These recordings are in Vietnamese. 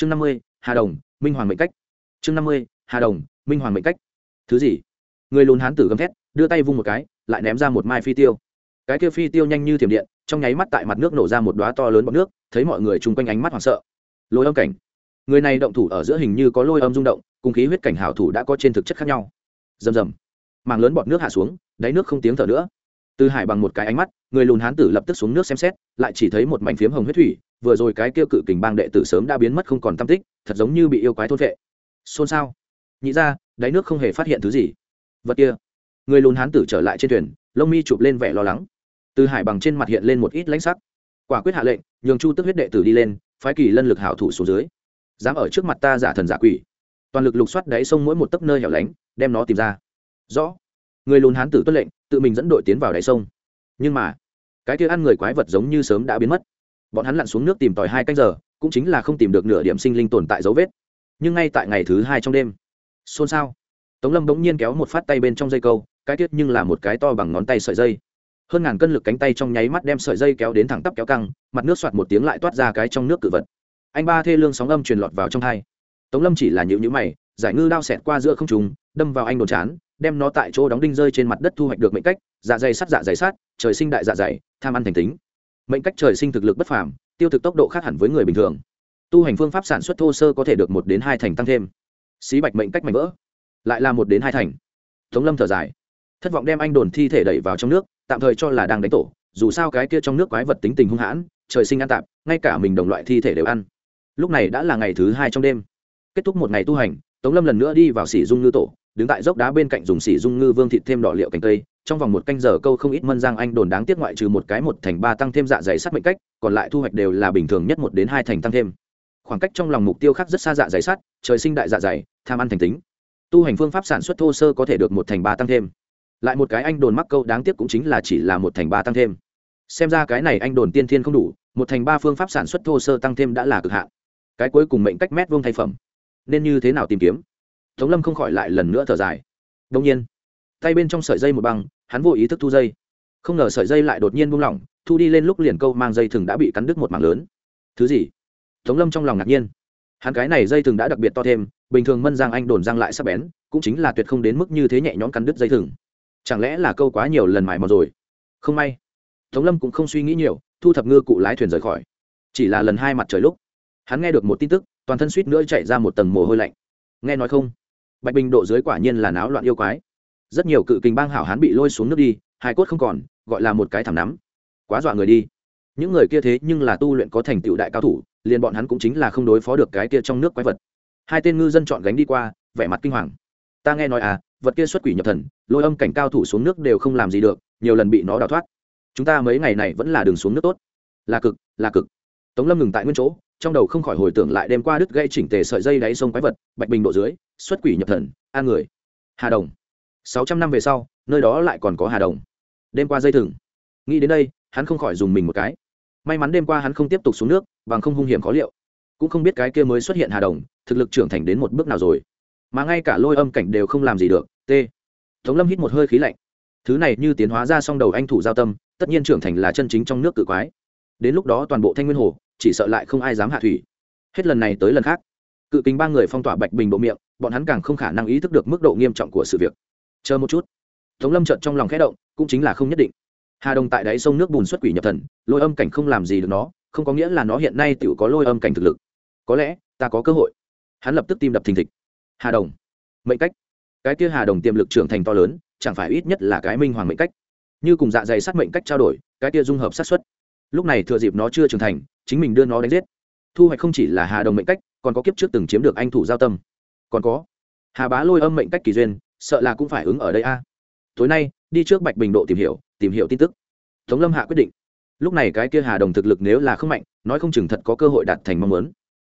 chương năm mươi, hà đồng, minh hoàng mệnh cách. Chương năm mươi, hà đồng, minh hoàng mệnh cách. Thứ gì? Người lùn hán tử gầm thét, đưa tay vung một cái, lại ném ra một mai phi tiêu. Cái kia phi tiêu nhanh như thiểm điện, trong nháy mắt tại mặt nước nổ ra một đoá to lớn bọc nước, thấy mọi người chung quanh ánh mắt hoảng sợ. Lôi âm cảnh. Người này động thủ ở giữa hình như có lôi âm rung động, cùng khí huyết cảnh hảo thủ đã có trên thực chất khác nhau. Rầm rầm. Màng lớn bọt nước hạ xuống, đáy nước không tiếng thở nữa. Từ hải bằng một cái ánh mắt, người lùn hán tử lập tức xuống nước xem xét, lại chỉ thấy một mảnh phiếm hồng huyết thủy vừa rồi cái kia cự kình bang đệ tử sớm đã biến mất không còn tâm tích, thật giống như bị yêu quái thôn vệ xôn xao. Nhị ra, đáy nước không hề phát hiện thứ gì. Vật kia. Người lùn hán tử trở lại trên thuyền, lông mi chụp lên vẻ lo lắng. Từ hải bằng trên mặt hiện lên một ít lãnh sắc. Quả quyết hạ lệnh, nhường chu tức huyết đệ tử đi lên, phái kỳ lân lực hảo thủ xuống dưới. Dám ở trước mặt ta giả thần giả quỷ. Toàn lực lục soát đáy sông mỗi một tấc nơi hẻo lánh, đem nó tìm ra. Rõ. Người lùn hán tử tuân lệnh, tự mình dẫn đội tiến vào đáy sông. Nhưng mà, cái kia ăn người quái vật giống như sớm đã biến mất bọn hắn lặn xuống nước tìm tòi hai canh giờ, cũng chính là không tìm được nửa điểm sinh linh tồn tại dấu vết. Nhưng ngay tại ngày thứ hai trong đêm, xôn xao, tống lâm bỗng nhiên kéo một phát tay bên trong dây câu, cái tiết nhưng là một cái to bằng ngón tay sợi dây. Hơn ngàn cân lực cánh tay trong nháy mắt đem sợi dây kéo đến thẳng tắp kéo căng, mặt nước soạt một tiếng lại toát ra cái trong nước cự vật. Anh ba thê lương sóng âm truyền lọt vào trong thai tống lâm chỉ là nhữ nhữ mày, giải ngư đao xẹt qua giữa không trùng đâm vào anh đồn chán, đem nó tại chỗ đóng đinh rơi trên mặt đất thu hoạch được mệnh cách dạ dày sắt dạ dày sát trời sinh đại dạ dày, tham ăn thành tính mệnh cách trời sinh thực lực bất phàm, tiêu thực tốc độ khác hẳn với người bình thường. Tu hành phương pháp sản xuất thô sơ có thể được một đến hai thành tăng thêm. Xí bạch mệnh cách mạnh vỡ, lại là một đến hai thành. Tống lâm thở dài. Thất vọng đem anh đồn thi thể đẩy vào trong nước, tạm thời cho là đang đánh tổ, dù sao cái kia trong nước quái vật tính tình hung hãn, trời sinh ăn tạp, ngay cả mình đồng loại thi thể đều ăn. Lúc này đã là ngày thứ hai trong đêm. Kết thúc một ngày tu hành, tống lâm lần nữa đi vào xỉ dung ngư tổ, đứng tại dốc đá bên cạnh dùng xỉ dung ngư vương thịt thêm đỏ liệu cành cây trong vòng một canh giờ câu không ít mân giang anh đồn đáng tiếc ngoại trừ một cái một thành ba tăng thêm dạ dày sắt mệnh cách, còn lại thu hoạch đều là bình thường nhất một đến hai thành tăng thêm. Khoảng cách trong lòng mục tiêu khác rất xa dạ dày sắt trời sinh đại dạ dày, tham ăn thành tính. Tu hành phương pháp sản xuất thô sơ có thể được một thành ba tăng thêm. Lại một cái anh đồn mắc câu đáng tiếc cũng chính là chỉ là một thành ba tăng thêm. Xem ra cái này anh đồn tiên thiên không đủ, một thành ba phương pháp sản xuất thô sơ tăng thêm đã là cực hạn. Cái cuối cùng mệnh cách mét vuông thay phẩm. Nên như thế nào tìm kiếm? Tống lâm không khỏi lại lần nữa thở dài. Đông nhiên, tay bên trong sợi dây một băng hắn vô ý thức thu dây. Không ngờ sợi dây lại đột nhiên buông lỏng, thu đi lên lúc liền câu mang dây thừng đã bị cắn đứt một mảng lớn. Thứ gì? Tống lâm trong lòng ngạc nhiên. Hắn cái này dây thừng đã đặc biệt to thêm, bình thường mân giang anh đồn giang lại sắp bén, cũng chính là tuyệt không đến mức như thế nhẹ nhõm cắn đứt dây thừng. Chẳng lẽ là câu quá nhiều lần mài mò rồi? Không may. Tống lâm cũng không suy nghĩ nhiều, thu thập ngư cụ lái thuyền rời khỏi. Chỉ là lần hai mặt trời lúc, hắn nghe được một tin tức, toàn thân suýt nữa chạy ra một tầng mồ hôi lạnh. Nghe nói không? Bạch bình độ dưới quả nhiên là náo loạn yêu quái rất nhiều cự kình bang hảo hán bị lôi xuống nước đi hai cốt không còn, gọi là một cái thảm nắm. Quá dọa người đi. Những người kia thế nhưng là tu luyện có thành tựu đại cao thủ, liền bọn hắn cũng chính là không đối phó được cái kia trong nước quái vật. Hai tên ngư dân chọn gánh đi qua, vẻ mặt kinh hoàng. Ta nghe nói à vật kia xuất quỷ nhập thần, lôi âm cảnh cao thủ xuống nước đều không làm gì được, nhiều lần bị nó đào thoát. Chúng ta mấy ngày này vẫn là đường xuống nước tốt. Là cực là cực. Tống lâm ngừng tại nguyên chỗ, trong đầu không khỏi hồi tưởng lại đêm qua đứt gây chỉnh tề sợi dây đáy sông quái vật, bạch bình độ dưới, xuất quỷ nhập thần, an người. Hà đồng sáu trăm năm về sau, nơi đó lại còn có hà đồng. Đêm qua dây thừng. Nghĩ đến đây, hắn không khỏi dùng mình một cái. May mắn đêm qua hắn không tiếp tục xuống nước, bằng không hung hiểm khó liệu. Cũng không biết cái kia mới xuất hiện hà đồng, thực lực trưởng thành đến một bước nào rồi. Mà ngay cả lôi âm cảnh đều không làm gì được t tống lâm hít một hơi khí lạnh. Thứ này như tiến hóa ra song đầu anh thủ giao tâm, tất nhiên trưởng thành là chân chính trong nước cự quái. Đến lúc đó toàn bộ thanh nguyên hồ, chỉ sợ lại không ai dám hạ thủy. Hết lần này tới lần khác. Cự kính ba người phong tỏa bạch bình bộ miệng, bọn hắn càng không khả năng ý thức được mức độ nghiêm trọng của sự việc chờ một chút. Tống lâm trợn trong lòng khẽ động, cũng chính là không nhất định. Hà đồng tại đáy sông nước bùn xuất quỷ nhập thần, lôi âm cảnh không làm gì được nó, không có nghĩa là nó hiện nay tự có lôi âm cảnh thực lực. Có lẽ, ta có cơ hội. Hắn lập tức tim đập thình thịch. Hà đồng mệnh cách. Cái kia hà đồng tiềm lực trưởng thành to lớn, chẳng phải ít nhất là cái minh hoàng mệnh cách. Như cùng dạ dày sát mệnh cách trao đổi, cái kia dung hợp sát xuất. Lúc này thừa dịp nó chưa trưởng thành, chính mình đưa nó đánh giết. Thu hoạch không chỉ là hà đồng mệnh cách, còn có kiếp trước từng chiếm được anh thủ giao tâm. Còn có hà bá lôi âm mệnh cách kỳ duyên sợ là cũng phải ứng ở đây a. Tối nay, đi trước bạch bình độ tìm hiểu tìm hiểu tin tức. Tống lâm hạ quyết định. Lúc này cái kia hà đồng thực lực nếu là không mạnh, nói không chừng thật có cơ hội đạt thành mong muốn.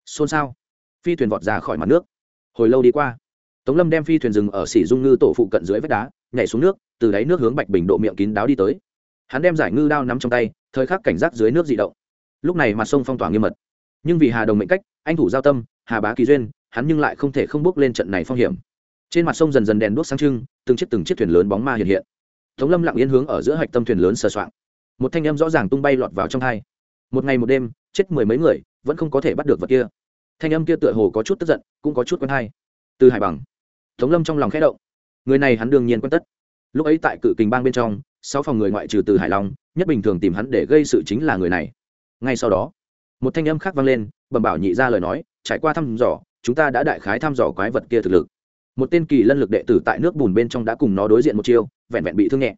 Xôn xao. Phi thuyền vọt ra khỏi mặt nước. Hồi lâu đi qua, tống lâm đem phi thuyền rừng ở xỉ dung ngư tổ phụ cận dưới vách đá, nhảy xuống nước, từ đáy nước hướng bạch bình độ miệng kín đáo đi tới. Hắn đem giải ngư đao nắm trong tay, thời khắc cảnh giác dưới nước dị động. Lúc này mặt sông phong tỏa nghiêm mật. Nhưng vì hà đồng mệnh cách, anh thủ giao tâm, hà bá kỳ duyên, hắn nhưng lại không thể không bước lên trận này phong hiểm trên mặt sông dần dần đèn đuốc sáng trưng, từng chiếc từng chiếc thuyền lớn bóng ma hiện hiện. Tống lâm lặng yên hướng ở giữa hạch tâm thuyền lớn sờ soạng. Một thanh âm rõ ràng tung bay lọt vào trong hai. Một ngày một đêm, chết mười mấy người, vẫn không có thể bắt được vật kia. Thanh âm kia tựa hồ có chút tức giận, cũng có chút quen hay. Từ hải bằng. Tống lâm trong lòng khẽ động. Người này hắn đương nhiên quen tất. Lúc ấy tại cự kình bang bên trong, sáu phòng người ngoại trừ từ hải long, nhất bình thường tìm hắn để gây sự chính là người này. Ngay sau đó, một thanh âm khác vang lên, bẩm bảo nhị ra lời nói, trải qua thăm dò, chúng ta đã đại khái thăm dò quái vật kia thực lực một tên kỳ lân lực đệ tử tại nước bùn bên trong đã cùng nó đối diện một chiêu, vẹn vẹn bị thương nhẹ.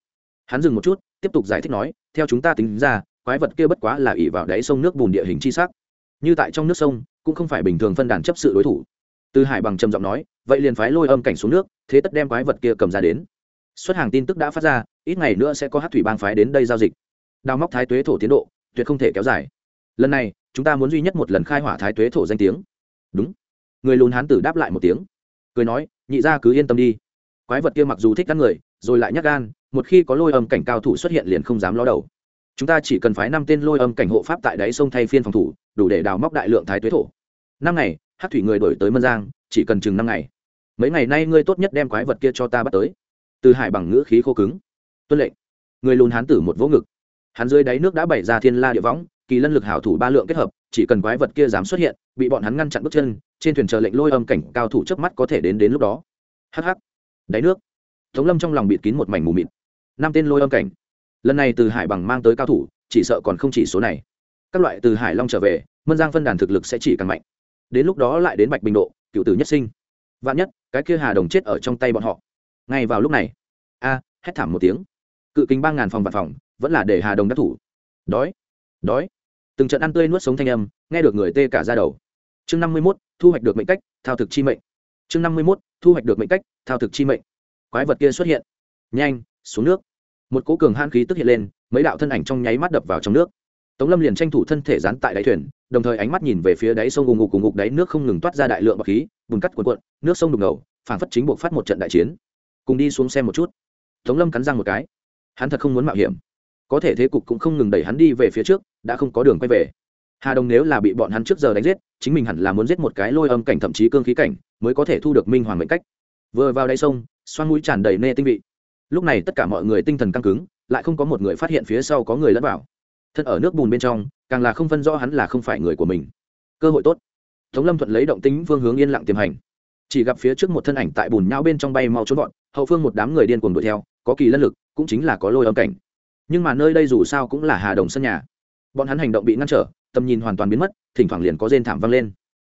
Hắn dừng một chút, tiếp tục giải thích nói, theo chúng ta tính ra, quái vật kia bất quá là ỉ vào đáy sông nước bùn địa hình chi sắc. Như tại trong nước sông, cũng không phải bình thường phân đàn chấp sự đối thủ. Từ hải bằng trầm giọng nói, vậy liền phái lôi âm cảnh xuống nước, thế tất đem quái vật kia cầm ra đến. Xuất hàng tin tức đã phát ra, ít ngày nữa sẽ có hát thủy bang phái đến đây giao dịch. Đào móc thái tuế thổ tiến độ, tuyệt không thể kéo dài. Lần này, chúng ta muốn duy nhất một lần khai hỏa thái tuế thổ danh tiếng. Đúng. Người lùn hán tử đáp lại một tiếng cười nói, nhị ra cứ yên tâm đi. Quái vật kia mặc dù thích các người, rồi lại nhắc gan, một khi có lôi âm cảnh cao thủ xuất hiện liền không dám ló đầu. Chúng ta chỉ cần phái năm tên lôi âm cảnh hộ pháp tại đáy sông thay phiên phòng thủ, đủ để đào móc đại lượng thái tuế thổ. Năm ngày hát thủy người đổi tới mân giang, chỉ cần chừng năm ngày. Mấy ngày nay ngươi tốt nhất đem quái vật kia cho ta bắt tới. Từ hải bằng ngữ khí khô cứng. Tuân lệnh. Người lùn hán tử một vỗ ngực. Hắn dưới đáy nước đã bày ra thiên la địa võng, kỳ lân lực hảo thủ ba lượng kết hợp, chỉ cần quái vật kia dám xuất hiện, bị bọn hắn ngăn chặn bước chân trên thuyền chờ lệnh lôi âm cảnh cao thủ trước mắt có thể đến đến lúc đó. Hh đáy nước. Tống lâm trong lòng bịt kín một mảnh mù mịt. Năm tên lôi âm cảnh. Lần này từ hải bằng mang tới cao thủ, chỉ sợ còn không chỉ số này. Các loại từ hải long trở về, mân giang phân đàn thực lực sẽ chỉ càng mạnh. Đến lúc đó lại đến bạch bình độ, cựu tử nhất sinh. Vạn nhất, cái kia hà đồng chết ở trong tay bọn họ. Ngay vào lúc này, a, hét thảm một tiếng. Cự kính ba ngàn phòng vạn phòng, vẫn là để hà đồng đắc thủ. Đói đói. Từng trận ăn tươi nuốt sống thanh âm, nghe được người tê cả ra đầu. Chương năm mươi mốt thu hoạch được mệnh cách, thao thực chi mệnh. Chương năm mươi mốt, thu hoạch được mệnh cách, thao thực chi mệnh. Quái vật kia xuất hiện. Nhanh, xuống nước. Một cố cường han khí tức hiện lên, mấy đạo thân ảnh trong nháy mắt đập vào trong nước. Tống lâm liền tranh thủ thân thể dán tại đáy thuyền, đồng thời ánh mắt nhìn về phía đáy sông gùng ngục cùng ngục đáy nước không ngừng toát ra đại lượng bọc khí, bùn cắt cuộn cuộn, nước sông đục ngầu, phảng phất chính buộc phát một trận đại chiến. Cùng đi xuống xem một chút. Tống lâm cắn răng một cái. Hắn thật không muốn mạo hiểm. Có thể thế cục cũng không ngừng đẩy hắn đi về phía trước, đã không có đường quay về hà đồng nếu là bị bọn hắn trước giờ đánh giết, chính mình hẳn là muốn giết một cái lôi âm cảnh thậm chí cương khí cảnh, mới có thể thu được minh hoàng mệnh cách. Vừa vào đáy sông xoan mũi tràn đầy nê tinh vị. Lúc này tất cả mọi người tinh thần căng cứng, lại không có một người phát hiện phía sau có người lẫn vào. Thân ở nước bùn bên trong, càng là không phân rõ hắn là không phải người của mình. Cơ hội tốt. Tống lâm thuận lấy động tính phương hướng yên lặng tiềm hành. Chỉ gặp phía trước một thân ảnh tại bùn nhau bên trong bay mau trốn gọn hậu phương một đám người điên cuồng đuổi theo, có kỳ lân lực, cũng chính là có lôi âm cảnh. Nhưng mà nơi đây dù sao cũng là hà đồng sân nhà. Bọn hắn hành động bị ngăn trở tầm nhìn hoàn toàn biến mất, thỉnh thoảng liền có rên thảm vang lên.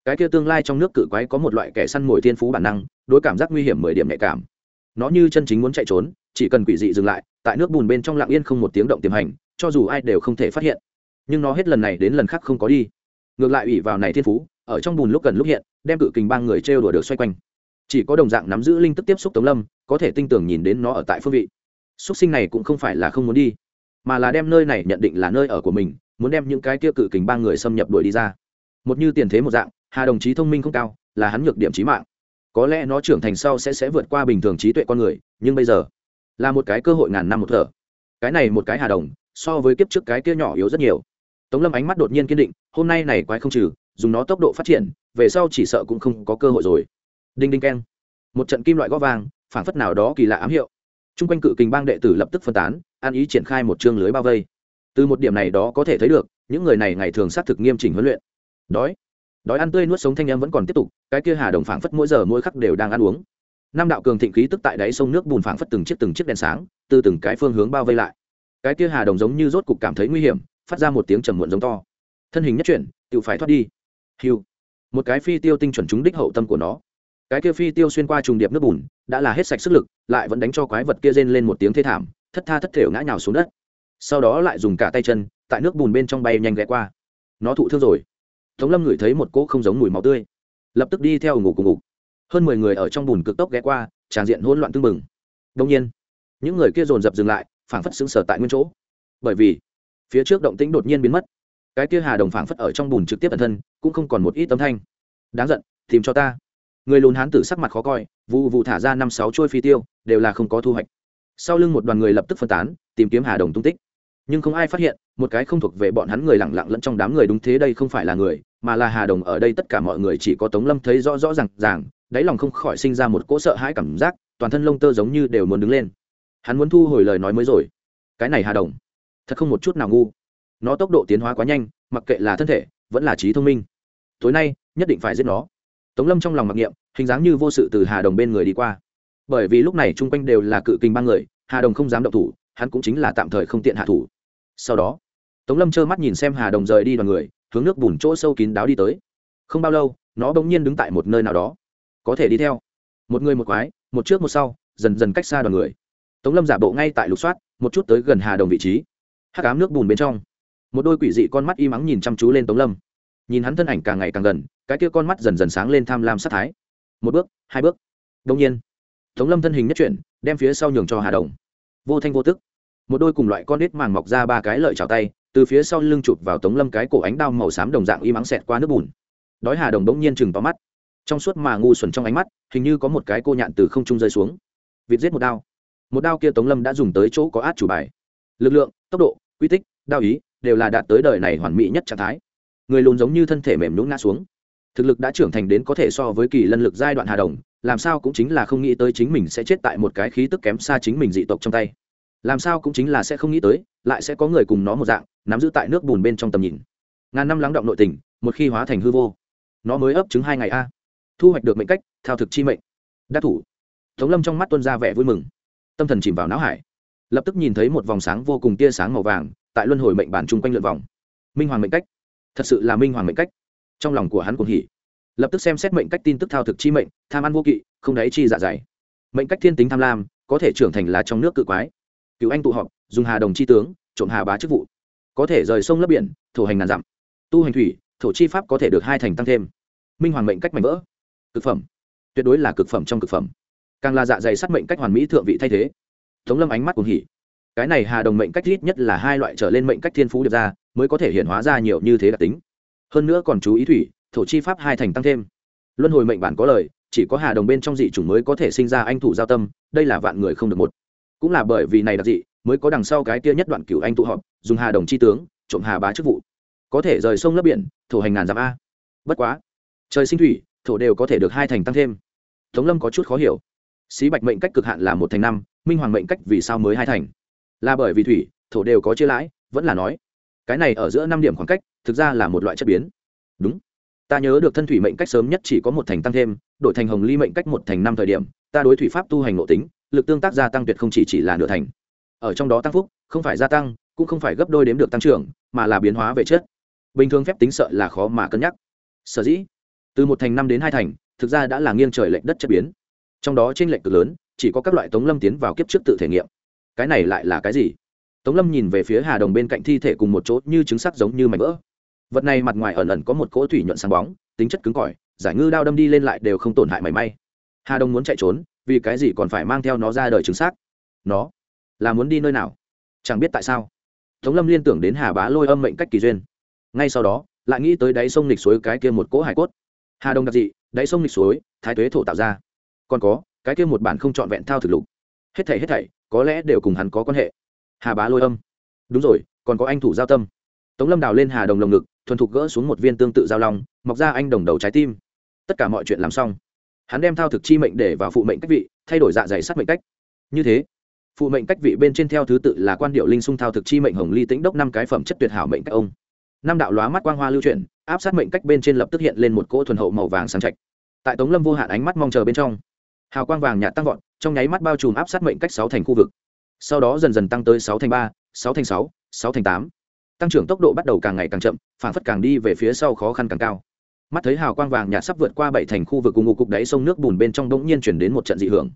Cái kia tương lai trong nước cự quái có một loại kẻ săn mồi thiên phú bản năng, đối cảm giác nguy hiểm mười điểm nhạy cảm. Nó như chân chính muốn chạy trốn, chỉ cần quỷ dị dừng lại, tại nước bùn bên trong lặng yên không một tiếng động tiềm hành, cho dù ai đều không thể phát hiện. Nhưng nó hết lần này đến lần khác không có đi. Ngược lại ủy vào này thiên phú, ở trong bùn lúc gần lúc hiện, đem cự kình ba người trêu đùa được xoay quanh. Chỉ có đồng dạng nắm giữ linh tức tiếp xúc tống lâm, có thể tinh tường nhìn đến nó ở tại phương vị. Xúc sinh này cũng không phải là không muốn đi, mà là đem nơi này nhận định là nơi ở của mình muốn đem những cái kia cự kình ba người xâm nhập đuổi đi ra. Một như tiền thế một dạng, hà đồng chí thông minh không cao, là hắn nhược điểm trí mạng. Có lẽ nó trưởng thành sau sẽ sẽ vượt qua bình thường trí tuệ con người, nhưng bây giờ, là một cái cơ hội ngàn năm một thở. Cái này một cái hà đồng, so với kiếp trước cái kia nhỏ yếu rất nhiều. Tống lâm ánh mắt đột nhiên kiên định, hôm nay này quái không trừ, dùng nó tốc độ phát triển, về sau chỉ sợ cũng không có cơ hội rồi. Đinh đinh keng. Một trận kim loại gõ vàng phản phất nào đó kỳ lạ ám hiệu. T r u n g quanh cự kình bang đệ tử lập tức phân tán an ý triển khai một chương lưới bao vây từ một điểm này đó có thể thấy được, những người này ngày thường xác thực nghiêm chỉnh huấn luyện. Đói. Đói ăn tươi nuốt sống thanh em vẫn còn tiếp tục, cái kia hà đồng phảng phất mỗi giờ mỗi khắc đều đang ăn uống. Năm đạo cường thịnh khí tức tại đáy sông nước bùn phảng phất từng chiếc từng chiếc đèn sáng, từ từng cái phương hướng bao vây lại. Cái kia hà đồng giống như rốt cục cảm thấy nguy hiểm, phát ra một tiếng trầm muộn giống to. Thân hình nhất chuyển, tự phải thoát đi. Hiu. Một cái phi tiêu tinh chuẩn trúng đích hậu tâm của nó. Cái kia phi tiêu xuyên qua trùng điệp nước bùn, đã là hết sạch sức lực, lại vẫn đánh cho quái vật kia rên lên một tiếng thê thảm, thất tha thất thểu ngã nhào xuống đất sau đó lại dùng cả tay chân, tại nước bùn bên trong bay nhanh ghé qua. Nó thụ thương rồi. Tống lâm ngửi thấy một cỗ không giống mùi máu tươi. Lập tức đi theo ngủ cùng ngủ. Hơn mười người ở trong bùn cực tốc ghé qua, tràn diện hỗn loạn tưng bừng. Đông nhiên, những người kia dồn dập dừng lại, phảng phất xứng sở tại nguyên chỗ. Bởi vì, phía trước động tĩnh đột nhiên biến mất. Cái kia hà đồng phảng phất ở trong bùn trực tiếp bản thân, cũng không còn một ít tấm thanh. Đáng giận, tìm cho ta. Người lùn hán tử sắc mặt khó coi vụ vụ thả ra năm sáu trôi phi tiêu, đều là không có thu hoạch. Sau lưng một đoàn người lập tức phân tán, tìm kiếm hà đồng tung tích nhưng không ai phát hiện, một cái không thuộc về bọn hắn người lẳng lặng lẫn trong đám người đúng thế đây không phải là người, mà là hà đồng ở đây tất cả mọi người chỉ có tống lâm thấy rõ rõ r à n g ràng, đáy lòng không khỏi sinh ra một cỗ sợ hãi cảm giác, toàn thân lông tơ giống như đều muốn đứng lên. Hắn muốn thu hồi lời nói mới rồi. Cái này hà đồng, thật không một chút nào ngu. Nó tốc độ tiến hóa quá nhanh, mặc kệ là thân thể, vẫn là trí thông minh. Tối nay, nhất định phải giết nó. Tống lâm trong lòng mặc niệm, hình dáng như vô sự từ hà đồng bên người đi qua. Bởi vì lúc này chung quanh đều là cự kinh ba người, hà đồng không dám động thủ, hắn cũng chính là tạm thời không tiện hạ thủ sau đó, tống lâm trơ mắt nhìn xem hà đồng rời đi đoàn người, hướng nước bùn chỗ sâu kín đáo đi tới. Không bao lâu, nó bỗng nhiên đứng tại một nơi nào đó. Có thể đi theo. Một người một quái, một trước một sau, dần dần cách xa đoàn người. Tống lâm giả bộ ngay tại lục soát, một chút tới gần hà đồng vị trí. Hắc ám nước bùn bên trong, một đôi quỷ dị con mắt y mắng nhìn chăm chú lên tống lâm. Nhìn hắn thân ảnh càng ngày càng gần, cái kia con mắt dần dần sáng lên tham lam sát thái. Một bước, hai bước. Đông nhiên, tống lâm thân hình nhất chuyển, đem phía sau nhường cho hà đồng. Vô thanh vô tức một đôi cùng loại con nít màng mọc ra ba cái lợi chảo tay, từ phía sau lưng chụp vào tống lâm cái cổ ánh đao màu xám đồng dạng y mắng xẹt qua nước bùn. Đói hà đồng đ ỗ n g nhiên chừng tóm mắt. Trong suốt mà ngu xuẩn trong ánh mắt, hình như có một cái cô nhạn từ không trung rơi xuống. Vịt giết một đao. Một đao kia tống lâm đã dùng tới chỗ có át chủ bài. Lực lượng, tốc độ, quy tích, đao ý, đều là đạt tới đời này hoàn mỹ nhất trạng thái. Người lùn giống như thân thể mềm nhũng ngã xuống. Thực lực đã trưởng thành đến có thể so với kỳ lân lực giai đoạn hà đồng, làm sao cũng chính là không nghĩ tới chính mình sẽ chết tại một cái khí tức kém xa chính mình dị tộc trong tay làm sao cũng chính là sẽ không nghĩ tới, lại sẽ có người cùng nó một dạng, nắm giữ tại nước bùn bên trong tầm nhìn. Ngàn năm lắng động nội tình, một khi hóa thành hư vô, nó mới ấp trứng hai ngày a. Thu hoạch được mệnh cách, thao thực chi mệnh. Đắc thủ. Tống lâm trong mắt tuân ra vẻ vui mừng. Tâm thần chìm vào não hải. Lập tức nhìn thấy một vòng sáng vô cùng tia sáng màu vàng, tại luân hồi mệnh bản chung quanh lượn vòng. Minh hoàng mệnh cách. Thật sự là minh hoàng mệnh cách. Trong lòng của hắn cũng hỉ. Lập tức xem xét mệnh cách tin tức thao thực chi mệnh, tham ăn vô kỵ, không đáy chi dạ dày. Mệnh cách thiên tính tham lam, có thể trưởng thành là trong nước cự quái cựu anh tụ họp, dùng hà đồng chi tướng, trộm hà bá chức vụ. Có thể rời sông lấp biển, thổ hành ngàn dặm. Tu hành thủy, thổ chi pháp có thể được hai thành tăng thêm. Minh hoàng mệnh cách mạnh vỡ. Cực phẩm. Tuyệt đối là cực phẩm trong cực phẩm. Càng là dạ dày sát mệnh cách hoàn mỹ thượng vị thay thế. Tống lâm ánh mắt cùng hỉ. Cái này hà đồng mệnh cách ít nhất là hai loại trở lên mệnh cách thiên phú được ra, mới có thể hiện hóa ra nhiều như thế đặc tính. Hơn nữa còn chú ý thủy, thổ chi pháp hai thành tăng thêm. Luân hồi mệnh bản có lời, chỉ có hà đồng bên trong dị chủng mới có thể sinh ra anh thủ giao tâm, đây là vạn người không được một cũng là bởi vì này đặc dị, mới có đằng sau cái kia nhất đoạn cửu anh tụ họp, dùng hà đồng chi tướng, trộm hà bá chức vụ. Có thể rời sông lấp biển, thổ hành ngàn dặm a. Bất quá, trời sinh thủy, thổ đều có thể được hai thành tăng thêm. Tống lâm có chút khó hiểu. Xí bạch mệnh cách cực hạn là một thành năm, minh hoàng mệnh cách vì sao mới hai thành? Là bởi vì thủy, thổ đều có chia lãi, vẫn là nói, cái này ở giữa năm điểm khoảng cách, thực ra là một loại chất biến. Đúng. Ta nhớ được thân thủy mệnh cách sớm nhất chỉ có một thành tăng thêm, đổi thành hồng ly mệnh cách một thành năm thời điểm, ta đối thủy pháp tu hành nội tính lực tương tác gia tăng tuyệt không chỉ chỉ là nửa thành. Ở trong đó tăng phúc, không phải gia tăng, cũng không phải gấp đôi đếm được tăng trưởng, mà là biến hóa về chất. Bình thường phép tính sợ là khó mà cân nhắc. Sở dĩ, từ một thành năm đến hai thành, thực ra đã là nghiêng trời lệch đất chất biến. Trong đó trên lệch cực lớn, chỉ có các loại tống lâm tiến vào kiếp trước tự thể nghiệm. Cái này lại là cái gì? Tống lâm nhìn về phía hà đồng bên cạnh thi thể cùng một chỗ như trứng sắc giống như mảnh vỡ. Vật này mặt ngoài ẩn ẩn có một cỗ thủy nhuận sáng bóng, tính chất cứng cỏi, giải ngư đao đâm đi lên lại đều không tổn hại mảy may. Hà đồng muốn chạy trốn vì cái gì còn phải mang theo nó ra đời chứng xác? Nó là muốn đi nơi nào? Chẳng biết tại sao. Tống lâm liên tưởng đến hà bá lôi âm mệnh cách kỳ duyên. Ngay sau đó, lại nghĩ tới đáy sông lịch suối cái kia một cỗ hải cốt. Hà đông đặc dị, đáy sông lịch suối, thái tuế thổ tạo ra. Còn có, cái kia một bản không trọn vẹn thao thực lục. Hết thảy hết thảy, có lẽ đều cùng hắn có quan hệ. Hà bá lôi âm. Đúng rồi, còn có anh thủ giao tâm. Tống lâm đào lên hà đồng lồng ngực, thuần thục gỡ xuống một viên tương tự giao long, mọc ra anh đồng đầu trái tim. Tất cả mọi chuyện làm xong hắn đem thao thực chi mệnh để vào phụ mệnh cách vị, thay đổi dạ dày sát mệnh cách. Như thế, phụ mệnh cách vị bên trên theo thứ tự là quan điệu linh sung thao thực chi mệnh hồng ly tĩnh đốc năm cái phẩm chất tuyệt hảo mệnh cách ông. Năm đạo lóa mắt quang hoa lưu chuyển, áp sát mệnh cách bên trên lập tức hiện lên một cỗ thuần hậu màu vàng sáng trạch. Tại tống lâm vô hạn ánh mắt mong chờ bên trong, hào quang vàng nhạt tăng vọt, trong nháy mắt bao trùm áp sát mệnh cách sáu thành khu vực. Sau đó dần dần tăng tới sáu thành ba, sáu thành sáu sáu thành tám. Tăng trưởng tốc độ bắt đầu càng ngày càng chậm phản phất càng đi về phía sau khó khăn càng cao mắt thấy hào quang vàng nhạt sắp vượt qua bảy thành khu vực cùng ngụ cục đáy sông nước bùn bên trong bỗng nhiên chuyển đến một trận dị hưởng.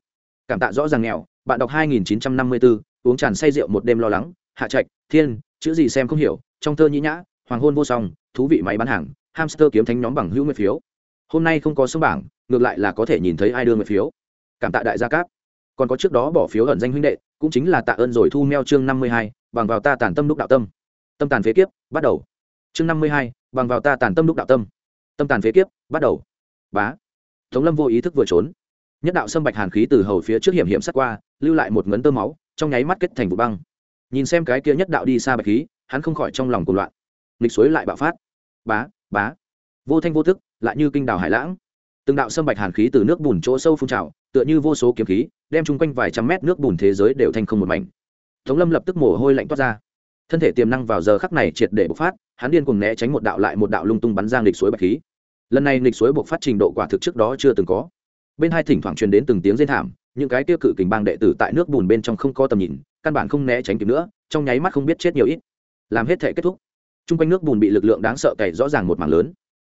Cảm tạ rõ ràng nghèo bạn đọc 2954, uống tràn say rượu một đêm lo lắng hạ trạch thiên chữ gì xem không hiểu trong thơ nhĩ nhã hoàng hôn vô song thú vị máy bán hàng hamster kiếm thánh nhóm bằng hữu nguyện phiếu. Hôm nay không có sông bảng ngược lại là có thể nhìn thấy ai đưa nguyện phiếu. Cảm tạ đại gia cáp. Còn có trước đó bỏ phiếu ẩn danh huynh đệ cũng chính là tạ ơn rồi thu meo chương năm mươi hai bằng vào ta tàn tâm đúc đạo tâm. Tâm tàn phế kiếp bắt đầu. Chương năm mươi hai bằng vào ta tàn tâm đúc đạo tâm tâm tàn phế kiếp, bắt đầu. Bá. Tống lâm vô ý thức vừa trốn. Nhất đạo sâm bạch hàn khí từ hầu phía trước hiểm hiểm sát qua, lưu lại một ngấn tơ máu, trong nháy mắt kết thành vụ băng. Nhìn xem cái kia nhất đạo đi xa bạch khí, hắn không khỏi trong lòng cuộc loạn. Nghịch suối lại bạo phát. Bá bá. Vô thanh vô thức, lại như kinh đào hải lãng. Từng đạo sâm bạch hàn khí từ nước bùn chỗ sâu phun trào, tựa như vô số kiếm khí, đem chung quanh vài trăm mét nước bùn thế giới đều thành không một mảnh. Tống lâm lập tức mồ hôi lạnh toát ra thân thể tiềm năng vào giờ khắc này triệt để bộc phát, hắn điên cùng né tránh một đạo lại một đạo lung tung bắn giang nghịch suối bạch khí. Lần này nghịch suối bộc phát trình độ quả thực trước đó chưa từng có. Bên hai thỉnh thoảng truyền đến từng tiếng rên thảm, những cái tiêu cự kình bang đệ tử tại nước bùn bên trong không có tầm nhìn, căn bản không né tránh kịp nữa, trong nháy mắt không biết chết nhiều ít. Làm hết thể kết thúc t r u n g quanh nước bùn bị lực lượng đáng sợ cày rõ ràng một mảng lớn.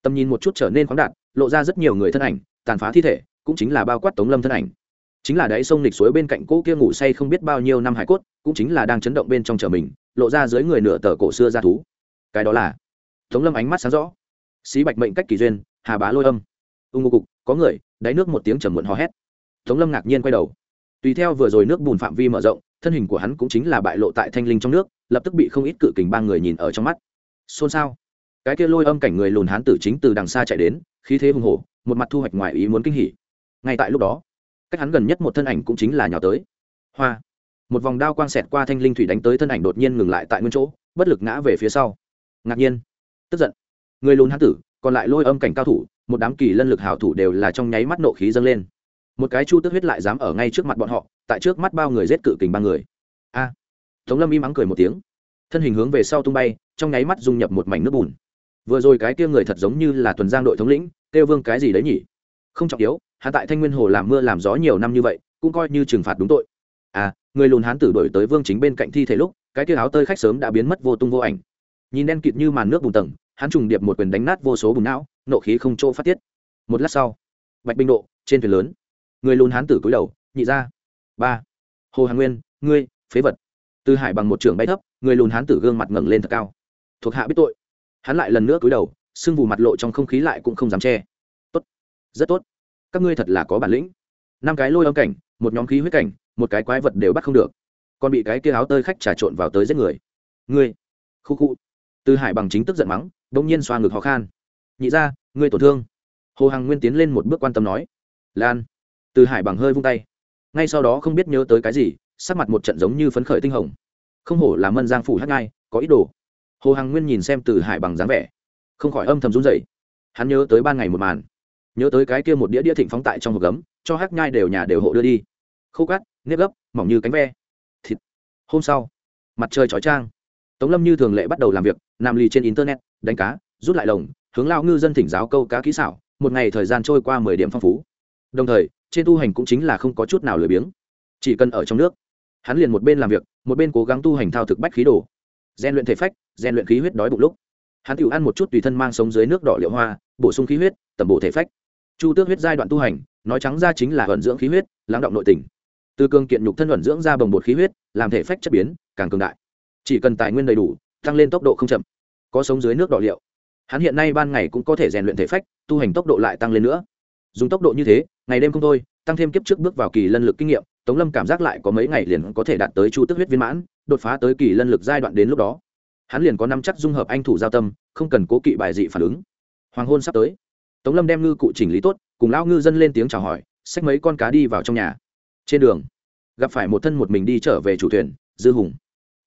Tầm nhìn một chút trở nên khoáng đạt, lộ ra rất nhiều người thân ảnh, tàn phá thi thể, cũng chính là bao quát tống lâm thân ảnh. Chính là đáy sông lịch suối bên cạnh cỗ kia ngủ say không biết bao nhiêu năm hải cốt, cũng chính là đang chấn động bên trong chở mình lộ ra dưới người nửa tờ cổ xưa ra thú. Cái đó là, tống lâm ánh mắt sáng rõ. Xí bạch mệnh cách kỳ duyên, hà bá lôi âm. Ưng ngô cục, có người, đáy nước một tiếng trầm muộn hò hét. Tống lâm ngạc nhiên quay đầu. Tùy theo vừa rồi nước bùn phạm vi mở rộng, thân hình của hắn cũng chính là bại lộ tại thanh linh trong nước, lập tức bị không ít cự kình ba người nhìn ở trong mắt. Xôn xao. Cái kia lôi âm cảnh người lùn hán tử chính từ đằng xa chạy đến, khí thế hùng hổ, một mặt thu hoạch ngoài ý muốn kinh hỉ. Ngay tại lúc đó, cách hắn gần nhất một thân ảnh cũng chính là nhào tới. Hoa một vòng đao quang xẹt qua thanh linh thủy đánh tới thân ảnh đột nhiên ngừng lại tại nguyên chỗ, bất lực ngã về phía sau. Ngạc nhiên, tức giận. Người lùn hán tử, còn lại lôi âm cảnh cao thủ, một đám kỳ lân lực hảo thủ đều là trong nháy mắt nộ khí dâng lên. Một cái chu tước huyết lại dám ở ngay trước mặt bọn họ, tại trước mắt bao người giết cự kình ba người. A. Tống lâm im ắng cười một tiếng. Thân hình hướng về sau tung bay, trong nháy mắt dung nhập một mảnh nước bùn. Vừa rồi cái kia người thật giống như là tuần giang đội thống lĩnh, kêu vương cái gì đấy nhỉ? Không trọng yếu hạ tại thanh nguyên hồ làm mưa làm gió nhiều năm như vậy, cũng coi như trừng phạt đúng tội. À người lùn hán tử đổi tới vương chính bên cạnh thi thể lúc, cái kia áo tơi khách sớm đã biến mất vô tung vô ảnh. Nhìn đen kịt như màn nước bùn tầng, hắn trùng điệp một quyền đánh nát vô số bùn não, nộ khí không chỗ phát tiết. Một lát sau, bạch binh độ, trên thuyền lớn, người lùn hán tử cúi đầu, nhị ra, ba, hồ hàn nguyên, ngươi, phế vật. Từ hải bằng một trường bay thấp, người lùn hán tử gương mặt ngẩng lên thật cao. Thuộc hạ biết tội. Hắn lại lần nữa cúi đầu, sưng vù mặt lộ trong không khí lại cũng không dám che. Tốt. Rất tốt. Các ngươi thật là có bản lĩnh. Năm cái lôi âm cảnh, một nhóm khí huyết cảnh một cái quái vật đều bắt không được. Còn bị cái kia áo tơi khách trà trộn vào tới giết người. Ngươi, khu khu. Từ hải bằng chính tức giận mắng bỗng nhiên xoa ngực khó khăn nhị ra ngươi tổn thương. Hồ hằng nguyên tiến lên một bước quan tâm nói. Lan. Từ hải bằng hơi vung tay. Ngay sau đó không biết nhớ tới cái gì, sắc mặt một trận giống như phấn khởi tinh hồng. Không hổ là mân giang phủ hát ngai, có ý đồ. Hồ hằng nguyên nhìn xem từ hải bằng dáng vẻ, không khỏi âm thầm run dậy hắn nhớ tới ban ngày một màn, nhớ tới cái kia một đĩa đĩa thịnh phóng tại trong hộp gấm, cho hát nhai đều nhà đều hộ đưa đi. Khô cắt nếp gấp, mỏng như cánh ve. Thịt. Hôm sau, mặt trời chói trang tống lâm như thường lệ bắt đầu làm việc, nằm lì trên internet, đánh cá, rút lại lồng, hướng lao ngư dân thỉnh giáo câu cá kỹ xảo, một ngày thời gian trôi qua mười điểm phong phú. Đồng thời, trên tu hành cũng chính là không có chút nào lười biếng. Chỉ cần ở trong nước, hắn liền một bên làm việc, một bên cố gắng tu hành thao thực bách khí đồ. Gian luyện thể phách gian luyện khí huyết đói bụng lúc, hắn tự ăn một chút tùy thân mang sống dưới nước đỏ liệu hoa, bổ sung khí huyết, tẩm bổ thể phách. Chu tước huyết giai đoạn tu hành, nói trắng ra chính là vận dưỡng khí huyết, lắng động nội tình từ cường kiện nhục thân vận dưỡng ra bồng bột khí huyết, làm thể phách chất biến, càng cường đại. Chỉ cần tài nguyên đầy đủ, tăng lên tốc độ không chậm. Có sống dưới nước đỏ liệu. Hắn hiện nay ban ngày cũng có thể rèn luyện thể phách, tu hành tốc độ lại tăng lên nữa. Dùng tốc độ như thế, ngày đêm không thôi, tăng thêm kiếp trước bước vào kỳ lân lực kinh nghiệm, tống lâm cảm giác lại có mấy ngày liền có thể đạt tới chu tức huyết viên mãn, đột phá tới kỳ lân lực giai đoạn đến lúc đó. Hắn liền có năm chắc dung hợp anh thủ giao tâm, không cần cố kỵ bài dị phản ứng. Hoàng hôn sắp tới. Tống lâm đem ngư cụ chỉnh lý tốt, cùng lão ngư dân lên tiếng chào hỏi, xách mấy con cá đi vào trong nhà trên đường. Gặp phải một thân một mình đi trở về chủ thuyền, dư hùng.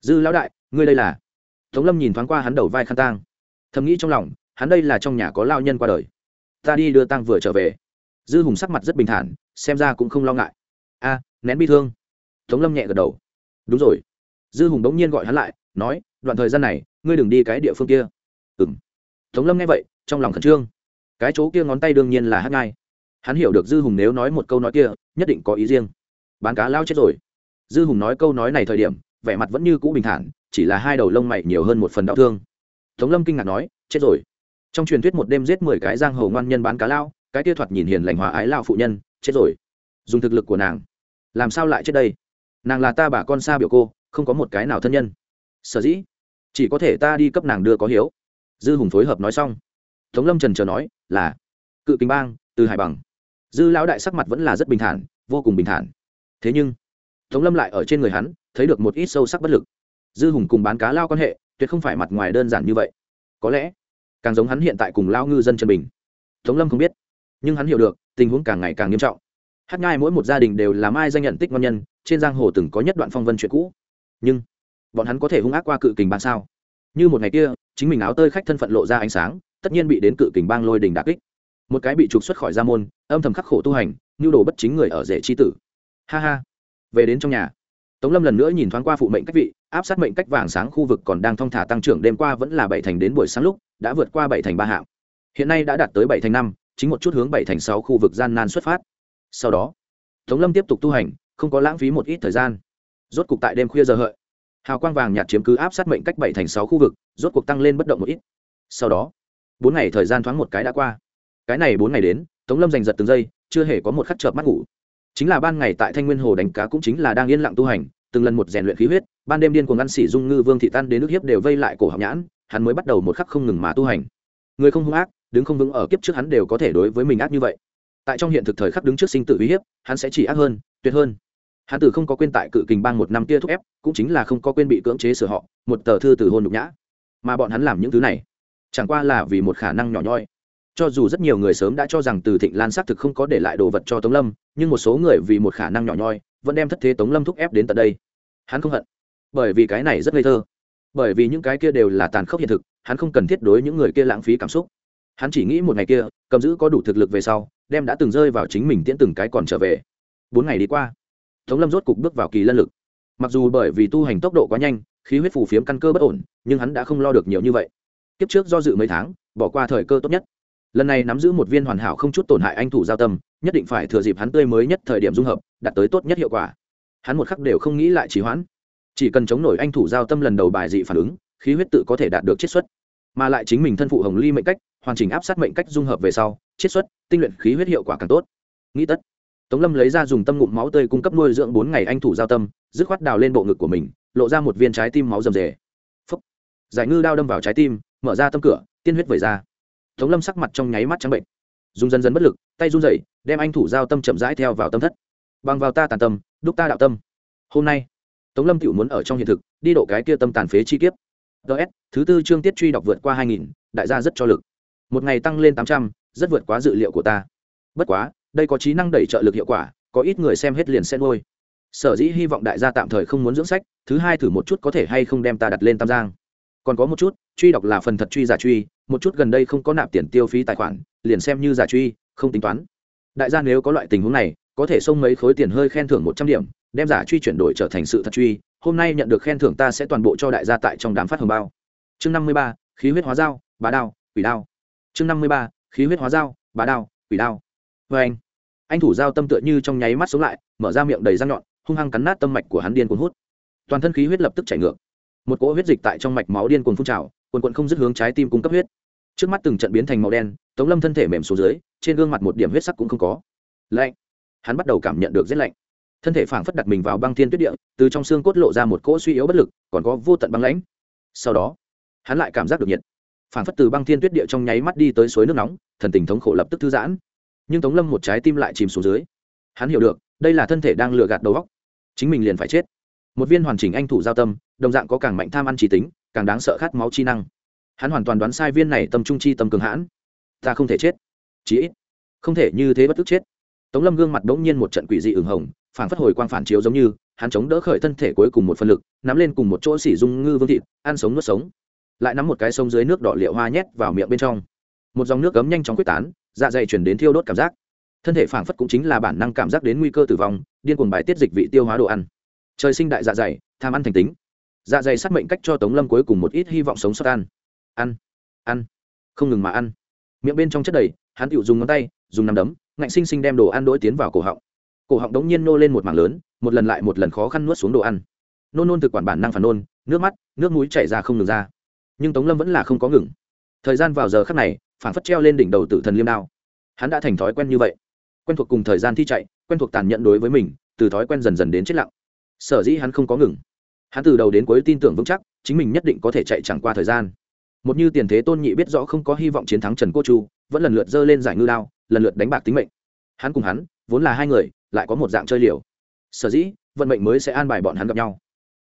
Dư lão đại, ngươi đây là? Tống lâm nhìn thoáng qua hắn đầu vai khăn tang. Thầm nghĩ trong lòng, hắn đây là trong nhà có lao nhân qua đời. Ta đi đưa tang vừa trở về. Dư hùng sắc mặt rất bình thản, xem ra cũng không lo ngại. A, nén bi thương. Tống lâm nhẹ gật đầu. Đúng rồi. Dư hùng đống nhiên gọi hắn lại, nói, đoạn thời gian này, ngươi đừng đi cái địa phương kia. Ừ m tống lâm nghe vậy, trong lòng khẩn trương. Cái chỗ kia ngón tay đương nhiên là hát ngai hắn hiểu được dư hùng nếu nói một câu nói kia, nhất định có ý riêng bán cá lao chết rồi. Dư hùng nói câu nói này thời điểm, vẻ mặt vẫn như cũ bình thản, chỉ là hai đầu lông mày nhiều hơn một phần đau thương. Tống lâm kinh ngạc nói, chết rồi. Trong truyền thuyết một đêm giết mười cái giang hồ ngoan nhân bán cá lao, cái tiêu thoạt nhìn hiền lành hòa ái lao phụ nhân, chết rồi. Dùng thực lực của nàng, làm sao lại chết đây? Nàng là ta bà con xa biểu cô, không có một cái nào thân nhân. Sở dĩ, chỉ có thể ta đi cấp nàng đưa có hiếu. Dư hùng phối hợp nói xong. Tống lâm trần chờ nói, là, cự kinh bang, từ hải bằng. Dư lão đại sắc mặt vẫn là rất bình thản, vô cùng bình thản thế nhưng, tống lâm lại ở trên người hắn, thấy được một ít sâu sắc bất lực. Dư hùng cùng bán cá lao quan hệ, tuyệt không phải mặt ngoài đơn giản như vậy. Có lẽ, càng giống hắn hiện tại cùng lao ngư dân chân bình. Tống lâm không biết, nhưng hắn hiểu được, tình huống càng ngày càng nghiêm trọng. Hát ngai mỗi một gia đình đều làm ai danh nhận tích ngon nhân, trên giang hồ từng có nhất đoạn phong vân chuyện cũ. Nhưng, bọn hắn có thể hung ác qua cự kình bang sao? Như một ngày kia, chính mình áo tơi khách thân phận lộ ra ánh sáng, tất nhiên bị đến cự kình bang lôi đình đà kích. Một cái bị trục xuất khỏi gia môn, âm thầm khắc khổ tu hành nhu đồ bất chính người ở rể chi tử ha ha. Về đến trong nhà, tống lâm lần nữa nhìn thoáng qua phụ mệnh cách vị, áp sát mệnh cách vàng sáng khu vực còn đang thong thả tăng trưởng đêm qua vẫn là bảy thành đến buổi sáng lúc, đã vượt qua bảy thành ba hạng. Hiện nay đã đạt tới bảy thành năm, chính một chút hướng bảy thành sáu khu vực gian nan xuất phát. Sau đó, tống lâm tiếp tục tu hành, không có lãng phí một ít thời gian. Rốt cục tại đêm khuya giờ hợi, hào quang vàng nhạt chiếm cứ áp sát mệnh cách bảy thành sáu khu vực, rốt cuộc tăng lên bất động một ít. Sau đó, bốn ngày thời gian thoáng một cái đã qua. Cái này bốn ngày đến, tống lâm giành giật từng giây, chưa hề có một khắc chợp mắt ngủ chính là ban ngày tại thanh nguyên hồ đánh cá cũng chính là đang yên lặng tu hành, từng lần một rèn luyện khí huyết, ban đêm điên cuồng ngăn xỉ dung ngư vương thị tan đến nước hiếp đều vây lại cổ học nhãn, hắn mới bắt đầu một khắc không ngừng mà tu hành. Người không hung ác, đứng không vững ở kiếp trước hắn đều có thể đối với mình ác như vậy. Tại trong hiện thực thời khắc đứng trước sinh tử uy hiếp, hắn sẽ chỉ ác hơn, tuyệt hơn. Hắn từ không có quên tại cự kình bang một năm kia thúc ép, cũng chính là không có quên bị cưỡng chế sửa họ, một tờ thư từ hôn nhục nhã. Mà bọn hắn làm những thứ này, chẳng qua là vì một khả năng nhỏ nhoi cho dù rất nhiều người sớm đã cho rằng từ thịnh lan xác thực không có để lại đồ vật cho tống lâm, nhưng một số người vì một khả năng nhỏ nhoi, vẫn đem thất thế tống lâm thúc ép đến tận đây. Hắn không hận, bởi vì cái này rất ngây thơ. Bởi vì những cái kia đều là tàn khốc hiện thực, hắn không cần thiết đối những người kia lãng phí cảm xúc. Hắn chỉ nghĩ một ngày kia, cầm giữ có đủ thực lực về sau, đem đã từng rơi vào chính mình tiễn từng cái còn trở về. Bốn ngày đi qua, tống lâm rốt cục bước vào kỳ lân lực. Mặc dù bởi vì tu hành tốc độ quá nhanh, khí huyết phù phiếm căn cơ bất ổn, nhưng hắn đã không lo được nhiều như vậy. Kiếp trước do dự mấy tháng, bỏ qua thời cơ tốt nhất lần này nắm giữ một viên hoàn hảo không chút tổn hại anh thủ giao tâm, nhất định phải thừa dịp hắn tươi mới nhất thời điểm dung hợp, đạt tới tốt nhất hiệu quả. Hắn một khắc đều không nghĩ lại trì hoãn. Chỉ cần chống nổi anh thủ giao tâm lần đầu bài dị phản ứng, khí huyết tự có thể đạt được chiết xuất. Mà lại chính mình thân phụ hồng ly mệnh cách, hoàn chỉnh áp sát mệnh cách dung hợp về sau, chiết xuất, tinh luyện khí huyết hiệu quả càng tốt. Nghĩ tất, tống lâm lấy ra dùng tâm ngụm máu tươi cung cấp nuôi dưỡng bốn ngày anh thủ giao tâm, dứt khoát đào lên bộ ngực của mình, lộ ra một viên trái tim máu rầm rề. Phấp giải ngư đao đâm vào trái tim, mở ra tâm cửa, tiên huyết vẩy ra tống lâm sắc mặt trong nháy mắt trắng bệnh. Dùng dần dần bất lực, tay run rẩy, đem anh thủ giao tâm chậm rãi theo vào tâm thất. Bằng vào ta tàn tâm, đúc ta đạo tâm. Hôm nay, tống lâm tự muốn ở trong hiện thực, đi độ cái kia tâm tàn phế chi kiếp. Ts thứ tư chương tiết truy đọc vượt qua hai nghìn, đại gia rất cho lực. Một ngày tăng lên tám trăm, rất vượt quá dự liệu của ta. Bất quá, đây có trí năng đẩy trợ lực hiệu quả, có ít người xem hết liền sẽ ngôi sở dĩ hy vọng đại gia tạm thời không muốn dưỡng sách, thứ hai thử một chút có thể hay không đem ta đặt lên tam giang còn có một chút, truy đọc là phần thật truy giả truy, một chút gần đây không có nạp tiền tiêu phí tài khoản, liền xem như giả truy, không tính toán. Đại gia nếu có loại tình huống này, có thể xông mấy khối tiền hơi khen thưởng một trăm điểm, đem giả truy chuyển đổi trở thành sự thật truy, hôm nay nhận được khen thưởng ta sẽ toàn bộ cho đại gia tại trong đám phát hồng bao. Chương năm mươi ba, khí huyết hóa dao, bá đao, quỷ đao. Chương năm mươi ba, khí huyết hóa dao, bá đao, quỷ đao. Vê anh anh thủ dao tâm tựa như trong nháy mắt sống lại, mở ra miệng đầy răng nhọn, hung hăng cắn nát tâm mạch của hắn điên cuồng hút. Toàn thân khí huyết lập tức chảy ngược một cỗ huyết dịch tại trong mạch máu điên cuồng phun trào, quần quận không dứt hướng trái tim cung cấp huyết. Trước mắt từng trận biến thành màu đen, tống lâm thân thể mềm xuống dưới, trên gương mặt một điểm huyết sắc cũng không có. Lạnh. Hắn bắt đầu cảm nhận được rét lạnh. Thân thể phảng phất đặt mình vào băng thiên tuyết địa, từ trong xương cốt lộ ra một cỗ suy yếu bất lực, còn có vô tận băng lãnh. Sau đó, hắn lại cảm giác được nhiệt. Phảng phất từ băng thiên tuyết địa trong nháy mắt đi tới suối nước nóng, thần tình thống khổ lập tức thư giãn. Nhưng tống lâm một trái tim lại chìm xuống dưới. Hắn hiểu được, đây là thân thể đang lừa gạt đầu óc. Chính mình liền phải chết một viên hoàn chỉnh anh thủ giao tâm, đồng dạng có càng mạnh tham ăn trí tính, càng đáng sợ khát máu chi năng. Hắn hoàn toàn đoán sai viên này tâm trung chi tâm cường hãn. Ta không thể chết. Chí ít, không thể như thế bất tức chết. Tống lâm gương mặt bỗng nhiên một trận quỷ dị ửng hồng phản phất hồi quang phản chiếu giống như, hắn chống đỡ khởi thân thể cuối cùng một phân lực, nắm lên cùng một chỗ xỉ dung ngư vương thịt, ăn sống nuốt sống. Lại nắm một cái sông dưới nước đỏ liệu hoa nhét vào miệng bên trong. Một dòng nước cấm nhanh chóng quyết tán dạ dày chuyển đến thiêu đốt cảm giác. Thân thể phản phất cũng chính là bản năng cảm giác đến nguy cơ tử vong, điên cuồng bài tiết dịch vị tiêu hóa đồ ăn trời sinh đại dạ dày, tham ăn thành tính. Dạ dày sát mệnh cách cho tống lâm cuối cùng một ít hy vọng sống sót ăn. Ăn ăn. Không ngừng mà ăn. Miệng bên trong chất đầy, hắn tựu dùng ngón tay, dùng nằm đấm, ngạnh xinh xinh đem đồ ăn đỗi tiến vào cổ họng. Cổ họng đống nhiên nô lên một mảng lớn, một lần lại một lần khó khăn nuốt xuống đồ ăn. Nôn nôn thực quản bản năng phản nôn, nước mắt, nước mũi chảy ra không ngừng ra. Nhưng tống lâm vẫn là không có ngừng. Thời gian vào giờ khắc này, phản phất treo lên đỉnh đầu tử thần liêm đao. Hắn đã thành thói quen như vậy. Quen thuộc cùng thời gian thi chạy, quen thuộc tàn nhẫn đối với mình, từ thói quen dần dần đến chết lặng sở dĩ hắn không có ngừng. Hắn từ đầu đến cuối tin tưởng vững chắc chính mình nhất định có thể chạy chẳng qua thời gian. Một như tiền thế tôn nhị biết rõ không có hy vọng chiến thắng trần cô chu vẫn lần lượt dơ lên giải ngư lao, lần lượt đánh bạc tính mệnh. Hắn cùng hắn vốn là hai người lại có một dạng chơi liều. Sở dĩ vận mệnh mới sẽ an bài bọn hắn gặp nhau.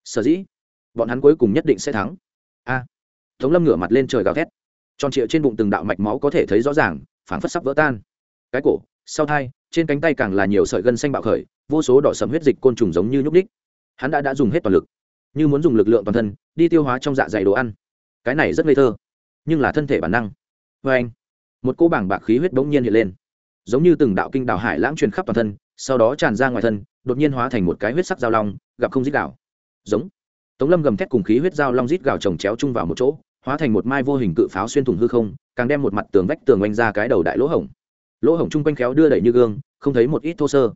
Sở dĩ bọn hắn cuối cùng nhất định sẽ thắng. A. Tống lâm ngửa mặt lên trời gào thét. Tròn trịa trên bụng từng đạo mạch máu có thể thấy rõ ràng phảng phất sắp vỡ tan. Cái cổ sau thai trên cánh tay càng là nhiều sợi gân xanh bạo khởi vô số đỏ sầm huyết dịch côn trùng giống như nhúc ních hắn đã đã dùng hết toàn lực. Như muốn dùng lực lượng toàn thân, đi tiêu hóa trong dạ dày đồ ăn. Cái này rất ngây thơ, nhưng là thân thể bản năng. Vê anh, một cô bảng bạc khí huyết bỗng nhiên hiện lên. Giống như từng đạo kinh đảo hải lãng truyền khắp toàn thân, sau đó tràn ra ngoài thân, đột nhiên hóa thành một cái huyết sắc dao long, gặp không dít đảo giống. Tống lâm gầm thét cùng khí huyết dao long rít gào trồng chéo chung vào một chỗ, hóa thành một mai vô hình cự pháo xuyên thủng hư không, càng đem một mặt tường vách tường oanh ra cái đầu đại lỗ hổng. Lỗ hổng chung quanh khéo đưa đẩy như gương, không thấy một ít thô sơ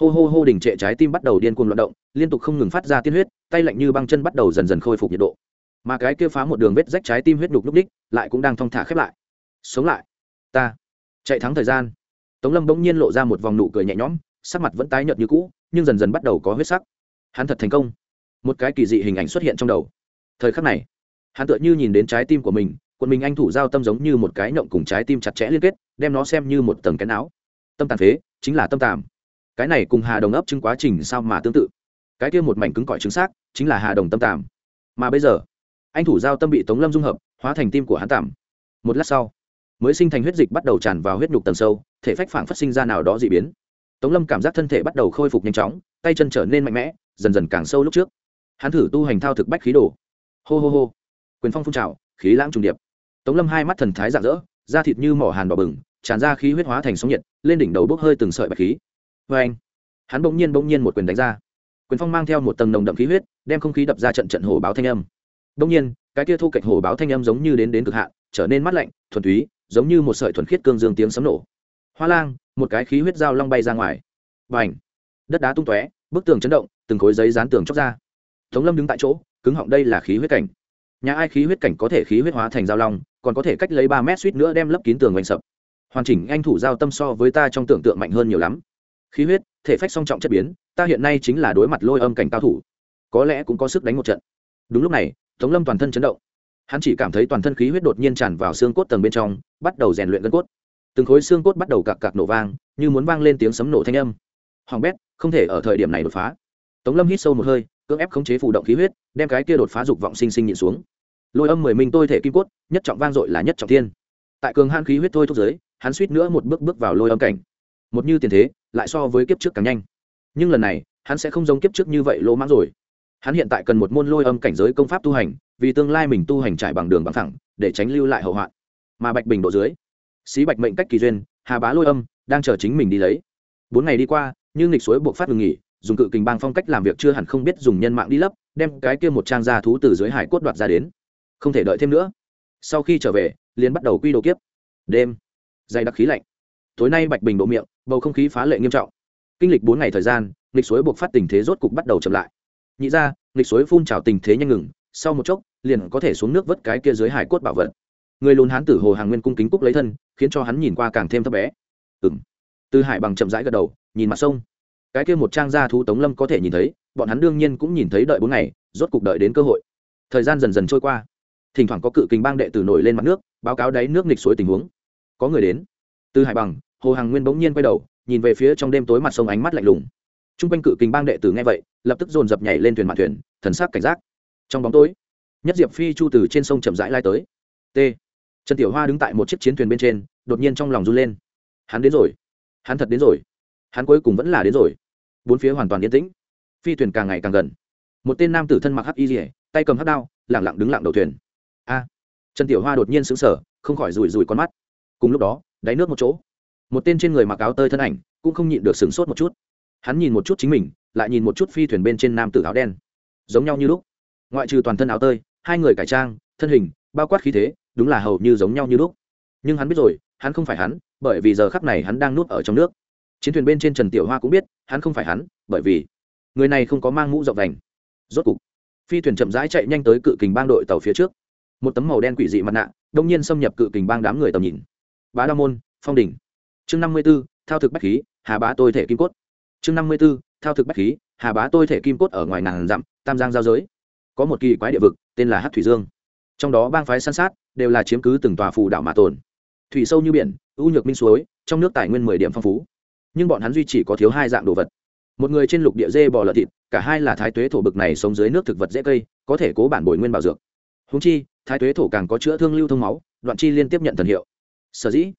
hô hô hô đỉnh trệ trái tim bắt đầu điên cuồng loạn động, liên tục không ngừng phát ra tiên huyết, tay lạnh như băng chân bắt đầu dần dần khôi phục nhiệt độ. Mà cái kia phá một đường vết rách trái tim huyết đục lúc đích, lại cũng đang thong thả khép lại. Sống lại. Ta. Chạy thắng thời gian. Tống lâm bỗng nhiên lộ ra một vòng nụ cười nhẹ nhõm, sắc mặt vẫn tái nhợt như cũ, nhưng dần dần bắt đầu có huyết sắc. Hắn thật thành công. Một cái kỳ dị hình ảnh xuất hiện trong đầu. Thời khắc này, hắn tựa như nhìn đến trái tim của mình, quần mình anh thủ giao tâm giống như một cái nhộng cùng trái tim chặt chẽ liên kết, đem nó xem như một tầng cái não tâm tàn phế, chính là tâm tàm cái này cùng hà đồng ấp chứng quá trình sao mà tương tự? Cái kia một mảnh cứng cỏi chứng xác chính là hà đồng tâm tàm mà bây giờ, anh thủ giao tâm bị tống lâm dung hợp, hóa thành tim của hắn tàm một lát sau, mới sinh thành huyết dịch bắt đầu tràn vào huyết nhục tầng sâu, thể phách phản phát sinh ra nào đó dị biến. Tống lâm cảm giác thân thể bắt đầu khôi phục nhanh chóng, tay chân trở nên mạnh mẽ, dần dần càng sâu lúc trước. Hắn thử tu hành thao thực bách khí đồ. Hô hô hô. Quyền phong phun trào, khí lãng trùng điệp. Tống lâm hai mắt thần thái rạng rỡ, da thịt như mỏ hàn đỏ bừng, tràn ra khí huyết hóa thành sóng nhiệt, lên đỉnh đầu bốc hơi từng sợi bạch khí vê anh, hắn bỗng nhiên bỗng nhiên một quyền đánh ra. Quyền phong mang theo một tầng nồng đậm khí huyết, đem không khí đập ra trận trận hổ báo thanh âm. Bỗng nhiên, cái kia thu cạnh hổ báo thanh âm giống như đến đến cực hạn, trở nên mát lạnh, thuần túy, giống như một sợi thuần khiết cương dương tiếng sấm nổ. Hoa lang, một cái khí huyết dao long bay ra ngoài. Và ảnh đất đá tung tóe, bức tường chấn động, từng khối giấy dán tường chóc ra. Tống lâm đứng tại chỗ, cứng họng đây là khí huyết cảnh. Nhà ai khí huyết cảnh có thể khí huyết hóa thành dao long, còn có thể cách lấy ba mét suýt nữa đem lấp kín tường oanh sập. Hoàn chỉnh anh thủ giao tâm so với ta trong tưởng tượng mạnh hơn nhiều lắm khí huyết, thể phách song trọng chất biến, ta hiện nay chính là đối mặt lôi âm cảnh cao thủ. Có lẽ cũng có sức đánh một trận. Đúng lúc này, tống lâm toàn thân chấn động. Hắn chỉ cảm thấy toàn thân khí huyết đột nhiên tràn vào xương cốt tầng bên trong, bắt đầu rèn luyện gân cốt. Từng khối xương cốt bắt đầu cạc cạc nổ vang, như muốn vang lên tiếng sấm nổ thanh âm. Hoàng bét, không thể ở thời điểm này đột phá. Tống lâm hít sâu một hơi, cưỡng ép khống chế phụ động khí huyết, đem cái kia đột phá dục vọng sinh sinh nhịn xuống. Lôi âm mười minh tôi thể kim cốt, nhất trọng vang dội là nhất trọng thiên. Tại cường han khí huyết thôi thúc giới, hắn suýt nữa một bước bước vào lôi âm cảnh. Một như tiền thế lại so với kiếp trước càng nhanh. Nhưng lần này, hắn sẽ không giống kiếp trước như vậy lỗ mãng rồi. Hắn hiện tại cần một môn lôi âm cảnh giới công pháp tu hành, vì tương lai mình tu hành trải bằng đường bằng thẳng để tránh lưu lại hậu hoạn. Mà bạch bình độ dưới, xí bạch mệnh cách kỳ duyên, hà bá lôi âm, đang chờ chính mình đi lấy. Bốn ngày đi qua nhưng nghịch suối buộc phát ngừng nghỉ, dùng cự kình bang phong cách làm việc chưa hẳn không biết dùng nhân mạng đi lấp, đem cái kia một trang gia thú từ dưới hải cốt đoạt ra đến. Không thể đợi thêm nữa. Sau khi trở về, liền bắt đầu quy đồ kiếp. Đêm. Dày đặc khí lạnh tối nay bạch bình độ miệng, bầu không khí phá lệ nghiêm trọng. Kinh lịch bốn ngày thời gian, nghịch suối buộc phát tình thế rốt cục bắt đầu chậm lại. Nhị ra, nghịch suối phun trào tình thế nhanh ngừng, sau một chốc, liền có thể xuống nước vớt cái kia dưới hải cốt bảo vật. Người lùn hán tử hồ hàng nguyên cung kính cúc lấy thân, khiến cho hắn nhìn qua càng thêm thấp bé. Ừng từ hải bằng chậm rãi gật đầu, nhìn mặt sông. Cái kia một trang gia thú tống lâm có thể nhìn thấy, bọn hắn đương nhiên cũng nhìn thấy đợi bốn ngày, rốt cục đợi đến cơ hội. Thời gian dần dần trôi qua. Thỉnh thoảng có cự kình bang đệ tử nổi lên mặt nước, báo cáo đáy nước nghịch suối tình huống. Có người đến từ hải bằng, hồ hàng nguyên bỗng nhiên quay đầu, nhìn về phía trong đêm tối mặt sông ánh mắt lạnh lùng. T r u n g quanh cự kình bang đệ tử nghe vậy, lập tức dồn dập nhảy lên thuyền mạn thuyền, thần sắc cảnh giác. Trong bóng tối, nhất diệp phi chu từ trên sông chậm rãi lai tới. T. Trần tiểu hoa đứng tại một chiếc chiến thuyền bên trên, đột nhiên trong lòng run lên. Hắn đến rồi. Hắn thật đến rồi. Hắn cuối cùng vẫn là đến rồi. Bốn phía hoàn toàn yên tĩnh. Phi thuyền càng ngày càng gần. Một tên nam tử thân mặc hắc y rỉa tay cầm hắc đao lẳng lặng đứng lặng đầu thuyền. A. Trần tiểu hoa đột nhiên sững sờ, không khỏi rủi rủi con mắt. Cùng lúc đó đáy nước một chỗ. Một tên trên người mặc áo tơi thân ảnh cũng không nhịn được sửng sốt một chút. Hắn nhìn một chút chính mình, lại nhìn một chút phi thuyền bên trên nam tử áo đen. Giống nhau như lúc. Ngoại trừ toàn thân áo tơi, hai người cải trang, thân hình, bao quát khí thế, đúng là hầu như giống nhau như lúc. Nhưng hắn biết rồi, hắn không phải hắn, bởi vì giờ khắc này hắn đang nuốt ở trong nước. Chiến thuyền bên trên trần tiểu hoa cũng biết, hắn không phải hắn, bởi vì người này không có mang mũ rộng vành rốt cục, phi thuyền chậm rãi chạy nhanh tới cự kình bang đội tàu phía trước. Một tấm màu đen quỷ dị mặt nạ, đông nhiên xâm nhập cự kình bang đám người tầm nhìn bá đa môn, phong đỉnh. Chương năm mươi b ố thao thực bách khí, hà bá tôi thể kim cốt. Chương năm mươi b ố thao thực bách khí, hà bá tôi thể kim cốt ở ngoài ngàn dặm, tam giang giao giới. Có một kỳ quái địa vực, tên là hát thủy dương. Trong đó bang phái san sát, đều là chiếm cứ từng tòa phù đảo mà tồn. Thủy sâu như biển, ưu nhược minh suối, trong nước tài nguyên mười điểm phong phú. Nhưng bọn hắn duy chỉ có thiếu hai dạng đồ vật. Một người trên lục địa dê bò lợn thịt, cả hai là thái tuế thổ bực này sống dưới nước thực vật dễ cây, có thể cố bản bồi nguyên bảo dược. Húng chi, thái tuế thổ càng có chữa thương lưu thông máu, đoạn chi liên tiếp nhận thần hiệu sở dĩ,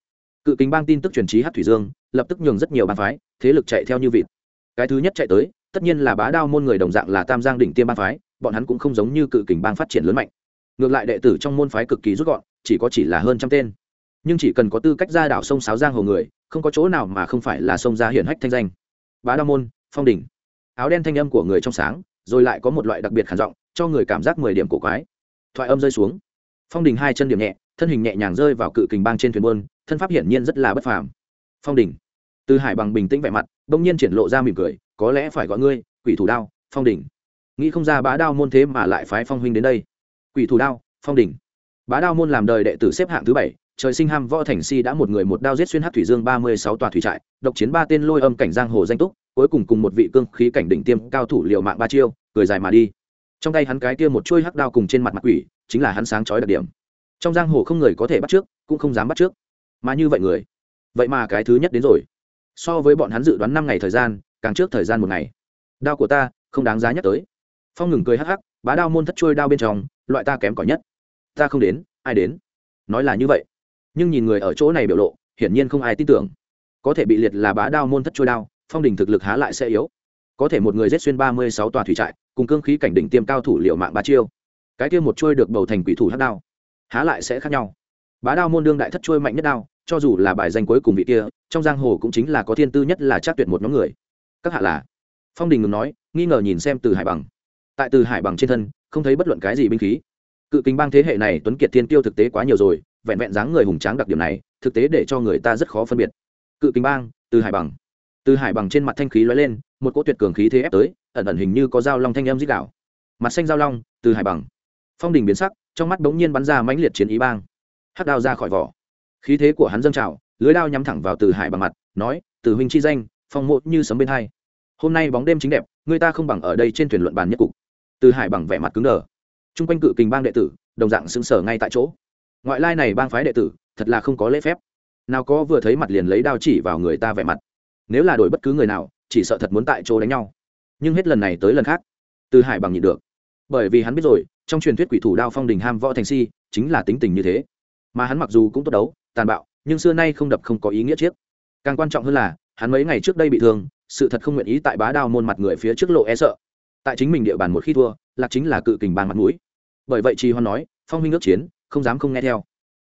cự kính bang tin tức truyền trí hát thủy dương lập tức nhường rất nhiều bang phái, thế lực chạy theo như vịt. Cái thứ nhất chạy tới, tất nhiên là bá đao môn người đồng dạng là tam giang đỉnh tiêm bang phái, bọn hắn cũng không giống như cự kình bang phát triển lớn mạnh. Ngược lại đệ tử trong môn phái cực kỳ rút gọn, chỉ có chỉ là hơn trăm tên. Nhưng chỉ cần có tư cách ra đảo sông sáo giang hồ người, không có chỗ nào mà không phải là sông ra hiển hách thanh danh. Bá đao môn, phong đỉnh. Áo đen thanh âm của người trong sáng, rồi lại có một loại đặc biệt khản giọng, cho người cảm giác mười điểm cổ quái. Thoại âm rơi xuống. Phong đình hai chân điểm nhẹ thân hình nhẹ nhàng rơi vào cự kình bang trên thuyền buôn, thân pháp hiển nhiên rất là bất phàm. Phong đình từ hải bằng bình tĩnh vẻ mặt, bỗng nhiên triển lộ ra mỉm cười, có lẽ phải gọi ngươi, quỷ thủ đao, phong đình nghĩ không ra bá đao môn thế mà lại phái phong huynh đến đây. Quỷ thủ đao, phong đình bá đao môn làm đời đệ tử xếp hạng thứ bảy, trời sinh ham võ thành si đã một người một đao giết xuyên hát thủy dương ba mươi sáu tòa thủy trại, độc chiến ba tên lôi âm cảnh giang hồ danh túc, cuối cùng cùng một vị cương khí cảnh đỉnh tiêm cao thủ liệu mạng ba chiêu, cười dài mà đi. Trong tay hắn cái kia một chuôi hắc đao cùng trên mặt mặt quỷ, chính là hắn sáng chói đặc điểm trong giang hồ không người có thể bắt trước, cũng không dám bắt trước. Mà như vậy người, vậy mà cái thứ nhất đến rồi. So với bọn hắn dự đoán năm ngày thời gian, càng trước thời gian một ngày. Đao của ta, không đáng giá nhắc tới. Phong ngừng cười hắc hắc, bá đao môn thất trôi đao bên trong, loại ta kém cỏi nhất. Ta không đến, ai đến? Nói là như vậy. Nhưng nhìn người ở chỗ này biểu lộ, hiển nhiên không ai tin tưởng. Có thể bị liệt là bá đao môn thất trôi đao, phong đình thực lực há lại sẽ yếu. Có thể một người giết xuyên ba mươi sáu tòa thủy trại, cùng cương khí cảnh đỉnh tiêm cao thủ liệu mạng ba chiêu. Cái kia một trôi được bầu thành quỷ thủ hắc đao há lại sẽ khác nhau. Bá đao môn đương đại thất trôi mạnh nhất đao, cho dù là bài danh cuối cùng vị kia, trong giang hồ cũng chính là có thiên tư nhất là chắc tuyệt một nhóm người. Các hạ là? Phong đình ngừng nói, nghi ngờ nhìn xem từ hải bằng. Tại từ hải bằng trên thân, không thấy bất luận cái gì binh khí. Cự kính bang thế hệ này tuấn kiệt thiên tiêu thực tế quá nhiều rồi, vẹn vẹn dáng người hùng tráng đặc điểm này, thực tế để cho người ta rất khó phân biệt. Cự kính bang, từ hải bằng. Từ hải bằng trên mặt thanh khí lóe lên, một cỗ tuyệt cường khí thế ép tới, ẩn ẩn hình như có dao long thanh em dích đạo mặt xanh dao long, từ hải bằng. Phong đình biến sắc trong mắt bỗng nhiên bắn ra mãnh liệt chiến ý bang. Hắc đao ra khỏi vỏ. Khí thế của hắn dâng trào, lưới đao nhắm thẳng vào từ hải bằng mặt, nói, từ huynh chi danh, phong mộ như sấm bên hai. Hôm nay bóng đêm chính đẹp, người ta không bằng ở đây trên thuyền luận bàn nhất cục. Từ hải bằng vẻ mặt cứng đờ. Chung quanh cự kình bang đệ tử, đồng dạng xứng sở ngay tại chỗ. Ngoại lai này bang phái đệ tử, thật là không có lễ phép. Nào có vừa thấy mặt liền lấy đao chỉ vào người ta vẻ mặt. Nếu là đổi bất cứ người nào, chỉ sợ thật muốn tại chỗ đánh nhau. Nhưng hết lần này tới lần khác, từ hải bằng nhịn được. Bởi vì hắn biết rồi trong truyền thuyết quỷ thủ đao phong đình ham võ thành si, chính là tính tình như thế. Mà hắn mặc dù cũng tốt đấu, tàn bạo, nhưng xưa nay không đập không có ý nghĩa chiếc. Càng quan trọng hơn là, hắn mấy ngày trước đây bị thương, sự thật không nguyện ý tại bá đao môn mặt người phía trước lộ e sợ. Tại chính mình địa bàn một khi thua, lạc chính là cự kình bàn mặt mũi. Bởi vậy trì hoan nói, phong huynh ước chiến, không dám không nghe theo.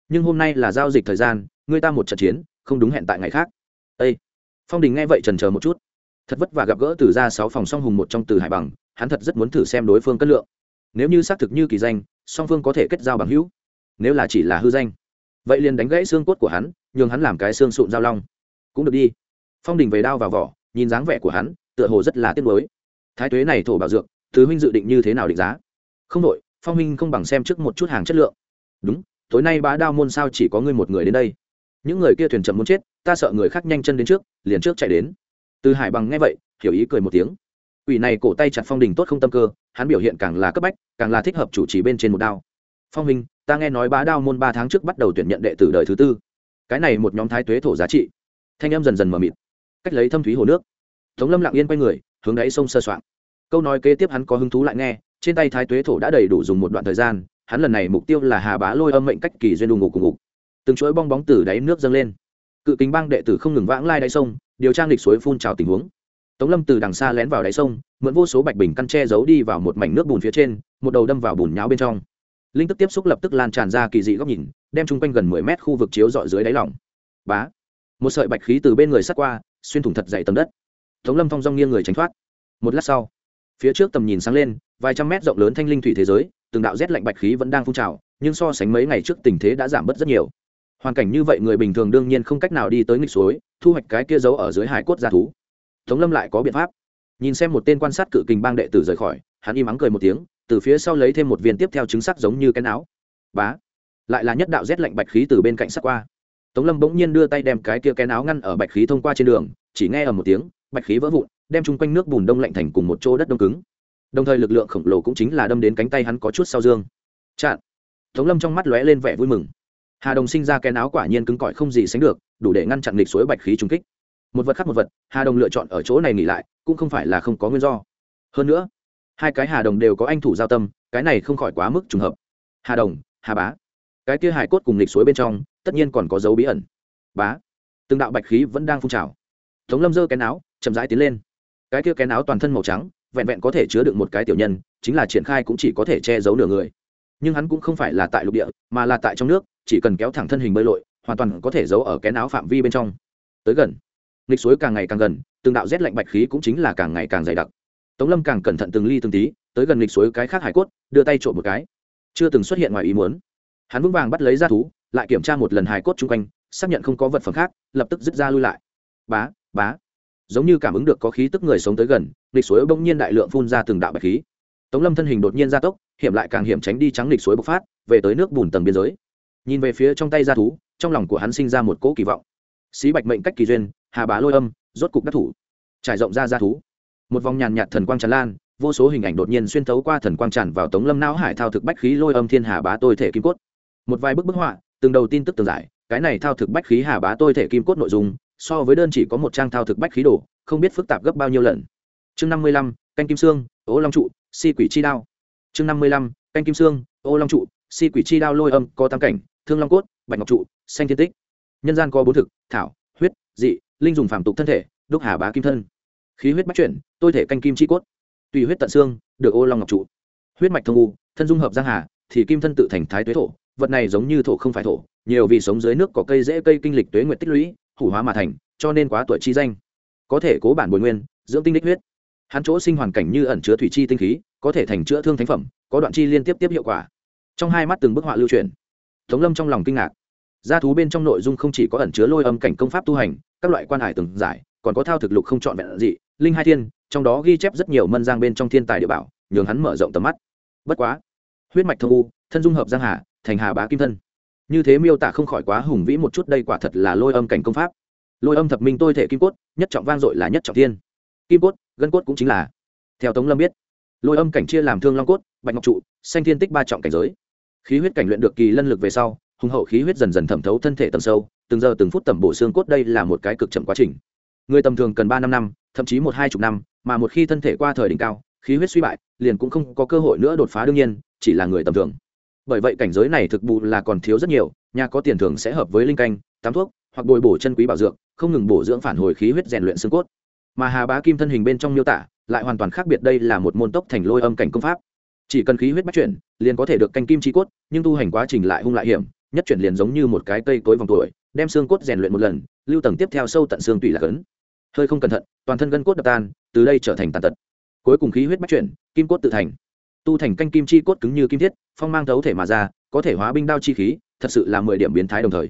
Nhưng hôm nay là giao dịch thời gian người ta một trận chiến, không đúng hẹn tại ngày khác. Ê! phong đình nghe vậy trần chờ một chút. Thật vất vả gặp gỡ từ ra sáu phòng song hùng một trong từ hải bằng, hắn thật rất muốn thử xem đối phương cất lượng nếu như xác thực như kỳ danh, song phương có thể kết giao bằng hữu. Nếu là chỉ là hư danh, vậy liền đánh gãy xương cốt của hắn, nhường hắn làm cái xương sụn giao long. Cũng được đi. Phong đình về đao vào vỏ, nhìn dáng vẻ của hắn, tựa hồ rất là tiếc nuối. Thái tuế này thổ bảo dược thứ huynh dự định như thế nào định giá? Không đội phong huynh không bằng xem trước một chút hàng chất lượng. Đúng, tối nay bá đao môn sao chỉ có ngươi một người đến đây? Những người kia thuyền chậm muốn chết, ta sợ người khác nhanh chân đến trước, liền trước chạy đến. Từ hải bằng nghe vậy, hiểu ý cười một tiếng quỷ này cổ tay chặt phong đình tốt không tâm cơ, hắn biểu hiện càng là cấp bách, càng là thích hợp chủ trì bên trên một đao. Phong hình ta nghe nói bá đao môn ba tháng trước bắt đầu tuyển nhận đệ tử đời thứ tư. Cái này một nhóm thái tuế thổ giá trị. Thanh em dần dần mờ mịt. Cách lấy thâm thúy hồ nước. Tống lâm lặng yên quay người, hướng đáy sông sơ soạn. Câu nói kế tiếp hắn có hứng thú lại nghe, trên tay thái tuế thổ đã đầy đủ dùng một đoạn thời gian, hắn lần này mục tiêu là hà bá lôi âm mệnh cách kỳ duyên đù ngục cùng ngục. Từng chuỗi bong bóng từ đáy nước dâng lên. Cự kính bang đệ tử không ngừng vãng lai đáy sông, điều tra lịch suối phun trào tình huống tống lâm từ đằng xa lén vào đáy sông, mượn vô số bạch bình căn tre giấu đi vào một mảnh nước bùn phía trên, một đầu đâm vào bùn nháo bên trong. Linh tức tiếp xúc lập tức lan tràn ra kỳ dị góc nhìn, đem chung quanh gần mười mét khu vực chiếu dọi dưới đáy lỏng bá! Một sợi bạch khí từ bên người sắt qua, xuyên thủng thật dày tầm đất. Tống lâm thong dong nghiêng người tránh thoát. Một lát sau, phía trước tầm nhìn sáng lên, vài trăm mét rộng lớn thanh linh thủy thế giới, từng đạo rét lạnh bạch khí vẫn đang phun trào, nhưng so sánh mấy ngày trước tình thế đã giảm bớt rất nhiều. Hoàn cảnh như vậy người bình thường đương nhiên không cách nào đi tới nghịch suối, thu hoạch cái kia giấu ở dưới hải cốt g thú tống lâm lại có biện pháp. Nhìn xem một tên quan sát cự kình bang đệ tử rời khỏi, hắn im ắng cười một tiếng, từ phía sau lấy thêm một viên tiếp theo chứng sắc giống như cái áo bá! Lại là nhất đạo rét lạnh bạch khí từ bên cạnh sắc qua. Tống lâm bỗng nhiên đưa tay đem cái kia cái áo ngăn ở bạch khí thông qua trên đường, chỉ nghe ở một tiếng, bạch khí vỡ vụn, đem chung quanh nước bùn đông lạnh thành cùng một chỗ đất đông cứng. Đồng thời lực lượng khổng lồ cũng chính là đâm đến cánh tay hắn có chút sau dương. Chặn! Tống lâm trong mắt lóe lên vẻ vui mừng. Hà đồng sinh ra cái áo quả nhiên cứng cỏi không gì sánh được, đủ để ngăn chặn lịch suối bạch khí trung kích một vật khác một vật, hà đồng lựa chọn ở chỗ này nghỉ lại, cũng không phải là không có nguyên do. Hơn nữa, hai cái hà đồng đều có anh thủ giao tâm, cái này không khỏi quá mức trùng hợp. Hà đồng, hà bá. Cái kia hải cốt cùng lịch suối bên trong, tất nhiên còn có dấu bí ẩn. Bá. Từng đạo bạch khí vẫn đang phun trào. Tống lâm dơ cái áo, chậm rãi tiến lên. Cái kia cái áo toàn thân màu trắng, vẹn vẹn có thể chứa được một cái tiểu nhân, chính là triển khai cũng chỉ có thể che giấu nửa người. Nhưng hắn cũng không phải là tại lục địa, mà là tại trong nước, chỉ cần kéo thẳng thân hình bơi lội, hoàn toàn có thể giấu ở cái áo phạm vi bên trong. Tới gần nghịch suối càng ngày càng gần, từng đạo rét lạnh bạch khí cũng chính là càng ngày càng dày đặc. Tống lâm càng cẩn thận từng ly từng tí, tới gần nghịch suối cái khác hải cốt, đưa tay trộm một cái. Chưa từng xuất hiện ngoài ý muốn. Hắn vững vàng bắt lấy ra thú, lại kiểm tra một lần hải cốt chung quanh, xác nhận không có vật phẩm khác, lập tức dứt ra lui lại. Bá bá. Giống như cảm ứng được có khí tức người sống tới gần, nghịch suối bỗng nhiên đại lượng phun ra từng đạo bạch khí. Tống lâm thân hình đột nhiên gia tốc, hiểm lại càng hiểm tránh đi trắng nghịch suối bộc phát, về tới nước bùn tầng biên giới. Nhìn về phía trong tay ra thú, trong lòng của hắn sinh ra một cỗ kỳ vọng. Xí bạch mệnh cách kỳ duyên hà bá lôi âm, rốt cục đắc thủ. Trải rộng ra ra thú. Một vòng nhàn nhạt thần quang tràn lan, vô số hình ảnh đột nhiên xuyên thấu qua thần quang tràn vào tống lâm não hải thao thực bách khí lôi âm thiên hà bá tôi thể kim cốt. Một vài bức bức họa, từng đầu tin tức tường giải, cái này thao thực bách khí hà bá tôi thể kim cốt nội dung, so với đơn chỉ có một trang thao thực bách khí đồ, không biết phức tạp gấp bao nhiêu lần. Chương năm mươi lăm, canh kim sương ô long trụ, si quỷ chi đao. Chương năm mươi lăm, canh kim sương ô long trụ, si quỷ chi đao lôi âm có tam cảnh, thương long cốt, bạch ngọc trụ, xanh thiên tích. Nhân gian có bốn thực, thảo, huyết, dị linh dùng phàm tục thân thể, đúc hà bá kim thân. Khí huyết bắt chuyển, tôi thể canh kim chi cốt. Tùy huyết tận xương, được ô long ngọc trụ. Huyết mạch thông u, thân dung hợp giang hà, thì kim thân tự thành thái tuế thổ. Vật này giống như thổ không phải thổ, nhiều vì sống dưới nước có cây dễ cây kinh lịch tuế nguyện tích lũy, hủ hóa mà thành, cho nên quá tuổi chi danh. Có thể cố bản bồi nguyên, dưỡng tinh đích huyết. Hắn chỗ sinh hoàn cảnh như ẩn chứa thủy chi tinh khí, có thể thành chữa thương thánh phẩm, có đoạn chi liên tiếp tiếp hiệu quả. Trong hai mắt từng bức họa lưu truyền. Tống lâm trong lòng kinh ngạc gia thú bên trong nội dung không chỉ có ẩn chứa lôi âm cảnh công pháp tu hành, các loại quan hải từng giải, còn có thao thực lục không chọn vẹn dị, linh hai thiên, trong đó ghi chép rất nhiều mân giang bên trong thiên tài địa bảo, nhường hắn mở rộng tầm mắt. Bất quá, huyết mạch thông u, thân dung hợp giang hà, thành hà bá kim thân. Như thế miêu tả không khỏi quá hùng vĩ một chút, đây quả thật là lôi âm cảnh công pháp. Lôi âm thập minh tôi thể kim cốt, nhất trọng vang dội là nhất trọng thiên. Kim cốt, gân cốt cũng chính là. Theo tống lâm biết, lôi âm cảnh chia làm thương long cốt, bạch ngọc trụ, xanh thiên tích ba trọng cảnh giới. Khí huyết cảnh luyện được kỳ lân lực về sau hùng hậu khí huyết dần dần thẩm thấu thân thể tầm sâu, từng giờ từng phút tẩm bổ xương cốt đây là một cái cực chậm quá trình. Người tầm thường cần ba năm năm, thậm chí một hai chục năm, mà một khi thân thể qua thời đỉnh cao, khí huyết suy bại, liền cũng không có cơ hội nữa đột phá đương nhiên, chỉ là người tầm thường. Bởi vậy cảnh giới này thực bù là còn thiếu rất nhiều, nhà có tiền thường sẽ hợp với linh canh tám thuốc, hoặc bồi bổ chân quý bảo dược, không ngừng bổ dưỡng phản hồi khí huyết rèn luyện xương cốt. Mà hà bá kim thân hình bên trong miêu tả, lại hoàn toàn khác biệt đây là một môn tốc thành lôi âm cảnh công pháp. Chỉ cần khí huyết bắt chuyển, liền có thể được canh kim chi cốt, nhưng tu hành quá trình lại hung lại hiểm nhất chuyển liền giống như một cái cây cối vòng tuổi đem xương cốt rèn luyện một lần lưu tầng tiếp theo sâu tận xương tủy là cấn. Hơi không cẩn thận toàn thân gân cốt đập tan từ đây trở thành tàn tật. Cuối cùng khí huyết bắt chuyển kim cốt tự thành. Tu thành canh kim chi cốt cứng như kim thiết phong mang thấu thể mà ra có thể hóa binh đao chi khí thật sự là mười điểm biến thái đồng thời.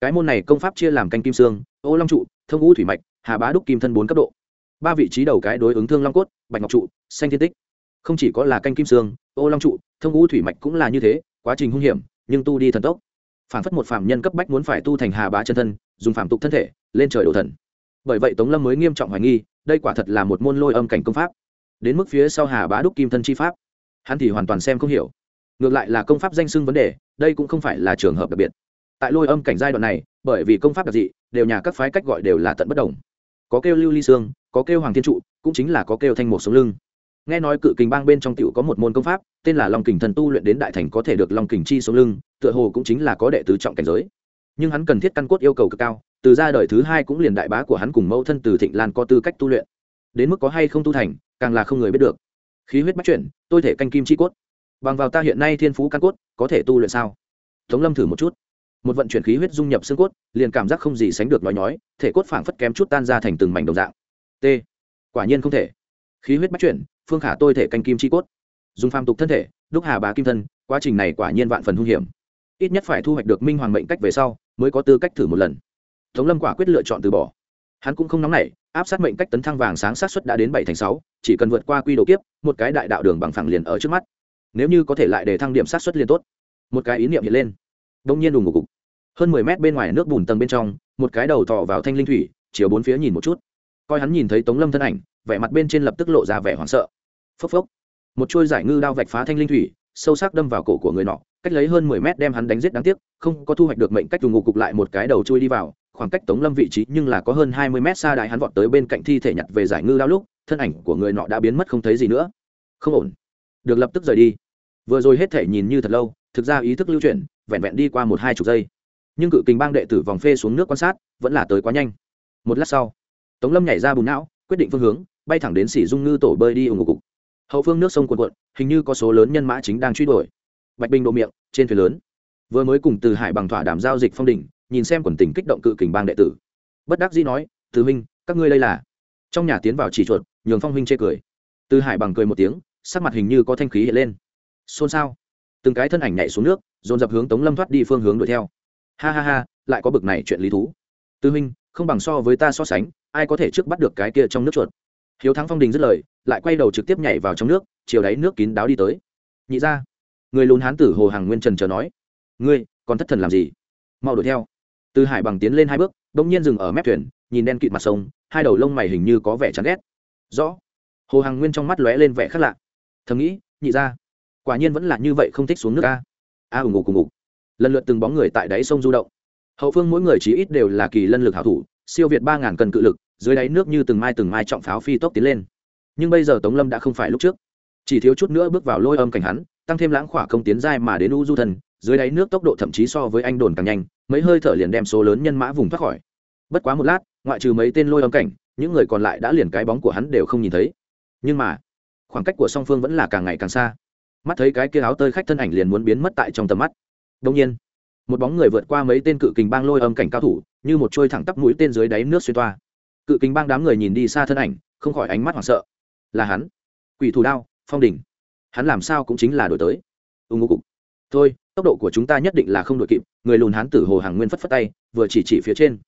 Cái môn này công pháp chia làm canh kim xương, ô long trụ thông ngũ thủy mạch hà bá đúc kim thân bốn cấp độ. Ba vị trí đầu cái đối ứng thương long cốt bạch ngọc trụ xanh thiên tích. Không chỉ có là canh kim xương, ô long trụ thông ngũ thủy mạch cũng là như thế quá trình hung hiểm nhưng tu đi thần tốc phản phất một phạm nhân cấp bách muốn phải tu thành hà bá chân thân, dùng phạm tục thân thể, lên trời đổ thần. Bởi vậy tống lâm mới nghiêm trọng hoài nghi, đây quả thật là một môn lôi âm cảnh công pháp. Đến mức phía sau hà bá đúc kim thân chi pháp, hắn thì hoàn toàn xem không hiểu. Ngược lại là công pháp danh xưng vấn đề, đây cũng không phải là trường hợp đặc biệt. Tại lôi âm cảnh giai đoạn này, bởi vì công pháp đặc dị, đều nhà các phái cách gọi đều là tận bất đồng có kêu lưu ly sương, có kêu hoàng thiên trụ, cũng chính là có kêu thanh một sống lưng. Nghe nói cự kình bang bên trong tiểu có một môn công pháp, tên là long kình thần tu luyện đến đại thành có thể được long kình chi sống lưng tựa hồ cũng chính là có đệ tứ trọng cảnh giới. Nhưng hắn cần thiết căn cốt yêu cầu cực cao, từ ra đời thứ hai cũng liền đại bá của hắn cùng mẫu thân từ thịnh lan có tư cách tu luyện. Đến mức có hay không tu thành, càng là không người biết được. Khí huyết bắt chuyển, tôi thể canh kim chi cốt. Bằng vào ta hiện nay thiên phú căn cốt, có thể tu luyện sao? Tống lâm thử một chút. Một vận chuyển khí huyết dung nhập xương cốt, liền cảm giác không gì sánh được nói nhói, thể cốt phảng phất kém chút tan ra thành từng mảnh đồng dạng. T. Quả nhiên không thể. Khí huyết bắt chuyển, phương khả tôi thể canh kim chi cốt. Dùng phàm tục thân thể, đúc hà bá kim thân, quá trình này quả nhiên vạn phần hung hiểm ít nhất phải thu hoạch được minh hoàng mệnh cách về sau mới có tư cách thử một lần. Tống lâm quả quyết lựa chọn từ bỏ. Hắn cũng không nóng nảy, áp sát mệnh cách tấn thăng vàng sáng sát xuất đã đến bảy thành sáu, chỉ cần vượt qua quy độ kiếp, một cái đại đạo đường bằng phẳng liền ở trước mắt. Nếu như có thể lại để thăng điểm sát xuất liên tốt. Một cái ý niệm hiện lên. Đông nhiên đùng ngục cục. Hơn mười mét bên ngoài nước bùn tầng bên trong, một cái đầu thọ vào thanh linh thủy, chiều bốn phía nhìn một chút. Coi hắn nhìn thấy tống lâm thân ảnh, vẻ mặt bên trên lập tức lộ ra vẻ hoảng sợ. Phốc phốc. Một chuôi giải ngư đao vạch phá thanh linh thủy, sâu sắc đâm vào cổ của người nọ cách lấy hơn mười mét đem hắn đánh giết đáng tiếc, không có thu hoạch được mệnh cách dùng ngụ cục lại một cái đầu chui đi vào, khoảng cách tống lâm vị trí nhưng là có hơn hai mươi mét xa đại hắn vọt tới bên cạnh thi thể nhặt về giải ngư đao lúc, thân ảnh của người nọ đã biến mất không thấy gì nữa. Không ổn. Được lập tức rời đi. Vừa rồi hết thể nhìn như thật lâu, thực ra ý thức lưu chuyển, vẹn vẹn đi qua một hai chục giây. Nhưng cự kình bang đệ tử vòng phê xuống nước quan sát, vẫn là tới quá nhanh. Một lát sau, tống lâm nhảy ra bùn não, quyết định phương hướng, bay thẳng đến xỉ dung ngư tổ bơi đi ủng ngục hậu phương nước sông cuộn cuộn, hình như có số lớn nhân mã chính đang truy đuổi bạch binh độ miệng, trên thuyền lớn. Vừa mới cùng từ hải bằng thỏa đàm giao dịch phong đỉnh, nhìn xem quần tình kích động cự kình bang đệ tử. Bất đắc dĩ nói, từ minh các ngươi đây là? Trong nhà tiến vào chỉ chuột, nhường phong huynh chê cười. Từ hải bằng cười một tiếng, sắc mặt hình như có thanh khí hiện lên. Xôn xao. Từng cái thân ảnh nhảy xuống nước, dồn dập hướng tống lâm thoát đi phương hướng đuổi theo. Ha ha ha, lại có bực này chuyện lý thú. Tư minh không bằng so với ta so sánh, ai có thể trước bắt được cái kia trong nước chuột? Hiếu thắng phong đình dứt lời, lại quay đầu trực tiếp nhảy vào trong nước, chiều đáy nước kín đáo đi tới. Nhị ra người lùn hán tử hồ hàng nguyên trần chờ nói, ngươi, còn thất thần làm gì? Mau đuổi theo. Từ hải bằng tiến lên hai bước đ ỗ n g nhiên dừng ở mép thuyền, nhìn đen kịt mặt sông, hai đầu lông mày hình như có vẻ chán ghét. Rõ. Hồ hàng nguyên trong mắt lóe lên vẻ khác lạ. Thầm nghĩ, nhị ra quả nhiên vẫn là như vậy không thích xuống nước ca a ủng ngục cùng ngủ. lần lượt từng bóng người tại đáy sông du động. Hậu phương mỗi người chỉ ít đều là kỳ lân lực hảo thủ, siêu việt ba ngàn cân cự lực, dưới đáy nước như từng mai từng mai trọng pháo phi tốc tiến lên. Nhưng bây giờ tống lâm đã không phải lúc trước. Chỉ thiếu chút nữa bước vào lôi âm cảnh hắn tăng thêm lãng khỏa công tiến giai mà đến u du thần dưới đáy nước tốc độ thậm chí so với anh đồn càng nhanh, mấy hơi thở liền đem số lớn nhân mã vùng thoát khỏi. Bất quá một lát, ngoại trừ mấy tên lôi âm cảnh, những người còn lại đã liền cái bóng của hắn đều không nhìn thấy. Nhưng mà, khoảng cách của song phương vẫn là càng ngày càng xa. Mắt thấy cái kia áo tơi khách thân ảnh liền muốn biến mất tại trong tầm mắt. Đông nhiên, một bóng người vượt qua mấy tên cự kình bang lôi âm cảnh cao thủ, như một trôi thẳng tắp mũi tên dưới đáy nước xuyên toa. Cự kình bang đám người nhìn đi xa thân ảnh, không khỏi ánh mắt hoảng sợ. Là hắn. Quỷ thủ đao, phong đỉnh hắn làm sao cũng chính là đổi tới. Ưng ngô cục. Thôi, tốc độ của chúng ta nhất định là không đội kịp, người lùn hán tử hồ hàng nguyên phất phất tay, vừa chỉ chỉ phía trên.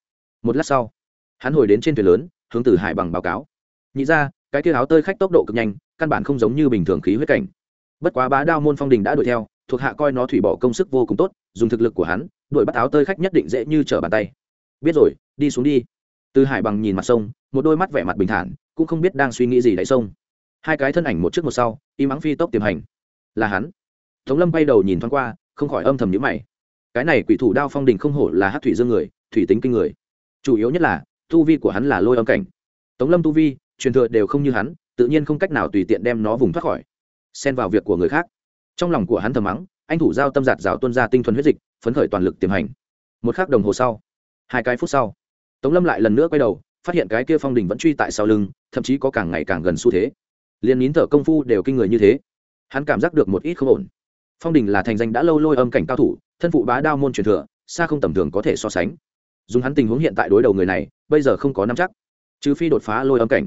Một lát sau, hắn hồi đến trên thuyền lớn, hướng từ hải bằng báo cáo. Nhị ra, cái kia áo tơi khách tốc độ cực nhanh, căn bản không giống như bình thường khí huyết cảnh. Bất quá bá đao môn phong đình đã đuổi theo, thuộc hạ coi nó thủy bỏ công sức vô cùng tốt, dùng thực lực của hắn, đuổi bắt áo tơi khách nhất định dễ như trở bàn tay. Biết rồi, đi xuống đi. Từ hải bằng nhìn mặt sông, một đôi mắt vẻ mặt bình thản, cũng không biết đang suy nghĩ gì đáy sông hai cái thân ảnh một trước một sau im ắng phi tốc tiềm hành. Là hắn. Tống lâm bay đầu nhìn thoáng qua, không khỏi âm thầm nhữ mày. Cái này quỷ thủ đao phong đình không hổ là hát thủy dương người, thủy tính kinh người. Chủ yếu nhất là, tu vi của hắn là lôi âm cảnh. Tống lâm tu vi, truyền thừa đều không như hắn, tự nhiên không cách nào tùy tiện đem nó vùng thoát khỏi. Xen vào việc của người khác. Trong lòng của hắn thầm mắng, anh thủ giao tâm giạt rào tuân ra tinh thuần huyết dịch, phấn khởi toàn lực tiềm hành. Một k h ắ c đồng hồ sau, hai cái phút sau, tống lâm lại lần nữa quay đầu, phát hiện cái kia phong đình vẫn truy tại sau lưng, thậm chí có càng ngày càng gần xu thế liền nín thở công phu đều kinh người như thế. Hắn cảm giác được một ít không ổn. Phong đình là thành danh đã lâu lôi âm cảnh cao thủ, thân phụ bá đao môn truyền thừa, xa không tầm thường có thể so sánh. Dùng hắn tình huống hiện tại đối đầu người này, bây giờ không có nắm chắc. Trừ phi đột phá lôi âm cảnh.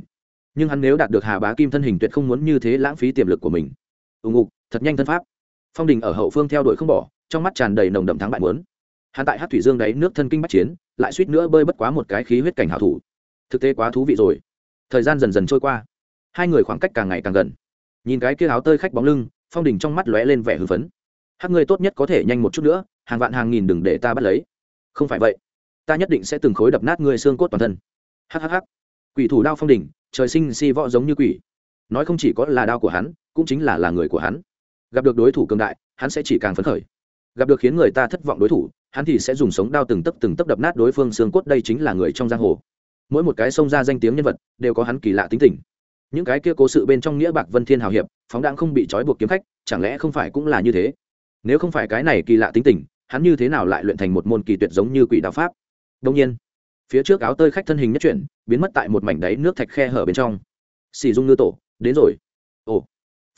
Nhưng hắn nếu đạt được hà bá kim thân hình tuyệt không muốn như thế lãng phí tiềm lực của mình. Ưng ục thật nhanh thân pháp. Phong đình ở hậu phương theo đuổi không bỏ, trong mắt tràn đầy nồng đậm thắng bại muốn. Hắn tại hát thủy dương đáy nước thân kinh bắt chiến, lại suýt nữa bơi bất quá một cái khí huyết cảnh hảo thủ. Thực tế quá thú vị rồi. Thời gian dần dần trôi qua hai người khoảng cách càng ngày càng gần. Nhìn cái kia áo tơi khách bóng lưng, phong đình trong mắt lóe lên vẻ hưng phấn. Hát người tốt nhất có thể nhanh một chút nữa, hàng vạn hàng nghìn đừng để ta bắt lấy. Không phải vậy. Ta nhất định sẽ từng khối đập nát ngươi xương cốt toàn thân. Hhh quỷ thủ đao phong đình, trời sinh si võ giống như quỷ. Nói không chỉ có là đao của hắn, cũng chính là là người của hắn. Gặp được đối thủ cường đại, hắn sẽ chỉ càng phấn khởi. Gặp được khiến người ta thất vọng đối thủ, hắn thì sẽ dùng sống đao từng tấc từng tấc đập nát đối phương xương cốt, đây chính là người trong giang hồ. Mỗi một cái xông ra danh tiếng nhân vật, đều có hắn kỳ lạ tính tình những cái kia cố sự bên trong nghĩa bạc vân thiên hào hiệp, phóng đang không bị trói buộc kiếm khách, chẳng lẽ không phải cũng là như thế? Nếu không phải cái này kỳ lạ tính tình, hắn như thế nào lại luyện thành một môn kỳ tuyệt giống như quỷ đạo pháp? Đông nhiên, phía trước áo tơi khách thân hình nhất chuyển, biến mất tại một mảnh đáy nước thạch khe hở bên trong. Xì dung ngư tổ, đến rồi. Ồ,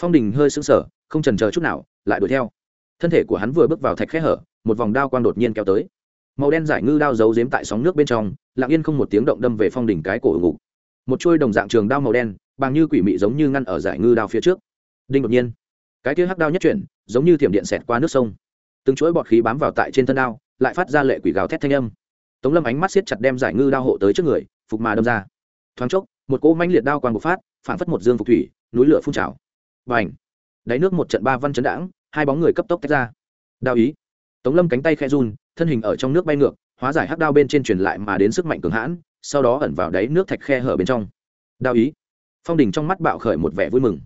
phong đình hơi sững sờ, không trần chờ chút nào, lại đuổi theo. Thân thể của hắn vừa bước vào thạch khe hở, một vòng đao quang đột nhiên kéo tới. Màu đen giải ngư đao giấu giếm tại sóng nước bên trong, lặng yên không một tiếng động đâm về phong đỉnh cái cổ ngục. Một chuôi đồng dạng trường đao màu đen bằng như quỷ mị giống như ngăn ở giải ngư đao phía trước. Đinh đột nhiên, cái kia hắc đao nhất chuyển, giống như thiểm điện xẹt qua nước sông. Từng chuỗi bọt khí bám vào tại trên thân đao, lại phát ra lệ quỷ gào thét thanh âm. Tống lâm ánh mắt siết chặt đem giải ngư đao hộ tới trước người, phục mà đâm ra. Thoáng chốc, một cỗ manh liệt đao quang bộc phát, phản phất một dương phục thủy, núi lửa phun trào. Và ảnh đáy nước một trận ba văn chấn đãng, hai bóng người cấp tốc tách ra. Đao ý. Tống lâm cánh tay khe run, thân hình ở trong nước bay ngược, hóa giải hắc đao bên trên truyền lại mà đến sức mạnh cường hãn, sau đó ẩn vào đáy nước thạch khe hở bên trong. Đao ý phong đình trong mắt bạo khởi một vẻ vui mừng.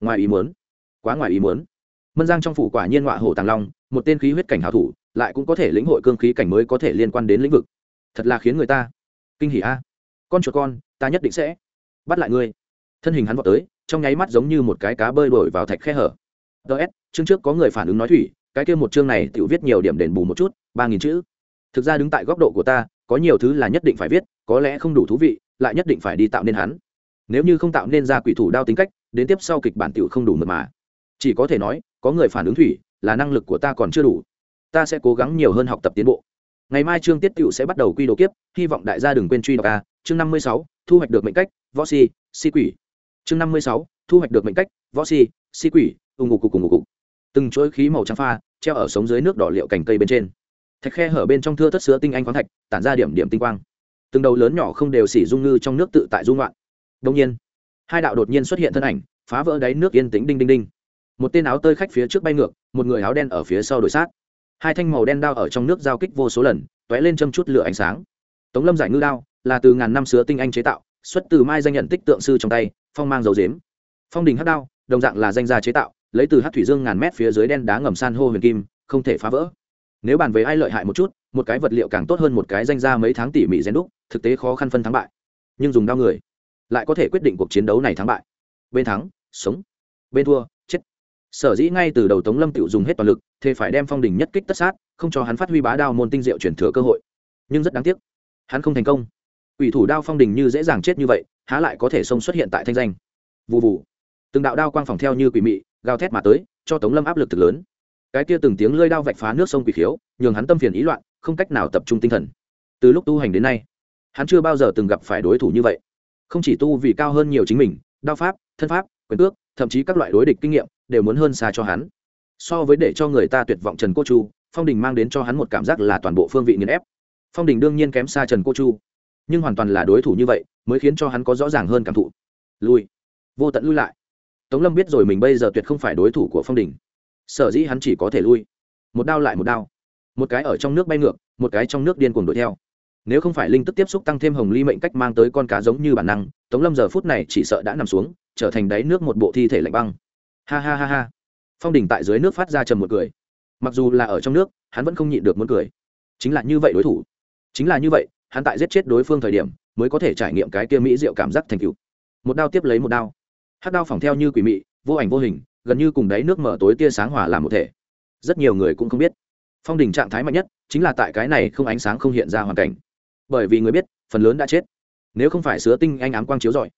Ngoài ý muốn, quá ngoài ý muốn. Mân giang trong phủ quả nhiên ngọa hổ tàng long, một tên khí huyết cảnh hảo thủ, lại cũng có thể lĩnh hội cương khí cảnh mới có thể liên quan đến lĩnh vực. Thật là khiến người ta kinh hỉ a. Con chuột con, ta nhất định sẽ bắt lại ngươi. Thân hình hắn vọt tới, trong nháy mắt giống như một cái cá bơi đổi vào thạch khe hở. Ts chương trước có người phản ứng nói thủy, cái kia một chương này tự viết nhiều điểm đền bù một chút, ba nghìn chữ. Thực ra đứng tại góc độ của ta, có nhiều thứ là nhất định phải viết, có lẽ không đủ thú vị, lại nhất định phải đi tạo nên hắn nếu như không tạo nên ra quỷ thủ đao tính cách, đến tiếp sau kịch bản tiểu không đủ mật mà. Chỉ có thể nói, có người phản ứng thủy, là năng lực của ta còn chưa đủ. Ta sẽ cố gắng nhiều hơn học tập tiến bộ. Ngày mai trương tiết tiểu sẽ bắt đầu quy đồ kiếp, hy vọng đại gia đừng quên truy đọc a, chương năm mươi sáu, thu hoạch được mệnh cách, võ si si quỷ. Chương năm mươi sáu, thu hoạch được mệnh cách, võ si si quỷ, ù ngục cục cùng ngục cục. Từng chuỗi khí màu trắng pha, treo ở sống dưới nước đỏ liệu cành cây bên trên. Thạch khe hở bên trong thưa thất sứa tinh anh khoáng thạch, tản ra điểm điểm tinh quang. Từng đầu lớn nhỏ không đều xỉ dung ngư trong nước tự tại dung loạn đông nhiên, hai đạo đột nhiên xuất hiện thân ảnh, phá vỡ đáy nước yên tĩnh đinh đinh đinh. Một tên áo tơi khách phía trước bay ngược, một người áo đen ở phía sau đổi sát. Hai thanh màu đen đao ở trong nước giao kích vô số lần t ó é lên châm chút lửa ánh sáng. Tống lâm giải ngư đao, là từ ngàn năm sứa tinh anh chế tạo, xuất từ mai danh nhận tích tượng sư trong tay, phong mang dầu dếm phong đình hát đao, đồng dạng là danh gia chế tạo, lấy từ hát thủy dương ngàn mét phía dưới đen đá ngầm san hô huyền kim, không thể phá vỡ. Nếu bàn về ai lợi hại một chút, một cái vật liệu càng tốt hơn một cái danh gia mấy tháng tỉ mỉ rèn đúc, thực tế khó khăn phân thắng bại. Nhưng dùng đao người lại có thể quyết định cuộc chiến đấu này thắng bại. Bên thắng, sống. Bên thua, chết. Sở dĩ ngay từ đầu tống lâm tự dùng hết toàn lực thì phải đem phong đình nhất kích tất sát, không cho hắn phát huy bá đao môn tinh diệu chuyển thừa cơ hội. Nhưng rất đáng tiếc, hắn không thành công. Ủy thủ đao phong đình như dễ dàng chết như vậy, há lại có thể xông xuất hiện tại thanh danh. Vụ vụ từng đạo đao quang phòng theo như quỷ mị, gào thét mà tới, cho tống lâm áp lực thực lớn. Cái kia từng tiếng lơi đao vạch phá nước sông quỷ khiếu, nhường hắn tâm phiền ý loạn, không cách nào tập trung tinh thần. Từ lúc tu hành đến nay, hắn chưa bao giờ từng gặp phải đối thủ như vậy không chỉ tu vì cao hơn nhiều chính mình, đao pháp, thân pháp, quyền tước thậm chí các loại đối địch kinh nghiệm đều muốn hơn xa cho hắn. So với để cho người ta tuyệt vọng trần cô chu, phong đình mang đến cho hắn một cảm giác là toàn bộ phương vị nghiền ép. Phong đình đương nhiên kém xa trần cô chu, nhưng hoàn toàn là đối thủ như vậy mới khiến cho hắn có rõ ràng hơn cảm thụ. Lui. Vô tận lui lại. Tống lâm biết rồi mình bây giờ tuyệt không phải đối thủ của phong đình. Sở dĩ hắn chỉ có thể lui. Một đao lại một đao. Một cái ở trong nước bay ngược, một cái trong nước điên cuồng đuổi theo nếu không phải linh tức tiếp xúc tăng thêm hồng ly mệnh cách mang tới con cá giống như bản năng, tống lâm giờ phút này chỉ sợ đã nằm xuống, trở thành đáy nước một bộ thi thể lạnh băng. Ha ha ha ha. Phong đình tại dưới nước phát ra trầm một cười. Mặc dù là ở trong nước, hắn vẫn không nhịn được muốn cười. Chính là như vậy đối thủ. Chính là như vậy, hắn tại giết chết đối phương thời điểm, mới có thể trải nghiệm cái kia mỹ diệu cảm giác thành cựu một đao tiếp lấy một đao. Hát đao phỏng theo như quỷ mị, vô ảnh vô hình, gần như cùng đáy nước mở tối tia sáng hòa làm một thể. Rất nhiều người cũng không biết. Phong đình trạng thái mạnh nhất, chính là tại cái này không ánh sáng không hiện ra hoàn cảnh bởi vì người biết, phần lớn đã chết. Nếu không phải sứa tinh anh ám quang chiếu giỏi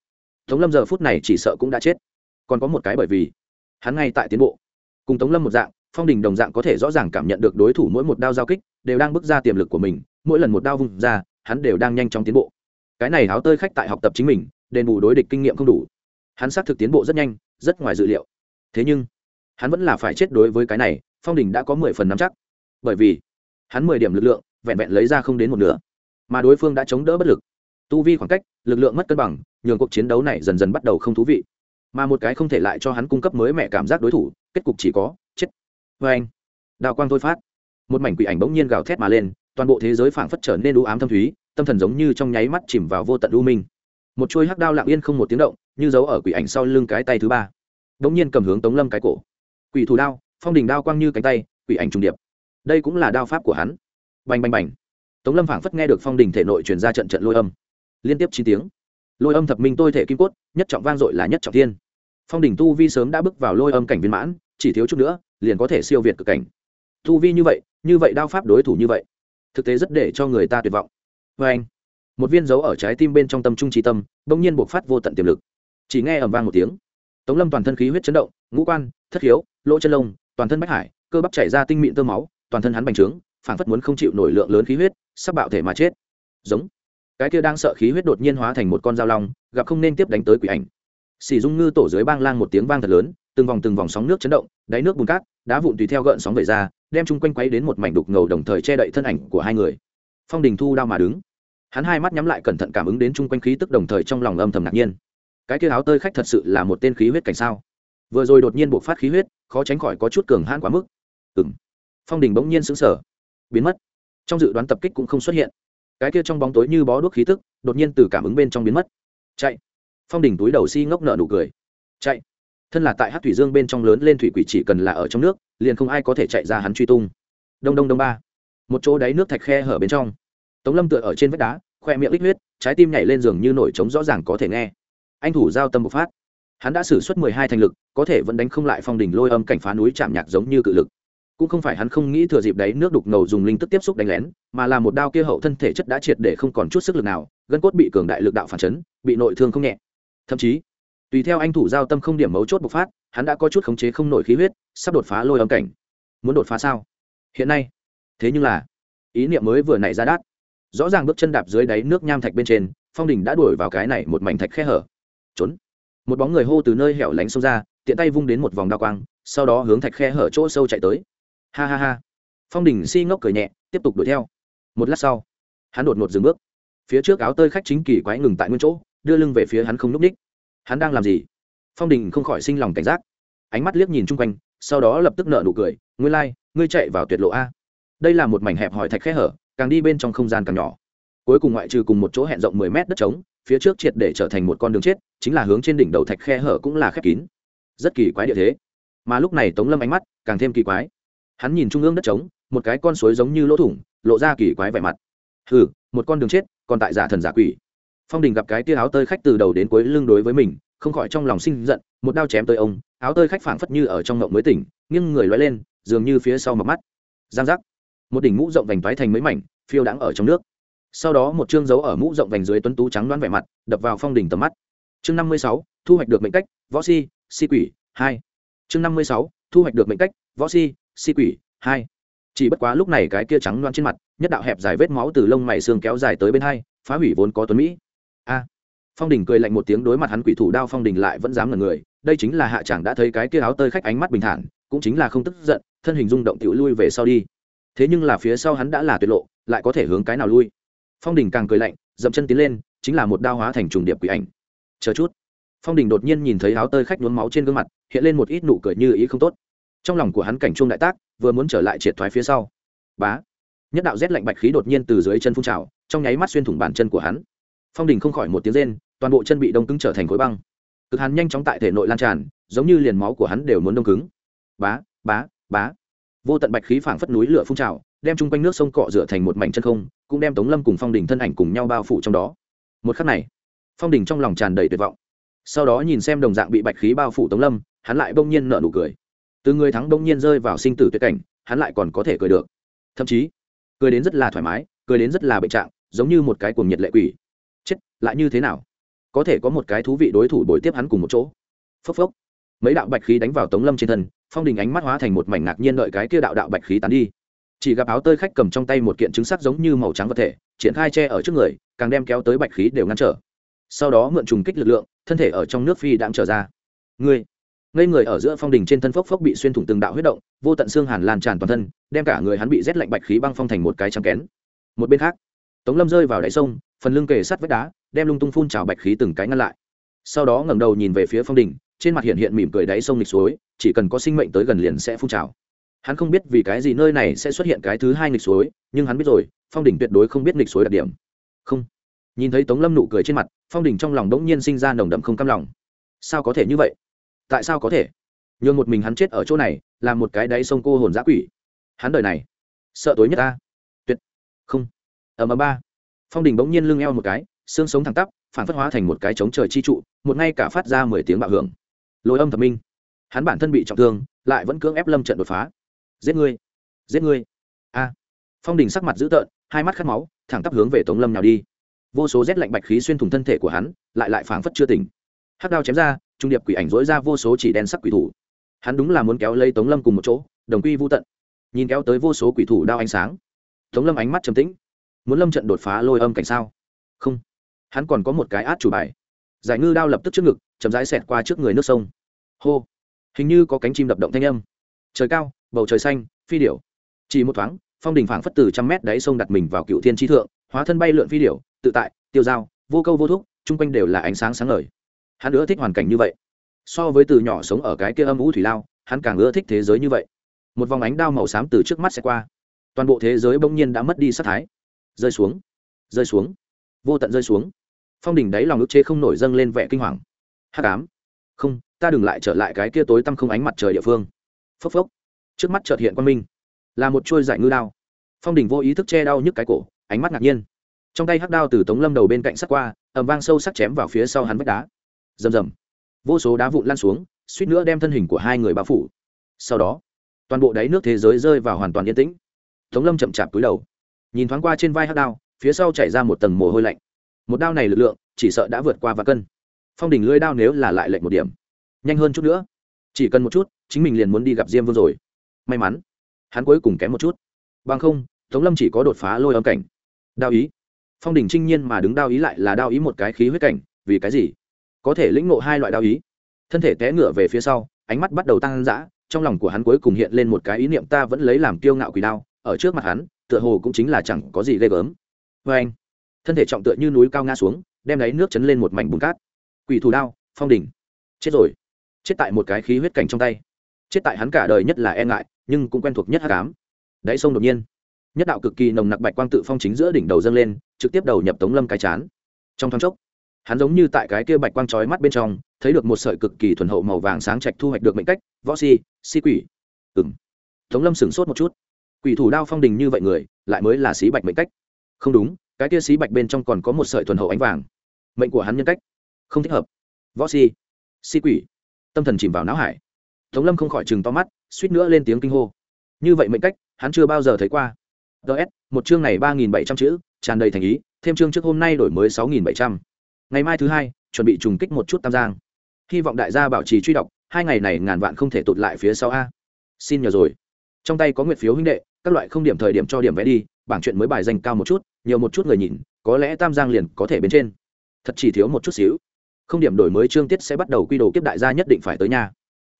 tống lâm giờ phút này chỉ sợ cũng đã chết. Còn có một cái bởi vì, hắn ngay tại tiến bộ. Cùng tống lâm một dạng, phong đình đồng dạng có thể rõ ràng cảm nhận được đối thủ mỗi một đao giao kích đều đang bước ra tiềm lực của mình, mỗi lần một đao vung ra, hắn đều đang nhanh chóng tiến bộ. Cái này háo tơi khách tại học tập chính mình, đền bù đối địch kinh nghiệm không đủ. Hắn xác thực tiến bộ rất nhanh, rất ngoài dự liệu. Thế nhưng, hắn vẫn là phải chết đối với cái này, phong đình đã có mười phần nắm chắc. Bởi vì, hắn mười điểm lực lượng, vẹn vẹn lấy ra không đến một nửa mà đối phương đã chống đỡ bất lực. Tu vi khoảng cách, lực lượng mất cân bằng, nhường cuộc chiến đấu này dần dần bắt đầu không thú vị. Mà một cái không thể lại cho hắn cung cấp mới mẹ cảm giác đối thủ, kết cục chỉ có, chết. Vê anh, đào quang thôi phát. Một mảnh quỷ ảnh bỗng nhiên gào thét mà lên, toàn bộ thế giới phảng phất trở nên u ám thâm thúy, tâm thần giống như trong nháy mắt chìm vào vô tận u minh. Một chuôi hắc đao lặng yên không một tiếng động, như giấu ở quỷ ảnh sau lưng cái tay thứ ba. Bỗng nhiên cầm hướng tống lâm cái cổ. Quỷ thủ đao, phong đình đao quang như cánh tay, quỷ ảnh trùng điệp. Đây cũng là đao pháp của hắn. Bành bành bành tống lâm phảng phất nghe được phong đình thể nội truyền ra trận trận lôi âm. Liên tiếp chín tiếng. Lôi âm thập minh tôi thể kim cốt, nhất trọng vang dội là nhất trọng thiên. Phong đình tu vi sớm đã bước vào lôi âm cảnh viên mãn, chỉ thiếu chút nữa, liền có thể siêu việt cực cảnh. Tu vi như vậy như vậy đao pháp đối thủ như vậy, thực tế rất để cho người ta tuyệt vọng. Vê anh, một viên dấu ở trái tim bên trong tâm trung trí tâm, bỗng nhiên buộc phát vô tận tiềm lực. Chỉ nghe ẩm vang một tiếng, tống lâm toàn thân khí huyết chấn động, ngũ quan, thất hiếu lỗ chân lông, toàn thân bách hải, cơ bắp chảy ra tinh mịn tơ máu, toàn thân hắn bành trướng phản phất muốn không chịu nổi lượng lớn khí huyết, sắp bạo thể mà chết. Giống. Cái kia đang sợ khí huyết đột nhiên hóa thành một con dao long, gặp không nên tiếp đánh tới quỷ ảnh. Xỉ dung ngư tổ dưới bang lang một tiếng vang thật lớn, từng vòng từng vòng sóng nước chấn động, đáy nước bùn cát, đá vụn tùy theo gợn sóng về ra, đem chung quanh quấy đến một mảnh đục ngầu đồng thời che đậy thân ảnh của hai người. Phong đình thu đao mà đứng. Hắn hai mắt nhắm lại cẩn thận cảm ứng đến chung quanh khí tức đồng thời trong lòng âm thầm ngạc nhiên. Cái kia áo tơi khách thật sự là một tên khí huyết cảnh sao? Vừa rồi đột nhiên buộc phát khí huyết, khó tránh khỏi có chút cường hãn quá mức. Ừng phong đình bỗng nhiên sững sờ biến mất. Trong dự đoán tập kích cũng không xuất hiện. Cái kia trong bóng tối như bó đuốc khí tức, đột nhiên từ cảm ứng bên trong biến mất. Chạy. Phong đỉnh túi đầu si ngốc nợ nụ cười. Chạy. Thân là tại hát thủy dương bên trong lớn lên thủy quỷ chỉ cần là ở trong nước, liền không ai có thể chạy ra hắn truy tung. Đông đông đông ba. Một chỗ đáy nước thạch khe hở bên trong. Tống lâm tựa ở trên vách đá, khoe miệng lít huyết, trái tim nhảy lên giường như nổi trống rõ ràng có thể nghe. Anh thủ giao tâm bộc phát. Hắn đã xử suất mười hai thành lực, có thể vẫn đánh không lại phong đỉnh lôi âm cảnh phá núi chạm nhạc giống như cự lực cũng không phải hắn không nghĩ thừa dịp đấy nước đục ngầu dùng linh tức tiếp xúc đánh lén, mà là một đao kia hậu thân thể chất đã triệt để không còn chút sức lực nào, gân cốt bị cường đại lực đạo phản chấn, bị nội thương không nhẹ. Thậm chí, tùy theo anh thủ giao tâm không điểm mấu chốt bộc phát, hắn đã có chút khống chế không nổi khí huyết, sắp đột phá lôi âm cảnh. Muốn đột phá sao? Hiện nay, thế nhưng là, ý niệm mới vừa nảy ra đát. Rõ ràng bước chân đạp dưới đáy nước nham thạch bên trên, phong đình đã đuổi vào cái này một mảnh thạch khe hở. Trốn. Một bóng người hô từ nơi hẻo lánh xông ra, tiện tay vung đến một vòng đao quang, sau đó hướng thạch khe hở chỗ sâu chạy tới ha ha ha. Phong đình si ngốc cười nhẹ tiếp tục đuổi theo. Một lát sau hắn đột ngột dừng bước. Phía trước áo tơi khách chính kỳ quái ngừng tại nguyên chỗ đưa lưng về phía hắn không n ú c ních. Hắn đang làm gì? Phong đình không khỏi sinh lòng cảnh giác. Ánh mắt liếc nhìn chung quanh sau đó lập tức nợ nụ cười ngươi lai、like, ngươi chạy vào tuyệt lộ a. Đây là một mảnh hẹp hỏi thạch khe hở càng đi bên trong không gian càng nhỏ. Cuối cùng ngoại trừ cùng một chỗ hẹn rộng mười mét đất trống phía trước triệt để trở thành một con đường chết chính là hướng trên đỉnh đầu thạch khe hở cũng là khép kín. Rất kỳ quái địa thế. Mà lúc này tống lâm ánh mắt càng thêm kỳ quái hắn nhìn trung ương đất trống, một cái con suối giống như lỗ thủng, lộ ra kỳ quái vẻ mặt. Hừ, một con đường chết, còn tại giả thần giả quỷ. Phong đình gặp cái tia áo tơi khách từ đầu đến cuối lưng đối với mình, không khỏi trong lòng sinh giận, một đao chém tới ông, áo tơi khách phảng phất như ở trong ngộng mới tỉnh, nghiêng người loay lên, dường như phía sau mặt mắt. Giang giác. Một đỉnh mũ rộng vành toái thành mấy mảnh, phiêu đãng ở trong nước. Sau đó một chương dấu ở mũ rộng vành dưới tuấn tú trắng đoán vẻ mặt, đập vào phong đỉnh tầm mắt. Chương năm mươi sáu, thu hoạch được mệnh cách, võ si si quỷ, hai. Chương năm mươi sáu, thu hoạch được mệnh cách, võ si si quỷ, hai. Chỉ bất quá lúc này cái kia trắng loan trên mặt, nhất đạo hẹp dài vết máu từ lông mày xương kéo dài tới bên hai, phá hủy vốn có tuấn mỹ. A. Phong đình cười lạnh một tiếng đối mặt hắn quỷ thủ đao phong đình lại vẫn dám ngần người, đây chính là hạ chẳng đã thấy cái kia áo tơi khách ánh mắt bình thản, cũng chính là không tức giận, thân hình rung động tiểu lui về sau đi. Thế nhưng là phía sau hắn đã là tuyệt lộ, lại có thể hướng cái nào lui? Phong đình càng cười lạnh, dậm chân tiến lên, chính là một đao hóa thành trùng điệp quỷ ảnh. Chờ chút. Phong đình đột nhiên nhìn thấy áo tơi khách nhuốm máu trên gương mặt, hiện lên một ít nụ cười như ý không tốt trong lòng của hắn cảnh chuông đại tác, vừa muốn trở lại triệt thoái phía sau. Bá! Nhất đạo rét lạnh bạch khí đột nhiên từ dưới chân phun trào, trong nháy mắt xuyên thủng bàn chân của hắn. Phong đình không khỏi một tiếng rên, toàn bộ chân bị đông cứng trở thành khối băng. Cực hắn nhanh chóng tại thể nội lan tràn, giống như liền máu của hắn đều muốn đông cứng. Bá! Bá! Bá! Vô tận bạch khí phảng phất núi lửa phun trào, đem chung quanh nước sông cọ rửa thành một mảnh chân không, cũng đem tống lâm cùng phong đình thân ảnh cùng nhau bao phủ trong đó. Một khắc này, phong đình trong lòng tràn đầy tuyệt vọng. Sau đó nhìn xem đồng dạng bị bạch khí bao phủ tống lâm, hắn lại bỗng nhiên nở nụ cười từ người thắng đông nhiên rơi vào sinh tử tuyệt cảnh, hắn lại còn có thể cười được. Thậm chí, cười đến rất là thoải mái, cười đến rất là bệnh trạng, giống như một cái cuồng nhiệt lệ quỷ. Chết, lại như thế nào? Có thể có một cái thú vị đối thủ bồi tiếp hắn cùng một chỗ. Phốc phốc. Mấy đạo bạch khí đánh vào tống lâm trên thân, phong đình ánh mắt hóa thành một mảnh ngạc nhiên đợi cái kia đạo đạo bạch khí tán đi. Chỉ gặp áo tơi khách cầm trong tay một kiện trứng sắc giống như màu trắng vật thể, triển khai che ở trước người, càng đem kéo tới bạch khí đều ngăn trở. Sau đó mượn trùng kích lực lượng, thân thể ở trong nước phi đang trở ra. Ngươi ngây người ở giữa phong đình trên thân phốc phốc bị xuyên thủng từng đạo huyết động, vô tận xương hàn lan tràn toàn thân, đem cả người hắn bị rét lạnh bạch khí băng phong thành một cái trắng kén. Một bên khác, tống lâm rơi vào đáy sông, phần lưng kề sắt vách đá, đem lung tung phun trào bạch khí từng cái ngăn lại. Sau đó ngẩng đầu nhìn về phía phong đình, trên mặt hiện hiện mỉm cười đáy sông nghịch suối, chỉ cần có sinh mệnh tới gần liền sẽ phun trào. Hắn không biết vì cái gì nơi này sẽ xuất hiện cái thứ hai nghịch suối, nhưng hắn biết rồi, phong đình tuyệt đối không biết nghịch suối đặc điểm. Không. Nhìn thấy tống lâm nụ cười trên mặt, phong đình trong lòng đ ỗ n g nhiên sinh ra nồng đậm không cam lòng. Sao có thể như vậy? Tại sao có thể? Nhường một mình hắn chết ở chỗ này, là một cái đáy sông cô hồn giã quỷ. Hắn đời này, sợ tối nhất ta. Tuyệt. Không. Ở mà ba. Phong đình bỗng nhiên lưng eo một cái, xương sống thẳng tắp, phản phất hóa thành một cái trống trời chi trụ, một ngay cả phát ra mười tiếng bạo hưởng. Lôi âm thập minh. Hắn bản thân bị trọng thương, lại vẫn cưỡng ép lâm trận đột phá. Giết ngươi. Giết ngươi. A. Phong đình sắc mặt dữ tợn, hai mắt khát máu, thẳng tắp hướng về tống lâm nào đi. Vô số rét lạnh bạch khí xuyên thủng thân thể của hắn, lại lại phảng phất chưa tỉnh. Hắc đao chém ra trung điệp quỷ ảnh dối ra vô số chỉ đen sắc quỷ thủ. Hắn đúng là muốn kéo lấy tống lâm cùng một chỗ, đồng quy vô tận. Nhìn kéo tới vô số quỷ thủ đao ánh sáng. Tống lâm ánh mắt trầm tĩnh. Muốn lâm trận đột phá lôi âm cảnh sao? Không. Hắn còn có một cái át chủ bài. Giải ngư đao lập tức trước ngực, chậm rãi xẹt qua trước người nước sông. Hô. Hình như có cánh chim đập động thanh âm. Trời cao, bầu trời xanh, phi điểu. Chỉ một thoáng, phong đình phảng phất từ trăm mét đáy sông đặt mình vào cựu thiên trí thượng, hóa thân bay lượn phi điểu, tự tại, tiêu dao, vô câu vô thúc, chung quanh đều là ánh sáng sáng ngời hắn ưa thích hoàn cảnh như vậy. So với từ nhỏ sống ở cái kia âm ú thủy lao, hắn càng ưa thích thế giới như vậy. Một vòng ánh đao màu xám từ trước mắt sẽ qua. Toàn bộ thế giới bỗng nhiên đã mất đi sắc thái. Rơi xuống. Rơi xuống. Vô tận rơi xuống. Phong đỉnh đáy lòng ức chế không nổi dâng lên vẻ kinh hoàng. Hắc ám. Không, ta đừng lại trở lại cái kia tối tăm không ánh mặt trời địa phương. Phốc phốc. Trước mắt chợt hiện quan minh. Là một chuôi giải ngư đao. Phong đỉnh vô ý thức che đau nhức cái cổ, ánh mắt ngạc nhiên. Trong tay hắc đao từ tống lâm đầu bên cạnh sắt qua ẩm vang sâu sắc chém vào phía sau hắn vách đá rầm rầm. Vô số đá vụn lan xuống, suýt nữa đem thân hình của hai người bao phủ. Sau đó, toàn bộ đáy nước thế giới rơi vào hoàn toàn yên tĩnh. Tống lâm chậm chạp túi đầu, nhìn thoáng qua trên vai hắc đao, phía sau chảy ra một tầng mồ hôi lạnh. Một đao này lực lượng, chỉ sợ đã vượt qua và cân. Phong đỉnh lưới đao nếu là lại lệnh một điểm, nhanh hơn chút nữa. Chỉ cần một chút, chính mình liền muốn đi gặp diêm vương rồi. May mắn, hắn cuối cùng kém một chút. Bằng không, tống lâm chỉ có đột phá lôi âm cảnh. Đao ý. Phong Đỉnh trinh nhiên mà đứng đao ý lại là đao ý một cái khí huyết cảnh, vì cái gì? Có thể lĩnh ngộ hai loại đao ý. Thân thể té ngựa về phía sau, ánh mắt bắt đầu tăng dã, trong lòng của hắn cuối cùng hiện lên một cái ý niệm ta vẫn lấy làm kiêu ngạo quỷ đao, ở trước mặt hắn, tựa hồ cũng chính là chẳng có gì ghê gớm. Vê anh, thân thể trọng tựa như núi cao ngã xuống, đem lấy nước chấn lên một mảnh bùn cát. Quỷ thủ đao, phong đỉnh. Chết rồi. Chết tại một cái khí huyết cảnh trong tay. Chết tại hắn cả đời nhất là e ngại, nhưng cũng quen thuộc nhất hát cám đáy sông đột nhiên, nhất đạo cực kỳ nồng nặc bạch quang tự phong chính giữa đỉnh đầu dâng lên, trực tiếp đầu nhập tống lâm cái chán. Trong thoáng chốc hắn giống như tại cái kia bạch quang trói mắt bên trong, thấy được một sợi cực kỳ thuần hậu màu vàng sáng trạch thu hoạch được mệnh cách, võ si si quỷ. Ừng tống lâm sửng sốt một chút. Quỷ thủ đao phong đình như vậy người, lại mới là xí bạch mệnh cách. Không đúng, cái kia xí bạch bên trong còn có một sợi thuần hậu ánh vàng. Mệnh của hắn nhân cách. Không thích hợp. Võ si si quỷ. Tâm thần chìm vào não hải. Tống lâm không khỏi chừng to mắt, suýt nữa lên tiếng kinh hô. Như vậy mệnh cách, hắn chưa bao giờ thấy qua. Ts một chương này ba nghìn bảy trăm chữ, tràn đầy thành ý, thêm chương trước hôm nay đổi mới sáu nghìn bảy trăm ngày mai thứ hai, chuẩn bị trùng kích một chút tam giang. Hy vọng đại gia bảo trì truy đọc, hai ngày này ngàn vạn không thể tụt lại phía sau a. Xin nhờ rồi. Trong tay có Nguyệt phiếu huynh đệ, các loại không điểm thời điểm cho điểm vẽ đi, bảng chuyện mới bài dành cao một chút, nhiều một chút người nhìn, có lẽ tam giang liền có thể bên trên. Thật chỉ thiếu một chút xíu. Không điểm đổi mới chương tiết sẽ bắt đầu quy đồ kiếp đại gia nhất định phải tới nhà.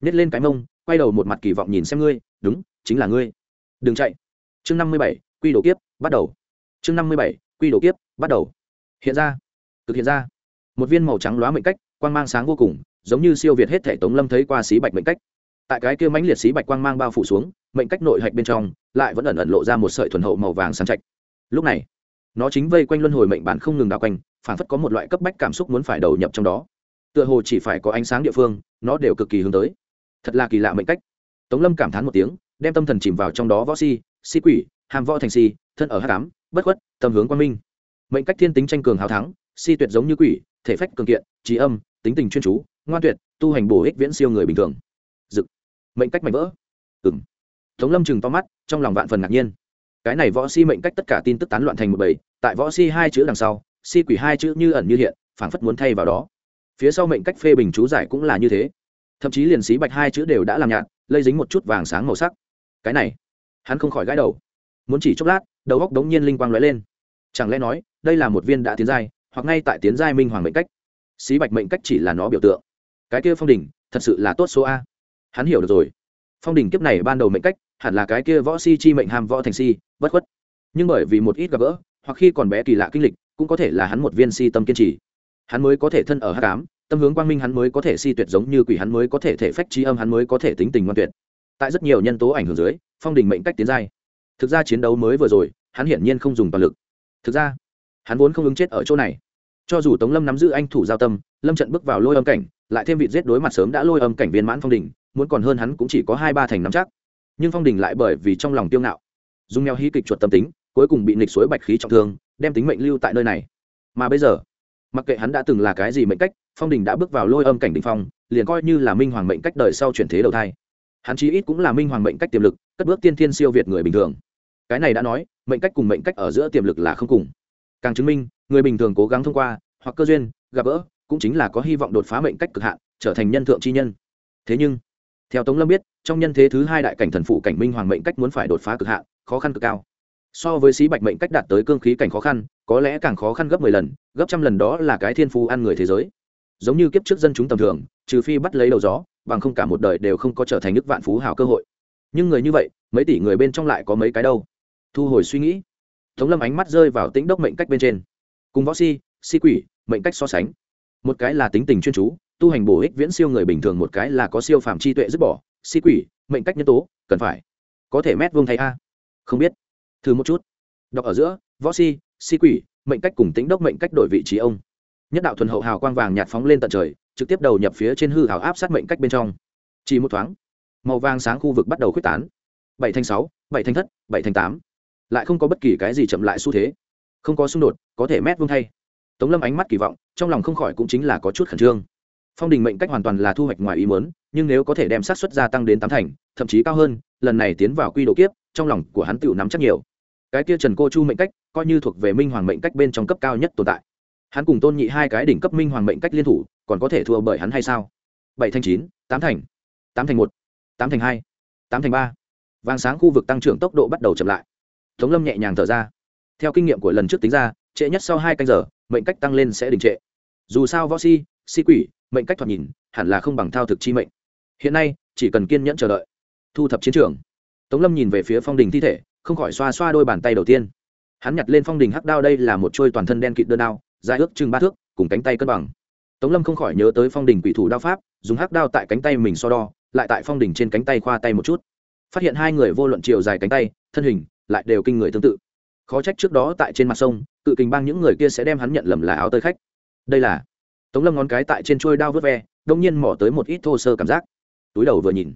Nhét lên cái mông, quay đầu một mặt kỳ vọng nhìn xem ngươi, đúng, chính là ngươi. Đừng chạy. Chương năm mươi bảy, quy đồ kiếp bắt đầu. Chương năm mươi bảy, quy đồ kiếp bắt đầu. Hiện ra. Thực hiện ra một viên màu trắng lóa mệnh cách, quang mang sáng vô cùng, giống như siêu việt hết thể tống lâm thấy qua xí bạch mệnh cách. Tại cái kia mãnh liệt xí bạch quang mang bao phủ xuống, mệnh cách nội hạch bên trong, lại vẫn ẩn ẩn lộ ra một sợi thuần hậu màu vàng sáng trạch. Lúc này, nó chính vây quanh luân hồi mệnh bản không ngừng đào quanh, phản phất có một loại cấp bách cảm xúc muốn phải đầu nhập trong đó. Tựa hồ chỉ phải có ánh sáng địa phương, nó đều cực kỳ hướng tới. Thật là kỳ lạ mệnh cách. Tống lâm cảm thán một tiếng, đem tâm thần chìm vào trong đó võ si si quỷ, hàm võ thành si, thân ở h tám bất khuất, tâm hướng quang minh. Mệnh cách thiên tính tranh cường hào thắng si tuyệt giống như quỷ, thể phách cường kiện, trí âm, tính tình chuyên chú, ngoan tuyệt, tu hành bổ ích viễn siêu người bình thường. Dực mệnh cách mạnh vỡ. Ừng tống lâm chừng to mắt, trong lòng vạn phần ngạc nhiên. Cái này võ si mệnh cách tất cả tin tức tán loạn thành một bầy, tại võ si hai chữ đằng sau, si quỷ hai chữ như ẩn như hiện, phảng phất muốn thay vào đó. Phía sau mệnh cách phê bình chú giải cũng là như thế. Thậm chí liền xí bạch hai chữ đều đã làm nhạt, lây dính một chút vàng sáng màu sắc. Cái này, hắn không khỏi gãi đầu. Muốn chỉ chốc lát, đầu góc đống nhiên linh quang lóe lên. Chẳng lẽ nói, đây là một viên đã tiến giai hoặc ngay tại tiến giai minh hoàng mệnh cách. Xí bạch mệnh cách chỉ là nó biểu tượng. Cái kia phong đỉnh, thật sự là tốt số a. Hắn hiểu được rồi. Phong đỉnh kiếp này ban đầu mệnh cách, hẳn là cái kia võ si chi mệnh hàm võ thành si, bất khuất. Nhưng bởi vì một ít gặp gỡ, hoặc khi còn bé kỳ lạ kinh lịch, cũng có thể là hắn một viên si tâm kiên trì. Hắn mới có thể thân ở h tám tâm hướng quang minh hắn mới có thể si tuyệt giống như quỷ, hắn mới có thể thể phách trí âm, hắn mới có thể tính tình ngoan tuyệt. Tại rất nhiều nhân tố ảnh hưởng dưới, phong đình mệnh cách tiến giai. Thực ra chiến đấu mới vừa rồi, hắn hiển nhiên không dùng toàn lực. Thực ra hắn vốn không ứng chết ở chỗ này. Cho dù tống lâm nắm giữ anh thủ giao tâm, lâm trận bước vào lôi âm cảnh, lại thêm vị giết đối mặt sớm đã lôi âm cảnh viên mãn phong đình, muốn còn hơn hắn cũng chỉ có hai ba thành nắm chắc. Nhưng phong đình lại bởi vì trong lòng tiêu ngạo, dùng mèo hí kịch chuột tâm tính, cuối cùng bị nịch suối bạch khí trọng thương, đem tính mệnh lưu tại nơi này. Mà bây giờ, mặc kệ hắn đã từng là cái gì mệnh cách, phong đình đã bước vào lôi âm cảnh đình phong, liền coi như là minh hoàng mệnh cách đời sau chuyển thế đầu thai. Hắn chí ít cũng là minh hoàng mệnh cách tiềm lực, cất bước tiên thiên siêu việt người bình thường. Cái này đã nói, mệnh cách cùng mệnh cách ở giữa tiềm lực là không cùng càng chứng minh, người bình thường cố gắng thông qua, hoặc cơ duyên, gặp gỡ, cũng chính là có hy vọng đột phá mệnh cách cực hạn, trở thành nhân thượng chi nhân. Thế nhưng, theo tống lâm biết, trong nhân thế thứ hai đại cảnh thần phụ cảnh minh hoàng mệnh cách muốn phải đột phá cực hạn, khó khăn cực cao. So với sĩ bạch mệnh cách đạt tới cương khí cảnh khó khăn, có lẽ càng khó khăn gấp mười lần, gấp trăm lần đó là cái thiên phú ăn người thế giới. Giống như kiếp trước dân chúng tầm thường, trừ phi bắt lấy đầu gió, bằng không cả một đời đều không có trở thành nước vạn phú hào cơ hội. Nhưng người như vậy, mấy tỷ người bên trong lại có mấy cái đâu? Thu hồi suy nghĩ tống lâm ánh mắt rơi vào tĩnh đốc mệnh cách bên trên. Cùng võ si si quỷ, mệnh cách so sánh. Một cái là tính tình chuyên chú, tu hành bổ ích viễn siêu người bình thường, một cái là có siêu phàm chi tuệ dứt bỏ. Si quỷ, mệnh cách nhân tố, cần phải. Có thể mét vuông thay a. Không biết. Thử một chút. Đọc ở giữa, võ si si quỷ, mệnh cách cùng tính đốc mệnh cách đổi vị trí ông. Nhất đạo thuần hậu hào quang vàng nhạt phóng lên tận trời, trực tiếp đầu nhập phía trên hư hào áp sát mệnh cách bên trong. Chỉ một thoáng, màu vàng sáng khu vực bắt đầu khuếch tán. Bảy thành sáu, bảy thành thất, bảy thành tám lại không có bất kỳ cái gì chậm lại xu thế. Không có xung đột, có thể mét vuông thay. Tống lâm ánh mắt kỳ vọng, trong lòng không khỏi cũng chính là có chút khẩn trương. Phong đình mệnh cách hoàn toàn là thu hoạch ngoài ý muốn, nhưng nếu có thể đem sát xuất gia tăng đến tám thành, thậm chí cao hơn, lần này tiến vào quy độ kiếp, trong lòng của hắn tựu nắm chắc nhiều. Cái kia trần cô chu mệnh cách, coi như thuộc về minh hoàng mệnh cách bên trong cấp cao nhất tồn tại. Hắn cùng tôn nhị hai cái đỉnh cấp minh hoàng mệnh cách liên thủ, còn có thể thua bởi hắn hay sao? Bảy thành chín, tám thành tám thành một, tám thành hai, tám thành ba. Vàng sáng khu vực tăng trưởng tốc độ bắt đầu chậm lại tống lâm nhẹ nhàng thở ra. Theo kinh nghiệm của lần trước tính ra, trễ nhất sau hai canh giờ, mệnh cách tăng lên sẽ đình trệ. Dù sao võ si si quỷ, mệnh cách thoạt nhìn, hẳn là không bằng thao thực chi mệnh. Hiện nay, chỉ cần kiên nhẫn chờ đợi. Thu thập chiến trường. Tống lâm nhìn về phía phong đình thi thể, không khỏi xoa xoa đôi bàn tay đầu tiên. Hắn nhặt lên phong đình hắc đao đây là một trôi toàn thân đen kịt đơn đao, dài ước chừng ba thước, cùng cánh tay cân bằng. Tống lâm không khỏi nhớ tới phong đình quỷ thủ đao pháp, dùng hắc đao tại cánh tay mình so đo, lại tại phong đình trên cánh tay khoa tay một chút. Phát hiện hai người vô luận chiều dài cánh tay, thân hình lại đều kinh người tương tự. Khó trách trước đó tại trên mặt sông, cự kình bang những người kia sẽ đem hắn nhận lầm là áo tơi khách. Đây là tống lâm ngón cái tại trên trôi đao vớt ve, đông nhiên mỏ tới một ít thô sơ cảm giác. Túi đầu vừa nhìn,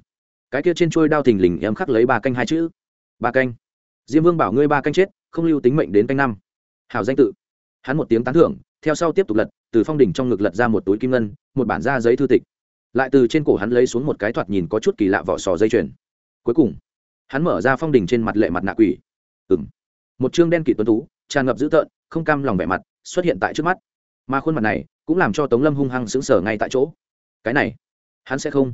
cái kia trên trôi đao thình lình em khắc lấy ba canh hai chữ. Ba canh. Diêm vương bảo ngươi ba canh chết, không lưu tính mệnh đến canh năm. Hào danh tự. Hắn một tiếng tán thưởng, theo sau tiếp tục lật, từ phong đỉnh trong ngực lật ra một túi kim ngân, một bản da giấy thư tịch. Lại từ trên cổ hắn lấy xuống một cái thoạt nhìn có chút kỳ lạ vỏ sò dây chuyền. Cuối cùng, hắn mở ra phong đỉnh trên mặt lệ mặt nạ quỷ ừng một chương đen kỵ tuấn tú, tràn ngập dữ tợn, không cam lòng vẻ mặt, xuất hiện tại trước mắt. Mà khuôn mặt này, cũng làm cho tống lâm hung hăng sững sờ ngay tại chỗ. Cái này, hắn sẽ không?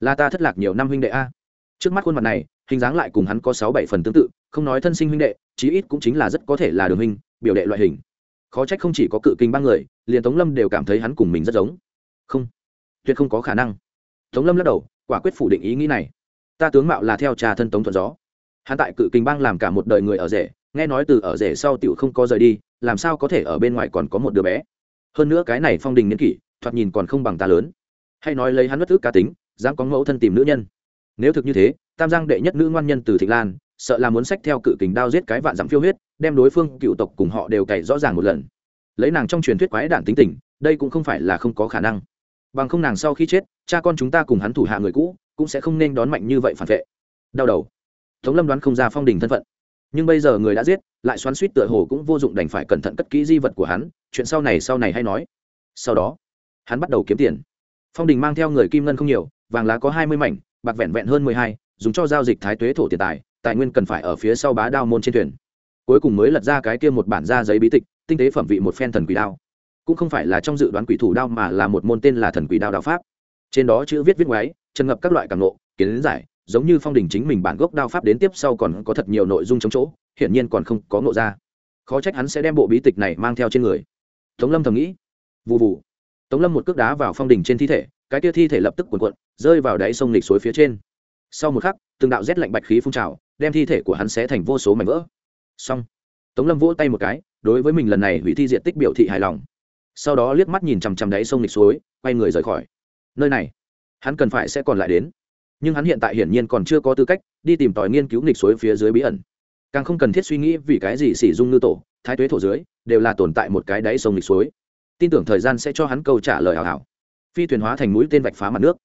Là ta thất lạc nhiều năm huynh đệ a. Trước mắt khuôn mặt này, hình dáng lại cùng hắn có sáu bảy phần tương tự, không nói thân sinh huynh đệ, chí ít cũng chính là rất có thể là đường huynh, biểu đệ loại hình. Khó trách không chỉ có cự kinh ba người, liền tống lâm đều cảm thấy hắn cùng mình rất giống. Không, tuyệt không có khả năng. Tống lâm lắc đầu, quả quyết phủ định ý nghĩ này. Ta tướng mạo là theo trà thân tống thuận gió hắn tại cự kinh bang làm cả một đời người ở rể, nghe nói từ ở rể sau tiểu không có rời đi, làm sao có thể ở bên ngoài còn có một đứa bé? Hơn nữa cái này phong đình niên kỷ, thoạt nhìn còn không bằng ta lớn. Hay nói lấy hắn bất ước cá tính, dám có mẫu thân tìm nữ nhân. Nếu thực như thế, tam giang đệ nhất nữ ngoan nhân từ thịnh lan, sợ là muốn sách theo cự kình đao giết cái vạn dặm phiêu huyết, đem đối phương cựu tộc cùng họ đều cày rõ ràng một lần. Lấy nàng trong truyền thuyết quái đản tính tình, đây cũng không phải là không có khả năng. Bằng không nàng sau khi chết, cha con chúng ta cùng hắn thủ hạ người cũ, cũng sẽ không nên đón mạnh như vậy phản vệ. Đau đầu tống lâm đoán không ra phong đình thân phận. Nhưng bây giờ người đã giết, lại xoắn suýt tựa hồ cũng vô dụng đành phải cẩn thận cất kỹ di vật của hắn, chuyện sau này sau này hay nói. Sau đó, hắn bắt đầu kiếm tiền. Phong đình mang theo người kim ngân không nhiều, vàng lá có hai mươi mảnh, bạc vẹn vẹn hơn mười hai, dùng cho giao dịch thái tuế thổ tiền tài tài nguyên cần phải ở phía sau bá đao môn trên thuyền. Cuối cùng mới lật ra cái kia một bản da giấy bí tịch, tinh tế phẩm vị một phen thần quỷ đao. Cũng không phải là trong dự đoán quỷ thủ đao mà là một môn tên là thần quỷ đao đạo pháp. Trên đó chữ viết viết ngoáy trần ngập các loại cảm nộ, kiến giải giống như phong đình chính mình bản gốc đao pháp đến tiếp sau còn có thật nhiều nội dung chống chỗ, hiển nhiên còn không có ngộ ra. Khó trách hắn sẽ đem bộ bí tịch này mang theo trên người. Tống lâm thầm nghĩ. Vụ vụ tống lâm một cước đá vào phong đình trên thi thể, cái tia thi thể lập tức cuộn cuộn, rơi vào đáy sông lịch suối phía trên. Sau một khắc, từng đạo rét lạnh bạch khí phun trào, đem thi thể của hắn sẽ thành vô số mảnh vỡ. Xong. Tống lâm vỗ tay một cái, đối với mình lần này hủy thi diện tích biểu thị hài lòng. Sau đó liếc mắt nhìn chằm chằm đáy sông lịch suối, quay người rời khỏi. Nơi này, hắn cần phải sẽ còn lại đến nhưng hắn hiện tại hiển nhiên còn chưa có tư cách đi tìm tòi nghiên cứu nghịch suối phía dưới bí ẩn. Càng không cần thiết suy nghĩ vì cái gì sỉ dung ngư tổ, thái tuế thổ dưới, đều là tồn tại một cái đáy sông nghịch suối. Tin tưởng thời gian sẽ cho hắn câu trả lời hào hảo. Phi thuyền hóa thành mũi tên vạch phá mặt nước.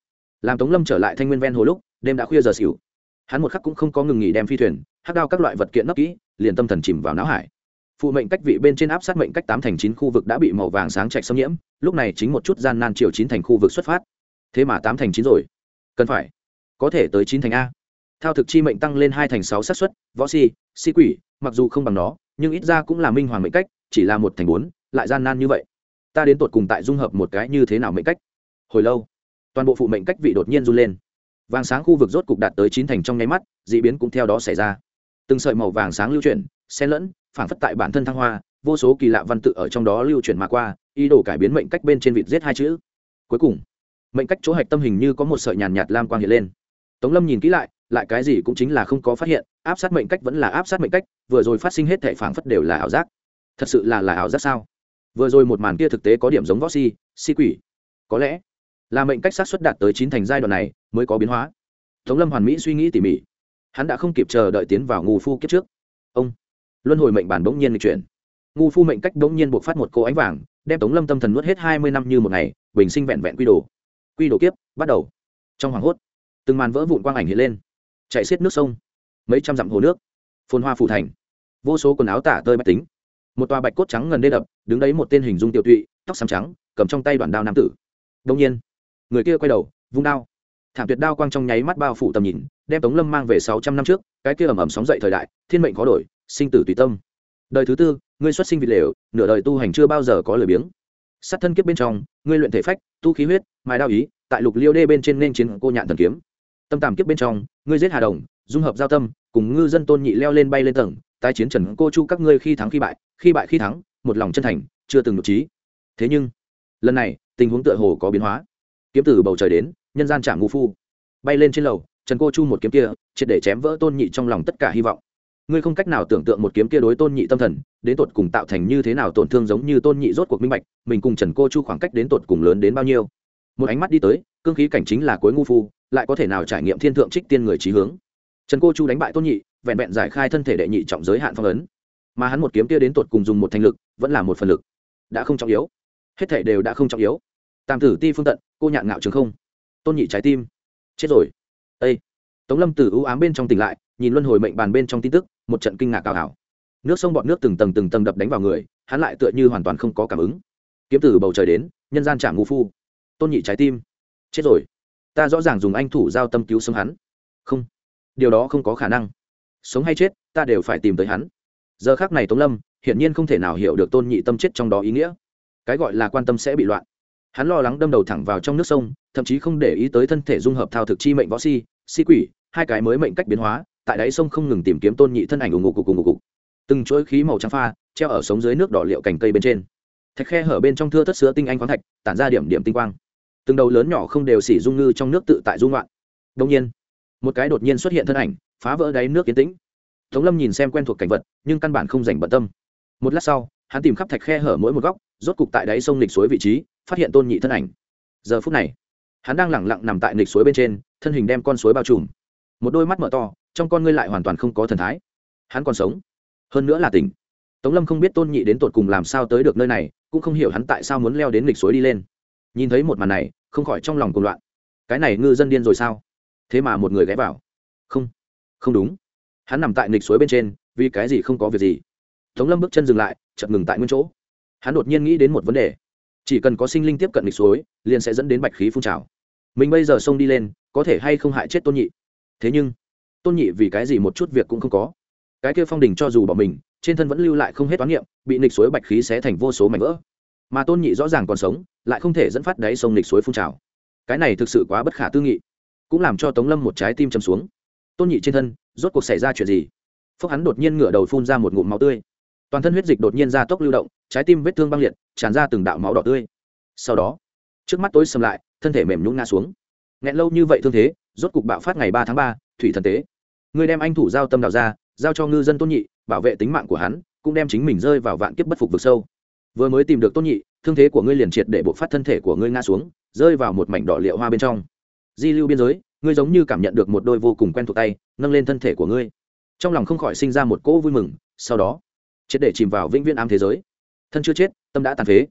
Làm tống lâm trở lại thanh nguyên ven hồ lúc, đêm đã khuya giờ xỉu. Hắn một khắc cũng không có ngừng nghỉ đem phi thuyền, hắc đao các loại vật kiện nấp kỹ, liền tâm thần chìm vào não hải. Phụ mệnh cách vị bên trên áp sát mệnh cách tám thành chín khu vực đã bị màu vàng sáng chạy xâm nhiễm, lúc này chính một chút gian nan chiều chín thành khu vực xuất phát. Thế mà tám thành chín rồi. Cần phải có thể tới chín thành a. Thao thực chi mệnh tăng lên hai thành sáu xác suất, võ si si quỷ, mặc dù không bằng nó, nhưng ít ra cũng là minh hoàng mệnh cách, chỉ là một thành bốn, lại gian nan như vậy. Ta đến tột cùng tại dung hợp một cái như thế nào mệnh cách? Hồi lâu, toàn bộ phụ mệnh cách vị đột nhiên run lên. Vàng sáng khu vực rốt cục đạt tới chín thành trong nháy mắt, d ị biến cũng theo đó xảy ra. Từng sợi màu vàng sáng lưu chuyển, xen lẫn phản phất tại bản thân thăng hoa, vô số kỳ lạ văn tự ở trong đó lưu chuyển mà qua, ý đồ cải biến mệnh cách bên trên vịt giết hai chữ. Cuối cùng, mệnh cách chỗ hạch tâm hình như có một sợi nhàn nhạt lam quang hiện lên tống lâm nhìn kỹ lại lại cái gì cũng chính là không có phát hiện, áp sát mệnh cách vẫn là áp sát mệnh cách, vừa rồi phát sinh hết thể phản phất đều là ảo giác. Thật sự là là ảo giác sao? Vừa rồi một màn kia thực tế có điểm giống võ si si quỷ. Có lẽ là mệnh cách sát xuất đạt tới chín thành giai đoạn này mới có biến hóa. Tống lâm hoàn mỹ suy nghĩ tỉ mỉ. Hắn đã không kịp chờ đợi tiến vào ngu phu kiếp trước. Ông, luân hồi mệnh bản bỗng nhiên lịch chuyển. Ngu phu mệnh cách bỗng nhiên buộc phát một cô ánh vàng, đem tống lâm tâm thần nuốt hết hai mươi năm như một ngày, bình sinh vẹn vẹn quy đồ. Quy đồ kiếp bắt đầu. Trong hoàng hốt từng màn vỡ vụn quang ảnh hiện lên. Chạy xiết nước sông. Mấy trăm dặm hồ nước. Phồn hoa phủ thành. Vô số quần áo tả tơi mách tính. Một tòa bạch cốt trắng ngần đê đập, đứng đấy một tên hình dung tiểu tụy, tóc xám trắng, cầm trong tay đoạn đao nam tử. Đông nhiên, người kia quay đầu, vung đao. Thảm tuyệt đao quang trong nháy mắt bao phủ tầm nhìn, đem tống lâm mang về sáu trăm năm trước, cái kia ẩm ẩm sóng dậy thời đại, thiên mệnh khó đổi, sinh tử tùy tâm. Đời thứ tư, ngươi xuất sinh vị lều, nửa đời tu hành chưa bao giờ có lời biếng. Sát thân kiếp bên trong, ngươi luyện thể phách, tu khí huyết, mài đao ý, tại lục liêu đê bên trên nên chiến cô nhạn thần kiếm tâm tàm kiếp bên trong, ngươi giết hà đồng, dung hợp giao tâm, cùng ngư dân tôn nhị leo lên bay lên tầng, tái chiến trần cô chu các ngươi khi thắng khi bại khi bại khi thắng, một lòng chân thành, chưa từng nội trí. Thế nhưng, lần này, tình huống tựa hồ có biến hóa. Kiếm từ bầu trời đến, nhân gian trả ngu phu. Bay lên trên lầu, trần cô chu một kiếm kia, triệt để chém vỡ tôn nhị trong lòng tất cả hy vọng. Ngươi không cách nào tưởng tượng một kiếm kia đối tôn nhị tâm thần, đến tột cùng tạo thành như thế nào tổn thương giống như tôn nhị rốt cuộc minh bạch, mình cùng trần cô chu khoảng cách đến tột cùng lớn đến bao nhiêu. Một ánh mắt đi tới, cương khí cảnh chính là cuối ngu phu lại có thể nào trải nghiệm thiên thượng trích tiên người trí hướng. Trần cô chu đánh bại tôn nhị, vẹn vẹn giải khai thân thể đệ nhị trọng giới hạn phong ấn. Mà hắn một kiếm kia đến tột cùng dùng một thành lực, vẫn là một phần lực. Đã không trọng yếu. Hết thể đều đã không trọng yếu. Tam tử ti phương tận, cô nhạn ngạo trường không. Tôn nhị trái tim. Chết rồi. Ây tống lâm từ ưu ám bên trong tỉnh lại, nhìn luân hồi mệnh bàn bên trong tin tức, một trận kinh ngạc cao hảo. Nước sông bọt nước từng tầng từng tầng đập đánh vào người, hắn lại tựa như hoàn toàn không có cảm ứng. Kiếm từ bầu trời đến, nhân gian trả ngu phu. Tôn nhị trái tim. Chết rồi ta rõ ràng dùng anh thủ giao tâm cứu sống hắn. Không, điều đó không có khả năng. Sống hay chết, ta đều phải tìm tới hắn. Giờ khác này tống lâm, hiển nhiên không thể nào hiểu được tôn nhị tâm chết trong đó ý nghĩa. Cái gọi là quan tâm sẽ bị loạn. Hắn lo lắng đâm đầu thẳng vào trong nước sông, thậm chí không để ý tới thân thể dung hợp thao thực chi mệnh võ si si quỷ, hai cái mới mệnh cách biến hóa, tại đáy sông không ngừng tìm kiếm tôn nhị thân ảnh ủng ngục cục ủng ngục từng chuỗi khí màu trắng pha, treo ở sống dưới nước đỏ liệu cành cây bên trên. Thạch khe hở bên trong thưa thất sữa tinh anh khoáng thạch, tản ra điểm điểm tinh quang từng đầu lớn nhỏ không đều xỉ dung ngư trong nước tự tại dung loạn. Đông nhiên, một cái đột nhiên xuất hiện thân ảnh, phá vỡ đáy nước yên tĩnh. Tống lâm nhìn xem quen thuộc cảnh vật, nhưng căn bản không dành bận tâm. Một lát sau, hắn tìm khắp thạch khe hở mỗi một góc, rốt cục tại đáy sông lịch suối vị trí, phát hiện tôn nhị thân ảnh. Giờ phút này, hắn đang lẳng lặng nằm tại lịch suối bên trên, thân hình đem con suối bao trùm. Một đôi mắt mở to, trong con ngươi lại hoàn toàn không có thần thái. Hắn còn sống. Hơn nữa là tỉnh. Tống lâm không biết tôn nhị đến tột cùng làm sao tới được nơi này, cũng không hiểu hắn tại sao muốn leo đến lịch suối đi lên. Nhìn thấy một màn này không khỏi trong lòng cùng loạn. Cái này ngư dân điên rồi sao? Thế mà một người ghé vào. Không không đúng. Hắn nằm tại nghịch suối bên trên, vì cái gì không có việc gì? Tống lâm bước chân dừng lại, chợt ngừng tại nguyên chỗ. Hắn đột nhiên nghĩ đến một vấn đề. Chỉ cần có sinh linh tiếp cận nghịch suối, liền sẽ dẫn đến bạch khí phun trào. Mình bây giờ xông đi lên, có thể hay không hại chết tôn nhị? Thế nhưng, tôn nhị vì cái gì một chút việc cũng không có? Cái kia phong đình cho dù bỏ mình, trên thân vẫn lưu lại không hết toán niệm, bị nghịch suối bạch khí xé thành vô số mảnh vỡ. Mà tôn nhị rõ ràng còn sống lại không thể dẫn phát đáy sông nghịch suối phun trào. Cái này thực sự quá bất khả tư nghị. Cũng làm cho tống lâm một trái tim chầm xuống. Tôn nhị trên thân, rốt cuộc xảy ra chuyện gì? Phúc hắn đột nhiên ngửa đầu phun ra một ngụm máu tươi. Toàn thân huyết dịch đột nhiên ra tốc lưu động, trái tim vết thương băng liệt, tràn ra từng đạo máu đỏ tươi. Sau đó, trước mắt tối sầm lại, thân thể mềm nhũng ngã xuống. Nghẹn lâu như vậy thương thế, rốt cục bạo phát ngày ba tháng ba, thủy thần tế. Người đem anh thủ giao tâm đạo ra, giao cho ngư dân tôn nhị, bảo vệ tính mạng của hắn, cũng đem chính mình rơi vào vạn kiếp bất phục vực sâu. Vừa mới tìm được tôn nhị thương thế của ngươi liền triệt để bộc phát thân thể của ngươi ngã xuống, rơi vào một mảnh đỏ liệu hoa bên trong. Di lưu biên giới, ngươi giống như cảm nhận được một đôi vô cùng quen thuộc tay, nâng lên thân thể của ngươi. Trong lòng không khỏi sinh ra một cỗ vui mừng, sau đó, triệt để chìm vào vĩnh viễn ám thế giới. Thân chưa chết, tâm đã tàn phế.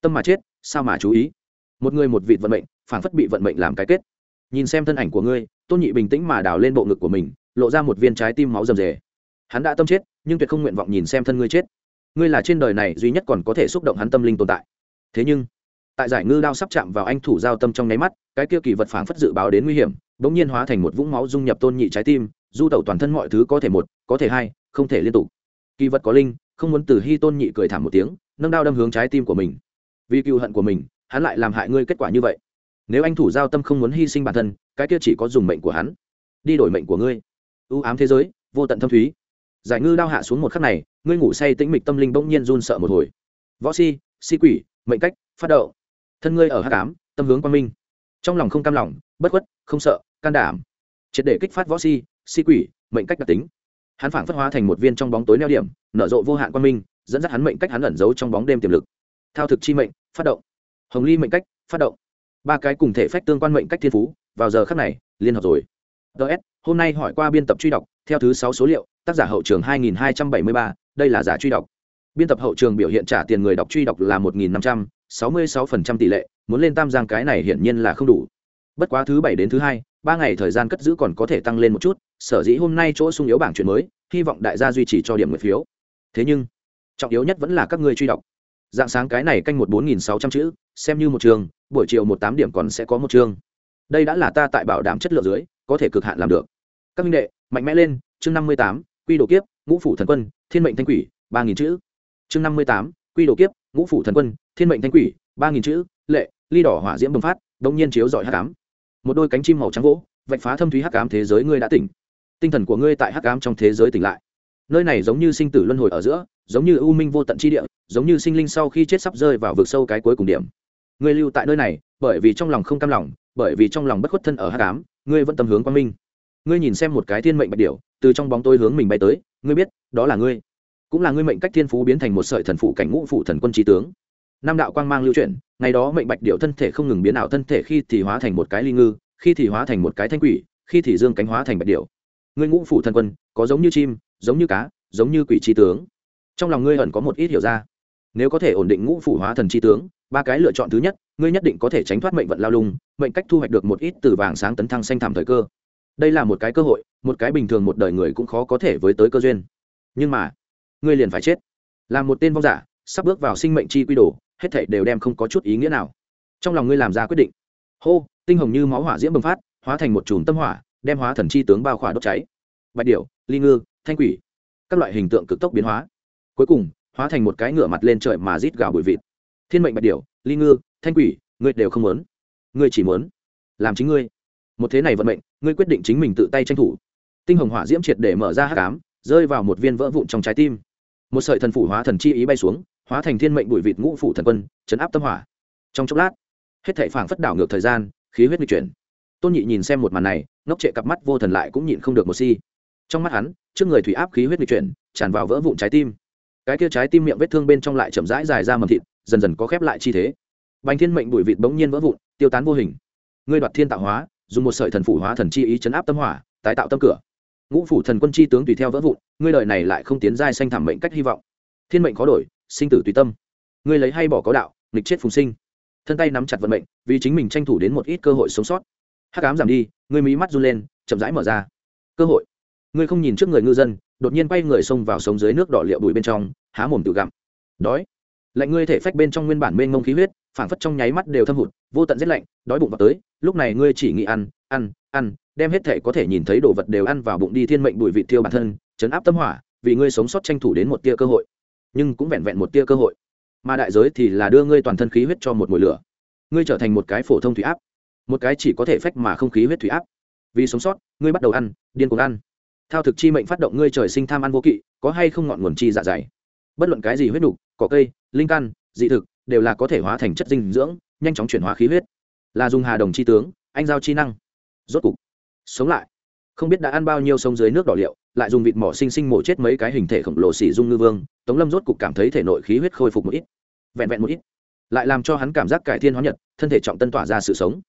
Tâm mà chết, sao mà chú ý? Một người một vị vận mệnh phản phất bị vận mệnh làm cái kết. Nhìn xem thân ảnh của ngươi, tôn nhị bình tĩnh mà đào lên bộ ngực của mình, lộ ra một viên trái tim máu rầm rề. Hắn đã tâm chết, nhưng tuyệt không nguyện vọng nhìn xem thân ngươi chết ngươi là trên đời này duy nhất còn có thể xúc động hắn tâm linh tồn tại. Thế nhưng, tại giải ngư đao sắp chạm vào anh thủ giao tâm trong nháy mắt, cái kia kỳ vật phảng phất dự báo đến nguy hiểm, bỗng nhiên hóa thành một vũng máu dung nhập tôn nhị trái tim, du tẩu toàn thân mọi thứ có thể một, có thể hai, không thể liên tục. Kỳ vật có linh, không muốn từ hy tôn nhị cười thảm một tiếng, nâng đao đâm hướng trái tim của mình. Vì cựu hận của mình, hắn lại làm hại ngươi kết quả như vậy. Nếu anh thủ giao tâm không muốn hy sinh bản thân, cái kia chỉ có dùng mệnh của hắn. Đi đổi mệnh của ngươi. Ưu ám thế giới, vô tận thâm thúy giải ngư đao hạ xuống một khắc này, ngươi ngủ say tĩnh mịch tâm linh bỗng nhiên run sợ một hồi. Võ si si quỷ, mệnh cách, phát đậu. Thân ngươi ở hát cám tâm hướng quang minh. Trong lòng không cam lòng, bất khuất, không sợ, can đảm. Triệt để kích phát võ si si quỷ, mệnh cách đặc tính. Hắn phảng phất hóa thành một viên trong bóng tối neo điểm, nở rộ vô hạn quang minh, dẫn dắt hắn mệnh cách hắn ẩn giấu trong bóng đêm tiềm lực. Thao thực chi mệnh, phát động. Hồng ly mệnh cách, phát động. Ba cái cùng thể phách tương quan mệnh cách thiên phú, vào giờ khắc này, liên hợp rồi. Ts hôm nay hỏi qua biên tập truy đọc, theo thứ sáu số liệu tác giả hậu trường 2273, đây là giả truy đọc. Biên tập hậu trường biểu hiện trả tiền người đọc truy đọc là 1.500, 66% tỷ lệ muốn lên tam giang cái này hiển nhiên là không đủ. Bất quá thứ bảy đến thứ hai ba ngày thời gian cất giữ còn có thể tăng lên một chút sở dĩ hôm nay chỗ sung yếu bảng chuyện mới hy vọng đại gia duy trì cho điểm nguyện phiếu. Thế nhưng trọng yếu nhất vẫn là các ngươi truy đọc. Dạng sáng cái này canh một bốn nghìn sáu trăm chữ xem như một trường buổi chiều một tám điểm còn sẽ có một trường. đây đã là ta tại bảo đảm chất lượng dưới có thể cực hạn làm được. Các minh đệ mạnh mẽ lên chương năm mươi tám quy độ kiếp, ngũ phủ thần quân, thiên mệnh thanh quỷ, ba nghìn chữ. Chương năm mươi tám, quy độ kiếp, ngũ phủ thần quân, thiên mệnh thanh quỷ, ba nghìn chữ, lệ, ly đỏ hỏa diễm bùng phát đông nhiên chiếu dọi hắc ám. Một đôi cánh chim màu trắng gỗ vạch phá thâm thúy hắc ám thế giới ngươi đã tỉnh. Tinh thần của ngươi tại hắc ám trong thế giới tỉnh lại. Nơi này giống như sinh tử luân hồi ở giữa, giống như ưu minh vô tận chi địa, giống như sinh linh sau khi chết sắp rơi vào vực sâu cái cuối cùng điểm. Ngươi lưu tại nơi này, bởi vì trong lòng không cam lòng, bởi vì trong lòng bất khuất thân ở hắc ám, ngươi vẫn tâm hướng quang minh. Ngươi nhìn xem một cái thiên mệnh bạch điểu từ trong bóng tôi hướng mình bay tới, ngươi biết, đó là ngươi. Cũng là ngươi mệnh cách thiên phú biến thành một sợi thần phụ cảnh ngũ phụ thần quân trí tướng. Nam đạo quang mang lưu chuyển, ngày đó mệnh bạch điệu thân thể không ngừng biến ảo thân thể khi thì hóa thành một cái ly ngư, khi thì hóa thành một cái thanh quỷ, khi thì dương cánh hóa thành bạch điệu ngươi ngũ phụ thần quân, có giống như chim, giống như cá, giống như quỷ trí tướng. Trong lòng ngươi hẳn có một ít hiểu ra. Nếu có thể ổn định ngũ phủ hóa thần chi tướng, ba cái lựa chọn thứ nhất, ngươi nhất định có thể tránh thoát mệnh vận lao lung, mệnh cách thu hoạch được một ít từ vàng sáng tấn thăng xanh thảm thời cơ đây là một cái cơ hội, một cái bình thường một đời người cũng khó có thể với tới cơ duyên. Nhưng mà, ngươi liền phải chết. Là một tên vong giả, sắp bước vào sinh mệnh chi quy đồ, hết thảy đều đem không có chút ý nghĩa nào. Trong lòng ngươi làm ra quyết định. Hô, tinh hồng như máu hỏa diễm bùng phát, hóa thành một chùm tâm hỏa, đem hóa thần chi tướng bao khỏa đốt cháy. Bạch điểu, ly ngư, thanh quỷ, các loại hình tượng cực tốc biến hóa. Cuối cùng, hóa thành một cái ngựa mặt lên trời mà rít gào bụi vịt. Thiên mệnh bạch điểu, ly ngư, thanh quỷ, ngươi đều không muốn. Ngươi chỉ muốn làm chính ngươi. Một thế này vận mệnh ngươi quyết định chính mình tự tay tranh thủ. Tinh hồng hỏa diễm triệt để mở ra hát cám rơi vào một viên vỡ vụn trong trái tim. Một sợi thần phủ hóa thần chi ý bay xuống, hóa thành thiên mệnh bụi vịt ngũ phủ thần quân, chấn áp tâm hỏa. Trong chốc lát, hết thảy phảng phất đảo ngược thời gian, khí huyết nghịch chuyển. Tôn nhị nhìn xem một màn này, ngốc trệ cặp mắt vô thần lại cũng nhịn không được một si trong mắt hắn, trước người thủy áp khí huyết nghịch chuyển, tràn vào vỡ vụn trái tim. Cái kia trái tim miệng vết thương bên trong lại chậm rãi dài ra mầm thịt, dần dần có khép lại chi thế. Bành thiên mệnh bụi vịt bỗng nhiên vỡ vụn, tiêu tán vô hình. Ngươi đoạt thiên tạo hóa dùng một sợi thần phủ hóa thần chi ý chấn áp tâm hỏa, tái tạo tâm cửa. Ngũ phủ thần quân chi tướng tùy theo vỡ vụn, ngươi đời này lại không tiến giai xanh thảm mệnh cách hy vọng. Thiên mệnh khó đổi, sinh tử tùy tâm. Ngươi lấy hay bỏ có đạo, nghịch chết phùng sinh. Thân tay nắm chặt vận mệnh, vì chính mình tranh thủ đến một ít cơ hội sống sót. Hắc ám giảm đi, ngươi mí mắt run lên, chậm rãi mở ra. Cơ hội. Ngươi không nhìn trước người ngư dân, đột nhiên bay người xông vào sống dưới nước đỏ liệu bụi bên trong, há mồm tự gặm. Đói. Lạnh ngươi thể phách bên trong nguyên bản mênh mông khí huyết phảng phất trong nháy mắt đều thâm hụt, vô tận rét lạnh, đói bụng vào tới, lúc này ngươi chỉ nghĩ ăn ăn ăn, đem hết thể có thể nhìn thấy đồ vật đều ăn vào bụng đi thiên mệnh bụi vị tiêu bản thân, chấn áp tâm hỏa, vì ngươi sống sót tranh thủ đến một tia cơ hội. Nhưng cũng vẹn vẹn một tia cơ hội. Mà đại giới thì là đưa ngươi toàn thân khí huyết cho một mùi lửa. Ngươi trở thành một cái phổ thông thủy áp. Một cái chỉ có thể phách mà không khí huyết thủy áp. Vì sống sót, ngươi bắt đầu ăn, điên cuồng ăn. Thao thực chi mệnh phát động ngươi trời sinh tham ăn vô kỵ, có hay không ngọn nguồn chi dạ dày? Bất luận cái gì huyết đục cỏ cây, linh căn, dị thực đều là có thể hóa thành chất dinh dưỡng, nhanh chóng chuyển hóa khí huyết. Là dùng hà đồng chi tướng, anh giao chi năng. Rốt cục, sống lại. Không biết đã ăn bao nhiêu sông dưới nước đỏ liệu, lại dùng vịt mỏ sinh sinh mổ chết mấy cái hình thể khổng lồ xỉ dung ngư vương, tống lâm rốt cục cảm thấy thể nội khí huyết khôi phục một ít. Vẹn vẹn một ít. Lại làm cho hắn cảm giác cải thiên hóa nhật, thân thể trọng tân tỏa ra sự sống.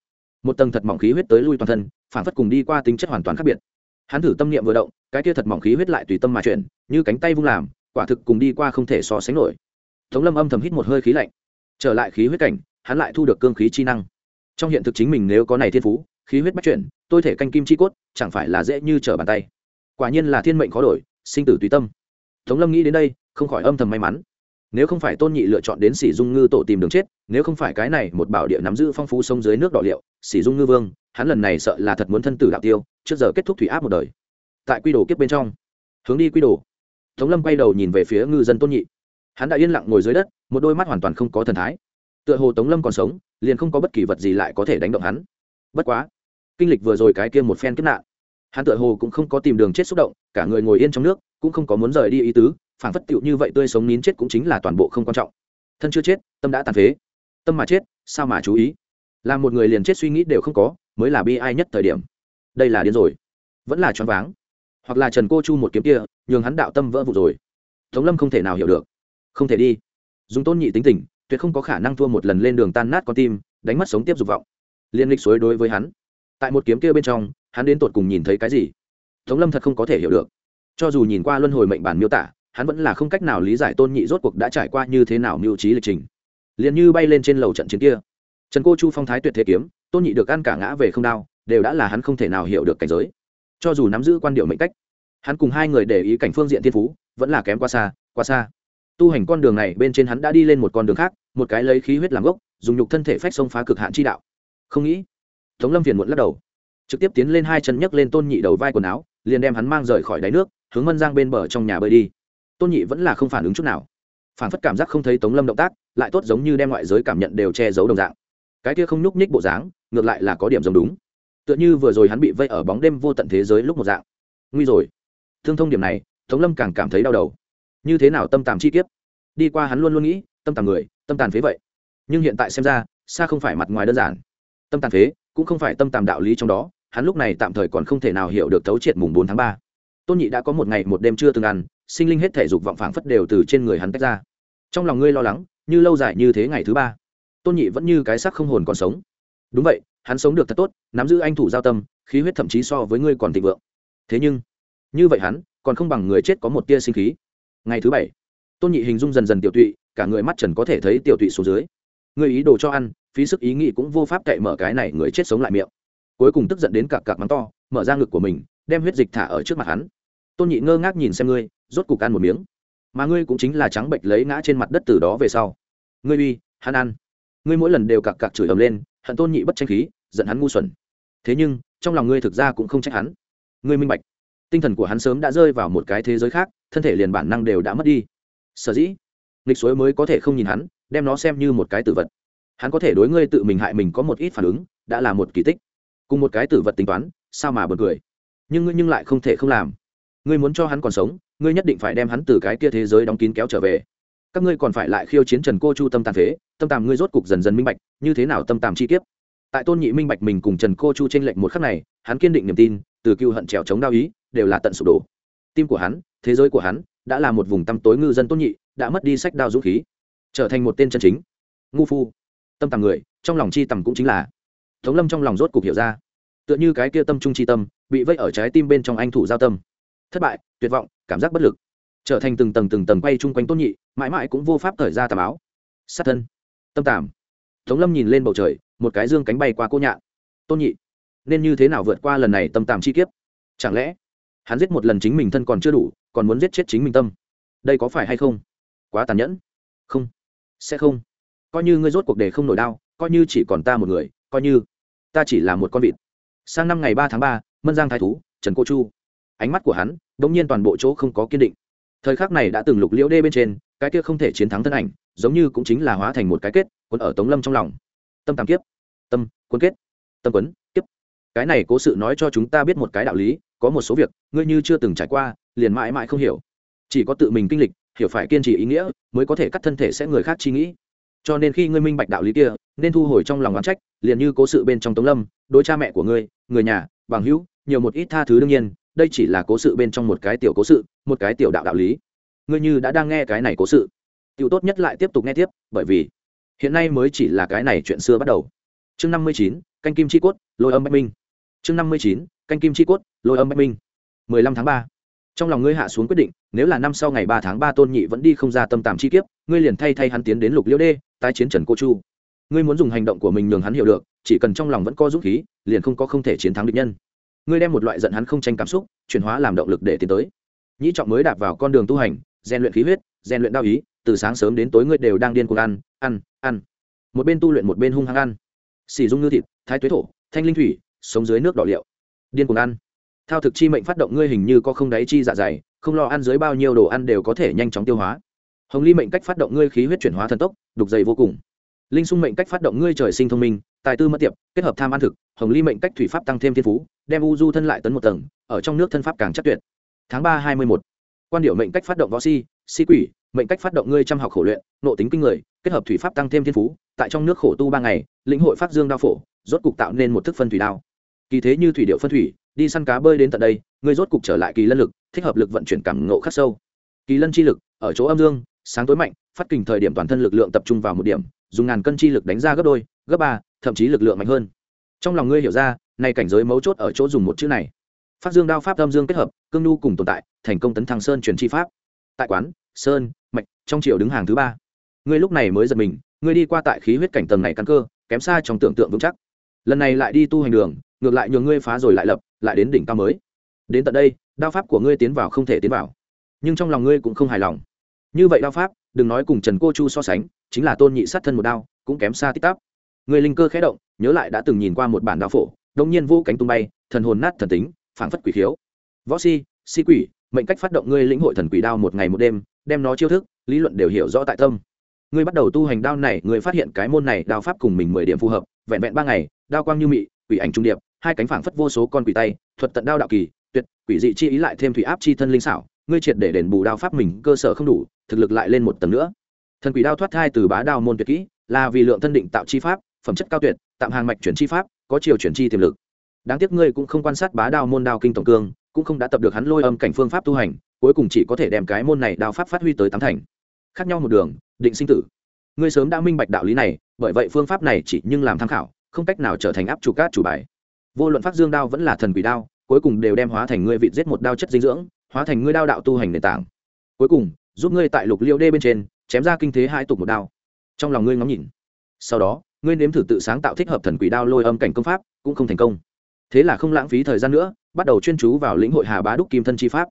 Một tầng thật mỏng khí huyết tới lui toàn thân phản phất cùng đi qua tính chất hoàn toàn khác biệt. Hắn thử tâm niệm vừa động, cái kia thật mỏng khí huyết lại tùy tâm mà chuyển, như cánh tay vung làm, quả thực cùng đi qua không thể so sánh nổi. Tống lâm âm thầm hít một hơi khí lạnh trở lại khí huyết cảnh, hắn lại thu được cương khí chi năng. Trong hiện thực chính mình nếu có này thiên phú, khí huyết bắt chuyển, tôi thể canh kim chi cốt, chẳng phải là dễ như trở bàn tay. Quả nhiên là thiên mệnh khó đổi, sinh tử tùy tâm. Tống lâm nghĩ đến đây, không khỏi âm thầm may mắn. Nếu không phải tôn nhị lựa chọn đến sỉ dung ngư tổ tìm đường chết, nếu không phải cái này một bảo địa nắm giữ phong phú sông dưới nước đỏ liệu, sỉ dung ngư vương, hắn lần này sợ là thật muốn thân tử đạo tiêu, trước giờ kết thúc thủy áp một đời. Tại quy đồ kiếp bên trong, hướng đi quy đồ. Tống lâm quay đầu nhìn về phía ngư dân tôn nhị hắn đã yên lặng ngồi dưới đất, một đôi mắt hoàn toàn không có thần thái. Tựa hồ tống lâm còn sống, liền không có bất kỳ vật gì lại có thể đánh động hắn. Bất quá, kinh lịch vừa rồi cái kia một phen kiếp nạn, hắn tựa hồ cũng không có tìm đường chết xúc động, cả người ngồi yên trong nước, cũng không có muốn rời đi ý tứ phản phất tựu như vậy tươi sống nín chết cũng chính là toàn bộ không quan trọng. Thân chưa chết, tâm đã tàn phế. Tâm mà chết, sao mà chú ý? Làm một người liền chết suy nghĩ đều không có, mới là bi ai nhất thời điểm. Đây là điên rồi. Vẫn là choáng váng. Hoặc là trần cô chu một kiếm kia, nhường hắn đạo tâm vỡ vụ rồi. Tống lâm không thể nào hiểu được không thể đi. Dùng tôn nhị tính tình, tuyệt không có khả năng thua một lần lên đường tan nát con tim, đánh mất sống tiếp dục vọng. Liên lịch suối đối với hắn, tại một kiếm kia bên trong, hắn đến tột cùng nhìn thấy cái gì? Tống lâm thật không có thể hiểu được. Cho dù nhìn qua luân hồi mệnh bản miêu tả, hắn vẫn là không cách nào lý giải tôn nhị rốt cuộc đã trải qua như thế nào mưu trí lịch trình. Liền như bay lên trên lầu trận chiến kia. Trần cô chu phong thái tuyệt thế kiếm, tôn nhị được ăn cả ngã về không đao đều đã là hắn không thể nào hiểu được cảnh giới. Cho dù nắm giữ quan điệu mệnh cách, hắn cùng hai người để ý cảnh phương diện thiên phú, vẫn là kém quá xa quá xa tu hành con đường này bên trên hắn đã đi lên một con đường khác, một cái lấy khí huyết làm gốc, dùng nhục thân thể phách xông phá cực hạn chi đạo. Không nghĩ, tống lâm phiền muộn lắc đầu, trực tiếp tiến lên hai chân nhấc lên tôn nhị đầu vai quần áo, liền đem hắn mang rời khỏi đáy nước, hướng mân giang bên bờ trong nhà bơi đi. Tôn nhị vẫn là không phản ứng chút nào. Phản phất cảm giác không thấy tống lâm động tác, lại tốt giống như đem ngoại giới cảm nhận đều che giấu đồng dạng. Cái kia không nhúc nhích bộ dáng, ngược lại là có điểm giống đúng. Tựa như vừa rồi hắn bị vây ở bóng đêm vô tận thế giới lúc một dạng. Nguy rồi. Thương thông điểm này, tống lâm càng cảm thấy đau đầu như thế nào tâm tàm chi kiếp? Đi qua hắn luôn luôn nghĩ, tâm tàm người, tâm tàn phế vậy. Nhưng hiện tại xem ra, xa không phải mặt ngoài đơn giản. Tâm tàn phế cũng không phải tâm tàm đạo lý trong đó, hắn lúc này tạm thời còn không thể nào hiểu được thấu triệt mùng bốn tháng ba. Tôn nhị đã có một ngày một đêm chưa từng ăn, sinh linh hết thể dục vọng phảng phất đều từ trên người hắn tách ra. Trong lòng ngươi lo lắng, như lâu dài như thế ngày thứ ba. Tôn nhị vẫn như cái xác không hồn còn sống. Đúng vậy, hắn sống được thật tốt, nắm giữ anh thủ giao tâm, khí huyết thậm chí so với ngươi còn thịnh vượng. Thế nhưng, như vậy hắn, còn không bằng người chết có một tia sinh khí ngày thứ bảy, tôn nhị hình dung dần dần tiểu tụy, cả người mắt trần có thể thấy tiểu tụy xuống dưới. Người ý đồ cho ăn, phí sức ý nghĩ cũng vô pháp cậy mở cái này người chết sống lại miệng. Cuối cùng tức giận đến cặp cặp mắng to, mở ra ngực của mình, đem huyết dịch thả ở trước mặt hắn. Tôn nhị ngơ ngác nhìn xem ngươi, rốt cục ăn một miếng. Mà ngươi cũng chính là trắng bệnh lấy ngã trên mặt đất từ đó về sau. Ngươi uy, hắn ăn. Ngươi mỗi lần đều cặp cặp chửi ầm lên, hận tôn nhị bất tranh khí, giận hắn ngu xuẩn. Thế nhưng, trong lòng ngươi thực ra cũng không trách hắn. Ngươi minh bạch tinh thần của hắn sớm đã rơi vào một cái thế giới khác, thân thể liền bản năng đều đã mất đi. Sở dĩ, nghịch suối mới có thể không nhìn hắn, đem nó xem như một cái tử vật. Hắn có thể đối ngươi tự mình hại mình có một ít phản ứng, đã là một kỳ tích. Cùng một cái tử vật tính toán, sao mà bật cười? Nhưng ngươi nhưng lại không thể không làm. Ngươi muốn cho hắn còn sống, ngươi nhất định phải đem hắn từ cái kia thế giới đóng kín kéo trở về. Các ngươi còn phải lại khiêu chiến trần cô chu tâm tàn phế, tâm tàm ngươi rốt cục dần dần minh bạch, như thế nào tâm tàm chi kiếp. Tại tôn nhị minh bạch mình cùng trần cô chu t r ê n lệnh một khắc này, hắn kiên định niềm tin từ cựu hận trèo chống đao ý, đều là tận sụp đổ. Tim của hắn, thế giới của hắn, đã là một vùng tăm tối ngư dân tôn nhị, đã mất đi sách đao dũng khí, trở thành một tên chân chính. Ngu phu. Tâm tầm người, trong lòng chi tầm cũng chính là. Tống lâm trong lòng rốt cục hiểu ra. Tựa như cái kia tâm trung chi tâm, bị vây ở trái tim bên trong anh thủ giao tâm. Thất bại, tuyệt vọng, cảm giác bất lực. Trở thành từng tầng từng tầng quay chung quanh tôn nhị, mãi mãi cũng vô pháp thời ra tà áo sát thân. Tâm tàm tống lâm nhìn lên bầu trời, một cái dương cánh bay qua cô nhạn. Tôn nhị nên như thế nào vượt qua lần này tâm tàm chi kiếp? Chẳng lẽ hắn giết một lần chính mình thân còn chưa đủ, còn muốn giết chết chính mình tâm? Đây có phải hay không? Quá tàn nhẫn. Không. Sẽ không. Coi như ngươi rốt cuộc đề không nổi đau, coi như chỉ còn ta một người, coi như ta chỉ là một con vịt. Sang năm ngày ba tháng ba, mân giang thái thú, trần cô chu. Ánh mắt của hắn đ ỗ n g nhiên toàn bộ chỗ không có kiên định. Thời khắc này đã từng lục liễu đê bên trên, cái kia không thể chiến thắng thân ảnh, giống như cũng chính là hóa thành một cái kết quấn ở tống lâm trong lòng. Tâm tàm kiếp. Tâm quấn kết. Tâm quấn kiếp cái này cố sự nói cho chúng ta biết một cái đạo lý, có một số việc, ngươi như chưa từng trải qua, liền mãi mãi không hiểu. Chỉ có tự mình kinh lịch, hiểu phải kiên trì ý nghĩa, mới có thể cắt thân thể sẽ người khác chi nghĩ. Cho nên khi ngươi minh bạch đạo lý kia, nên thu hồi trong lòng oán trách, liền như cố sự bên trong tống lâm đôi cha mẹ của ngươi, người nhà, bằng hữu, nhiều một ít tha thứ đương nhiên, đây chỉ là cố sự bên trong một cái tiểu cố sự, một cái tiểu đạo đạo lý. Ngươi như đã đang nghe cái này cố sự, tiểu tốt nhất lại tiếp tục nghe tiếp, bởi vì hiện nay mới chỉ là cái này chuyện xưa bắt đầu. Chương năm mươi chín, canh kim chi cốt, lôi âm bách minh chương năm mươi chín, canh kim chi cốt, lôi âm bách minh. mười lăm tháng ba. Trong lòng ngươi hạ xuống quyết định, nếu là năm sau ngày ba tháng ba tôn nhị vẫn đi không ra tâm tàm chi kiếp, ngươi liền thay thay hắn tiến đến lục liễu đê, tái chiến trần cô chu. Ngươi muốn dùng hành động của mình nhường hắn hiểu được, chỉ cần trong lòng vẫn có dũng khí, liền không có không thể chiến thắng địch nhân. Ngươi đem một loại giận hắn không tranh cảm xúc, chuyển hóa làm động lực để tiến tới. Nhĩ trọng mới đạp vào con đường tu hành, rèn luyện khí huyết, rèn luyện đao ý, từ sáng sớm đến tối ngươi đều đang điên cuồng ăn ăn ăn. Một bên tu luyện một bên hung hăng ăn. Xì dung ngư thịt, thái tuế thổ, thanh linh thủy sống dưới nước đỏ liệu. Điên cuồng ăn. Thao thực chi mệnh phát động ngươi hình như có không đáy chi dạ dày, không lo ăn dưới bao nhiêu đồ ăn đều có thể nhanh chóng tiêu hóa. Hồng ly mệnh cách phát động ngươi khí huyết chuyển hóa thần tốc, đục dày vô cùng. Linh sung mệnh cách phát động ngươi trời sinh thông minh, tài tư mất tiệp, kết hợp tham ăn thực, hồng ly mệnh cách thủy pháp tăng thêm thiên phú, đem u du thân lại tấn một tầng, ở trong nước thân pháp càng chắc tuyệt. Tháng ba hai mươi một quan điệu mệnh cách phát động võ si si quỷ, mệnh cách phát động ngươi chăm học khổ luyện, nộ tính kinh người, kết hợp thủy pháp tăng thêm thiên phú, tại trong nước khổ tu ba ngày, lĩnh hội pháp dương đao phổ, rốt cục tạo nên một thức phân thủy đao kỳ thế như thủy điệu phân thủy, đi săn cá bơi đến tận đây, ngươi rốt cục trở lại kỳ lân lực, thích hợp lực vận chuyển cảm ngộ khắc sâu. Kỳ lân chi lực, ở chỗ âm dương, sáng tối mạnh, phát kình thời điểm toàn thân lực lượng tập trung vào một điểm, dùng ngàn cân chi lực đánh ra gấp đôi, gấp ba, thậm chí lực lượng mạnh hơn. Trong lòng ngươi hiểu ra, nay cảnh giới mấu chốt ở chỗ dùng một chữ này. Phát dương đao pháp âm dương kết hợp, cương nhu cùng tồn tại, thành công tấn thăng sơn truyền chi pháp. Tại quán, sơn, mạch, trong triệu đứng hàng thứ ba. Ngươi lúc này mới giật mình, ngươi đi qua tại khí huyết cảnh tầng này căn cơ, kém xa trong tưởng tượng vững chắc. Lần này lại đi tu hành đường ngược lại nhường ngươi phá rồi lại lập, lại đến đỉnh cao mới. Đến tận đây, đao pháp của ngươi tiến vào không thể tiến vào. Nhưng trong lòng ngươi cũng không hài lòng. Như vậy đao pháp, đừng nói cùng trần cô chu so sánh, chính là tôn nhị sát thân một đao, cũng kém xa tích tắp người linh cơ khẽ động, nhớ lại đã từng nhìn qua một bản đao phổ đông nhiên vô cánh tung bay, thần hồn nát thần tính, phảng phất quỷ khiếu. Võ si si quỷ, mệnh cách phát động ngươi lĩnh hội thần quỷ đao một ngày một đêm, đem nó chiêu thức, lý luận đều hiểu rõ tại tâm. Ngươi bắt đầu tu hành đao này, ngươi phát hiện cái môn này đao pháp cùng mình mười điểm phù hợp, vẹn vẹn ba ngày, đao quang như mị, quỷ ảnh trung điệp hai cánh phảng phất vô số con quỷ tay, thuật tận đao đạo kỳ, tuyệt, quỷ dị chi ý lại thêm thủy áp chi thân linh xảo, ngươi triệt để đền bù đao pháp mình, cơ sở không đủ, thực lực lại lên một tầng nữa. Thần quỷ đao thoát thai từ bá đao môn tuyệt kỹ, là vì lượng thân định tạo chi pháp, phẩm chất cao tuyệt, tạm hàng mạch chuyển chi pháp, có chiều chuyển chi tiềm lực. Đáng tiếc ngươi cũng không quan sát bá đao môn đao kinh tổng cương, cũng không đã tập được hắn lôi âm cảnh phương pháp tu hành, cuối cùng chỉ có thể đem cái môn này đao pháp phát huy tới tám thành. Khác nhau một đường, định sinh tử. Ngươi sớm đã minh bạch đạo lý này, bởi vậy phương pháp này chỉ nhưng làm tham khảo, không cách nào trở thành áp chủ cát chủ bài vô luận phát dương đao vẫn là thần quỷ đao, cuối cùng đều đem hóa thành ngươi vị giết một đao chất dinh dưỡng, hóa thành ngươi đao đạo tu hành nền tảng. Cuối cùng, giúp ngươi tại lục liêu đê bên trên, chém ra kinh thế hai tục một đao. Trong lòng ngươi ngắm nhìn. Sau đó, ngươi nếm thử tự sáng tạo thích hợp thần quỷ đao lôi âm cảnh công pháp, cũng không thành công. Thế là không lãng phí thời gian nữa, bắt đầu chuyên chú vào lĩnh hội hà bá đúc kim thân chi pháp.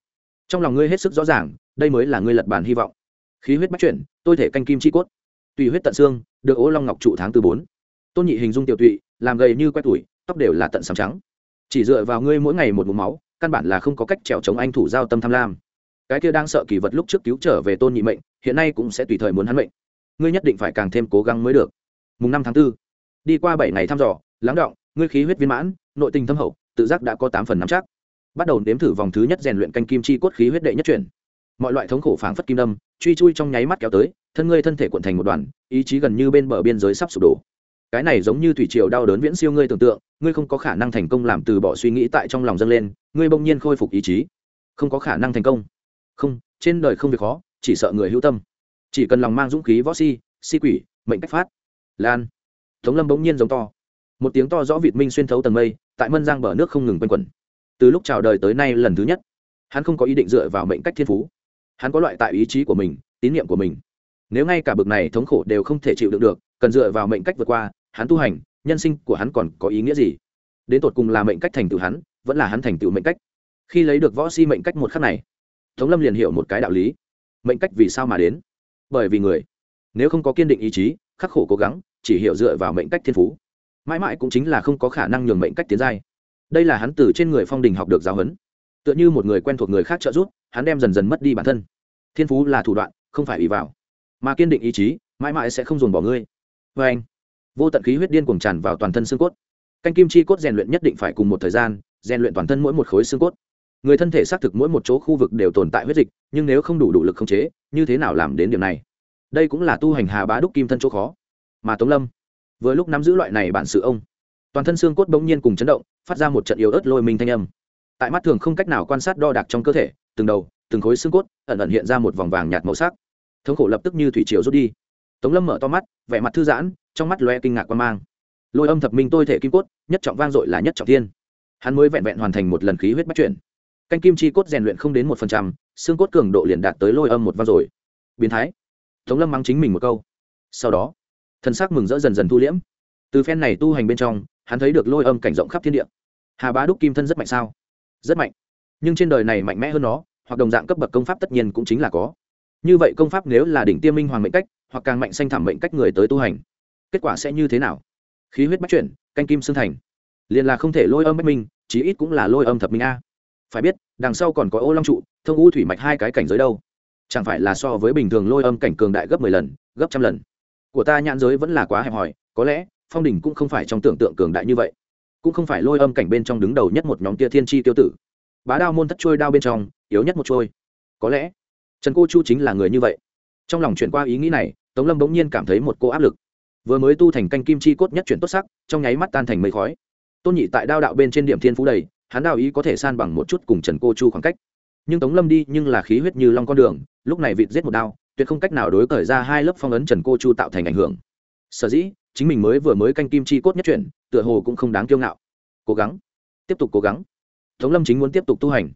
Trong lòng ngươi hết sức rõ ràng, đây mới là ngươi lật bản hy vọng. Khí huyết bắt chuyển, tôi thể canh kim chi cốt. Tùy huyết tận xương, được ố long ngọc trụ tháng từ bốn. Tôn nhị hình dung tiểu tụy, làm gầy như quét tuổi tóc đều là tận sàm trắng. Chỉ dựa vào ngươi mỗi ngày một mũ máu, căn bản là không có cách trèo chống anh thủ giao tâm tham lam. Cái kia đang sợ kỳ vật lúc trước cứu trở về tôn nhị mệnh, hiện nay cũng sẽ tùy thời muốn hắn mệnh. Ngươi nhất định phải càng thêm cố gắng mới được. Mùng năm tháng 4. đi qua bảy ngày thăm dò, lắng động, ngươi khí huyết viên mãn, nội tình thâm hậu, tự giác đã có tám phần nắm chắc. Bắt đầu nếm thử vòng thứ nhất rèn luyện canh kim chi cốt khí huyết đệ nhất chuyển. Mọi loại thống khổ phảng phất kim đâm, truy chui trong nháy mắt kéo tới, thân ngươi thân thể cuộn thành một đoàn, ý chí gần như bên bờ biên giới sắp sụp đổ cái này giống như thủy triều đau đớn viễn siêu ngươi tưởng tượng, ngươi không có khả năng thành công làm từ bỏ suy nghĩ tại trong lòng dâng lên, ngươi bỗng nhiên khôi phục ý chí. Không có khả năng thành công. Không, trên đời không việc khó, chỉ sợ người hữu tâm. Chỉ cần lòng mang dũng khí võ si si quỷ, mệnh cách phát. Lan. Tống lâm bỗng nhiên giống to. Một tiếng to rõ vịt minh xuyên thấu tầng mây, tại mân giang bờ nước không ngừng quanh quẩn. Từ lúc chào đời tới nay lần thứ nhất, hắn không có ý định dựa vào mệnh cách thiên phú. Hắn có loại tại ý chí của mình, tín nhiệm của mình. Nếu ngay cả bực này thống khổ đều không thể chịu đựng được, cần dựa vào mệnh cách vượt qua hắn tu hành, nhân sinh của hắn còn có ý nghĩa gì? Đến tột cùng là mệnh cách thành tựu hắn, vẫn là hắn thành tựu mệnh cách? Khi lấy được võ si mệnh cách một khắc này, tống lâm liền hiểu một cái đạo lý. Mệnh cách vì sao mà đến? Bởi vì người, nếu không có kiên định ý chí, khắc khổ cố gắng, chỉ hiểu dựa vào mệnh cách thiên phú, mãi mãi cũng chính là không có khả năng nhường mệnh cách tiến giai. Đây là hắn từ trên người phong đình học được giáo huấn. Tựa như một người quen thuộc người khác trợ giúp, hắn đem dần dần mất đi bản thân. Thiên phú là thủ đoạn, không phải ý vào. Mà kiên định ý chí, mãi mãi sẽ không dồn bỏ ngươi. Vê anh vô tận khí huyết điên cuồng tràn vào toàn thân xương cốt. Canh kim chi cốt rèn luyện nhất định phải cùng một thời gian, rèn luyện toàn thân mỗi một khối xương cốt. Người thân thể xác thực mỗi một chỗ khu vực đều tồn tại huyết dịch, nhưng nếu không đủ đủ lực khống chế, như thế nào làm đến điểm này? Đây cũng là tu hành hà bá đúc kim thân chỗ khó. Mà tống lâm, vừa lúc nắm giữ loại này bản sự ông, toàn thân xương cốt bỗng nhiên cùng chấn động, phát ra một trận yếu ớt lôi mình thanh âm. Tại mắt thường không cách nào quan sát đo đạc trong cơ thể, từng đầu, từng khối xương cốt, ẩn ẩn hiện ra một vòng vàng nhạt màu sắc. Thống khổ lập tức như thủy triều rút đi tống lâm mở to mắt, vẻ mặt thư giãn, trong mắt loe kinh ngạc quan mang. Lôi âm thập minh tôi thể kim cốt, nhất trọng vang dội là nhất trọng thiên. Hắn mới vẹn vẹn hoàn thành một lần khí huyết bắt chuyển. Canh kim chi cốt rèn luyện không đến một phần trăm, xương cốt cường độ liền đạt tới lôi âm một vang rồi. Biến thái. Tống lâm mắng chính mình một câu. Sau đó, thân xác mừng rỡ dần dần thu liễm. Từ phen này tu hành bên trong, hắn thấy được lôi âm cảnh rộng khắp thiên địa. Hà bá đúc kim thân rất mạnh sao? Rất mạnh. Nhưng trên đời này mạnh mẽ hơn nó, hoặc đồng dạng cấp bậc công pháp tất nhiên cũng chính là có. Như vậy công pháp nếu là đỉnh tiêm minh hoàng mệnh cách hoặc càng mạnh xanh thảm mệnh cách người tới tu hành. Kết quả sẽ như thế nào? Khí huyết bắt chuyển, canh kim xương thành. Liền là không thể lôi âm bách minh, chí ít cũng là lôi âm thập minh a. Phải biết, đằng sau còn có ô long trụ, thông u thủy mạch hai cái cảnh giới đâu? Chẳng phải là so với bình thường lôi âm cảnh cường đại gấp mười lần, gấp trăm lần? Của ta nhãn giới vẫn là quá hẹp hòi, có lẽ, phong đình cũng không phải trong tưởng tượng cường đại như vậy. Cũng không phải lôi âm cảnh bên trong đứng đầu nhất một nhóm tia thiên tri tiêu tử. Bá đao môn thất trôi đao bên trong, yếu nhất một trôi. Có lẽ, trần cô chu chính là người như vậy. Trong lòng chuyển qua ý nghĩ này tống lâm bỗng nhiên cảm thấy một cô áp lực. Vừa mới tu thành canh kim chi cốt nhất chuyển tốt sắc, trong nháy mắt tan thành mây khói. Tôn nhị tại đao đạo bên trên điểm thiên phú đầy, hắn đạo ý có thể san bằng một chút cùng trần cô chu khoảng cách. Nhưng tống lâm đi, nhưng là khí huyết như long con đường, lúc này vịt giết một đao, tuyệt không cách nào đối cởi ra hai lớp phong ấn trần cô chu tạo thành ảnh hưởng. Sở dĩ, chính mình mới vừa mới canh kim chi cốt nhất chuyển, tựa hồ cũng không đáng kiêu ngạo. Cố gắng. Tiếp tục cố gắng. Tống lâm chính muốn tiếp tục tu hành.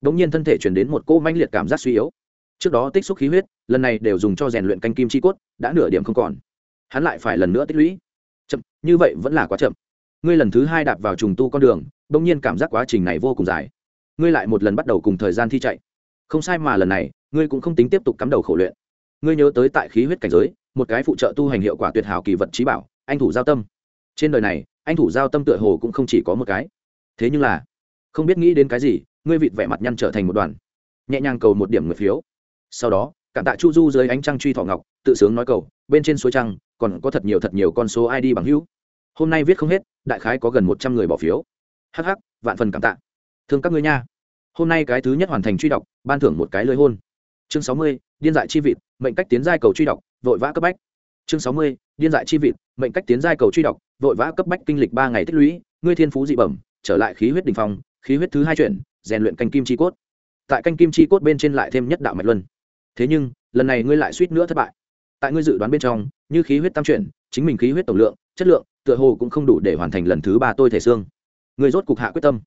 Đ ỗ n g nhiên thân thể chuyển đến một cỗ manh liệt cảm giác suy yếu trước đó tích xúc khí huyết, lần này đều dùng cho rèn luyện canh kim chi cốt, đã nửa điểm không còn. Hắn lại phải lần nữa tích lũy. Chậm, như vậy vẫn là quá chậm. Ngươi lần thứ hai đạp vào trùng tu con đường đ ỗ n g nhiên cảm giác quá trình này vô cùng dài. Ngươi lại một lần bắt đầu cùng thời gian thi chạy. Không sai mà lần này, ngươi cũng không tính tiếp tục cắm đầu khổ luyện. Ngươi nhớ tới tại khí huyết cảnh giới, một cái phụ trợ tu hành hiệu quả tuyệt hảo kỳ vật trí bảo, anh thủ giao tâm. Trên đời này, anh thủ giao tâm tựa hồ cũng không chỉ có một cái. Thế nhưng là, không biết nghĩ đến cái gì, ngươi vịt vẻ mặt nhăn trở thành một đoàn. Nhẹ nhàng cầu một điểm người phiếu sau đó, cảm tạ chu du dưới ánh trăng truy thọ ngọc, tự sướng nói cầu, bên trên suối trăng, còn có thật nhiều thật nhiều con số id bằng hữu. Hôm nay viết không hết, đại khái có gần một trăm người bỏ phiếu. Hh vạn phần cảm tạ. Thương các ngươi nha. Hôm nay cái thứ nhất hoàn thành truy đọc, ban thưởng một cái lưới hôn. Chương sáu mươi, điên dại chi vịt, mệnh cách tiến giai cầu truy đọc, vội vã cấp bách. Chương sáu mươi, điên dại chi vịt, mệnh cách tiến giai cầu truy đọc, vội vã cấp bách kinh lịch ba ngày tích lũy, ngươi thiên phú dị bẩm, trở lại khí huyết đình phong, khí huyết thứ hai chuyển, rèn luyện canh kim chi cốt. Tại canh kim chi cốt bên trên lại thêm nhất đạo mạch luân thế nhưng lần này ngươi lại suýt nữa thất bại. Tại ngươi dự đoán bên trong như khí huyết tam chuyển chính mình khí huyết tổng lượng chất lượng tựa hồ cũng không đủ để hoàn thành lần thứ ba tôi thể xương. Người rốt cục hạ quyết tâm.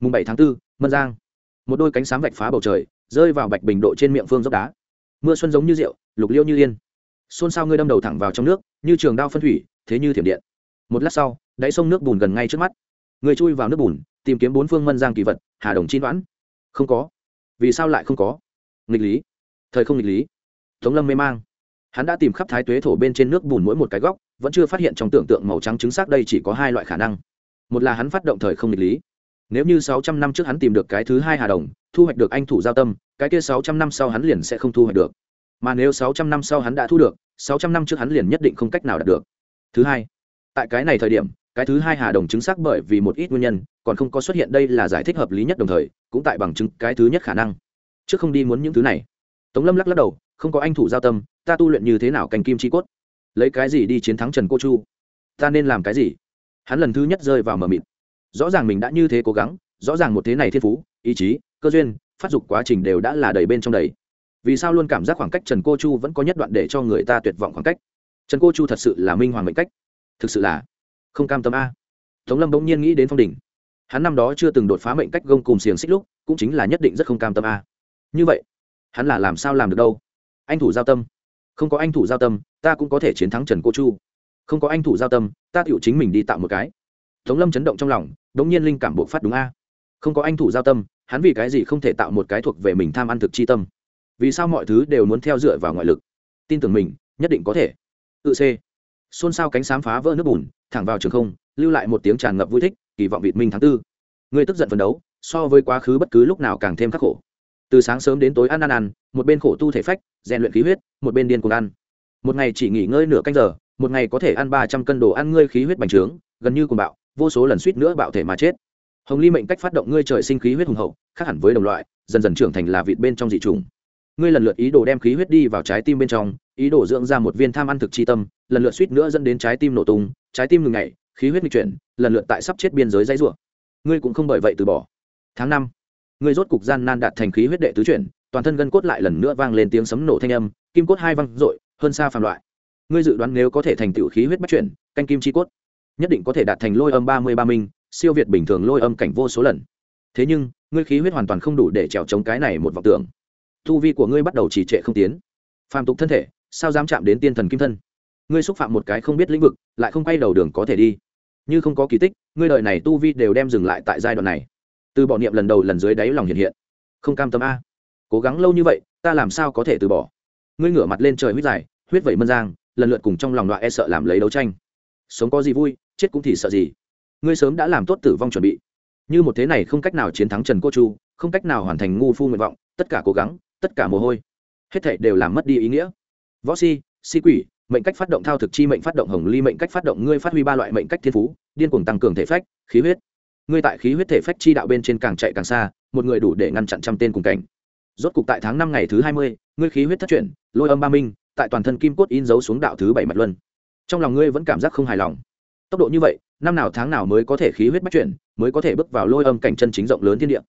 Mùng bảy tháng 4, mân giang. Một đôi cánh sám vạch phá bầu trời rơi vào bạch bình độ trên miệng phương dốc đá. Mưa xuân giống như rượu lục liêu như yên. Xôn xao ngươi đâm đầu thẳng vào trong nước như trường đao phân thủy thế như thiểm điện. Một lát sau đáy sông nước bùn gần ngay trước mắt. Người chui vào nước bùn tìm kiếm bốn phương mân giang kỳ vật hà đồng chi đoán không có. Vì sao lại không có? Nghịch lý thời không nghịch lý. Tống lâm mê mang. Hắn đã tìm khắp thái tuế thổ bên trên nước bùn mỗi một cái góc, vẫn chưa phát hiện trong tưởng tượng màu trắng chứng xác đây chỉ có hai loại khả năng. Một là hắn phát động thời không nghịch lý. Nếu như sáu trăm năm trước hắn tìm được cái thứ hai hà đồng, thu hoạch được anh thủ giao tâm, cái kia sáu trăm năm sau hắn liền sẽ không thu hoạch được. Mà nếu sáu trăm năm sau hắn đã thu được, sáu trăm năm trước hắn liền nhất định không cách nào đạt được. Thứ hai, tại cái này thời điểm, cái thứ hai hà đồng chứng xác bởi vì một ít nguyên nhân, còn không có xuất hiện đây là giải thích hợp lý nhất đồng thời, cũng tại bằng chứng cái thứ nhất khả năng. Trước không đi muốn những thứ này tống lâm lắc lắc đầu không có anh thủ giao tâm ta tu luyện như thế nào cành kim chi cốt? Lấy cái gì đi chiến thắng trần cô chu? Ta nên làm cái gì? Hắn lần thứ nhất rơi vào mờ mịt. Rõ ràng mình đã như thế cố gắng rõ ràng một thế này thiên phú ý chí cơ duyên phát dục quá trình đều đã là đầy bên trong đầy. Vì sao luôn cảm giác khoảng cách trần cô chu vẫn có nhất đoạn để cho người ta tuyệt vọng khoảng cách? Trần cô chu thật sự là minh hoàng mệnh cách. Thực sự là không cam tâm a. Tống lâm bỗng nhiên nghĩ đến phong đỉnh, hắn năm đó chưa từng đột phá mệnh cách gông cùng xiềng xích lúc cũng chính là nhất định rất không cam tâm a. Như vậy hắn là làm sao làm được đâu? Anh thủ giao tâm. Không có anh thủ giao tâm, ta cũng có thể chiến thắng trần cô chu. Không có anh thủ giao tâm, ta tựu chính mình đi tạo một cái. Tống lâm chấn động trong lòng đ ố n g nhiên linh cảm buộc phát đúng a. Không có anh thủ giao tâm, hắn vì cái gì không thể tạo một cái thuộc về mình tham ăn thực chi tâm? Vì sao mọi thứ đều muốn theo dựa vào ngoại lực? Tin tưởng mình, nhất định có thể. Tự c xôn xao cánh sám phá vỡ nước bùn, thẳng vào trường không, lưu lại một tiếng tràn ngập vui thích, kỳ vọng việt minh tháng tư. Người tức giận phấn đấu, so với quá khứ bất cứ lúc nào càng thêm khắc khổ từ sáng sớm đến tối ăn ăn ăn, một bên khổ tu thể phách, rèn luyện khí huyết, một bên điên cuồng ăn. Một ngày chỉ nghỉ ngơi nửa canh giờ, một ngày có thể ăn ba trăm cân đồ ăn ngươi khí huyết bành trướng, gần như cùng bạo, vô số lần suýt nữa bạo thể mà chết. Hồng ly mệnh cách phát động ngươi trời sinh khí huyết hùng hậu, khác hẳn với đồng loại, dần dần trưởng thành là vịt bên trong dị trùng ngươi lần lượt ý đồ đem khí huyết đi vào trái tim bên trong, ý đồ dưỡng ra một viên tham ăn thực chi tâm, lần lượt suýt nữa dẫn đến trái tim nổ tung, trái tim ngừng ngày khí huyết nghịch chuyển, lần lượt tại sắp chết biên giới dãy rủa. Ngươi cũng không bởi vậy từ bỏ. Tháng năm ngươi rốt cục gian nan đạt thành khí huyết đệ tứ chuyển, toàn thân gân cốt lại lần nữa vang lên tiếng sấm nổ thanh âm, kim cốt hai văng dội hơn xa phàm loại. Ngươi dự đoán nếu có thể thành tựu khí huyết bắt chuyển, canh kim chi cốt, nhất định có thể đạt thành lôi âm ba mươi ba minh, siêu việt bình thường lôi âm cảnh vô số lần. Thế nhưng, ngươi khí huyết hoàn toàn không đủ để trèo chống cái này một vọng tưởng. Thu vi của ngươi bắt đầu trì trệ không tiến. Phàm tục thân thể, sao dám chạm đến tiên thần kim thân? Ngươi xúc phạm một cái không biết lĩnh vực, lại không quay đầu đường có thể đi. Như không có kỳ tích, ngươi đời này tu vi đều đem dừng lại tại giai đoạn này từ bỏ niệm lần đầu lần dưới đáy lòng hiện hiện. Không cam tâm a. Cố gắng lâu như vậy, ta làm sao có thể từ bỏ? Ngươi ngửa mặt lên trời huyết dài, huyết vẩy mân giang, lần lượt cùng trong lòng loại e sợ làm lấy đấu tranh. Sống có gì vui, chết cũng thì sợ gì. Ngươi sớm đã làm tốt tử vong chuẩn bị. Như một thế này không cách nào chiến thắng trần cô chu, không cách nào hoàn thành ngu phu nguyện vọng, tất cả cố gắng, tất cả mồ hôi, hết thảy đều làm mất đi ý nghĩa. Võ si si quỷ, mệnh cách phát động thao thực chi mệnh phát động hồng ly mệnh cách phát động ngươi phát huy ba loại mệnh cách thiên phú, điên cuồng tăng cường thể phách, khí huyết ngươi tại khí huyết thể phách chi đạo bên trên càng chạy càng xa, một người đủ để ngăn chặn trăm tên cùng cảnh. Rốt cục tại tháng năm ngày thứ hai mươi, ngươi khí huyết thất chuyển, lôi âm ba minh, tại toàn thân kim cốt in dấu xuống đạo thứ bảy mạch luân. Trong lòng ngươi vẫn cảm giác không hài lòng. Tốc độ như vậy, năm nào tháng nào mới có thể khí huyết bắt chuyển, mới có thể bước vào lôi âm cảnh chân chính rộng lớn thiên địa?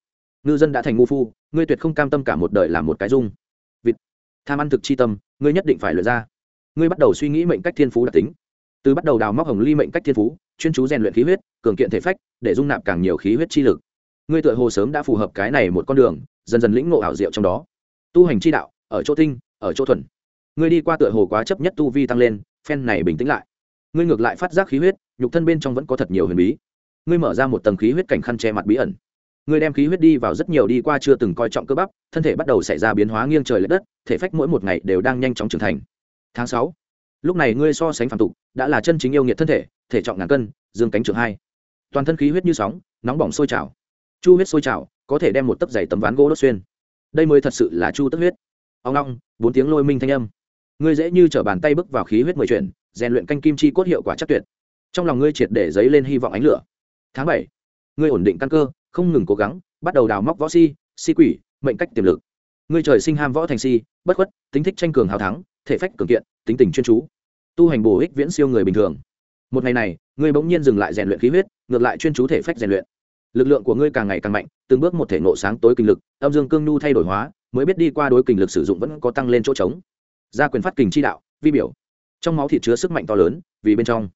Ngư dân đã thành ngu phu, ngươi tuyệt không cam tâm cả một đời làm một cái dung. Vịt. Tham ăn thực chi tâm, ngươi nhất định phải lựa ra. Ngươi bắt đầu suy nghĩ mệnh cách thiên phú đặc tính từ bắt đầu đào móc hồng ly mệnh cách thiên phú, chuyên chú rèn luyện khí huyết, cường kiện thể phách, để dung nạp càng nhiều khí huyết chi lực. Ngươi tựa hồ sớm đã phù hợp cái này một con đường, dần dần lĩnh ngộ ảo diệu trong đó. Tu hành chi đạo, ở chỗ tinh, ở chỗ thuần. Ngươi đi qua tựa hồ quá chấp nhất tu vi tăng lên, phen này bình tĩnh lại. Ngươi ngược lại phát giác khí huyết, nhục thân bên trong vẫn có thật nhiều huyền bí. Ngươi mở ra một tầng khí huyết cảnh khăn che mặt bí ẩn. Ngươi đem khí huyết đi vào rất nhiều đi qua chưa từng coi trọng cơ bắp, thân thể bắt đầu xảy ra biến hóa nghiêng trời l ệ đất, thể phách mỗi một ngày đều đang nhanh chóng trưởng thành. Tháng sáu lúc này ngươi so sánh phản tục, đã là chân chính yêu nghiệt thân thể thể trọng ngàn cân, dương cánh trưởng hai. Toàn thân khí huyết như sóng, nóng bỏng sôi trào. Chu huyết sôi trào, có thể đem một tấc dày tấm ván gỗ đốt xuyên. Đây mới thật sự là chu tức huyết. Ông long bốn tiếng lôi minh thanh âm. Ngươi dễ như t r ở bàn tay bước vào khí huyết mười chuyển, rèn luyện canh kim chi cốt hiệu quả chắc tuyệt. Trong lòng ngươi triệt để dấy lên hy vọng ánh lửa. Tháng bảy, ngươi ổn định căn cơ, không ngừng cố gắng, bắt đầu đào móc võ si si quỷ, mệnh cách tiềm lực. Ngươi trời sinh ham võ thành si, bất khuất, tính thích tranh cường hào thắng, thể phách cường kiện tính tình chuyên chú, tu hành bổ ích viễn siêu người bình thường. Một ngày này, ngươi bỗng nhiên dừng lại rèn luyện khí huyết, ngược lại chuyên chú thể phách rèn luyện. Lực lượng của ngươi càng ngày càng mạnh, từng bước một thể nộ sáng tối kinh lực, âm dương cương nhu thay đổi hóa, mới biết đi qua đối kinh lực sử dụng vẫn có tăng lên chỗ trống. Gia quyền phát kình chi đạo, vi biểu. Trong máu thịt chứa sức mạnh to lớn, vì bên trong.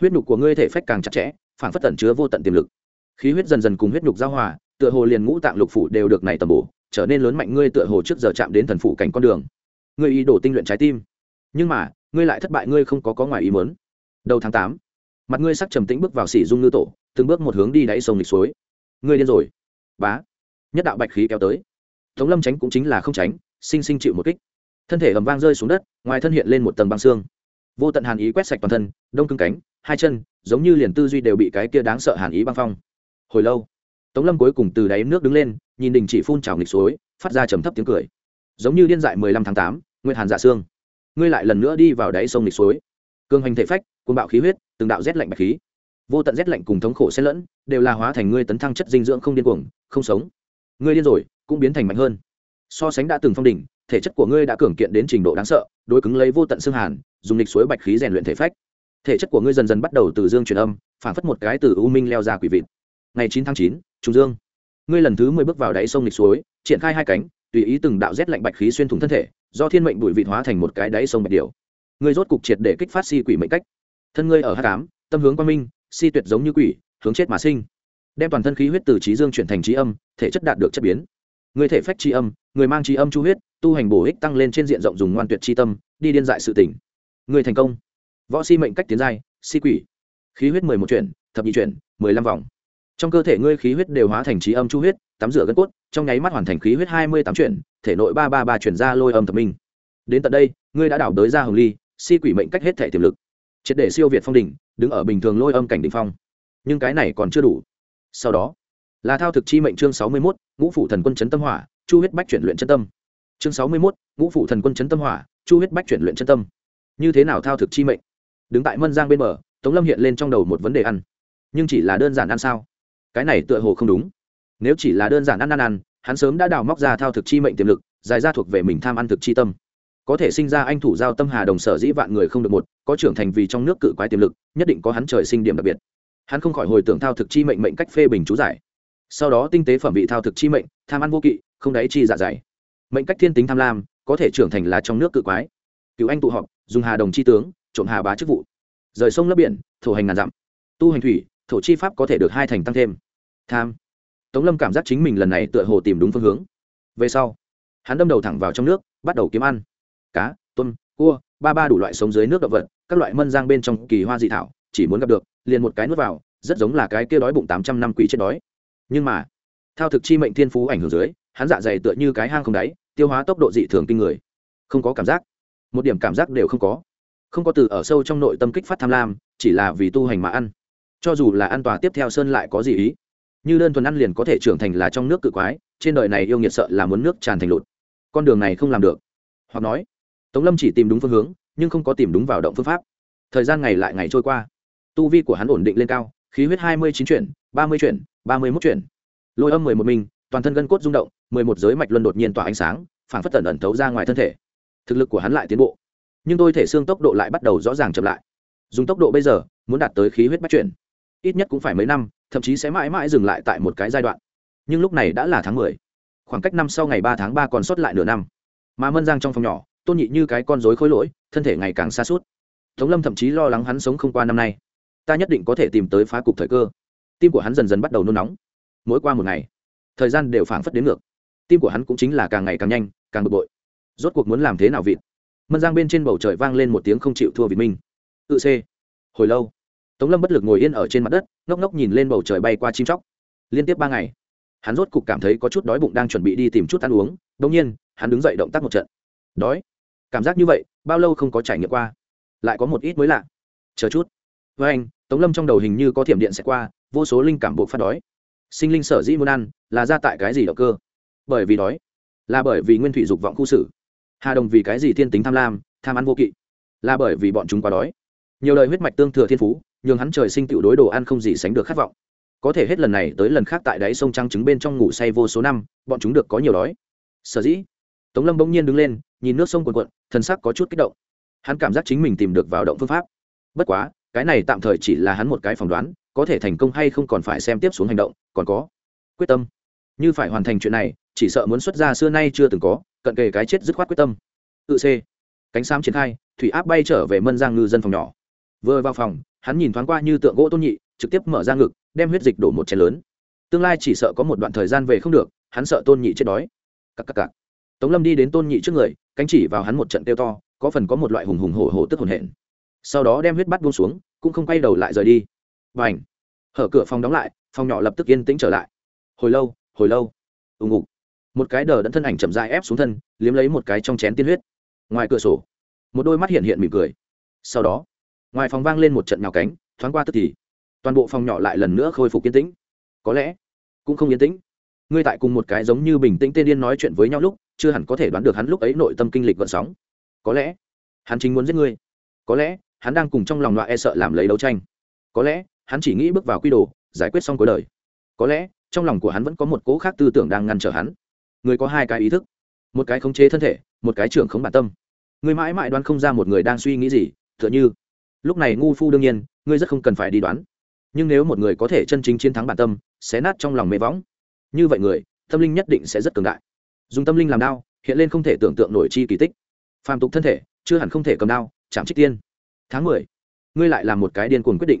Huyết nhục của ngươi thể phách càng chặt chẽ, phản phất tẩn chứa vô tận tiềm lực. Khí huyết dần dần cùng huyết nhục giao hòa, tựa hồ liền ngũ tạng lục phủ đều được này tầm bổ, trở nên lớn mạnh ngươi tựa hồ trước giờ chạm đến thần phủ cảnh con đường. Ngươi ý đổ tinh luyện trái tim nhưng mà, ngươi lại thất bại, ngươi không có có ngoài ý muốn. Đầu tháng tám, mặt ngươi sắc trầm tĩnh bước vào xỉ dung ngư tổ, từng bước một hướng đi đáy sông lịch suối. Ngươi điên rồi. Bá. Nhất đạo bạch khí kéo tới. Tống lâm tránh cũng chính là không tránh, sinh sinh chịu một kích. Thân thể ầm vang rơi xuống đất, ngoài thân hiện lên một tầng băng xương. Vô tận hàn ý quét sạch toàn thân, đông cứng cánh, hai chân, giống như liền tư duy đều bị cái kia đáng sợ hàn ý băng phong. Hồi lâu, tống lâm cuối cùng từ đáy nước đứng lên, nhìn đình chỉ phun trào nghịch suối, phát ra trầm thấp tiếng cười. Giống như điên dại mười lăm tháng tám, Nguyệt hàn dạ xương ngươi lại lần nữa đi vào đáy sông nghịch suối. Cương hành thể phách côn bạo khí huyết, từng đạo rét lạnh bạch khí. Vô tận rét lạnh cùng thống khổ xen lẫn, đều là hóa thành ngươi tấn thăng chất dinh dưỡng không điên cuồng, không sống. Ngươi điên rồi, cũng biến thành mạnh hơn. So sánh đã từng phong đỉnh, thể chất của ngươi đã cường kiện đến trình độ đáng sợ, đối cứng lấy vô tận xương hàn, dùng lịch suối bạch khí rèn luyện thể phách. Thể chất của ngươi dần dần bắt đầu từ dương truyền âm phản phất một cái từ u minh leo ra quỷ vịt. Ngày chín tháng chín, trung dương. Ngươi lần thứ mười bước vào đáy sông lịch suối, triển khai hai cánh, tùy ý từng đạo rét lạnh bạch khí xuyên thủng thân thể do thiên mệnh bụi vịt hóa thành một cái đáy sông bạch điều ngươi rốt cục triệt để kích phát si quỷ mệnh cách. Thân ngươi ở h tám tâm hướng quang minh, si tuyệt giống như quỷ, hướng chết mà sinh. Đem toàn thân khí huyết từ trí dương chuyển thành trí âm, thể chất đạt được chất biến. Người thể phách trí âm, người mang trí âm chu huyết, tu hành bổ ích tăng lên trên diện rộng dùng ngoan tuyệt chi tâm, đi điên dại sự tỉnh người thành công. Võ si mệnh cách tiến giai, si quỷ. Khí huyết mười một chuyển, thập nhị chuyển, mười lăm vòng trong cơ thể ngươi khí huyết đều hóa thành trí âm chu huyết, tắm rửa gân cốt, trong nháy mắt hoàn thành khí huyết hai mươi tám chuyển, thể nội ba ba ba chuyển ra lôi âm thập minh. Đến tận đây, ngươi đã đảo đới ra hồng ly, si quỷ mệnh cách hết thể tiềm lực. Triệt để siêu việt phong đỉnh, đứng ở bình thường lôi âm cảnh đ ỉ n h phong. Nhưng cái này còn chưa đủ. Sau đó, là thao thực chi mệnh chương sáu mươi mốt, ngũ phủ thần quân chấn tâm hỏa, chu huyết bách chuyển luyện chân tâm. Chương sáu mươi mốt, ngũ phủ thần quân chấn tâm hỏa, chu huyết bách chuyển luyện chân tâm. Như thế nào thao thực chi mệnh? Đứng tại mân giang bên bờ, tống lâm hiện lên trong đầu một vấn đề ăn. Nhưng chỉ là đơn giản ăn sao? Cái này tựa hồ không đúng. Nếu chỉ là đơn giản ăn ăn ăn, hắn sớm đã đào móc ra thao thực chi mệnh tiềm lực dài ra thuộc về mình tham ăn thực chi tâm. Có thể sinh ra anh thủ giao tâm hà đồng sở dĩ vạn người không được một, có trưởng thành vì trong nước cự quái tiềm lực, nhất định có hắn trời sinh điểm đặc biệt. Hắn không khỏi hồi tưởng thao thực chi mệnh mệnh cách phê bình chú giải. Sau đó tinh tế phẩm vị thao thực chi mệnh, tham ăn vô kỵ, không đáy chi dạ dày. Mệnh cách thiên tính tham lam, có thể trưởng thành là trong nước cự quái. Cựu anh tụ họp, dùng hà đồng chi tướng, trộm hà bá chức vụ. Rời sông lấp biển, thổ hành ngàn dặm. Tu hành thủy, thổ chi pháp có thể được hai thành tăng thêm tham. Tống lâm cảm giác chính mình lần này tựa hồ tìm đúng phương hướng. Về sau, hắn đâm đầu thẳng vào trong nước, bắt đầu kiếm ăn. Cá, tôm, cua, ba ba đủ loại sống dưới nước động vật, các loại mân giang bên trong kỳ hoa dị thảo, chỉ muốn gặp được, liền một cái nuốt vào, rất giống là cái kia đói bụng tám trăm năm quỷ chết đói. Nhưng mà theo thực chi mệnh thiên phú ảnh hưởng dưới, hắn dạ dày tựa như cái hang không đáy, tiêu hóa tốc độ dị thường kinh người. Không có cảm giác. Một điểm cảm giác đều không có. Không có từ ở sâu trong nội tâm kích phát tham lam, chỉ là vì tu hành mà ăn. Cho dù là an tòa tiếp theo sơn lại có gì ý? Như đơn thuần ăn liền có thể trưởng thành là trong nước cự quái, trên đời này yêu nghiệt sợ là muốn nước tràn thành lụt. Con đường này không làm được. Hoặc nói, tống lâm chỉ tìm đúng phương hướng, nhưng không có tìm đúng vào động phương pháp. Thời gian ngày lại ngày trôi qua. Tu vi của hắn ổn định lên cao, khí huyết hai mươi chín chuyển, ba mươi chuyển, ba mươi mốt chuyển. Lôi âm mười một mình, toàn thân gân cốt rung động, mười một giới mạch luân đột nhiên tỏa ánh sáng phản phất tẩn ẩn thấu ra ngoài thân thể. Thực lực của hắn lại tiến bộ. Nhưng tôi thể xương tốc độ lại bắt đầu rõ ràng chậm lại. Dùng tốc độ bây giờ, muốn đạt tới khí huyết bắt chuyển. Ít nhất cũng phải mấy năm thậm chí sẽ mãi mãi dừng lại tại một cái giai đoạn. Nhưng lúc này đã là tháng mười. Khoảng cách năm sau ngày ba tháng ba còn sót lại nửa năm. Mà mân giang trong phòng nhỏ, tôn nhị như cái con rối khối lỗi, thân thể ngày càng xa suốt tống lâm thậm chí lo lắng hắn sống không qua năm nay. Ta nhất định có thể tìm tới phá cục thời cơ. Tim của hắn dần dần bắt đầu nôn nóng. Mỗi qua một ngày, thời gian đều phảng phất đến ngược. Tim của hắn cũng chính là càng ngày càng nhanh, càng bực bội. Rốt cuộc muốn làm thế nào vịt? Mân giang bên trên bầu trời vang lên một tiếng không chịu thua vì minh tự c. Hồi lâu, tống lâm bất lực ngồi yên ở trên mặt đất ngốc ngốc nhìn lên bầu trời bay qua chim chóc. Liên tiếp ba ngày, hắn rốt cục cảm thấy có chút đói bụng đang chuẩn bị đi tìm chút ăn uống. Đông nhiên, hắn đứng dậy động tác một trận. Đói? Cảm giác như vậy, bao lâu không có trải nghiệm qua? Lại có một ít mới lạ. Chờ chút. Với anh, tống lâm trong đầu hình như có thiểm điện sẽ qua, vô số linh cảm buộc phát đói. Sinh linh sở dĩ muốn ăn là ra tại cái gì động cơ? Bởi vì đói, là bởi vì nguyên thủy dục vọng khu xử. Hà đồng vì cái gì thiên tính tham lam, tham ăn vô kỵ, là bởi vì bọn chúng quá đói. Nhiều lời huyết mạch tương thừa thiên phú nhường hắn trời sinh tựu đối đồ ăn không gì sánh được khát vọng. Có thể hết lần này tới lần khác tại đáy sông trăng trứng bên trong ngủ say vô số năm, bọn chúng được có nhiều đói. Sở dĩ, tống lâm bỗng nhiên đứng lên, nhìn nước sông cuồn cuộn thân sắc có chút kích động. Hắn cảm giác chính mình tìm được vào động phương pháp. Bất quá, cái này tạm thời chỉ là hắn một cái phỏng đoán, có thể thành công hay không còn phải xem tiếp xuống hành động, còn có quyết tâm. Như phải hoàn thành chuyện này, chỉ sợ muốn xuất ra xưa nay chưa từng có, cận kề cái chết dứt khoát quyết tâm. Tự c. Cánh sám triển khai, thủy áp bay trở về mân giang ngư dân phòng nhỏ vừa vào phòng, hắn nhìn thoáng qua như tượng gỗ tôn nhị, trực tiếp mở ra ngực, đem huyết dịch đổ một chén lớn. Tương lai chỉ sợ có một đoạn thời gian về không được, hắn sợ tôn nhị chết đói. Cắc cắc cắc. tống lâm đi đến tôn nhị trước người, cánh chỉ vào hắn một trận tiêu to, có phần có một loại hùng hùng hổ hổ tức hồn hển. Sau đó đem huyết bắt buông xuống, cũng không quay đầu lại rời đi. Và ảnh hở cửa phòng đóng lại, phòng nhỏ lập tức yên tĩnh trở lại. Hồi lâu hồi lâu. Ùng ục một cái đờ đẫn thân ảnh chậm dại ép xuống thân, liếm lấy một cái trong chén tiên huyết. Ngoài cửa sổ, một đôi mắt hiện hiện mỉm cười. Sau đó ngoài phòng vang lên một trận nhào cánh, thoáng qua tức thì, toàn bộ phòng nhỏ lại lần nữa khôi phục yên tĩnh. Có lẽ, cũng không yên tĩnh. Ngươi tại cùng một cái giống như bình tĩnh tên điên nói chuyện với nhau lúc, chưa hẳn có thể đoán được hắn lúc ấy nội tâm kinh lịch vận sóng. Có lẽ, hắn chính muốn giết ngươi. Có lẽ, hắn đang cùng trong lòng loại e sợ làm lấy đấu tranh. Có lẽ, hắn chỉ nghĩ bước vào quy đồ, giải quyết xong cuộc đời. Có lẽ, trong lòng của hắn vẫn có một cố khác tư tưởng đang ngăn trở hắn. Người có hai cái ý thức. Một cái khống chế thân thể, một cái trưởng khống bản tâm. Người mãi mãi đoán không ra một người đang suy nghĩ gì t h ư ợ n h ư lúc này ngu phu đương nhiên, ngươi rất không cần phải đi đoán. Nhưng nếu một người có thể chân chính chiến thắng bản tâm xé nát trong lòng mê võng. Như vậy người, tâm linh nhất định sẽ rất cường đại. Dùng tâm linh làm đao, hiện lên không thể tưởng tượng nổi chi kỳ tích. Phàm tục thân thể, chưa hẳn không thể cầm đao, chạm trích tiên. Tháng mười, ngươi lại làm một cái điên cuồng quyết định.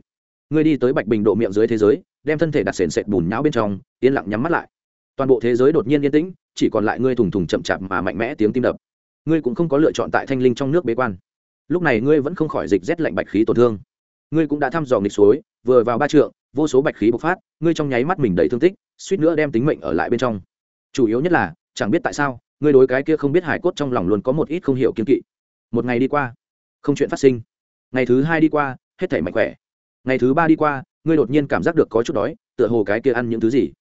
Ngươi đi tới bạch bình độ miệng dưới thế giới, đem thân thể đặt sền sệt bùn nhão bên trong, yên lặng nhắm mắt lại. Toàn bộ thế giới đột nhiên yên tĩnh, chỉ còn lại ngươi thùng thùng chậm chạp mà mạnh mẽ tiếng tim đập. Ngươi cũng không có lựa chọn tại thanh linh trong nước bế quan lúc này ngươi vẫn không khỏi dịch rét lạnh bạch khí tổn thương. Ngươi cũng đã thăm dò nghịch suối, vừa vào ba trượng, vô số bạch khí bộc phát, ngươi trong nháy mắt mình đầy thương tích, suýt nữa đem tính mệnh ở lại bên trong. Chủ yếu nhất là, chẳng biết tại sao, ngươi đối cái kia không biết hải cốt trong lòng luôn có một ít không hiểu kiên kỵ. Một ngày đi qua, không chuyện phát sinh. Ngày thứ hai đi qua, hết thể mạnh khỏe. Ngày thứ ba đi qua, ngươi đột nhiên cảm giác được có chút đói, tựa hồ cái kia ăn những thứ gì.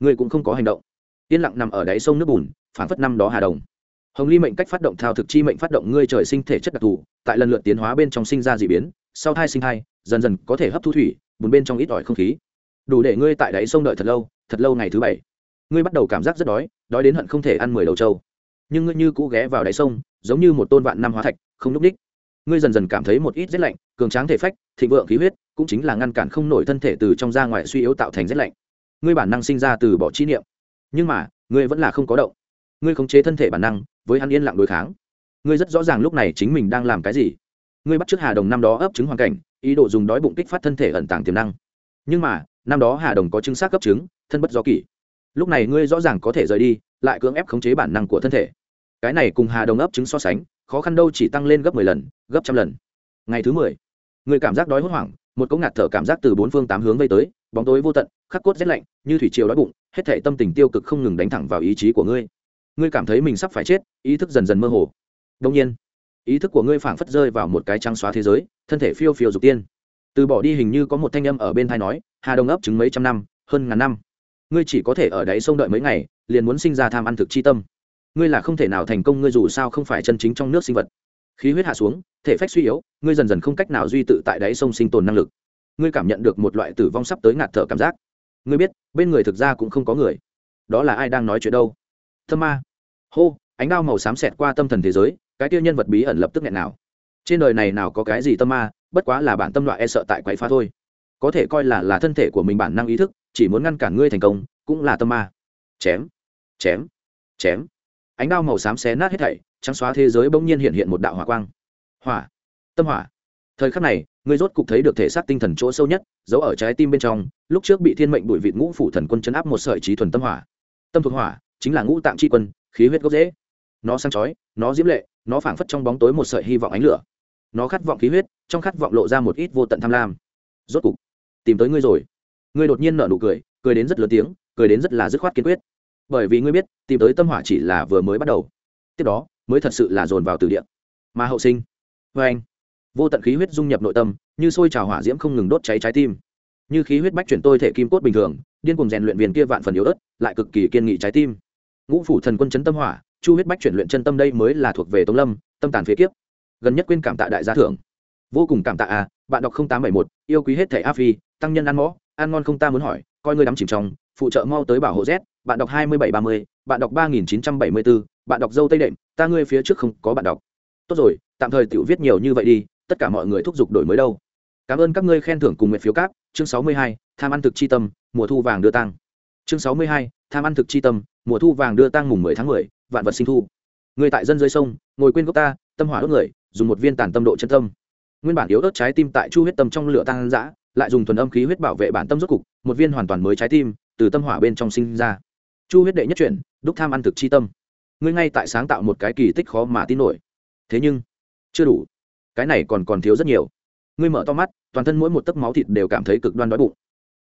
Ngươi cũng không có hành động. Yên lặng nằm ở đáy sông nước bùn phản phất năm đó hà đồng hồng ly mệnh cách phát động thao thực chi mệnh phát động ngươi trời sinh thể chất đặc thù, tại lần lượt tiến hóa bên trong sinh ra d ị biến, sau thai sinh thai, dần dần có thể hấp thu thủy, bùn bên trong ít ỏi không khí. Đủ để ngươi tại đáy sông đợi thật lâu thật lâu ngày thứ bảy. Ngươi bắt đầu cảm giác rất đói đói đến hận không thể ăn mười đầu trâu. Nhưng ngươi như cũ ghé vào đáy sông, giống như một tôn vạn năm hóa thạch, không n ú c ních ngươi dần dần cảm thấy một ít rét lạnh, cường tráng thể phách, thịnh vượng khí huyết, cũng chính là ngăn cản không nổi thân thể từ trong ra ngoài suy yếu tạo thành rét lạnh. Ngươi bản năng sinh ra từ bỏ chi niệm. Nhưng mà, ngươi vẫn là không có động ngươi khống chế thân thể bản năng với hắn yên lặng đối kháng. Ngươi rất rõ ràng lúc này chính mình đang làm cái gì. Ngươi bắt t r ư ớ c hà đồng năm đó ấp trứng hoàn cảnh ý đồ dùng đói bụng kích phát thân thể ẩn tàng tiềm năng. Nhưng mà năm đó hà đồng có chứng xác cấp chứng, thân bất do kỷ. Lúc này ngươi rõ ràng có thể rời đi lại cưỡng ép khống chế bản năng của thân thể. Cái này cùng hà đồng ấp trứng so sánh khó khăn đâu chỉ tăng lên gấp mười lần gấp trăm lần. Ngày thứ mười người cảm giác đói hốt hoảng một cỗ ngạt thở cảm giác từ bốn phương tám hướng vây tới bóng tối vô tận khắc cốt rét lạnh như thủy triều đói bụng hết thể tâm tình tiêu cực không ngừng đánh thẳng vào ý chí của ngươi ngươi cảm thấy mình sắp phải chết, ý thức dần dần mơ hồ. Đông nhiên, ý thức của ngươi phảng phất rơi vào một cái trắng xóa thế giới, thân thể phiêu phiêu dục tiên. Từ bỏ đi hình như có một thanh âm ở bên thai nói, hà đông ấp chứng mấy trăm năm, hơn ngàn năm. Ngươi chỉ có thể ở đáy sông đợi mấy ngày, liền muốn sinh ra tham ăn thực chi tâm. Ngươi là không thể nào thành công, ngươi dù sao không phải chân chính trong nước sinh vật. Khí huyết hạ xuống, thể phách suy yếu, ngươi dần dần không cách nào duy tự tại đáy sông sinh tồn năng lực. Ngươi cảm nhận được một loại tử vong sắp tới ngạt thở cảm giác. Ngươi biết, bên người thực ra cũng không có người. Đó là ai đang nói chuyện đâu? Thâm ma. Hô, ánh đao màu xám xẹt qua tâm thần thế giới, cái tiêu nhân vật bí ẩn lập tức nghẹn nào. Trên đời này nào có cái gì tâm ma, bất quá là bản tâm loại e sợ tại quậy phá thôi. Có thể coi là là thân thể của mình bản năng ý thức, chỉ muốn ngăn cản ngươi thành công, cũng là tâm ma. Chém chém chém. Ánh đao màu xám xé nát hết thảy, trắng xóa thế giới bỗng nhiên hiện hiện một đạo hỏa quang. Hỏa, tâm hỏa. Thời khắc này, ngươi rốt cục thấy được thể xác tinh thần chỗ sâu nhất, giấu ở trái tim bên trong, lúc trước bị thiên mệnh đuổi vịt ngũ phủ thần quân chấn áp một sợi trí thuần tâm hỏa. Tâm thuộc hỏa chính là ngũ tạng tri quân, khí huyết gốc dễ nó sang chói, nó diễm lệ, nó phảng phất trong bóng tối một sợi hy vọng ánh lửa. Nó khát vọng khí huyết, trong khát vọng lộ ra một ít vô tận tham lam. Rốt cục, tìm tới ngươi rồi. Ngươi đột nhiên nở nụ cười cười đến rất lớn tiếng, cười đến rất là dứt khoát kiên quyết. Bởi vì ngươi biết, tìm tới tâm hỏa chỉ là vừa mới bắt đầu. Tiếp đó, mới thật sự là dồn vào từ địa. Mà hậu sinh vê anh, vô tận khí huyết dung nhập nội tâm, như sôi trào hỏa diễm không ngừng đốt cháy trái tim. Như khí huyết bách chuyển tôi thể kim cốt bình thường, điên cùng rèn luyện viên kia vạn phần yếu ớt, lại cực kỳ kiên nghị trái tim ngũ phủ thần quân chấn tâm hỏa, chu huyết bách chuyển luyện chân tâm đây mới là thuộc về tống lâm, tâm tàn phía kiếp. Gần nhất quên cảm tạ đại gia thưởng. Vô cùng cảm tạ à bạn đọc tám bảy một, yêu quý hết thẻ a phi, tăng nhân ăn mõ, ăn ngon không ta muốn hỏi, coi ngươi đắm chìm trong, phụ trợ mau tới bảo hộ z, bạn đọc hai mươi bảy ba mươi, bạn đọc ba nghìn chín trăm bảy mươi bốn bạn đọc dâu tây đệm, ta ngươi phía trước không có bạn đọc. Tốt rồi, tạm thời tiểu viết nhiều như vậy đi, tất cả mọi người thúc giục đổi mới đâu. Cảm ơn các ngươi khen thưởng cùng nguyện phiếu cáp chương sáu mươi hai, tham ăn thực chi tâm, mùa thu vàng đưa tăng chương sáu mươi hai, tham ăn thực chi tâm, mùa thu vàng đưa tang mùng mười tháng mười, vạn vật sinh thu. Người tại dân dưới sông, ngồi quên gốc ta, tâm hỏa đốt người, dùng một viên tàn tâm độ chân tâm. Nguyên bản yếu ớt trái tim tại chu huyết tâm trong lửa tăng dã lại dùng thuần âm khí huyết bảo vệ bản tâm rốt cục, một viên hoàn toàn mới trái tim, từ tâm hỏa bên trong sinh ra. Chu huyết đệ nhất chuyển, đúc tham ăn thực chi tâm. Ngươi ngay tại sáng tạo một cái kỳ tích khó mà tin nổi. Thế nhưng, chưa đủ. Cái này còn còn thiếu rất nhiều. Ngươi mở to mắt, toàn thân mỗi một tấc máu thịt đều cảm thấy cực đoan đói bụng.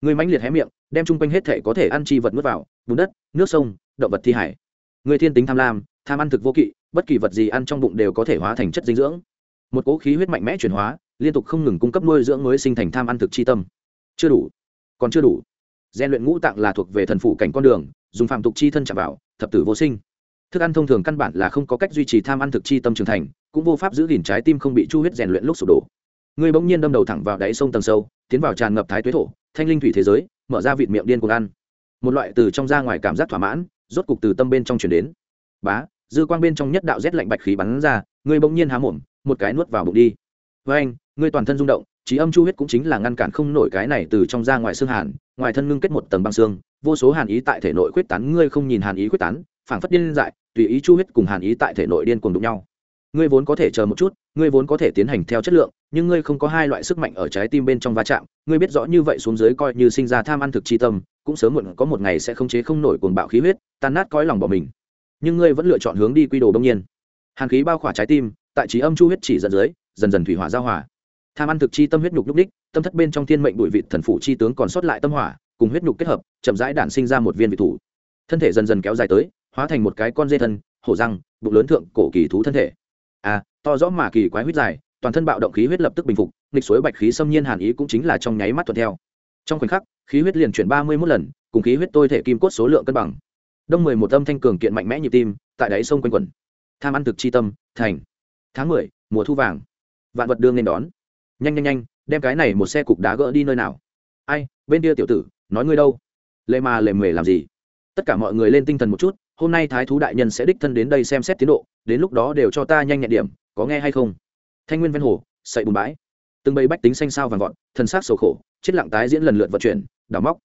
Ngươi mãnh liệt hé miệng đem chung quanh hết thể có thể ăn chi vật nuốt vào, bùn đất, nước sông, động vật thi hải. Người thiên tính tham lam, tham ăn thực vô kỵ, bất kỳ vật gì ăn trong bụng đều có thể hóa thành chất dinh dưỡng. Một cỗ khí huyết mạnh mẽ chuyển hóa, liên tục không ngừng cung cấp nuôi dưỡng mới sinh thành tham ăn thực chi tâm. Chưa đủ. Còn chưa đủ. Gian luyện ngũ tạng là thuộc về thần phủ cảnh con đường, dùng phạm tục chi thân chạm vào, thập tử vô sinh. Thức ăn thông thường căn bản là không có cách duy trì tham ăn thực chi tâm trưởng thành, cũng vô pháp giữ gìn trái tim không bị chu huyết rèn luyện lúc sụp đổ. Người bỗng nhiên đâm đầu thẳng vào đáy sông tầng sâu, tiến vào tràn ngập thái tuế thổ, thanh linh thủy thế giới mở ra vịt miệng điên cuồng ăn. Một loại từ trong ra ngoài cảm giác thỏa mãn, rốt cục từ tâm bên trong chuyển đến. Bá, dư quang bên trong nhất đạo rét lạnh bạch khí bắn ra, ngươi bỗng nhiên há mồm, một cái nuốt vào bụng đi. Với anh, ngươi toàn thân rung động, trí âm chu huyết cũng chính là ngăn cản không nổi cái này từ trong ra ngoài xương hàn, ngoài thân ngưng kết một tầng băng xương, vô số hàn ý tại thể nội khuyết tán, ngươi không nhìn hàn ý khuyết tán, phảng phất điên dại, tùy ý chu huyết cùng hàn ý tại thể nội điên cuồng đụng nhau ngươi vốn có thể chờ một chút, ngươi vốn có thể tiến hành theo chất lượng, nhưng ngươi không có hai loại sức mạnh ở trái tim bên trong va chạm, ngươi biết rõ như vậy xuống dưới coi như sinh ra tham ăn thực chi tâm, cũng sớm muộn có một ngày sẽ không chế không nổi cuồng bạo khí huyết, tan nát cõi lòng bỏ mình. Nhưng ngươi vẫn lựa chọn hướng đi quy đồ đông nhiên. Hàn khí bao khỏa trái tim, tại trí âm chu huyết chỉ dẫn dưới, dần dần thủy hỏa giao hỏa tham ăn thực chi tâm huyết nhục nhúc đích tâm thất bên trong thiên mệnh bụi vị thần phủ chi tướng còn sót lại tâm hỏa, cùng huyết nhục kết hợp, chậm rãi đản sinh ra một viên vị thủ. Thân thể dần dần kéo dài tới, hóa thành một cái con dê thân, hổ răng, bụng lớn thượng cổ kỳ thú thân thể à to rõ mà kỳ quái huyết dài, toàn thân bạo động khí huyết lập tức bình phục, nghịch suối bạch khí xâm nhiên hàn ý cũng chính là trong nháy mắt thuận theo. Trong khoảnh khắc, khí huyết liền chuyển ba mươi mốt lần, cùng khí huyết tôi thể kim cốt số lượng cân bằng. Đông mười một âm thanh cường kiện mạnh mẽ nhịp tim, tại đáy sông quanh quẩn. Tham ăn thực chi tâm, thành. Tháng mười, mùa thu vàng. Vạn vật đương nên đón. Nhanh nhanh nhanh, đem cái này một xe cục đá gỡ đi nơi nào? Ai, bên kia tiểu tử, nói ngươi đâu? Lệ mà lệ mề làm gì? Tất cả mọi người lên tinh thần một chút hôm nay thái thú đại nhân sẽ đích thân đến đây xem xét tiến độ, đến lúc đó đều cho ta nhanh nhẹn điểm, có nghe hay không? Thanh nguyên ven hồ, sậy bùn bãi. Từng bầy bách tính xanh sao vàng vọt thân xác sầu khổ, chết lặng tái diễn lần lượt vận chuyển đảo móc.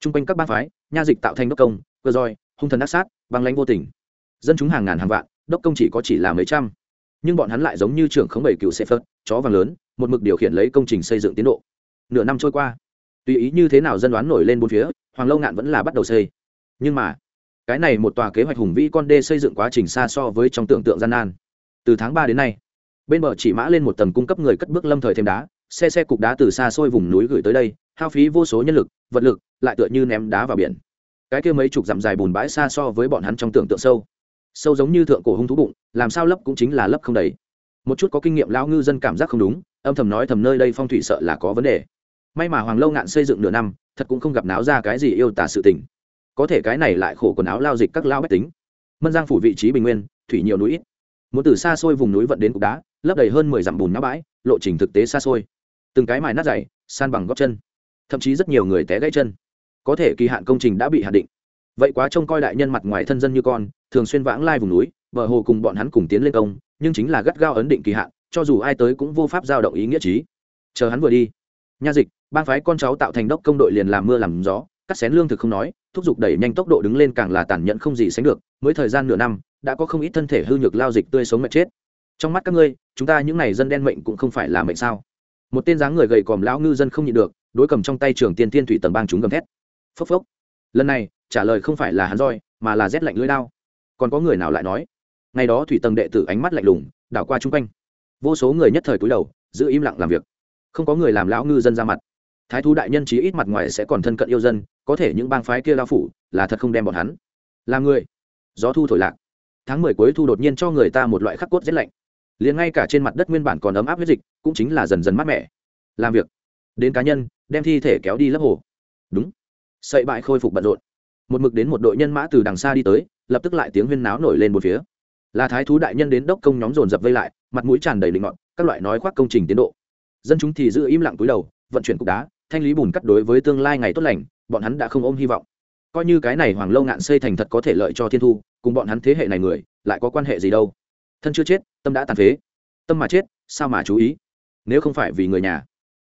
Chung quanh các bang phái, nha dịch tạo thành đốc công cơ roi, hung thần ác sát, băng lãnh vô tình. Dân chúng hàng ngàn hàng vạn, đốc công chỉ có chỉ là mấy trăm. Nhưng bọn hắn lại giống như trưởng khống bảy cựu xe phớt chó vàng lớn, một mực điều khiển lấy công trình xây dựng tiến độ. Nửa năm trôi qua, tùy ý như thế nào dân đoán nổi lên bốn phía, hoàng lâu ngạn vẫn là bắt đầu xây. Nhưng mà cái này một tòa kế hoạch hùng vĩ con đê xây dựng quá trình xa so với trong tưởng tượng gian nan. Từ tháng ba đến nay, bên bờ chỉ mã lên một tầng cung cấp người cất bước lâm thời thêm đá, xe xe cục đá từ xa xôi vùng núi gửi tới đây, hao phí vô số nhân lực, vật lực, lại tựa như ném đá vào biển. Cái kia mấy chục dặm dài bùn bãi xa so với bọn hắn trong tưởng tượng sâu. Sâu giống như thượng cổ hung thú bụng, làm sao lấp cũng chính là lấp không đầy. Một chút có kinh nghiệm lão ngư dân cảm giác không đúng, âm thầm nói thầm nơi đây phong thủy sợ là có vấn đề. May mà hoàng lâu ngạn xây dựng nửa năm, thật cũng không gặp náo ra cái gì yêu tả sự tình có thể cái này lại khổ quần áo lao dịch các lao bách tính. Mân giang phủ vị trí bình nguyên, thủy nhiều núi ít. Muốn từ xa xôi vùng núi vận đến cục đá, lấp đầy hơn mười dặm bùn nhão bãi, lộ trình thực tế xa xôi. Từng cái mài nát dày, san bằng gót chân. Thậm chí rất nhiều người té gãy chân. Có thể kỳ hạn công trình đã bị hạn định. Vậy quá trông coi đại nhân mặt ngoài thân dân như con, thường xuyên vãng lai vùng núi, bờ hồ cùng bọn hắn cùng tiến lên công, nhưng chính là gắt gao ấn định kỳ hạn, cho dù ai tới cũng vô pháp giao động ý nghĩa trí. Chờ hắn vừa đi, nha dịch ban phái con cháu tạo thành đốc công đội liền làm mưa làm gió cắt xén lương thực không nói, thúc giục đẩy nhanh tốc độ đứng lên càng là tàn nhẫn không gì sánh được, mới thời gian nửa năm, đã có không ít thân thể hư nhược lao dịch tươi sống mệt chết. Trong mắt các ngươi, chúng ta những n à y dân đen mệnh cũng không phải là mệnh sao? Một tên dáng người gầy còm lão ngư dân không nhịn được, đối cầm trong tay trường tiên tiên thủy tầng bang chúng gầm thét. Phốc phốc. Lần này, trả lời không phải là hắn roi, mà là rét lạnh lưỡi đao. Còn có người nào lại nói? Ngày đó thủy tầng đệ tử ánh mắt lạnh lùng, đảo qua chung quanh. Vô số người nhất thời cúi đầu, giữ im lặng làm việc. Không có người làm lão ngư dân ra mặt thái thú đại nhân chí ít mặt ngoài sẽ còn thân cận yêu dân, có thể những bang phái kia lao phủ là thật không đem bọn hắn. Làm người. Gió thu thổi lạc. Tháng mười cuối thu đột nhiên cho người ta một loại khắc cốt rét lạnh. Liền ngay cả trên mặt đất nguyên bản còn ấm áp huyết dịch, cũng chính là dần dần mát mẻ. Làm việc. Đến cá nhân, đem thi thể kéo đi lấp hồ. Đúng. Sậy bại khôi phục bận rộn. Một mực đến một đội nhân mã từ đằng xa đi tới, lập tức lại tiếng huyên náo nổi lên một phía. Là thái thú đại nhân đến đốc công nhóm dồn dập vây lại, mặt mũi tràn đầy định ngọn các loại nói khoác công trình tiến độ. Dân chúng thì giữ im lặng túi đầu, vận chuyển cục đá thanh lý bùn cắt đối với tương lai ngày tốt lành, bọn hắn đã không ôm hy vọng. Coi như cái này hoàng lâu ngạn xây thành thật có thể lợi cho thiên thu, cùng bọn hắn thế hệ này người, lại có quan hệ gì đâu. Thân chưa chết, tâm đã tàn phế. Tâm mà chết, sao mà chú ý? Nếu không phải vì người nhà.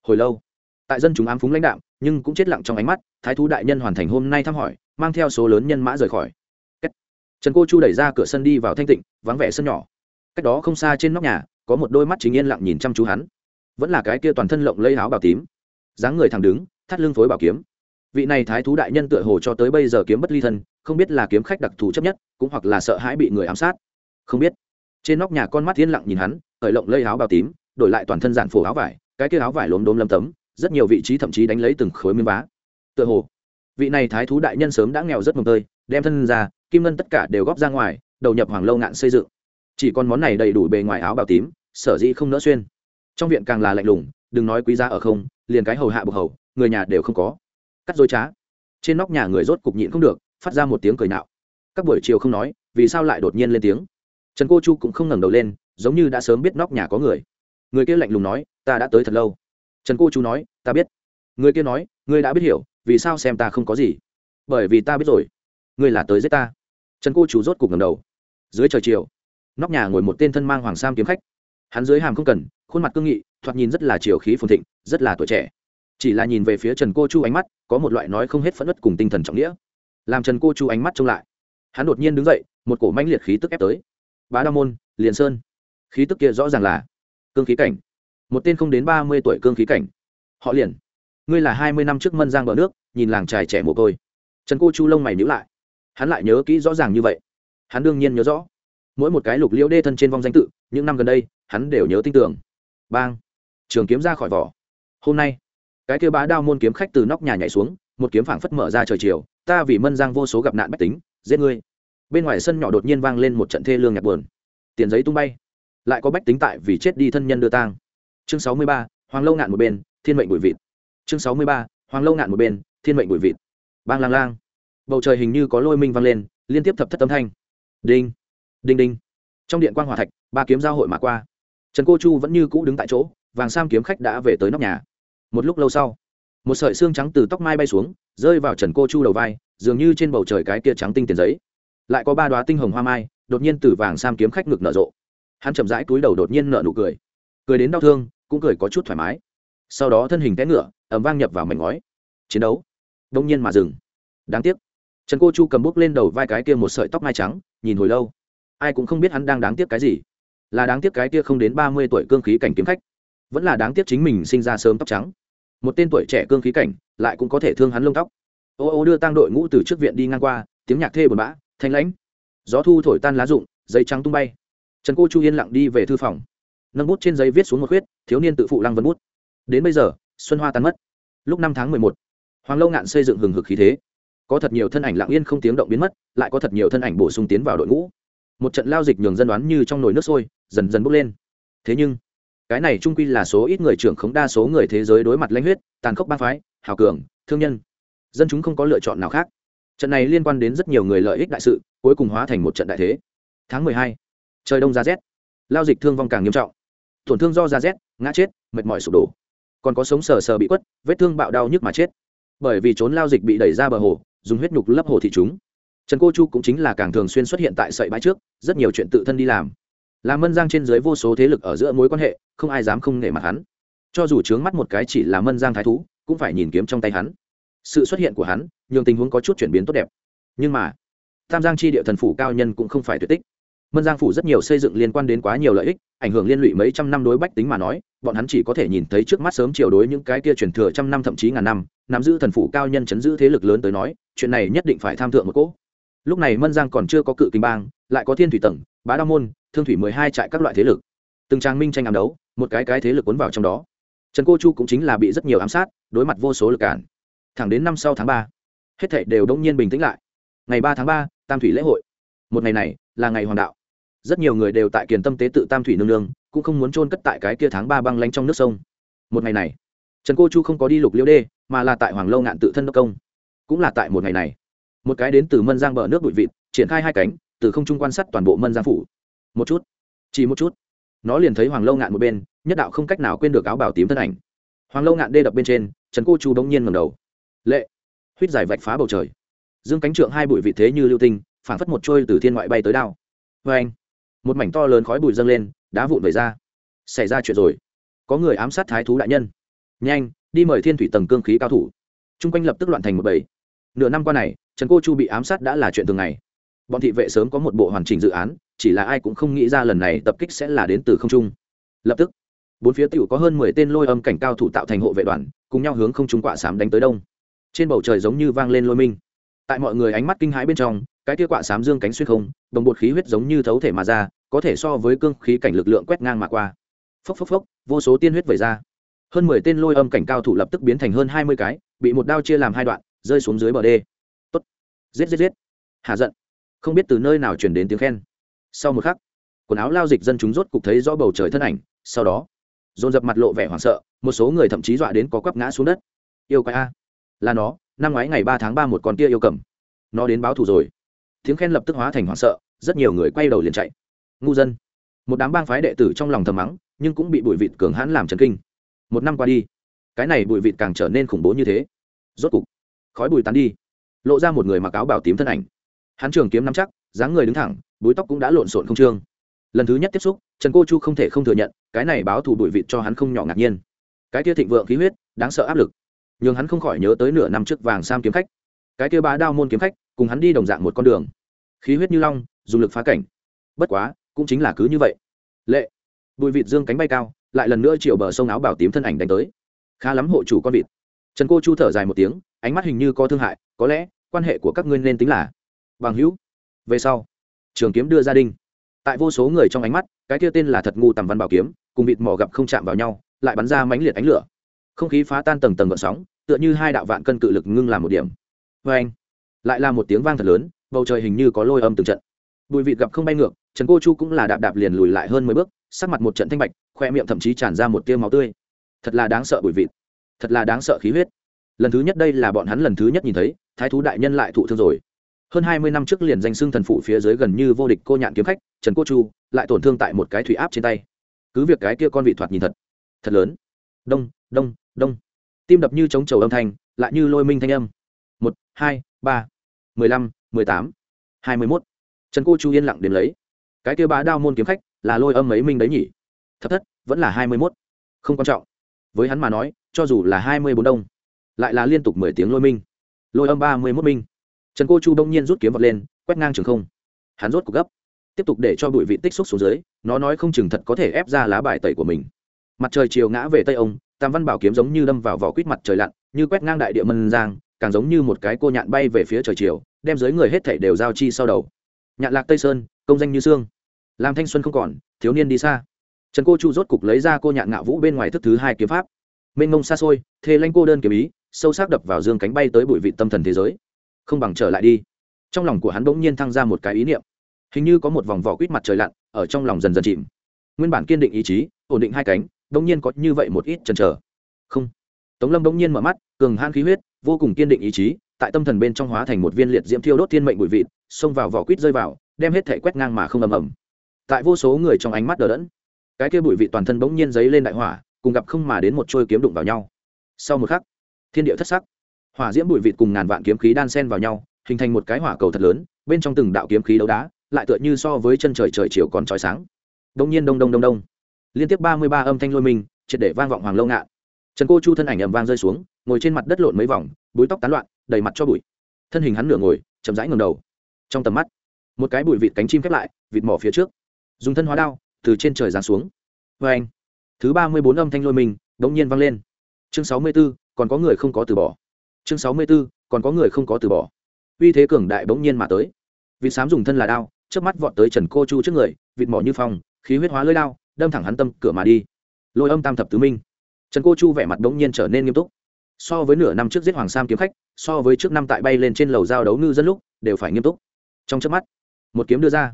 Hồi lâu, tại dân chúng ám phúng lãnh đạo nhưng cũng chết lặng trong ánh mắt, thái thú đại nhân hoàn thành hôm nay thăm hỏi, mang theo số lớn nhân mã rời khỏi. Trần cô chu đẩy ra cửa sân đi vào thanh tịnh, vắng vẻ sân nhỏ. Cách đó không xa trên nóc nhà, có một đôi mắt chính yên lặng nhìn chăm chú hắn. Vẫn là cái kia toàn thân lộng lây áo bào tím dáng người thẳng đứng, thắt lưng phối bảo kiếm. Vị này thái thú đại nhân tựa hồ cho tới bây giờ kiếm bất ly thân, không biết là kiếm khách đặc thù chấp nhất, cũng hoặc là sợ hãi bị người ám sát. Không biết. Trên nóc nhà con mắt yên lặng nhìn hắn, khởi lộng lây áo bào tím, đổi lại toàn thân giản phổ áo vải, cái kia áo vải lốm đốm lấm tấm, rất nhiều vị trí thậm chí đánh lấy từng khối miếng vá. Tựa hồ, vị này thái thú đại nhân sớm đã nghèo rất mồm tơi, đem thân ra, kim ngân tất cả đều góp ra ngoài, đầu nhập hoàng lâu ngạn xây dựng. Chỉ còn món này đầy đủ bề ngoài áo bào tím, sở dĩ không nỡ xuyên. Trong viện càng là lạnh lùng, đừng nói quý giá ở không liền cái hầu hạ bực hầu, người nhà đều không có. Cắt dối trá. Trên nóc nhà người rốt cục nhịn không được, phát ra một tiếng cười nạo. Các buổi chiều không nói, vì sao lại đột nhiên lên tiếng? Trần cô chu cũng không ngẩng đầu lên, giống như đã sớm biết nóc nhà có người. Người kia lạnh lùng nói, ta đã tới thật lâu. Trần cô chu nói, ta biết. Người kia nói, ngươi đã biết hiểu, vì sao xem ta không có gì? Bởi vì ta biết rồi. Ngươi là tới giết ta. Trần cô chú rốt cục ngầm đầu. Dưới trời chiều, nóc nhà ngồi một tên thân mang hoàng sam kiếm khách. Hắn dưới hàm không cần, khuôn mặt cương nghị thoạt nhìn rất là chiều khí phồn thịnh, rất là tuổi trẻ. Chỉ là nhìn về phía trần cô chu ánh mắt, có một loại nói không hết phẫn nứt cùng tinh thần trọng nghĩa. Làm trần cô chu ánh mắt trông lại, hắn đột nhiên đứng dậy, một cổ manh liệt khí tức ép tới. Bá đa môn, liền sơn. Khí tức kia rõ ràng là cương khí cảnh. Một tên không đến ba mươi tuổi cương khí cảnh. Họ liền. Ngươi là hai mươi năm trước mân giang bờ nước, nhìn làng trài trẻ mồ côi. Trần cô chu lông mày nhữ lại. Hắn lại nhớ kỹ rõ ràng như vậy. Hắn đương nhiên nhớ rõ. Mỗi một cái lục liễu đê thân trên vong danh tự, những năm gần đây, hắn đều nhớ tin tưởng. Bang trường kiếm ra khỏi vỏ. Hôm nay, cái kêu bá đao môn kiếm khách từ nóc nhà nhảy xuống, một kiếm phảng phất mở ra trời chiều, ta vì mân giang vô số gặp nạn bách tính, giết ngươi. Bên ngoài sân nhỏ đột nhiên vang lên một trận thê lương nhạc buồn. Tiền giấy tung bay. Lại có bách tính tại vì chết đi thân nhân đưa tang. Chương sáu mươi ba, hoàng lâu ngạn một bên, thiên mệnh bụi vịt. Chương sáu mươi ba, hoàng lâu ngạn một bên, thiên mệnh bụi vịt. Bang lang lang. Bầu trời hình như có lôi minh vang lên, liên tiếp thập thất âm thanh. Đinh đinh đinh. Trong điện quan hòa thạch, ba kiếm giao hội mà qua. Trần cô chu vẫn như cũ đứng tại chỗ vàng sam kiếm khách đã về tới nóc nhà. Một lúc lâu sau, một sợi xương trắng từ tóc mai bay xuống, rơi vào trần cô chu đầu vai, dường như trên bầu trời cái kia trắng tinh tiền giấy. Lại có ba đoá tinh hồng hoa mai, đột nhiên từ vàng sam kiếm khách ngực nở rộ. Hắn chậm rãi túi đầu đột nhiên nở nụ cười. Cười đến đau thương, cũng cười có chút thoải mái. Sau đó thân hình té ngựa ẩm vang nhập vào mảnh ngói. Chiến đấu đông nhiên mà dừng. Đáng tiếc, trần cô chu cầm bút lên đầu vai cái kia một sợi tóc mai trắng, nhìn hồi lâu. Ai cũng không biết hắn đang đáng tiếc cái gì. Là đáng tiếc cái kia không đến ba mươi tuổi cương khí cảnh kiếm khách vẫn là đáng tiếc chính mình sinh ra sớm tóc trắng. Một tên tuổi trẻ cương khí cảnh, lại cũng có thể thương hắn lông tóc. Ô ô đưa tang đội ngũ từ trước viện đi ngang qua, tiếng nhạc thê bồn bã, thanh lãnh. Gió thu thổi tan lá rụng, giấy trắng tung bay. Trần cô chu yên lặng đi về thư phòng. Nâng bút trên giấy viết xuống một khuyết, thiếu niên tự phụ lăng vân bút. Đến bây giờ, xuân hoa tan mất. Lúc năm tháng mười một, hoàng lâu ngạn xây dựng hừng hực khí thế. Có thật nhiều thân ảnh lặng yên không tiếng động biến mất, lại có thật nhiều thân ảnh bổ sung tiến vào đội ngũ. Một trận lao dịch nhường dân đoán như trong nồi nước sôi, dần dần bốc lên. Thế nhưng cái này trung quy là số ít người trưởng khống đa số người thế giới đối mặt lãnh huyết, tàn khốc bang phái, hào cường, thương nhân. Dân chúng không có lựa chọn nào khác. Trận này liên quan đến rất nhiều người lợi ích đại sự, cuối cùng hóa thành một trận đại thế. Tháng mười hai, trời đông ra rét. Lao dịch thương vong càng nghiêm trọng. Tổn thương do ra rét, ngã chết, mệt mỏi sụp đổ. Còn có sống sờ sờ bị quất, vết thương bạo đau nhức mà chết. Bởi vì trốn lao dịch bị đẩy ra bờ hồ, dùng huyết nhục lấp hồ thị chúng. Trần cô chu cũng chính là càng thường xuyên xuất hiện tại sậy bãi trước, rất nhiều chuyện tự thân đi làm. Làm mân giang trên dưới vô số thế lực ở giữa mối quan hệ không ai dám không nể mặt hắn. Cho dù trướng mắt một cái chỉ là mân giang thái thú, cũng phải nhìn kiếm trong tay hắn. Sự xuất hiện của hắn, nhường tình huống có chút chuyển biến tốt đẹp. Nhưng mà, tam giang chi địa thần phủ cao nhân cũng không phải tuyệt tích. Mân giang phủ rất nhiều xây dựng liên quan đến quá nhiều lợi ích, ảnh hưởng liên lụy mấy trăm năm đối bách tính mà nói, bọn hắn chỉ có thể nhìn thấy trước mắt sớm chiều đối những cái kia truyền thừa trăm năm thậm chí ngàn năm, nắm giữ thần phủ cao nhân chấn giữ thế lực lớn tới nói, chuyện này nhất định phải tham thượng một cỗ. Lúc này mân giang còn chưa có cự kinh bang, lại có thiên thủy tầng, bá đa môn, thương thủy mười hai trại các loại thế lực. Từng trang minh tranh ám đấu một cái cái thế lực cuốn vào trong đó. Trần cô chu cũng chính là bị rất nhiều ám sát, đối mặt vô số lực cản. Thẳng đến năm sau tháng ba, hết thảy đều đông nhiên bình tĩnh lại. Ngày ba tháng ba, tam thủy lễ hội. Một ngày này, là ngày hoàng đạo. Rất nhiều người đều tại kiền tâm tế tự tam thủy nương nương, cũng không muốn trôn cất tại cái kia tháng ba băng lanh trong nước sông. Một ngày này, trần cô chu không có đi lục liêu đê, mà là tại hoàng lâu ngạn tự thân đốc công. Cũng là tại một ngày này, một cái đến từ mân giang bờ nước bụi vịt, triển khai hai cánh, từ không trung quan sát toàn bộ mân giang phủ. Một chút, chỉ một chút nó liền thấy hoàng lâu ngạn một bên, nhất đạo không cách nào quên được áo bào tím thân ảnh. Hoàng lâu ngạn đê đập bên trên, trần cô chu bỗng nhiên ngầm đầu. Lệ! Huýt giải vạch phá bầu trời. Dương cánh trượng hai bụi vị thế như lưu tinh, phản phất một trôi từ thiên ngoại bay tới đao. Vê anh một mảnh to lớn khói bụi dâng lên, đá vụn vẩy ra. Xảy ra chuyện rồi. Có người ám sát thái thú đại nhân. Nhanh, đi mời thiên thủy tầng cương khí cao thủ. Chung quanh lập tức loạn thành một bầy. Nửa năm qua này, trần cô chu bị ám sát đã là chuyện thường ngày. Bọn thị vệ sớm có một bộ hoàn chỉnh dự án chỉ là ai cũng không nghĩ ra lần này tập kích sẽ là đến từ không trung. Lập tức, bốn phía tiểu có hơn mười tên lôi âm cảnh cao thủ tạo thành hộ vệ đoàn, cùng nhau hướng không trung quạ sám đánh tới đông. Trên bầu trời giống như vang lên lôi minh. Tại mọi người ánh mắt kinh hãi bên trong, cái kia quạ sám dương cánh xuyên không, đồng bột khí huyết giống như thấu thể mà ra, có thể so với cương khí cảnh lực lượng quét ngang mà qua. Phốc phốc phốc, vô số tiên huyết vẩy ra. Hơn mười tên lôi âm cảnh cao thủ lập tức biến thành hơn hai mươi cái, bị một đao chia làm hai đoạn, rơi xuống dưới bờ đê. Tốt. Giết giết giết. Hạ giận. Không biết từ nơi nào chuyển đến tiếng khen sau một khắc, quần áo lao dịch dân chúng rốt cục thấy rõ bầu trời thân ảnh, sau đó, dồn dập mặt lộ vẻ hoảng sợ, một số người thậm chí dọa đến có quắp ngã xuống đất. Yêu quái a. Là nó, năm ngoái ngày ba tháng ba một con kia yêu cầm. Nó đến báo thù rồi. Tiếng khen lập tức hóa thành hoảng sợ, rất nhiều người quay đầu liền chạy. Ngu dân. Một đám bang phái đệ tử trong lòng thầm mắng, nhưng cũng bị bụi vịt cường hãn làm trần kinh. Một năm qua đi, cái này bụi vịt càng trở nên khủng bố như thế. Rốt cục, khói bụi tán đi, lộ ra một người mặc áo bảo tím thân ảnh. Hắn trường kiếm nắm chắc dáng người đứng thẳng, búi tóc cũng đã lộn xộn không trương. Lần thứ nhất tiếp xúc, trần cô chu không thể không thừa nhận, cái này báo thù bụi vịt cho hắn không nhỏ ngạc nhiên. Cái kia thịnh vượng khí huyết, đáng sợ áp lực. Nhưng hắn không khỏi nhớ tới nửa năm trước vàng sam kiếm khách. Cái kia bá đao môn kiếm khách, cùng hắn đi đồng dạng một con đường. Khí huyết như long, dùng lực phá cảnh. Bất quá, cũng chính là cứ như vậy. Lệ. Bụi vịt dương cánh bay cao, lại lần nữa chiều bờ sông áo bảo tím thân ảnh đánh tới. Khá lắm hộ chủ con vịt. Trần cô chu thở dài một tiếng, ánh mắt hình như có thương hại, có lẽ, quan hệ của các ngươi nên tính là bằng hữu về sau, trường kiếm đưa gia đình tại vô số người trong ánh mắt, cái kia tên là thật ngu tầm văn bảo kiếm, cùng vịt mỏ gặp không chạm vào nhau, lại bắn ra mãnh liệt ánh lửa. Không khí phá tan tầng tầng gợn sóng, tựa như hai đạo vạn cân cự lực ngưng làm một điểm. Vê anh lại là một tiếng vang thật lớn, bầu trời hình như có lôi âm từng trận. Bùi vịt gặp không bay ngược, trần cô chu cũng là đạp đạp liền lùi lại hơn mười bước, sắc mặt một trận thanh bạch, khoe miệng thậm chí tràn ra một tiêu máu tươi. Thật là đáng sợ bùi vịt. Thật là đáng sợ khí huyết. Lần thứ nhất đây là bọn hắn lần thứ nhất nhìn thấy, thái thú đại nhân lại thụ thương rồi hơn hai mươi năm trước liền danh xưng thần phụ phía dưới gần như vô địch cô nhạn kiếm khách, trần cô chu, lại tổn thương tại một cái thủy áp trên tay. Cứ việc cái kia con vị thoạt nhìn thật thật lớn. Đông đông đông. Tim đập như chống trầu âm thanh, lại như lôi minh thanh âm. Một, hai, ba, mười lăm, mười tám, hai mươi mốt. Trần cô chu yên lặng đến lấy. Cái kia bá đao môn kiếm khách là lôi âm mấy minh đấy nhỉ? Thấp thất, vẫn là hai mươi mốt. Không quan trọng. Với hắn mà nói, cho dù là hai mươi bốn đông, lại là liên tục mười tiếng lôi minh. Lôi âm ba mươi mốt minh trần cô chu đông nhiên rút kiếm vọt lên, quét ngang trường không. Hắn rốt cuộc gấp, tiếp tục để cho bụi vị tích xúc xuống dưới, nó nói không chừng thật có thể ép ra lá bài tẩy của mình. Mặt trời chiều ngã về tây ông, tam văn bảo kiếm giống như đâm vào vỏ quýt mặt trời lặn, như quét ngang đại địa mân giang, càng giống như một cái cô nhạn bay về phía trời chiều, đem dưới người hết thảy đều giao chi sau đầu. Nhạn lạc tây sơn, công danh như xương. Làm thanh xuân không còn, thiếu niên đi xa. Trần cô chu rốt cục lấy ra cô nhạn ngạo vũ bên ngoài thức thứ hai kiếm pháp. Mênh mông xa xôi, thê lanh cô đơn kiếm ý, sâu sắc đập vào dương cánh bay tới bụi vị tâm thần thế giới không bằng trở lại đi. Trong lòng của hắn bỗng nhiên thăng ra một cái ý niệm. Hình như có một vòng vỏ quýt mặt trời lặn ở trong lòng dần dần chìm. Nguyên bản kiên định ý chí, ổn định hai cánh, bỗng nhiên có như vậy một ít chần chờ. Không. Tống lâm bỗng nhiên mở mắt, cường han khí huyết, vô cùng kiên định ý chí, tại tâm thần bên trong hóa thành một viên liệt diễm thiêu đốt thiên mệnh bụi vịt, xông vào vỏ quýt rơi vào, đem hết thể quét ngang mà không ầm ầm. Tại vô số người trong ánh mắt đờ đẫn, cái kia bụi vị toàn thân bỗng nhiên giấy lên đại hỏa, cùng gặp không mà đến một trôi kiếm đụng vào nhau. Sau một khắc, thiên địa thất sắc hỏa diễm bụi vịt cùng ngàn vạn kiếm khí đan sen vào nhau, hình thành một cái hỏa cầu thật lớn, bên trong từng đạo kiếm khí đấu đá, lại tựa như so với chân trời trời chiều còn trói sáng. Đông nhiên đông đông đông đông. Liên tiếp ba mươi ba âm thanh lôi mình, triệt để vang vọng hoàng lâu ngạn trần cô chu thân ảnh ầm vang rơi xuống, ngồi trên mặt đất lộn mấy vòng, búi tóc tán loạn, đầy mặt cho bụi. Thân hình hắn nửa ngồi, chậm rãi ngầm đầu. Trong tầm mắt, một cái bụi vịt cánh chim khép lại, vịt mỏ phía trước. Dùng thân hóa đao, từ trên trời giáng xuống. Vê anh, thứ ba mươi bốn âm thanh lôi mình đ ỗ n g nhiên vang lên. Chương sáu mươi b ố còn có người không có từ bỏ chương sáu mươi b ố còn có người không có từ bỏ. Uy thế cường đại bỗng nhiên mà tới. Vịt sám dùng thân là đao trước mắt vọt tới trần cô chu trước người, vịt mỏ như phong, khí huyết hóa lưỡi đao, đâm thẳng hắn tâm cửa mà đi. Lôi âm tam thập tứ minh. Trần cô chu vẻ mặt bỗng nhiên trở nên nghiêm túc. So với nửa năm trước giết hoàng sam kiếm khách, so với trước năm tại bay lên trên lầu giao đấu ngư dân lúc, đều phải nghiêm túc. Trong trước mắt, một kiếm đưa ra.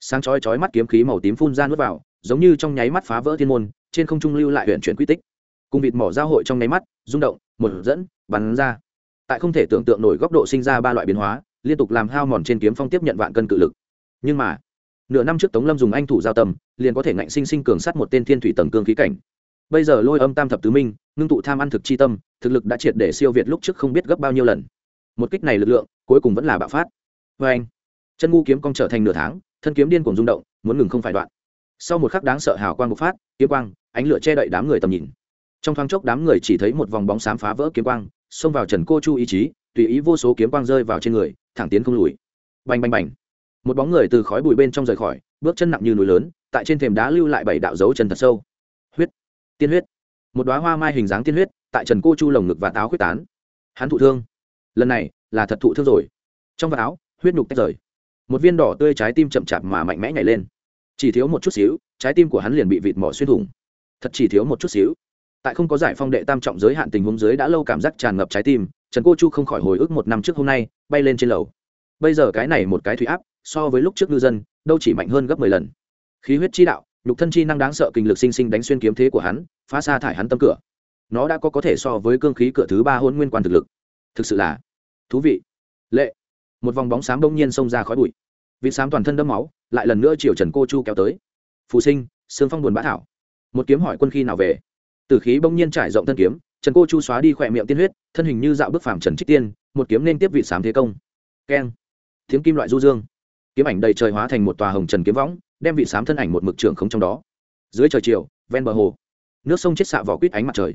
Sáng chói chói mắt kiếm khí màu tím phun ra nuốt vào, giống như trong nháy mắt phá vỡ thiên môn, trên không trung lưu lại huyện chuyển quy tích. Cùng vịt mỏ giao hội trong nháy mắt, rung động, một dẫn, bắn ra tại không thể tưởng tượng nổi góc độ sinh ra ba loại biến hóa, liên tục làm hao mòn trên kiếm phong tiếp nhận vạn cân cự lực. Nhưng mà, nửa năm trước tống lâm dùng anh thủ giao tầm, liền có thể ngạnh sinh sinh cường sắt một tên thiên thủy tầng cương khí cảnh. Bây giờ lôi âm tam thập tứ minh, ngưng tụ tham ăn thực chi tâm, thực lực đã triệt để siêu việt lúc trước không biết gấp bao nhiêu lần. Một kích này lực lượng, cuối cùng vẫn là bạo phát. Vê anh, chân ngu kiếm cong trở thành nửa tháng, thân kiếm điên cuồng rung động, muốn ngừng không phải đoạn. Sau một khắc đáng sợ hào quang bộc phát, kiếm quang, ánh lửa che đậy đám người tầm nhìn. Trong thoáng chốc đám người chỉ thấy một vòng bóng xám phá vỡ kiếm quang xông vào trần cô chu ý chí, tùy ý vô số kiếm quang rơi vào trên người, thẳng tiến không lùi. Bành bành bành. Một bóng người từ khói bụi bên trong rời khỏi, bước chân nặng như núi lớn, tại trên thềm đá lưu lại bảy đạo dấu chân thật sâu. Huyết. Tiên huyết. Một đoá hoa mai hình dáng tiên huyết, tại trần cô chu lồng ngực và táo huyết tán. Hắn thụ thương. Lần này, là thật thụ thương rồi. Trong vạt áo, huyết nhục tách rời. Một viên đỏ tươi trái tim chậm chạp mà mạnh mẽ nhảy lên. Chỉ thiếu một chút xíu, trái tim của hắn liền bị vịt mỏ xuyên thủng. Thật chỉ thiếu một chút xíu tại không có giải phong đệ tam trọng giới hạn tình huống giới đã lâu cảm giác tràn ngập trái tim, trần cô chu không khỏi hồi ức một năm trước hôm nay, bay lên trên lầu. Bây giờ cái này một cái thủy áp, so với lúc trước ngư dân, đâu chỉ mạnh hơn gấp mười lần. Khí huyết chi đạo, nhục thân chi năng đáng sợ kinh lực sinh sinh đánh xuyên kiếm thế của hắn, phá xa thải hắn tâm cửa. Nó đã có có thể so với cương khí cửa thứ ba hôn nguyên quan thực lực. Thực sự là thú vị. Lệ. Một vòng bóng xám đông nhiên xông ra khói bụi. Vị xám toàn thân đâm máu, lại lần nữa chiều trần cô chu kéo tới. Phù sinh sương phong buồn bã thảo. Một kiếm hỏi quân khi nào về? Từ khí bỗng nhiên trải rộng thân kiếm, trần cô chu xóa đi khỏe miệng tiên huyết, thân hình như dạo bước phàm trần trích tiên, một kiếm nên tiếp vị sám thế công. Keng. Tiếng kim loại du dương. Kiếm ảnh đầy trời hóa thành một tòa hồng trần kiếm võng, đem vị sám thân ảnh một mực trưởng không trong đó. Dưới trời chiều, ven bờ hồ, nước sông chết xạ vỏ quýt ánh mặt trời.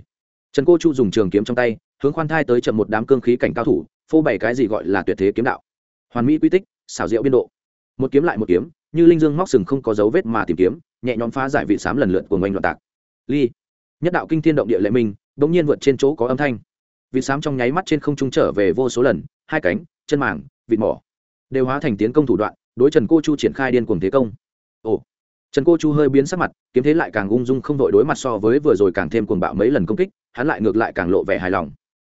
Trần cô chu dùng trường kiếm trong tay, hướng khoan thai tới chậm một đám cương khí cảnh cao thủ, phô bày cái gì gọi là tuyệt thế kiếm đạo. Hoàn mỹ quy tích, xảo diệu biên độ. Một kiếm lại một kiếm, như linh dương móc sừng không có dấu vết mà tìm kiếm, nhẹ nhõm phá giải vị sám lần lượt của ngành loạn tạc. Ly nhất đạo kinh thiên động địa lệ minh, bỗng nhiên vượt trên chỗ có âm thanh. Vị sám trong nháy mắt trên không trung trở về vô số lần, hai cánh, chân màng, vịt mỏ, đều hóa thành tiến công thủ đoạn, đối trần cô chu triển khai điên cuồng thế công. Ồ, trần cô chu hơi biến sắc mặt, kiếm thế lại càng ung dung không đội đối mặt so với vừa rồi càng thêm cuồng bạo mấy lần công kích, hắn lại ngược lại càng lộ vẻ hài lòng.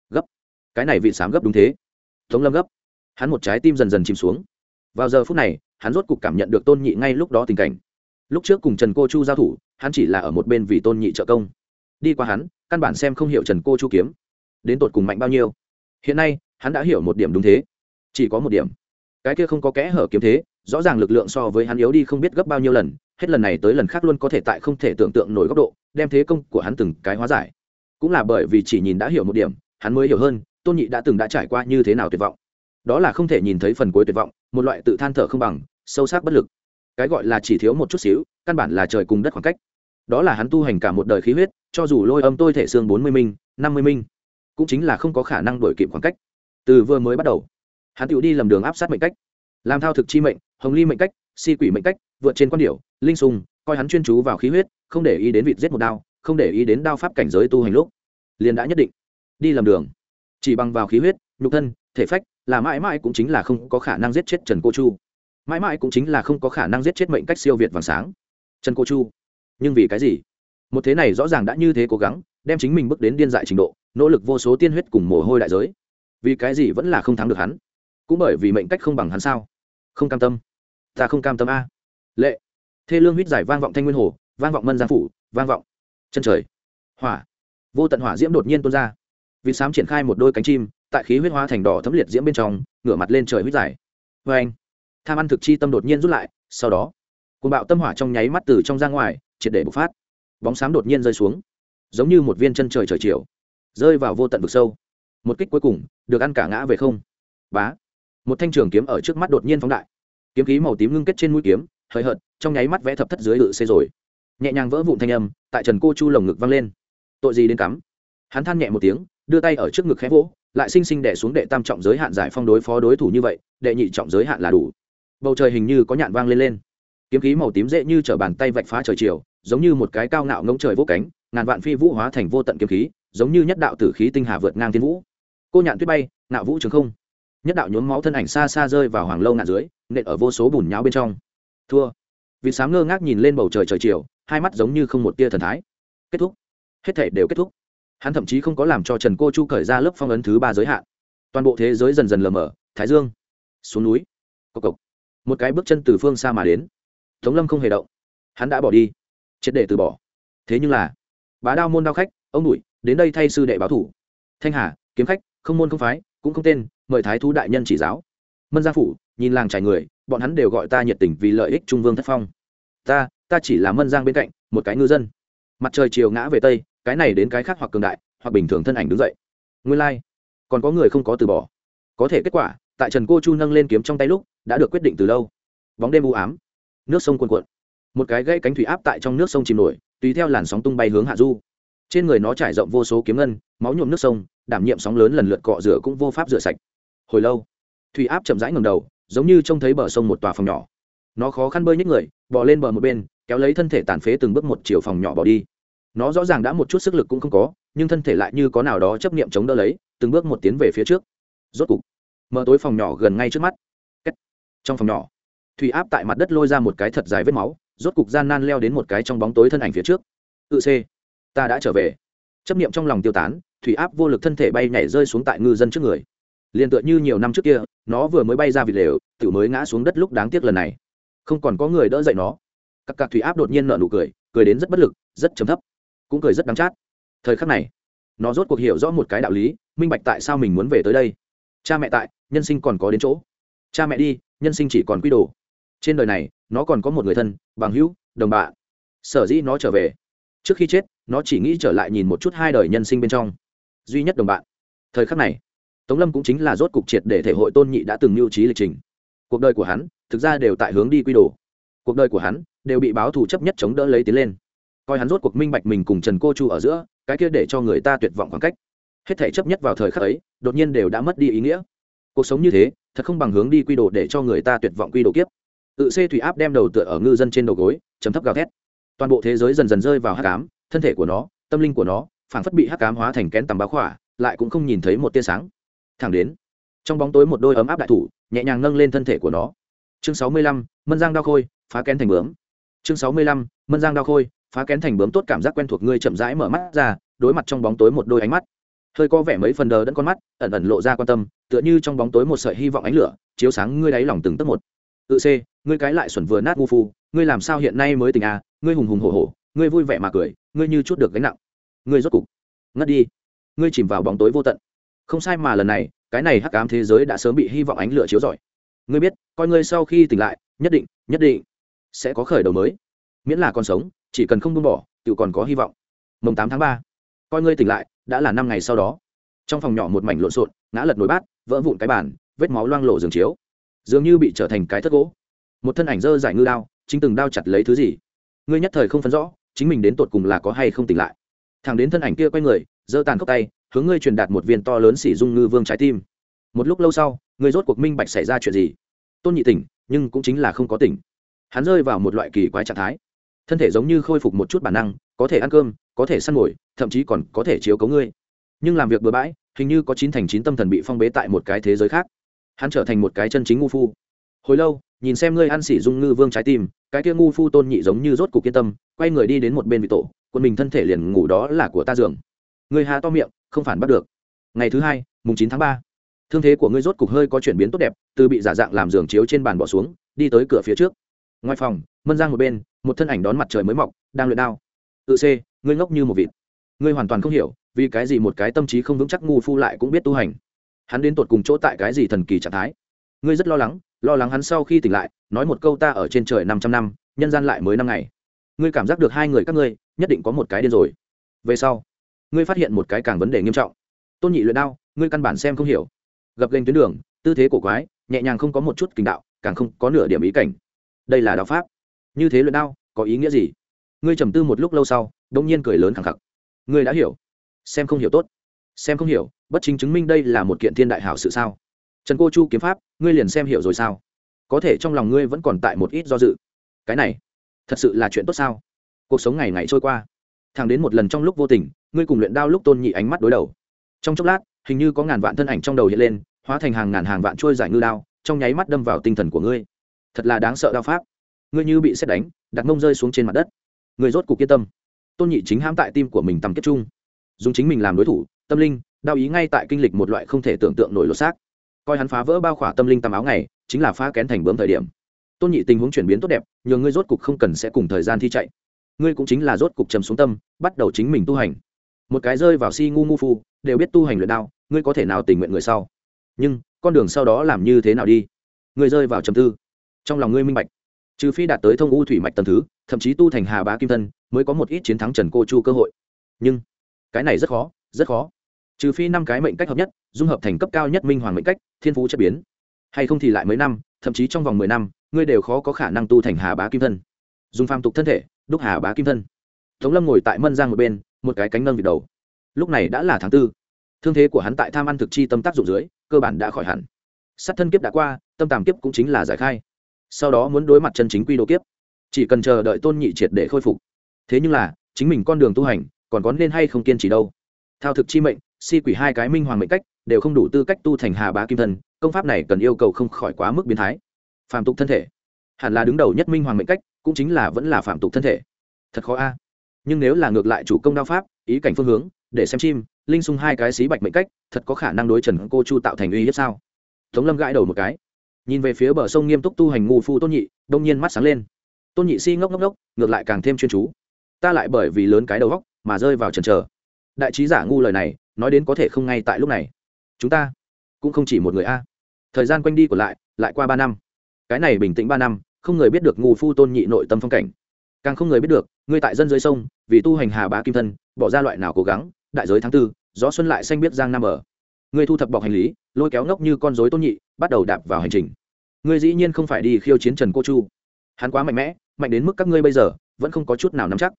Gấp. Cái này vị sám gấp đúng thế. Tống lâm gấp. Hắn một trái tim dần dần chìm xuống. Vào giờ phút này, hắn rốt cục cảm nhận được tôn nhị ngay lúc đó tình cảnh. Lúc trước cùng trần cô chu giao thủ, hắn chỉ là ở một bên vì tôn nhị trợ công đi qua hắn, căn bản xem không hiểu trần cô chu kiếm. Đến tột cùng mạnh bao nhiêu? Hiện nay, hắn đã hiểu một điểm đúng thế. Chỉ có một điểm. Cái kia không có kẽ hở kiếm thế, rõ ràng lực lượng so với hắn yếu đi không biết gấp bao nhiêu lần, hết lần này tới lần khác luôn có thể tại không thể tưởng tượng nổi góc độ, đem thế công của hắn từng cái hóa giải. Cũng là bởi vì chỉ nhìn đã hiểu một điểm, hắn mới hiểu hơn, tôn nhị đã từng đã trải qua như thế nào tuyệt vọng. Đó là không thể nhìn thấy phần cuối tuyệt vọng, một loại tự than thở không bằng, sâu sắc bất lực. Cái gọi là chỉ thiếu một chút xíu, căn bản là trời cùng đất khoảng cách đó là hắn tu hành cả một đời khí huyết, cho dù lôi âm tôi thể xương bốn mươi minh, năm mươi minh, cũng chính là không có khả năng đổi kịp khoảng cách. Từ vừa mới bắt đầu, hắn tự đi lầm đường áp sát mệnh cách. Làm thao thực chi mệnh, hồng ly mệnh cách, si quỷ mệnh cách, vượt trên quan điệu linh sùng, coi hắn chuyên chú vào khí huyết, không để ý đến vịt giết một đao, không để ý đến đao pháp cảnh giới tu hành lúc, liền đã nhất định đi lầm đường. Chỉ bằng vào khí huyết, nhục thân, thể phách, là mãi mãi cũng chính là không có khả năng giết chết trần cô chu. Mãi mãi cũng chính là không có khả năng giết chết mệnh cách siêu việt vàng sáng. Trần cô chu nhưng vì cái gì? Một thế này rõ ràng đã như thế cố gắng, đem chính mình bước đến điên dại trình độ, nỗ lực vô số tiên huyết cùng mồ hôi đại giới. Vì cái gì vẫn là không thắng được hắn? Cũng bởi vì mệnh cách không bằng hắn sao? Không cam tâm. Ta không cam tâm a. Lệ. Thê lương huyết giải vang vọng thanh nguyên hồ, vang vọng mân giang phủ, vang vọng chân trời. Hỏa. Vô tận hỏa diễm đột nhiên tuôn ra. Vì sám triển khai một đôi cánh chim, tại khí huyết hóa thành đỏ thấm liệt diễm bên trong, ngửa mặt lên trời huyết giải. Vê anh tham ăn thực chi tâm đột nhiên rút lại, sau đó côn bạo tâm hỏa trong nháy mắt từ trong ra ngoài triệt để bộc phát. Bóng xám đột nhiên rơi xuống, giống như một viên chân trời trời chiều, rơi vào vô tận vực sâu. Một kích cuối cùng, được ăn cả ngã về không. Bá! Một thanh trường kiếm ở trước mắt đột nhiên phóng đại. Kiếm khí màu tím ngưng kết trên mũi kiếm, hơi hợt, trong nháy mắt vẽ thập thất dưới lự xê rồi. Nhẹ nhàng vỡ vụn thanh âm, tại trần cô chu lồng ngực văng lên. Tội gì đến cắm? Hắn than nhẹ một tiếng, đưa tay ở trước ngực khẽ vỗ, lại sinh sinh đẻ xuống đệ tam trọng giới hạn giải phong đối phó đối thủ như vậy, đệ nhị trọng giới hạn là đủ. Bầu trời hình như có nhạn vang lên lên kiếm khí màu tím dễ như t bàn tay vạch phá trời chiều, giống như một cái cao ngạo ngông trời vô cánh, ngàn vạn phi vũ hóa thành vô tận kiếm khí, giống như nhất đạo tử khí tinh hà vượt ngang thiên vũ. Cô nhạn tuyết bay, ngạo vũ trường không. Nhất đạo nhuốm máu thân ảnh xa xa rơi vào hoàng lâu ngạn dưới, nện ở vô số bùn nháo bên trong. Thua. Vì sáng ngơ ngác nhìn lên bầu trời trời chiều, hai mắt giống như không một tia thần thái. Kết thúc. Hết thể đều kết thúc. Hắn thậm chí không có làm cho trần cô chu cởi ra lớp phong ấn thứ ba giới hạn. Toàn bộ thế giới dần dần lờ mờ, thái dương. Xuống núi. Cộc cộc. Một cái bước chân từ phương xa mà đến tống lâm không hề động. Hắn đã bỏ đi. Triệt để từ bỏ. Thế nhưng là, bá đao môn đao khách, ông đùi đến đây thay sư đệ báo thủ. Thanh hà, kiếm khách, không môn không phái, cũng không tên, mời thái thú đại nhân chỉ giáo. Mân gia phủ, nhìn làng trải người, bọn hắn đều gọi ta nhiệt tình vì lợi ích trung vương thất phong. Ta ta chỉ là mân giang bên cạnh, một cái ngư dân. Mặt trời chiều ngã về tây, cái này đến cái khác hoặc cường đại, hoặc bình thường thân ảnh đứng dậy. Nguyên lai、like. còn có người không có từ bỏ. Có thể kết quả, tại trần cô chu nâng lên kiếm trong tay lúc, đã được quyết định từ lâu. Bóng đêm u ám nước sông cuồn cuộn. Một cái gãy cánh thủy áp tại trong nước sông chìm nổi, tùy theo làn sóng tung bay hướng hạ du. Trên người nó trải rộng vô số kiếm ngân, máu nhuộm nước sông, đảm nhiệm sóng lớn lần lượt cọ rửa cũng vô pháp rửa sạch. Hồi lâu, thủy áp chậm rãi ngầm đầu, giống như trông thấy bờ sông một tòa phòng nhỏ. Nó khó khăn bơi nhích người bỏ lên bờ một bên, kéo lấy thân thể tàn phế từng bước một chiều phòng nhỏ bỏ đi. Nó rõ ràng đã một chút sức lực cũng không có, nhưng thân thể lại như có nào đó chấp niệm chống đỡ lấy, từng bước một tiến về phía trước. Rốt cục, mở tối phòng nhỏ gần ngay trước mắt. Trong phòng nhỏ thủy áp tại mặt đất lôi ra một cái thật dài vết máu, rốt cục gian nan leo đến một cái trong bóng tối thân ảnh phía trước. Tự c, ta đã trở về. Chấp niệm trong lòng tiêu tán, thủy áp vô lực thân thể bay nhảy rơi xuống tại ngư dân trước người. Liền tựa như nhiều năm trước kia, nó vừa mới bay ra vịt lều, tự mới ngã xuống đất lúc đáng tiếc lần này. Không còn có người đỡ dậy nó. Các cạc thủy áp đột nhiên nợ nụ cười cười đến rất bất lực, rất chấm thấp, cũng cười rất đắng chát. Thời khắc này, nó rốt cuộc hiểu rõ một cái đạo lý, minh bạch tại sao mình muốn về tới đây. Cha mẹ tại, nhân sinh còn có đến chỗ. Cha mẹ đi, nhân sinh chỉ còn quy đồ trên đời này, nó còn có một người thân, bằng hữu, đồng bạn. Sở dĩ nó trở về. Trước khi chết, nó chỉ nghĩ trở lại nhìn một chút hai đời nhân sinh bên trong. Duy nhất đồng bạn. Thời khắc này, tống lâm cũng chính là rốt cục triệt để thể hội tôn nhị đã từng mưu trí lịch trình. Cuộc đời của hắn, thực ra đều tại hướng đi quy đồ. Cuộc đời của hắn, đều bị báo thù chấp nhất chống đỡ lấy tiến lên. Coi hắn rốt cuộc minh bạch mình cùng trần cô chu ở giữa, cái kia để cho người ta tuyệt vọng khoảng cách. Hết thể chấp nhất vào thời khắc ấy, đột nhiên đều đã mất đi ý nghĩa. Cuộc sống như thế, thật không bằng hướng đi quy đồ để cho người ta tuyệt vọng quy đồ kiếp tự xê thủy áp đem đầu tựa ở ngư dân trên đầu gối, chấm thấp gào thét. Toàn bộ thế giới dần dần rơi vào hắc ám, thân thể của nó, tâm linh của nó, phảng phất bị hắc ám hóa thành kén tầm báo khỏa, lại cũng không nhìn thấy một tia sáng. Thẳng đến, trong bóng tối một đôi ấm áp đại thủ, nhẹ nhàng nâng lên thân thể của nó. Chương sáu mươi lăm, mân giang đao khôi, phá kén thành bướm. Chương sáu mươi lăm, mân giang đao khôi, phá kén thành bướm tốt cảm giác quen thuộc ngươi chậm rãi mở mắt ra, đối mặt trong bóng tối một đôi ánh mắt. Hơi có vẻ mấy phần đờ đẫn con mắt, ẩn ẩn lộ ra quan tâm, tựa như trong bóng tối một sợi hy vọng ánh lửa, chiếu sáng ngươi đáy lòng từng tấc một. Tự c ngươi cái lại xuẩn vừa nát ngu phu, ngươi làm sao hiện nay mới tình à ngươi hùng hùng hổ hổ, ngươi vui vẻ mà cười, ngươi như chút được gánh nặng. Ngươi rốt cục ngất đi. Ngươi chìm vào bóng tối vô tận. Không sai mà lần này, cái này hắc ám thế giới đã sớm bị hy vọng ánh lửa chiếu rọi. Ngươi biết, coi ngươi sau khi tỉnh lại, nhất định nhất định sẽ có khởi đầu mới. Miễn là còn sống, chỉ cần không buông bỏ, tự còn có hy vọng. Mồng tám tháng ba, coi ngươi tỉnh lại, đã là năm ngày sau đó. Trong phòng nhỏ một mảnh lộn xộn, ngã lật nồi bát, vỡ vụn cái bàn, vết máu loang lộ giường chiếu. Dường như bị trở thành cái thất gỗ một thân ảnh dơ giải ngư đao, chính từng đao chặt lấy thứ gì. Ngươi nhất thời không phấn rõ, chính mình đến tột cùng là có hay không tỉnh lại. Thằng đến thân ảnh kia quay người dơ tàn khốc tay, hướng ngươi truyền đạt một viên to lớn xỉ dung ngư vương trái tim. Một lúc lâu sau, ngươi rốt cuộc minh bạch xảy ra chuyện gì. Tôn nhị tỉnh, nhưng cũng chính là không có tỉnh. Hắn rơi vào một loại kỳ quái trạng thái. Thân thể giống như khôi phục một chút bản năng, có thể ăn cơm, có thể săn ngồi, thậm chí còn có thể chiếu cấu ngươi. Nhưng làm việc bừa bãi, hình như có chín thành chín tâm thần bị phong bế tại một cái thế giới khác. Hắn trở thành một cái chân chính ngu phu. Hồi lâu nhìn xem ngươi ăn xỉ dung ngư vương trái tim, cái kia ngu phu tôn nhị giống như rốt cục yên tâm, quay người đi đến một bên vị tổ, quân mình thân thể liền ngủ đó là của ta giường. Ngươi hà to miệng, không phản bắt được. Ngày thứ hai, mùng chín tháng ba, thương thế của ngươi rốt cục hơi có chuyển biến tốt đẹp, từ bị giả dạng làm giường chiếu trên bàn bỏ xuống, đi tới cửa phía trước. Ngoài phòng, mân giang một bên, một thân ảnh đón mặt trời mới mọc, đang luyện đao. Tự c ngươi ngốc như một vịt. Ngươi hoàn toàn không hiểu, vì cái gì một cái tâm trí không vững chắc ngu phu lại cũng biết tu hành. Hắn đến tột cùng chỗ tại cái gì thần kỳ trạng thái? Ngươi rất lo lắng lo lắng hắn sau khi tỉnh lại, nói một câu ta ở trên trời năm trăm năm, nhân gian lại mới năm ngày. Ngươi cảm giác được hai người các ngươi, nhất định có một cái điên rồi. Về sau, ngươi phát hiện một cái càng vấn đề nghiêm trọng. Tôn nhị luyện đao, ngươi căn bản xem không hiểu. Gập lên tuyến đường, tư thế cổ quái, nhẹ nhàng không có một chút kinh đạo, càng không có nửa điểm ý cảnh. Đây là đạo pháp. Như thế luyện đao, có ý nghĩa gì? Ngươi trầm tư một lúc lâu sau đông nhiên cười lớn khẳng khặc. Ngươi đã hiểu. Xem không hiểu tốt. Xem không hiểu, bất chính chứng minh đây là một kiện thiên đại hảo sự sao? Trần cô chu kiếm pháp, ngươi liền xem hiểu rồi sao? Có thể trong lòng ngươi vẫn còn tại một ít do dự. Cái này, thật sự là chuyện tốt sao? Cuộc sống ngày ngày trôi qua, thẳng đến một lần trong lúc vô tình, ngươi cùng luyện đao lúc tôn nhị ánh mắt đối đầu. Trong chốc lát, hình như có ngàn vạn thân ảnh trong đầu hiện lên, hóa thành hàng ngàn hàng vạn trôi giải ngư đao, trong nháy mắt đâm vào tinh thần của ngươi. Thật là đáng sợ đao pháp. Ngươi như bị xét đánh, đặt mông rơi xuống trên mặt đất. Người rốt cuộc yên tâm. Tôn nhị chính hãm tại tim của mình tầm kết trung dùng chính mình làm đối thủ, tâm linh, đao ý ngay tại kinh lịch một loại không thể tưởng tượng nổi lột xác coi hắn phá vỡ bao khỏa tâm linh tam áo này chính là phá kén thành bướm thời điểm. Tôn nhị tình huống chuyển biến tốt đẹp, nhờ ngươi rốt cục không cần sẽ cùng thời gian thi chạy. Ngươi cũng chính là rốt cục trầm xuống tâm, bắt đầu chính mình tu hành. Một cái rơi vào si ngu ngu phu, đều biết tu hành luyện đao, ngươi có thể nào tình nguyện người sau? Nhưng, con đường sau đó làm như thế nào đi? Ngươi rơi vào trầm tư. Trong lòng ngươi minh bạch. Trừ phi đạt tới thông u thủy mạch tầm thứ, thậm chí tu thành hà bá kim thân, mới có một ít chiến thắng trần cô chu cơ hội. Nhưng, cái này rất khó rất khó trừ phi năm cái mệnh cách hợp nhất, dung hợp thành cấp cao nhất minh hoàng mệnh cách, thiên phú chất biến. Hay không thì lại mấy năm, thậm chí trong vòng mười năm, ngươi đều khó có khả năng tu thành hà bá kim thân. Dùng phàm tục thân thể, đúc hà bá kim thân. Tống lâm ngồi tại mân giang một bên, một cái cánh nâng vịt đầu. Lúc này đã là tháng tư. Thương thế của hắn tại tham ăn thực chi tâm tác dụng dưới, cơ bản đã khỏi hẳn. Sát thân kiếp đã qua, tâm tàm kiếp cũng chính là giải khai. Sau đó muốn đối mặt chân chính quy độ kiếp. Chỉ cần chờ đợi tôn nhị triệt để khôi phục. Thế nhưng là, chính mình con đường tu hành, còn có nên hay không kiên trì đâu? Thao thực chi mệnh, si quỷ hai cái minh hoàng mệnh cách, đều không đủ tư cách tu thành hà bá kim thân, công pháp này cần yêu cầu không khỏi quá mức biến thái. Phạm tục thân thể. Hẳn là đứng đầu nhất minh hoàng mệnh cách, cũng chính là vẫn là phạm tục thân thể. Thật khó a. Nhưng nếu là ngược lại chủ công đao pháp, ý cảnh phương hướng, để xem chim, linh sung hai cái xí bạch mệnh cách, thật có khả năng đối trần cô chu tạo thành uy hiếp sao? Tống lâm gãi đầu một cái. Nhìn về phía bờ sông nghiêm túc tu hành ngu phu tôn nhị, đông nhiên mắt sáng lên. Tôn nhị si ngốc ngốc ngốc, ngược lại càng thêm chuyên chú. Ta lại bởi vì lớn cái đầu góc mà rơi vào trần trờ đại trí giả ngu lời này, nói đến có thể không ngay tại lúc này. Chúng ta cũng không chỉ một người a. Thời gian quanh đi của lại lại qua ba năm. Cái này bình tĩnh ba năm, không người biết được ngu phu tôn nhị nội tâm phong cảnh. Càng không người biết được, ngươi tại dân dưới sông, vì tu hành hà bá kim thân, bỏ ra loại nào cố gắng, đại giới tháng tư, gió xuân lại xanh biết giang nam ở. Ngươi thu thập bọc hành lý, lôi kéo ngốc như con rối tôn nhị, bắt đầu đạp vào hành trình. Ngươi dĩ nhiên không phải đi khiêu chiến trần cô chu. Hắn quá mạnh mẽ, mạnh đến mức các ngươi bây giờ, vẫn không có chút nào nắm chắc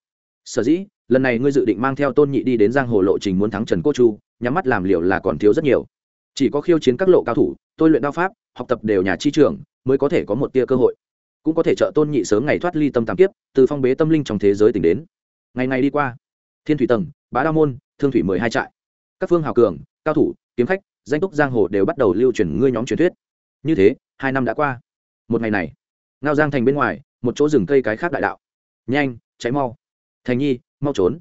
sở dĩ, lần này ngươi dự định mang theo tôn nhị đi đến giang hồ lộ trình muốn thắng trần cô chu, nhắm mắt làm liều là còn thiếu rất nhiều. Chỉ có khiêu chiến các lộ cao thủ, tôi luyện đao pháp, học tập đều nhà chi trường, mới có thể có một tia cơ hội. Cũng có thể trợ tôn nhị sớm ngày thoát ly tâm tam kiếp, từ phong bế tâm linh trong thế giới tỉnh đến. Ngày ngày đi qua, thiên thủy tầng, bá đa môn, thương thủy mười hai trại. Các phương hào cường, cao thủ, kiếm khách, danh túc giang hồ đều bắt đầu lưu truyền ngươi nhóm truyền thuyết. Như thế, hai năm đã qua. Một ngày này, ngao giang thành bên ngoài, một chỗ rừng cây cái khác đại đạo. Nhanh cháy mau thành nhi, mau trốn.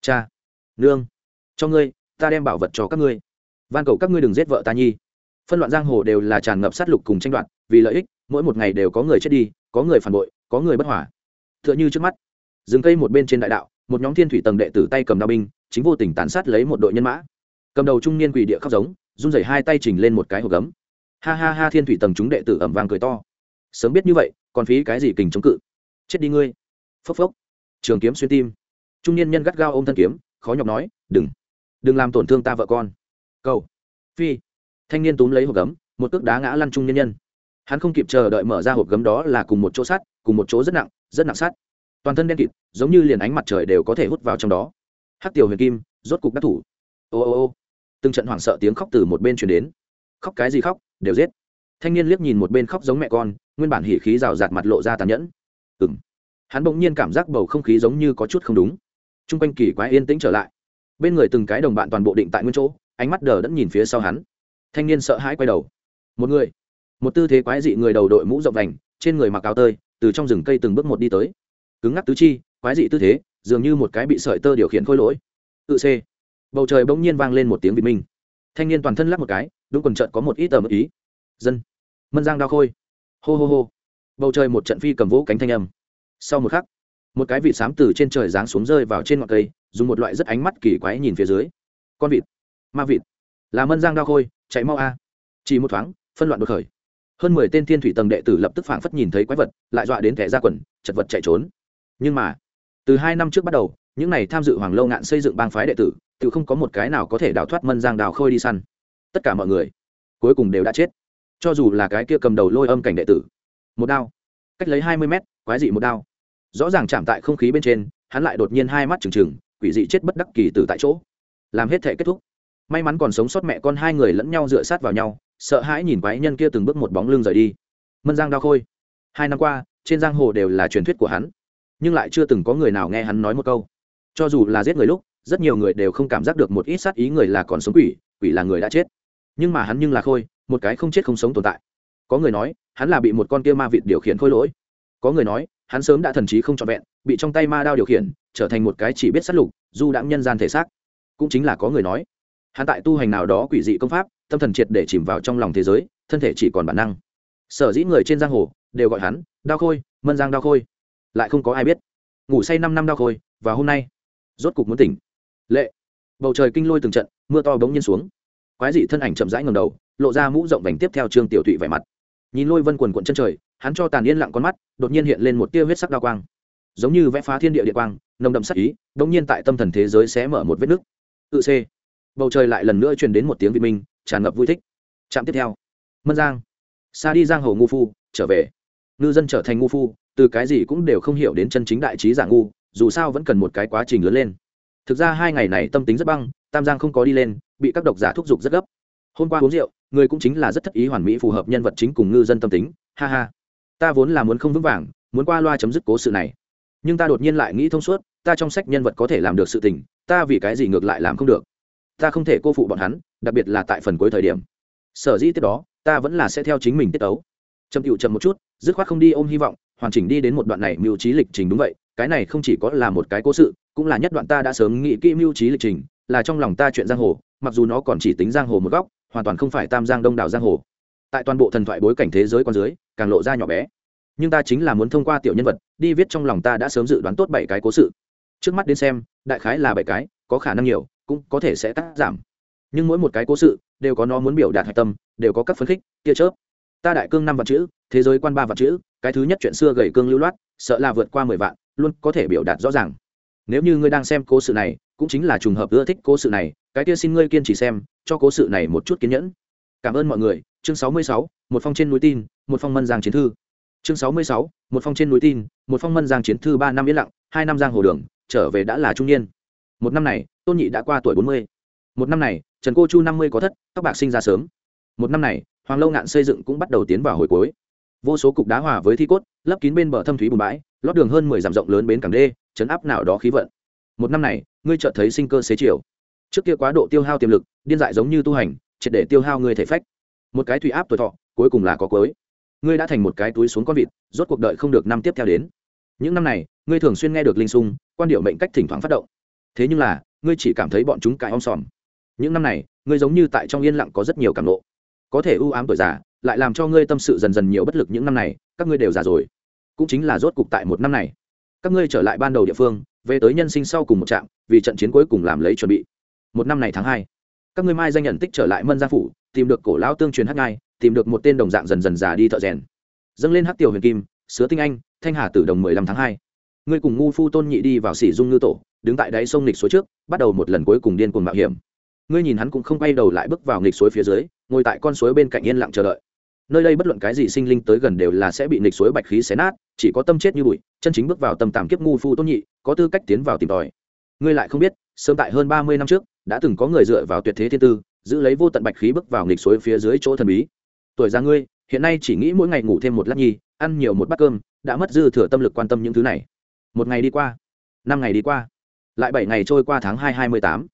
Cha, nương, cho ngươi, ta đem bảo vật cho các ngươi. Van cầu các ngươi đừng giết vợ ta nhi. Phân loạn giang hồ đều là tràn ngập sát lục cùng tranh đoạt, vì lợi ích, mỗi một ngày đều có người chết đi, có người phản bội, có người bất hỏa t h ư ợ n h ư trước mắt, rừng cây một bên trên đại đạo, một nhóm thiên thủy tầng đệ tử tay cầm đao binh, chính vô tình tàn sát lấy một đội nhân mã. Cầm đầu trung niên quỷ địa khóc giống, run rẩy hai tay chỉnh lên một cái hộp gấm. Ha ha ha, thiên thủy tầng chúng đệ tử ẩm vàng cười to. Sớm biết như vậy, còn phí cái gì kình chống cự? Chết đi ngươi. Phốc phốc trường kiếm xuyên tim. Trung niên nhân gắt gao ôm thân kiếm, khó nhọc nói, đừng đừng làm tổn thương ta vợ con. Cầu. Phi. Thanh niên túm lấy hộp gấm, một cước đá ngã lăn trung niên nhân. Hắn không kịp chờ đợi mở ra hộp gấm đó là cùng một chỗ sắt, cùng một chỗ rất nặng rất nặng sắt. Toàn thân đen kịt, giống như liền ánh mặt trời đều có thể hút vào trong đó. Hắc tiểu huyền kim, rốt cục đắc thủ. Ô ô ô. Từng trận hoảng sợ tiếng khóc từ một bên truyền đến. Khóc cái gì khóc, đều giết. Thanh niên liếc nhìn một bên khóc giống mẹ con, nguyên bản hỉ khí rào rạt mặt lộ ra tàn nhẫn. Ừng hắn bỗng nhiên cảm giác bầu không khí giống như có chút không đúng. T r u n g quanh kỳ quái yên tĩnh trở lại. Bên người từng cái đồng bạn toàn bộ định tại nguyên chỗ, ánh mắt đờ đẫn nhìn phía sau hắn. Thanh niên sợ hãi quay đầu. Một người. Một tư thế quái dị người đầu đội mũ rộng vành, trên người mặc áo tơi, từ trong rừng cây từng bước một đi tới. Cứng ngắc tứ chi, quái dị tư thế, dường như một cái bị sợi tơ điều khiển khôi lỗi. Tự c bầu trời bỗng nhiên vang lên một tiếng vị minh thanh niên toàn thân lắc một cái, đúng quần trận có một ít tờ một ý. Dân. Mân giang đao khôi. Hô hô hô. Bầu trời một trận phi cầm vũ cánh thanh âm sau một khắc, một cái vịt xám từ trên trời giáng xuống rơi vào trên ngọn cây, dùng một loại rất ánh mắt kỳ quái nhìn phía dưới. Con vịt, ma vịt, là mân giang đao khôi, chạy mau a. À. Chỉ một thoáng, phân loạn đột khởi. Hơn mười tên thiên thủy tầng đệ tử lập tức phảng phất nhìn thấy quái vật, lại dọa đến thẻ ra quần, chật vật chạy trốn. Nhưng mà, từ hai năm trước bắt đầu, những này tham dự hoàng lâu ngạn xây dựng bang phái đệ tử, tự không có một cái nào có thể đào thoát mân giang đào khôi đi săn. Tất cả mọi người, cuối cùng đều đã chết. Cho dù là cái kia cầm đầu lôi âm cảnh đệ tử, một đao cách lấy hai mươi mét, quái dị một đao. Rõ ràng chạm tại không khí bên trên, hắn lại đột nhiên hai mắt trừng trừng, quỷ dị chết bất đắc kỳ từ tại chỗ. Làm hết thể kết thúc. May mắn còn sống sót mẹ con hai người lẫn nhau dựa sát vào nhau, sợ hãi nhìn quái nhân kia từng bước một bóng lưng rời đi. Mân giang đao khôi. Hai năm qua, trên giang hồ đều là truyền thuyết của hắn, nhưng lại chưa từng có người nào nghe hắn nói một câu. Cho dù là giết người lúc, rất nhiều người đều không cảm giác được một ít sát ý người là còn sống quỷ quỷ là người đã chết. Nhưng mà hắn nhưng là khôi, một cái không chết không sống tồn tại có người nói, hắn là bị một con kia ma vịt điều khiển khôi lỗi. Có người nói, hắn sớm đã thần trí không trọn vẹn, bị trong tay ma đao điều khiển, trở thành một cái chỉ biết sát lục du đãng nhân gian thể xác. Cũng chính là có người nói, hắn tại tu hành nào đó quỷ dị công pháp, tâm thần triệt để chìm vào trong lòng thế giới, thân thể chỉ còn bản năng. Sở dĩ người trên giang hồ đều gọi hắn, đao khôi, mân giang đao khôi. Lại không có ai biết. Ngủ say năm năm đao khôi, và hôm nay, rốt cục muốn tỉnh. Lệ. Bầu trời kinh lôi từng trận, mưa to bỗng nhiên xuống. Quái dị thân ảnh chậm rãi ngầm đầu, lộ ra mũ rộng vành tiếp theo trương tiểu thụy vẻ mặt nhìn lôi vân quần quận chân trời, hắn cho tàn yên lặng con mắt, đột nhiên hiện lên một tia huyết sắc đa quang. Giống như vẽ phá thiên địa địa quang, nồng đậm sắc ý, đống nhiên tại tâm thần thế giới sẽ mở một vết nứt. Tự c bầu trời lại lần nữa truyền đến một tiếng vị minh, tràn ngập vui thích. Trạm tiếp theo. Mân giang. Xa đi giang hồ ngu phu, trở về. Ngư dân trở thành ngu phu, từ cái gì cũng đều không hiểu đến chân chính đại trí giả ngu, dù sao vẫn cần một cái quá trình lớn lên. Thực ra hai ngày này tâm tính rất băng, tam giang không có đi lên, bị các độc giả thúc giục rất gấp. Hôm qua uống rượu người cũng chính là rất thất ý hoàn mỹ phù hợp nhân vật chính cùng ngư dân tâm tính, ha ha. Ta vốn là muốn không vững vàng, muốn qua loa chấm dứt cố sự này. Nhưng ta đột nhiên lại nghĩ thông suốt, ta trong sách nhân vật có thể làm được sự tình, ta vì cái gì ngược lại làm không được? Ta không thể cô phụ bọn hắn, đặc biệt là tại phần cuối thời điểm. Sở dĩ tiếp đó, ta vẫn là sẽ theo chính mình tiết tấu. Chậm cựu chậm một chút, dứt khoát không đi ôm hy vọng, hoàn chỉnh đi đến một đoạn này mưu trí lịch trình đúng vậy, cái này không chỉ có là một cái cố sự, cũng là nhất đoạn ta đã sớm nghĩ kỹ mưu trí lịch trình, là trong lòng ta chuyện giang hồ, mặc dù nó còn chỉ tính giang hồ một góc hoàn toàn không phải tam giang đông đảo giang hồ. Tại toàn bộ thần thoại bối cảnh thế giới con dưới, càng lộ ra nhỏ bé. Nhưng ta chính là muốn thông qua tiểu nhân vật, đi viết trong lòng ta đã sớm dự đoán tốt bảy cái cố sự. Trước mắt đến xem, đại khái là bảy cái, có khả năng nhiều, cũng có thể sẽ cắt giảm. Nhưng mỗi một cái cố sự, đều có nó muốn biểu đạt hạch tâm, đều có các phấn khích, tia chớp. Ta đại cương năm vạn chữ, thế giới quan ba vạn chữ, cái thứ nhất chuyện xưa gầy cương lưu loát, sợ là vượt qua mười vạn, luôn có thể biểu đạt rõ ràng. Nếu như ngươi đang xem cố sự này cũng chính là trùng hợp ưa thích cố sự này, cái kia xin ngươi kiên trì xem, cho cố sự này một chút kiên nhẫn. Cảm ơn mọi người. Chương sáu mươi sáu, một phong trên núi tin, một phong mân giang chiến thư. Chương sáu mươi sáu, một phong trên núi tin, một phong mân giang chiến thư ba năm yên lặng, hai năm giang hồ đường, trở về đã là trung niên. Một năm này, tôn nhị đã qua tuổi bốn mươi. Một năm này, trần cô chu năm mươi có thất, tóc bạc sinh ra sớm. Một năm này, hoàng lâu ngạn xây dựng cũng bắt đầu tiến vào hồi cuối. Vô số cục đá hòa với thi cốt, lấp kín bên bờ thâm thúy bùn bãi, lót đường hơn mười dặm rộng lớn bến cảng đê, chấn áp nào đó khí vận một năm này, ngươi chợt thấy sinh cơ xế chiều. Trước kia quá độ tiêu hao tiềm lực, điên dại giống như tu hành, triệt để tiêu hao ngươi thể phách. Một cái thủy áp tuổi thọ, cuối cùng là có cuối. Ngươi đã thành một cái túi xuống con vịt, rốt cuộc đợi không được năm tiếp theo đến. Những năm này, ngươi thường xuyên nghe được linh sung, quan điệu mệnh cách thỉnh thoảng phát động. Thế nhưng là, ngươi chỉ cảm thấy bọn chúng cãi om sòm. Những năm này, ngươi giống như tại trong yên lặng có rất nhiều cảm lộ có thể ưu ám tuổi già, lại làm cho ngươi tâm sự dần dần nhiều bất lực những năm này, các ngươi đều già rồi. Cũng chính là rốt cục tại một năm này. Các ngươi trở lại ban đầu địa phương về tới nhân sinh sau cùng một trạm, vì trận chiến cuối cùng làm lấy chuẩn bị. Một năm này tháng hai, các ngươi mai danh nhận tích trở lại mân gia phủ, tìm được cổ lão tương truyền hát ngai, tìm được một tên đồng dạng dần dần già đi thợ rèn. Dâng lên hát tiểu huyền kim, sứa tinh anh, thanh hà tử đồng mười lăm tháng hai. Ngươi cùng ngu phu tôn nhị đi vào sỉ dung ngư tổ, đứng tại đáy sông nghịch suối trước, bắt đầu một lần cuối cùng điên cuồng mạo hiểm. Ngươi nhìn hắn cũng không quay đầu lại bước vào nghịch suối phía dưới, ngồi tại con suối bên cạnh yên lặng chờ đợi nơi đây bất luận cái gì sinh linh tới gần đều là sẽ bị nghịch suối bạch khí xé nát, chỉ có tâm chết như bụi, chân chính bước vào tâm tàm kiếp ngu phu tôn nhị, có tư cách tiến vào tìm tòi. Ngươi lại không biết, sớm tại hơn ba mươi năm trước, đã từng có người dựa vào tuyệt thế thiên tư, giữ lấy vô tận bạch khí bước vào nghịch suối phía dưới chỗ thần bí. Tuổi già ngươi, hiện nay chỉ nghĩ mỗi ngày ngủ thêm một lát nhi ăn nhiều một bát cơm, đã mất dư thừa tâm lực quan tâm những thứ này. Một ngày đi qua, năm ngày đi qua, lại bảy ngày trôi qua tháng hai hai mươi tám.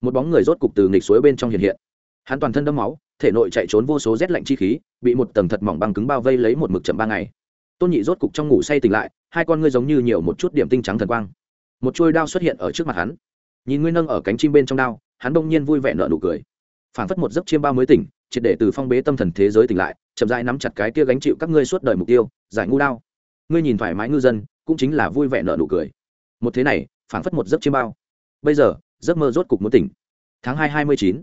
Một bóng người rốt cục từ nghịch suối bên trong hiện hiện. Hắn toàn thân đẫm máu thể nội chạy trốn vô số rét lạnh chi khí, bị một tầng thật mỏng băng cứng bao vây lấy một mực chậm ba ngày. Tôn nhị rốt cục trong ngủ say tỉnh lại, hai con ngươi giống như nhiều một chút điểm tinh trắng thần quang. Một chuôi đao xuất hiện ở trước mặt hắn. Nhìn ngươi nâng ở cánh chim bên trong đao, hắn bỗng nhiên vui vẻ nở nụ cười. Phảng phất một giấc chiêm bao mới tỉnh, triệt để từ phong bế tâm thần thế giới tỉnh lại, chậm rãi nắm chặt cái kia gánh chịu các ngươi suốt đời mục tiêu, giải ngu đao. Ngươi nhìn thoải mái ngư dân, cũng chính là vui vẻ nở nụ cười. Một thế này, phảng phất một giấc chiêm bao. Bây giờ, giấc mơ rốt cục muốn tỉnh. Tháng hai hai mươi chín,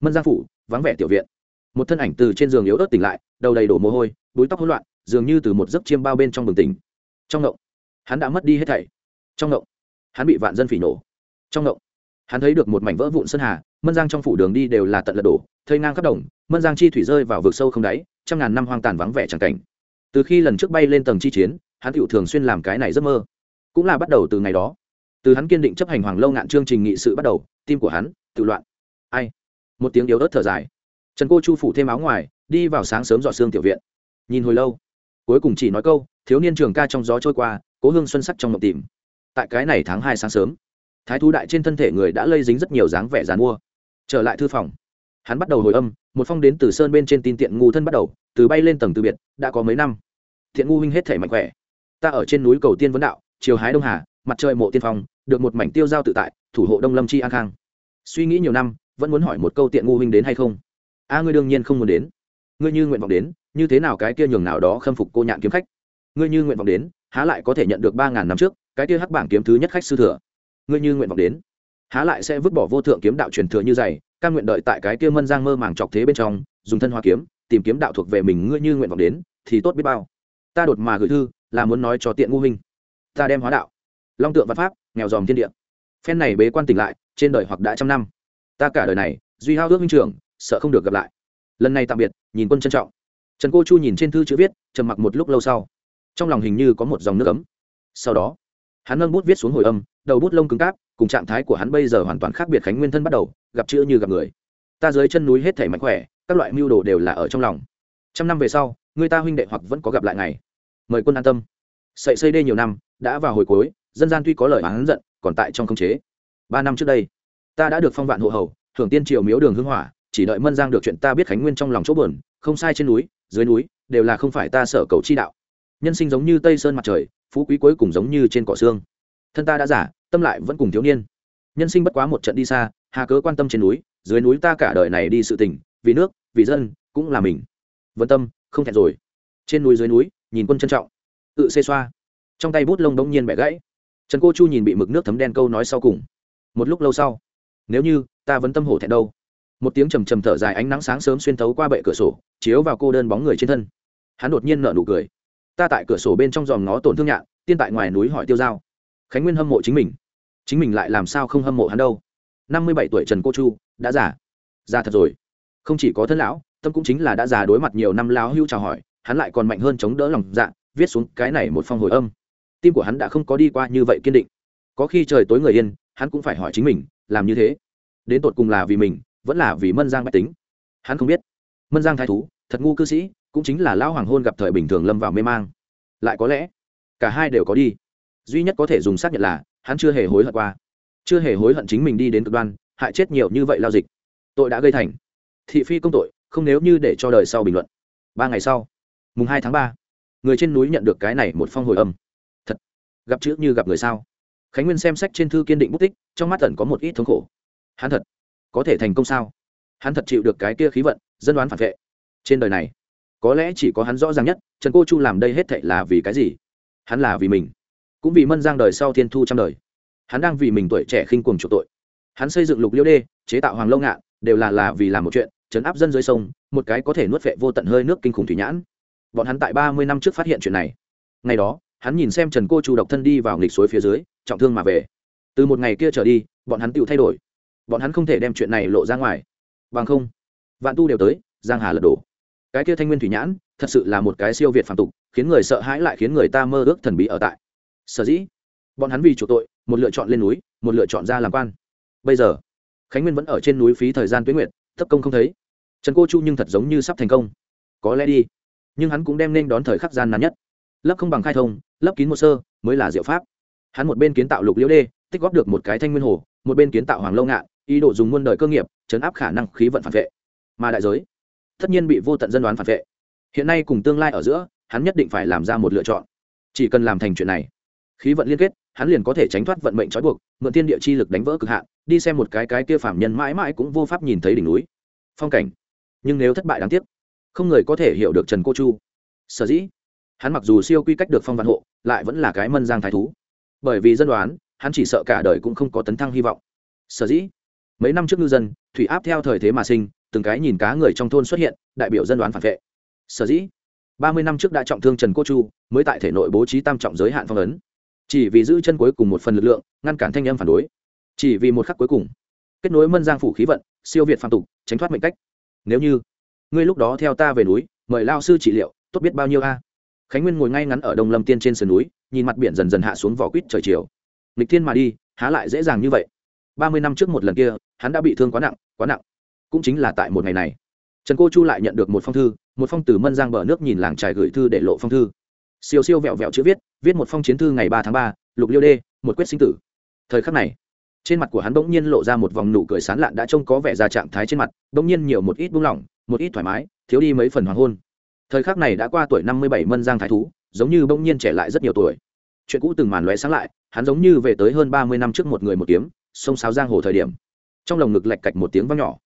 mân giang phủ, vắng vẻ tiểu viện một thân ảnh từ trên giường yếu ớt tỉnh lại, đầu đầy đổ mồ hôi, búi tóc hỗn loạn, dường như từ một giấc chiêm bao bên trong bừng tỉnh. Trong ngộng, hắn đã mất đi hết thảy. Trong ngộng, hắn bị vạn dân phỉ nổ. Trong ngộng, hắn thấy được một mảnh vỡ vụn sơn hà, mân giang trong phủ đường đi đều là tận lật đổ thơi ngang khắp đồng, mân giang chi thủy rơi vào vực sâu không đáy, trăm ngàn năm hoang tàn vắng vẻ chẳng cảnh. Từ khi lần trước bay lên tầng chi chiến, hắn tựu thường xuyên làm cái này giấc mơ. Cũng là bắt đầu từ ngày đó. Từ hắn kiên định chấp hành hoàng lâu ngạn chương trình nghị sự bắt đầu, tim của hắn tự loạn. Ai? Một tiếng yếu ớt thở dài trần cô chu phủ thêm áo ngoài, đi vào sáng sớm dọn xương tiểu viện. Nhìn hồi lâu, cuối cùng chỉ nói câu, thiếu niên trường ca trong gió trôi qua, cố hương xuân sắc trong mộng tìm. Tại cái này tháng hai sáng sớm, thái thú đại trên thân thể người đã lây dính rất nhiều dáng vẻ dàn mua. Trở lại thư phòng, hắn bắt đầu hồi âm, một phong đến từ sơn bên trên tin tiện ngu thân bắt đầu, từ bay lên tầng từ biệt, đã có mấy năm. Thiện ngu huynh hết thể mạnh khỏe. Ta ở trên núi cầu tiên vấn đạo chiều hái đông hà, mặt trời mộ tiên phong, được một mảnh tiêu giao tự tại, thủ hộ đông lâm chi an khang. Suy nghĩ nhiều năm, vẫn muốn hỏi một câu tiện ngu huynh đến hay không? A ngươi đương nhiên không muốn đến. Ngươi như nguyện vọng đến, như thế nào cái kia nhường nào đó khâm phục cô nhạn kiếm khách? Ngươi như nguyện vọng đến, há lại có thể nhận được ba ngàn năm trước, cái kia hắc bảng kiếm thứ nhất khách sư thừa. Ngươi như nguyện vọng đến, há lại sẽ vứt bỏ vô thượng kiếm đạo truyền thừa như dày căn nguyện đợi tại cái kia mân giang mơ màng chọc thế bên trong, dùng thân hoa kiếm, tìm kiếm đạo thuộc về mình, ngươi như nguyện vọng đến, thì tốt biết bao. Ta đột mà gửi thư, là muốn nói cho tiện ngu hình ta đem hóa đạo, long tượng văn pháp, nghèo dòm thiên địa. Phen này bế quan tỉnh lại, trên đời hoặc đã trăm năm. Ta cả đời này, duy hao ước minh trưởng sợ không được gặp lại. Lần này tạm biệt, nhìn quân trân trọng. Trần cô chu nhìn trên thư chữ viết, trầm mặc một lúc lâu sau. Trong lòng hình như có một dòng nước ấm. Sau đó, hắn nâng bút viết xuống hồi âm, đầu bút lông cứng cáp, cùng trạng thái của hắn bây giờ hoàn toàn khác biệt khánh nguyên thân bắt đầu, gặp chữ như gặp người. Ta dưới chân núi hết thể mạnh khỏe, các loại mưu đồ đều là ở trong lòng. Trăm năm về sau, người ta huynh đệ hoặc vẫn có gặp lại ngày. Mời quân an tâm. Sậy xây đê nhiều năm, đã vào hồi cuối, dân gian tuy có lời oán giận, còn tại trong khống chế. Ba năm trước đây, ta đã được phong vạn hộ hầu thưởng tiên triều miếu đường hưng hỏa chỉ đợi mân giang được chuyện ta biết khánh nguyên trong lòng chỗ bờn không sai trên núi, dưới núi, đều là không phải ta sở cầu chi đạo. Nhân sinh giống như tây sơn mặt trời, phú quý cuối cùng giống như trên cỏ xương. Thân ta đã giả tâm lại vẫn cùng thiếu niên. Nhân sinh bất quá một trận đi xa, hà cớ quan tâm trên núi, dưới núi ta cả đời này đi sự tình, vì nước, vì dân, cũng là mình. Vân tâm, không thẹn rồi. Trên núi dưới núi, nhìn quân trân trọng. Tự xê xoa. Trong tay bút lông đống nhiên bẻ gãy. Trần cô chu nhìn bị mực nước thấm đen câu nói sau cùng. Một lúc lâu sau, nếu như ta vẫn tâm hổ thẹn đâu? Một tiếng trầm trầm thở dài ánh nắng sáng sớm xuyên thấu qua bệ cửa sổ, chiếu vào cô đơn bóng người trên thân. Hắn đột nhiên nở nụ cười. Ta tại cửa sổ bên trong dòm nó tổn thương nhạn, tiên tại ngoài núi hỏi tiêu dao khánh nguyên hâm mộ chính mình. Chính mình lại làm sao không hâm mộ hắn đâu? Năm mươi bảy tuổi trần cô chu, đã già. Già thật rồi. Không chỉ có thân lão, tâm cũng chính là đã già đối mặt nhiều năm lão hưu chào hỏi, hắn lại còn mạnh hơn chống đỡ lòng dạ viết xuống cái này một phong hồi âm. Tim của hắn đã không có đi qua như vậy kiên định. Có khi trời tối người yên, hắn cũng phải hỏi chính mình, làm như thế. Đến tột cùng là vì mình vẫn là vì mân giang bách tính. Hắn không biết. Mân giang thái thú, thật ngu cư sĩ, cũng chính là lão hoàng hôn gặp thời bình thường lâm vào mê mang. Lại có lẽ, cả hai đều có đi. Duy nhất có thể dùng xác nhận là, hắn chưa hề hối hận qua. Chưa hề hối hận chính mình đi đến cực đoan, hại chết nhiều như vậy lao dịch. Tội đã gây thành. Thị phi công tội, không nếu như để cho đời sau bình luận. Ba ngày sau, mùng hai tháng ba, người trên núi nhận được cái này một phong hồi âm. Thật, gặp chữ như gặp người sao. Khánh nguyên xem sách trên thư kiên định bút tích, trong mắt tần có một ít thống khổ. Hắn thật có thể thành công sao? Hắn thật chịu được cái kia khí vận, dân đoán phản vệ. Trên đời này, có lẽ chỉ có hắn rõ ràng nhất, trần cô chu làm đây hết thệ là vì cái gì? Hắn là vì mình, cũng vì mân giang đời sau thiên thu trăm đời. Hắn đang vì mình tuổi trẻ khinh cuồng chuộc tội. Hắn xây dựng lục liêu đê, chế tạo hoàng lâu ngạn, đều là là vì làm một chuyện chấn áp dân dưới sông, một cái có thể nuốt vệ vô tận hơi nước kinh khủng thủy nhãn. Bọn hắn tại ba mươi năm trước phát hiện chuyện này. Ngày đó, hắn nhìn xem trần cô chu độc thân đi vào nghịch suối phía dưới, trọng thương mà về. Từ một ngày kia trở đi, bọn hắn tự thay đổi bọn hắn không thể đem chuyện này lộ ra ngoài. Bằng không, vạn tu đều tới, giang hà lật đổ. Cái kia thanh nguyên thủy nhãn, thật sự là một cái siêu việt phản tục, khiến người sợ hãi lại khiến người ta mơ ước thần bí ở tại. Sở dĩ, bọn hắn vì chủ tội, một lựa chọn lên núi, một lựa chọn ra làm quan. Bây giờ, khánh nguyên vẫn ở trên núi phí thời gian tuyến nguyện thấp công không thấy. Trần cô chu nhưng thật giống như sắp thành công. Có lẽ đi, nhưng hắn cũng đem nên đón thời khắc gian nắn nhất. Lấp không bằng khai thông, lấp kín một sơ, mới là diệu pháp. Hắn một bên kiến tạo lục liễu đê, tích góp được một cái thanh nguyên hồ, một bên kiến tạo hoàng lâu ngạn ý đồ dùng muôn đời cơ nghiệp, chấn áp khả năng khí vận phản vệ. Mà đại giới, tất nhiên bị vô tận dân đoán phản vệ. Hiện nay cùng tương lai ở giữa, hắn nhất định phải làm ra một lựa chọn. Chỉ cần làm thành chuyện này, khí vận liên kết, hắn liền có thể tránh thoát vận mệnh trói buộc, mượn tiên địa chi lực đánh vỡ cực hạn, đi xem một cái cái kia phạm nhân mãi mãi cũng vô pháp nhìn thấy đỉnh núi. Phong cảnh. Nhưng nếu thất bại đáng tiếc, không người có thể hiểu được trần cô chu. Sở dĩ, hắn mặc dù siêu quy cách được phong văn hộ, lại vẫn là cái mân giang thái thú. Bởi vì dân đoán, hắn chỉ sợ cả đời cũng không có tấn thăng hy vọng. Sở dĩ mấy năm trước ngư dân, thủy áp theo thời thế mà sinh, từng cái nhìn cá người trong thôn xuất hiện, đại biểu dân đoán phản vệ. Sở dĩ, ba mươi năm trước đã trọng thương trần cô chu, mới tại thể nội bố trí tam trọng giới hạn phong ấn. Chỉ vì giữ chân cuối cùng một phần lực lượng, ngăn cản thanh âm phản đối. Chỉ vì một khắc cuối cùng, kết nối mân giang phủ khí vận, siêu việt phạm tục, tránh thoát mệnh cách. Nếu như, ngươi lúc đó theo ta về núi, mời lao sư trị liệu, tốt biết bao nhiêu a? Khánh nguyên ngồi ngay ngắn ở đông lâm tiên trên sườn núi, nhìn mặt biển dần dần hạ xuống vỏ quýt trời chiều. Nghịch thiên mà đi, há lại dễ dàng như vậy ba mươi năm trước một lần kia, hắn đã bị thương quá nặng quá nặng. Cũng chính là tại một ngày này. Trần cô chu lại nhận được một phong thư, một phong từ mân giang bờ nước nhìn làng trải gửi thư để lộ phong thư. Siêu siêu vẹo vẹo chữ viết viết một phong chiến thư ngày ba tháng ba, lục liêu đê, một quyết sinh tử. Thời khắc này, trên mặt của hắn bỗng nhiên lộ ra một vòng nụ cười sán lạn đã trông có vẻ ra trạng thái trên mặt, bỗng nhiên nhiều một ít buông lỏng, một ít thoải mái, thiếu đi mấy phần hoàng hôn. Thời khắc này đã qua tuổi năm mươi bảy mân giang thái thú, giống như bỗng nhiên trẻ lại rất nhiều tuổi. Chuyện cũ từng màn lóe sáng lại, hắn giống như về tới hơn ba mươi năm trước một người một kiếm sông sáo giang hồ thời điểm. Trong lồng ngực lạch cạch một tiếng vang nhỏ.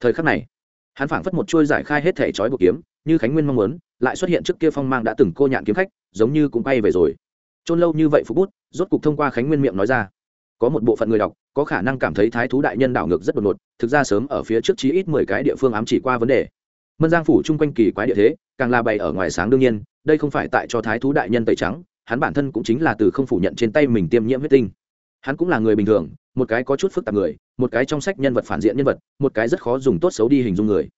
Thời khắc này, hắn phảng phất một chuôi giải khai hết thể trói buộc kiếm, như khánh nguyên mong muốn, lại xuất hiện trước kia phong mang đã từng cô nhạn kiếm khách, giống như cũng bay về rồi. Trôn lâu như vậy phú bút, rốt cục thông qua khánh nguyên miệng nói ra. Có một bộ phận người đọc, có khả năng cảm thấy thái thú đại nhân đảo ngược rất đột ngột, thực ra sớm ở phía trước chí ít mười cái địa phương ám chỉ qua vấn đề. Mân giang phủ chung quanh kỳ quái địa thế, càng là bày ở ngoài sáng đương nhiên, đây không phải tại cho thái thú đại nhân tẩy trắng, hắn bản thân cũng chính là từ không phủ nhận trên tay mình tiêm nhiễm huyết tinh. Hắn cũng là người bình thường một cái có chút phức tạp người, một cái trong sách nhân vật phản diện nhân vật, một cái rất khó dùng tốt xấu đi hình dung người.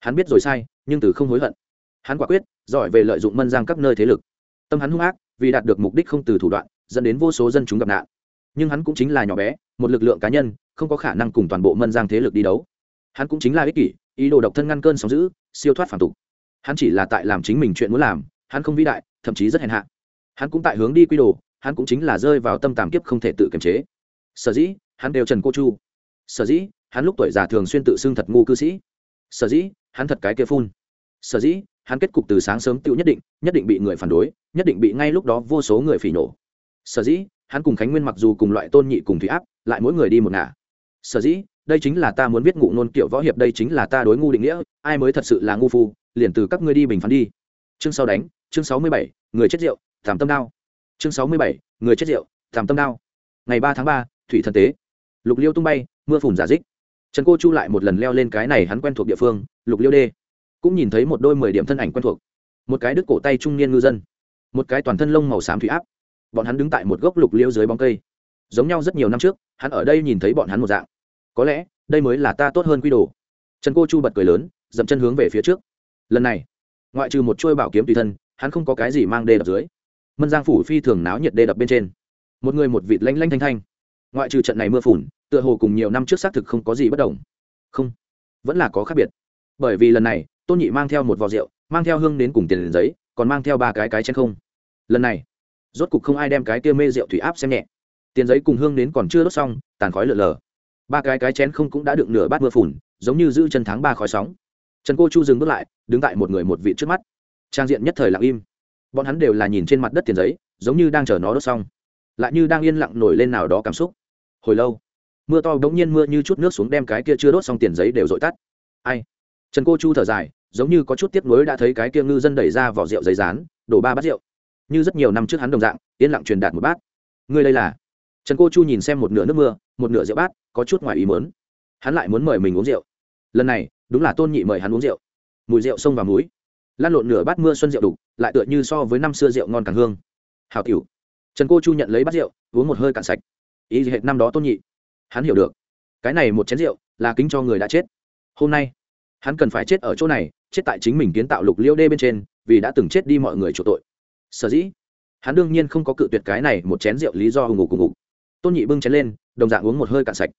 Hắn biết rồi sai, nhưng từ không hối hận. Hắn quả quyết, giỏi về lợi dụng mân giang các nơi thế lực. Tâm hắn hung ác, vì đạt được mục đích không từ thủ đoạn, dẫn đến vô số dân chúng gặp nạn. Nhưng hắn cũng chính là nhỏ bé, một lực lượng cá nhân, không có khả năng cùng toàn bộ mân giang thế lực đi đấu. Hắn cũng chính là ích kỷ, ý đồ độc thân ngăn cơn sóng giữ siêu thoát phản tục. Hắn chỉ là tại làm chính mình chuyện muốn làm, hắn không vĩ đại, thậm chí rất hèn hạ. Hắn cũng tại hướng đi quy đồ, hắn cũng chính là rơi vào tâm tàm kiếp không thể tự kiềm chế sở dĩ, hắn đều trần cô chu. Sở dĩ, hắn lúc tuổi già thường xuyên tự xưng thật ngu cư sĩ. Sở dĩ, hắn thật cái kia phun. Sở dĩ, hắn kết cục từ sáng sớm tự nhất định nhất định bị người phản đối, nhất định bị ngay lúc đó vô số người phỉ nổ. Sở dĩ, hắn cùng khánh nguyên mặc dù cùng loại tôn nhị cùng thủy áp, lại mỗi người đi một ngả. Sở dĩ, đây chính là ta muốn viết ngụ nôn kiểu võ hiệp, đây chính là ta đối ngu định nghĩa, ai mới thật sự là ngu phu, liền từ các ngươi đi bình phán đi. Chương sau đánh, chương sáu mươi bảy, người chết rượu, thảm tâm đao chương sáu mươi bảy, người chết rượu, thảm tâm đao ngày ba tháng ba thủy thần tế. Lục liêu tung bay, mưa phùn giả dích. Trần cô chu lại một lần leo lên cái này hắn quen thuộc địa phương, lục liêu đê. Cũng nhìn thấy một đôi mười điểm thân ảnh quen thuộc. Một cái đứt cổ tay trung niên ngư dân. Một cái toàn thân lông màu xám thủy áp. Bọn hắn đứng tại một gốc lục liêu dưới bóng cây. Giống nhau rất nhiều năm trước, hắn ở đây nhìn thấy bọn hắn một dạng. Có lẽ, đây mới là ta tốt hơn quy đồ. Trần cô chu bật cười lớn, dậm chân hướng về phía trước. Lần này, ngoại trừ một chuôi bảo kiếm tùy thân, hắn không có cái gì mang đê đập dưới. Mân giang phủ phi thường náo nhiệt đê đập bên trên. Một người một vịt lanh lanh thanh thanh ngoại trừ trận này mưa phùn, tựa hồ cùng nhiều năm trước xác thực không có gì bất đồng. Không, vẫn là có khác biệt. Bởi vì lần này, tôn nhị mang theo một vò rượu, mang theo hương đến cùng tiền giấy, còn mang theo ba cái cái chén không. Lần này, rốt cục không ai đem cái kia mê rượu thủy áp xem nhẹ. Tiền giấy cùng hương đến còn chưa đốt xong, tàn khói lở lờ. Ba cái cái chén không cũng đã đựng nửa bát mưa phùn, giống như giữ chân tháng ba khói sóng. Trần cô chu dừng bước lại, đứng tại một người một vị trước mắt. Trang diện nhất thời lặng im. Bọn hắn đều là nhìn trên mặt đất tiền giấy, giống như đang chờ nó đốt xong. Lại như đang yên lặng nổi lên nào đó cảm xúc hồi lâu. Mưa to bỗng nhiên mưa như chút nước xuống đem cái kia chưa đốt xong tiền giấy đều dội tắt. Ai? Trần cô chu thở dài, giống như có chút tiếp nối đã thấy cái kia ngư dân đẩy ra vỏ rượu giấy rán đổ ba bát rượu. Như rất nhiều năm trước hắn đồng dạng, yên lặng truyền đạt một bát. Ngươi đây là? Trần cô chu nhìn xem một nửa nước mưa, một nửa rượu bát, có chút ngoài ý mớn hắn lại muốn mời mình uống rượu. Lần này, đúng là tôn nhị mời hắn uống rượu. Mùi rượu sông và muối lan lộn nửa bát mưa xuân rượu đục lại tựa như so với năm xưa rượu ngon càng hương. Hào cửu trần cô chu nhận lấy bát rượu, uống một hơi cạn sạch ý gì hệt năm đó tôn nhị. Hắn hiểu được. Cái này một chén rượu là kính cho người đã chết. Hôm nay, hắn cần phải chết ở chỗ này, chết tại chính mình kiến tạo lục liêu đê bên trên, vì đã từng chết đi mọi người chỗ tội. Sở dĩ, hắn đương nhiên không có cự tuyệt cái này một chén rượu lý do hùng ngục cùng ngục tôn nhị bưng chén lên, đồng dạng uống một hơi cạn sạch.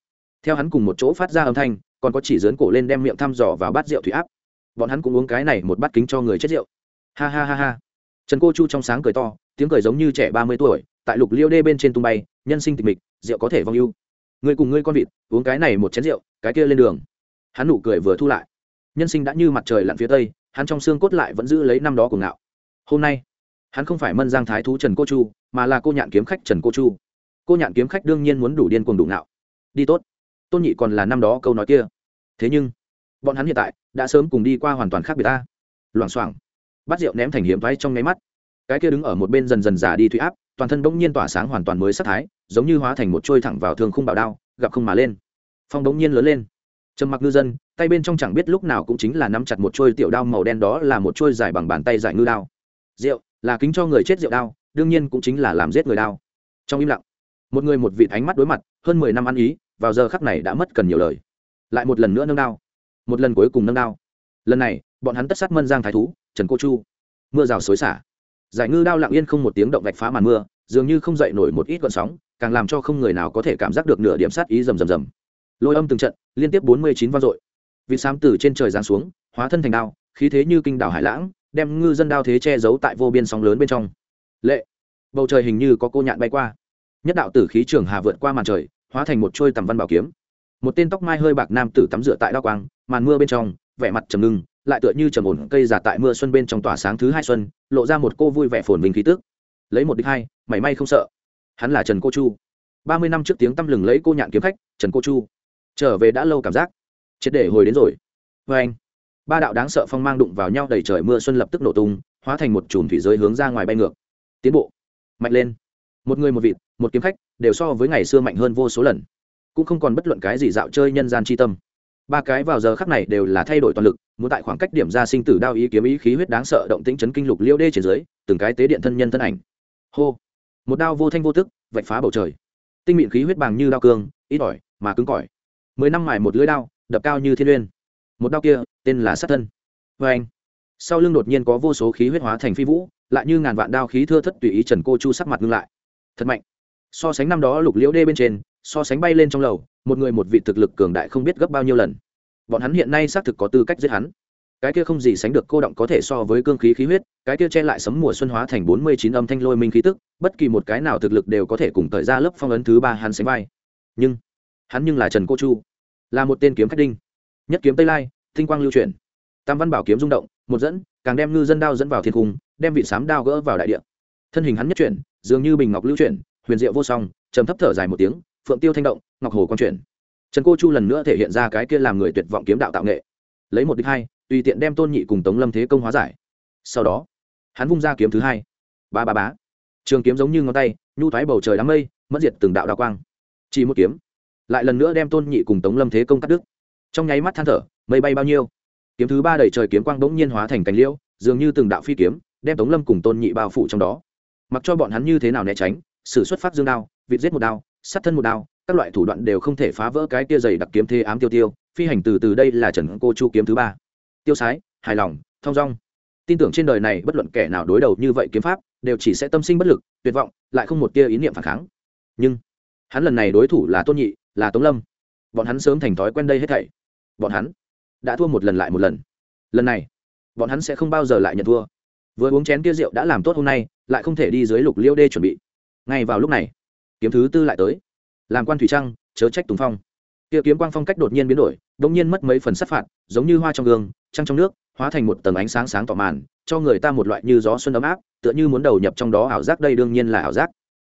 Theo hắn cùng một chỗ phát ra âm thanh, còn có chỉ dớn cổ lên đem miệng thăm dò vào bát rượu thủy áp. Bọn hắn cũng uống cái này một bát kính cho người chết rượu. Ha ha ha ha. Trần cô chu trong sáng cười to, tiếng cười giống như trẻ ba mươi tuổi tại lục liêu đê bên trên tung bay, nhân sinh tịch mịch, rượu có thể vong ưu. Người cùng ngươi con vịt, uống cái này một chén rượu, cái kia lên đường. Hắn nụ cười vừa thu lại. Nhân sinh đã như mặt trời lặn phía tây, hắn trong xương cốt lại vẫn giữ lấy năm đó của ngạo. Hôm nay, hắn không phải mân giang thái thú trần cô chu, mà là cô nhạn kiếm khách trần cô chu. Cô nhạn kiếm khách đương nhiên muốn đủ điên cuồng đủ ngạo. Đi tốt. Tôn nhị còn là năm đó câu nói kia. Thế nhưng, bọn hắn hiện tại đã sớm cùng đi qua hoàn toàn khác biệt ta. Loảng xoảng. Bắt rượu ném thành hiếm thoái trong nháy mắt. Cái kia đứng ở một bên dần dần giả đi thủy áp toàn thân bỗng nhiên tỏa sáng hoàn toàn mới sắc thái, giống như hóa thành một trôi thẳng vào thương khung bảo đao, gặp không mà lên. Phong bỗng nhiên lớn lên. Trầm mặc ngư dân, tay bên trong chẳng biết lúc nào cũng chính là nắm chặt một trôi tiểu đao màu đen đó là một trôi dài bằng bàn tay dài ngư đao. Rượu, là kính cho người chết rượu đao, đương nhiên cũng chính là làm giết người đao. Trong im lặng, một người một vị ánh mắt đối mặt, hơn mười năm ăn ý, vào giờ khắc này đã mất cần nhiều lời. Lại một lần nữa nâng đao. Một lần cuối cùng nâng đao. Lần này, bọn hắn tất sát mân giang thái thú, trần cô chu. Mưa rào xối xả giải ngư đao lặng yên không một tiếng động vạch phá màn mưa, dường như không dậy nổi một ít gọn sóng, càng làm cho không người nào có thể cảm giác được nửa điểm sát ý rầm rầm rầm. Lôi âm từng trận, liên tiếp bốn mươi chín vang dội. Vì xám từ trên trời giáng xuống, hóa thân thành đao, khí thế như kinh đảo hải lãng, đem ngư dân đao thế che giấu tại vô biên sóng lớn bên trong. Lệ, bầu trời hình như có cô nhạn bay qua. Nhất đạo tử khí trường hà vượt qua màn trời, hóa thành một trôi tầm văn bảo kiếm. Một tên tóc mai hơi bạc nam tử tắm rửa tại đao quang, màn mưa bên trong, vẻ mặt trầm ngưng lại tựa như trầm ổn cây giả tại mưa xuân bên trong tỏa sáng thứ hai xuân, lộ ra một cô vui vẻ phồn vinh khí tức. Lấy một đích hai, mảy may không sợ. Hắn là trần cô chu. Ba mươi năm trước tiếng tăm lừng lấy cô nhạn kiếm khách, trần cô chu. Trở về đã lâu cảm giác. Triệt để hồi đến rồi. Vê anh, ba đạo đáng sợ phong mang đụng vào nhau đầy trời mưa xuân lập tức nổ tung, hóa thành một chùm thủy giới hướng ra ngoài bay ngược. Tiến bộ. Mạnh lên. Một người một vịt, một kiếm khách, đều so với ngày xưa mạnh hơn vô số lần. Cũng không còn bất luận cái gì dạo chơi nhân gian chi tâm ba cái vào giờ khắc này đều là thay đổi toàn lực, muốn tại khoảng cách điểm ra sinh tử đao ý kiếm ý khí huyết đáng sợ động tĩnh chấn kinh lục liêu đê trên dưới, từng cái tế điện thân nhân thân ảnh. Hô! Một đao vô thanh vô tức, vạch phá bầu trời. Tinh mịn khí huyết bằng như đao cương, ít ỏi mà cứng cỏi. Mười năm mài một lưỡi đao, đập cao như thiên uyên. Một đao kia, tên là sát thân. Vê anh, sau lưng đột nhiên có vô số khí huyết hóa thành phi vũ, lại như ngàn vạn đao khí thưa thất tùy ý trần cô chu sắc mặt ngưng lại. Thật mạnh. So sánh năm đó lục liễu đê bên trên so sánh bay lên trong lầu một người một vị thực lực cường đại không biết gấp bao nhiêu lần. Bọn hắn hiện nay xác thực có tư cách giết hắn. Cái kia không gì sánh được cô động có thể so với cương khí khí huyết cái kia che lại sấm mùa xuân hóa thành bốn mươi chín âm thanh lôi minh khí tức bất kỳ một cái nào thực lực đều có thể cùng thời ra lớp phong ấn thứ ba hắn sánh vai. Nhưng hắn nhưng là trần cô chu là một tên kiếm khách đinh. Nhất kiếm tây lai thinh quang lưu Truyền, tam văn bảo kiếm rung động một dẫn càng đem ngư dân đao dẫn vào thiên cung đem vị sám đao gỡ vào đại địa. Thân hình hắn nhất chuyển dường như bình ngọc lưu chuyển huyền diệu vô song trầm thấp thở dài một tiếng phượng tiêu thanh động, ngọc hồ quang chuyển. Trần cô chu lần nữa thể hiện ra cái kia làm người tuyệt vọng kiếm đạo tạo nghệ. Lấy một đích hai, tùy tiện đem tôn nhị cùng tống lâm thế công hóa giải. Sau đó, hắn vung ra kiếm thứ hai. Ba ba bá. Trường kiếm giống như ngón tay, nhu thoái bầu trời đám mây, mất diệt từng đạo đa quang. Chỉ một kiếm, lại lần nữa đem tôn nhị cùng tống lâm thế công cắt đứt. Trong nháy mắt than thở, mây bay bao nhiêu? Kiếm thứ ba đẩy trời kiếm quang bỗng nhiên hóa thành cánh liễu, dường như từng đạo phi kiếm, đem tống lâm cùng tôn nhị bao phủ trong đó. Mặc cho bọn hắn như thế nào né tránh, sử xuất phát dương đao, vịt giết một đao sát thân một đao, các loại thủ đoạn đều không thể phá vỡ cái kia dày đặc kiếm thế ám tiêu tiêu, phi hành từ từ đây là trần cô chu kiếm thứ ba. Tiêu sái, hài lòng, thong dong. Tin tưởng trên đời này bất luận kẻ nào đối đầu như vậy kiếm pháp, đều chỉ sẽ tâm sinh bất lực, tuyệt vọng, lại không một tia ý niệm phản kháng. Nhưng, hắn lần này đối thủ là tôn nhị, là tống lâm. Bọn hắn sớm thành thói quen đây hết thảy. Bọn hắn đã thua một lần lại một lần. Lần này, bọn hắn sẽ không bao giờ lại nhận thua. Vừa uống chén kia rượu đã làm tốt hôm nay, lại không thể đi dưới lục liêu đê chuẩn bị. Ngay vào lúc này kiếm thứ tư lại tới. Làm quan thủy trăng, chớ trách tùng phong. Kia kiếm quang phong cách đột nhiên biến đổi đ ỗ n g nhiên mất mấy phần sát phạt, giống như hoa trong gương, trăng trong nước, hóa thành một tầng ánh sáng sáng tỏ màn, cho người ta một loại như gió xuân ấm áp, tựa như muốn đầu nhập trong đó ảo giác, đây đương nhiên là ảo giác.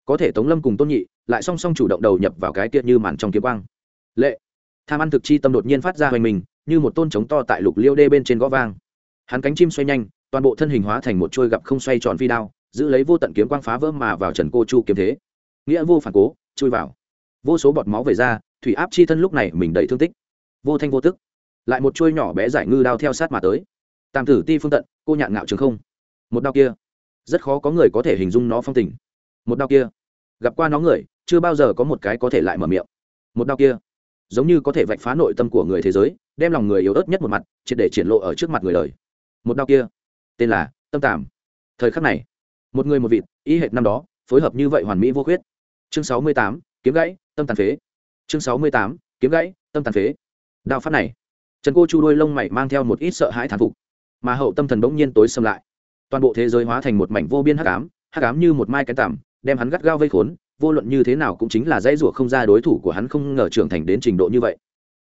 Có thể tống lâm cùng tôn nhị lại song song chủ động đầu nhập vào cái tiện như màn trong kiếm quang. Lệ, tham ăn thực chi tâm đột nhiên phát ra hoành mình, như một tôn trống to tại lục liêu đê bên trên gõ vang. Hắn cánh chim xoay nhanh, toàn bộ thân hình hóa thành một trôi gặp không xoay tròn phi đao, giữ lấy vô tận kiếm quang phá vỡ mà vào trần cô chu kiếm thế nghĩa vô phản cố, chui vào. Vô số bọt máu về ra, thủy áp chi thân lúc này mình đầy thương tích. Vô thanh vô tức. Lại một chuôi nhỏ bé giải ngư đao theo sát mà tới. Tàm tử ti phương tận, cô nhạn ngạo trường không. Một đao kia. Rất khó có người có thể hình dung nó phong tình. Một đao kia. Gặp qua nó người, chưa bao giờ có một cái có thể lại mở miệng. Một đao kia. Giống như có thể vạch phá nội tâm của người thế giới, đem lòng người yếu ớt nhất một mặt, triệt để triển lộ ở trước mặt người đời. Một đao kia. Tên là tâm tàm. Thời khắc này, một người một vịt ý hệt năm đó, phối hợp như vậy hoàn mỹ vô khuyết chương sáu mươi tám, kiếm gãy, tâm tàn phế. Chương sáu mươi tám, kiếm gãy, tâm tàn phế. Đao pháp này, trần cô chu đôi lông mày mang theo một ít sợ hãi thán phục, mà hậu tâm thần bỗng nhiên tối xâm lại. Toàn bộ thế giới hóa thành một mảnh vô biên hắc ám hắc ám như một mai cánh tằm, đem hắn gắt gao vây khốn, vô luận như thế nào cũng chính là dãy rủa không ra đối thủ của hắn không ngờ trưởng thành đến trình độ như vậy.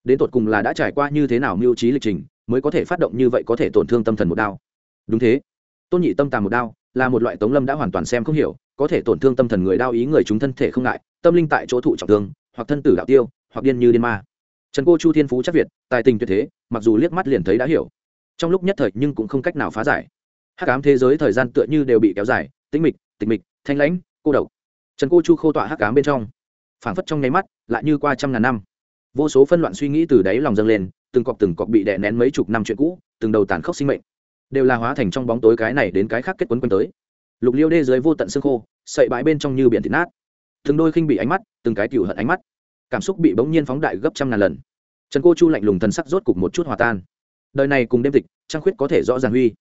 Đến tột cùng là đã trải qua như thế nào mưu trí lịch trình, mới có thể phát động như vậy có thể tổn thương tâm thần một đao. Đúng thế. Tôn nhị tâm tàn một đao là một loại tống lâm đã hoàn toàn xem không hiểu có thể tổn thương tâm thần người đao ý người chúng thân thể không ngại, tâm linh tại chỗ thụ trọng thương, hoặc thân tử đạo tiêu, hoặc điên như điên ma. Trần cô chu thiên phú chắc việt, tài tình tuyệt thế, mặc dù liếc mắt liền thấy đã hiểu. Trong lúc nhất thời nhưng cũng không cách nào phá giải. Hắc ám thế giới thời gian tựa như đều bị kéo dài, tĩnh mịch, tịch mịch, thanh lãnh, cô độc. Trần cô chu khô tọa hắc ám bên trong. Phảng phất trong nháy mắt, lại như qua trăm ngàn năm. Vô số phân loạn suy nghĩ từ đáy lòng dâng lên, từng cọc từng cọc bị đè nén mấy chục năm chuyện cũ, từng đầu tàn khốc sinh mệnh, đều là hóa thành trong bóng tối cái này đến cái khác kết quấn quanh tới lục liêu đê dưới vô tận xương khô, sậy bãi bên trong như biển thịt nát. Từng đôi khinh bị ánh mắt, từng cái cựu hận ánh mắt, cảm xúc bị bỗng nhiên phóng đại gấp trăm ngàn lần. Trần cô chu lạnh lùng thần sắc rốt cục một chút hòa tan. Đời này cùng đêm tịch trang khuyết có thể rõ ràng huy.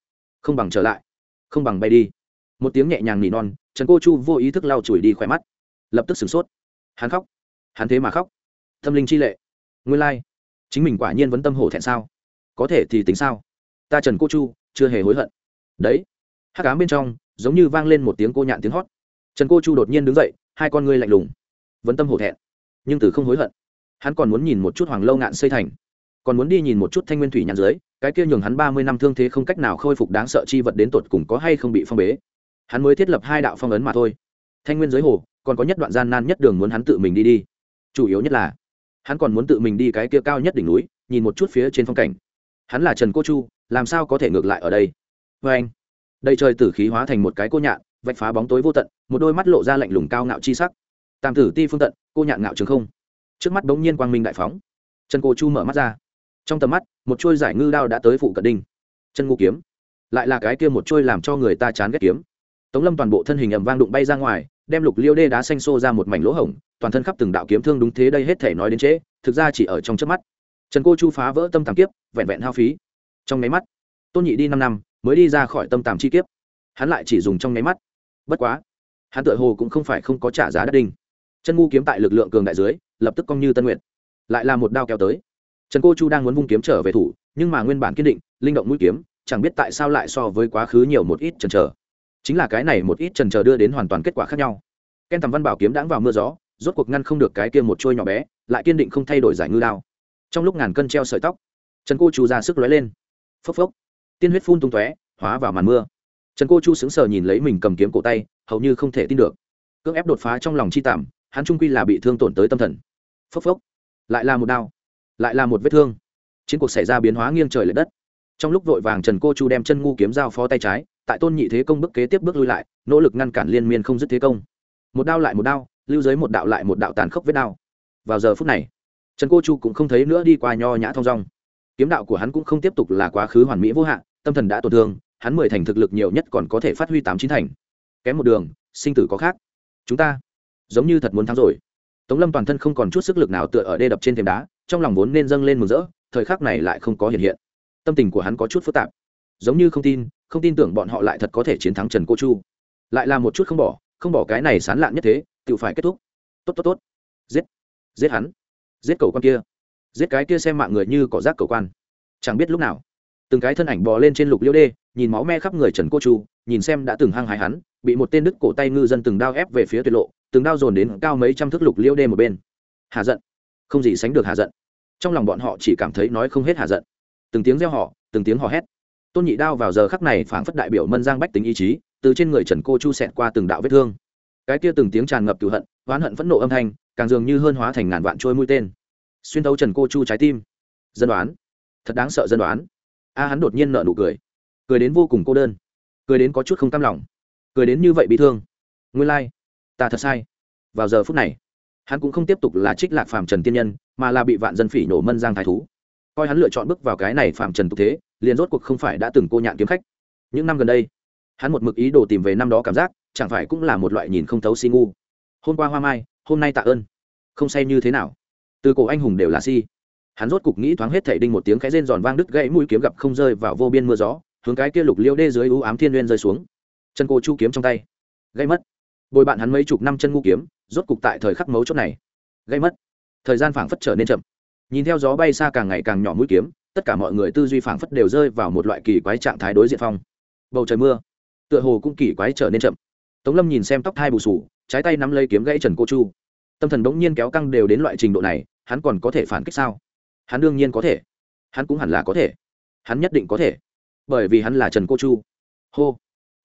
Không bằng trở lại, không bằng bay đi. Một tiếng nhẹ nhàng nỉ non, trần cô chu vô ý thức lau chùi đi khỏe mắt. Lập tức sửng sốt. Hắn khóc. Hắn thế mà khóc. Tâm linh chi lệ. Nguyên lai、like. chính mình quả nhiên vẫn tâm hổ thẹn sao? Có thể thì tính sao? Ta trần cô chu, chưa hề hối hận. Đấy. Hát cám bên trong giống như vang lên một tiếng cô nhạn tiếng hót. Trần cô chu đột nhiên đứng dậy, hai con ngươi lạnh lùng. Vẫn tâm hổ thẹn, nhưng từ không hối hận. Hắn còn muốn nhìn một chút hoàng lâu ngạn xây thành, còn muốn đi nhìn một chút thanh nguyên thủy nhàn dưới, cái kia nhường hắn ba mươi năm thương thế không cách nào khôi phục đáng sợ chi vật đến tột cùng có hay không bị phong bế. Hắn mới thiết lập hai đạo phong ấn mà thôi. Thanh nguyên dưới hồ, còn có nhất đoạn gian nan nhất đường muốn hắn tự mình đi đi. Chủ yếu nhất là, hắn còn muốn tự mình đi cái kia cao nhất đỉnh núi, nhìn một chút phía trên phong cảnh. Hắn là trần cô chu, làm sao có thể ngược lại ở đây? Vê anh đây trời tử khí hóa thành một cái cô nhạn, vạch phá bóng tối vô tận, một đôi mắt lộ ra lạnh lùng cao ngạo chi sắc. Tam tử ti phương tận, cô nhạn ngạo trường không. Trước mắt bỗng nhiên quang minh đại phóng. Trần cô chu mở mắt ra. Trong tầm mắt, một chuôi giải ngư đao đã tới phụ cận đinh. Chân ngô kiếm. Lại là cái kia một chuôi làm cho người ta chán ghét kiếm. Tống lâm toàn bộ thân hình ầm vang đụng bay ra ngoài, đem lục liêu đê đá xanh xô ra một mảnh lỗ hổng, toàn thân khắp từng đạo kiếm thương đúng thế đây hết thể nói đến trễ, thực ra chỉ ở trong trước mắt. Trần cô chu phá vỡ tâm thảm kiếp, vẹn vẹn hao phí. Trong nháy mắt, tôn nhị đi năm năm mới đi ra khỏi tâm tàm chi kiếp. Hắn lại chỉ dùng trong nháy mắt. Bất quá, hắn tựa hồ cũng không phải không có trả giá đất đinh. Chân ngu kiếm tại lực lượng cường đại dưới, lập tức cong như tân nguyện lại là một đao kéo tới. Trần cô chu đang muốn vung kiếm trở về thủ, nhưng mà nguyên bản kiên định, linh động mũi kiếm, chẳng biết tại sao lại so với quá khứ nhiều một ít chần trờ chính là cái này một ít trần trờ đưa đến hoàn toàn kết quả khác nhau. Ken tầm văn bảo kiếm đãng vào mưa gió, rốt cuộc ngăn không được cái kia một trôi nhỏ bé, lại kiên định không thay đổi giải ngư đao. Trong lúc ngàn cân treo sợi tóc, trần cô chu ra sức lóe lên. Phốc phốc tiên huyết phun tung tóe, hóa vào màn mưa. Trần cô chu sững sờ nhìn lấy mình cầm kiếm cổ tay, hầu như không thể tin được. Cưỡng ép đột phá trong lòng chi tạm, hắn trung quy là bị thương tổn tới tâm thần. Phốc phốc. Lại là một đao. Lại là một vết thương. Chiến cuộc xảy ra biến hóa nghiêng trời l ệ đất. Trong lúc vội vàng trần cô chu đem chân ngu kiếm dao phó tay trái, tại tôn nhị thế công bước kế tiếp bước lui lại, nỗ lực ngăn cản liên miên không dứt thế công. Một đao lại một đao, lưu giới một đạo lại một đạo tàn khốc vết đao. Vào giờ phút này, trần cô chu cũng không thấy nữa đi qua nho nhã thong dong kiếm đạo của hắn cũng không tiếp tục là quá khứ hoàn mỹ vô hạn, tâm thần đã tổn thương, hắn mười thành thực lực nhiều nhất còn có thể phát huy tám chín thành. Kém một đường, sinh tử có khác. Chúng ta giống như thật muốn thắng rồi. Tống lâm toàn thân không còn chút sức lực nào tựa ở đê đập trên thềm đá, trong lòng vốn nên dâng lên mừng rỡ, thời khắc này lại không có hiện hiện. Tâm tình của hắn có chút phức tạp. Giống như không tin không tin tưởng bọn họ lại thật có thể chiến thắng trần cô chu. Lại là một chút không bỏ không bỏ cái này sán lạn nhất thế, tự phải kết thúc. Tốt tốt tốt. Giết. Giết hắn. Giết cầu quan kia giết cái kia xem mạng người như cỏ rác cầu quan. Chẳng biết lúc nào, từng cái thân ảnh bò lên trên lục liêu đê, nhìn máu me khắp người trần cô chu, nhìn xem đã từng hăng hái hắn, bị một tên đứt cổ tay ngư dân từng đao ép về phía tuyệt lộ, từng đao dồn đến cao mấy trăm thước lục liêu đê một bên. Hà giận. Không gì sánh được hà giận. Trong lòng bọn họ chỉ cảm thấy nói không hết hà giận. Từng tiếng reo họ từng tiếng hò hét. Tôn nhị đao vào giờ khắc này phảng phất đại biểu mân giang bách tính ý chí, từ trên người trần cô chu xẹt qua từng đạo vết thương. Cái kia từng tiếng tràn ngập cựu hận, oán hận phẫn nộ âm thanh, càng dường như hơn hóa thành ngàn vạn trôi mũi tên xuyên thấu trần cô chu trái tim. Dân đoán. Thật đáng sợ dân đoán. A hắn đột nhiên nợ nụ cười. Cười đến vô cùng cô đơn. Cười đến có chút không cam lòng. Cười đến như vậy bị thương. Nguyên lai、like. ta thật sai. Vào giờ phút này, hắn cũng không tiếp tục là trích lạc phàm trần tiên nhân, mà là bị vạn dân phỉ nổ mân giang thái thú. Coi hắn lựa chọn bước vào cái này phàm trần tục thế, liền rốt cuộc không phải đã từng cô nhạn kiếm khách. Những năm gần đây, hắn một mực ý đồ tìm về năm đó cảm giác, chẳng phải cũng là một loại nhìn không thấu si ngu. Hôm qua hoa mai, hôm nay tạ ơn. Không say như thế nào từ cổ anh hùng đều là si. Hắn rốt cục nghĩ thoáng hết thảy đinh một tiếng cái rên giòn vang đứt gãy mũi kiếm gặp không rơi vào vô biên mưa gió, hướng cái kia lục liêu đê dưới ưu ám thiên nguyên rơi xuống. Chân cô chu kiếm trong tay. Gây mất. Bồi bạn hắn mấy chục năm chân ngu kiếm, rốt cục tại thời khắc mấu chốt này. Gây mất. Thời gian phảng phất trở nên chậm. Nhìn theo gió bay xa càng ngày càng nhỏ mũi kiếm, tất cả mọi người tư duy phảng phất đều rơi vào một loại kỳ quái trạng thái đối diện phong. Bầu trời mưa. Tựa hồ cũng kỳ quái trở nên chậm. Tống lâm nhìn xem tóc thai bù sù, trái tay nắm lấy kiếm gãy trần cô chu. Tâm thần bỗng nhiên kéo căng đều đến loại trình độ này hắn còn có thể phản kích sao? Hắn đương nhiên có thể. Hắn cũng hẳn là có thể. Hắn nhất định có thể. Bởi vì hắn là trần cô chu. Hô.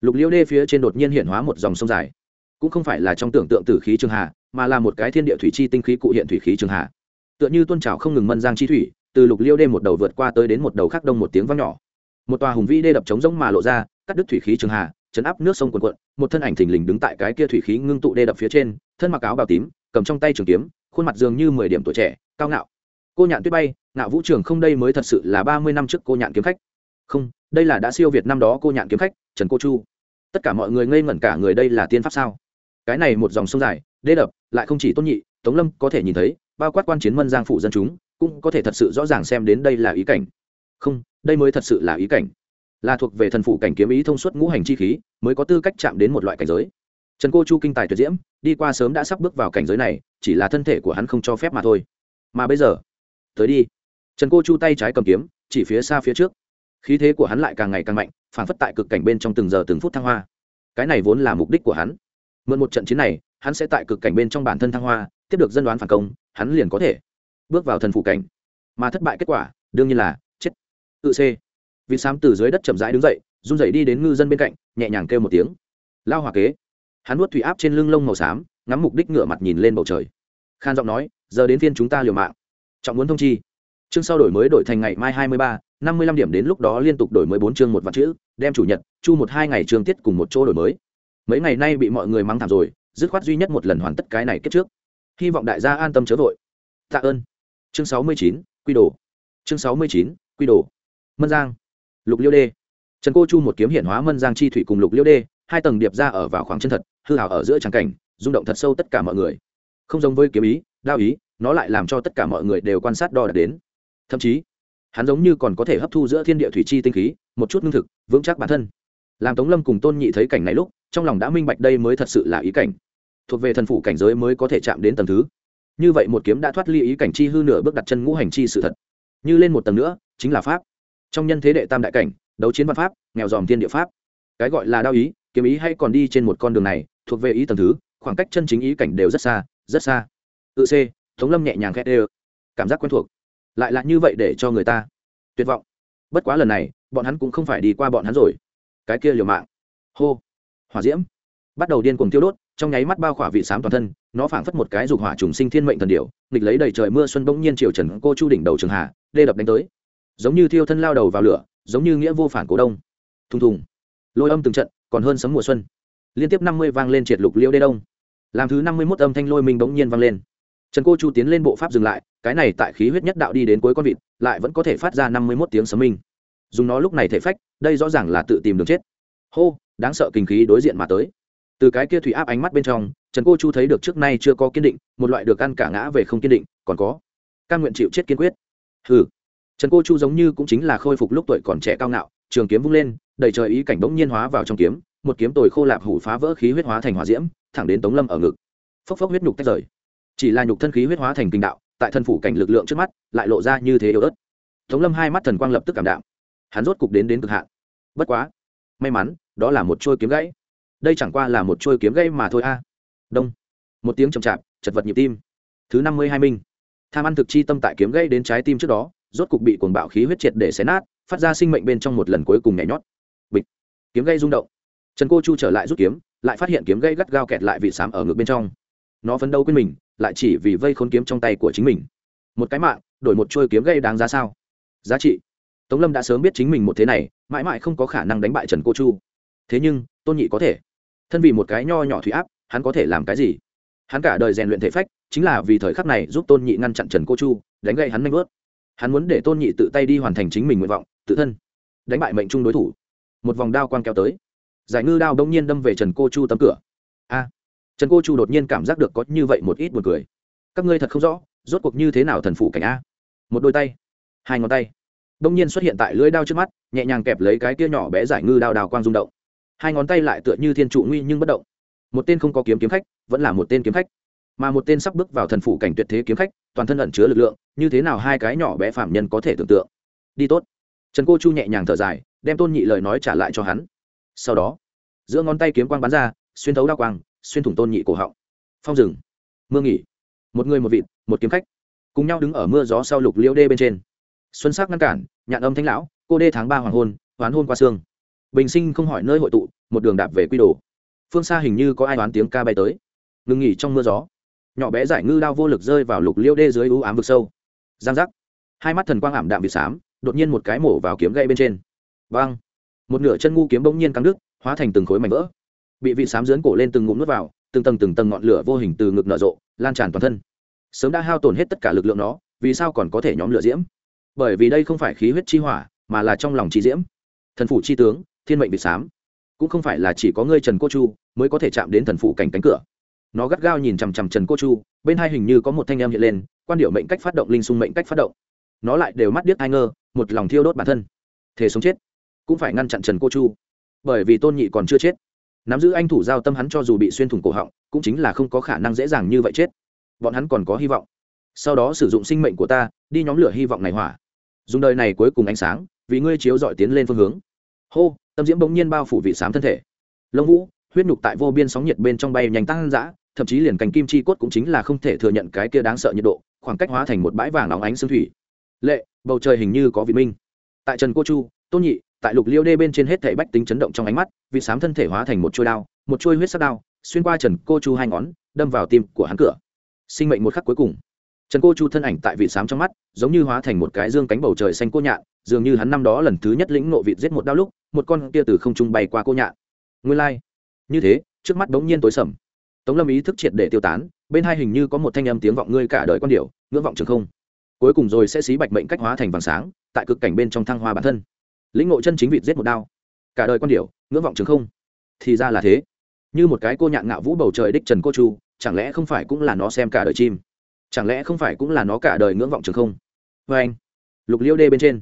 Lục liêu đê phía trên đột nhiên hiện hóa một dòng sông dài. Cũng không phải là trong tưởng tượng tử khí trường hà mà là một cái thiên địa thủy chi tinh khí cụ hiện thủy khí trường hà tựa như tôn trào không ngừng mân giang chi thủy, từ lục liêu đê một đầu vượt qua tới đến một đầu khác đông một tiếng vang nhỏ. Một tòa hùng vĩ đê đập trống rỗng mà lộ ra, cắt đứt thủy khí trường hà chấn áp nước sông quần quận một thân ảnh thình lình đứng tại cái kia thủy khí ngưng tụ đê đập phía trên, thân mặc áo bào tím, cầm trong tay trường kiếm khuôn mặt dường như mười điểm tuổi trẻ, cao ngạo. Cô nhạn tuyết bay, ngạo vũ trường không đây mới thật sự là ba mươi năm trước cô nhạn kiếm khách. Không, đây là đã siêu việt năm đó cô nhạn kiếm khách, trần cô chu. Tất cả mọi người ngây ngẩn cả người đây là tiên pháp sao? Cái này một dòng sông dài, đê đập, lại không chỉ tôn nhị, tống lâm có thể nhìn thấy, bao quát quan chiến mân giang phụ dân chúng, cũng có thể thật sự rõ ràng xem đến đây là ý cảnh. Không, đây mới thật sự là ý cảnh. Là thuộc về thần phụ cảnh kiếm ý thông suốt ngũ hành chi khí, mới có tư cách chạm đến một loại cảnh giới trần cô chu kinh tài tuyệt diễm, đi qua sớm đã sắp bước vào cảnh giới này, chỉ là thân thể của hắn không cho phép mà thôi. Mà bây giờ, tới đi. Trần cô chu tay trái cầm kiếm, chỉ phía xa phía trước. Khí thế của hắn lại càng ngày càng mạnh, phản phất tại cực cảnh bên trong từng giờ từng phút thăng hoa. Cái này vốn là mục đích của hắn. Mượn một trận chiến này, hắn sẽ tại cực cảnh bên trong bản thân thăng hoa, tiếp được dân đoán phản công, hắn liền có thể bước vào thần phủ cảnh. Mà thất bại kết quả, đương nhiên là, chết. Tự c vì sám từ dưới đất chậm rãi đứng dậy, run dậy đi đến ngư dân bên cạnh, nhẹ nhàng kêu một tiếng. Lao hòa kế hắn nuốt thủy áp trên lưng lông màu xám, ngắm mục đích ngựa mặt nhìn lên bầu trời. Khan giọng nói, giờ đến phiên chúng ta liều mạng. Trọng muốn thông chi. Chương sau đổi mới đổi thành ngày mai hai mươi ba, năm mươi lăm điểm đến lúc đó liên tục đổi mới bốn chương một vạn chữ, đem chủ nhật, chu một hai ngày chương tiết cùng một chỗ đổi mới. Mấy ngày nay bị mọi người mắng thảm rồi, dứt khoát duy nhất một lần hoàn tất cái này kết trước. Hy vọng đại gia an tâm chớ vội. Tạ ơn. Chương sáu mươi chín, quy đồ. Chương sáu mươi chín, quy đồ. Mân giang. Lục liêu đê. Trần cô chu một kiếm hiển hóa mân giang chi thủy cùng lục liêu đê hai tầng điệp ra ở vào khoảng chân thật, hư hảo ở giữa tràng cảnh, rung động thật sâu tất cả mọi người. Không giống với kiếm ý, đao ý, nó lại làm cho tất cả mọi người đều quan sát đo đạc đến. Thậm chí, hắn giống như còn có thể hấp thu giữa thiên địa thủy chi tinh khí, một chút lương thực, vững chắc bản thân. Làm tống lâm cùng tôn nhị thấy cảnh này lúc, trong lòng đã minh bạch đây mới thật sự là ý cảnh. Thuộc về thần phủ cảnh giới mới có thể chạm đến tầm thứ. Như vậy một kiếm đã thoát ly ý cảnh chi hư nửa bước đặt chân ngũ hành chi sự thật. Như lên một tầng nữa, chính là pháp. Trong nhân thế đệ tam đại cảnh, đấu chiến văn pháp, nghèo dòm thiên địa pháp. Cái gọi là đao ý kiếm ý hay còn đi trên một con đường này, thuộc về ý tầng thứ, khoảng cách chân chính ý cảnh đều rất xa rất xa. Tự c, tống lâm nhẹ nhàng khét ê cảm giác quen thuộc. Lại là như vậy để cho người ta tuyệt vọng. Bất quá lần này, bọn hắn cũng không phải đi qua bọn hắn rồi. Cái kia liều mạng. Hô. Hỏa diễm. Bắt đầu điên cuồng tiêu đốt, trong nháy mắt bao khỏa vị sám toàn thân, nó phảng phất một cái dục hỏa trùng sinh thiên mệnh thần điệu nghịch lấy đầy trời mưa xuân bỗng nhiên triều trần cô chu đỉnh đầu trường hạ, đê đập đánh tới. Giống như thiêu thân lao đầu vào lửa, giống như nghĩa vô phản cố đông. Thùng thùng. Lôi âm từng trận còn hơn sấm mùa xuân. Liên tiếp năm mươi vang lên triệt lục liễu đê đông. Làm thứ năm mươi mốt âm thanh lôi mình bỗng nhiên vang lên. Trần cô chu tiến lên bộ pháp dừng lại, cái này tại khí huyết nhất đạo đi đến cuối con vịt, lại vẫn có thể phát ra năm mươi mốt tiếng sấm minh. Dùng nó lúc này thể phách, đây rõ ràng là tự tìm đường chết. Hô, đáng sợ kinh khí đối diện mà tới. Từ cái kia thủy áp ánh mắt bên trong, trần cô chu thấy được trước nay chưa có kiên định, một loại được ăn cả ngã về không kiên định, còn có căn nguyện chịu chết kiên quyết. Ừ trần cô chu giống như cũng chính là khôi phục lúc tuổi còn trẻ cao ngạo, trường kiếm vung lên đầy trời ý cảnh bỗng nhiên hóa vào trong kiếm, một kiếm tồi khô lạp hủ phá vỡ khí huyết hóa thành hỏa diễm, thẳng đến tống lâm ở ngực. Phốc phốc huyết nhục tách rời. Chỉ là nhục thân khí huyết hóa thành kinh đạo, tại thân phủ cảnh lực lượng trước mắt, lại lộ ra như thế yếu ớt. Tống lâm hai mắt thần quang lập tức cảm đạo hắn rốt cục đến đến cực hạn. Bất quá, may mắn, đó là một trôi kiếm gãy. Đây chẳng qua là một trôi kiếm gãy mà thôi a. Đông. Một tiếng chậm chạp, chật vật nhịp tim. Thứ năm mươi hai minh. Tham ăn thực chi tâm tại kiếm gãy đến trái tim trước đó, rốt cục bị cuồng bạo khí huyết triệt để xé nát, phát ra sinh mệnh bên trong một lần cuối cùng nhảy nhót kiếm gây rung động. Trần cô chu trở lại rút kiếm, lại phát hiện kiếm gây gắt gao kẹt lại vị sám ở ngực bên trong. Nó phấn đấu quên mình, lại chỉ vì vây khốn kiếm trong tay của chính mình. Một cái mạng, đổi một trôi kiếm gây đáng giá sao? Giá trị. Tống lâm đã sớm biết chính mình một thế này, mãi mãi không có khả năng đánh bại trần cô chu. Thế nhưng, tôn nhị có thể. Thân vì một cái nho nhỏ thủy áp, hắn có thể làm cái gì? Hắn cả đời rèn luyện thể phách, chính là vì thời khắc này giúp tôn nhị ngăn chặn trần cô chu, đánh gây hắn nanh vớt. Hắn muốn để tôn nhị tự tay đi hoàn thành chính mình nguyện vọng, tự thân. Đánh bại mệnh trung đối thủ một vòng đao quang kéo tới. Giải ngư đao đông nhiên đâm về trần cô chu tấm cửa. A! Trần cô chu đột nhiên cảm giác được có như vậy một ít buồn cười. Các ngươi thật không rõ, rốt cuộc như thế nào thần phụ cảnh a? Một đôi tay, hai ngón tay, đông nhiên xuất hiện tại lưỡi đao trước mắt, nhẹ nhàng kẹp lấy cái kia nhỏ bé giải ngư đao đào quang rung động. Hai ngón tay lại tựa như thiên trụ nguy nhưng bất động. Một tên không có kiếm kiếm khách, vẫn là một tên kiếm khách. Mà một tên sắp bước vào thần phủ cảnh tuyệt thế kiếm khách, toàn thân ẩn chứa lực lượng, như thế nào hai cái nhỏ bé phạm nhân có thể tưởng tượng? Đi tốt. Trần cô chu nhẹ nhàng thở dài đem tôn nhị lời nói trả lại cho hắn. Sau đó, giữa ngón tay kiếm quang bắn ra, xuyên thấu đa quang, xuyên thủng tôn nhị cổ họng. Phong rừng, mưa nghỉ, một người một vịt, một kiếm khách, cùng nhau đứng ở mưa gió sau lục liễu đê bên trên. Xuân sắc ngăn cản, nhạn âm thanh lão, cô đê tháng ba hoàng hôn, hoán hôn qua sương bình sinh không hỏi nơi hội tụ, một đường đạp về quy đồ. Phương xa hình như có ai đoán tiếng ca bay tới. Ngừng nghỉ trong mưa gió. Nhỏ bé giải ngư đao vô lực rơi vào lục liễu đê dưới ưu ám vực sâu. Giang giác. Hai mắt thần quang ảm đạm bị xám, đột nhiên một cái mổ vào kiếm gậy bên trên vang một nửa chân ngu kiếm bỗng nhiên căng đứt, hóa thành từng khối mảnh vỡ. Bị vị xám dướn cổ lên từng ngụm nuốt vào, từng tầng từng tầng ngọn lửa vô hình từ ngực nở rộ, lan tràn toàn thân. Sớm đã hao tổn hết tất cả lực lượng nó vì sao còn có thể nhóm lửa diễm? Bởi vì đây không phải khí huyết chi hỏa, mà là trong lòng chi diễm. Thần phủ chi tướng, thiên mệnh bị xám. Cũng không phải là chỉ có ngươi trần cô chu mới có thể chạm đến thần phủ cảnh cánh cửa. Nó gắt gao nhìn chằm chằm trần cô chu, bên hai hình như có một thanh em hiện lên, quan điệu mệnh cách phát động, linh sung mệnh cách phát động. Nó lại đều mắt điếc ai ngơ, một lòng thiêu đốt bản thân. Thể sống chết cũng phải ngăn chặn trần cô chu. Bởi vì tôn nhị còn chưa chết. Nắm giữ anh thủ giao tâm hắn cho dù bị xuyên thủng cổ họng, cũng chính là không có khả năng dễ dàng như vậy chết. Bọn hắn còn có hy vọng. Sau đó sử dụng sinh mệnh của ta, đi nhóm lửa hy vọng này hỏa. Dùng đời này cuối cùng ánh sáng, vì ngươi chiếu dọi tiến lên phương hướng. Hô, tâm diễm bỗng nhiên bao phủ vị sám thân thể. Lông vũ, huyết nhục tại vô biên sóng nhiệt bên trong bay nhanh tăng dã, thậm chí liền cành kim chi cốt cũng chính là không thể thừa nhận cái kia đáng sợ nhiệt độ, khoảng cách hóa thành một bãi vàng óng ánh xương thủy. Lệ, bầu trời hình như có vị minh. Tại trần cô chu, tôn nhị tại lục liêu đê bên trên hết thể bách tính chấn động trong ánh mắt, vị sám thân thể hóa thành một chuôi đao, một chuôi huyết sắc đao, xuyên qua trần cô chu hai ngón, đâm vào tim của hắn cửa. Sinh mệnh một khắc cuối cùng. Trần cô chu thân ảnh tại vị sám trong mắt, giống như hóa thành một cái dương cánh bầu trời xanh cô nhạn, dường như hắn năm đó lần thứ nhất lĩnh nộ vị giết một đao lúc, một con kia từ không trung bay qua cô nhạn. Nguyên lai、like. như thế, trước mắt bỗng nhiên tối sầm. Tống lâm ý thức triệt để tiêu tán, bên hai hình như có một thanh âm tiếng vọng ngươi cả đời quan điệu ngưỡng vọng trường không. Cuối cùng rồi sẽ xí bạch mệnh cách hóa thành vàng sáng, tại cực cảnh bên trong thăng hoa bản thân lĩnh ngộ chân chính vịt giết một đao. Cả đời quan điểu, ngưỡng vọng trường không. Thì ra là thế. Như một cái cô nhạn ngạo vũ bầu trời đích trần cô chu chẳng lẽ không phải cũng là nó xem cả đời chim? Chẳng lẽ không phải cũng là nó cả đời ngưỡng vọng trường không? Vê anh lục liêu đê bên trên.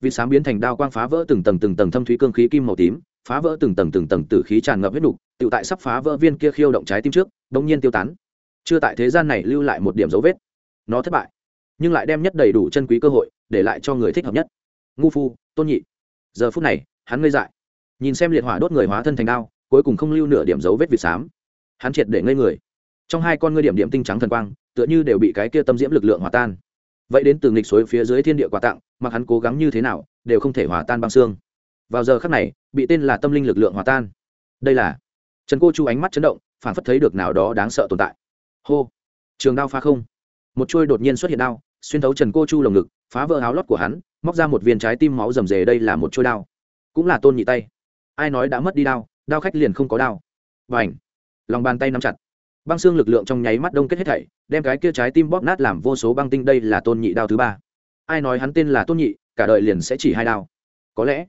Vịt sám biến thành đao quang phá vỡ từng tầng từng tầng thâm thúy cương khí kim màu tím phá vỡ từng tầng từng tầng tử khí tràn ngập huyết đục tự tại sắp phá vỡ viên kia khiêu động trái tim trước đông nhiên tiêu tán. Chưa tại thế gian này lưu lại một điểm dấu vết. Nó thất bại nhưng lại đem nhất đầy đủ chân quý cơ hội để lại cho người thích hợp nhất. Ngu phu tôn nhị giờ phút này, hắn ngây dại. Nhìn xem liệt hỏa đốt người hóa thân thành đao, cuối cùng không lưu nửa điểm dấu vết việt xám. Hắn triệt để ngây người. Trong hai con ngươi điểm điểm tinh trắng thần quang, tựa như đều bị cái kia tâm diễm lực lượng hòa tan. Vậy đến từ nghịch suối phía dưới thiên địa quà tặng, mặc hắn cố gắng như thế nào, đều không thể hòa tan băng xương. Vào giờ khắc này, bị tên là tâm linh lực lượng hòa tan. Đây là trần cô chu ánh mắt chấn động phản phất thấy được nào đó đáng sợ tồn tại. Hô! Trường đao pha không. Một chuôi đột nhiên xuất hiện đao xuyên thấu trần cô chu lồng ngực, phá vỡ áo lót của hắn, móc ra một viên trái tim máu rầm rề, đây là một chuôi đao. Cũng là tôn nhị tay. Ai nói đã mất đi đao đao khách liền không có đao. Và ảnh lòng bàn tay nắm chặt. Băng xương lực lượng trong nháy mắt đông kết hết thảy, đem cái kia trái tim bóp nát làm vô số băng tinh, đây là tôn nhị đao thứ ba. Ai nói hắn tên là tôn nhị, cả đời liền sẽ chỉ hai đao. Có lẽ,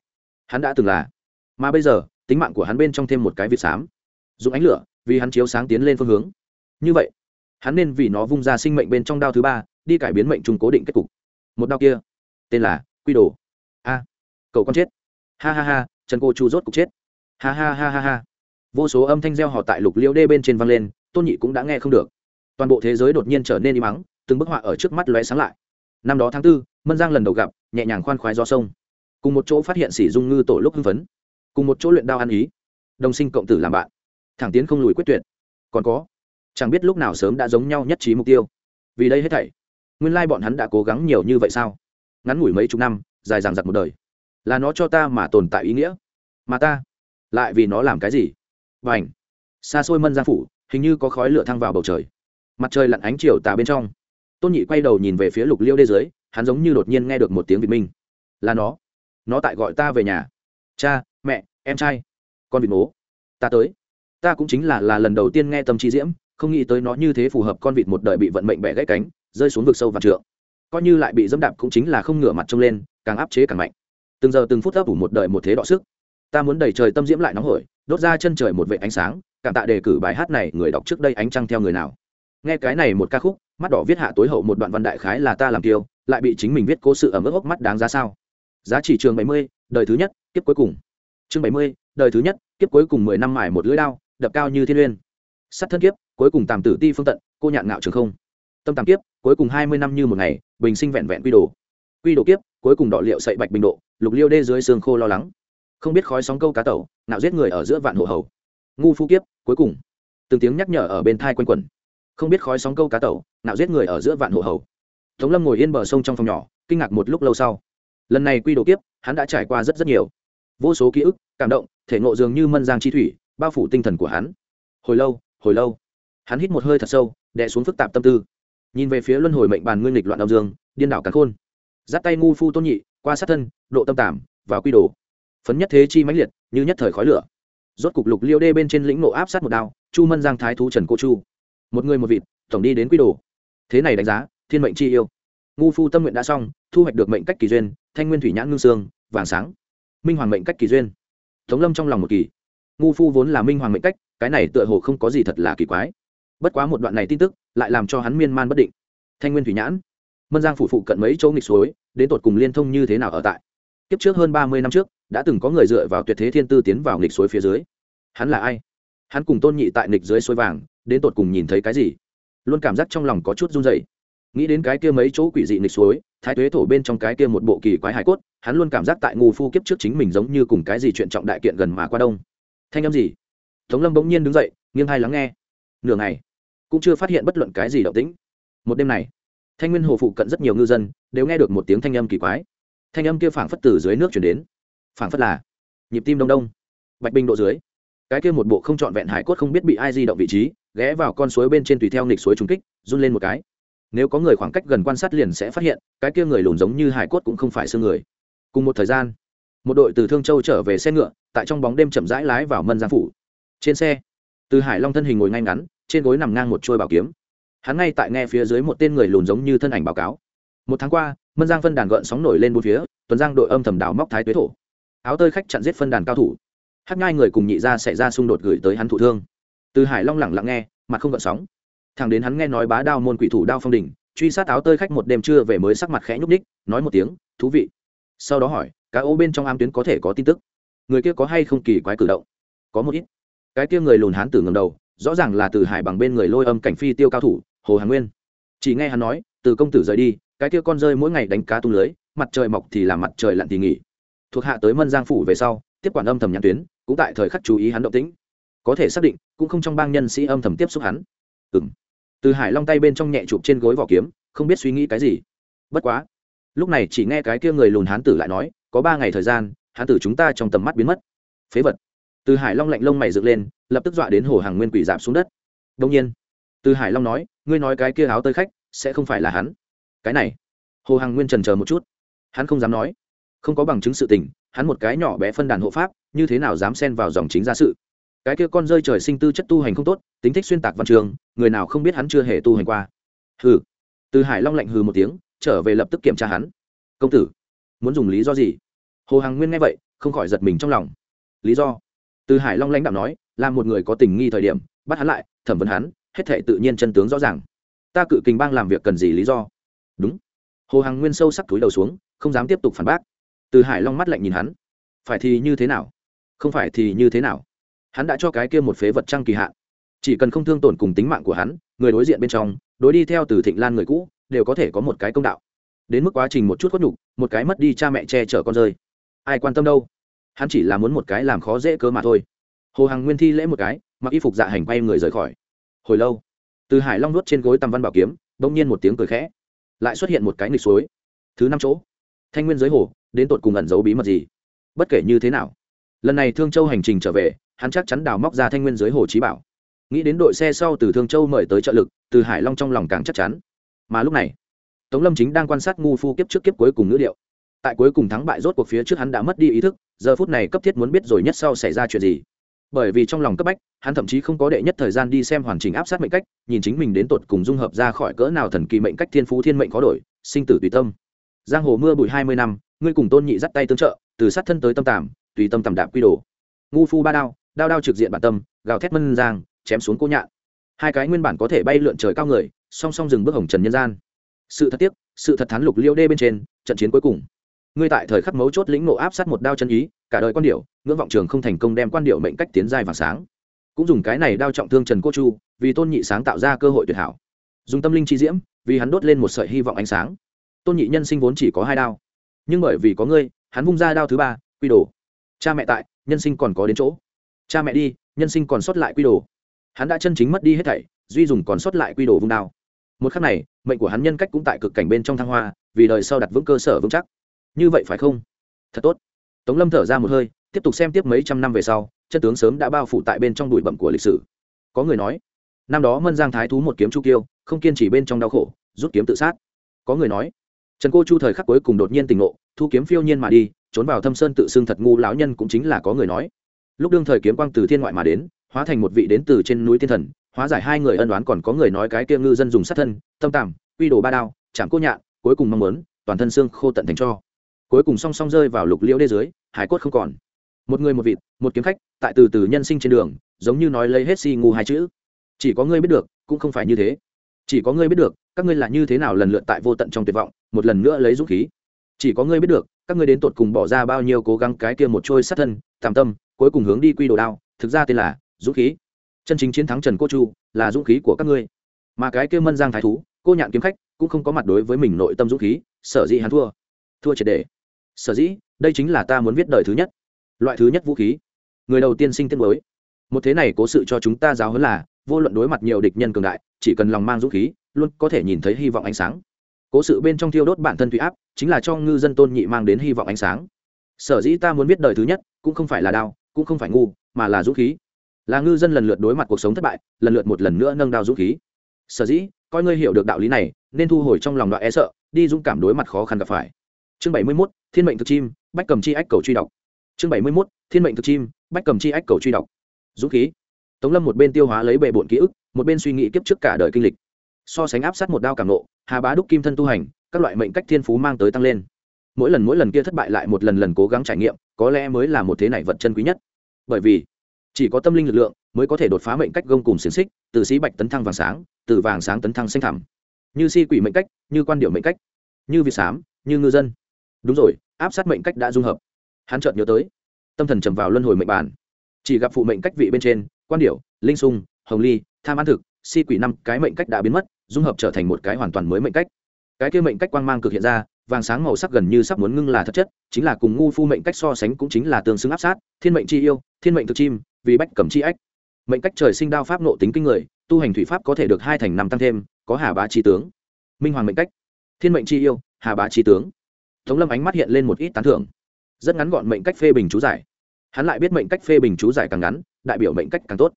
hắn đã từng là. Mà bây giờ, tính mạng của hắn bên trong thêm một cái vịt xám. Dùng ánh lửa, vì hắn chiếu sáng tiến lên phương hướng. Như vậy, hắn nên vì nó vung ra sinh mệnh bên trong đao thứ ba đi cải biến mệnh trung cố định kết cục. Một đao kia, tên là quy đồ. A, cậu con chết. Ha ha ha, trần cô chu rốt cục chết. Ha ha ha ha ha. Vô số âm thanh reo hò tại lục liêu đê bên trên vang lên, tôn nhị cũng đã nghe không được. Toàn bộ thế giới đột nhiên trở nên im mắng từng bức họa ở trước mắt lóe sáng lại. Năm đó tháng tư, mân giang lần đầu gặp, nhẹ nhàng khoan khoái do sông. Cùng một chỗ phát hiện sỉ dung ngư tổ lúc hưng phấn. Cùng một chỗ luyện đao ăn ý. Đồng sinh cộng tử làm bạn. Thẳng tiến không lùi quyết tuyệt. Còn có, chẳng biết lúc nào sớm đã giống nhau nhất trí mục tiêu. Vì đây hết thảy nguyên lai bọn hắn đã cố gắng nhiều như vậy sao? Ngắn ngủi mấy chục năm, dài dằng dặc một đời. Là nó cho ta mà tồn tại ý nghĩa. Mà ta, lại vì nó làm cái gì? Và ảnh xa xôi mân gia phủ, hình như có khói lửa thăng vào bầu trời. Mặt trời lặn ánh chiều tà bên trong. Tôn nhị quay đầu nhìn về phía lục liêu đê dưới, hắn giống như đột nhiên nghe được một tiếng việt minh. Là nó. Nó tại gọi ta về nhà. Cha, mẹ, em trai. Con vịt mố ta tới. Ta cũng chính là là lần đầu tiên nghe tâm trí diễm, không nghĩ tới nó như thế phù hợp con vịt một đời bị vận mệnh bẻ gãy cánh rơi xuống vực sâu và trượng. Coi như lại bị dẫm đạp cũng chính là không ngửa mặt trông lên, càng áp chế càng mạnh. Từng giờ từng phút ấp ủ một đời một thế đọ sức. Ta muốn đẩy trời tâm diễm lại nóng hổi, đốt ra chân trời một vệ ánh sáng, cảm tạ đề cử bài hát này, người đọc trước đây ánh trăng theo người nào. Nghe cái này một ca khúc, mắt đỏ viết hạ tối hậu một đoạn văn đại khái là ta làm tiêu lại bị chính mình viết cố sự ở mức ốc mắt đáng giá sao? Giá trị trường bảy mươi, đời thứ nhất, kiếp cuối cùng. Chương bảy mươi, đời thứ nhất, kiếp cuối cùng mười năm mải một lưỡi đao, đập cao như thiên uyên. Sắt thân kiếp, cuối cùng tàm tử ti phương tận, cô nhạn ngạo trường không. Tâm tàm kiếp cuối cùng hai mươi năm như một ngày, bình sinh vẹn vẹn quy đồ. Quy đồ kiếp, cuối cùng đọ liệu sậy bạch bình độ, lục liêu đê dưới xương khô lo lắng. Không biết khói sóng câu cá tẩu, nạo giết người ở giữa vạn hộ hầu. Ngu phu kiếp, cuối cùng. Từng tiếng nhắc nhở ở bên thai quanh quẩn. Không biết khói sóng câu cá tẩu, nạo giết người ở giữa vạn hộ hầu. Tống lâm ngồi yên bờ sông trong phòng nhỏ, kinh ngạc một lúc lâu sau. Lần này quy đồ kiếp, hắn đã trải qua rất rất nhiều. Vô số ký ức, cảm động, thể ngộ dường như mân giang chi thủy, bao phủ tinh thần của hắn. Hồi lâu hồi lâu. Hắn hít một hơi thật sâu, đè xuống phức tạp tâm tư nhìn về phía luân hồi mệnh bàn nguyên lịch loạn âm dương, điên đảo cắn khôn. Giắt tay ngu phu tôn nhị, qua sát thân, độ tâm tảm vào quy đồ. Phấn nhất thế chi mãnh liệt, như nhất thời khói lửa. Rốt cục lục liêu đê bên trên lĩnh nộ áp sát một đao, chu mân giang thái thú trần cô chu. Một người một vịt, tổng đi đến quy đồ. Thế này đánh giá, thiên mệnh chi yêu. Ngu phu tâm nguyện đã xong, thu hoạch được mệnh cách kỳ duyên, thanh nguyên thủy nhãn ngưng sương, vàng sáng. Minh hoàng mệnh cách kỳ duyên. Tống lâm trong lòng một kỳ. Ngu phu vốn là minh hoàng mệnh cách, cái này tựa hồ không có gì thật là kỳ quái. Bất quá một đoạn này tin tức lại làm cho hắn miên man bất định. Thanh nguyên thủy nhãn, mân giang phủ phụ cận mấy chỗ nghịch suối, đến tột cùng liên thông như thế nào ở tại? Kiếp trước hơn ba mươi năm trước, đã từng có người dựa vào tuyệt thế thiên tư tiến vào nghịch suối phía dưới. Hắn là ai? Hắn cùng tôn nhị tại nghịch dưới suối vàng, đến tột cùng nhìn thấy cái gì? Luôn cảm giác trong lòng có chút run dày nghĩ đến cái kia mấy chỗ quỷ dị nghịch suối, thái tuế thổ bên trong cái kia một bộ kỳ quái hải cốt, hắn luôn cảm giác tại ngù phu kiếp trước chính mình giống như cùng cái gì chuyện trọng đại kiện gần mà qua đông. Thanh âm gì? Tống lâm bỗng nhiên đứng dậy, nghiêng hay lắng nghe. Nửa ngày cũng chưa phát hiện bất luận cái gì động tĩnh. Một đêm này, thanh nguyên hồ phụ cận rất nhiều ngư dân đều nghe được một tiếng thanh âm kỳ quái. Thanh âm kia phảng phất từ dưới nước chuyển đến. Phảng phất là nhịp tim đông đông. Bạch binh độ dưới, cái kia một bộ không trọn vẹn hải cốt không biết bị ai di động vị trí, ghé vào con suối bên trên tùy theo nghịch suối trúng kích, run lên một cái. Nếu có người khoảng cách gần quan sát liền sẽ phát hiện, cái kia người lùn giống như hải cốt cũng không phải xương người. Cùng một thời gian, một đội từ thương châu trở về xe ngựa, tại trong bóng đêm chậm rãi lái vào mân giang phủ. Trên xe, từ hải long thân hình ngồi ngay ngắn trên gối nằm ngang một chuôi bảo kiếm. Hắn ngay tại nghe phía dưới một tên người lùn giống như thân ảnh báo cáo. Một tháng qua, mân giang phân đàn gợn sóng nổi lên bốn phía, tuần giang đội âm thầm đảo móc thái tuế thổ. Áo tơi khách chặn giết phân đàn cao thủ. Hát ngai người cùng nhị ra xảy ra xung đột gửi tới hắn thụ thương. Từ hải long lẳng lặng nghe, mặt không gợn sóng. Thằng đến hắn nghe nói bá đao môn quỷ thủ đao phong đình truy sát áo tơi khách một đêm trưa về mới sắc mặt khẽ nhúc ních nói một tiếng, thú vị. Sau đó hỏi, cá ô bên trong am tuyến có thể có tin tức? Người kia có hay không kỳ quái cử động? Có một ít. Cái kia người lùn hán tử ngầm đầu rõ ràng là từ hải bằng bên người lôi âm cảnh phi tiêu cao thủ, hồ hàn nguyên. Chỉ nghe hắn nói, từ công tử rời đi, cái kia con rơi mỗi ngày đánh cá tung lưới, mặt trời mọc thì làm mặt trời lặn thì nghỉ. Thuộc hạ tới mân giang phủ về sau, tiếp quản âm thầm nhãn tuyến, cũng tại thời khắc chú ý hắn động tĩnh. Có thể xác định, cũng không trong bang nhân sĩ âm thầm tiếp xúc hắn. Ừ m từ hải long tay bên trong nhẹ chụp trên gối vỏ kiếm, không biết suy nghĩ cái gì. Bất quá. Lúc này chỉ nghe cái kia người lùn hán tử lại nói, có ba ngày thời gian, hán tử chúng ta trong tầm mắt biến mất. Phế vật từ hải long lạnh lông mày dựng lên, lập tức dọa đến hồ hàng nguyên quỷ giảm xuống đất. Đông nhiên, từ hải long nói, ngươi nói cái kia áo tơi khách, sẽ không phải là hắn. Cái này? Hồ hàng nguyên trần chờ một chút. Hắn không dám nói. Không có bằng chứng sự tình, hắn một cái nhỏ bé phân đàn hộ pháp, như thế nào dám xen vào dòng chính gia sự? Cái kia con rơi trời sinh tư chất tu hành không tốt, tính thích xuyên tạc văn trường, người nào không biết hắn chưa hề tu hành qua. Hừ. Từ hải long lạnh hừ một tiếng, trở về lập tức kiểm tra hắn. Công tử, muốn dùng lý do gì? Hồ hằng nguyên nghe vậy, không khỏi giật mình trong lòng. Lý do? Từ hải long lãnh đạo nói, là một người có tình nghi thời điểm, bắt hắn lại, thẩm vấn hắn, hết thể tự nhiên chân tướng rõ ràng. Ta cự kình bang làm việc cần gì lý do? Đúng. Hồ hằng nguyên sâu sắc túi đầu xuống, không dám tiếp tục phản bác. Từ hải long mắt lạnh nhìn hắn. Phải thì như thế nào? Không phải thì như thế nào? Hắn đã cho cái kia một phế vật trăng kỳ hạn. Chỉ cần không thương tổn cùng tính mạng của hắn, người đối diện bên trong, đối đi theo từ thịnh lan người cũ, đều có thể có một cái công đạo. Đến mức quá trình một chút khuất nhục, một cái mất đi cha mẹ che chở con rơi. Ai quan tâm đâu? Hắn chỉ là muốn một cái làm khó dễ cơ mà thôi. Hồ hằng nguyên thi lễ một cái, mặc y phục dạ hành quay người rời khỏi. Hồi lâu, từ hải long nuốt trên gối tầm văn bảo kiếm, bỗng nhiên một tiếng cười khẽ. Lại xuất hiện một cái nghịch suối. Thứ năm chỗ, thanh nguyên giới hồ, đến tột cùng ẩn giấu bí mật gì? Bất kể như thế nào, lần này thương châu hành trình trở về, hắn chắc chắn đào móc ra thanh nguyên giới hồ trí bảo. Nghĩ đến đội xe sau từ thương châu mời tới trợ lực, từ hải long trong lòng càng chắc chắn. Mà lúc này, tống lâm chính đang quan sát ngu phu kiếp trước kiếp cuối cùng ngữ điệu tại cuối cùng thắng bại rốt cuộc phía trước hắn đã mất đi ý thức giờ phút này cấp thiết muốn biết rồi nhất sau xảy ra chuyện gì. Bởi vì trong lòng cấp bách, hắn thậm chí không có đệ nhất thời gian đi xem hoàn chỉnh áp sát mệnh cách, nhìn chính mình đến tột cùng dung hợp ra khỏi cỡ nào thần kỳ mệnh cách thiên phú thiên mệnh có đổi, sinh tử tùy tâm. Giang hồ mưa bụi hai mươi năm, ngươi cùng tôn nhị dắt tay tương trợ, từ sát thân tới tâm tàm tùy tâm tầm đạm quy đồ. Ngu phu ba đao đao đao trực diện bản tâm, gào thét mân giang, chém xuống cô nhạn. Hai cái nguyên bản có thể bay lượn trời cao người, song song dừng bước hồng trần nhân gian. Sự thật tiếc, sự thật thán lục liêu đê bên trên, trận chiến cuối cùng ngươi tại thời khắc mấu chốt lĩnh nộ áp sát một đao chân ý, cả đời quan điệu ngưỡng vọng trường không thành công đem quan điệu mệnh cách tiến dài vàng sáng. Cũng dùng cái này đao trọng thương trần cô chu, vì tôn nhị sáng tạo ra cơ hội tuyệt hảo. Dùng tâm linh chi diễm, vì hắn đốt lên một sợi hy vọng ánh sáng. Tôn nhị nhân sinh vốn chỉ có hai đao. Nhưng bởi vì có ngươi, hắn vung ra đao thứ ba, quy đồ. Cha mẹ tại, nhân sinh còn có đến chỗ. Cha mẹ đi, nhân sinh còn sót lại quy đồ. Hắn đã chân chính mất đi hết thảy, duy dùng còn sót lại quy đồ vung đao. Một khắc này, mệnh của hắn nhân cách cũng tại cực cảnh bên trong thăng hoa, vì đời sau đặt vững cơ sở vững chắc như vậy phải không? Thật tốt. Tống lâm thở ra một hơi, tiếp tục xem tiếp mấy trăm năm về sau, chân tướng sớm đã bao phủ tại bên trong bụi bẩm của lịch sử. Có người nói, năm đó mân giang thái thú một kiếm chu kiêu, không kiên trì bên trong đau khổ, rút kiếm tự sát. Có người nói, trần cô chu thời khắc cuối cùng đột nhiên tỉnh ngộ, thu kiếm phiêu nhiên mà đi, trốn vào thâm sơn tự xưng thật ngu lão nhân cũng chính là có người nói. Lúc đương thời kiếm quang từ thiên ngoại mà đến, hóa thành một vị đến từ trên núi thiên thần, hóa giải hai người ân đoán còn có người nói cái kia ngư dân dùng sát thân, tâm tàm quy đồ ba đao, chạm cô nhạn, cuối cùng mong muốn, toàn thân xương khô tận thành cho cuối cùng song song rơi vào lục liễu đê dưới, hải cốt không còn. Một người một vịt, một kiếm khách, tại từ từ nhân sinh trên đường, giống như nói lấy hết si ngu hai chữ. Chỉ có ngươi biết được, cũng không phải như thế. Chỉ có ngươi biết được, các ngươi là như thế nào lần lượt tại vô tận trong tuyệt vọng, một lần nữa lấy dũng khí. Chỉ có ngươi biết được, các ngươi đến tột cùng bỏ ra bao nhiêu cố gắng cái kia một trôi sát thân, tạm tâm, cuối cùng hướng đi quy đồ đao, thực ra tên là dũng khí. Chân chính chiến thắng trần cô chu, là dũng khí của các ngươi. Mà cái kia mân giang thái thú, cô nhạn kiếm khách, cũng không có mặt đối với mình nội tâm dũng khí, sở dĩ hắn thua. Thua triệt đề sở dĩ, đây chính là ta muốn viết đời thứ nhất, loại thứ nhất vũ khí. Người đầu tiên sinh tiết mới. Một thế này cố sự cho chúng ta giáo hơn là, vô luận đối mặt nhiều địch nhân cường đại, chỉ cần lòng mang dũng khí, luôn có thể nhìn thấy hy vọng ánh sáng. Cố sự bên trong thiêu đốt bản thân thủy áp, chính là cho ngư dân tôn nhị mang đến hy vọng ánh sáng. Sở dĩ ta muốn viết đời thứ nhất, cũng không phải là đao, cũng không phải ngu, mà là dũng khí. Là ngư dân lần lượt đối mặt cuộc sống thất bại, lần lượt một lần nữa nâng đao dũng khí. Sở dĩ, coi ngươi hiểu được đạo lý này, nên thu hồi trong lòng đoạn e sợ, đi dũng cảm đối mặt khó khăn gặp phải. Chương bảy mươi mốt thiên mệnh thực chim, bách cầm chi ách cầu truy đọc. Chương bảy mươi mốt, thiên mệnh thực chim, bách cầm chi ách cầu truy đọc. Dũng khí. Tống lâm một bên tiêu hóa lấy bệ bộn ký ức, một bên suy nghĩ kiếp trước cả đời kinh lịch. So sánh áp sát một đao cảm nộ, hà bá đúc kim thân tu hành, các loại mệnh cách thiên phú mang tới tăng lên. Mỗi lần mỗi lần kia thất bại lại một lần lần cố gắng trải nghiệm, có lẽ mới là một thế này vật chân quý nhất. Bởi vì, chỉ có tâm linh lực lượng mới có thể đột phá mệnh cách gông cùng xiềng xích, từ sĩ bạch tấn thăng vàng sáng, từ vàng sáng tấn thăng xanh thẳm. Như si quỷ mệnh cách, như quan điệu mệnh cách, như vi sám, như ngư dân đúng rồi, áp sát mệnh cách đã dung hợp. Hắn chợt nhớ tới, tâm thần trầm vào luân hồi mệnh bản. Chỉ gặp phụ mệnh cách vị bên trên, quan điệu linh sung, hồng ly, tham ăn thực, si quỷ năm cái mệnh cách đã biến mất, dung hợp trở thành một cái hoàn toàn mới mệnh cách. Cái kia mệnh cách quang mang cực hiện ra, vàng sáng màu sắc gần như sắp muốn ngưng là thật chất, chính là cùng ngu phu mệnh cách so sánh cũng chính là tương xứng áp sát, thiên mệnh chi yêu, thiên mệnh thực chim, vì bách cầm chi ách. Mệnh cách trời sinh đao pháp nộ tính kinh người, tu hành thủy pháp có thể được hai thành năm tăng thêm, có hà bá chi tướng. Minh hoàng mệnh cách, thiên mệnh chi yêu, hà bá chi tướng tống lâm ánh mắt hiện lên một ít tán thưởng. Rất ngắn gọn mệnh cách phê bình chú giải. Hắn lại biết mệnh cách phê bình chú giải càng ngắn, đại biểu mệnh cách càng tốt.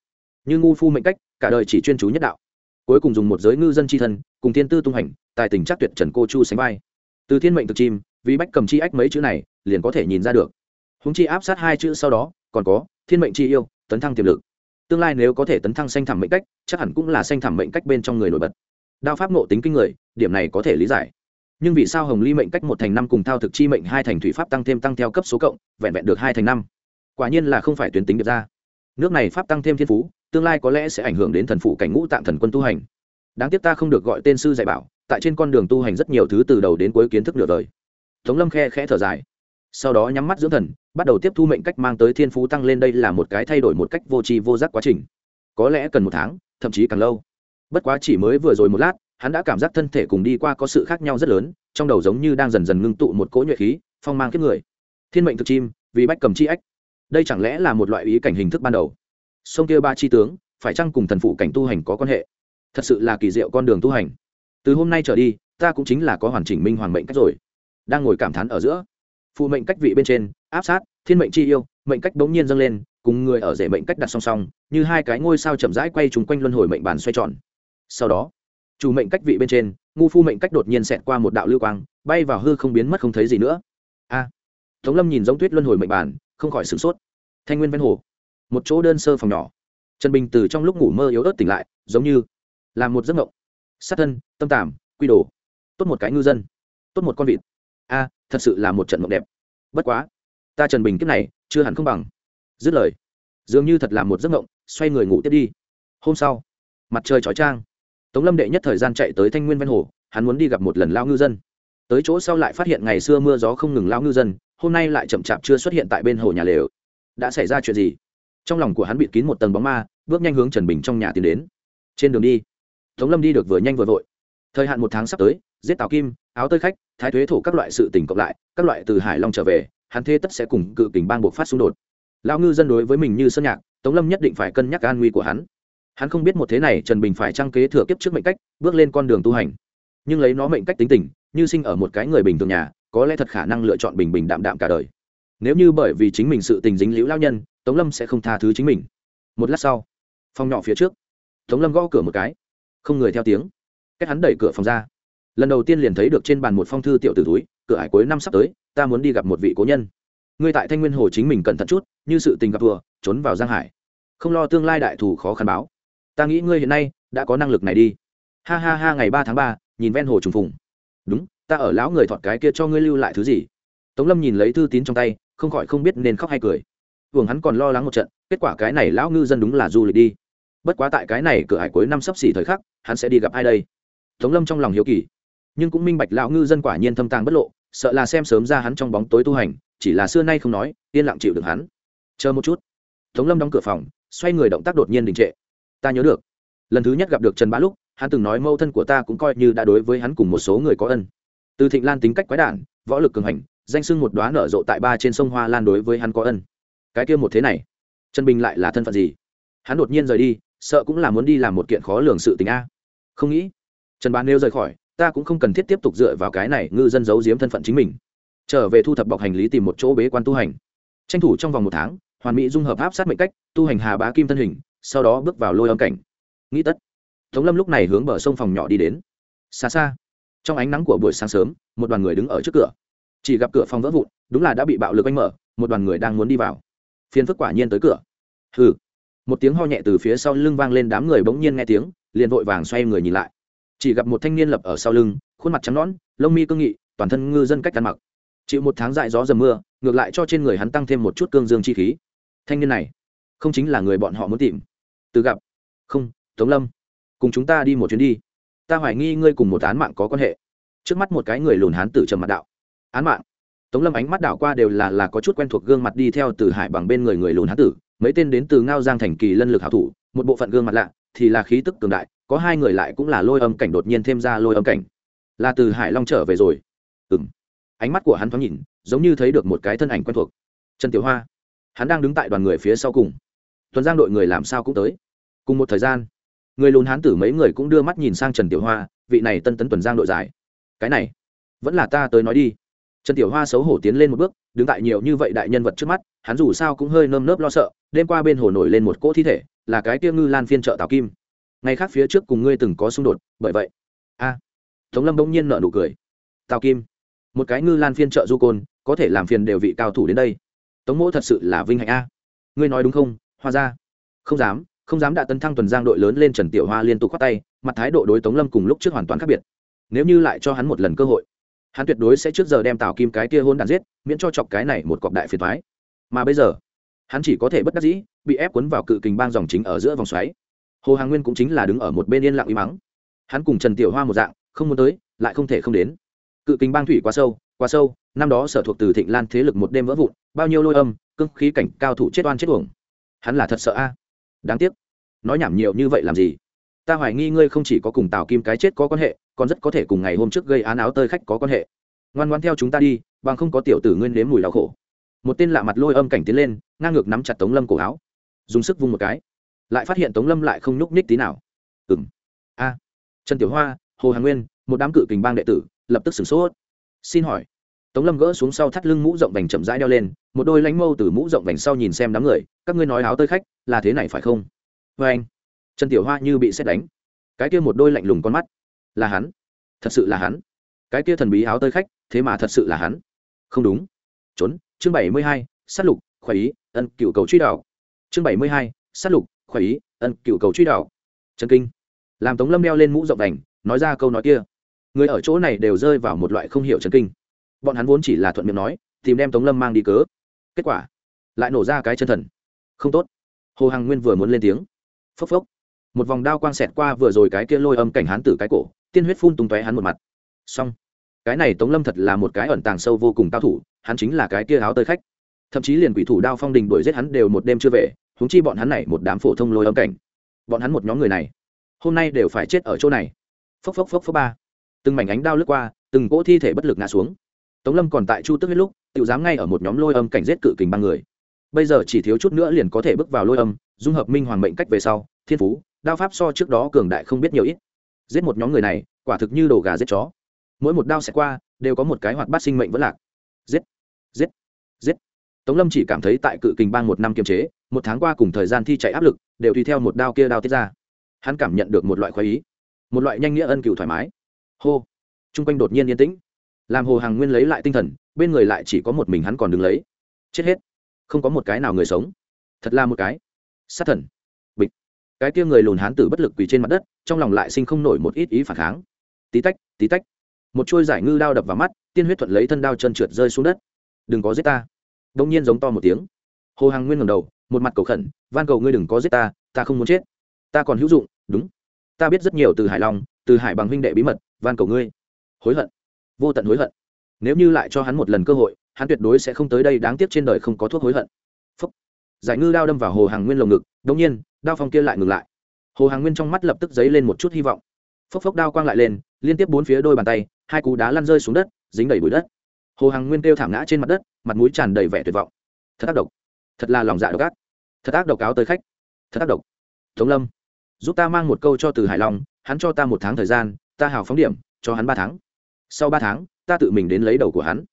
Như ngu phu mệnh cách, cả đời chỉ chuyên chú nhất đạo. Cuối cùng dùng một giới ngư dân c h i thân, cùng tiên tư tung hành, tài tình chắc tuyệt trần cô chu sánh vai. Từ thiên mệnh thực chim, vì bách cầm chi ách mấy chữ này, liền có thể nhìn ra được. Húng chi áp sát hai chữ sau đó, còn có, thiên mệnh chi yêu, tấn thăng tiềm lực. Tương lai nếu có thể tấn thăng xanh thẳm mệnh cách, chắc hẳn cũng là xanh thẳm mệnh cách bên trong người nổi bật. Đao pháp nộ tính kinh người, điểm này có thể lý giải nhưng vì sao hồng ly mệnh cách một thành năm cùng thao thực chi mệnh hai thành thủy pháp tăng thêm tăng theo cấp số cộng, vẹn vẹn được hai thành năm? Quả nhiên là không phải tuyến tính được ra. Nước này pháp tăng thêm thiên phú, tương lai có lẽ sẽ ảnh hưởng đến thần phụ cảnh ngũ tạng thần quân tu hành. Đáng tiếc ta không được gọi tên sư dạy bảo, tại trên con đường tu hành rất nhiều thứ từ đầu đến cuối kiến thức nửa đời. Tống lâm khe khẽ thở dài. Sau đó nhắm mắt dưỡng thần, bắt đầu tiếp thu mệnh cách mang tới thiên phú tăng lên đây là một cái thay đổi một cách vô tri vô giác quá trình. Có lẽ cần một tháng, thậm chí càng lâu. Bất quá chỉ mới vừa rồi một lát hắn đã cảm giác thân thể cùng đi qua có sự khác nhau rất lớn, trong đầu giống như đang dần dần ngưng tụ một cỗ nhuệ khí, phong mang kiếp người. Thiên mệnh thực chim, vì bách cầm chi ách. Đây chẳng lẽ là một loại ý cảnh hình thức ban đầu? Sông kia ba chi tướng, phải chăng cùng thần phụ cảnh tu hành có quan hệ? Thật sự là kỳ diệu con đường tu hành. Từ hôm nay trở đi, ta cũng chính là có hoàn chỉnh minh hoàng mệnh cách rồi. Đang ngồi cảm thán ở giữa, phụ mệnh cách vị bên trên, áp sát, thiên mệnh chi yêu, mệnh cách bỗng nhiên dâng lên, cùng người ở rể mệnh cách đặt song song, như hai cái ngôi sao chậm rãi quay trúng quanh luân hồi mệnh bàn xoay tròn. Sau đó chủ mệnh cách vị bên trên ngu phu mệnh cách đột nhiên xẹt qua một đạo lưu quang bay vào hư không biến mất không thấy gì nữa. A. Tống lâm nhìn giống tuyết luân hồi mệnh bản, không khỏi sửng sốt. Thanh nguyên ven hồ một chỗ đơn sơ phòng nhỏ. Trần bình từ trong lúc ngủ mơ yếu ớt tỉnh lại giống như là một giấc ngộng sát thân tâm tảm quy đồ. Tốt một cái ngư dân tốt một con vịt. A thật sự là một trận mộng đẹp. Bất quá ta trần bình kiếp này chưa hẳn không bằng. Dứt lời dường như thật là một giấc ngộng xoay người ngủ tiếp đi. Hôm sau mặt trời chói trang tống lâm đệ nhất thời gian chạy tới thanh nguyên ven hồ, hắn muốn đi gặp một lần lao ngư dân. Tới chỗ sau lại phát hiện ngày xưa mưa gió không ngừng lao ngư dân, hôm nay lại chậm chạp chưa xuất hiện tại bên hồ nhà lều. Đã xảy ra chuyện gì? Trong lòng của hắn bịt kín một tầng bóng ma, bước nhanh hướng trần bình trong nhà tiến đến. Trên đường đi, tống lâm đi được vừa nhanh vừa vội. Thời hạn một tháng sắp tới, giết tào kim, áo tơi khách, thái thuế thổ các loại sự tình cộng lại, các loại từ hải long trở về, hắn thế tất sẽ cùng cự kình bang buộc phát xung đột. Lao ngư dân đối với mình như sân nhạc, tống lâm nhất định phải cân nhắc an nguy của hắn hắn không biết một thế này trần bình phải trăng kế thừa kiếp trước mệnh cách, bước lên con đường tu hành. Nhưng lấy nó mệnh cách tính tình, như sinh ở một cái người bình thường nhà, có lẽ thật khả năng lựa chọn bình bình đạm đạm cả đời. Nếu như bởi vì chính mình sự tình dính liễu lao nhân, tống lâm sẽ không tha thứ chính mình. Một lát sau, phòng nhỏ phía trước, tống lâm gõ cửa một cái. Không người theo tiếng. Cách hắn đẩy cửa phòng ra. Lần đầu tiên liền thấy được trên bàn một phong thư tiểu t túi cửa hải cuối năm sắp tới, ta muốn đi gặp một vị cố nhân. Ngươi tại thanh nguyên hồ chính mình cẩn thận chút, như sự tình gặp vừa trốn vào giang hải. Không lo tương lai đại thù khó khăn báo ta nghĩ ngươi hiện nay đã có năng lực này đi. Ha ha ha, ngày ba tháng ba, nhìn ven hồ trùng phùng. Đúng, ta ở lão người thọt cái kia cho ngươi lưu lại thứ gì? Tống lâm nhìn lấy thư tín trong tay, không khỏi không biết nên khóc hay cười. Vương hắn còn lo lắng một trận, kết quả cái này lão ngư dân đúng là du lịch đi. Bất quá tại cái này cửa hải cuối năm sắp xỉ thời khắc, hắn sẽ đi gặp ai đây? Tống lâm trong lòng hiếu kỳ. Nhưng cũng minh bạch lão ngư dân quả nhiên thâm tàng bất lộ, sợ là xem sớm ra hắn trong bóng tối tu hành, chỉ là xưa nay không nói, yên lặng chịu được hắn. Chờ một chút. Tống lâm đóng cửa phòng, xoay người động tác đột nhiên đình trệ ta nhớ được. Lần thứ nhất gặp được trần bá lúc, hắn từng nói mâu thân của ta cũng coi như đã đối với hắn cùng một số người có ân. Từ thịnh lan tính cách quái đản, võ lực cường hành, danh sưng một đoá nở rộ tại ba trên sông hoa lan đối với hắn có ân. Cái kia một thế này, trần bình lại là thân phận gì? Hắn đột nhiên rời đi, sợ cũng là muốn đi làm một kiện khó lường sự tình a. Không nghĩ, trần bá nêu rời khỏi, ta cũng không cần thiết tiếp tục dựa vào cái này ngư dân giấu giếm thân phận chính mình. Trở về thu thập bọc hành lý tìm một chỗ bế quan tu hành. Tranh thủ trong vòng một tháng, hoàn mỹ dung hợp áp sát mệnh cách, tu hành hà bá kim thân hình sau đó bước vào lôi âm cảnh. Nghĩ tất, tống lâm lúc này hướng bờ sông phòng nhỏ đi đến. Xa xa, trong ánh nắng của buổi sáng sớm, một đoàn người đứng ở trước cửa. Chỉ gặp cửa phòng vỡ vụn, đúng là đã bị bạo lực anh mở, một đoàn người đang muốn đi vào. Phiền phức quả nhiên tới cửa. Hừ, một tiếng ho nhẹ từ phía sau lưng vang lên, đám người bỗng nhiên nghe tiếng, liền vội vàng xoay người nhìn lại. Chỉ gặp một thanh niên lập ở sau lưng, khuôn mặt trắng nõn, lông mi cương nghị, toàn thân ngư dân cách ăn mặc. Chịu một tháng dại gió dầm mưa, ngược lại cho trên người hắn tăng thêm một chút cương dương chi khí. Thanh niên này, không chính là người bọn họ muốn tìm từ gặp. Không, tống lâm. Cùng chúng ta đi một chuyến đi. Ta hoài nghi ngươi cùng một án mạng có quan hệ. Trước mắt một cái người lùn hán tử trầm mặt đạo. Án mạng? Tống lâm ánh mắt đảo qua đều là là có chút quen thuộc gương mặt đi theo từ hải bằng bên người người lùn hán tử. Mấy tên đến từ ngao giang thành kỳ lân lực hảo thủ, một bộ phận gương mặt lạ, thì là khí tức cường đại, có hai người lại cũng là lôi âm cảnh đột nhiên thêm ra lôi âm cảnh. Là từ hải long trở về rồi. Ừ m ánh mắt của hắn thoáng nhìn, giống như thấy được một cái thân ảnh quen thuộc. Trần tiểu hoa. Hắn đang đứng tại đoàn người phía sau cùng tuần giang đội người làm sao cũng tới. Cùng một thời gian, người lùn hán tử mấy người cũng đưa mắt nhìn sang trần tiểu hoa, vị này tân tấn tuần giang đội giải. Cái này, vẫn là ta tới nói đi. Trần tiểu hoa xấu hổ tiến lên một bước, đứng tại nhiều như vậy đại nhân vật trước mắt, hắn dù sao cũng hơi nơm nớp lo sợ, đêm qua bên hồ nổi lên một cỗ thi thể, là cái kia ngư lan phiên trợ tào kim. Ngày khác phía trước cùng ngươi từng có xung đột, bởi vậy, a, tống lâm bỗng nhiên nợ nụ cười. Tào kim, một cái ngư lan phiên trợ du côn, có thể làm phiền đều vị cao thủ đến đây. Tống mỗ thật sự là vinh hạnh a. Ngươi nói đúng không? Hoa ra. Không dám không dám đã tấn thăng tuần giang đội lớn lên trần tiểu hoa liên tục khoát tay, mặt thái độ đối tống lâm cùng lúc trước hoàn toàn khác biệt. Nếu như lại cho hắn một lần cơ hội, hắn tuyệt đối sẽ trước giờ đem tào kim cái kia hôn đàn giết, miễn cho chọc cái này một cọc đại phiền thoái mà bây giờ, hắn chỉ có thể bất đắc dĩ, bị ép cuốn vào cự kình bang dòng chính ở giữa vòng xoáy. Hồ hàng nguyên cũng chính là đứng ở một bên yên lặng y mắng. Hắn cùng trần tiểu hoa một dạng, không muốn tới, lại không thể không đến. Cự kình bang thủy quá sâu quá sâu, năm đó sở thuộc từ thịnh lan thế lực một đêm vỡ vụn, bao nhiêu lôi âm cưng khí cảnh cao thủ chết oan chết uổng hắn là thật sợ a. Đáng tiếc. Nói nhảm nhiều như vậy làm gì? Ta hoài nghi ngươi không chỉ có cùng tào kim cái chết có quan hệ, còn rất có thể cùng ngày hôm trước gây án áo tơi khách có quan hệ. Ngoan ngoan theo chúng ta đi, bằng không có tiểu tử nguyên nếm mùi đau khổ. Một tên lạ mặt lôi âm cảnh tiến lên, ngang ngược nắm chặt tống lâm cổ áo. Dùng sức vung một cái. Lại phát hiện tống lâm lại không nhúc nhích tí nào. Ừng a. Trần tiểu hoa, hồ hà nguyên, một đám cự kình bang đệ tử, lập tức sửng sốt. Xin hỏi. Tống lâm gỡ xuống sau thắt lưng mũ rộng bành chậm rãi đeo lên một đôi lánh mâu từ mũ rộng vành sau nhìn xem đám người, các ngươi nói áo tơi khách, là thế này phải không? Vê anh, trần tiểu hoa như bị xét đánh. Cái kia một đôi lạnh lùng con mắt. Là hắn. Thật sự là hắn. Cái kia thần bí áo tơi khách, thế mà thật sự là hắn. Không đúng. Trốn, chương bảy mươi hai s á t lục, khỏe ý, ân cựu cầu truy đạo chương bảy mươi hai s á t lục, khỏe ý, ân cựu cầu truy đạo trần kinh. Làm tống lâm đeo lên mũ rộng đành nói ra câu nói kia. Người ở chỗ này đều rơi vào một loại không hiểu trần kinh. Bọn hắn vốn chỉ là thuận miệng nói, tìm đem tống lâm mang đi cớ kết quả lại nổ ra cái chân thần không tốt hồ hằng nguyên vừa muốn lên tiếng phốc phốc một vòng đao quang xẹt qua vừa rồi cái kia lôi âm cảnh hắn từ cái cổ tiên huyết phun tung tóe hắn một mặt xong cái này tống lâm thật là một cái ẩn tàng sâu vô cùng cao thủ hắn chính là cái kia áo tơi khách thậm chí liền quỷ thủ đao phong đình đuổi giết hắn đều một đêm chưa về húng chi bọn hắn này một đám phổ thông lôi âm cảnh bọn hắn một nhóm người này hôm nay đều phải chết ở chỗ này phốc phốc phốc phốc ba từng mảnh ánh đao lướt qua từng cỗ thi thể bất lực ngã xuống tống lâm còn tại chu tức hết lúc tự dám ngay ở một nhóm lôi âm cảnh giết cự kình ba người. Bây giờ chỉ thiếu chút nữa liền có thể bước vào lôi âm, dung hợp minh hoàng mệnh cách về sau, thiên phú, đao pháp so trước đó cường đại không biết nhiều ít. Giết một nhóm người này, quả thực như đồ gà giết chó. Mỗi một đao sẽ qua, đều có một cái hoạt bát sinh mệnh vẫn lạc. Giết giết giết. Tống lâm chỉ cảm thấy tại cự kình bang một năm kiềm chế, một tháng qua cùng thời gian thi chạy áp lực, đều tùy theo một đao kia đao tiết ra. Hắn cảm nhận được một loại khoái ý, một loại nhanh nghĩa ân cựu thoải mái. Hô. T r u n g quanh đột nhiên yên tĩnh làm hồ hàng nguyên lấy lại tinh thần, bên người lại chỉ có một mình hắn còn đứng lấy. Chết hết. Không có một cái nào người sống. Thật là một cái. Sát thần. Bịch. Cái kia người lùn hán tử bất lực quỳ trên mặt đất, trong lòng lại sinh không nổi một ít ý phản kháng. Tí tách tí tách. Một chuôi giải ngư đao đập vào mắt, tiên huyết thuận lấy thân đao chân trượt rơi xuống đất. Đừng có giết ta. Đông nhiên giống to một tiếng. Hồ hàng nguyên ngầm đầu, một mặt cầu khẩn, van cầu ngươi đừng có giết ta ta không muốn chết. Ta còn hữu dụng, đúng. Ta biết rất nhiều từ hải long, từ hải bằng huynh đệ bí mật, van cầu ngươi. Hối hận vô tận hối hận. Nếu như lại cho hắn một lần cơ hội, hắn tuyệt đối sẽ không tới đây đáng tiếc trên đời không có thuốc hối hận. Phúc. giải ngư đao đâm vào hồ hàng nguyên lồng ngực đông nhiên, đao phong kia lại ngừng lại. Hồ hàng nguyên trong mắt lập tức dấy lên một chút hy vọng. Phốc phốc đao quang lại lên, liên tiếp bốn phía đôi bàn tay, hai cú đá lăn rơi xuống đất, dính đầy bụi đất. Hồ hàng nguyên kêu thảm ngã trên mặt đất, mặt mũi tràn đầy vẻ tuyệt vọng. Thật ác độc. Thật là lòng dạ độc ác. Thật ác độc áo tới khách. Thật ác độc. Tống lâm. Giúp ta mang một câu cho từ hải long, hắn cho ta một tháng thời gian, ta hào phóng điểm, cho hắn ba tháng sau ba tháng, ta tự mình đến lấy đầu của hắn.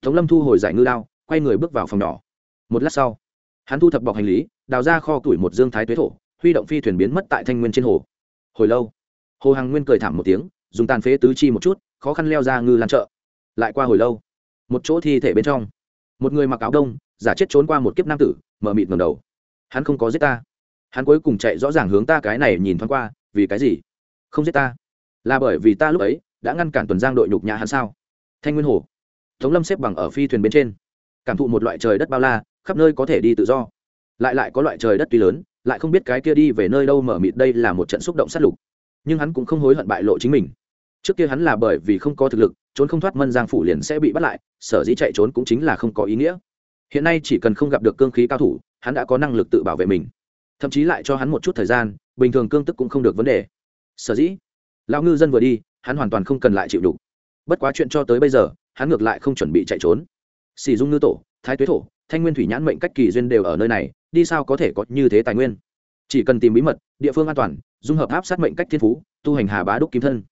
Tống lâm thu hồi giải ngư đao, quay người bước vào phòng nhỏ. Một lát sau, hắn thu thập bọc hành lý, đào ra kho tuổi một dương thái tuế thổ, huy động phi thuyền biến mất tại thanh nguyên trên hồ. Hồi lâu, hồ hằng nguyên cười thảm một tiếng, dùng tàn phế tứ chi một chút, khó khăn leo ra ngư lan chợ. Lại qua hồi lâu, một chỗ thi thể bên trong, một người mặc áo đông, giả chết trốn qua một kiếp nam tử, mở mịt ngầm đầu. Hắn không có giết ta. Hắn cuối cùng chạy rõ ràng hướng ta cái này nhìn thoáng qua, vì cái gì? Không giết ta. Là bởi vì ta lúc ấy đã ngăn cản tuần giang đội nhục nhã hắn sao? Thanh nguyên hồ. Tống lâm xếp bằng ở phi thuyền bên trên. Cảm thụ một loại trời đất bao la, khắp nơi có thể đi tự do. Lại lại có loại trời đất tuy lớn, lại không biết cái kia đi về nơi đâu mở mịt đây là một trận xúc động sát lục. Nhưng hắn cũng không hối hận bại lộ chính mình. Trước kia hắn là bởi vì không có thực lực, trốn không thoát mân giang phủ liền sẽ bị bắt lại, sở dĩ chạy trốn cũng chính là không có ý nghĩa. Hiện nay chỉ cần không gặp được cương khí cao thủ, hắn đã có năng lực tự bảo vệ mình. Thậm chí lại cho hắn một chút thời gian, bình thường cương tức cũng không được vấn đề. Sở dĩ, lão ngư dân vừa đi hắn hoàn toàn không cần lại chịu đủ bất quá chuyện cho tới bây giờ, hắn ngược lại không chuẩn bị chạy trốn. Sỉ dung ngư tổ, thái tuế thổ, thanh nguyên thủy nhãn mệnh cách kỳ duyên đều ở nơi này, đi sao có thể có như thế tài nguyên? Chỉ cần tìm bí mật, địa phương an toàn, dung hợp áp sát mệnh cách thiên phú, tu hành hà bá đúc kim thân.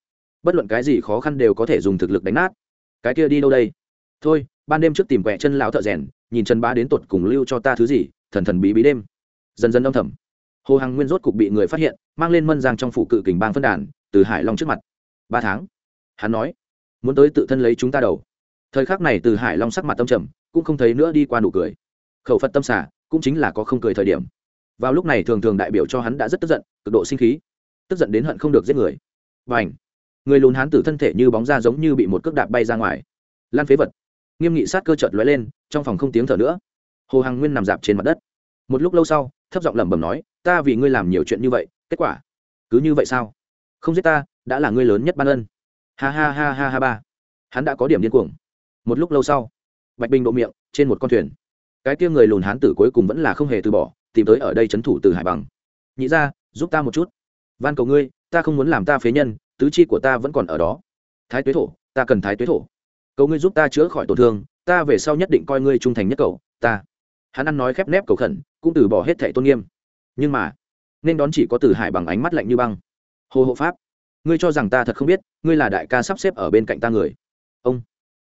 Bất luận cái gì khó khăn đều có thể dùng thực lực đánh nát. Cái kia đi đâu đây? Thôi, ban đêm trước tìm quẹ chân lão thợ rèn, nhìn chân bá đến tột cùng lưu cho ta thứ gì, thần thần bí bí đêm. Dần dần âm thầm. Hồ hằng nguyên rốt cục bị người phát hiện, mang lên mân giang trong phủ cự kình bang phân đàn, từ hải long trước mặt ba tháng. Hắn nói, muốn tới tự thân lấy chúng ta đầu. Thời khắc này từ hải long sắc mặt tâm trầm, cũng không thấy nữa đi qua nụ cười. Khẩu phật tâm xả, cũng chính là có không cười thời điểm. Vào lúc này thường thường đại biểu cho hắn đã rất tức giận, cực độ sinh khí. Tức giận đến hận không được giết người. Và ảnh người lùn hán tử thân thể như bóng ra giống như bị một cước đạp bay ra ngoài. Lan phế vật. Nghiêm nghị sát cơ chợt lóe lên, trong phòng không tiếng thở nữa. Hồ hằng nguyên nằm dạp trên mặt đất. Một lúc lâu sau, thấp giọng lẩm bẩm nói, ta vì ngươi làm nhiều chuyện như vậy, kết quả cứ như vậy sao? Không giết ta đã là ngươi lớn nhất ban ân. Ha ha ha ha ha ba. Hắn đã có điểm điên cuồng. Một lúc lâu sau, bạch bình độ miệng, trên một con thuyền. Cái kia người lùn hán tử cuối cùng vẫn là không hề từ bỏ, tìm tới ở đây c h ấ n thủ từ hải bằng. Nhị ra giúp ta một chút. Van cầu ngươi, ta không muốn làm ta phế nhân, tứ chi của ta vẫn còn ở đó. Thái tuế thổ, ta cần thái tuế thổ. Cầu ngươi giúp ta chữa khỏi tổn thương, ta về sau nhất định coi ngươi trung thành nhất cầu, ta. Hắn ăn nói khép nép cầu khẩn, cũng từ bỏ hết thẻ tôn nghiêm. Nhưng mà, nên đón chỉ có từ hải bằng ánh mắt lạnh như băng. Hồ hộ pháp ngươi cho rằng ta thật không biết, ngươi là đại ca sắp xếp ở bên cạnh ta người. Ông.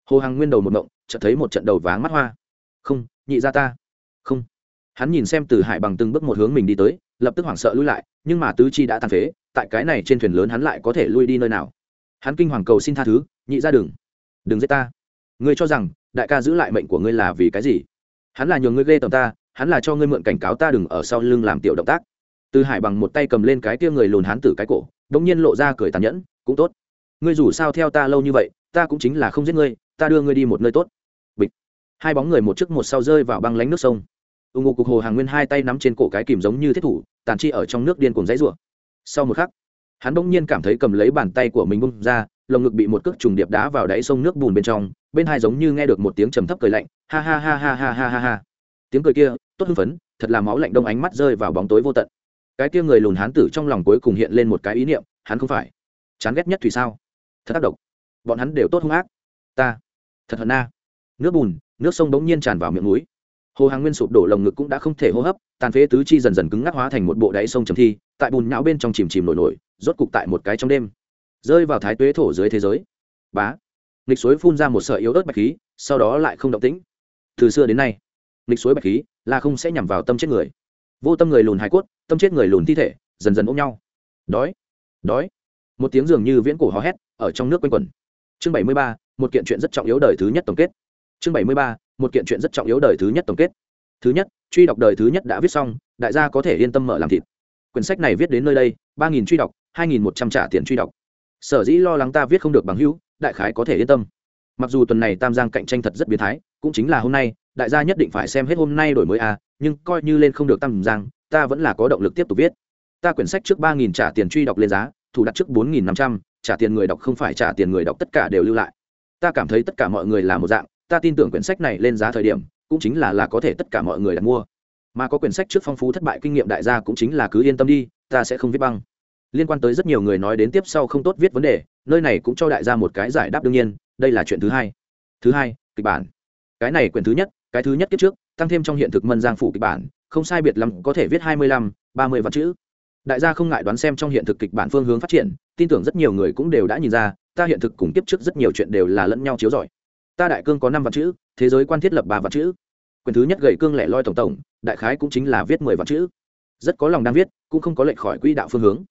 Hồ hằng nguyên đầu một mộng chợt thấy một trận đầu váng mắt hoa. Không, nhị ra ta. Không. Hắn nhìn xem từ hải bằng từng bước một hướng mình đi tới, lập tức hoảng sợ lui lại, nhưng mà tứ chi đã tàn phế, tại cái này trên thuyền lớn hắn lại có thể lui đi nơi nào. Hắn kinh hoàng cầu xin tha thứ, nhị ra đừng. Đừng giết ta. Ngươi cho rằng, đại ca giữ lại mệnh của ngươi là vì cái gì? Hắn là nhường ngươi ghê tầm ta, hắn là cho ngươi mượn cảnh cáo ta đừng ở sau lưng làm tiểu động tác từ hải bằng một tay cầm lên cái kia người lùn hắn tử cái cổ đ ỗ n g nhiên lộ ra cười tàn nhẫn, cũng tốt. Ngươi dù sao theo ta lâu như vậy, ta cũng chính là không giết ngươi, ta đưa ngươi đi một nơi tốt. Bịch. Hai bóng người một trước một sau rơi vào băng lánh nước sông. Ưng ngô cục hồ hàng nguyên hai tay nắm trên cổ cái kìm giống như thiết thủ, tàn chi ở trong nước điên cùng dãy rủa. Sau một khắc, hắn bỗng nhiên cảm thấy cầm lấy bàn tay của mình bung ra, lồng ngực bị một cước trùng điệp đá vào đáy sông nước bùn bên trong, bên hai giống như nghe được một tiếng trầm thấp cười lạnh, ha ha ha ha ha ha ha ha. Tiếng cười kia, tốt hưng phấn, thật là máu lạnh đông ánh mắt rơi vào bóng tối vô tận cái kia người lùn hán tử trong lòng cuối cùng hiện lên một cái ý niệm hắn không phải. Chán ghét nhất thủy sao? Thật ác độc, bọn hắn đều tốt hung ác. Ta. Thật hận na nước bùn nước sông bỗng nhiên tràn vào miệng núi. Hồ hàng nguyên sụp đổ lồng ngực cũng đã không thể hô hấp tàn phế tứ chi dần dần cứng ngắc hóa thành một bộ đáy sông trầm thi tại bùn nhão bên trong chìm chìm nổi nổi rốt cục tại một cái trong đêm. Rơi vào thái tuế thổ dưới thế giới. Bá. Nghịch suối phun ra một sợi yếu ớt bạch khí sau đó lại không động tĩnh. Từ xưa đến nay nghịch suối bạch khí là không sẽ nhằm vào tâm chết người vô tâm người lùn hải cốt tâm chết người lùn thi thể dần dần ôm nhau. Đói đói. Một tiếng dường như viễn cổ hò hét ở trong nước quanh quẩn. Chương bảy mươi ba một kiện chuyện rất trọng yếu đời thứ nhất tổng kết. Chương bảy mươi ba một kiện chuyện rất trọng yếu đời thứ nhất tổng kết. Thứ nhất truy đọc đời thứ nhất đã viết xong đại gia có thể yên tâm mở làm thịt. Quyển sách này viết đến nơi đây ba nghìn truy đọc hai nghìn một trăm trả tiền truy đọc. Sở dĩ lo lắng ta viết không được bằng hữu đại khái có thể yên tâm. Mặc dù tuần này tam giang cạnh tranh thật rất biến thái cũng chính là hôm nay đại gia nhất định phải xem hết hôm nay đổi mới a à, nhưng coi như lên không được tăng giang, ta vẫn là có động lực tiếp tục viết. Ta quyển sách trước ba nghìn trả tiền truy đọc lên giá, thủ đặt trước bốn nghìn năm trăm, trả tiền người đọc không phải trả tiền người đọc tất cả đều lưu lại. Ta cảm thấy tất cả mọi người là một dạng, ta tin tưởng quyển sách này lên giá thời điểm, cũng chính là là có thể tất cả mọi người đặt mua. Mà có quyển sách trước phong phú thất bại kinh nghiệm đại gia cũng chính là cứ yên tâm đi, ta sẽ không viết băng. Liên quan tới rất nhiều người nói đến tiếp sau không tốt viết vấn đề, nơi này cũng cho đại gia một cái giải đáp đương nhiên, đây là chuyện thứ hai. Thứ hai, kịch bản. Cái này quyển thứ nhất, cái thứ nhất kiếp trước tăng thêm trong hiện thực mân giang phủ kịch bản, không sai biệt lắm có thể viết hai mươi lăm, ba mươi vạn chữ. Đại gia không ngại đoán xem trong hiện thực kịch bản phương hướng phát triển, tin tưởng rất nhiều người cũng đều đã nhìn ra, ta hiện thực cùng kiếp trước rất nhiều chuyện đều là lẫn nhau chiếu giỏi ta đại cương có năm vạn chữ, thế giới quan thiết lập ba vạn chữ. Quyền thứ nhất gậy cương lẻ loi tổng tổng, đại khái cũng chính là viết mười vạn chữ. Rất có lòng đang viết, cũng không có lệch khỏi quỹ đạo phương hướng.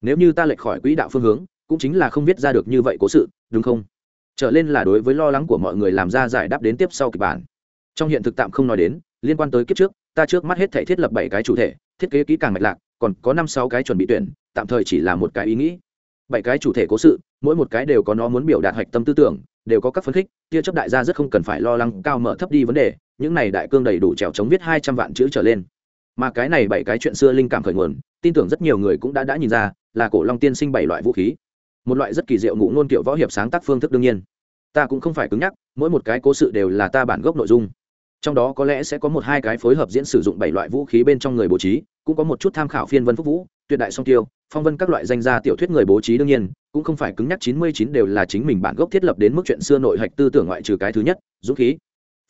Nếu như ta lệch khỏi quỹ đạo phương hướng, cũng chính là không viết ra được như vậy cố sự, đúng không? Trở lên là đối với lo lắng của mọi người làm ra giải đáp đến tiếp sau kịch bản trong hiện thực tạm không nói đến, liên quan tới kiếp trước, ta trước mắt hết thể thiết lập bảy cái chủ thể, thiết kế kỹ càng mạch lạc, còn có năm sáu cái chuẩn bị tuyển, tạm thời chỉ là một cái ý nghĩ. Bảy cái chủ thể cố sự, mỗi một cái đều có nó muốn biểu đạt hạch tâm tư tưởng, đều có các phân khích, tia chấp đại gia rất không cần phải lo lắng cao mở thấp đi vấn đề, những này đại cương đầy đủ trèo chống viết hai trăm vạn chữ trở lên. Mà cái này bảy cái chuyện xưa linh cảm khởi nguồn, tin tưởng rất nhiều người cũng đã đã nhìn ra, là cổ long tiên sinh bảy loại vũ khí. Một loại rất kỳ diệu ngụ ngôn kiểu võ hiệp sáng tác phương thức đương nhiên. Ta cũng không phải cứng nhắc, mỗi một cái cố sự đều là ta bản gốc nội dung trong đó có lẽ sẽ có một hai cái phối hợp diễn sử dụng bảy loại vũ khí bên trong người bố trí, cũng có một chút tham khảo phiên vân phúc vũ, tuyệt đại song tiêu, phong vân các loại danh gia tiểu thuyết người bố trí đương nhiên, cũng không phải cứng nhắc chín mươi chín đều là chính mình bản gốc thiết lập đến mức chuyện xưa nội hạch tư tưởng ngoại trừ cái thứ nhất, dũng khí.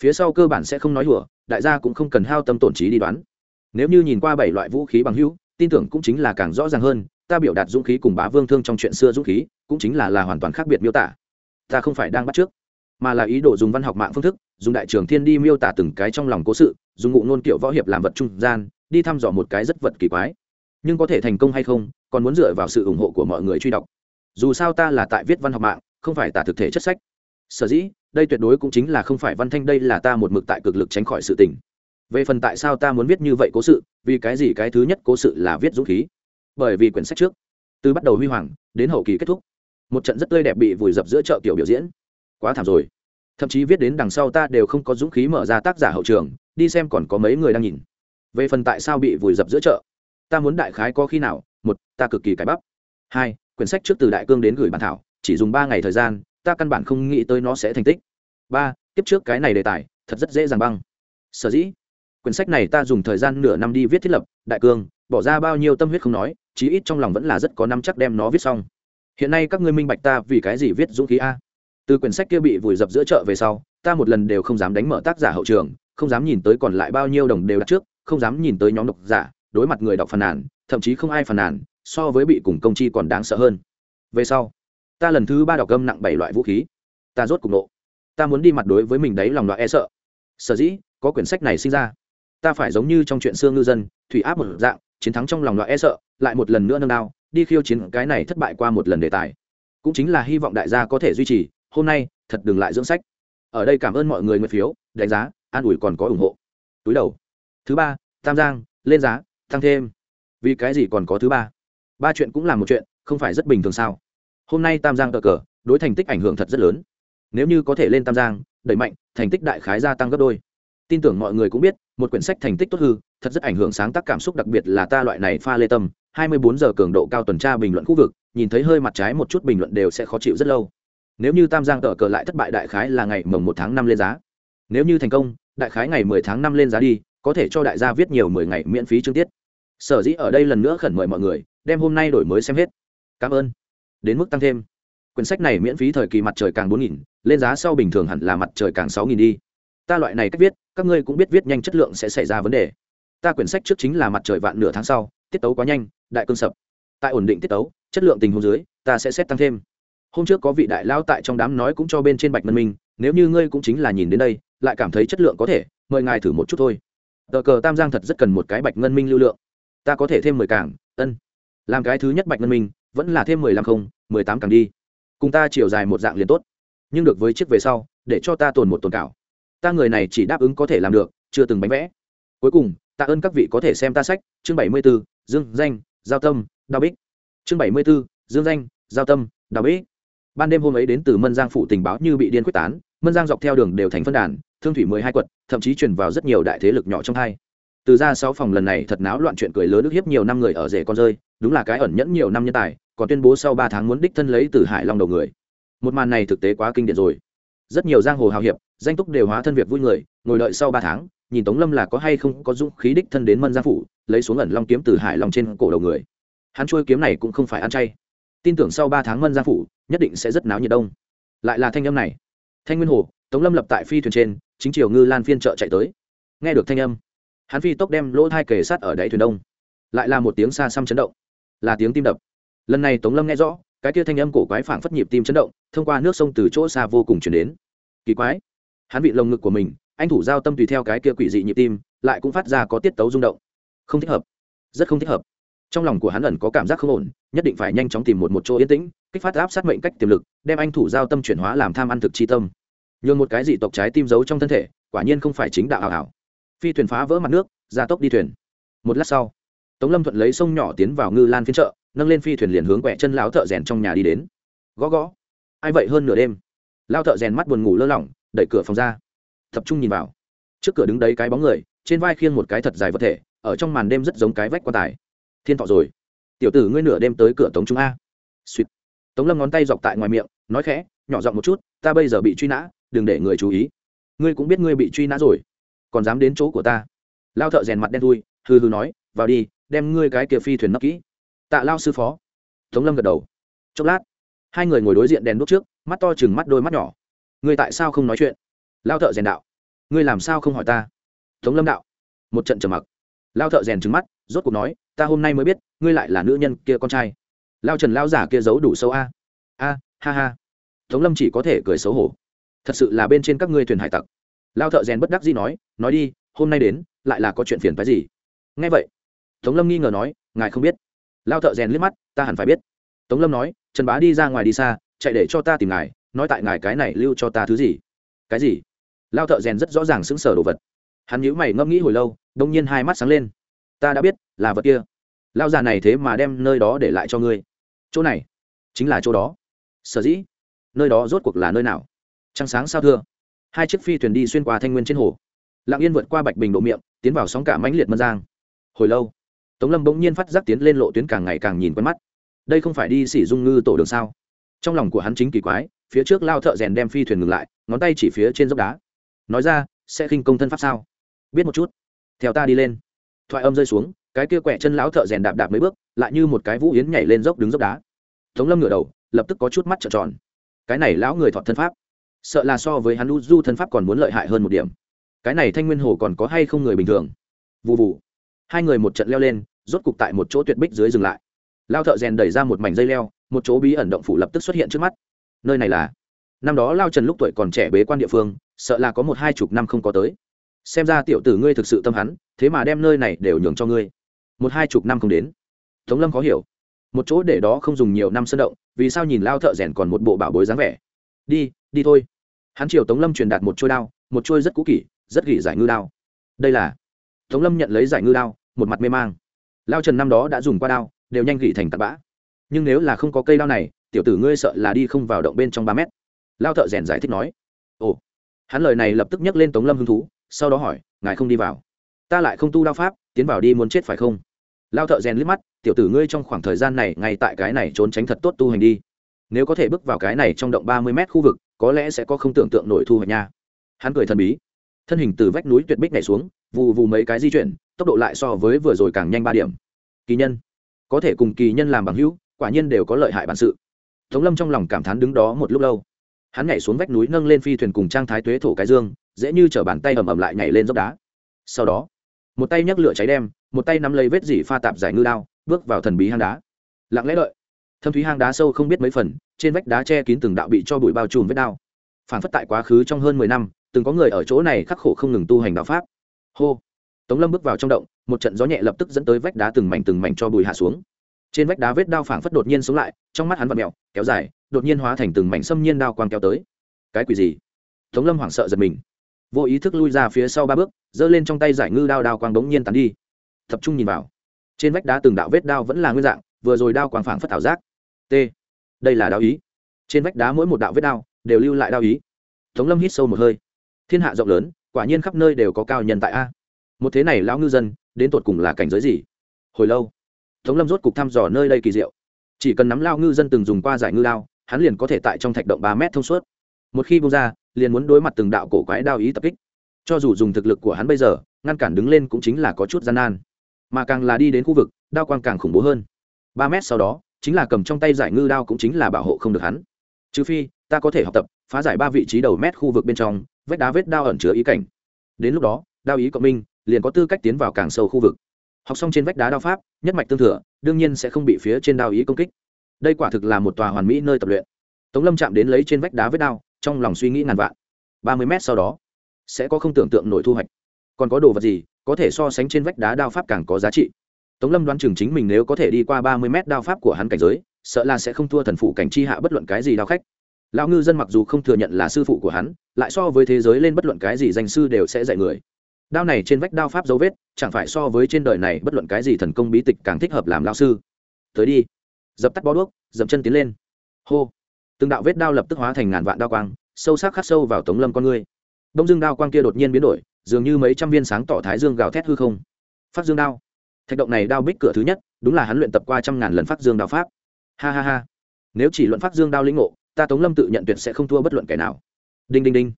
Phía sau cơ bản sẽ không nói hùa đại gia cũng không cần hao tâm tổn trí đi đoán. Nếu như nhìn qua bảy loại vũ khí bằng hữu, tin tưởng cũng chính là càng rõ ràng hơn, ta biểu đạt dũng khí cùng bá vương thương trong chuyện xưa dũng khí, cũng chính là là hoàn toàn khác biệt miêu tả. Ta không phải đang bắt trước mà là ý đồ dùng văn học mạng phương thức, dùng đại trường thiên đi miêu tả từng cái trong lòng cố sự, dùng ngụ ngôn kiểu võ hiệp làm vật trung gian, đi thăm dò một cái rất vật kỳ quái. Nhưng có thể thành công hay không, còn muốn dựa vào sự ủng hộ của mọi người truy đọc. Dù sao ta là tại viết văn học mạng, không phải tả thực thể chất sách. Sở dĩ, đây tuyệt đối cũng chính là không phải văn thanh, đây là ta một mực tại cực lực tránh khỏi sự tình. Về phần tại sao ta muốn viết như vậy cố sự, vì cái gì cái thứ nhất cố sự là viết dũng khí? Bởi vì quyển sách trước, từ bắt đầu huy hoàng, đến hậu kỳ kết thúc. Một trận rất tươi đẹp bị vùi dập giữa chợ kiểu biểu diễn quá thảm rồi. Thậm chí viết đến đằng sau ta đều không có dũng khí mở ra tác giả hậu trường, đi xem còn có mấy người đang nhìn. Về phần tại sao bị vùi dập giữa chợ, ta muốn đại khái có khi nào, một, ta cực kỳ cái bắp. Hai, quyển sách trước từ đại cương đến gửi bản thảo, chỉ dùng ba ngày thời gian, ta căn bản không nghĩ tới nó sẽ thành tích. Ba, tiếp trước cái này đề tài, thật rất dễ dàng băng. Sở dĩ, quyển sách này ta dùng thời gian nửa năm đi viết thiết lập, đại cương, bỏ ra bao nhiêu tâm huyết không nói, chí ít trong lòng vẫn là rất có năm chắc đem nó viết xong. Hiện nay các ngươi minh bạch ta vì cái gì viết dũng khí a từ quyển sách kia bị vùi dập giữa chợ về sau, ta một lần đều không dám đánh mở tác giả hậu trường, không dám nhìn tới còn lại bao nhiêu đồng đều đặt trước, không dám nhìn tới nhóm độc giả, đối mặt người đọc phàn nàn, thậm chí không ai phàn nàn, so với bị cùng công chi còn đáng sợ hơn. Về sau, ta lần thứ ba đọc gâm nặng bảy loại vũ khí. Ta rốt cục nộ. Ta muốn đi mặt đối với mình đấy lòng loại e sợ. Sở dĩ, có quyển sách này sinh ra. Ta phải giống như trong chuyện xưa ngư dân, thủy áp một dạng, chiến thắng trong lòng loại e sợ, lại một lần nữa nâng đao, đi khiêu chiến cái này thất bại qua một lần đề tài. Cũng chính là hy vọng đại gia có thể duy trì hôm nay thật đừng lại dưỡng sách. Ở đây cảm ơn mọi người nguyên phiếu, đánh giá, an ủi còn có ủng hộ. Túi đầu. Thứ ba, tam giang, lên giá, tăng thêm. Vì cái gì còn có thứ ba? Ba chuyện cũng là một chuyện, không phải rất bình thường sao? Hôm nay tam giang cờ cờ, đối thành tích ảnh hưởng thật rất lớn. Nếu như có thể lên tam giang, đẩy mạnh, thành tích đại khái gia tăng gấp đôi. Tin tưởng mọi người cũng biết, một quyển sách thành tích tốt hư, thật rất ảnh hưởng sáng tác cảm xúc, đặc biệt là ta loại này pha lê tâm. 24 giờ cường độ cao tuần tra bình luận khu vực, nhìn thấy hơi mặt trái một chút bình luận đều sẽ khó chịu rất lâu nếu như tam giang tờ cờ lại thất bại đại khái là ngày mồng một tháng năm lên giá. Nếu như thành công, đại khái ngày mười tháng năm lên giá đi, có thể cho đại gia viết nhiều mười ngày miễn phí chương tiết. Sở dĩ ở đây lần nữa khẩn mời mọi người, đem hôm nay đổi mới xem hết. Cảm ơn. Đến mức tăng thêm. Quyển sách này miễn phí thời kỳ mặt trời càng bốn nghìn, lên giá sau bình thường hẳn là mặt trời càng sáu nghìn đi. Ta loại này cách viết, các ngươi cũng biết viết nhanh chất lượng sẽ xảy ra vấn đề. Ta quyển sách trước chính là mặt trời vạn nửa tháng sau, tiết tấu quá nhanh, đại cương sập. Tại ổn định tiết tấu, chất lượng tình huống dưới, ta sẽ xét tăng thêm hôm trước có vị đại lao tại trong đám nói cũng cho bên trên bạch ngân minh, nếu như ngươi cũng chính là nhìn đến đây, lại cảm thấy chất lượng có thể, mời ngài thử một chút thôi. Tờ cờ tam giang thật rất cần một cái bạch ngân minh lưu lượng. Ta có thể thêm mười càng, ân. Làm cái thứ nhất bạch ngân minh, vẫn là thêm mười lăm không, mười tám càng đi. Cùng ta chiều dài một dạng liền tốt. Nhưng được với chiếc về sau, để cho ta tồn một tồn cảo. Ta người này chỉ đáp ứng có thể làm được, chưa từng bánh vẽ. Cuối cùng, tạ ơn các vị có thể xem ta sách, chương bảy mươi b ố dương danh, giao tâm đào bích. Chương bảy mươi b ố dương danh, giao tâm đào bích ban đêm hôm ấy đến từ mân giang phụ tình báo như bị điên quyết tán, mân giang dọc theo đường đều thành phân đàn, thương thủy mười hai quận, thậm chí truyền vào rất nhiều đại thế lực nhỏ trong hai. Từ ra sáu phòng lần này thật náo loạn chuyện cười lớn ức hiếp nhiều năm người ở rể con rơi, đúng là cái ẩn nhẫn nhiều năm nhân tài, còn tuyên bố sau ba tháng muốn đích thân lấy từ hải long đầu người. Một màn này thực tế quá kinh điển rồi. Rất nhiều giang hồ hào hiệp, danh túc đều hóa thân việc vui người, ngồi đợi sau ba tháng, nhìn tống lâm là có hay không có dũng khí đích thân đến mân giang phủ, lấy xuống ẩn long kiếm từ hải long trên cổ đầu người. Hắn trôi kiếm này cũng không phải ăn chay. Tin tưởng sau ba tháng mân giang phủ nhất định sẽ rất náo nhiệt đông. Lại là thanh âm này. Thanh nguyên hồ, tống lâm lập tại phi thuyền trên, chính triều ngư lan phiên chợ chạy tới. Nghe được thanh âm, hắn phi tốc đem lỗ thai kề sát ở đáy thuyền đông. Lại là một tiếng xa xăm chấn động. Là tiếng tim đập. Lần này tống lâm nghe rõ, cái kia thanh âm cổ quái phảng phất nhịp tim chấn động, thông qua nước sông từ chỗ xa vô cùng chuyển đến. Kỳ quái, hắn bị lồng ngực của mình, anh thủ giao tâm tùy theo cái kia quỷ dị nhịp tim, lại cũng phát ra có tiết tấu rung động. Không thích hợp. Rất không thích hợp. Trong lòng của hắn ẩn có cảm giác không ổn, nhất định phải nhanh chóng tìm một một chỗ yên tĩnh kích phát áp sát mệnh cách tiềm lực, đem anh thủ giao tâm chuyển hóa làm tham ăn thực chi tâm. Nhường một cái dị tộc trái tim giấu trong thân thể, quả nhiên không phải chính đạo hảo ảo phi thuyền phá vỡ mặt nước ra tốc đi thuyền. Một lát sau, tống lâm thuận lấy sông nhỏ tiến vào ngư lan phiên chợ, nâng lên phi thuyền liền hướng quẹ chân lão thợ rèn trong nhà đi đến. Gõ gõ. Ai vậy hơn nửa đêm? Lao thợ rèn mắt buồn ngủ lơ lỏng, đẩy cửa phòng ra. Tập trung nhìn vào. Trước cửa đứng đấy cái bóng người, trên vai khiêng một cái thật dài vật thể, ở trong màn đêm rất giống cái vách quan tài. Thiên thọ rồi. Tiểu tử ngươi nửa đêm tới cửa tống trung a. Suýt tống lâm ngón tay dọc tại ngoài miệng, nói khẽ, nhỏ giọng một chút, ta bây giờ bị truy nã, đừng để người chú ý. Ngươi cũng biết ngươi bị truy nã rồi, còn dám đến chỗ của ta. Lao thợ rèn mặt đen thui hư hư nói, vào đi, đem ngươi cái kia phi thuyền nấp kỹ. Tạ lao sư phó. Tống lâm gật đầu. Chốc lát, hai người ngồi đối diện đèn đốt trước, mắt to chừng mắt đôi mắt nhỏ. Ngươi tại sao không nói chuyện? Lao thợ rèn đạo. Ngươi làm sao không hỏi ta? Tống lâm đạo. Một trận trầm mặc. Lao thợ rèn trừng mắt, rốt cuộc nói, ta hôm nay mới biết, ngươi lại là nữ nhân kia con trai lao trần lao giả kia giấu đủ sâu a. A, ha ha. Tống lâm chỉ có thể cười xấu hổ. Thật sự là bên trên các ngươi thuyền hải tặc. Lao thợ rèn bất đắc dĩ nói nói đi, hôm nay đến, lại là có chuyện phiền phái gì? Nghe vậy, tống lâm nghi ngờ nói, ngài không biết. Lao thợ rèn liếc mắt, ta hẳn phải biết. Tống lâm nói, trần bá đi ra ngoài đi xa, chạy để cho ta tìm ngài, nói tại ngài cái này lưu cho ta thứ gì? Cái gì? Lao thợ rèn rất rõ ràng xứng sở đồ vật. Hắn nhíu mày ngẫm nghĩ hồi lâu, đông nhiên hai mắt sáng lên. Ta đã biết, là vật kia. Lao già này thế mà đem nơi đó để lại cho ngươi chỗ này chính là chỗ đó. Sở dĩ, nơi đó rốt cuộc là nơi nào? Trăng sáng sao thưa? Hai chiếc phi thuyền đi xuyên qua thanh nguyên trên hồ. Lạng yên vượt qua bạch bình độ miệng, tiến vào sóng cả mãnh liệt mân giang. Hồi lâu, tống lâm bỗng nhiên phát giác tiến lên lộ tuyến càng ngày càng nhìn quen mắt. Đây không phải đi xỉ dung ngư tổ đường sao? Trong lòng của hắn chính kỳ quái, phía trước lao thợ rèn đem phi thuyền ngừng lại, ngón tay chỉ phía trên dốc đá. Nói ra, sẽ khinh công thân pháp sao? Biết một chút. Theo ta đi lên. Thoại âm rơi xuống, cái kia quẹ chân lão thợ rèn đạp đạp mấy bước lại như một cái vũ yến nhảy lên dốc đứng dốc đá. Tống lâm ngửa đầu, lập tức có chút mắt trợn tròn. Cái này lão người thọ thân pháp, sợ là so với hắn u du thân pháp còn muốn lợi hại hơn một điểm. Cái này thanh nguyên hồ còn có hay không người bình thường? Vụ vụ hai người một trận leo lên, rốt cục tại một chỗ tuyệt bích dưới dừng lại. Lao thợ rèn đẩy ra một mảnh dây leo, một chỗ bí ẩn động phủ lập tức xuất hiện trước mắt. Nơi này là? Năm đó lao trần lúc tuổi còn trẻ bế quan địa phương, sợ là có một hai chục năm không có tới. Xem ra tiểu tử ngươi thực sự tâm hắn, thế mà đem nơi này đều nhường cho ngươi. Một hai chục năm không đến tống lâm khó hiểu. Một chỗ để đó không dùng nhiều năm sơn động, vì sao nhìn lao thợ rèn còn một bộ bảo bối dáng vẻ? Đi đi thôi. Hắn chiều tống lâm truyền đạt một trôi đao, một trôi rất cũ kỷ, rất gỉ giải ngư đao. Đây là tống lâm nhận lấy giải ngư đao, một mặt mê mang. Lao trần năm đó đã dùng qua đao, đều nhanh gỉ thành tạt bã. Nhưng nếu là không có cây đao này, tiểu tử ngươi sợ là đi không vào động bên trong ba mét. Lao thợ rèn giải thích nói. Ồ. Hắn lời này lập tức nhắc lên tống lâm hứng thú, sau đó hỏi, ngài không đi vào? Ta lại không tu đao pháp, tiến vào đi muốn chết phải không? Lao thợ rèn liếc mắt tiểu tử ngươi trong khoảng thời gian này ngay tại cái này trốn tránh thật tốt tu hành đi. Nếu có thể bước vào cái này trong động ba mươi mét khu vực, có lẽ sẽ có không tưởng tượng nổi thu hoạch nha. Hắn cười thần bí. Thân hình từ vách núi tuyệt bích này xuống, vù vù mấy cái di chuyển, tốc độ lại so với vừa rồi càng nhanh ba điểm. Kỳ nhân, có thể cùng kỳ nhân làm bằng hữu, quả nhiên đều có lợi hại bản sự. Tống lâm trong lòng cảm thán đứng đó một lúc lâu. Hắn nhảy xuống vách núi nâng lên phi thuyền cùng trang thái tuế thổ cái dương, dễ như chở bàn tay ầm ầm lại nhảy lên dốc đá. Sau đó, một tay nhấc lửa cháy đem, một tay nắm lấy vết dỉ pha tạp giải ngư đao bước vào thần bí hang đá. Lặng lẽ đợi. Thâm thúy hang đá sâu không biết mấy phần, trên vách đá che kín từng đạo bị cho bụi bao trùm vết đao phản phất tại quá khứ trong hơn mười năm, từng có người ở chỗ này khắc khổ không ngừng tu hành đạo pháp. Hô. Tống lâm bước vào trong động, một trận gió nhẹ lập tức dẫn tới vách đá từng mảnh từng mảnh cho bụi hạ xuống. Trên vách đá vết đao phảng phất đột nhiên sống lại, trong mắt hắn vật mẹo kéo dài, đột nhiên hóa thành từng mảnh xâm nhiên đao quang kéo tới. Cái quỷ gì? Tống lâm hoảng sợ giật mình. Vô ý thức lui ra phía sau ba bước, giơ lên trong tay giải ngư đao đao quang đống nhiên tắn đi. Tập trung nhìn vào trên vách đá từng đạo vết đao vẫn là nguyên dạng, vừa rồi đao quang phảng phất ảo giác. T. Đây là đao ý. Trên vách đá mỗi một đạo vết đao đều lưu lại đao ý. Tống lâm hít sâu một hơi. Thiên hạ rộng lớn, quả nhiên khắp nơi đều có cao nhân tại a. Một thế này lão ngư dân, đến tột cùng là cảnh giới gì? Hồi lâu, tống lâm rốt cục thăm dò nơi đây kỳ diệu. Chỉ cần nắm lao ngư dân từng dùng qua giải ngư lao hắn liền có thể tại trong thạch động ba mét thông suốt. Một khi bung ra, liền muốn đối mặt từng đạo cổ quái đao ý tập kích. Cho dù dùng thực lực của hắn bây giờ, ngăn cản đứng lên cũng chính là có chút gian nan mà càng là đi đến khu vực, đao quang càng khủng bố hơn. Ba mét sau đó, chính là cầm trong tay giải ngư đao cũng chính là bảo hộ không được hắn. Trừ phi, ta có thể học tập, phá giải ba vị trí đầu mét khu vực bên trong, vết đá vết đao ẩn chứa ý cảnh. Đến lúc đó, đao ý cộng minh, liền có tư cách tiến vào càng sâu khu vực. Học xong trên vách đá đao pháp, nhất mạch tương thừa, đương nhiên sẽ không bị phía trên đao ý công kích. Đây quả thực là một tòa hoàn mỹ nơi tập luyện. Tống lâm chạm đến lấy trên vách đá vết đao, trong lòng suy nghĩ ngàn vạn. Ba mươi mét sau đó, sẽ có không tưởng tượng nổi thu hoạch. Còn có đồ vật gì có thể so sánh trên vách đá đao pháp càng có giá trị. Tống lâm đoán chừng chính mình nếu có thể đi qua ba mươi mét đao pháp của hắn cảnh giới, sợ là sẽ không thua thần phụ cảnh chi hạ bất luận cái gì đao khách. Lão ngư dân mặc dù không thừa nhận là sư phụ của hắn, lại so với thế giới lên bất luận cái gì danh sư đều sẽ dạy người. Đao này trên vách đao pháp dấu vết, chẳng phải so với trên đời này bất luận cái gì thần công bí tịch càng thích hợp làm lao sư. Tới đi. Dập tắt bó đuốc, dậm chân tiến lên. Hô. Từng đạo vết đao lập tức hóa thành ngàn vạn đao quang, sâu sắc khắc sâu vào tống lâm con ngươi. Đông dương đao quang kia đột nhiên biến đổi dường như mấy trăm viên sáng tỏ thái dương gào thét hư không. Phát dương đao. Thạch động này đao bích cửa thứ nhất, đúng là hắn luyện tập qua trăm ngàn lần phát dương đao pháp. Ha ha ha. Nếu chỉ luận phát dương đao lĩnh ngộ, ta tống lâm tự nhận tuyệt sẽ không thua bất luận kẻ nào. Đinh đinh đinh.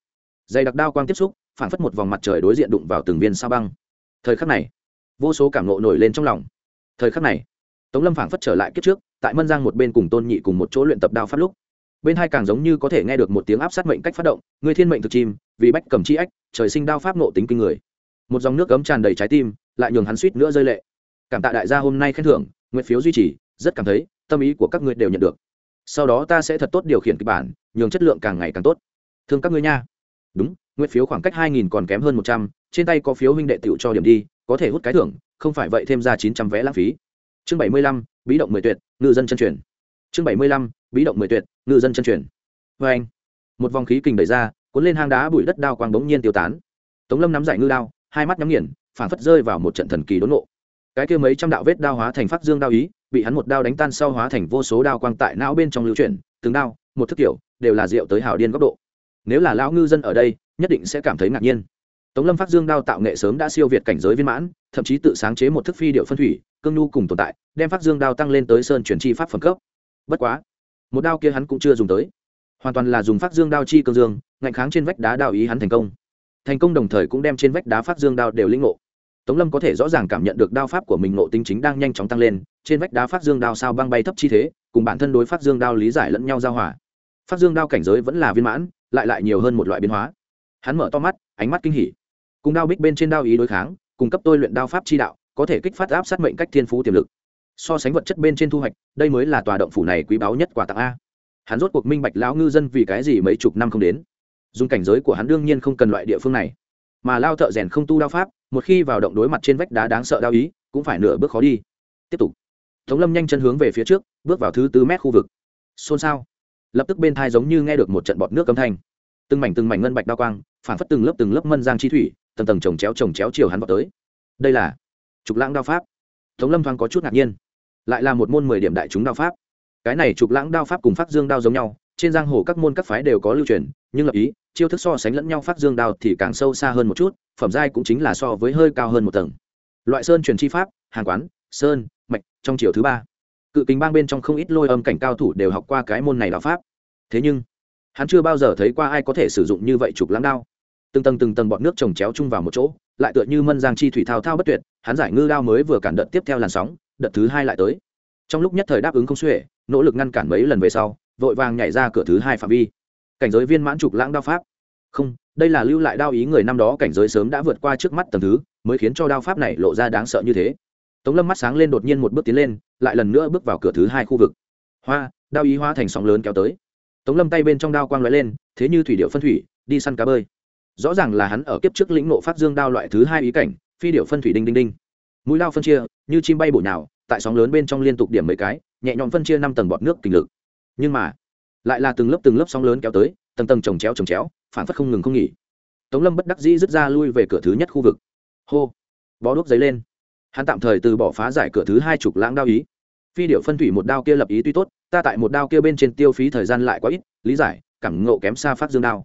Dày đặc đao quang tiếp xúc phản phất một vòng mặt trời đối diện đụng vào từng viên sao băng. Thời khắc này, vô số cảm nộ nổi lên trong lòng. Thời khắc này, tống lâm phảng phất trở lại kiếp trước, tại mân giang một bên cùng tôn nhị cùng một chỗ luyện tập đao pháp lúc. Bên hai càng giống như có thể nghe được một tiếng áp sát mệnh cách phát động, người thiên mệnh thực chim vì bách cầm chi ách, trời sinh đao pháp nộ tính kinh người. Một dòng nước cấm tràn đầy trái tim, lại nhường hắn suýt nữa rơi lệ. Cảm tạ đại gia hôm nay khen thưởng, nguyện phiếu duy trì, rất cảm thấy, tâm ý của các ngươi đều nhận được. Sau đó ta sẽ thật tốt điều khiển kịch bản, nhường chất lượng càng ngày càng tốt. Thương các ngươi nha. Đúng, nguyện phiếu khoảng cách hai nghìn còn kém hơn một trăm, trên tay có phiếu huynh đệ tựu cho điểm đi, có thể hút cái thưởng, không phải vậy thêm ra chín trăm vé lãng phí. Chương bảy mươi lăm, bí động mười tuyệt, ngư dân chân truyền. Chương bảy mươi lăm, bí động mười tuyệt, ngư dân chân truyền. Vê anh một vòng khí kình đẩy ra cuốn lên hang đá bụi đất đao quang bỗng nhiên tiêu tán. Tống lâm nắm giải ngư đao, hai mắt nhắm nghiền phản phất rơi vào một trận thần kỳ đốn nộ cái kia mấy trăm đạo vết đao hóa thành phát dương đao ý, bị hắn một đao đánh tan sau hóa thành vô số đao quang tại não bên trong lưu chuyển, từng đao, một thức kiểu đều là rượu tới hào điên góc độ. Nếu là lão ngư dân ở đây, nhất định sẽ cảm thấy ngạc nhiên. Tống lâm phát dương đao tạo nghệ sớm đã siêu việt cảnh giới viên mãn, thậm chí tự sáng chế một thức phi điệu phân thủy, cương nhu cùng tồn tại, đem phát dương đao tăng lên tới sơn chuyển chi pháp phẩm cấp. Bất quá, một đao kia hắn cũng chưa dùng tới hoàn toàn là dùng phát dương đao chi cương dương, ngạnh kháng trên vách đá đao ý hắn thành công. Thành công đồng thời cũng đem trên vách đá phát dương đao đều linh ngộ. Tống lâm có thể rõ ràng cảm nhận được đao pháp của mình ngộ tính chính đang nhanh chóng tăng lên, trên vách đá phát dương đao sao băng bay thấp chi thế, cùng bản thân đối phát dương đao lý giải lẫn nhau giao hòa. Phát dương đao cảnh giới vẫn là viên mãn, lại lại nhiều hơn một loại biến hóa. Hắn mở to mắt, ánh mắt kinh hỉ. Cùng đao bích bên trên đao ý đối kháng cung cấp tôi luyện đao pháp chi đạo, có thể kích phát áp sát mệnh cách thiên phú tiềm lực. So sánh vật chất bên trên thu hoạch, đây mới là tòa động phủ này quý báu nhất quả tặng a hắn rốt cuộc minh bạch lão ngư dân vì cái gì mấy chục năm không đến. Dùng cảnh giới của hắn đương nhiên không cần loại địa phương này. Mà lao thợ rèn không tu đao pháp, một khi vào động đối mặt trên vách đá đáng sợ đao ý, cũng phải nửa bước khó đi. Tiếp tục. Tống lâm nhanh chân hướng về phía trước, bước vào thứ tư mét khu vực. Xôn xao. Lập tức bên thai giống như nghe được một trận bọt nước âm thanh. Từng mảnh từng mảnh ngân bạch đao quang, phản phất từng lớp từng lớp mân giang chi thủy, tầng tầng trồng chéo trồng chéo chiều hắn vào tới. Đây là trục lãng đao pháp. Tống lâm thoáng có chút ngạc nhiên. Lại là một môn mười điểm đại chúng đao pháp cái này trục lãng đao pháp cùng phát dương đao giống nhau, trên giang hồ các môn các phái đều có lưu truyền, nhưng lập ý, chiêu thức so sánh lẫn nhau phát dương đao thì càng sâu xa hơn một chút, phẩm giai cũng chính là so với hơi cao hơn một tầng. Loại sơn truyền chi pháp, hàng quán, sơn, mạch, trong chiều thứ ba. Cự kính bang bên trong không ít lôi âm cảnh cao thủ đều học qua cái môn này đao pháp. Thế nhưng, hắn chưa bao giờ thấy qua ai có thể sử dụng như vậy trục lãng đao. Từng tầng từng tầng bọn nước trồng chéo chung vào một chỗ, lại tựa như mân giang chi thủy thao thao bất tuyệt, hắn giải ngư đao mới vừa cản đợt tiếp theo làn sóng, đợt thứ hai lại tới. Trong lúc nhất thời đáp ứng không xuể nỗ lực ngăn cản mấy lần về sau, vội vàng nhảy ra cửa thứ hai phạm vi. Cảnh giới viên mãn trục lãng đao pháp. Không, đây là lưu lại đao ý người năm đó cảnh giới sớm đã vượt qua trước mắt tầm thứ, mới khiến cho đao pháp này lộ ra đáng sợ như thế. Tống lâm mắt sáng lên đột nhiên một bước tiến lên, lại lần nữa bước vào cửa thứ hai khu vực. Hoa, đao ý hoa thành sóng lớn kéo tới. Tống lâm tay bên trong đao quang l ó e lên, thế như thủy điệu phân thủy, đi săn cá bơi. Rõ ràng là hắn ở kiếp trước lĩnh nộ phát dương đao loại thứ hai ý cảnh, phi điệu phân thủy đinh đinh đinh. Mũi lao phân chia, như chim bay bổ nhào, tại sóng lớn bên trong liên tục điểm mấy cái nhẹ nhõm phân chia năm tầng bọt nước kinh lực. Nhưng mà, lại là từng lớp từng lớp sóng lớn kéo tới, tầng tầng trồng chéo trồng chéo, phản phất không ngừng không nghỉ. Tống lâm bất đắc dĩ rứt ra lui về cửa thứ nhất khu vực. Hô, bó đuốc giấy lên. Hắn tạm thời từ bỏ phá giải cửa thứ hai chục lãng đao ý. Phi điệu phân thủy một đao kia lập ý tuy tốt, ta tại một đao kia bên trên tiêu phí thời gian lại quá ít, lý giải, cảm ngộ kém xa phát dương đao.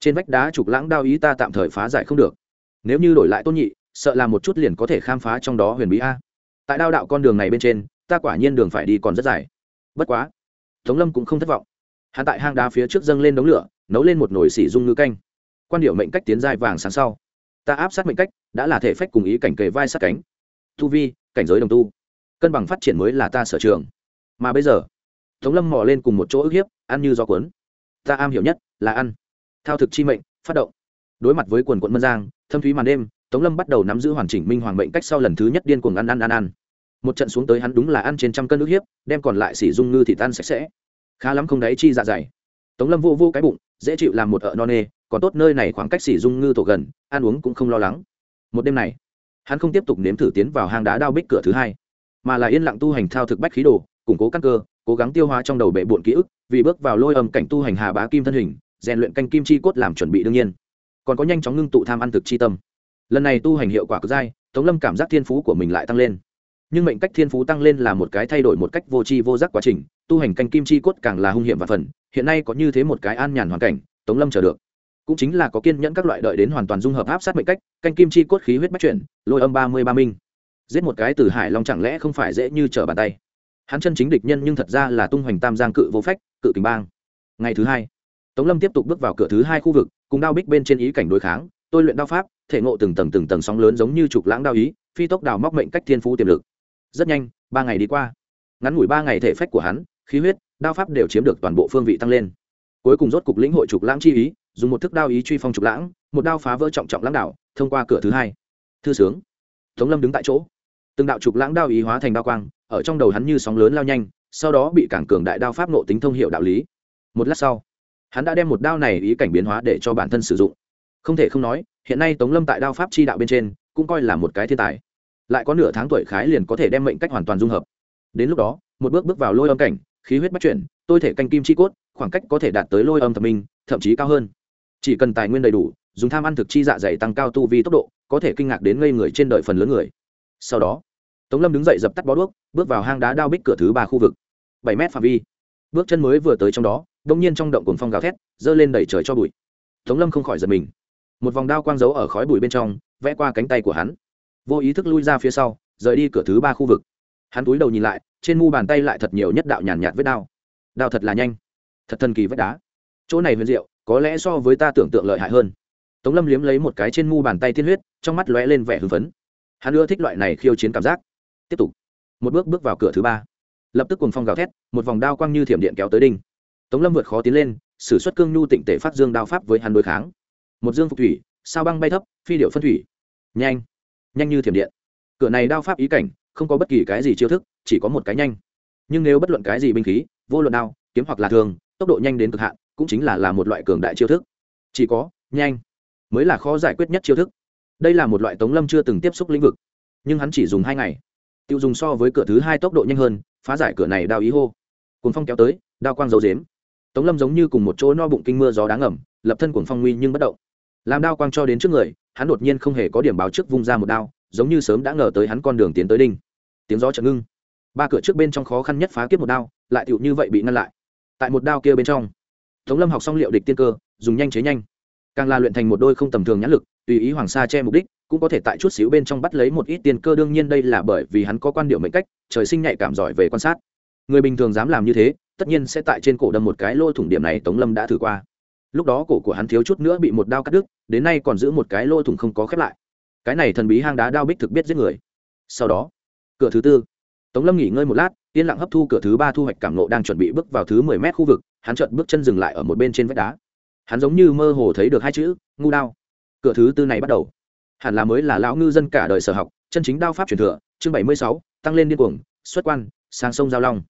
Trên vách đá trục lãng đao ý ta tạm thời phá giải không được. Nếu như đổi lại tôn nhị, sợ là một chút liền có thể khám phá trong đó huyền bí a. Tại đao đạo con đường này bên trên ta quả nhiên đường phải đi còn rất dài. Bất quá, tống lâm cũng không thất vọng. Hắn tại hang đá phía trước dâng lên đống lửa, nấu lên một nồi xỉ dung ngư canh. Quan điệu mệnh cách tiến dài vàng sáng sau. Ta áp sát mệnh cách, đã là thể phách cùng ý cảnh kề vai sát cánh. Tu vi, cảnh giới đồng tu. Cân bằng phát triển mới là ta sở trường. Mà bây giờ, tống lâm mò lên cùng một chỗ ức hiếp, ăn như gió cuốn. Ta am hiểu nhất là ăn. Thao thực chi mệnh, phát động. Đối mặt với quần quận mân giang, thâm thúy màn đêm, tống lâm bắt đầu nắm giữ hoàn chỉnh minh hoàng mệnh cách sau lần thứ nhất điên cuồng ăn ăn ăn ăn một trận xuống tới hắn đúng là ăn trên trăm cân nước hiếp, đem còn lại xỉ dung ngư thì tan sạch sẽ. Khá lắm không đáy chi dạ dày. Tống lâm vô vô cái bụng, dễ chịu làm một ợ no nê, còn tốt nơi này khoảng cách xỉ dung ngư tổ gần, ăn uống cũng không lo lắng. Một đêm này, hắn không tiếp tục nếm thử tiến vào hang đá đao bích cửa thứ hai, mà là yên lặng tu hành thao thực bách khí đồ, củng cố căn cơ, cố gắng tiêu hóa trong đầu bệ bụn ký ức, vì bước vào lôi âm cảnh tu hành hà bá kim thân hình, rèn luyện canh kim chi cốt làm chuẩn bị đương nhiên. Còn có nhanh chóng ngưng tụ tham ăn thực chi tâm. Lần này tu hành hiệu quả cực dai, tống lâm cảm giác thiên phú của mình lại tăng lên nhưng mệnh cách thiên phú tăng lên là một cái thay đổi một cách vô tri vô giác quá trình, tu hành canh kim chi cốt càng là hung hiểm và phần, hiện nay có như thế một cái an nhàn hoàn cảnh, tống lâm chờ được. Cũng chính là có kiên nhẫn các loại đợi đến hoàn toàn dung hợp áp sát mệnh cách, canh kim chi cốt khí huyết bắt chuyển, lôi âm ba mươi ba minh. Giết một cái từ hải long chẳng lẽ không phải dễ như trở bàn tay. Hắn chân chính địch nhân nhưng thật ra là tung hoành tam giang cự vô phách, cự kình bang. Ngày thứ hai, tống lâm tiếp tục bước vào cửa thứ hai khu vực, cùng đao bích bên trên ý cảnh đối kháng, tôi luyện đao pháp, thể ngộ từng tầng từng tầng sóng lớn giống như trục lãng đao ý, phi tốc đào móc mệnh cách thiên phú tiềm lực rất nhanh, ba ngày đi qua. Ngắn ngủi ba ngày thể phách của hắn, khí huyết, đao pháp đều chiếm được toàn bộ phương vị tăng lên. Cuối cùng rốt cục lĩnh hội trục lãng chi ý, dùng một thức đao ý truy phong trục lãng, một đao phá vỡ trọng trọng lãng đảo, thông qua cửa thứ hai. Thư sướng. Tống lâm đứng tại chỗ. Từng đạo trục lãng đao ý hóa thành đao quang, ở trong đầu hắn như sóng lớn lao nhanh, sau đó bị cảng cường đại đao pháp nộ tính thông hiệu đạo lý. Một lát sau, hắn đã đem một đao này ý cảnh biến hóa để cho bản thân sử dụng. Không thể không nói, hiện nay tống lâm tại đao pháp chi đạo bên trên, cũng coi là một cái thiên tài lại có nửa tháng tuổi khái liền có thể đem mệnh cách hoàn toàn dung hợp. Đến lúc đó, một bước bước vào lôi âm cảnh, khí huyết bắt chuyển, tôi thể canh kim chi cốt, khoảng cách có thể đạt tới lôi âm thập minh, thậm chí cao hơn. Chỉ cần tài nguyên đầy đủ, dùng tham ăn thực chi dạ dày tăng cao tu vi tốc độ, có thể kinh ngạc đến ngây người trên đời phần lớn người. Sau đó, tống lâm đứng dậy dập tắt bó đuốc, bước vào hang đá đao bích cửa thứ ba khu vực. Bảy mét phạm vi. Bước chân mới vừa tới trong đó đ ỗ n g nhiên trong động cồn phong gào thét, giơ lên đẩy trời cho bụi. Tống lâm không khỏi giật mình. Một vòng đao quang giấu ở khói bụi bên trong, vẽ qua cánh tay của hắn vô ý thức lui ra phía sau, rời đi cửa thứ ba khu vực. Hắn túi đầu nhìn lại, trên mu bàn tay lại thật nhiều nhất đạo nhàn nhạt vết đao. Đao thật là nhanh, thật thần kỳ vết đá. Chỗ này huyền diệu, có lẽ so với ta tưởng tượng lợi hại hơn. Tống lâm liếm lấy một cái trên mu bàn tay thiên huyết, trong mắt lóe lên vẻ hưng phấn. Hắn ưa thích loại này khiêu chiến cảm giác. Tiếp tục. Một bước bước vào cửa thứ ba. Lập tức cùng phong gào thét, một vòng đao quang như thiểm điện kéo tới đinh tống lâm vượt khó tiến lên s ử suất cương nhu tịnh tể phát dương đao pháp với hắn đối kháng. Một dương phục thủy, sao băng bay thấp, phi điệu phân thủy. Nhanh nhanh như thiểm điện. Cửa này đao pháp ý cảnh, không có bất kỳ cái gì chiêu thức, chỉ có một cái nhanh. Nhưng nếu bất luận cái gì binh khí, vô luận đao, kiếm hoặc là thường, tốc độ nhanh đến cực hạn, cũng chính là là một loại cường đại chiêu thức. Chỉ có, nhanh, mới là khó giải quyết nhất chiêu thức. Đây là một loại tống lâm chưa từng tiếp xúc lĩnh vực. Nhưng hắn chỉ dùng hai ngày. Tiêu dùng so với cửa thứ hai tốc độ nhanh hơn, phá giải cửa này đao ý hô. Cuồng phong kéo tới, đao quang dấu dếm. Tống lâm giống như cùng một chỗ no bụng kinh mưa gió đáng ẩm lập thân cuồng phong nguy nhưng bất động. Làm đao quang cho đến trước người hắn đột nhiên không hề có điểm báo trước vung ra một đao, giống như sớm đã ngờ tới hắn con đường tiến tới đinh. Tiếng gió chợt ngưng. Ba cửa trước bên trong khó khăn nhất phá kiếp một đao, lại tựu như vậy bị ngăn lại. Tại một đao kia bên trong, tống lâm học xong liệu địch tiên cơ, dùng nhanh chế nhanh. Càng là luyện thành một đôi không tầm thường nhãn lực, tùy ý hoàng sa che mục đích, cũng có thể tại chút xíu bên trong bắt lấy một ít tiền cơ, đương nhiên đây là bởi vì hắn có quan điểm mệnh cách, trời sinh nhạy cảm giỏi về quan sát. Người bình thường dám làm như thế, tất nhiên sẽ tại trên cổ đâm một cái lỗ thủng điểm này tống lâm đã thử qua lúc đó cổ của hắn thiếu chút nữa bị một đao cắt đứt, đến nay còn giữ một cái lỗ thủng không có khép lại. Cái này thần bí hang đá đao bích thực biết giết người. Sau đó, cửa thứ tư. Tống lâm nghỉ ngơi một lát, yên lặng hấp thu cửa thứ ba thu hoạch cảm nộ đang chuẩn bị bước vào thứ mười mét khu vực, hắn chợt bước chân dừng lại ở một bên trên vách đá. Hắn giống như mơ hồ thấy được hai chữ, ngu đao. Cửa thứ tư này bắt đầu. Hẳn là mới là lão ngư dân cả đời sở học, chân chính đao pháp truyền thừa, chương bảy mươi sáu, tăng lên điên cuồng, xuất quan, sang sông giao long.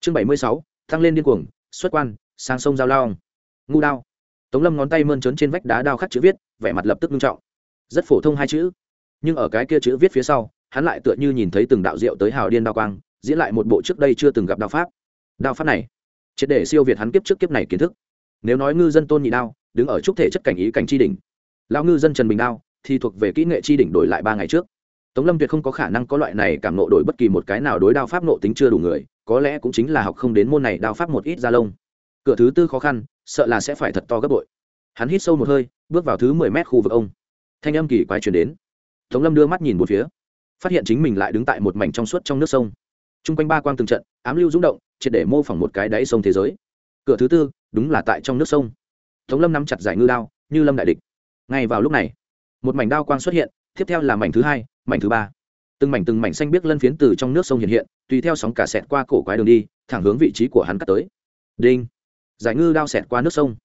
Chương bảy mươi sáu, tăng lên điên cuồng, xuất quan, sang sông giao long. Ngu đao tống lâm ngón tay mơn trớn trên vách đá đao khắc chữ viết, vẻ mặt lập tức nghiêm trọng. Rất phổ thông hai chữ. Nhưng ở cái kia chữ viết phía sau, hắn lại tựa như nhìn thấy từng đạo diệu tới hào điên đao quang, diễn lại một bộ trước đây chưa từng gặp đao pháp. Đao pháp này, triệt để siêu việt hắn kiếp trước kiếp này kiến thức. Nếu nói ngư dân tôn nhị đao, đứng ở trúc thể chất cảnh ý cảnh tri đỉnh, lão ngư dân trần bình đao, thì thuộc về kỹ nghệ tri đỉnh đổi lại ba ngày trước. Tống lâm tuyệt không có khả năng có loại này cảm nộ đổi bất kỳ một cái nào đối đao pháp nộ tính chưa đủ người, có lẽ cũng chính là học không đến môn này đao pháp một ít da lông. Cửa thứ tư khó khăn sợ là sẽ phải thật to gấp bội. Hắn hít sâu một hơi, bước vào thứ mười mét khu vực ông. Thanh âm kỳ quái chuyển đến. Tống lâm đưa mắt nhìn một phía, phát hiện chính mình lại đứng tại một mảnh trong suốt trong nước sông. T r u n g quanh ba quang từng trận, ám lưu rúng động, triệt để mô phỏng một cái đáy sông thế giới. Cửa thứ tư, đúng là tại trong nước sông. Tống lâm nắm chặt giải ngư đao, như lâm đại địch. Ngay vào lúc này, một mảnh đao quang xuất hiện, tiếp theo là mảnh thứ hai, mảnh thứ ba. Từng mảnh từng mảnh xanh biếc lân phiến từ trong nước sông hiện hiện, tùy theo sóng cả sẹt qua cổ quái đường đi, thẳng hướng vị trí của hắn cắt tới. Đinh! Giải ngư đao sẹt qua nước sông.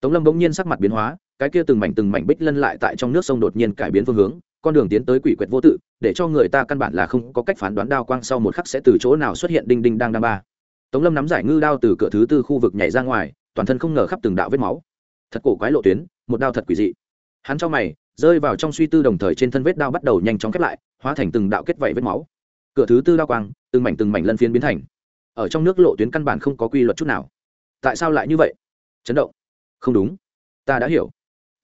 Tống lâm bỗng nhiên sắc mặt biến hóa, cái kia từng mảnh từng mảnh bích lân lại tại trong nước sông đột nhiên cải biến phương hướng, con đường tiến tới quỷ quyệt vô tự, để cho người ta căn bản là không có cách phán đoán đao quang sau một khắc sẽ từ chỗ nào xuất hiện đinh đinh đang đam ba. Tống lâm nắm giải ngư đao từ cửa thứ tư khu vực nhảy ra ngoài, toàn thân không ngờ khắp từng đạo vết máu. Thật cổ quái lộ tuyến, một đao thật quỷ dị. Hắn cho mày, rơi vào trong suy tư đồng thời trên thân vết đao bắt đầu nhanh chóng khép lại, hóa thành từng đạo kết vảy vết máu. Cửa thứ tư đao quang, từng mảnh từng mảnh lân phiến biến thành. Ở trong nước lộ tuyến căn bản không có quy luật chút nào tại sao lại như vậy? Chấn động. Không đúng. Ta đã hiểu.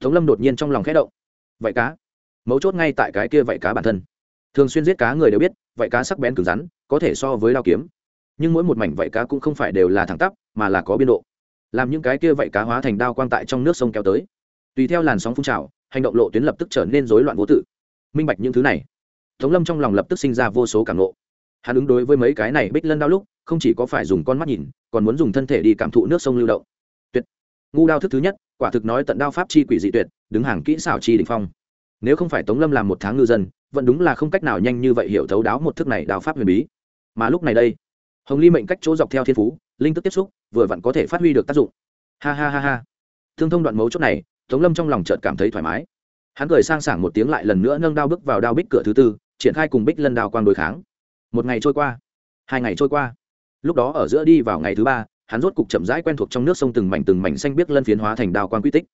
Tống lâm đột nhiên trong lòng khẽ động. Vậy cá. Mấu chốt ngay tại cái kia vậy cá bản thân. Thường xuyên giết cá người đều biết, vậy cá sắc bén cứng rắn, có thể so với đao kiếm. Nhưng mỗi một mảnh vậy cá cũng không phải đều là thẳng tắp, mà là có biên độ. Làm những cái kia vậy cá hóa thành đao quang tại trong nước sông kéo tới. Tùy theo làn sóng phun trào, hành động lộ tuyến lập tức trở nên rối loạn vô tự. Minh bạch những thứ này. Tống lâm trong lòng lập tức sinh ra vô số cảm lộ hắn ứng đối với mấy cái này bích lân đao lúc, không chỉ có phải dùng con mắt nhìn, còn muốn dùng thân thể đi cảm thụ nước sông lưu động. Tuyệt. Ngu đao thức thứ nhất, quả thực nói tận đao pháp chi quỷ dị tuyệt, đứng hàng kỹ xảo chi đỉnh phong. Nếu không phải tống lâm làm một tháng ngư dân, vẫn đúng là không cách nào nhanh như vậy hiểu thấu đáo một thức này đao pháp huyền bí. Mà lúc này đây, hồng ly mệnh cách chỗ dọc theo thiên phú, linh tức tiếp xúc, vừa vặn có thể phát huy được tác dụng. Ha ha ha ha. Thương thông đoạn mấu chốt này, tống lâm trong lòng chợt cảm thấy thoải mái. Hắn cười sang sảng một tiếng lại lần nữa nâng đao bước vào đao bích cửa thứ tư, triển khai cùng bích lân đao quang đối kháng một ngày trôi qua, hai ngày trôi qua. Lúc đó ở giữa đi vào ngày thứ ba, hắn rốt cục chậm rãi quen thuộc trong nước sông từng mảnh từng mảnh xanh biếc lân phiến hóa thành đào quang quy tích.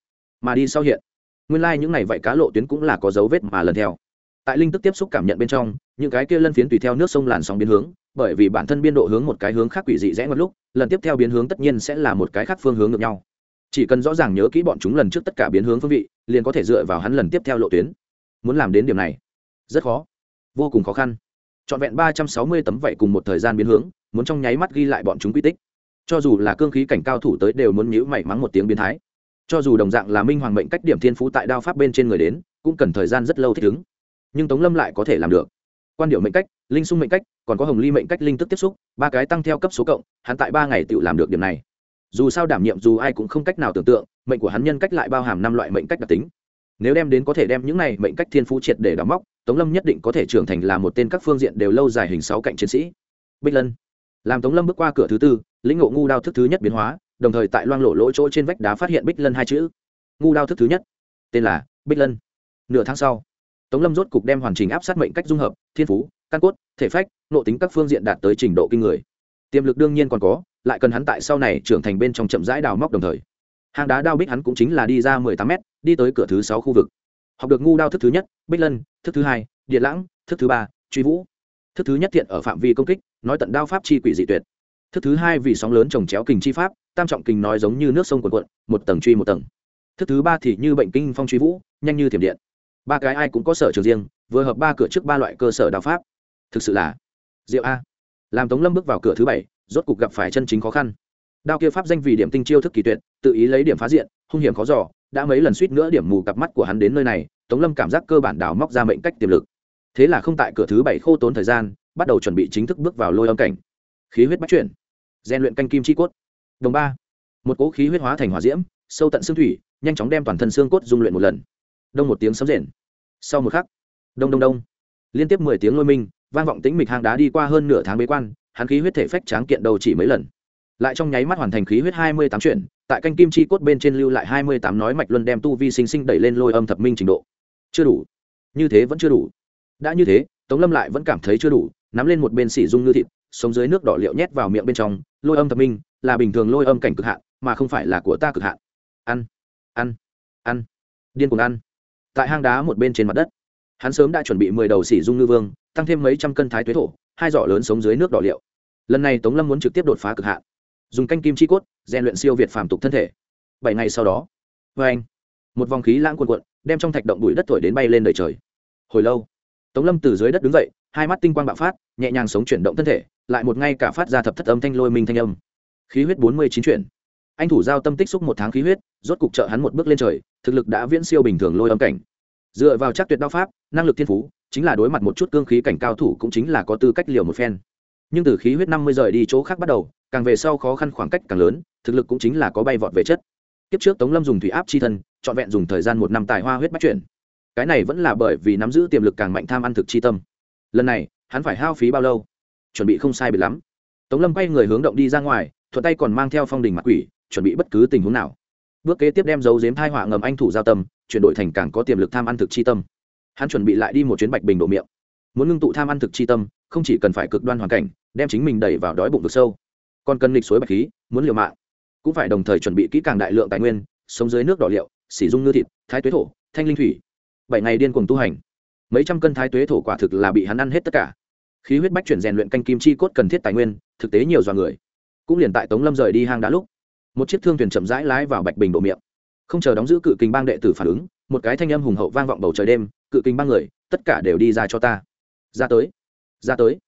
Mà đi sau hiện, nguyên lai、like、những ngày vậy cá lộ tuyến cũng là có dấu vết mà lần theo. Tại linh tức tiếp xúc cảm nhận bên trong, những cái kia lân phiến tùy theo nước sông làn sóng biến hướng, bởi vì bản thân biên độ hướng một cái hướng khác quỷ dị rẽ một lúc, lần tiếp theo biến hướng tất nhiên sẽ là một cái khác phương hướng ngược nhau. Chỉ cần rõ ràng nhớ kỹ bọn chúng lần trước tất cả biến hướng phương vị, liền có thể dựa vào hắn lần tiếp theo lộ tuyến. Muốn làm đến điểm này, rất khó, vô cùng khó khăn trọn vẹn ba trăm sáu mươi tấm vảy cùng một thời gian biến hướng, muốn trong nháy mắt ghi lại bọn chúng quy tích. Cho dù là cương khí cảnh cao thủ tới đều muốn nhíu mảy mắng một tiếng biến thái. Cho dù đồng dạng là minh hoàng mệnh cách điểm thiên phú tại đao pháp bên trên người đến, cũng cần thời gian rất lâu thích ứng. Nhưng tống lâm lại có thể làm được. Quan điệu mệnh cách, linh sung mệnh cách, còn có hồng ly mệnh cách linh tức tiếp xúc, ba cái tăng theo cấp số cộng, hắn tại ba ngày tự làm được điểm này. Dù sao đảm nhiệm dù ai cũng không cách nào tưởng tượng, mệnh của hắn nhân cách lại bao hàm năm loại mệnh cách đặc tính nếu đem đến có thể đem những này mệnh cách thiên phú triệt để đóng móc, tống lâm nhất định có thể trưởng thành là một tên các phương diện đều lâu dài hình sáu cạnh chiến sĩ. Bích lân. Làm tống lâm bước qua cửa thứ tư, lĩnh ngộ ngu đao thức thứ nhất biến hóa, đồng thời tại loang lộ lỗ chỗ trên vách đá phát hiện bích lân hai chữ. Ngu đao thức thứ nhất, tên là bích lân. Nửa tháng sau, tống lâm rốt cục đem hoàn chỉnh áp sát mệnh cách dung hợp, thiên phú, căn cốt, thể phách nộ tính các phương diện đạt tới trình độ kinh người. Tiềm lực đương nhiên còn có, lại cần hắn tại sau này trưởng thành bên trong chậm rãi đào móc đồng thời. Hang đá đao bích hắn cũng chính là đi ra mười tám m đi tới cửa thứ sáu khu vực. Học được ngu đao thức thứ nhất, bích lân, thức thứ hai, điện lãng, thức thứ ba, truy vũ. Thức thứ nhất thiện ở phạm vi công kích, nói tận đao pháp chi quỷ dị tuyệt. Thức thứ hai vì sóng lớn trồng chéo kình chi pháp, tam trọng kình nói giống như nước sông quần quận một tầng truy một tầng. Thức thứ ba thì như bệnh kinh phong truy vũ, nhanh như thiểm điện. Ba cái ai cũng có sở trường riêng, vừa hợp ba cửa trước ba loại cơ sở đao pháp. Thực sự là diệu a. Làm tống lâm bước vào cửa thứ bảy, rốt cục gặp phải chân chính khó khăn. Đao kia pháp danh vì điểm tinh chiêu thức kỳ tuyệt, tự ý lấy điểm phá diện, hung hiểm khó giỏ đã mấy lần suýt nữa điểm mù cặp mắt của hắn đến nơi này, tống lâm cảm giác cơ bản đào móc ra mệnh cách tiềm lực. Thế là không tại cửa thứ bảy khô tốn thời gian, bắt đầu chuẩn bị chính thức bước vào lôi âm cảnh. Khí huyết bắt chuyển. Gian luyện canh kim chi cốt. Đồng ba. Một cỗ khí huyết hóa thành hỏa diễm, sâu tận xương thủy, nhanh chóng đem toàn thân xương cốt dung luyện một lần. Đông một tiếng sấm rền. Sau một khắc, đông đông đông. Liên tiếp mười tiếng lôi minh, vang vọng tĩnh mịch hang đá đi qua hơn nửa tháng bế quan, hắn khí huyết thể phách tráng kiện đầu chỉ mấy lần. Lại trong nháy mắt hoàn thành khí huyết hai mươi tám chuyển tại canh kim chi cốt bên trên lưu lại hai mươi tám nói mạch luân đem tu vi sinh sinh đẩy lên lôi âm thập minh trình độ. Chưa đủ. Như thế vẫn chưa đủ. Đã như thế, tống lâm lại vẫn cảm thấy chưa đủ, nắm lên một bên sỉ dung ngư thịt, sống dưới nước đỏ liệu nhét vào miệng bên trong, lôi âm thập minh là bình thường lôi âm cảnh cực hạn, mà không phải là của ta cực hạn. Ăn ăn ăn. Điên cuồng ăn. Tại hang đá một bên trên mặt đất, hắn sớm đã chuẩn bị mười đầu sỉ dung ngư vương, tăng thêm mấy trăm cân thái tuế thổ, hai giỏ lớn sống dưới nước đỏ liệu. Lần này tống lâm muốn trực tiếp đột phá cực hạn dùng canh kim chi cốt, rèn luyện siêu việt phàm tục thân thể. Bảy ngày sau đó vê anh, một vòng khí lãng cuồn cuộn, đem trong thạch động bụi đất thổi đến bay lên đời trời. Hồi lâu, tống lâm từ dưới đất đứng dậy, hai mắt tinh quang bạo phát, nhẹ nhàng sống chuyển động thân thể, lại một ngay cả phát ra thập thất âm thanh lôi minh thanh âm. Khí huyết bốn mươi chín chuyển. Anh thủ giao tâm tích xúc một tháng khí huyết, rốt cục trợ hắn một bước lên trời, thực lực đã viễn siêu bình thường lôi âm cảnh. Dựa vào chắc tuyệt đao pháp, năng lực thiên phú, chính là đối mặt một chút cương khí cảnh cao thủ cũng chính là có tư cách liều một phen. Nhưng từ khí huyết năm mươi rời đi chỗ khác bắt đầu càng về sau khó khăn khoảng cách càng lớn, thực lực cũng chính là có bay vọt về chất. Kiếp trước tống lâm dùng thủy áp chi thân, trọn vẹn dùng thời gian một năm tài hoa huyết bắt chuyển. Cái này vẫn là bởi vì nắm giữ tiềm lực càng mạnh tham ăn thực chi tâm. Lần này, hắn phải hao phí bao lâu? Chuẩn bị không sai biệt lắm. Tống lâm quay người hướng động đi ra ngoài, thuận tay còn mang theo phong đình mặt quỷ, chuẩn bị bất cứ tình huống nào. Bước kế tiếp đem dấu dếm thai họa ngầm anh thủ giao tâm, chuyển đổi thành càng có tiềm lực tham ăn thực chi tâm. Hắn chuẩn bị lại đi một chuyến bạch bình đổ miệng. Muốn ngưng tụ tham ăn thực chi tâm, không chỉ cần phải cực đoan hoàn cảnh, đem chính mình đẩy vào đói bụng vực sâu còn cần lịch suối bạch khí, muốn liều mạng. Cũng phải đồng thời chuẩn bị kỹ càng đại lượng tài nguyên, sống dưới nước đỏ liệu, xỉ dung ngư thịt, thái tuế thổ, thanh linh thủy. Bảy ngày điên cuồng tu hành. Mấy trăm cân thái tuế thổ quả thực là bị hắn ăn hết tất cả. Khí huyết bách chuyển rèn luyện canh kim chi cốt cần thiết tài nguyên, thực tế nhiều dọa người. Cũng liền tại tống lâm rời đi hang đá lúc, một chiếc thương thuyền chậm rãi lái vào bạch bình bộ miệng. Không chờ đóng giữ cự kình bang đệ tử phản ứng, một cái thanh âm hùng hậu vang vọng bầu trời đêm, cự kình bang người, tất cả đều đi ra cho ta. Ra tới ra tới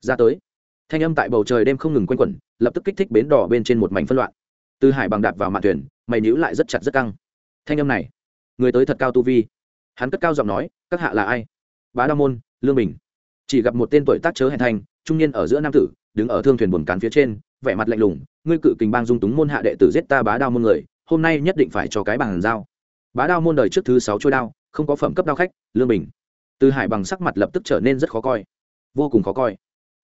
ra tới thanh âm tại bầu trời đêm không ngừng quanh quẩn, lập tức kích thích bến đỏ bên trên một mảnh phân loạn. Từ hải bằng đạp vào mạn thuyền, mày nhữ lại rất chặt rất căng. Thanh âm này, người tới thật cao tu vi. Hắn cất cao giọng nói, các hạ là ai? Bá đa môn, lương bình. Chỉ gặp một tên tuổi tác chớ hẹn thanh trung niên ở giữa nam tử, đứng ở thương thuyền buồn cán phía trên, vẻ mặt lạnh lùng, ngươi cự kình bang dung túng môn hạ đệ tử giết ta bá đao môn người, hôm nay nhất định phải cho cái bàn giao. Bá đao môn đời trước thứ sáu trôi đao, không có phẩm cấp đao khách, lương bình. Từ hải bằng sắc mặt lập tức trở nên rất khó coi, vô cùng khó coi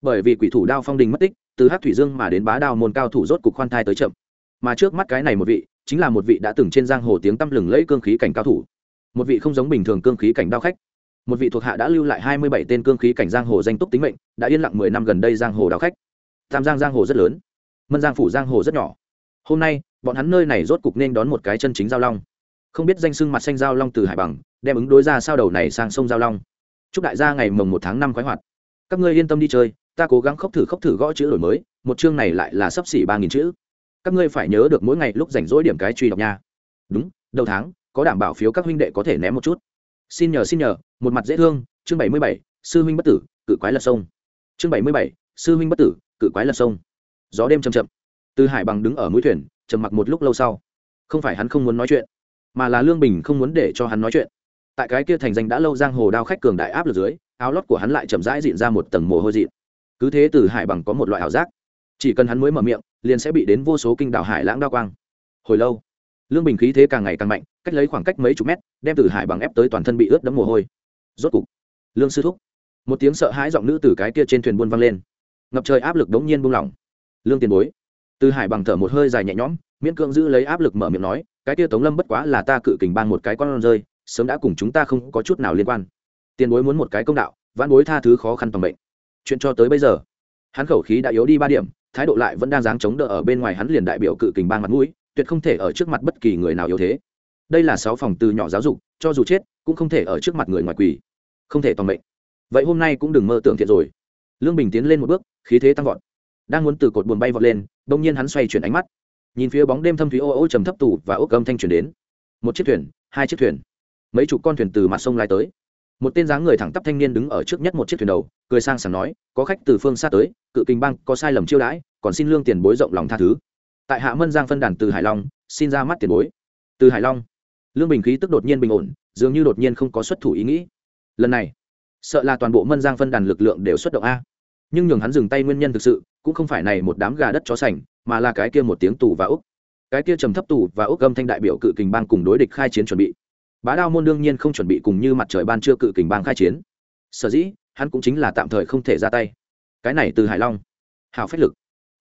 bởi vì quỷ thủ đao phong đình mất tích, từ hát thủy dương mà đến bá đao môn cao thủ rốt cục khoan thai tới chậm. Mà trước mắt cái này một vị, chính là một vị đã từng trên giang hồ tiếng tăm lừng lẫy cương khí cảnh cao thủ. Một vị không giống bình thường cương khí cảnh đao khách. Một vị thuộc hạ đã lưu lại hai mươi bảy tên cương khí cảnh giang hồ danh túc tính mệnh, đã yên lặng mười năm gần đây giang hồ đao khách. Tam giang giang hồ rất lớn. Mân giang phủ giang hồ rất nhỏ. Hôm nay, bọn hắn nơi này rốt cục nên đón một cái chân chính giao long. Không biết danh sưng mặt xanh giao long từ hải bằng, đem ứng đối ra sao đầu này sang sông giao long. Chúc đại gia ngày mồng một tháng năm khoái hoạt. Các ngươi yên tâm đi chơi ta cố gắng khóc thử khóc thử gõ chữ đổi mới, một chương này lại là sấp xỉ ba nghìn chữ. Các ngươi phải nhớ được mỗi ngày lúc rảnh rỗi điểm cái truy đọc nha. Đúng, đầu tháng, có đảm bảo phiếu các huynh đệ có thể ném một chút. Xin nhờ xin nhờ, một mặt dễ thương, chương bảy mươi bảy, sư huynh bất tử, cự quái lật sông. Chương bảy mươi bảy, sư huynh bất tử, cự quái lật sông. Gió đêm chầm chậm. Từ hải bằng đứng ở mũi thuyền, trầm mặc một lúc lâu sau. Không phải hắn không muốn nói chuyện, mà là lương bình không muốn để cho hắn nói chuyện. Tại cái kia thành danh đã lâu giang hồ đao khách cường đại áp lực dưới, áo lót của hắn lại chậm rãi dịn ra một tầng mồ hôi dịn cứ thế từ hải bằng có một loại ảo giác. Chỉ cần hắn mới mở miệng, liền sẽ bị đến vô số kinh đảo hải lãng đa quang. Hồi lâu, lương bình khí thế càng ngày càng mạnh, cách lấy khoảng cách mấy chục mét, đem từ hải bằng ép tới toàn thân bị ướt đẫm mồ hôi. Rốt cục, lương sư thúc, một tiếng sợ hãi giọng nữ từ cái kia trên thuyền buôn văng lên. Ngập trời áp lực đống nhiên buông lỏng. Lương tiền bối, từ hải bằng thở một hơi dài nhẹ nhõm, miễn cưỡng giữ lấy áp lực mở miệng nói, cái kia tống lâm bất quá là ta cự kình bang một cái con rơi, sớm đã cùng chúng ta không có chút nào liên quan. Tiền bối muốn một cái công đạo, vãn bối tha thứ khó khăn toàn bệnh chuyện cho tới bây giờ. Hắn khẩu khí đã yếu đi ba điểm, thái độ lại vẫn đang dáng chống đỡ ở bên ngoài hắn liền đại biểu cự kình bang mặt mũi, tuyệt không thể ở trước mặt bất kỳ người nào yếu thế. Đây là sáu phòng từ nhỏ giáo dục, cho dù chết, cũng không thể ở trước mặt người ngoài quỳ. Không thể toàn mệnh. Vậy hôm nay cũng đừng mơ tưởng thiện rồi. Lương bình tiến lên một bước, khí thế tăng vọt. Đang muốn từ cột buồn bay vọt lên đông nhiên hắn xoay chuyển ánh mắt. Nhìn phía bóng đêm thâm thúy ô ô trầm thấp tủ và ốc âm thanh chuyển đến. Một chiếc thuyền, hai chiếc thuyền. Mấy chục con thuyền từ mặt sông lai tới một tên dáng người thẳng tắp thanh niên đứng ở trước nhất một chiếc thuyền đầu, cười sang sảng nói, có khách từ phương xa tới, cự kinh bang có sai lầm chiêu đãi, còn xin lương tiền bối rộng lòng tha thứ. Tại hạ mân giang phân đàn từ hải long, xin ra mắt tiền bối. Từ hải long, lương bình khí tức đột nhiên bình ổn, dường như đột nhiên không có xuất thủ ý nghĩ. Lần này, sợ là toàn bộ mân giang phân đàn lực lượng đều xuất động a. Nhưng nhường hắn dừng tay nguyên nhân thực sự, cũng không phải này một đám gà đất chó sành, mà là cái kia một tiếng tù và úc cái kia trầm thấp tù và úc gâm thanh đại biểu cự kình bang cùng đối địch khai chiến chuẩn bị bá đao môn đương nhiên không chuẩn bị cùng như mặt trời ban chưa cự kình bang khai chiến. Sở dĩ, hắn cũng chính là tạm thời không thể ra tay. Cái này từ hải long. Hào phách lực.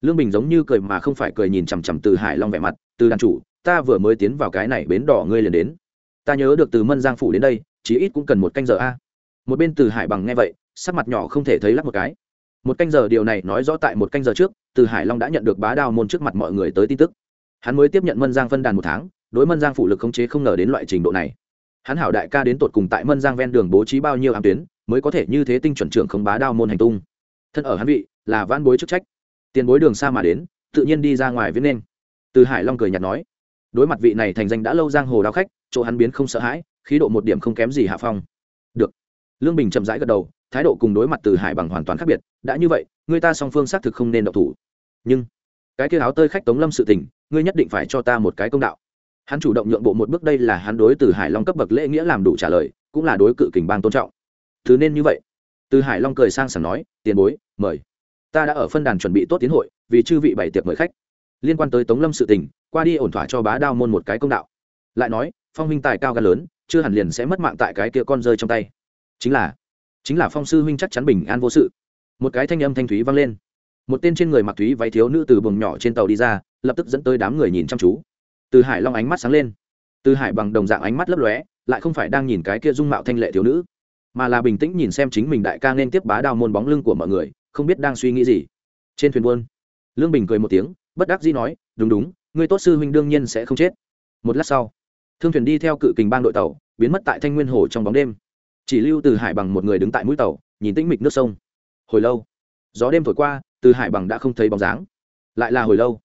Lương bình giống như cười mà không phải cười nhìn chằm chằm từ hải long vẻ mặt, từ đàn chủ, ta vừa mới tiến vào cái này bến đỏ ngươi liền đến. Ta nhớ được từ mân giang phủ đến đây, chí ít cũng cần một canh giờ a. Một bên từ hải bằng nghe vậy, sắc mặt nhỏ không thể thấy lắc một cái. Một canh giờ, điều này nói rõ tại một canh giờ trước, từ hải long đã nhận được bá đao môn trước mặt mọi người tới tin tức. Hắn mới tiếp nhận mân giang phân đàn một tháng, đối mân giang phủ lực khống chế không ngờ đến loại trình độ này hắn hảo đại ca đến tột cùng tại mân giang ven đường bố trí bao nhiêu ám tuyến, mới có thể như thế tinh chuẩn trưởng không bá đao môn hành tung. Thân ở hắn vị, là van bối chức trách. Tiền bối đường xa mà đến, tự nhiên đi ra ngoài viết nên. Từ hải long cười nhạt nói, đối mặt vị này thành danh đã lâu giang hồ đao khách, chỗ hắn biến không sợ hãi, khí độ một điểm không kém gì hạ phong. Được. Lương bình chậm rãi gật đầu, thái độ cùng đối mặt từ hải bằng hoàn toàn khác biệt, đã như vậy, người ta song phương xác thực không nên độc thủ. Nhưng, cái kia áo tơi khách tống lâm sự tình, ngươi nhất định phải cho ta một cái công đạo hắn chủ động nhượng bộ một bước đây là hắn đối từ hải long cấp bậc lễ nghĩa làm đủ trả lời, cũng là đối cự kình bang tôn trọng. Thứ nên như vậy. Từ hải long cười sang sảng nói, tiền bối, mời. Ta đã ở phân đàn chuẩn bị tốt tiến hội, vì chư vị bảy tiệc mời khách. Liên quan tới tống lâm sự tình, qua đi ổn thỏa cho bá đao môn một cái công đạo. Lại nói, phong minh tài cao gan lớn, chưa hẳn liền sẽ mất mạng tại cái kia con rơi trong tay. Chính là chính là phong sư huynh chắc chắn bình an vô sự. Một cái thanh âm thanh thúy vang lên. Một tên trên người mặc thúy váy thiếu nữ từ buồng nhỏ trên tàu đi ra, lập tức dẫn tới đám người nhìn chăm chú từ hải long ánh mắt sáng lên. Từ hải bằng đồng dạng ánh mắt lấp lóe, lại không phải đang nhìn cái kia dung mạo thanh lệ thiếu nữ, mà là bình tĩnh nhìn xem chính mình đại ca nên tiếp bá đao môn bóng lưng của mọi người, không biết đang suy nghĩ gì. Trên thuyền buôn, lương bình cười một tiếng, bất đắc dĩ nói, đúng đúng người tốt sư huynh đương nhiên sẽ không chết. Một lát sau, thương thuyền đi theo cự kình bang đội tàu, biến mất tại thanh nguyên hồ trong bóng đêm. Chỉ lưu từ hải bằng một người đứng tại mũi tàu, nhìn tĩnh mịch nước sông. Hồi lâu, gió đêm thổi qua, từ hải bằng đã không thấy bóng dáng. Lại là hồi lâu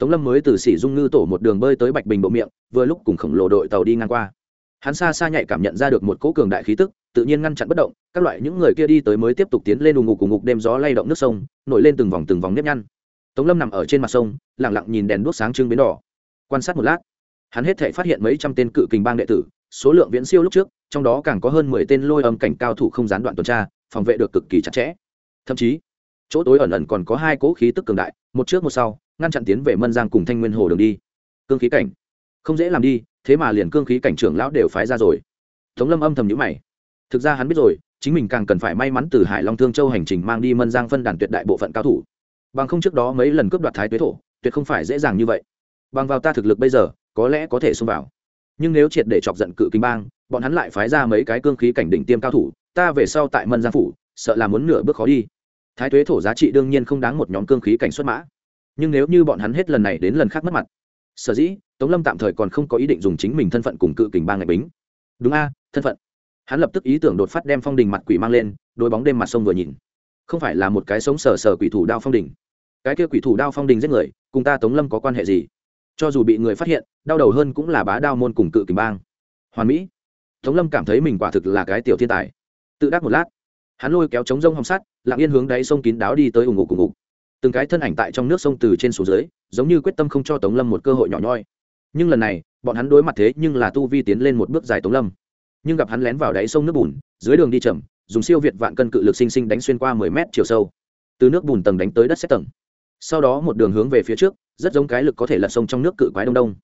tống lâm mới từ sỉ dung ngư tổ một đường bơi tới bạch bình bộ miệng, vừa lúc cùng khổng lồ đội tàu đi ngang qua. Hắn xa xa nhạy cảm nhận ra được một cỗ cường đại khí tức, tự nhiên ngăn chặn bất động, các loại những người kia đi tới mới tiếp tục tiến lên đùng ngục cùng ngục đêm gió lay động nước sông, nổi lên từng vòng từng vòng nếp nhăn. Tống lâm nằm ở trên mặt sông lẳng lặng nhìn đèn đuốc sáng trưng bến đỏ. Quan sát một lát, hắn hết thể phát hiện mấy trăm tên cự kình bang đệ tử, số lượng viễn siêu lúc trước, trong đó càng có hơn mười tên lôi âm cảnh cao thủ không gián đoạn tuần tra, phòng vệ được cực kỳ chặt chẽ. Thậm chí, chỗ tối ẩn ẩn còn có hai cỗ khí tức cường đại một trước một sau, ngăn chặn tiến về mân giang cùng thanh nguyên hồ đường đi. Cương khí cảnh. Không dễ làm đi, thế mà liền cương khí cảnh trưởng lão đều phái ra rồi. Tống lâm âm thầm nhữ mày. Thực ra hắn biết rồi, chính mình càng cần phải may mắn từ hải long thương châu hành trình mang đi mân giang phân đàn tuyệt đại bộ phận cao thủ. Bằng không trước đó mấy lần cướp đoạt thái tuế thổ, tuyệt không phải dễ dàng như vậy. Bằng vào ta thực lực bây giờ, có lẽ có thể xông vào. Nhưng nếu triệt để chọc giận cự kinh bang, bọn hắn lại phái ra mấy cái cương khí cảnh đỉnh tiêm cao thủ, ta về sau tại mân giang phủ, sợ là muốn nửa bước khó đi thái tuế thổ giá trị đương nhiên không đáng một nhóm cương khí cảnh xuất mã. Nhưng nếu như bọn hắn hết lần này đến lần khác mất mặt, sở dĩ, tống lâm tạm thời còn không có ý định dùng chính mình thân phận cùng cự kình bang ngạch bính. Đúng a, thân phận. Hắn lập tức ý tưởng đột phát đem phong đình mặt quỷ mang lên đôi bóng đêm mặt sông vừa nhìn. Không phải là một cái sống sờ sờ quỷ thủ đao phong đình. Cái kia quỷ thủ đao phong đình giết người, cùng ta tống lâm có quan hệ gì? Cho dù bị người phát hiện, đau đầu hơn cũng là bá đao môn cùng cự kình bang. Hoàn mỹ. Tống lâm cảm thấy mình quả thực là cái tiểu thiên tài. Tự đắc một lát hắn lôi kéo chống rông hòng sắt, lặng yên hướng đáy sông kín đáo đi tới ủng ngục cùng ngục. Từng cái thân ảnh tại trong nước sông từ trên xuống dưới, giống như quyết tâm không cho tống lâm một cơ hội nhỏ nhoi. Nhưng lần này, bọn hắn đối mặt thế nhưng là tu vi tiến lên một bước dài tống lâm. Nhưng gặp hắn lén vào đáy sông nước bùn, dưới đường đi chậm, dùng siêu việt vạn cân cự lực sinh sinh đánh xuyên qua mười mét chiều sâu. Từ nước bùn tầng đánh tới đất xét tầng. Sau đó một đường hướng về phía trước, rất giống cái lực có thể lật sông trong nước cự quái đông đông.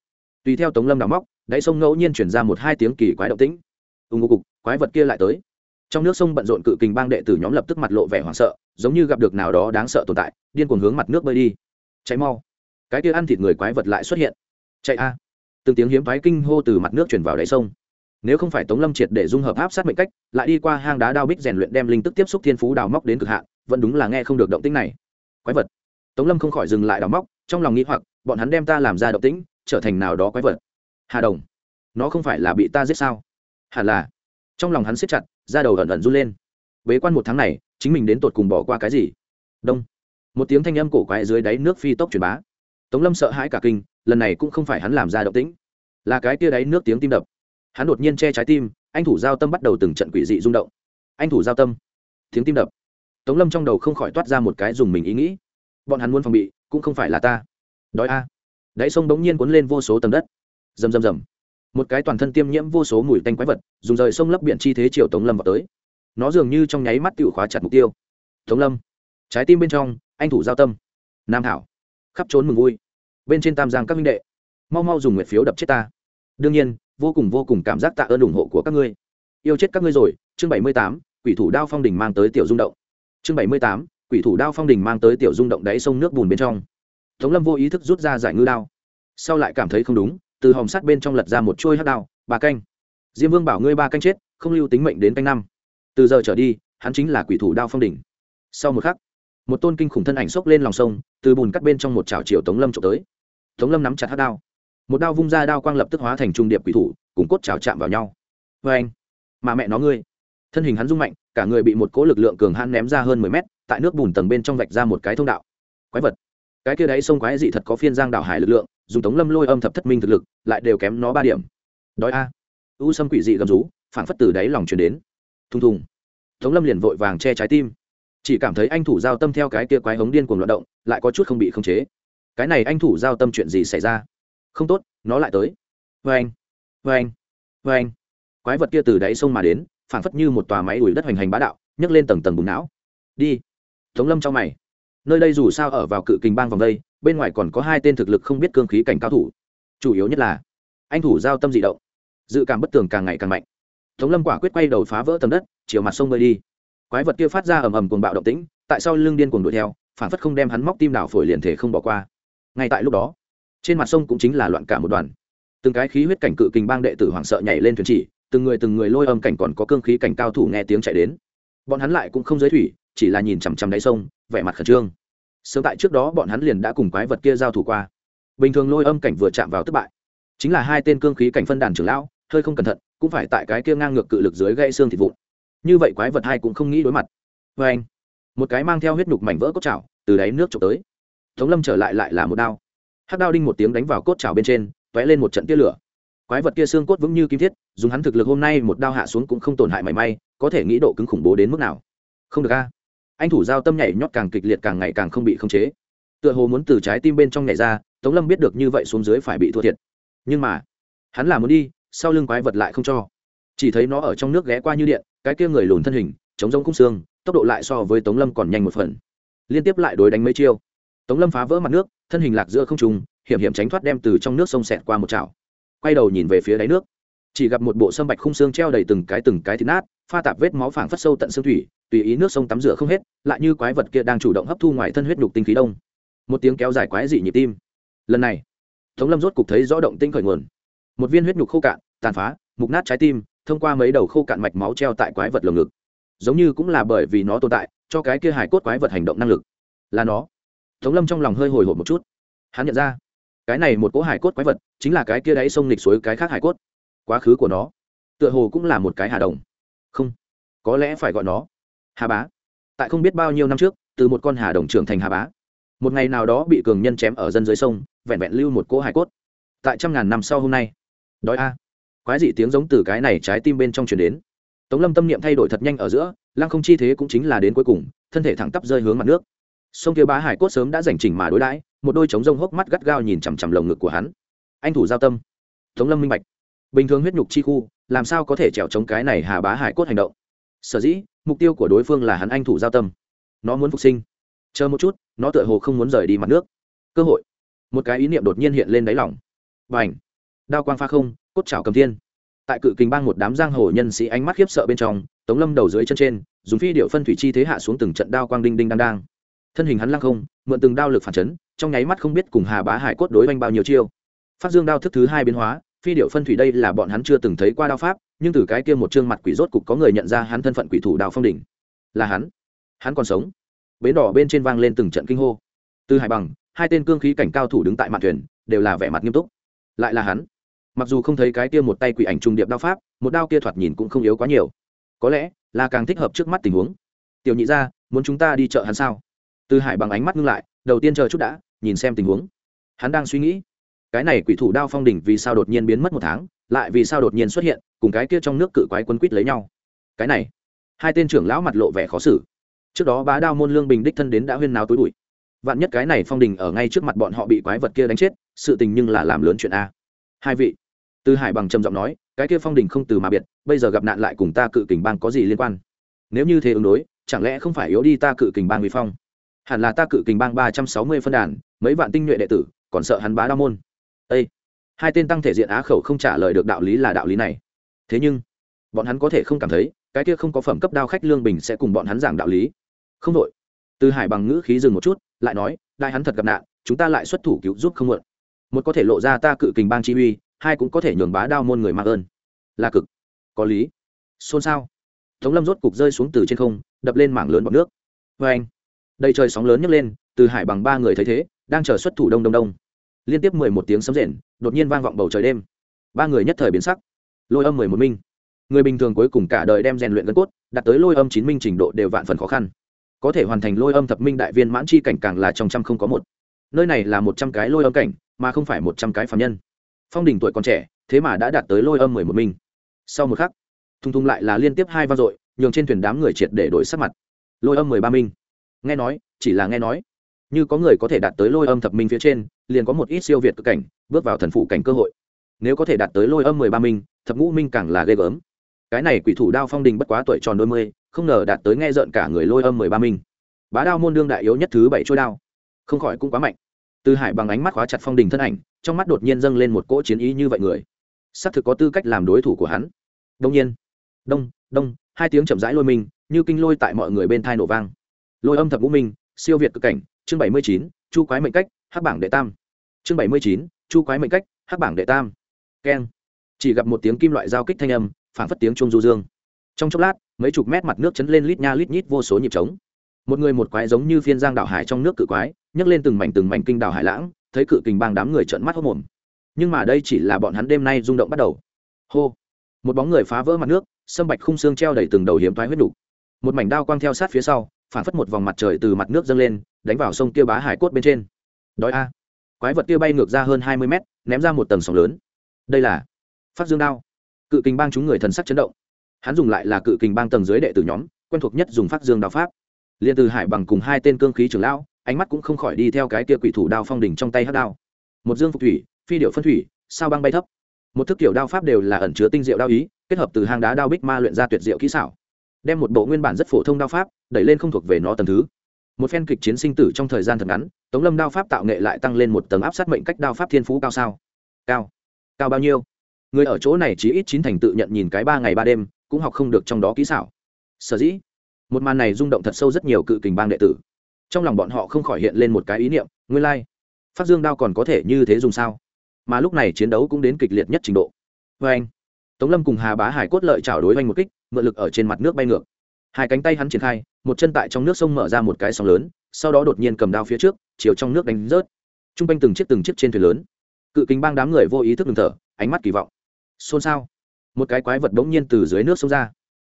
Tùy theo tống lâm đào móc, đáy sông ngẫu nhiên chuyển ra một hai tiếng kỳ quái động tĩnh. Ưng ngô cục quái vật kia lại tới trong nước sông bận rộn cự kình bang đệ tử nhóm lập tức mặt lộ vẻ hoảng sợ, giống như gặp được nào đó đáng sợ tồn tại, điên cuồng hướng mặt nước bơi đi. Cháy mau. Cái kia ăn thịt người quái vật lại xuất hiện. Chạy a. Từng tiếng hiếm thoái kinh hô từ mặt nước chuyển vào đáy sông. Nếu không phải tống lâm triệt để dung hợp áp sát mệnh cách, lại đi qua hang đá đao bích rèn luyện đem linh tức tiếp xúc thiên phú đào móc đến cực hạn, vẫn đúng là nghe không được động tĩnh này. Quái vật. Tống lâm không khỏi dừng lại đào móc, trong lòng nghĩ hoặc, bọn hắn đem ta làm ra động tĩnh, trở thành nào đó quái vật. Hà đồng. Nó không phải là bị ta giết sao? Hẳn là trong lòng hắn siết chặt ra đầu ẩn ẩn run lên. Bế quan một tháng này, chính mình đến tột cùng bỏ qua cái gì? Đông. Một tiếng thanh âm cổ quái dưới đáy nước phi tốc truyền bá. Tống lâm sợ hãi cả kinh, lần này cũng không phải hắn làm ra động tĩnh. Là cái tia đáy nước tiếng tim đập. Hắn đột nhiên che trái tim, anh thủ giao tâm bắt đầu từng trận quỷ dị rung động. Anh thủ giao tâm. Tiếng tim đập. Tống lâm trong đầu không khỏi toát ra một cái dùng mình ý nghĩ. Bọn hắn muốn phòng bị, cũng không phải là ta. Đói a. Đáy sông bỗng nhiên cuốn lên vô số tầng đất. Rầm rầm rầm một cái toàn thân tiêm nhiễm vô số mùi tanh quái vật, dùng rời sông lấp biển chi thế chiều tống lâm vào tới. Nó dường như trong nháy mắt tự khóa chặt mục tiêu. Tống lâm, trái tim bên trong, anh thủ giao tâm. Nam thảo, khắp trốn mừng vui. Bên trên tam giang các minh đệ, mau mau dùng nguyệt phiếu đập chết ta. Đương nhiên, vô cùng vô cùng cảm giác tạ ơn ủng hộ của các ngươi. Yêu chết các ngươi rồi, chương bảy mươi tám, quỷ thủ đao phong đình mang tới tiểu rung động. Chương bảy mươi tám, quỷ thủ đao phong đình mang tới tiểu rung động đáy sông nước bùn bên trong. Tống lâm vô ý thức rút ra giải ngư đao. Sau lại cảm thấy không đúng từ hòm sắt bên trong lật ra một chuôi hắc đao bà canh, diêm vương bảo ngươi ba canh chết, không lưu tính mệnh đến canh năm. Từ giờ trở đi, hắn chính là quỷ thủ đao phong đỉnh. Sau một khắc, một tôn kinh khủng thân ảnh xốc lên lòng sông, từ bùn cắt bên trong một chảo chiều tống lâm trộm tới. Tống lâm nắm chặt hát đao. Một đao vung ra đao quang lập tức hóa thành trung điệp quỷ thủ, cùng cốt chảo chạm vào nhau. Vê anh, mà mẹ nó ngươi. Thân hình hắn rung mạnh, cả người bị một cỗ lực lượng cường hãn ném ra hơn mười mét, tại nước bùn tầng bên trong vạch ra một cái thông đạo. Quái vật, cái kia đấy sông quái dị thật có phiên giang đảo hải lực lượng dùng tống lâm lôi âm thập thất minh thực lực, lại đều kém nó ba điểm. Đói a. U sâm quỷ dị gầm rú phản phất từ đáy lòng truyền đến. Thùng thùng. Tống lâm liền vội vàng che trái tim. Chỉ cảm thấy anh thủ giao tâm theo cái kia quái hống điên cuồng loạt động, lại có chút không bị khống chế. Cái này anh thủ giao tâm chuyện gì xảy ra? Không tốt, nó lại tới. Vê anh vê anh vê anh quái vật kia từ đáy sông mà đến phản phất như một tòa máy đuổi đất hoành hành bá đạo, nhấc lên tầng tầng bùng não. Đi. Tống lâm trong mày nơi đây dù sao ở vào cự kình bang vòng đây, bên ngoài còn có hai tên thực lực không biết cương khí cảnh cao thủ. Chủ yếu nhất là, anh thủ giao tâm dị động, dự cảm bất tường càng ngày càng mạnh. Tống lâm quả quyết quay đầu phá vỡ tầm đất, chiều mặt sông bơi đi. Quái vật kia phát ra ầm ầm cuồng bạo động tĩnh, tại sao lưng điên cuồng đuổi theo, phản phất không đem hắn móc tim đảo phổi liền thể không bỏ qua. Ngay tại lúc đó, trên mặt sông cũng chính là loạn cả một đoàn. Từng cái khí huyết cảnh cự kình bang đệ tử hoảng sợ nhảy lên thuyền chỉ, từng người từng người lôi âm cảnh còn có cương khí cảnh cao thủ nghe tiếng chạy đến. Bọn hắn lại cũng không giới thủy chỉ là nhìn chằm chằm đáy sông, vẻ mặt khẩn trương. Sớm tại trước đó bọn hắn liền đã cùng quái vật kia giao thủ qua. Bình thường lôi âm cảnh vừa chạm vào thất bại, chính là hai tên cương khí cảnh phân đàn trưởng lão, hơi không cẩn thận, cũng phải tại cái kia ngang ngược cự lực dưới gãy xương thịt vụn. Như vậy quái vật hai cũng không nghĩ đối mặt. Vê anh, một cái mang theo huyết nhục mảnh vỡ cốt chảo từ đáy nước trộm tới. Tống lâm trở lại lại là một đao. Hát đao đinh một tiếng đánh vào cốt chảo bên trên t ó é lên một trận tia lửa. Quái vật kia xương cốt vững như kim thiết, dùng hắn thực lực hôm nay một đao hạ xuống cũng không tổn hại mảy may, có thể nghĩ độ cứng khủng bố đến mức nào. Không được a anh thủ giao tâm nhảy nhót càng kịch liệt càng ngày càng không bị khống chế. Tựa hồ muốn từ trái tim bên trong nhảy ra, tống lâm biết được như vậy xuống dưới phải bị thua thiệt. Nhưng mà, hắn là muốn đi, sau lưng quái vật lại không cho. Chỉ thấy nó ở trong nước ghé qua như điện, cái kia người lùn thân hình, chống giống khung xương, tốc độ lại so với tống lâm còn nhanh một phần. Liên tiếp lại đối đánh mấy chiêu. Tống lâm phá vỡ mặt nước, thân hình lạc giữa không trùng hiểm hiểm tránh thoát đem từ trong nước sông xẹt qua một chảo. Quay đầu nhìn về phía đáy nước chỉ gặp một bộ sâm bạch khung xương treo đầy từng cái từng cái thịt nát, pha tạp vết máu phảng phất sâu tận xương thủy, tùy ý nước sông tắm rửa không hết, lại như quái vật kia đang chủ động hấp thu ngoài thân huyết nhục tinh khí đông. Một tiếng kéo dài quái dị nhịp tim. Lần này, tống lâm rốt cục thấy rõ động tinh khởi nguồn. Một viên huyết nhục khô cạn, tàn phá, mục nát trái tim, thông qua mấy đầu khô cạn mạch máu treo tại quái vật lồng ngực. Giống như cũng là bởi vì nó tồn tại, cho cái kia hải cốt quái vật hành động năng lực. Là nó. Tống lâm trong lòng hơi hồi hộp một chút. Hắn nhận ra, cái này một cỗ hải cốt quái vật chính là cái kia đáy sông lịch suối cái khác hải cốt quá khứ của nó. Tựa hồ cũng là một cái hà đồng. Không, có lẽ phải gọi nó hà bá. Tại không biết bao nhiêu năm trước, từ một con hà đồng trưởng thành hà bá. Một ngày nào đó bị cường nhân chém ở dân dưới sông, vẹn vẹn lưu một cỗ hải cốt. Tại trăm ngàn năm sau hôm nay, đói a. Quái dị tiếng giống từ cái này trái tim bên trong chuyển đến. Tống lâm tâm niệm thay đổi thật nhanh ở giữa, lăng không chi thế cũng chính là đến cuối cùng, thân thể thẳng tắp rơi hướng mặt nước. Sông kia bá hải cốt sớm đã giành chỉnh mà đối đãi, một đôi trống rông hốc mắt gắt gao nhìn chằm chằm lồng ngực của hắn. Anh thủ giao tâm. Tống lâm minh bạch bình thường huyết nhục chi khu, làm sao có thể trèo chống cái này hà bá hải cốt hành động? Sở dĩ, mục tiêu của đối phương là hắn anh thủ giao tâm. Nó muốn phục sinh. Chờ một chút, nó tựa hồ không muốn rời đi mặt nước. Cơ hội. Một cái ý niệm đột nhiên hiện lên đáy lòng. Và ảnh đao quang pha không, cốt chảo cầm thiên. Tại cự kình bang một đám giang hồ nhân sĩ ánh mắt khiếp sợ bên trong, tống lâm đầu dưới chân trên, dùng phi điệu phân thủy chi thế hạ xuống từng trận đao quang đinh đinh đang đang. Thân hình hắn lăng không, mượn từng đao lực phản chấn, trong nháy mắt không biết cùng hà bá hải cốt đối oanh bao nhiêu chiêu. Phát dương đao thức thứ hai biến hóa phi điệu phân thủy đây là bọn hắn chưa từng thấy qua đao pháp, nhưng từ cái kia một chương mặt quỷ rốt cục có người nhận ra hắn thân phận quỷ thủ đào phong đỉnh. Là hắn. Hắn còn sống. Bến đỏ bên trên vang lên từng trận kinh hô. Từ hải bằng, hai tên cương khí cảnh cao thủ đứng tại mặt thuyền, đều là vẻ mặt nghiêm túc. Lại là hắn. Mặc dù không thấy cái kia một tay quỷ ảnh trung điệp đao pháp, một đao kia thoạt nhìn cũng không yếu quá nhiều. Có lẽ là càng thích hợp trước mắt tình huống. Tiểu nhị ra, muốn chúng ta đi chợ hắn sao? Từ hải bằng ánh mắt ngưng lại, đầu tiên chờ chút đã, nhìn xem tình huống. Hắn đang suy nghĩ cái này quỷ thủ đao phong đỉnh vì sao đột nhiên biến mất một tháng, lại vì sao đột nhiên xuất hiện, cùng cái kia trong nước cự quái quân quýt lấy nhau. Cái này, hai tên trưởng lão mặt lộ vẻ khó xử. Trước đó bá đao môn lương bình đích thân đến đã huyên náo tối bụi. Vạn nhất cái này phong đình ở ngay trước mặt bọn họ bị quái vật kia đánh chết, sự tình nhưng là làm lớn chuyện a. Hai vị tư hải bằng trầm giọng nói, cái kia phong đình không từ mà biệt, bây giờ gặp nạn lại cùng ta cự kình bang có gì liên quan? Nếu như thế ứng đối, chẳng lẽ không phải yếu đi ta cự kình bang vì phong? Hẳn là ta cự kình bang ba trăm sáu mươi phân đàn, mấy vạn tinh nhuệ đệ tử, còn sợ hắn bá đao môn ê, hai tên tăng thể diện á khẩu không trả lời được đạo lý là đạo lý này. Thế nhưng bọn hắn có thể không cảm thấy cái kia không có phẩm cấp đao khách lương bình sẽ cùng bọn hắn giảng đạo lý. Không đội. Từ hải bằng ngữ khí dừng một chút lại nói đại hắn thật gặp nạn chúng ta lại xuất thủ cứu giúp không mượn. Một có thể lộ ra ta cự kình bang chi huy, hai cũng có thể nhường bá đao môn người mà ơn. Là cực. Có lý. Xôn xao. Tống lâm rốt cục rơi xuống từ trên không đập lên mảng lớn bọc nước. Vê anh đầy trời sóng lớn nhấc lên từ hải bằng ba người thấy thế đang chờ xuất thủ đông đông đông liên tiếp mười một tiếng sấm rền, đột nhiên vang vọng bầu trời đêm. Ba người nhất thời biến sắc. Lôi âm mười một minh. Người bình thường cuối cùng cả đời đem rèn luyện gân cốt, đạt tới lôi âm chín minh trình độ đều vạn phần khó khăn. Có thể hoàn thành lôi âm thập minh đại viên mãn chi cảnh càng là trong trăm không có một. Nơi này là một trăm cái lôi âm cảnh, mà không phải một trăm cái phạm nhân. Phong đình tuổi còn trẻ, thế mà đã đạt tới lôi âm mười một minh. Sau một khắc, thung thung lại là liên tiếp hai vang dội, nhường trên thuyền đám người triệt để đổi sắc mặt. Lôi âm mười ba minh. Nghe nói, chỉ là nghe nói như có người có thể đạt tới lôi âm thập minh phía trên, liền có một ít siêu việt cực cảnh, bước vào thần phụ cảnh cơ hội. Nếu có thể đạt tới lôi âm mười ba minh, thập ngũ minh càng là ghê gớm. Cái này quỷ thủ đao phong đình bất quá tuổi tròn đôi mươi, không ngờ đạt tới nghe rợn cả người lôi âm mười ba minh. Bá đao môn đương đại yếu nhất thứ bảy trôi đao. Không khỏi cũng quá mạnh. Từ hải bằng ánh mắt khóa chặt phong đình thân ảnh, trong mắt đột nhiên dâng lên một cỗ chiến ý như vậy người. Xác thực có tư cách làm đối thủ của hắn. Đông nhiên. Đông đông, hai tiếng chậm rãi lôi mình như kinh lôi tại mọi người bên thai nổ vang. Lôi âm thập ngũ minh, siêu việt cực cảnh chương bảy mươi chín, chu quái mệnh cách, hắc bảng đệ tam. Chương bảy mươi chín, chu quái mệnh cách, hắc bảng đệ tam. Keng. Chỉ gặp một tiếng kim loại giao kích thanh âm phản phất tiếng trung du dương. Trong chốc lát, mấy chục mét mặt nước chấn lên lít nha lít nhít vô số nhịp trống. Một người một quái giống như phiên giang đảo hải trong nước cự quái, nhấc lên từng mảnh từng mảnh kinh đảo hải lãng, thấy cự kình bang đám người trợn mắt hốc mồm nhưng mà đây chỉ là bọn hắn đêm nay rung động bắt đầu. Hô. Một bóng người phá vỡ mặt nước, sâm bạch khung xương treo đầy từng đầu hiếm thoái huyết đủ. một mảnh đao quang theo sát phía sau phản phất một vòng mặt trời từ mặt nước dâng lên, đánh vào sông kia bá hải cốt bên trên. Đói a. Quái vật kia bay ngược ra hơn hai mươi mét, ném ra một tầng sóng lớn. Đây là phát dương đao. Cự kình bang chúng người thần sắc chấn động. Hắn dùng lại là cự kình bang tầng dưới đệ tử nhóm, quen thuộc nhất dùng phát dương đao pháp. Liền từ hải bằng cùng hai tên cương khí trưởng lão, ánh mắt cũng không khỏi đi theo cái kia quỷ thủ đao phong đỉnh trong tay hát đao. Một dương phục thủy, phi điệu phân thủy, sao băng bay thấp. Một thức kiểu đao pháp đều là ẩn chứa tinh diệu đao ý, kết hợp từ hang đá đao bích ma luyện ra tuyệt diệu kỹ xảo đem một bộ nguyên bản rất phổ thông đao pháp đẩy lên không thuộc về nó tầng thứ. Một phen kịch chiến sinh tử trong thời gian thật ngắn, tống lâm đao pháp tạo nghệ lại tăng lên một tầng áp sát mệnh cách đao pháp thiên phú cao sao? Cao. Cao bao nhiêu? Người ở chỗ này chỉ ít chín thành tự nhận nhìn cái ba ngày ba đêm, cũng học không được trong đó kỹ xảo. Sở dĩ, một màn này rung động thật sâu rất nhiều cự kình bang đệ tử. Trong lòng bọn họ không khỏi hiện lên một cái ý niệm, nguyên lai、like. phát dương đao còn có thể như thế dùng sao? Mà lúc này chiến đấu cũng đến kịch liệt nhất trình độ. Vê anh tống lâm cùng hà bá hải cốt lợi chảo đối oanh một kích mượn lực ở trên mặt nước bay ngược. Hai cánh tay hắn triển khai, một chân tại trong nước sông mở ra một cái sóng lớn, sau đó đột nhiên cầm đao phía trước, chiều trong nước đánh rớt. T r u n g quanh từng chiếc từng chiếc trên thuyền lớn. Cự kính bang đám người vô ý thức ngừng thở, ánh mắt kỳ vọng. Xôn xao. Một cái quái vật đ ố n g nhiên từ dưới nước sông ra.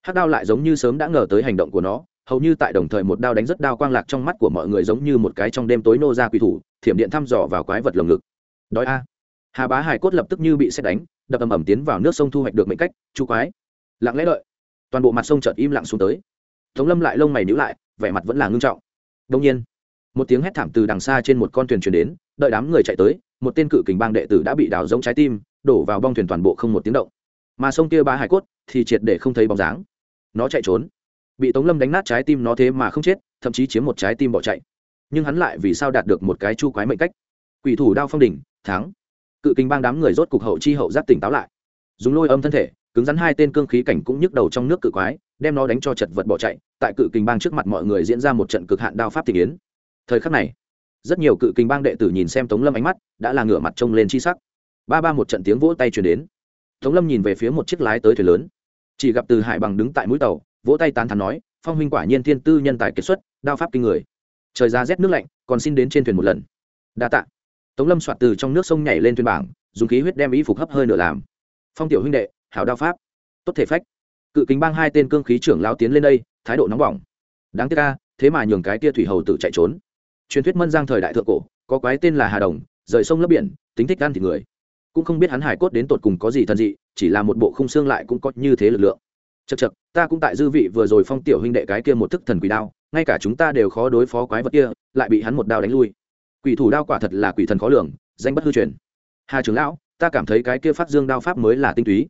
Hắc đao lại giống như sớm đã ngờ tới hành động của nó, hầu như tại đồng thời một đao đánh rất đao quang lạc trong mắt của mọi người giống như một cái trong đêm tối nô ra quỷ thủ, thiểm điện thăm dò vào quái vật lồng ngực. Đói a. Hà bá hải cốt lập tức như bị xét đánh, đập ầm ầm tiến vào nước sông thu hoạch được mệnh cách chu quái. Lặng lẽ đợi toàn bộ mặt sông chợt im lặng xuống tới. Tống lâm lại lông mày nhíu lại, vẻ mặt vẫn là ngưng trọng. Đông nhiên, một tiếng hét thảm từ đằng xa trên một con thuyền chuyển đến, đợi đám người chạy tới, một tên cự kình bang đệ tử đã bị đào giống trái tim, đổ vào bong thuyền toàn bộ không một tiếng động. Mà sông kia ba hải cốt thì triệt để không thấy bóng dáng. Nó chạy trốn. Bị tống lâm đánh nát trái tim nó thế mà không chết, thậm chí chiếm một trái tim bỏ chạy. Nhưng hắn lại vì sao đạt được một cái chu quái mệnh cách? Quỷ thủ đao phong đỉnh, thắng. Cự kình bang đám người rốt cục hậu chi hậu giác tỉnh táo lại. Dùng lôi âm thân thể cứng rắn hai tên cương khí cảnh cũng nhức đầu trong nước cự quái, đem nó đánh cho chật vật bỏ chạy, tại cự kình bang trước mặt mọi người diễn ra một trận cực hạn đao pháp thị kiến. Thời khắc này, rất nhiều cự kình bang đệ tử nhìn xem tống lâm ánh mắt, đã là ngửa mặt trông lên chi sắc. Ba ba một trận tiếng vỗ tay chuyển đến. Tống lâm nhìn về phía một chiếc lái tới thuyền lớn. Chỉ gặp từ hải bằng đứng tại mũi tàu, vỗ tay tán thắn nói, phong huynh quả nhiên thiên tư nhân tài kiệt xuất, đao pháp kinh người. Trời ra rét nước lạnh, còn xin đến trên thuyền một lần. Đa tạ. Tống lâm soạt từ trong nước sông nhảy lên thuyền bảng, dùng khí huyết đem y phục hấp hơi nửa làm. Phong tiểu huynh đệ hảo đao pháp. Tốt thể phách. Cự kính bang hai tên cương khí trưởng lao tiến lên đây, thái độ nóng bỏng. Đáng tiếc ca thế mà nhường cái tia thủy hầu tự chạy trốn. Truyền thuyết mân giang thời đại thượng cổ, có quái tên là hà đồng, rời sông lấp biển, tính thích ăn thịt người. Cũng không biết hắn hải cốt đến tột cùng có gì thần dị, chỉ là một bộ khung xương lại cũng có như thế lực lượng. Chật chật ta cũng tại dư vị vừa rồi phong tiểu huynh đệ cái kia một thức thần quỷ đao, ngay cả chúng ta đều khó đối phó quái vật kia, lại bị hắn một đao đánh lui. Quỷ thủ đao quả thật là quỷ thần khó lường, danh bất hư truyền. Hà trưởng lão, ta cảm thấy cái kia phát dương đao pháp mới là tinh túy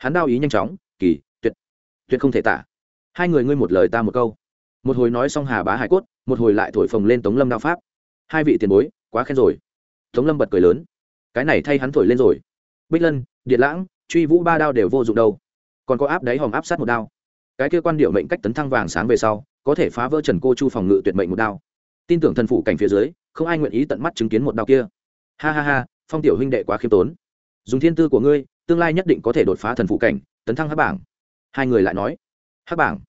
hắn đao ý nhanh chóng, kỳ, tuyệt tuyệt không thể tả. Hai người ngươi một lời ta một câu. Một hồi nói xong hà bá hải cốt, một hồi lại thổi phồng lên tống lâm đao pháp. Hai vị tiền bối, quá khen rồi. Tống lâm bật cười lớn. Cái này thay hắn thổi lên rồi. Bích lân, điện lãng, truy vũ ba đao đều vô dụng đâu. Còn có áp đáy hòm áp sát một đao. Cái kia quan điệu mệnh cách tấn thăng vàng sáng về sau, có thể phá vỡ trần cô chu phòng ngự tuyệt mệnh một đao. Tin tưởng thần phụ cảnh phía dưới, không ai nguyện ý tận mắt chứng kiến một đao kia. Ha ha ha, phong tiểu huynh đệ quá khiêm tốn. Dùng thiên tư của ngươi tương lai nhất định có thể đột phá thần phụ cảnh, tấn thăng hắc bảng. Hai người lại nói, hắc bảng.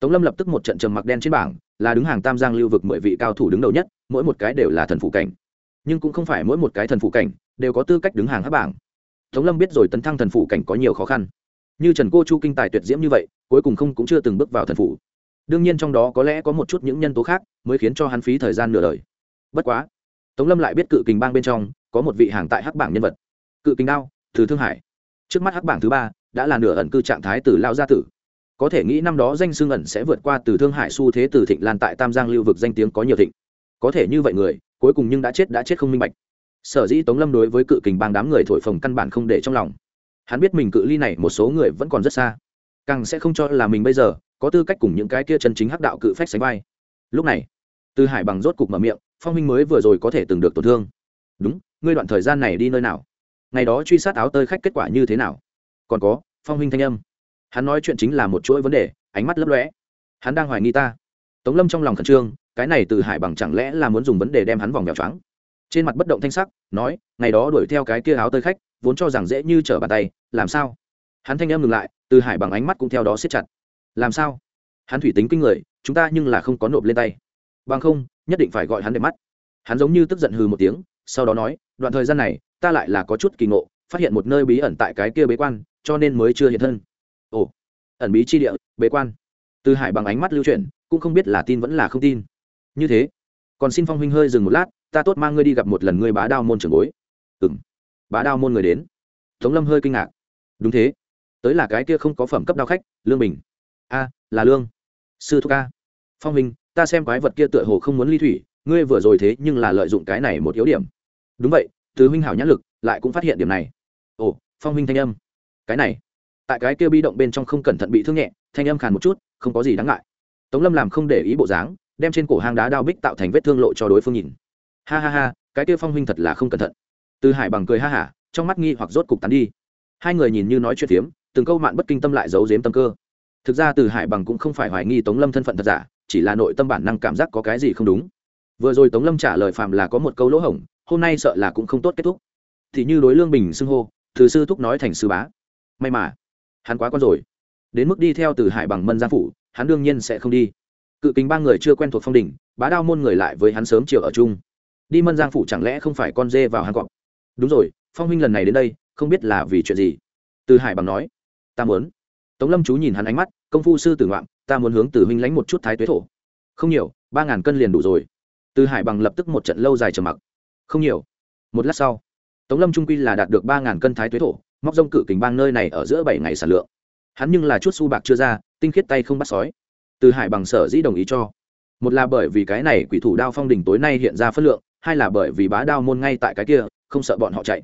Tống lâm lập tức một trận trầm mặc đen trên bảng, là đứng hàng tam giang lưu vực mười vị cao thủ đứng đầu nhất, mỗi một cái đều là thần phụ cảnh. Nhưng cũng không phải mỗi một cái thần phụ cảnh đều có tư cách đứng hàng hắc bảng. Tống lâm biết rồi tấn thăng thần phụ cảnh có nhiều khó khăn. Như trần cô chu kinh tài tuyệt diễm như vậy, cuối cùng không cũng chưa từng bước vào thần phụ. Đương nhiên trong đó có lẽ có một chút những nhân tố khác mới khiến cho hắn phí thời gian nửa đời. Bất quá, tống lâm lại biết cự kình bang bên trong có một vị hàng tại hắc bảng nhân vật. Cự kình đao, từ thương hải trước mắt hắc bảng thứ ba đã là nửa ẩn cư trạng thái từ lao gia tử. Có thể nghĩ năm đó danh xương ẩn sẽ vượt qua từ thương hải xu thế từ thịnh lan tại tam giang lưu vực danh tiếng có nhiều thịnh. Có thể như vậy người, cuối cùng nhưng đã chết đã chết không minh bạch. Sở dĩ tống lâm đối với cự kình bang đám người thổi phồng căn bản không để trong lòng. Hắn biết mình cự ly này một số người vẫn còn rất xa. Càng sẽ không cho là mình bây giờ có tư cách cùng những cái kia chân chính hắc đạo cự phách sánh vai. Lúc này, từ hải bằng rốt cục mở miệng, phong minh mới vừa rồi có thể từng được tổn thương. Đúng, ngươi đoạn thời gian này đi nơi nào? Ngày đó truy sát áo tơi khách kết quả như thế nào? Còn có, phong huynh thanh âm. Hắn nói chuyện chính là một chuỗi vấn đề, ánh mắt lấp lõe hắn đang hoài nghi ta. Tống lâm trong lòng khẩn trương, cái này từ hải bằng chẳng lẽ là muốn dùng vấn đề đem hắn vòng vèo choáng? Trên mặt bất động thanh sắc, nói, ngày đó đuổi theo cái kia áo tơi khách, vốn cho rằng dễ như trở bàn tay, làm sao? Hắn thanh âm ngừng lại, từ hải bằng ánh mắt cũng theo đó siết chặt. Làm sao? Hắn thủy tính kinh người, chúng ta nhưng là không có nộp lên tay. Bằng không, nhất định phải gọi hắn để mắt. Hắn giống như tức giận hừ một tiếng, sau đó nói, đoạn thời gian này ta lại là có chút kỳ ngộ, phát hiện một nơi bí ẩn tại cái kia bế quan, cho nên mới chưa hiện thân. Ồ, ẩn bí chi địa, bế quan. Từ hải bằng ánh mắt lưu chuyển, cũng không biết là tin vẫn là không tin. Như thế, còn xin phong huynh hơi dừng một lát, ta tốt mang ngươi đi gặp một lần ngươi bá đao môn trưởng bối. Ừng bá đao môn người đến. Tống lâm hơi kinh ngạc. Đúng thế, tới là cái kia không có phẩm cấp đao khách, lương bình. A, là lương. Sư thúc a. Phong huynh, ta xem quái vật kia tựa hồ không muốn ly thủy, ngươi vừa rồi thế nhưng là lợi dụng cái này một yếu điểm. Đúng vậy từ huynh hảo nhãn lực, lại cũng phát hiện điểm này. Ồ, phong huynh thanh âm. Cái này, tại cái kia bi động bên trong không cẩn thận bị thương nhẹ, thanh âm khàn một chút, không có gì đáng ngại. Tống lâm làm không để ý bộ dáng, đem trên cổ hang đá đao bích tạo thành vết thương lộ cho đối phương nhìn. Ha ha ha, cái kia phong huynh thật là không cẩn thận. Từ hải bằng cười ha hả, trong mắt nghi hoặc rốt cục tắn đi. Hai người nhìn như nói chuyện phiếm, từng câu mạn bất kinh tâm lại giấu giếm tâm cơ. Thực ra từ hải bằng cũng không phải hoài nghi tống lâm thân phận thật giả, chỉ là nội tâm bản năng cảm giác có cái gì không đúng vừa rồi tống lâm trả lời phạm là có một câu lỗ hổng, hôm nay sợ là cũng không tốt kết thúc. Thì như đối lương bình xưng hô, từ sư thúc nói thành sư bá. May mà, hắn quá con rồi. Đến mức đi theo từ hải bằng mân giang phủ, hắn đương nhiên sẽ không đi. Cự kính ba người chưa quen thuộc phong đỉnh, bá đao môn người lại với hắn sớm chiều ở chung. Đi mân giang phủ chẳng lẽ không phải con dê vào hang cọp? Đúng rồi, phong huynh lần này đến đây, không biết là vì chuyện gì? Từ hải bằng nói, ta muốn. Tống lâm chú nhìn hắn ánh mắt, công phu sư tử ngoạm, ta muốn hướng từ huynh lánh một chút thái tuế thổ. Không nhiều, ba ngàn cân liền đủ rồi từ hải bằng lập tức một trận lâu dài trầm mặc. Không nhiều. Một lát sau, tống lâm trung quy là đạt được ba ngàn cân thái tuế thổ, móc rông cự kình bang nơi này ở giữa bảy ngày sản lượng. Hắn nhưng là chút su bạc chưa ra, tinh khiết tay không bắt sói. Từ hải bằng sở dĩ đồng ý cho. Một là bởi vì cái này quỷ thủ đao phong đình tối nay hiện ra phất lượng, hai là bởi vì bá đao môn ngay tại cái kia, không sợ bọn họ chạy.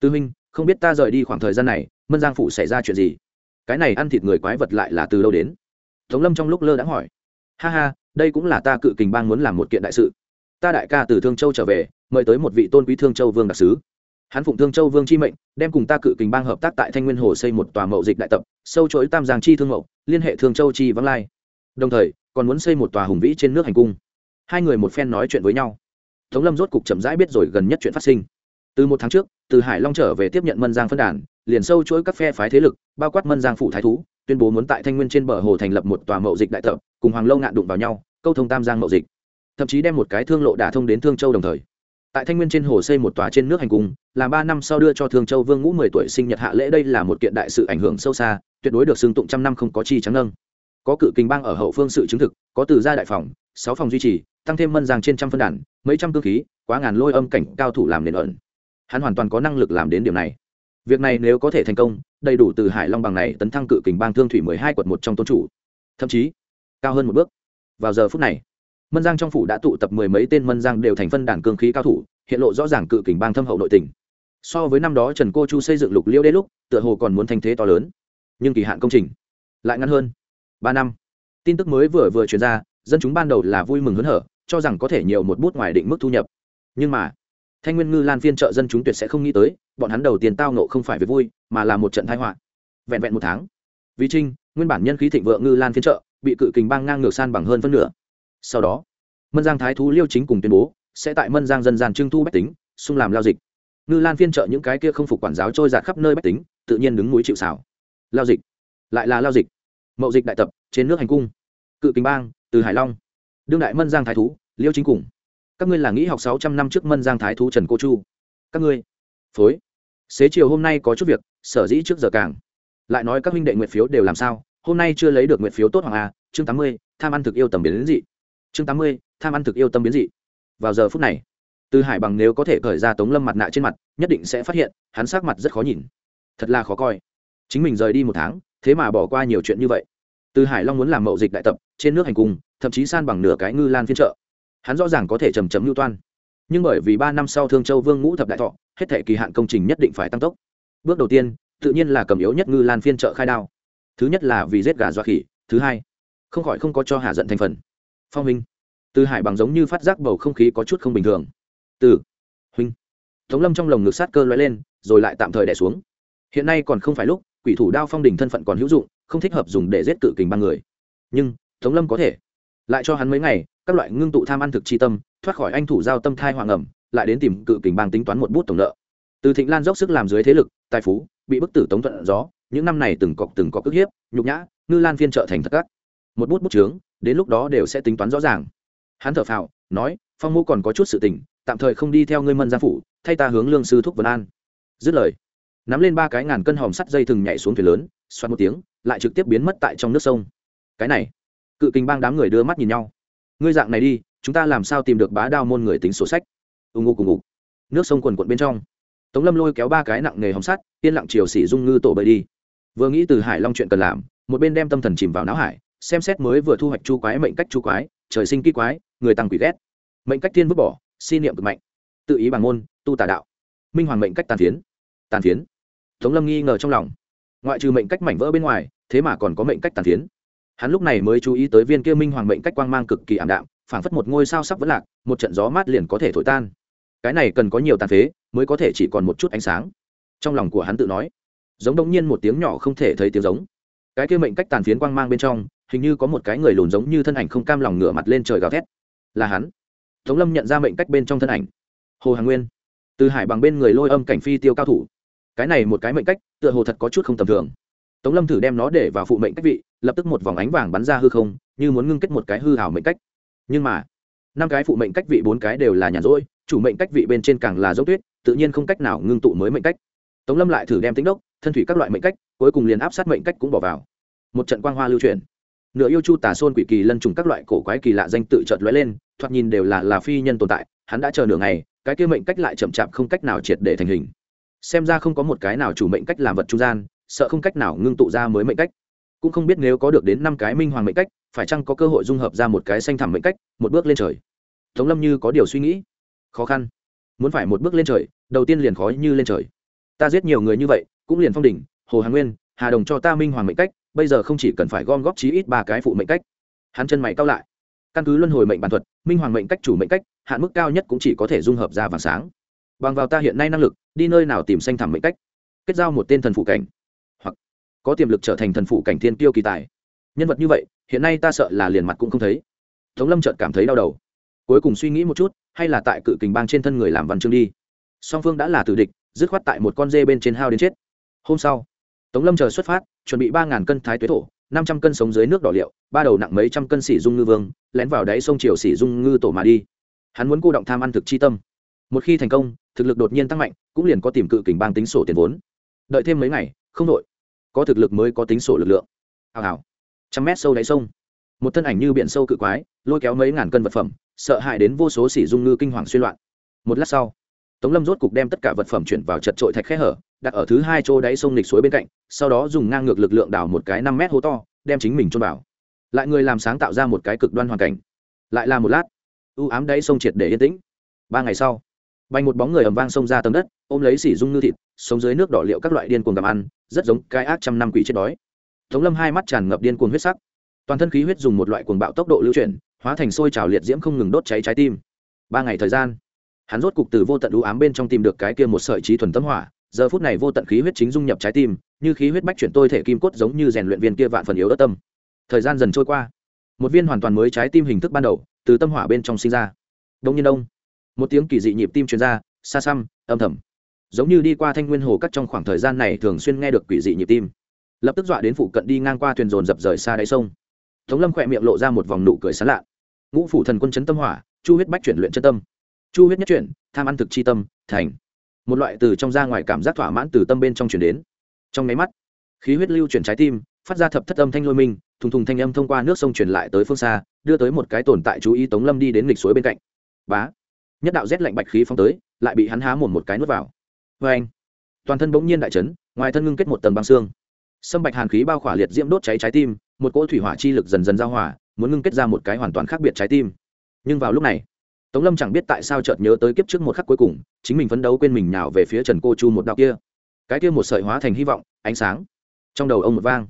Tư minh, không biết ta rời đi khoảng thời gian này, mân giang phủ xảy ra chuyện gì? Cái này ăn thịt người quái vật lại là từ đâu đến? Tống lâm trong lúc lơ đã hỏi. Ha ha, đây cũng là ta cự kình bang muốn làm một kiện đại sự ta đại ca từ thương châu trở về, mời tới một vị tôn quý thương châu vương đặc sứ. Hắn phụng thương châu vương chi mệnh, đem cùng ta cự kình bang hợp tác tại thanh nguyên hồ xây một tòa mậu dịch đại tập, sâu chuỗi tam giang chi thương mậu, liên hệ thương châu chi vắng lai. Đồng thời, còn muốn xây một tòa hùng vĩ trên nước hành cung. Hai người một phen nói chuyện với nhau. Tống lâm rốt cục chậm rãi biết rồi gần nhất chuyện phát sinh. Từ một tháng trước, từ hải long trở về tiếp nhận mân giang phân đàn, liền sâu chuỗi các phe phái thế lực, bao quát mân giang phủ thái thú, tuyên bố muốn tại thanh nguyên trên bờ hồ thành lập một tòa mậu dịch đại tập, cùng hoàng lâu ngạn đụng vào nhau, câu thông tam giang mậu dịch thậm chí đem một cái thương lộ đả thông đến thương châu đồng thời. Tại thanh nguyên trên hồ xây một tòa trên nước hành cung, là ba năm sau đưa cho thương châu vương ngũ mười tuổi sinh nhật hạ lễ đây là một kiện đại sự ảnh hưởng sâu xa, tuyệt đối được xưng tụng trăm năm không có chi trắng nâng. Có cự kinh bang ở hậu phương sự chứng thực, có từ gia đại phòng, sáu phòng duy trì, tăng thêm mân giang trên trăm phân đàn, mấy trăm cơ khí, quá ngàn lôi âm cảnh cao thủ làm nền ẩn. Hắn hoàn toàn có năng lực làm đến điểm này. Việc này nếu có thể thành công, đầy đủ từ hải long bằng này tấn thăng cự kình bang thương thủy mười hai quận một trong tôn chủ. Thậm chí, cao hơn một bước. Vào giờ phút này mân giang trong phủ đã tụ tập mười mấy tên mân giang đều thành phân đàn cương khí cao thủ, hiện lộ rõ ràng cự kình bang thâm hậu nội tình. So với năm đó trần cô chu xây dựng lục liêu đế lúc, tựa hồ còn muốn thành thế to lớn. Nhưng kỳ hạn công trình lại ngắn hơn. Ba năm. Tin tức mới vừa vừa truyền ra, dân chúng ban đầu là vui mừng hớn hở, cho rằng có thể nhiều một bút ngoài định mức thu nhập. Nhưng mà, thanh nguyên ngư lan phiên trợ dân chúng tuyệt sẽ không nghĩ tới, bọn hắn đầu tiền tao nộ không phải việc vui, mà là một trận thái họa. Vẹn vẹn một tháng. Vì trinh, nguyên bản nhân khí thịnh vượng ngư lan phiên trợ, bị cự kình bang ngang ngược san bằng hơn phân nửa sau đó, mân giang thái thú liêu chính cùng tuyên bố, sẽ tại mân giang dân gian trưng thu bách tính, xung làm lao dịch. Ngư lan phiên trợ những cái kia không phục quản giáo trôi giạt khắp nơi bách tính, tự nhiên đứng núi chịu xảo lao dịch. Lại là lao dịch. Mậu dịch đại tập, trên nước hành cung. Cự kính bang, từ hải long. Đương đại mân giang thái thú, liêu chính cùng. Các ngươi là nghĩ học sáu trăm năm trước mân giang thái thú trần cô chu. Các ngươi. Phối. Xế chiều hôm nay có chút việc, sở dĩ trước giờ càng. Lại nói các huynh đệ nguyện phiếu đều làm sao, hôm nay chưa lấy được nguyện phiếu tốt hoàng a, chương tám mươi, tham ăn thực yêu tầm biến đến dị chương tám mươi, tham ăn thực yêu tâm biến dị. Vào giờ phút này, từ hải bằng nếu có thể khởi ra tống lâm mặt nạ trên mặt, nhất định sẽ phát hiện, hắn sắc mặt rất khó nhìn. Thật là khó coi. Chính mình rời đi một tháng, thế mà bỏ qua nhiều chuyện như vậy. Từ hải long muốn làm mậu dịch đại tập, trên nước hành cung thậm chí san bằng nửa cái ngư lan phiên trợ hắn rõ ràng có thể trầm chấm lưu toan. Nhưng bởi vì ba năm sau thương châu vương ngũ thập đại thọ, hết thể kỳ hạn công trình nhất định phải tăng tốc. Bước đầu tiên, tự nhiên là cầm yếu nhất ngư lan phiên trợ khai đao. Thứ nhất là vì giết gà dọa khỉ, thứ hai, không khỏi không có cho hạ giận thành phần phong minh từ hải bằng giống như phát giác bầu không khí có chút không bình thường. Từ, huynh. Tống lâm trong lồng ngực sát cơ l lên, rồi lại tạm thời đẻ xuống. Hiện nay còn không phải lúc, quỷ thủ đao phong đình thân phận còn hữu dụng, không thích hợp dùng để giết cự kình ba người. Nhưng, tống lâm có thể. Lại cho hắn mấy ngày, các loại ngưng tụ tham ăn thực chi tâm, thoát khỏi anh thủ giao tâm thai hoàng ẩm, lại đến tìm cự kình bang tính toán một bút tổng nợ. Từ thịnh lan dốc sức làm dưới thế lực, tài phú, bị bức tử tống thuận gió, những năm này từng cọc từng cọc ức hiếp, nhục nhã, ngư lan phiên trợ thành thật cắt một bút bút trướng đến lúc đó đều sẽ tính toán rõ ràng. Hắn thở phào, nói, phong mô còn có chút sự tình, tạm thời không đi theo ngươi mân gia phủ, thay ta hướng lương sư thúc vân an. Dứt lời, nắm lên ba cái ngàn cân hòm sắt dây thừng nhảy xuống thuyền lớn, xoắn một tiếng, lại trực tiếp biến mất tại trong nước sông. Cái này, cự kinh bang đám người đưa mắt nhìn nhau. Ngươi dạng này đi, chúng ta làm sao tìm được bá đao môn người tính sổ sách? Ù ngụ cùng ngục. Nước sông quần quận bên trong, tống lâm lôi kéo ba cái nặng nghề hòm sắt, yên lặng chiều xỉ dung ngư tổ bơi đi. Vừa nghĩ từ hải long chuyện cần làm, một bên đem tâm thần chìm vào não hải xem xét mới vừa thu hoạch chu quái mệnh cách chu quái, trời sinh kỳ quái, người tăng quỷ ghét. Mệnh cách thiên vứt bỏ, si niệm cực mạnh. Tự ý bằng môn, tu tà đạo. Minh hoàng mệnh cách tàn phiến. Tàn phiến. Tống lâm nghi ngờ trong lòng. Ngoại trừ mệnh cách mảnh vỡ bên ngoài, thế mà còn có mệnh cách tàn phiến. Hắn lúc này mới chú ý tới viên kia minh hoàng mệnh cách quang mang cực kỳ ảm đạm, phảng phất một ngôi sao sắp vẫn lạc, một trận gió mát liền có thể thổi tan. Cái này cần có nhiều tàn phế, mới có thể chỉ còn một chút ánh sáng. Trong lòng của hắn tự nói, giống đông nhiên một tiếng nhỏ không thể thấy tiếng giống. Cái kia mệnh cách tàn phiến quang mang bên trong hình như có một cái người lùn giống như thân ảnh không cam lòng ngửa mặt lên trời gào thét. Là hắn. Tống lâm nhận ra mệnh cách bên trong thân ảnh. Hồ hàng nguyên. Từ hải bằng bên người lôi âm cảnh phi tiêu cao thủ. Cái này một cái mệnh cách, tựa hồ thật có chút không tầm thường. Tống lâm thử đem nó để vào phụ mệnh cách vị, lập tức một vòng ánh vàng bắn ra hư không, như muốn ngưng kết một cái hư hảo mệnh cách. Nhưng mà, năm cái phụ mệnh cách vị bốn cái đều là nhàn rỗi, chủ mệnh cách vị bên trên càng là dốc tuyết, tự nhiên không cách nào ngưng tụ mới mệnh cách. Tống lâm lại thử đem tính đốc, thân thủy các loại mệnh cách, cuối cùng liền áp sát mệnh cách cũng bỏ vào. Một trận quang hoa lưu truyền nửa yêu chu tà xôn quỷ kỳ lân trùng các loại cổ quái kỳ lạ danh tự chợt lóe lên, thoạt nhìn đều là là phi nhân tồn tại, hắn đã chờ nửa ngày, cái kia mệnh cách lại chậm chạp không cách nào triệt để thành hình. Xem ra không có một cái nào chủ mệnh cách làm vật trung gian, sợ không cách nào ngưng tụ ra mới mệnh cách. Cũng không biết nếu có được đến năm cái minh hoàng mệnh cách, phải chăng có cơ hội dung hợp ra một cái xanh thẳm mệnh cách, một bước lên trời. Tống lâm như có điều suy nghĩ. Khó khăn. Muốn phải một bước lên trời, đầu tiên liền khó như lên trời. Ta giết nhiều người như vậy, cũng liền phong đỉnh, hồ hà nguyên, hà đồng cho ta minh hoàng mệnh cách bây giờ không chỉ cần phải gom góp chí ít ba cái phụ mệnh cách. Hắn chân mày cao lại. Căn cứ luân hồi mệnh bản thuật, minh hoàng mệnh cách chủ mệnh cách, hạn mức cao nhất cũng chỉ có thể dung hợp ra vàng sáng. Bằng vào ta hiện nay năng lực, đi nơi nào tìm xanh thẳm mệnh cách? Kết giao một tên thần phụ cảnh. Hoặc có tiềm lực trở thành thần phụ cảnh thiên tiêu kỳ tài. Nhân vật như vậy, hiện nay ta sợ là liền mặt cũng không thấy. Tống lâm chợt cảm thấy đau đầu. Cuối cùng suy nghĩ một chút, hay là tại cự kình bang trên thân người làm văn chương đi. Song phương đã là tử địch, dứt khoát tại một con dê bên trên hao đến chết. Hôm sau tống lâm chờ xuất phát, chuẩn bị ba ngàn cân thái tuế thổ, năm trăm cân sống dưới nước đỏ liệu, ba đầu nặng mấy trăm cân xỉ dung ngư vương, lén vào đáy sông triều xỉ dung ngư tổ mà đi. Hắn muốn cô động tham ăn thực chi tâm. Một khi thành công, thực lực đột nhiên tăng mạnh, cũng liền có tìm cự kình bang tính sổ tiền vốn. Đợi thêm mấy ngày, không đội. Có thực lực mới có tính sổ lực lượng. Hào hào. Trăm mét sâu đáy sông. Một thân ảnh như biển sâu cự quái, lôi kéo mấy ngàn cân vật phẩm, sợ hãi đến vô số xỉ dung ngư kinh hoàng xuyên loạn. Một lát sau tống lâm rốt cục đem tất cả vật phẩm chuyển vào chật trội thạch khe hở, đặt ở thứ hai chỗ đáy sông lịch suối bên cạnh, sau đó dùng ngang ngược lực lượng đào một cái năm mét hố to, đem chính mình trôn vào. Lại người làm sáng tạo ra một cái cực đoan hoàn cảnh. Lại là một lát, u ám đáy sông triệt để yên tĩnh. Ba ngày sau bay một bóng người ầm vang sông ra tầng đất, ôm lấy xỉ dung ngư thịt, sống dưới nước đỏ liệu các loại điên cuồng gặm ăn, rất giống cái ác trăm năm quỷ chết đói. Tống lâm hai mắt tràn ngập điên cuồng huyết sắc. Toàn thân khí huyết dùng một loại cuồng bạo tốc độ lưu chuyển, hóa thành sôi trào liệt diễm không ngừng đốt cháy trái tim. Ba ngày thời gian hắn rốt cục từ vô tận đũ ám bên trong tìm được cái kia một sợi trí thuần tâm hỏa, giờ phút này vô tận khí huyết chính dung nhập trái tim, như khí huyết bách chuyển tôi thể kim cốt giống như rèn luyện viên kia vạn phần yếu ớt tâm. Thời gian dần trôi qua, một viên hoàn toàn mới trái tim hình thức ban đầu, từ tâm hỏa bên trong sinh ra. Đông nhiên đông, một tiếng kỳ dị nhịp tim truyền ra, xa xăm, âm thầm. Giống như đi qua thanh nguyên hồ cắt trong khoảng thời gian này thường xuyên nghe được quỷ dị nhịp tim. Lập tức dọa đến phụ cận đi ngang qua thuyền dồn dập rời xa đáy sông. Tống lâm khỏe miệng lộ ra một vòng nụ cười sán lạ. Ngũ phủ thần quân chấn tâm hỏa, chu huyết bách chuyển luyện chân tâm chu huyết nhất chuyển, tham ăn thực chi tâm, thành. Một loại từ trong ra ngoài cảm giác thỏa mãn từ tâm bên trong chuyển đến. Trong máy mắt, khí huyết lưu chuyển trái tim, phát ra thập thất âm thanh lôi minh, thùng thùng thanh âm thông qua nước sông truyền lại tới phương xa, đưa tới một cái tồn tại chú ý tống lâm đi đến lịch suối bên cạnh. Bá! Nhất đạo rét lạnh bạch khí phong tới, lại bị hắn há mồm một cái nuốt vào. Vê anh, toàn thân bỗng nhiên đại chấn, ngoài thân ngưng kết một tầng băng xương. Sâm bạch hàn khí bao khỏa liệt diễm đốt cháy trái tim, một cỗ thủy hỏa chi lực dần dần giao hỏa muốn ngưng kết ra một cái hoàn toàn khác biệt trái tim. Nhưng vào lúc này tống lâm chẳng biết tại sao chợt nhớ tới kiếp trước một khắc cuối cùng, chính mình phấn đấu quên mình nào về phía trần cô chu một đạo kia. Cái kia một sợi hóa thành hy vọng, ánh sáng. Trong đầu ông một vang.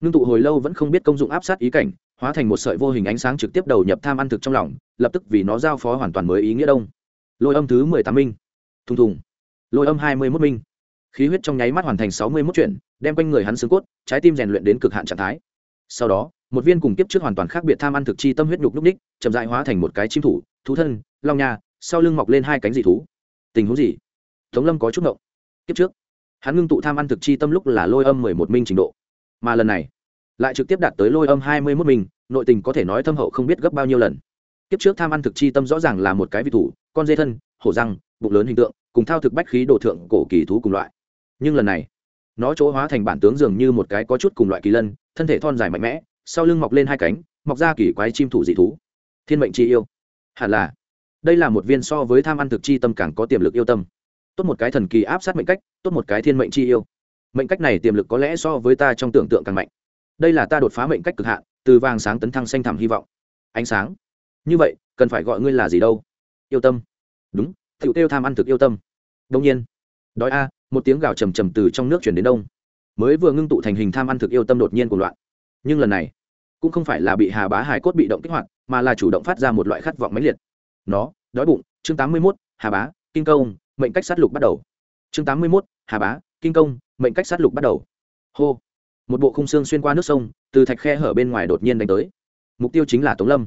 Ngưng tụ hồi lâu vẫn không biết công dụng áp sát ý cảnh, hóa thành một sợi vô hình ánh sáng trực tiếp đầu nhập tham ăn thực trong lòng, lập tức vì nó giao phó hoàn toàn mới ý nghĩa đông. Lôi âm thứ mười tám minh. Thùng thùng. Lôi âm hai mươi mốt minh. Khí huyết trong nháy mắt hoàn thành sáu mươi mốt chuyển đem quanh người hắn xương cốt, trái tim rèn luyện đến cực hạn trạng thái. Sau đó một viên cùng kiếp trước hoàn toàn khác biệt tham ăn thực chi tâm huyết nhục núc ních, chậm dại hóa thành một cái chim thủ, thú thân, long nha, sau lưng mọc lên hai cánh dị thú. Tình huống gì? Tống lâm có chút ngộng. Kiếp trước, hắn ngưng tụ tham ăn thực chi tâm lúc là lôi âm mười một minh trình độ. Mà lần này, lại trực tiếp đạt tới lôi âm hai mươi mốt minh, nội tình có thể nói thâm hậu không biết gấp bao nhiêu lần. Kiếp trước tham ăn thực chi tâm rõ ràng là một cái vị thủ, con dê thân, hổ răng, bụng lớn hình tượng, cùng thao thực bách khí đồ thượng cổ kỳ thú cùng loại. Nhưng lần này, nó chỗ hóa thành bản tướng dường như một cái có chút cùng loại kỳ lân, thân thể thon dài mạnh mẽ sau lưng mọc lên hai cánh, mọc ra kỳ quái chim thủ dị thú. Thiên mệnh chi yêu. Hẳn là. Đây là một viên so với tham ăn thực chi tâm càng có tiềm lực yêu tâm. Tốt một cái thần kỳ áp sát mệnh cách, tốt một cái thiên mệnh chi yêu. Mệnh cách này tiềm lực có lẽ so với ta trong tưởng tượng càng mạnh. Đây là ta đột phá mệnh cách cực hạn, từ vàng sáng tấn thăng xanh thẳm hy vọng. Ánh sáng. Như vậy, cần phải gọi ngươi là gì đâu? Yêu tâm. Đúng thiệu tiêu tham ăn thực yêu tâm. Đông nhiên. Đói a, một tiếng gào trầm trầm từ trong nước chuyển đến đông. Mới vừa ngưng tụ thành hình tham ăn thực yêu tâm đột nhiên của loạn. Nhưng lần này cũng không phải là bị hà bá hải cốt bị động kích hoạt, mà là chủ động phát ra một loại khát vọng mãnh liệt. Nó, đói bụng, chương tám mươi mốt, hà bá, kinh công, mệnh cách sát lục bắt đầu. Chương tám mươi mốt, hà bá, kinh công, mệnh cách sát lục bắt đầu. Hô. Một bộ khung xương xuyên qua nước sông, từ thạch khe hở bên ngoài đột nhiên đánh tới. Mục tiêu chính là tống lâm.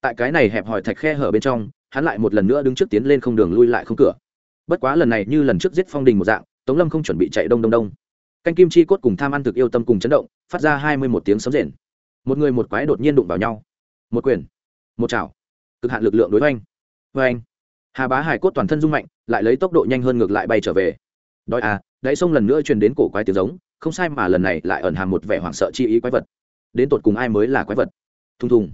Tại cái này hẹp hòi thạch khe hở bên trong, hắn lại một lần nữa đứng trước tiến lên không đường lui lại không cửa. Bất quá lần này như lần trước giết phong đình một dạng, tống lâm không chuẩn bị chạy đông đông đông. Canh kim chi cốt cùng tham ăn thực yêu tâm cùng chấn động, phát ra hai mươi một tiếng sấm rền một người một quái đột nhiên đụng vào nhau. Một quyền, một chảo. Cực hạn lực lượng đối với anh hà bá hải cốt toàn thân rung mạnh, lại lấy tốc độ nhanh hơn ngược lại bay trở về. Đói à đáy sông lần nữa truyền đến cổ quái tiếng giống, không sai mà lần này lại ẩn hàm một vẻ hoảng sợ chi ý quái vật. Đến tột cùng ai mới là quái vật? Thùng thùng.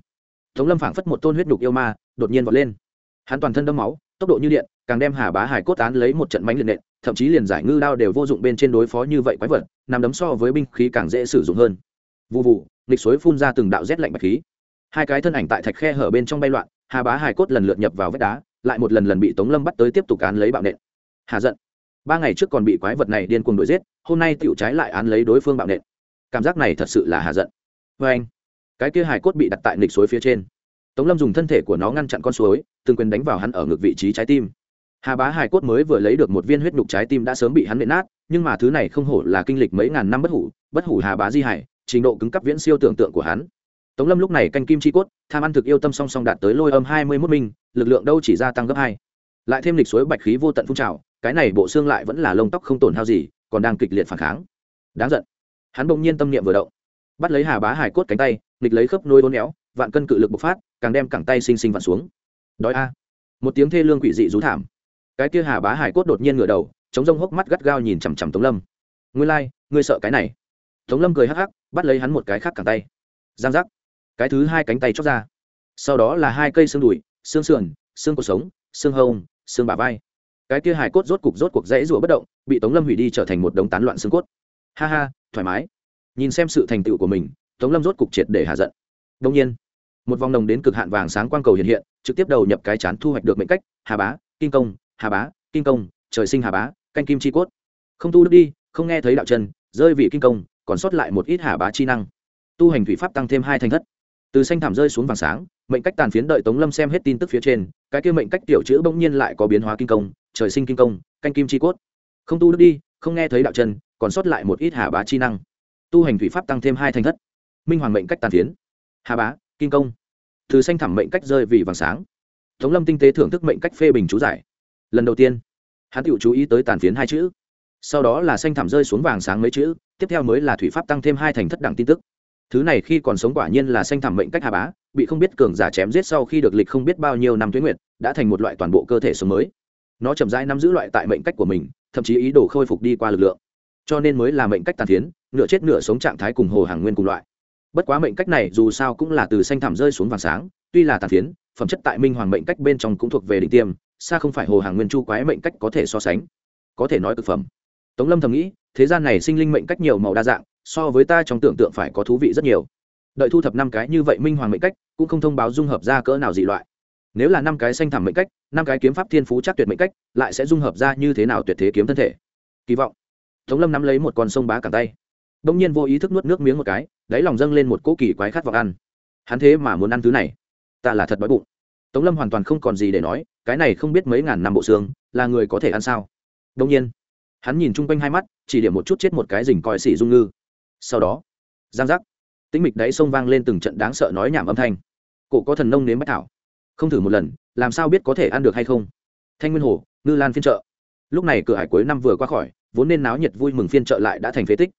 Tống lâm phảng phất một tôn huyết nhục yêu ma, đột nhiên vọt lên. Hắn toàn thân đâm máu, tốc độ như điện, càng đem hà bá hải cốt án lấy một trận mánh liệt nện, thậm chí liền giải ngư đao đều vô dụng bên trên đối phó như vậy quái vật, nằm đấm so với binh khí càng dễ sử dụng hơn. Vụ vụ nghịch suối phun ra từng đạo rét lạnh bạch khí. Hai cái thân ảnh tại thạch khe hở bên trong bay loạn, hà bá hải cốt lần lượt nhập vào vách đá, lại một lần lần bị tống lâm bắt tới tiếp tục án lấy bạo nện. Hà giận. Ba ngày trước còn bị quái vật này điên cuồng đuổi giết, hôm nay tựu trái lại án lấy đối phương bạo nện. Cảm giác này thật sự là hà giận. Vê anh, cái kia hải cốt bị đặt tại nghịch suối phía trên. Tống lâm dùng thân thể của nó ngăn chặn con suối, từng quyền đánh vào hắn ở ngực vị trí trái tim. Hà bá hải cốt mới vừa lấy được một viên huyết nhục trái tim đã sớm bị hắn nện nát, nhưng mà thứ này không hổ là kinh lịch mấy ngàn năm bất hủ bất hủ hà bá di hải trình độ cứng cấp viễn siêu tưởng tượng của hắn. Tống lâm lúc này canh kim chi cốt tham ăn thực yêu tâm song song đạt tới lôi âm hai mươi mốt minh lực lượng đâu chỉ gia tăng gấp hai. Lại thêm lịch suối bạch khí vô tận phun trào cái này bộ xương lại vẫn là lông tóc không tổn hao gì còn đang kịch liệt phản kháng. Đáng giận. Hắn bỗng nhiên tâm niệm vừa động. Bắt lấy hà bá hải cốt cánh tay nghịch lấy khớp nôi đốn éo vạn cân cự lực bộc phát càng đem cẳng tay xinh xinh vặn xuống. Đói a. Một tiếng thê lương quỷ dị rú thảm. Cái kia hà bá hải cốt đột nhiên ngửa đầu chống rông hốc mắt gắt gao nhìn chằm chằm tống lâm. Ngươi lai、like, ngươi sợ cái này? Tống lâm cười hắc hắc bắt lấy hắn một cái khác cẳng tay. Giang giác. Cái thứ hai cánh tay chóc ra. Sau đó là hai cây xương đùi, xương sườn, xương cuộc sống, xương hông, xương bả vai. Cái kia hải cốt rốt cục rốt cuộc dãy rủa bất động, bị tống lâm hủy đi trở thành một đống tán loạn xương cốt. Ha ha, thoải mái. Nhìn xem sự thành tựu của mình, tống lâm rốt cục triệt để hạ giận. Đông nhiên, một vòng đồng đến cực hạn vàng sáng quang cầu hiện hiện, trực tiếp đầu nhập cái chán thu hoạch được mệnh cách, hà bá, kinh công, hà bá, kinh công, trời sinh hà bá, canh kim chi cốt. Không tu đức đi, không nghe thấy đạo chân, rơi vị kinh công còn sót lại một ít hà bá chi năng. Tu hành thủy pháp tăng thêm hai thành thất. Từ xanh thảm rơi xuống vàng sáng, mệnh cách tàn phiến đợi tống lâm xem hết tin tức phía trên, cái kia mệnh cách tiểu chữ bỗng nhiên lại có biến hóa kinh công, trời sinh kinh công, canh kim chi cốt. Không tu đức đi, không nghe thấy đạo chân, còn sót lại một ít hà bá chi năng. Tu hành thủy pháp tăng thêm hai thành thất. Minh hoàng mệnh cách tàn phiến. Hà bá, kinh công. Từ xanh thảm mệnh cách rơi vì vàng sáng. Tống lâm tinh tế thưởng thức mệnh cách phê bình chú giải. Lần đầu tiên, hắn tự chú ý tới tàn phiến hai chữ. Sau đó là xanh thảm rơi xuống vàng sáng mấy chữ tiếp theo mới là thủy pháp tăng thêm hai thành thất đẳng tin tức. Thứ này khi còn sống quả nhiên là xanh thảm mệnh cách hà bá, bị không biết cường giả chém giết sau khi được lịch không biết bao nhiêu năm tuyến nguyệt, đã thành một loại toàn bộ cơ thể sống mới. Nó chậm rãi nắm giữ loại tại mệnh cách của mình, thậm chí ý đồ khôi phục đi qua lực lượng. Cho nên mới là mệnh cách tàn phiến, nửa chết nửa sống trạng thái cùng hồ hàng nguyên cùng loại. Bất quá mệnh cách này dù sao cũng là từ xanh thảm rơi xuống vàng sáng, tuy là tàn phiến, phẩm chất tại minh hoàng mệnh cách bên trong cũng thuộc về đỉnh tiêm, xa không phải hồ hàng nguyên chu quái mệnh cách có thể so sánh. Có thể nói cực phẩm tống lâm thầm nghĩ, thế gian này sinh linh mệnh cách nhiều màu đa dạng, so với ta trong tưởng tượng phải có thú vị rất nhiều. Đợi thu thập năm cái như vậy minh hoàng mệnh cách, cũng không thông báo dung hợp ra cỡ nào dị loại. Nếu là năm cái xanh thẳm mệnh cách, năm cái kiếm pháp thiên phú chắc tuyệt mệnh cách, lại sẽ dung hợp ra như thế nào tuyệt thế kiếm thân thể? Kỳ vọng. Tống lâm nắm lấy một con sông bá cẳng tay. Đ ỗ n g nhiên vô ý thức nuốt nước miếng một cái, đáy lòng dâng lên một cỗ kỳ quái khát vọng ăn. Hắn thế mà muốn ăn thứ này. Ta là thật đói bụng. Tống lâm hoàn toàn không còn gì để nói, cái này không biết mấy ngàn năm bộ xương, là người có thể ăn sao? Đông nhiên hắn nhìn chung quanh hai mắt, chỉ điểm một chút chết một cái rình coi xỉ dung ngư. Sau đó, giang giác, tĩnh mịch đáy sông vang lên từng trận đáng sợ nói nhảm âm thanh. Cổ có thần nông nếm bách thảo. Không thử một lần, làm sao biết có thể ăn được hay không? Thanh nguyên hồ, ngư lan phiên chợ. Lúc này cửa hải cuối năm vừa qua khỏi, vốn nên náo nhiệt vui mừng phiên chợ lại đã thành phế tích.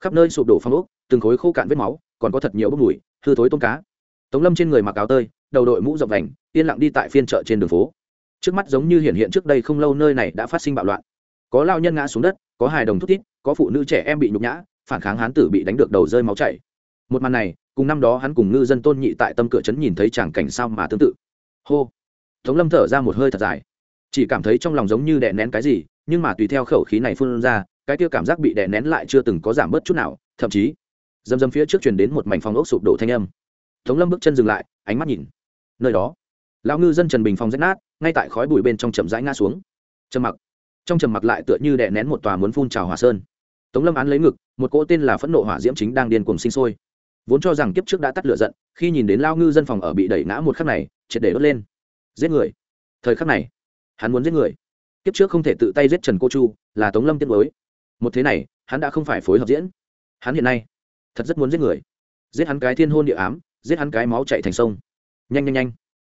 Khắp nơi sụp đổ phong ốc, từng khối khô cạn vết máu, còn có thật nhiều bốc mùi, hư thối tôm cá. Tống lâm trên người mặc áo tơi, đầu đội mũ rộng vành, yên lặng đi tại phiên chợ trên đường phố. Trước mắt giống như hiện hiện trước đây không lâu nơi này đã phát sinh bạo loạn có lao nhân ngã xuống đất, có hài đồng thút thít, có phụ nữ trẻ em bị nhục nhã, phản kháng hán tử bị đánh được đầu rơi máu chảy. Một màn này, cùng năm đó hắn cùng ngư dân tôn nhị tại tâm cửa trấn nhìn thấy chẳng cảnh sao mà tương tự. Hô. Tống lâm thở ra một hơi thật dài. Chỉ cảm thấy trong lòng giống như đè nén cái gì, nhưng mà tùy theo khẩu khí này phun ra, cái kia cảm giác bị đè nén lại chưa từng có giảm bớt chút nào, thậm chí, dầm dầm phía trước truyền đến một mảnh phòng ốc sụp đổ thanh âm. Tống lâm bước chân dừng lại, ánh mắt nhìn nơi đó. Lão ngư dân trần bình phong rách nát, ngay tại khói bụi bên trong chậm rãi ngã xuống. Trầm mặc trong trầm mặc lại tựa như đè nén một tòa muốn phun trào hỏa sơn. Tống lâm án lấy ngực, một cỗ tên là phẫn nộ hỏa diễm chính đang điên cuồng sinh sôi. Vốn cho rằng kiếp trước đã tắt lửa giận, khi nhìn đến lao ngư dân phòng ở bị đẩy ngã một khắc này, triệt để đốt lên. Giết người. Thời khắc này, hắn muốn giết người. Kiếp trước không thể tự tay giết trần cô chu, là tống lâm tiết mới một thế này, hắn đã không phải phối hợp diễn. Hắn hiện nay, thật rất muốn giết người. Giết hắn cái thiên hôn địa ám, giết hắn cái máu chạy thành sông. Nhanh nhanh nhanh.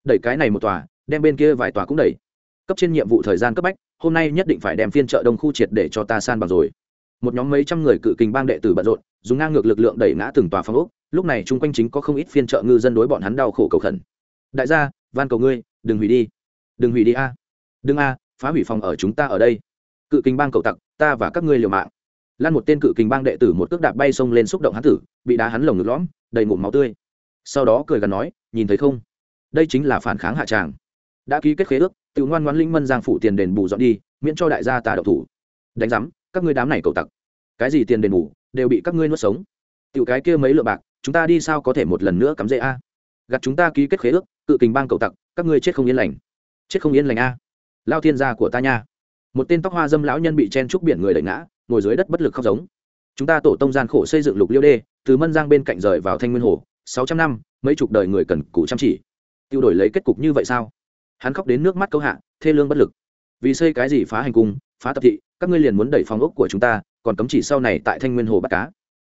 Đẩy cái này một tòa, đem bên kia vài tòa cũng đẩy. Cấp trên nhiệm vụ thời gian cấp bách hôm nay nhất định phải đem phiên chợ đông khu triệt để cho ta san bằng rồi. Một nhóm mấy trăm người cự kình bang đệ tử bận rộn, dùng ngang ngược lực lượng đẩy ngã từng tòa phong ốc, lúc này chung quanh chính có không ít phiên chợ ngư dân đối bọn hắn đau khổ cầu khẩn. Đại gia, van cầu ngươi, đừng hủy đi. Đừng hủy đi a. Đừng a, phá hủy phòng ở chúng ta ở đây. Cự kình bang cầu tặc, ta và các ngươi liều mạng. Lan một tên cự kình bang đệ tử một cước đạp bay xông lên xúc động hắn tử, bị đá hắn lồng ngực lõm, đầy ngụm máu tươi. Sau đó cười gần nói, nhìn thấy không? Đây chính là phản kháng hạ tràng đã ký kết khế ước tự ngoan ngoãn linh mân giang phủ tiền đền bù dọn đi, miễn cho đại gia tà độc thủ. Đánh giám, các ngươi đám này cầu tặc. Cái gì tiền đền bù, đều bị các ngươi nuốt sống. Tiểu cái kia mấy lượng bạc, chúng ta đi sao có thể một lần nữa cắm dễ a? Gặt chúng ta ký kết khế ước, cự kình bang cầu tặc, các ngươi chết không yên lành. Chết không yên lành a. Lao thiên gia của ta nha. Một tên tóc hoa dâm lão nhân bị chen trúc biển người đẩy ngã, ngồi dưới đất bất lực khóc giống. Chúng ta tổ tông gian khổ xây dựng lục liêu đê, từ mân giang bên cạnh rời vào thanh nguyên hồ, sáu trăm năm, mấy chục đời người cần cù chăm chỉ. Tiêu đổi lấy kết cục như vậy sao? Hắn khóc đến nước mắt câu hạ, thê lương bất lực. Vì xây cái gì phá hành cung, phá tập thị, các ngươi liền muốn đẩy phòng ốc của chúng ta, còn cấm chỉ sau này tại thanh nguyên hồ bắt cá.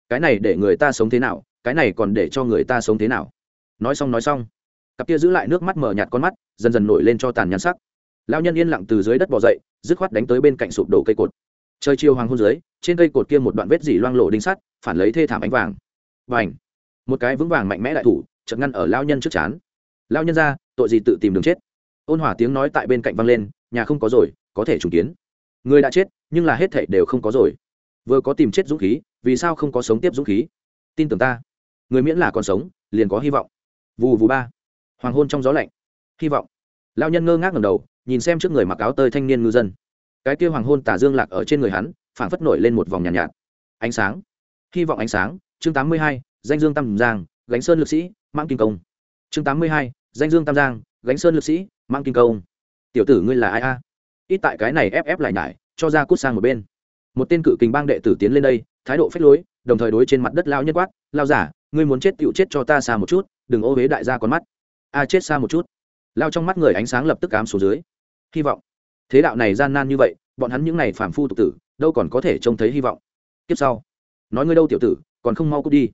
Cái này để người ta sống thế nào, cái này còn để cho người ta sống thế nào. Nói xong nói xong. Cặp kia giữ lại nước mắt mở nhạt con mắt, dần dần nổi lên cho tàn nhắn sắc. Lao nhân yên lặng từ dưới đất bỏ dậy, dứt khoát đánh tới bên cạnh sụp đổ cây cột. Trời chiều hoàng hôn dưới, trên cây cột kia một đoạn vết dỉ loang lộ đinh sắt, phản lấy thê thảm ánh vàng. Và ảnh một cái vững vàng mạnh mẽ đại thủ chật ngăn ở lao nhân trước chán. Lao nhân ra, tội gì tự tìm đường chết? Ôn hòa tiếng nói tại bên cạnh vang lên nhà không có rồi có thể trùng kiến. Người đã chết nhưng là hết thảy đều không có rồi. Vừa có tìm chết dũng khí vì sao không có sống tiếp dũng khí? Tin tưởng ta. Người miễn là còn sống liền có hy vọng. Vù vù ba. Hoàng hôn trong gió lạnh. Hy vọng. Lao nhân ngơ ngác ngầm đầu nhìn xem trước người mặc áo tơi thanh niên ngư dân. Cái kia hoàng hôn tả dương lạc ở trên người hắn phảng phất nổi lên một vòng nhàn nhạt, nhạt. Ánh sáng. Hy vọng ánh sáng. Chương tám mươi hai danh dương tam giang gánh sơn lực sĩ mãng kinh công. Chương tám mươi hai danh dương tam giang gánh sơn lực sĩ mang kinh công. Tiểu tử ngươi là ai a? Ít tại cái này ép ép lại nhải, cho ra cút sang một bên. Một tên cự kình bang đệ tử tiến lên đây, thái độ phách lối, đồng thời đối trên mặt đất lao nhất quát, lao giả, ngươi muốn chết tựu chết cho ta xa một chút, đừng ô huế đại gia con mắt. A, chết xa một chút. Lao trong mắt người ánh sáng lập tức cám xuống dưới. Hy vọng. Thế đạo này gian nan như vậy, bọn hắn những n à y phản phu tục tử, đâu còn có thể trông thấy hy vọng. Tiếp sau, nói ngươi đâu tiểu tử, còn không mau cút đi.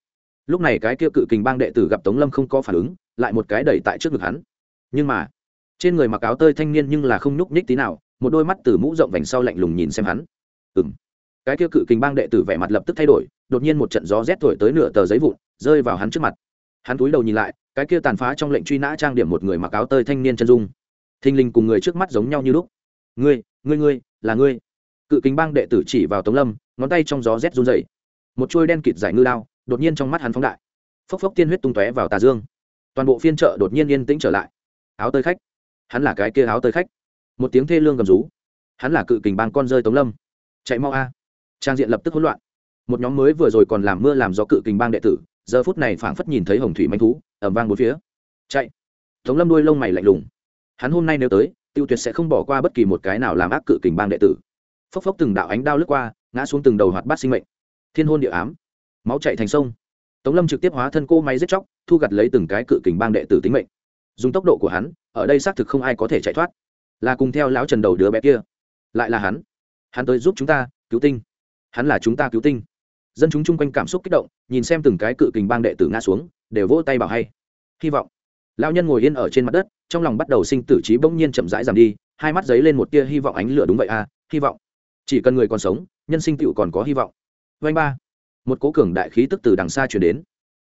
Lúc này cái kia cự kình bang đệ tử gặp tống lâm không có phản ứng, lại một cái đẩy tại trước ngực hắn. Nhưng mà trên người mặc áo tơi thanh niên nhưng là không nhúc nhích tí nào, một đôi mắt từ mũ rộng vành sau lạnh lùng nhìn xem hắn. Ừ m cái kia cự kình bang đệ tử vẻ mặt lập tức thay đổi, đột nhiên một trận gió rét thổi tới nửa tờ giấy vụn, rơi vào hắn trước mặt. Hắn túi đầu nhìn lại, cái kia tàn phá trong lệnh truy nã trang điểm một người mặc áo tơi thanh niên chân dung. Thình lình cùng người trước mắt giống nhau như lúc. Ngươi ngươi ngươi, là ngươi. Cự kính bang đệ tử chỉ vào tống lâm, ngón tay trong gió rét run dày một chuôi đen kịt giải ngư đao, đột nhiên trong mắt hắn phóng đại. Phốc phốc tiên huyết tung tóe vào tà dương. Toàn bộ phiên chợ đột nhiên yên tĩnh trở lại. Áo tơi khách hắn là cái kia áo tơi khách. Một tiếng thê lương gầm rú. Hắn là cự kình bang con rơi tống lâm. Chạy mau a. Trang diện lập tức hỗn loạn. Một nhóm mới vừa rồi còn làm mưa làm gió cự kình bang đệ tử, giờ phút này phảng phất nhìn thấy hồng thủy manh thú ẩm vang bốn phía. Chạy. Tống lâm đuôi lông mày lạnh lùng. Hắn hôm nay nếu tới, tiêu tuyệt sẽ không bỏ qua bất kỳ một cái nào làm ác cự kình bang đệ tử. Phốc phốc từng đạo ánh đao lướt qua, ngã xuống từng đầu hoạt bát sinh mệnh. Thiên hôn địa ám. Máu chạy thành sông. Tống lâm trực tiếp hóa thân cô máy giết chóc, thu gặt lấy từng cái cự kình bang đệ tử tính mệnh dùng tốc độ của hắn, ở đây xác thực không ai có thể chạy thoát. Là cùng theo lão trần đầu đứa bé kia. Lại là hắn. Hắn tới giúp chúng ta, cứu tinh. Hắn là chúng ta cứu tinh. Dân chúng chung quanh cảm xúc kích động, nhìn xem từng cái cự kình bang đệ tử ngã xuống, đều vỗ tay bảo hay. Hy vọng. Lão nhân ngồi yên ở trên mặt đất, trong lòng bắt đầu sinh tử trí bỗng nhiên chậm rãi giảm đi, hai mắt dấy lên một tia hy vọng ánh lửa đúng vậy à hy vọng. Chỉ cần người còn sống, nhân sinh tựu còn có hy vọng. Vanh ba. Một cố cường đại khí tức từ đằng xa chuyển đến.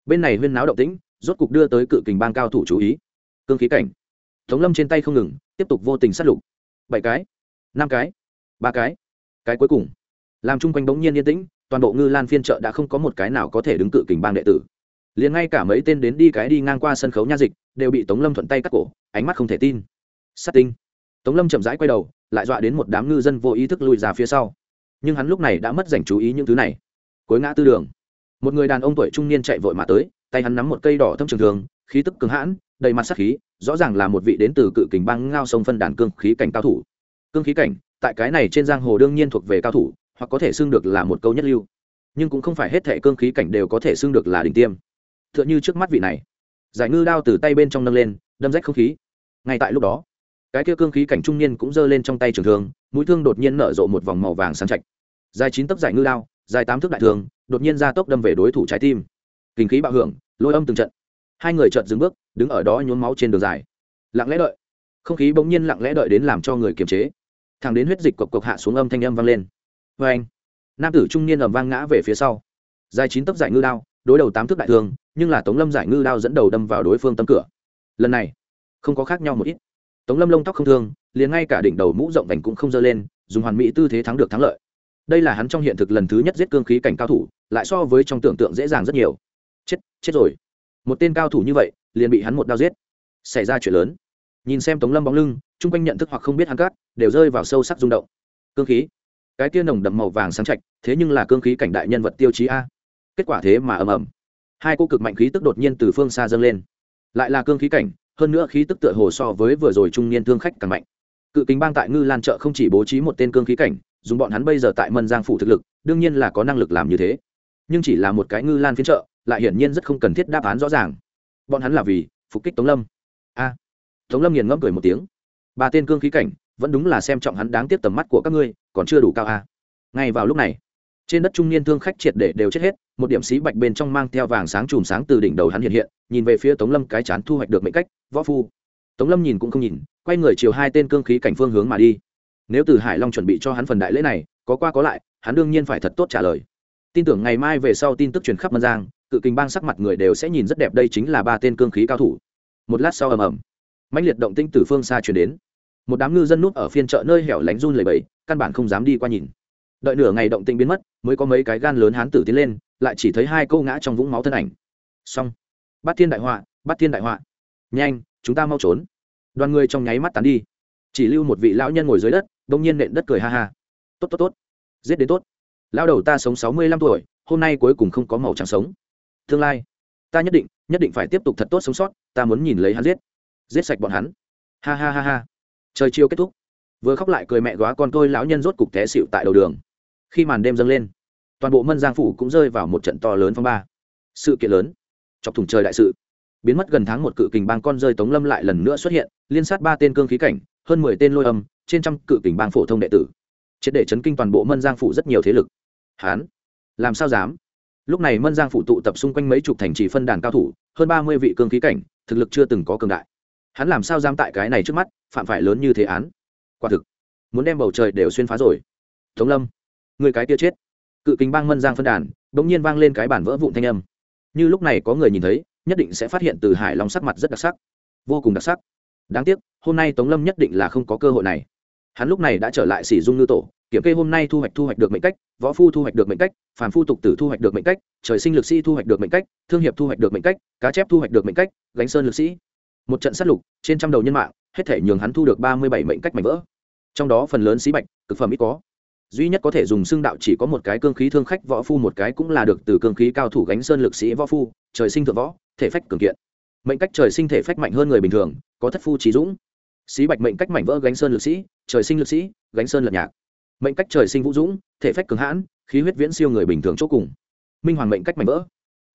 Bên này huyên náo động tĩnh, rốt cục đưa tới cự kình bang cao thủ chú ý cương khí cảnh. Tống lâm trên tay không ngừng, tiếp tục vô tình sát lục. Bảy cái, năm cái, ba cái. Cái cuối cùng. Làm chung quanh bỗng nhiên yên tĩnh, toàn bộ ngư lan phiên chợ đã không có một cái nào có thể đứng cự kình bang đệ tử. Liền ngay cả mấy tên đến đi cái đi ngang qua sân khấu nha dịch, đều bị tống lâm thuận tay cắt cổ, ánh mắt không thể tin. Sát tinh. Tống lâm chậm rãi quay đầu, lại dọa đến một đám ngư dân vô ý thức lùi ra phía sau. Nhưng hắn lúc này đã mất dành chú ý những thứ này. Cuối ngã tư đường. Một người đàn ông tuổi trung niên chạy vội mà tới, tay hắn nắm một cây đỏ thâm trường thường khí tức cứng hãn đầy mặt sắc khí, rõ ràng là một vị đến từ cự kình băng ngao sông phân đàn cương khí cảnh cao thủ. Cương khí cảnh, tại cái này trên giang hồ đương nhiên thuộc về cao thủ, hoặc có thể xưng được là một câu nhất lưu. Nhưng cũng không phải hết thệ cương khí cảnh đều có thể xưng được là đỉnh tiêm. T h ư ợ n h ư trước mắt vị này, giải ngư đao từ tay bên trong nâng lên, đâm rách không khí. Ngay tại lúc đó, cái kia cương khí cảnh trung niên cũng giơ lên trong tay trường thương, mũi thương đột nhiên nở rộ một vòng màu vàng sáng chạch dài chín tấc giải ngư đao, dài tám thước đại thường đột nhiên ra tốc đâm về đối thủ trái tim. Kinh khí bạo hưởng, lôi âm từng trận hai người chợt dừng bước, đứng ở đó nhốn máu trên đường dài. Lặng lẽ đợi. Không khí bỗng nhiên lặng lẽ đợi đến làm cho người kiềm chế. Thằng đến huyết dịch cộc cộc hạ xuống âm thanh âm vang lên. Vê anh, nam tử trung niên ầm vang ngã về phía sau. Dài chín tấc giải ngư đao, đối đầu tám thước đại thương, nhưng là tống lâm giải ngư đao dẫn đầu đâm vào đối phương tấm cửa. Lần này, không có khác nhau một ít. Tống lâm lông tóc không thương, liền ngay cả đỉnh đầu mũ rộng vành cũng không dơ lên, dùng hoàn mỹ tư thế thắng được thắng lợi. Đây là hắn trong hiện thực lần thứ nhất giết cương khí cảnh cao thủ, lại so với trong tưởng tượng dễ dàng rất nhiều. Chết chết rồi một tên cao thủ như vậy, liền bị hắn một đao giết. Xảy ra chuyện lớn. Nhìn xem tống lâm bóng lưng, chung quanh nhận thức hoặc không biết hắn cát, đều rơi vào sâu sắc rung động. Cương khí. Cái tia nồng đậm màu vàng sáng chạch thế nhưng là cương khí cảnh đại nhân vật tiêu chí a. Kết quả thế mà ầm ầm. Hai cô cực mạnh khí tức đột nhiên từ phương xa dâng lên. Lại là cương khí cảnh, hơn nữa khí tức tựa hồ so với vừa rồi trung niên thương khách càng mạnh. Cự kính bang tại ngư lan chợ không chỉ bố trí một tên cương khí cảnh, dùng bọn hắn bây giờ tại mân giang phủ thực lực, đương nhiên là có năng lực làm như thế. Nhưng chỉ là một cái ngư lan phiên chợ lại hiển nhiên rất không cần thiết đáp án rõ ràng. Bọn hắn là vì phục kích tống lâm. A, tống lâm nghiền ngẫm cười một tiếng. Ba tên cương khí cảnh, vẫn đúng là xem trọng hắn đáng tiếc tầm mắt của các ngươi, còn chưa đủ cao a. Ngay vào lúc này, trên đất trung niên thương khách triệt để đều chết hết, một điểm xí bạch bên trong mang theo vàng sáng chùm sáng từ đỉnh đầu hắn hiện hiện, nhìn về phía tống lâm cái chán thu hoạch được mệnh cách, võ phu. Tống lâm nhìn cũng không nhìn, quay người chiều hai tên cương khí cảnh phương hướng mà đi. Nếu từ hải long chuẩn bị cho hắn phần đại lễ này, có qua có lại, hắn đương nhiên phải thật tốt trả lời. Tin tưởng ngày mai về sau tin tức truyền khắp mân giang cự kình bang sắc mặt người đều sẽ nhìn rất đẹp, đây chính là ba tên cương khí cao thủ. Một lát sau ầm ầm, mãnh liệt động tinh từ phương xa chuyển đến. Một đám ngư dân núp ở phiên chợ nơi hẻo lánh run lầy bầy căn bản không dám đi qua nhìn. Đợi nửa ngày động tinh biến mất, mới có mấy cái gan lớn hán tử tiến lên, lại chỉ thấy hai câu ngã trong vũng máu thân ảnh. Xong. Bắt thiên đại họa bắt thiên đại họa. Nhanh, chúng ta mau trốn. Đoàn người trong nháy mắt tán đi. Chỉ lưu một vị lão nhân ngồi dưới đất, đông nhiên nện đất cười ha ha. Tốt tốt tốt. Giết đến tốt. Lao đầu ta sống sáu mươi lăm tuổi, hôm nay cuối cùng không có màu trắng sống tương lai. Ta nhất định nhất định phải tiếp tục thật tốt sống sót, ta muốn nhìn lấy hắn giết. Giết sạch bọn hắn. Ha ha ha ha. Trời chiều kết thúc. Vừa khóc lại cười mẹ góa con tôi lão nhân rốt cục té xịu tại đầu đường. Khi màn đêm dâng lên, toàn bộ mân giang phủ cũng rơi vào một trận to lớn phong ba. Sự kiện lớn. Chọc thủng trời đại sự. Biến mất gần tháng một cự kình bang con rơi tống lâm lại lần nữa xuất hiện, liên sát ba tên cương khí cảnh, hơn mười tên lôi âm, trên trăm cự kình bang phổ thông đệ tử. Triệt để chấn kinh toàn bộ mân giang phủ rất nhiều thế lực. Hán, làm sao dám? Lúc này mân giang phụ tụ tập xung quanh mấy chục thành trì phân đàn cao thủ, hơn ba mươi vị cương khí cảnh, thực lực chưa từng có cường đại. Hắn làm sao dám tại cái này trước mắt, phạm phải lớn như thế án? Quả thực, muốn đem bầu trời đều xuyên phá rồi. Tống lâm, người cái kia chết. Cự kính bang mân giang phân đàn đ ỗ n g nhiên vang lên cái bản vỡ vụn thanh âm. Như lúc này có người nhìn thấy, nhất định sẽ phát hiện từ hải long sắc mặt rất đặc sắc, vô cùng đặc sắc. Đáng tiếc, hôm nay tống lâm nhất định là không có cơ hội này hắn lúc này đã trở lại sỉ dung ngư tổ, kiểm kê hôm nay thu hoạch thu hoạch được mệnh cách, võ phu thu hoạch được mệnh cách, phàm phu tục tử thu hoạch được mệnh cách, trời sinh lực sĩ thu hoạch được mệnh cách, thương hiệp thu hoạch được mệnh cách, cá chép thu hoạch được mệnh cách, gánh sơn lực sĩ. Một trận sát lục, trên trăm đầu nhân mạng, hết thể nhường hắn thu được ba mươi bảy mệnh cách mảnh vỡ. Trong đó phần lớn sĩ bạch, cực phẩm ít có. Duy nhất có thể dùng xương đạo chỉ có một cái cương khí thương khách võ phu, một cái cũng là được từ cương khí cao thủ gánh sơn lực sĩ võ phu, trời sinh thượng võ, thể phách cường kiện. Mệnh cách trời sinh thể phách mạnh hơn người bình thường, có thất phu trí dũng. Xí bạch mệnh cách mảnh vỡ gánh sơn lực sĩ, trời sinh lực sĩ, gánh sơn lật nhạc. Mệnh cách trời sinh vũ dũng, thể phách cường hãn, khí huyết viễn siêu người bình thường chỗ cùng. Minh hoàng mệnh cách mảnh vỡ.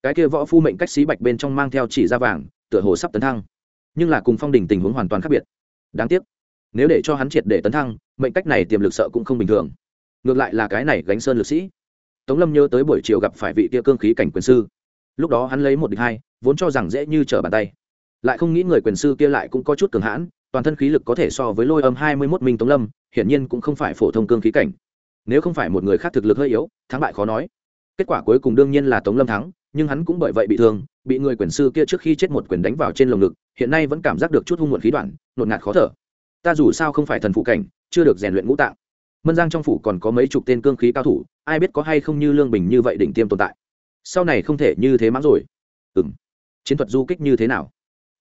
Cái kia võ phu mệnh cách Xí bạch bên trong mang theo chỉ ra vàng, tựa hồ sắp tấn thăng. Nhưng là cùng phong đình tình huống hoàn toàn khác biệt. Đáng tiếc, nếu để cho hắn triệt để tấn thăng, mệnh cách này tiềm lực sợ cũng không bình thường. Ngược lại là cái này gánh sơn lực sĩ. Tống lâm nhớ tới buổi chiều gặp phải vị kia cương khí cảnh quyền sư. Lúc đó hắn lấy một địch hai, vốn cho rằng dễ như trở bàn tay lại không nghĩ người quyền sư kia lại cũng có chút cường hãn, toàn thân khí lực có thể so với lôi âm hai mươi mốt minh tống lâm, hiển nhiên cũng không phải phổ thông cương khí cảnh. Nếu không phải một người khác thực lực hơi yếu, thắng bại khó nói. Kết quả cuối cùng đương nhiên là tống lâm thắng, nhưng hắn cũng bởi vậy bị thương, bị người quyền sư kia trước khi chết một quyền đánh vào trên lồng ngực, hiện nay vẫn cảm giác được chút hung muộn khí đoạn, nột ngạt khó thở. Ta dù sao không phải thần phụ cảnh, chưa được rèn luyện ngũ tạng. Mân giang trong phủ còn có mấy chục tên cương khí cao thủ, ai biết có hay không như lương bình như vậy đỉnh tiêm tồn tại. Sau này không thể như thế mắng rồi. Ừ m chiến thuật du kích như thế nào?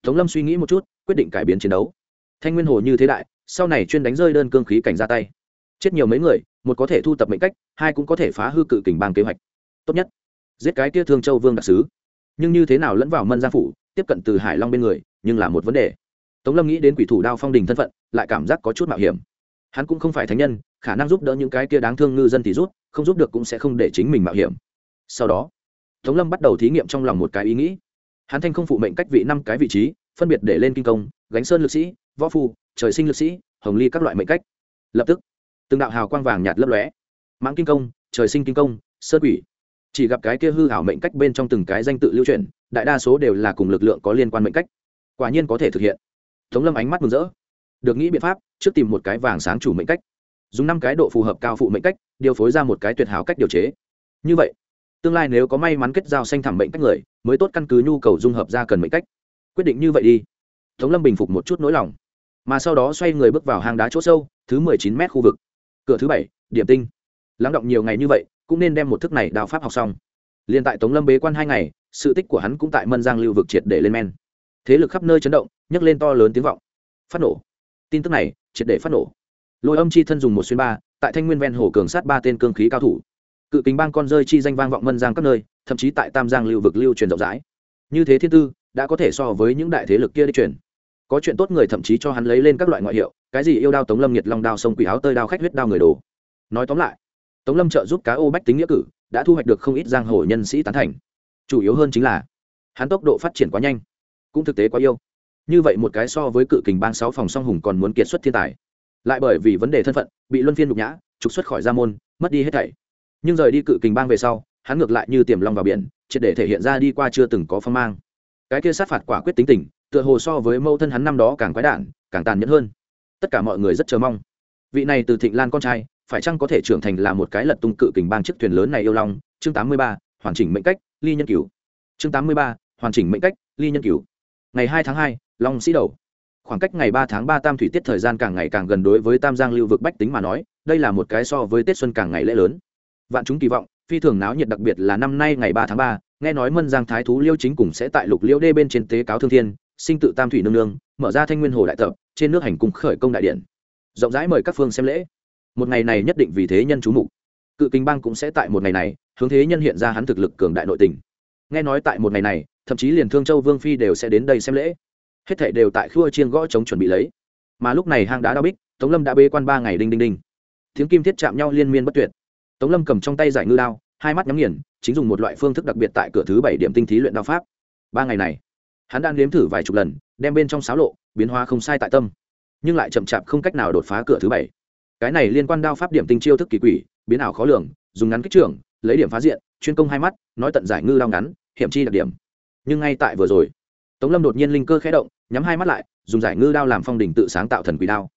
Tống lâm suy nghĩ một chút, quyết định cải biến chiến đấu. Thanh nguyên hồ như thế đại, sau này chuyên đánh rơi đơn cương khí cảnh ra tay. Chết nhiều mấy người, một có thể thu tập mệnh cách, hai cũng có thể phá hư cự kình bang kế hoạch. Tốt nhất, giết cái kia thương châu vương đặc sứ. Nhưng như thế nào lẫn vào mân gia phủ, tiếp cận từ hải long bên người, nhưng là một vấn đề. Tống lâm nghĩ đến quỷ thủ đao phong đình thân phận, lại cảm giác có chút mạo hiểm. Hắn cũng không phải thánh nhân, khả năng giúp đỡ những cái kia đáng thương ngư dân thì rút, không giúp được cũng sẽ không để chính mình mạo hiểm. Sau đó, tống lâm bắt đầu thí nghiệm trong lòng một cái ý nghĩ hắn thanh không phụ mệnh cách vị năm cái vị trí, phân biệt để lên kinh công, gánh sơn lực sĩ, võ phu, trời sinh lực sĩ, hồng ly các loại mệnh cách. Lập tức, từng đạo hào quang vàng nhạt lấp lóe. Mãng kinh công, trời sinh kinh công sơ quỷ. Chỉ gặp cái kia hư hảo mệnh cách bên trong từng cái danh tự lưu truyền, đại đa số đều là cùng lực lượng có liên quan mệnh cách. Quả nhiên có thể thực hiện. Tống lâm ánh mắt mừng rỡ. Được nghĩ biện pháp, trước tìm một cái vàng sáng chủ mệnh cách. Dùng năm cái độ phù hợp cao phụ mệnh cách, điều phối ra một cái tuyệt hảo cách điều chế. Như vậy tương lai nếu có may mắn kết giao xanh thẳm mệnh cách người, mới tốt căn cứ nhu cầu dung hợp ra cần mệnh cách. Quyết định như vậy đi. Tống lâm bình phục một chút nỗi lòng. Mà sau đó xoay người bước vào hang đá chỗ sâu, thứ mười chín m khu vực. Cửa thứ bảy, điểm tinh. Lắng động nhiều ngày như vậy, cũng nên đem một thức này đào pháp học xong. Liền tại tống lâm bế quan hai ngày, sự tích của hắn cũng tại mân giang lưu vực triệt để lên men. Thế lực khắp nơi chấn động, nhấc lên to lớn tiếng vọng. Phát nổ. Tin tức này, triệt để phát nổ. Lôi âm chi thân dùng một xuyên ba, tại thanh nguyên ven hồ cường sát ba tên cương khí cao thủ cự kính bang con rơi chi danh vang vọng mân giang các nơi, thậm chí tại tam giang lưu vực lưu truyền rộng rãi. Như thế thiên tư, đã có thể so với những đại thế lực kia đi truyền. Có chuyện tốt người thậm chí cho hắn lấy lên các loại ngoại hiệu, cái gì yêu đao tống lâm nhiệt long đao sông quỷ áo tơi đao khách huyết đao người đồ. Nói tóm lại, tống lâm trợ giúp cá ô bách tính nghĩa cử, đã thu hoạch được không ít giang hồ nhân sĩ tán thành. Chủ yếu hơn chính là, hắn tốc độ phát triển quá nhanh, cũng thực tế quá yêu. Như vậy một cái so với cự kình bang sáu phòng song hùng còn muốn kiệt xuất thiên tài. Lại bởi vì vấn đề thân phận, bị luân phiên nhục nhã, trục xuất khỏi gia môn, mất đi hết thảy nhưng rời đi cự kình bang về sau, hắn ngược lại như tiềm long vào biển, triệt để thể hiện ra đi qua chưa từng có phong mang. Cái kia sát phạt quả quyết tính tình, tựa hồ so với mâu thân hắn năm đó càng quái đản, càng tàn nhẫn hơn. Tất cả mọi người rất chờ mong. Vị này từ thịnh lan con trai, phải chăng có thể trưởng thành là một cái lật tung cự kình bang chiếc thuyền lớn này yêu long? Chương tám mươi ba, hoàn chỉnh mệnh cách, ly nhân cửu. Chương tám mươi ba, hoàn chỉnh mệnh cách, ly nhân cửu. Ngày hai tháng hai, long sĩ đầu. Khoảng cách ngày ba tháng ba tam thủy tiết thời gian càng ngày càng gần đối với tam giang lưu vực bách tính mà nói, đây là một cái so với tết xuân càng ngày lễ lớn vạn chúng kỳ vọng, phi thường náo nhiệt đặc biệt là năm nay ngày ba tháng ba, nghe nói mân giang thái thú liêu chính cùng sẽ tại lục liêu đê bên trên tế cáo thương thiên, sinh tự tam thủy nương nương, mở ra thanh nguyên hồ đại tập, trên nước hành cung khởi công đại điện. Rộng rãi mời các phương xem lễ. Một ngày này nhất định vì thế nhân chú mục. Cự kinh bang cũng sẽ tại một ngày này, hướng thế nhân hiện ra hắn thực lực cường đại nội tình. Nghe nói tại một ngày này, thậm chí liền thương châu vương phi đều sẽ đến đây xem lễ. Hết thảy đều tại khua chiên gõ chống chuẩn bị lấy. Mà lúc này hang đá đao bích, tống lâm đã bê quan ba ngày đinh đinh đinh. Tiếng kim thiết chạm nhau liên miên bất tuyệt tống lâm cầm trong tay giải ngư đao, hai mắt nhắm nghiền, chính dùng một loại phương thức đặc biệt tại cửa thứ bảy điểm tinh thí luyện đao pháp. Ba ngày này, hắn đang nếm thử vài chục lần, đem bên trong sáo lộ, biến hóa không sai tại tâm, nhưng lại chậm chạp không cách nào đột phá cửa thứ bảy. Cái này liên quan đao pháp điểm tinh chiêu thức kỳ quỷ, biến ảo khó lường, dùng ngắn kích trưởng, lấy điểm phá diện, chuyên công hai mắt, nói tận giải ngư đao ngắn, hiểm chi đặc điểm. Nhưng ngay tại vừa rồi, tống lâm đột nhiên linh cơ khẽ động, nhắm hai mắt lại, dùng giải ngư đao làm phong đỉnh tự sáng tạo thần quỷ đao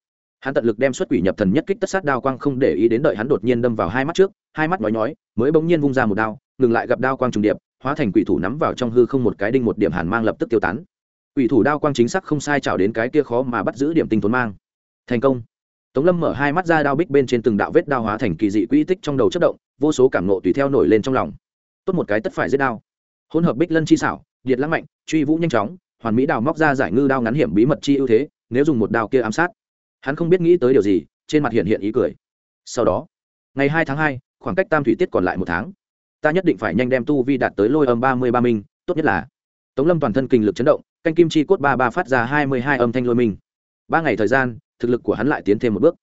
hắn tận lực đem xuất quỷ nhập thần nhất kích tất sát đao quang không để ý đến đợi hắn đột nhiên đâm vào hai mắt trước, hai mắt nói nhói, mới bỗng nhiên vung ra một đao, ngừng lại gặp đao quang trùng điệp, hóa thành quỷ thủ nắm vào trong hư không một cái đinh một điểm hàn mang lập tức tiêu tán. Quỷ thủ đao quang chính xác không sai chảo đến cái kia khó mà bắt giữ điểm tinh tốn mang. Thành công. Tống lâm mở hai mắt ra đao bích bên trên từng đạo vết đao hóa thành kỳ dị quỹ tích trong đầu chất động, vô số cảm nộ tùy theo nổi lên trong lòng. Tốt một cái tất phải giết đao. Hỗn hợp bích lân chi xảo, điện lãng mạnh, truy vũ nhanh chóng, hoàn mỹ đào móc ra giải ngư đao ngắn hiểm bí mật chi ưu thế, nếu dùng một đao kia ám sát hắn không biết nghĩ tới điều gì, trên mặt hiện hiện ý cười. Sau đó, ngày hai tháng hai, khoảng cách tam thủy tiết còn lại một tháng, ta nhất định phải nhanh đem tu vi đạt tới lôi âm ba mươi ba minh, tốt nhất là tống lâm toàn thân kinh lực chấn động, canh kim chi cốt ba ba phát ra hai mươi hai âm thanh lôi minh. Ba ngày thời gian, thực lực của hắn lại tiến thêm một bước.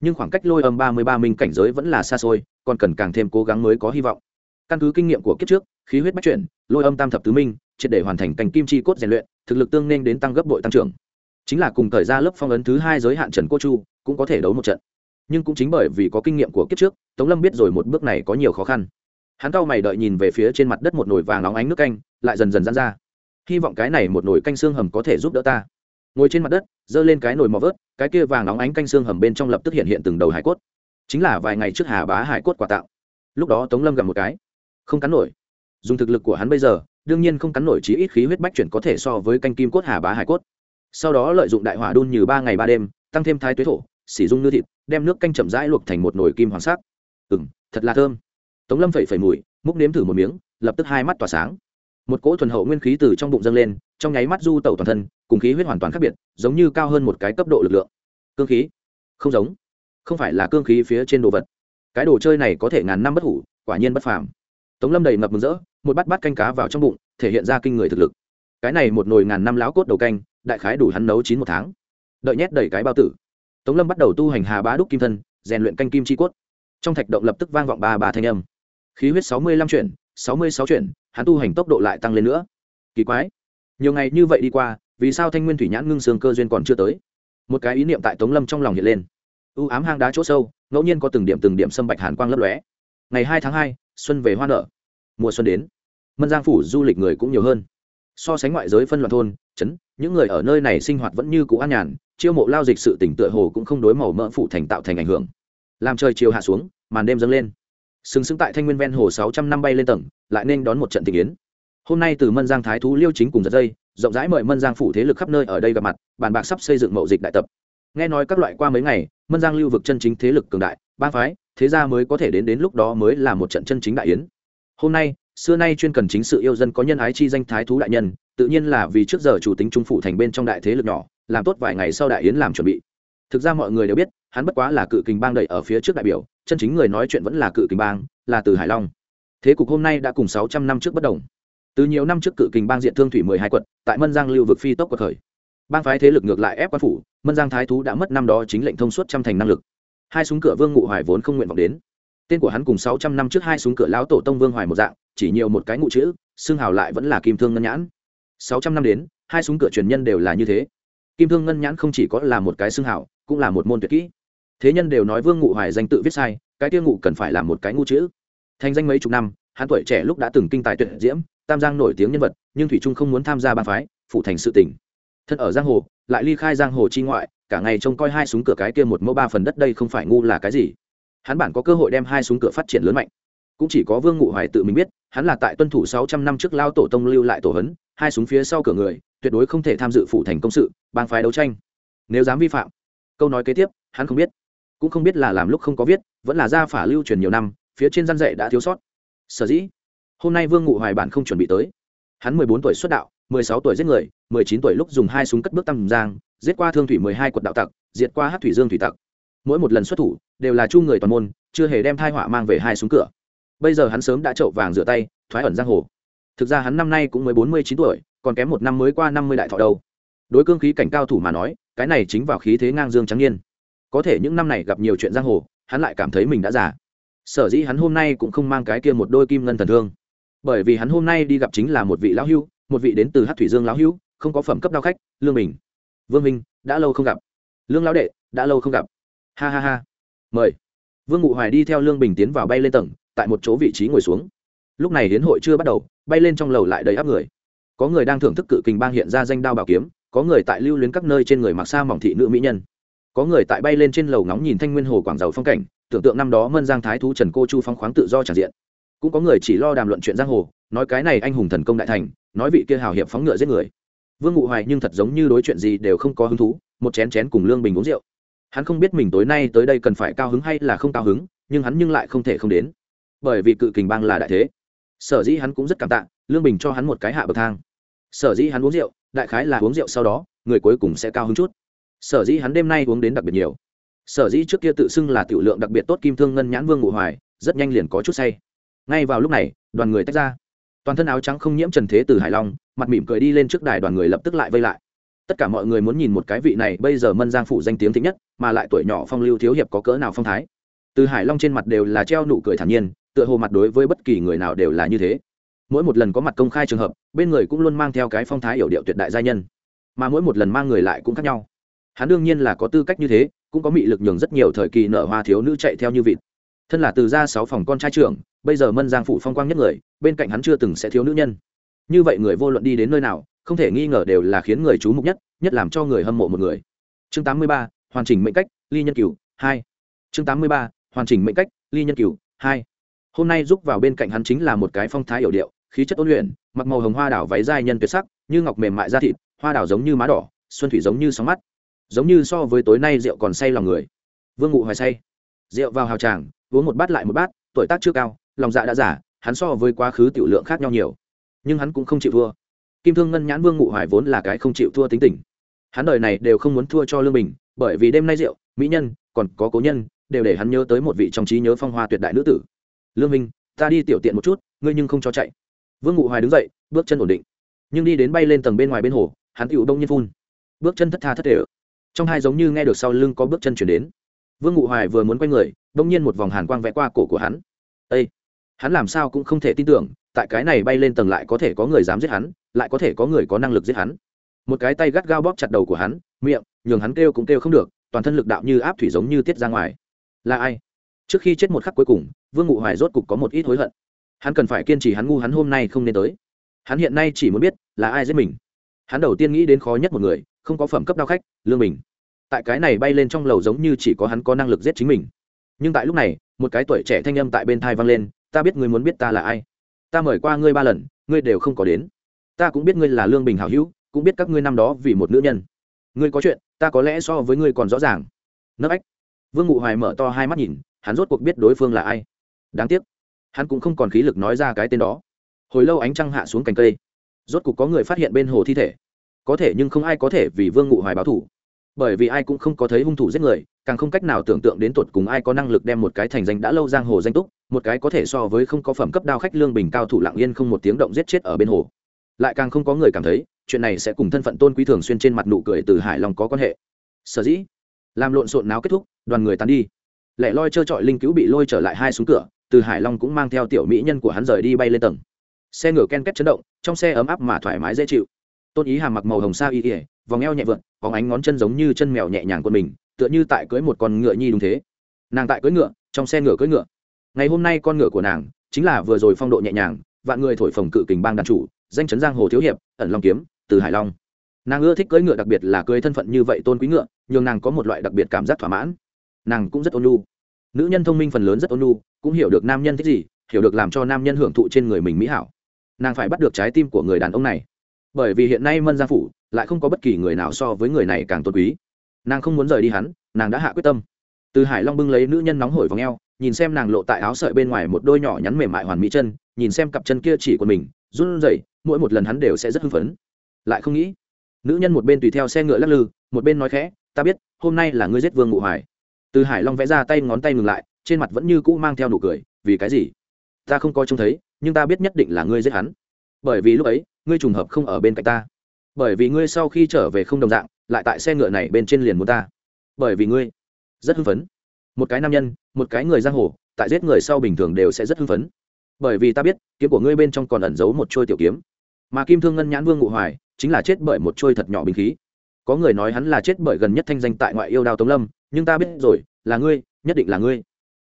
Nhưng khoảng cách lôi âm ba mươi ba minh cảnh giới vẫn là xa xôi, còn cần càng thêm cố gắng mới có hy vọng. Căn cứ kinh nghiệm của kiếp trước, khí huyết bắt chuyển, lôi âm tam thập tứ minh, triệt để hoàn thành cành kim chi cốt rèn luyện, thực lực tương nên đến tăng gấp bội tăng trưởng chính là cùng thời ra lớp phong ấn thứ hai giới hạn trần cô chu, cũng có thể đấu một trận. Nhưng cũng chính bởi vì có kinh nghiệm của kiếp trước, tống lâm biết rồi một bước này có nhiều khó khăn. Hắn cau mày đợi nhìn về phía trên mặt đất một nồi vàng óng ánh nước canh, lại dần dần dán ra. Hy vọng cái này một nồi canh xương hầm có thể giúp đỡ ta. Ngồi trên mặt đất, giơ lên cái nồi mò vớt, cái kia vàng óng ánh canh xương hầm bên trong lập tức hiện hiện từng đầu hải cốt. Chính là vài ngày trước hà bá hải cốt quả tạo. Lúc đó tống lâm gặp một cái. Không cắn nổi. Dùng thực lực của hắn bây giờ, đương nhiên không cắn nổi chí ít khí huyết bách chuyển có thể so với canh kim cốt hà bá hải cốt sau đó lợi dụng đại hỏa đun như ba ngày ba đêm, tăng thêm thái tuế thổ, xỉ dung nưa thịt, đem nước canh chậm rãi luộc thành một nồi kim hoàng sắc. Ừ m thật là thơm. Tống lâm phẩy phẩy mùi, múc nếm thử một miếng, lập tức hai mắt tỏa sáng. Một cỗ thuần hậu nguyên khí từ trong bụng dâng lên, trong nháy mắt du tẩu toàn thân, cùng khí huyết hoàn toàn khác biệt, giống như cao hơn một cái cấp độ lực lượng. Cương khí? Không giống. Không phải là cương khí phía trên đồ vật. Cái đồ chơi này có thể ngàn năm bất hủ, quả nhiên bất phàm. Tống lâm đầy ngập mừng rỡ, một bát bát canh cá vào trong bụng, thể hiện ra kinh người thực lực. Cái này một nồi ngàn năm láo cốt đầu canh đại khái đủ hắn nấu chín một tháng. Đợi nhét đầy cái bao tử. Tống lâm bắt đầu tu hành hà bá đúc kim thân, rèn luyện canh kim chi cốt. Trong thạch động lập tức vang vọng ba ba thanh âm. Khí huyết sáu mươi lăm chuyển, sáu mươi sáu chuyển, hắn tu hành tốc độ lại tăng lên nữa. Kỳ quái. Nhiều ngày như vậy đi qua, vì sao thanh nguyên thủy nhãn ngưng xương cơ duyên còn chưa tới? Một cái ý niệm tại tống lâm trong lòng hiện lên. U ám hang đá chỗ sâu, ngẫu nhiên có từng điểm từng điểm sâm bạch hàn quang lấp lóe. Ngày hai tháng hai, xuân về hoa nở. Mùa xuân đến. Mân giang phủ du lịch người cũng nhiều hơn. So sánh ngoại giới phân loạn thôn, trấn những người ở nơi này sinh hoạt vẫn như cũ an nhàn, chiêu mộ lao dịch sự tỉnh tựa hồ cũng không đối màu mỡ phụ thành tạo thành ảnh hưởng. Làm trời chiều hạ xuống, màn đêm dâng lên. Sừng sững tại thanh nguyên ven hồ sáu trăm năm bay lên tầng, lại nên đón một trận tình yến. Hôm nay từ mân giang thái thú liêu chính cùng giật dây, rộng rãi mời mân giang phủ thế lực khắp nơi ở đây gặp mặt, bàn bạc sắp xây dựng mậu dịch đại tập. Nghe nói các loại qua mấy ngày, mân giang lưu vực chân chính thế lực cường đại, ba phái, thế gia mới có thể đến đến lúc đó mới là một trận chân chính đại yến. Hôm nay, xưa nay chuyên cần chính sự yêu dân có nhân ái chi danh thái thú đại nhân tự nhiên là vì trước giờ chủ tính trung phủ thành bên trong đại thế lực nhỏ, làm tốt vài ngày sau đại yến làm chuẩn bị. Thực ra mọi người đều biết, hắn bất quá là cự kình bang đẩy ở phía trước đại biểu, chân chính người nói chuyện vẫn là cự kình bang, là từ hải long. Thế cục hôm nay đã cùng sáu trăm năm trước bất đồng. Từ nhiều năm trước cự kình bang diện thương thủy mười hai quận, tại mân giang lưu vực phi tốc quật khởi. Bang phái thế lực ngược lại ép quan phủ, mân giang thái thú đã mất năm đó chính lệnh thông suốt trăm thành năng lực. Hai súng cửa vương ngụ hoài vốn không nguyện vọng đến. Tên của hắn cùng sáu trăm năm trước hai súng cửa lão tổ tông vương hoài một dạng, chỉ nhiều một cái ngụ chữ xương hào lại vẫn là kim thương ngân nhãn sáu trăm năm đến, hai súng cửa truyền nhân đều là như thế. Kim thương ngân nhãn không chỉ có là một cái xương hào cũng là một môn tuyệt kỹ. Thế nhân đều nói vương ngụ hoài danh tự viết sai, cái tiêu ngụ cần phải là một cái ngụ chữ. Thành danh mấy chục năm, hắn tuổi trẻ lúc đã từng kinh tài tuyệt diễm, tam giang nổi tiếng nhân vật, nhưng thủy trung không muốn tham gia ba phái, phụ thành sự tỉnh thân ở giang hồ, lại ly khai giang hồ chi ngoại, cả ngày trông coi hai súng cửa cái kia một mẫu ba phần đất đây không phải ngu là cái gì. Hắn bản có cơ hội đem hai súng cửa phát triển lớn mạnh. Cũng chỉ có vương ngụ hoài tự mình biết, hắn là tại tuân thủ sáu trăm năm trước lao tổ tông lưu lại tổ hấn hai súng phía sau cửa người, tuyệt đối không thể tham dự phụ thành công sự, bang phái đấu tranh. Nếu dám vi phạm, câu nói kế tiếp, hắn không biết, cũng không biết là làm lúc không có viết, vẫn là gia phả lưu truyền nhiều năm, phía trên gian dạy đã thiếu sót. Sở dĩ, hôm nay vương ngụ hoài bản không chuẩn bị tới. Hắn mười bốn tuổi xuất đạo, mười sáu tuổi giết người, mười chín tuổi lúc dùng hai súng cất bước tăm giang, giết qua thương thủy mười hai quận đạo tặc, diệt qua hát thủy dương thủy tặc. Mỗi một lần xuất thủ, đều là chu người toàn môn, chưa hề đem thai họa mang về hai súng cửa. Bây giờ hắn sớm đã trậu vàng rửa tay, thoái ẩn giang hồ thực ra hắn năm nay cũng mới bốn mươi chín tuổi, còn kém một năm mới qua năm mươi đại thọ đâu. Đối cương khí cảnh cao thủ mà nói, cái này chính vào khí thế ngang dương trắng niên. Có thể những năm này gặp nhiều chuyện giang hồ, hắn lại cảm thấy mình đã già. Sở dĩ hắn hôm nay cũng không mang cái kia một đôi kim ngân thần thương. Bởi vì hắn hôm nay đi gặp chính là một vị lão hưu, một vị đến từ hát thủy dương lão hưu, không có phẩm cấp đao khách, lương bình. Vương minh, đã lâu không gặp. Lương lão đệ, đã lâu không gặp. Ha ha ha. Mời. Vương ngụ hoài đi theo lương bình tiến vào bay lên tầng, tại một chỗ vị trí ngồi xuống. Lúc này hiến hội chưa bắt đầu bay lên trong lầu lại đầy áp người. Có người đang thưởng thức cự kình bang hiện ra danh đao bảo kiếm, có người tại lưu luyến các nơi trên người mặc xa mỏng thị nữ mỹ nhân. Có người tại bay lên trên lầu ngóng nhìn thanh nguyên hồ quảng giàu phong cảnh, tưởng tượng năm đó mân giang thái thú trần cô chu phong khoáng tự do tràn diện. Cũng có người chỉ lo đàm luận chuyện giang hồ, nói cái này anh hùng thần công đại thành, nói vị kia hào hiệp phóng ngựa giết người. Vương ngụ hoài nhưng thật giống như đối chuyện gì đều không có hứng thú, một chén chén cùng lương bình uống rượu. Hắn không biết mình tối nay tới đây cần phải cao hứng hay là không cao hứng, nhưng hắn nhưng lại không thể không đến. Bởi vì cự kình bang là đại thế sở dĩ hắn cũng rất cảm tạ, lương bình cho hắn một cái hạ bậc thang. Sở dĩ hắn uống rượu, đại khái là uống rượu sau đó, người cuối cùng sẽ cao hứng chút. Sở dĩ hắn đêm nay uống đến đặc biệt nhiều. Sở dĩ trước kia tự xưng là tiểu lượng đặc biệt tốt kim thương ngân nhãn vương ngụ hoài, rất nhanh liền có chút say. Ngay vào lúc này, đoàn người tách ra. Toàn thân áo trắng không nhiễm trần thế từ hải long, mặt mỉm cười đi lên trước đài đoàn người lập tức lại vây lại. Tất cả mọi người muốn nhìn một cái vị này bây giờ mân giang phủ danh tiếng thích nhất, mà lại tuổi nhỏ phong lưu thiếu hiệp có cỡ nào phong thái. Từ hải long trên mặt đều là treo nụ cười thản nhiên tựa hồ mặt đối với bất kỳ người nào đều là như thế. Mỗi một lần có mặt công khai trường hợp bên người cũng luôn mang theo cái phong thái hiểu điệu tuyệt đại gia nhân. Mà mỗi một lần mang người lại cũng khác nhau. Hắn đương nhiên là có tư cách như thế cũng có mị lực nhường rất nhiều thời kỳ nở hoa thiếu nữ chạy theo như vịt. Thân là từ gia sáu phòng con trai trưởng bây giờ mân giang phủ phong quang nhất người bên cạnh hắn chưa từng sẽ thiếu nữ nhân. Như vậy người vô luận đi đến nơi nào không thể nghi ngờ đều là khiến người chú mục nhất nhất làm cho người hâm mộ một người. Chương 83, hoàn chỉnh mệnh cách ly nhân cửu hai. Chương 83, hoàn chỉnh mệnh cách ly nhân cửu hai hôm nay giúp vào bên cạnh hắn chính là một cái phong thái hiểu điệu, khí chất ôn luyện, mặc màu hồng hoa đảo váy dài nhân tuyệt sắc, như ngọc mềm mại da thịt, hoa đảo giống như má đỏ, xuân thủy giống như sóng mắt. Giống như so với tối nay rượu còn say lòng người. Vương ngụ hoài say. Rượu vào hào tràng, uống một bát lại một bát, tuổi tác chưa cao, lòng dạ đã giả hắn so với quá khứ tiểu lượng khác nhau nhiều. Nhưng hắn cũng không chịu thua. Kim thương ngân nhãn vương ngụ hoài vốn là cái không chịu thua tính tình. Hắn đời này đều không muốn thua cho lương bình, bởi vì đêm nay rượu, mỹ nhân, còn có cố nhân, đều để hắn nhớ tới một vị trong trí nhớ phong hoa tuyệt đại nữ tử lương minh, ta đi tiểu tiện một chút, ngươi nhưng không cho chạy. Vương ngụ hoài đứng dậy, bước chân ổn định. Nhưng đi đến bay lên tầng bên ngoài bên hồ, hắn tựu đông nhiên phun. Bước chân thất tha thất thể trong hai giống như nghe được sau lưng có bước chân chuyển đến. Vương ngụ hoài vừa muốn quay người, đông nhiên một vòng hàn quang vẽ qua cổ của hắn. Ây hắn làm sao cũng không thể tin tưởng, tại cái này bay lên tầng lại có thể có người dám giết hắn, lại có thể có người có năng lực giết hắn. Một cái tay gắt gao bóp chặt đầu của hắn, miệng, nhường hắn kêu cũng kêu không được, toàn thân lực đạo như áp thủy giống như tiết ra ngoài. Là ai? Trước khi chết một khắc cuối cùng vương ngụ hoài rốt cục có một ít hối hận. Hắn cần phải kiên trì hắn ngu hắn hôm nay không nên tới. Hắn hiện nay chỉ muốn biết là ai giết mình. Hắn đầu tiên nghĩ đến khó nhất một người, không có phẩm cấp đao khách, lương bình. Tại cái này bay lên trong lầu giống như chỉ có hắn có năng lực giết chính mình. Nhưng tại lúc này, một cái tuổi trẻ thanh âm tại bên thai vang lên, ta biết ngươi muốn biết ta là ai. Ta mời qua ngươi ba lần, ngươi đều không có đến. Ta cũng biết ngươi là lương bình hảo hữu, cũng biết các ngươi năm đó vì một nữ nhân. Ngươi có chuyện, ta có lẽ so với ngươi còn rõ ràng. Nấc ách. Vương ngụ hoài mở to hai mắt nhìn, hắn rốt cuộc biết đối phương là ai đáng tiếc, hắn cũng không còn khí lực nói ra cái tên đó. Hồi lâu ánh trăng hạ xuống cành cây, rốt cục có người phát hiện bên hồ thi thể. Có thể nhưng không ai có thể vì vương ngụ hoài báo thủ bởi vì ai cũng không có thấy hung thủ giết người, càng không cách nào tưởng tượng đến tuột cùng ai có năng lực đem một cái thành danh đã lâu giang hồ danh túc, một cái có thể so với không có phẩm cấp đao khách lương bình cao thủ lạng yên không một tiếng động giết chết ở bên hồ. Lại càng không có người cảm thấy, chuyện này sẽ cùng thân phận tôn quý thường xuyên trên mặt nụ cười từ hải long có quan hệ. Sở dĩ, làm lộn xộn náo kết thúc, đoàn người tàn đi. Lẻ loi trơ trọi linh cứu bị lôi trở lại hai xuống cửa từ hải long cũng mang theo tiểu mỹ nhân của hắn rời đi bay lên tầng. Xe ngựa ken két chấn động, trong xe ấm áp mà thoải mái dễ chịu. Tôn ý hàm mặc màu hồng sa y ỉa vòng eo nhẹ vượn vòng ánh ngón chân giống như chân mèo nhẹ nhàng của mình, tựa như tại cưới một con ngựa nhi đúng thế. Nàng tại cưới ngựa, trong xe ngựa cưới ngựa. Ngày hôm nay con ngựa của nàng chính là vừa rồi phong độ nhẹ nhàng, vạn người thổi phồng cự kình bang đàn chủ, danh chấn giang hồ thiếu hiệp, ẩn long kiếm, từ hải long. Nàng ưa thích cưỡi ngựa đặc biệt là cưỡi thân phận như vậy tôn quý ngựa nhưng nàng có một loại đặc biệt cảm giác thỏa mãn. Nàng cũng rất ôn nhu nữ nhân thông minh phần lớn rất ôn nhu, cũng hiểu được nam nhân thích gì, hiểu được làm cho nam nhân hưởng thụ trên người mình mỹ hảo. Nàng phải bắt được trái tim của người đàn ông này. Bởi vì hiện nay mân gia phủ lại không có bất kỳ người nào so với người này càng tôn quý. Nàng không muốn rời đi hắn, nàng đã hạ quyết tâm. Từ hải long bưng lấy nữ nhân nóng hổi v ò n g e o nhìn xem nàng lộ tại áo sợi bên ngoài một đôi nhỏ nhắn mềm mại hoàn mỹ chân, nhìn xem cặp chân kia chỉ của mình, run rẩy, mỗi một lần hắn đều sẽ rất hưng phấn. Lại không nghĩ, nữ nhân một bên tùy theo xe ngựa lắc lư, một bên nói khẽ, ta biết, hôm nay là ngươi giết vương ngụ hoài từ hải long vẽ ra tay ngón tay ngừng lại, trên mặt vẫn như cũ mang theo nụ cười, vì cái gì? Ta không coi trông thấy, nhưng ta biết nhất định là ngươi giết hắn. Bởi vì lúc ấy, ngươi trùng hợp không ở bên cạnh ta. Bởi vì ngươi sau khi trở về không đồng dạng, lại tại xe ngựa này bên trên liền muốn ta. Bởi vì ngươi. Rất hưng phấn. Một cái nam nhân, một cái người giang hồ, tại giết người sau bình thường đều sẽ rất hưng phấn. Bởi vì ta biết, kiếm của ngươi bên trong còn ẩn giấu một trôi tiểu kiếm. Mà kim thương ngân nhãn vương ngụ hoài, chính là chết bởi một trôi thật nhỏ bình khí. Có người nói hắn là chết bởi gần nhất thanh danh tại ngoại yêu đao tống lâm nhưng ta biết rồi, là ngươi, nhất định là ngươi.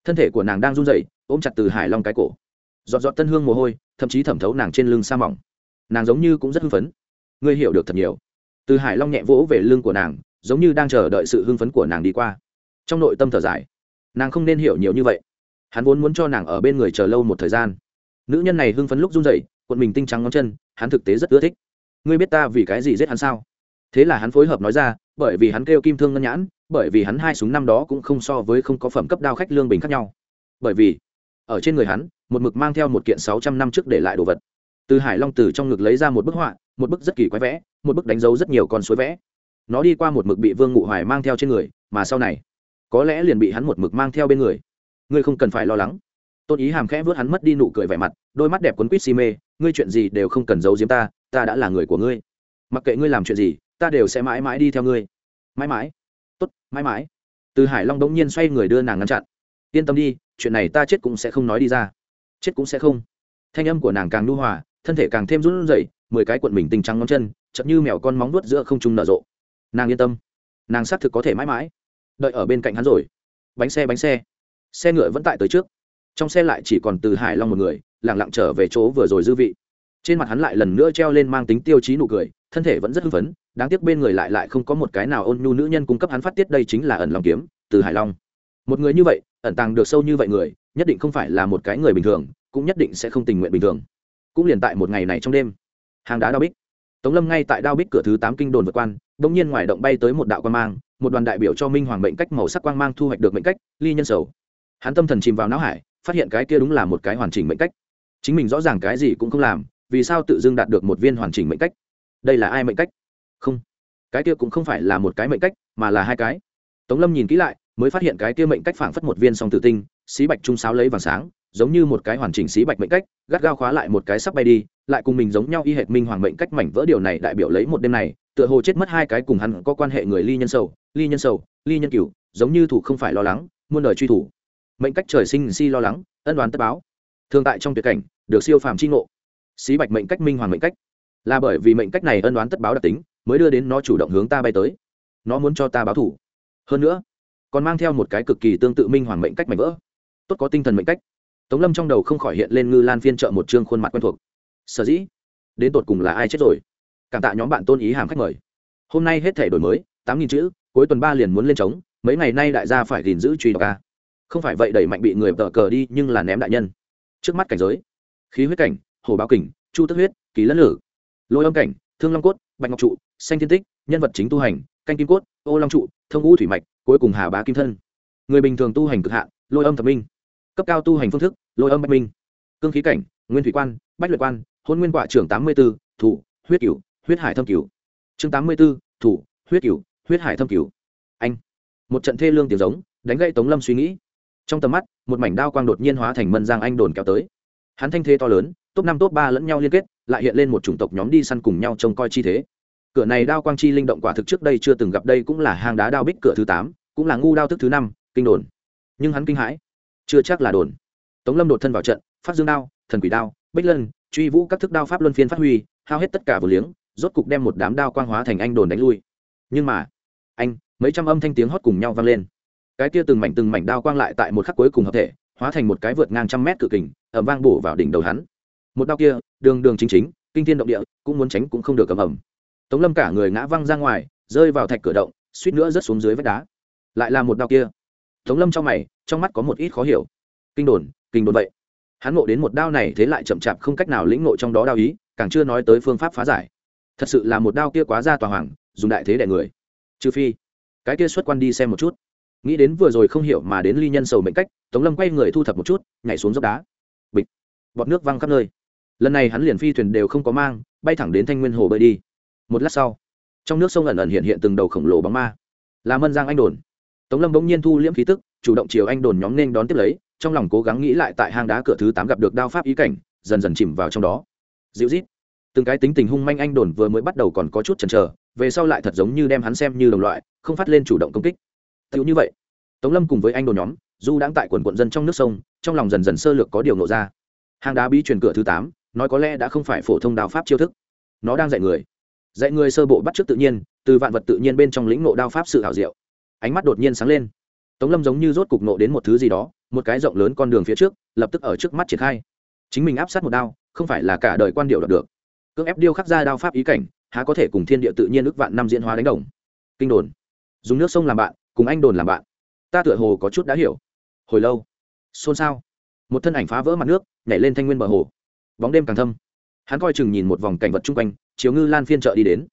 Thân thể của nàng đang run rẩy, ôm chặt từ hải long cái cổ. Giọt giọt tân hương mồ hôi, thậm chí thẩm thấu nàng trên lưng sa mỏng. Nàng giống như cũng rất hưng phấn. Ngươi hiểu được thật nhiều. Từ hải long nhẹ vỗ về lưng của nàng, giống như đang chờ đợi sự hưng phấn của nàng đi qua. Trong nội tâm thở dài, nàng không nên hiểu nhiều như vậy. Hắn vốn muốn cho nàng ở bên người chờ lâu một thời gian. Nữ nhân này hưng phấn lúc run rẩy, cuộn mình tinh trắng ngón chân, hắn thực tế rất ưa thích. Ngươi biết ta vì cái gì giết hắn sao? Thế là hắn phối hợp nói ra bởi vì hắn kêu kim thương ngân nhãn, bởi vì hắn hai súng năm đó cũng không so với không có phẩm cấp đao khách lương bình khác nhau. Bởi vì, ở trên người hắn, một mực mang theo một kiện sáu trăm năm trước để lại đồ vật. Từ hải long từ trong ngực lấy ra một bức họa, một bức rất kỳ quái vẽ, một bức đánh dấu rất nhiều con suối vẽ. Nó đi qua một mực bị vương ngụ hoài mang theo trên người, mà sau này, có lẽ liền bị hắn một mực mang theo bên người. Ngươi không cần phải lo lắng. Tôn ý hàm khẽ vớt hắn mất đi nụ cười vẻ mặt, đôi mắt đẹp quấn quýt si mê, ngươi chuyện gì đều không cần giấu giếm ta ta đã là người của ngươi. Mặc kệ ngươi làm chuyện gì ta đều sẽ mãi mãi đi theo ngươi. Mãi mãi. Tốt, mãi mãi. Từ hải long bỗng nhiên xoay người đưa nàng ngăn chặn. Yên tâm đi, chuyện này ta chết cũng sẽ không nói đi ra. Chết cũng sẽ không. Thanh âm của nàng càng nu hòa, thân thể càng thêm run rẩy, mười cái cuộn mình tinh trắng ngón chân, chậm như mèo con móng nuốt giữa không trung nở rộ. Nàng yên tâm. Nàng xác thực có thể mãi mãi. Đợi ở bên cạnh hắn rồi. Bánh xe bánh xe. Xe ngựa vẫn tại tới trước. Trong xe lại chỉ còn từ hải long một người lẳng lặng trở về chỗ vừa rồi dư vị. Trên mặt hắn lại lần nữa treo lên mang tính tiêu chí nụ cười, thân thể vẫn rất hưng phấn đáng tiếc bên người lại lại không có một cái nào ôn nhu nữ nhân cung cấp hắn phát tiết đây chính là ẩn lòng kiếm, từ hải long. Một người như vậy, ẩn tàng được sâu như vậy người, nhất định không phải là một cái người bình thường, cũng nhất định sẽ không tình nguyện bình thường. Cũng liền tại một ngày này trong đêm, hàng đá đao bích. Tống lâm ngay tại đao bích cửa thứ tám kinh đồn vượt quan đ ỗ n g nhiên ngoài động bay tới một đạo quan mang, một đoàn đại biểu cho minh hoàng mệnh cách màu sắc quang mang thu hoạch được mệnh cách, ly nhân sầu. Hắn tâm thần chìm vào não hải, phát hiện cái kia đúng là một cái hoàn chỉnh mệnh cách. Chính mình rõ ràng cái gì cũng không làm, vì sao tự dưng đạt được một viên hoàn chỉnh mệnh cách? Đây là ai mệnh cách? Không. Cái kia cũng không phải là một cái mệnh cách, mà là hai cái. Tống lâm nhìn kỹ lại, mới phát hiện cái kia mệnh cách phảng phất một viên song tử tinh, xí bạch trung sáo lấy vàng sáng, giống như một cái hoàn chỉnh xí bạch mệnh cách, gắt gao khóa lại một cái sắp bay đi, lại cùng mình giống nhau y hệt minh hoàng mệnh cách mảnh vỡ điều này đại biểu lấy một đêm này, tựa hồ chết mất hai cái cùng hắn có quan hệ người ly nhân sầu, ly nhân sầu, ly nhân cửu, giống như thủ không phải lo lắng, muôn đời truy thủ. Mệnh cách trời sinh si lo lắng, ân đoán tất báo. Thường tại trong tuyệt cảnh, được siêu phàm chi ngộ. Xí bạch mệnh cách minh hoàng mệnh cách. Là bởi vì mệnh cách này ân đoán tất báo đặc tính mới đưa đến nó chủ động hướng ta bay tới. Nó muốn cho ta báo thủ. Hơn nữa, còn mang theo một cái cực kỳ tương tự minh hoàng mệnh cách mạnh vỡ. Tốt có tinh thần mệnh cách. Tống lâm trong đầu không khỏi hiện lên ngư lan phiên trợ một chương khuôn mặt quen thuộc. Sở dĩ? Đến tột cùng là ai chết rồi? Cảm tạ nhóm bạn tôn ý hàm khách mời. Hôm nay hết thể đổi mới, tám nghìn chữ, cuối tuần ba liền muốn lên trống, mấy ngày nay đại gia phải gìn giữ truy đọc ca à. không phải vậy đẩy mạnh bị người tờ cờ đi, nhưng là ném đại nhân. Trước mắt cảnh giới, khí huyết cảnh, hồ báo kình, chu tức huyết ký lẫn lử. Lôi âm cảnh thương long cốt, bạch ngọc trụ, xanh thiên tích, nhân vật chính tu hành, canh kim cốt, ô long trụ, thông ngũ thủy mạch, cuối cùng hà bá kim thân. Người bình thường tu hành cực hạn, lôi âm thập minh. Cấp cao tu hành phương thức, lôi âm bạch minh. Cương khí cảnh, nguyên thủy quan, bách luyện quan, hôn nguyên quả trưởng tám mươi b ố thủ, huyết cửu, huyết hải thâm cửu. Chương tám mươi b ố thủ, huyết cửu, huyết hải thâm cửu. Anh. Một trận thê lương tiếng giống, đánh gậy tống lâm suy nghĩ. Trong tầm mắt, một mảnh đao quang đột nhiên hóa thành mân giang anh đồn kéo tới. Hắn thanh thế to lớn top năm, top ba lẫn nhau liên kết, lại hiện lên một chủng tộc nhóm đi săn cùng nhau trông coi chi thế. Cửa này đao quang chi linh động quả thực trước đây chưa từng gặp, đây cũng là hang đá đao bích cửa thứ tám, cũng là ngu đao thức thứ năm, kinh đồn. Nhưng hắn kinh hãi. Chưa chắc là đồn. Tống lâm đột thân vào trận, phát dương đao, thần quỷ đao, bích lân, truy vũ các thức đao pháp luân phiên phát huy, hao hết tất cả vừa liếng, rốt cục đem một đám đao quang hóa thành anh đồn đánh lui. Nhưng mà, anh, mấy trăm âm thanh tiếng hót cùng nhau vang lên. Cái kia từng mảnh từng mảnh đao quang lại tại một khắc cuối cùng hợp thể, hóa thành một cái vượt ngang trăm mét cự kình ẩm vang bổ vào đỉnh đầu hắn một đao kia, đường đường chính chính, kinh thiên động địa, cũng muốn tránh cũng không được cầm ẩm. Tống lâm cả người ngã văng ra ngoài, rơi vào thạch cửa động, suýt nữa rớt xuống dưới vách đá. Lại là một đao kia. Tống lâm trong mày, trong mắt có một ít khó hiểu. Kinh đồn kinh đồn vậy. Hắn ngộ đến một đao này thế lại chậm chạp không cách nào lĩnh ngộ trong đó đao ý, càng chưa nói tới phương pháp phá giải. Thật sự là một đao kia quá ra tòa hoàng, dùng đại thế đẻ người. Trừ phi, cái kia xuất quan đi xem một chút. Nghĩ đến vừa rồi không hiểu mà đến ly nhân sầu mệnh cách, tống lâm quay người thu thập một chút, nhảy xuống dốc đá. Bịch. Bọt nước văng khắp nơi lần này hắn liền phi thuyền đều không có mang, bay thẳng đến thanh nguyên hồ bơi đi. Một lát sau, trong nước sông ẩn ẩn hiện hiện từng đầu khổng lồ bóng ma. Là mân giang anh đồn. Tống lâm bỗng nhiên thu liễm khí tức, chủ động chiều anh đồn nhóm nên đón tiếp lấy, trong lòng cố gắng nghĩ lại tại hang đá cửa thứ tám gặp được đao pháp ý cảnh, dần dần chìm vào trong đó. Dịu rít từng cái tính tình hung manh anh đồn vừa mới bắt đầu còn có chút chần chờ, về sau lại thật giống như đem hắn xem như đồng loại, không phát lên chủ động công kích. Tựu như vậy, tống lâm cùng với anh đồn nhóm du đang tại quần quận dân trong nước sông, trong lòng dần dần sơ lược có điều nộ ra. Hang đá bí truyền cửa thứ tám nói có lẽ đã không phải phổ thông đao pháp chiêu thức. Nó đang dạy người. Dạy người sơ bộ bắt chước tự nhiên, từ vạn vật tự nhiên bên trong lĩnh nộ đao pháp sự hảo diệu. Ánh mắt đột nhiên sáng lên. Tống lâm giống như rốt cục nộ đến một thứ gì đó, một cái rộng lớn con đường phía trước, lập tức ở trước mắt triển khai. Chính mình áp sát một đao, không phải là cả đời quan điệu đạt được. Cưỡng ép điêu khắc ra đao pháp ý cảnh, há có thể cùng thiên địa tự nhiên ước vạn năm diễn hóa đánh đồng. Kinh đồn. Dùng nước sông làm bạn, cùng anh đồn làm bạn. Ta tựa hồ có chút đã hiểu. Hồi lâu. Xôn xao. Một thân ảnh phá vỡ mặt nước, nhảy lên thanh nguyên bờ hồ bóng đêm càng thâm. Hắn coi chừng nhìn một vòng cảnh vật chung quanh, chiếu ngư lan phiên chợ đi đến.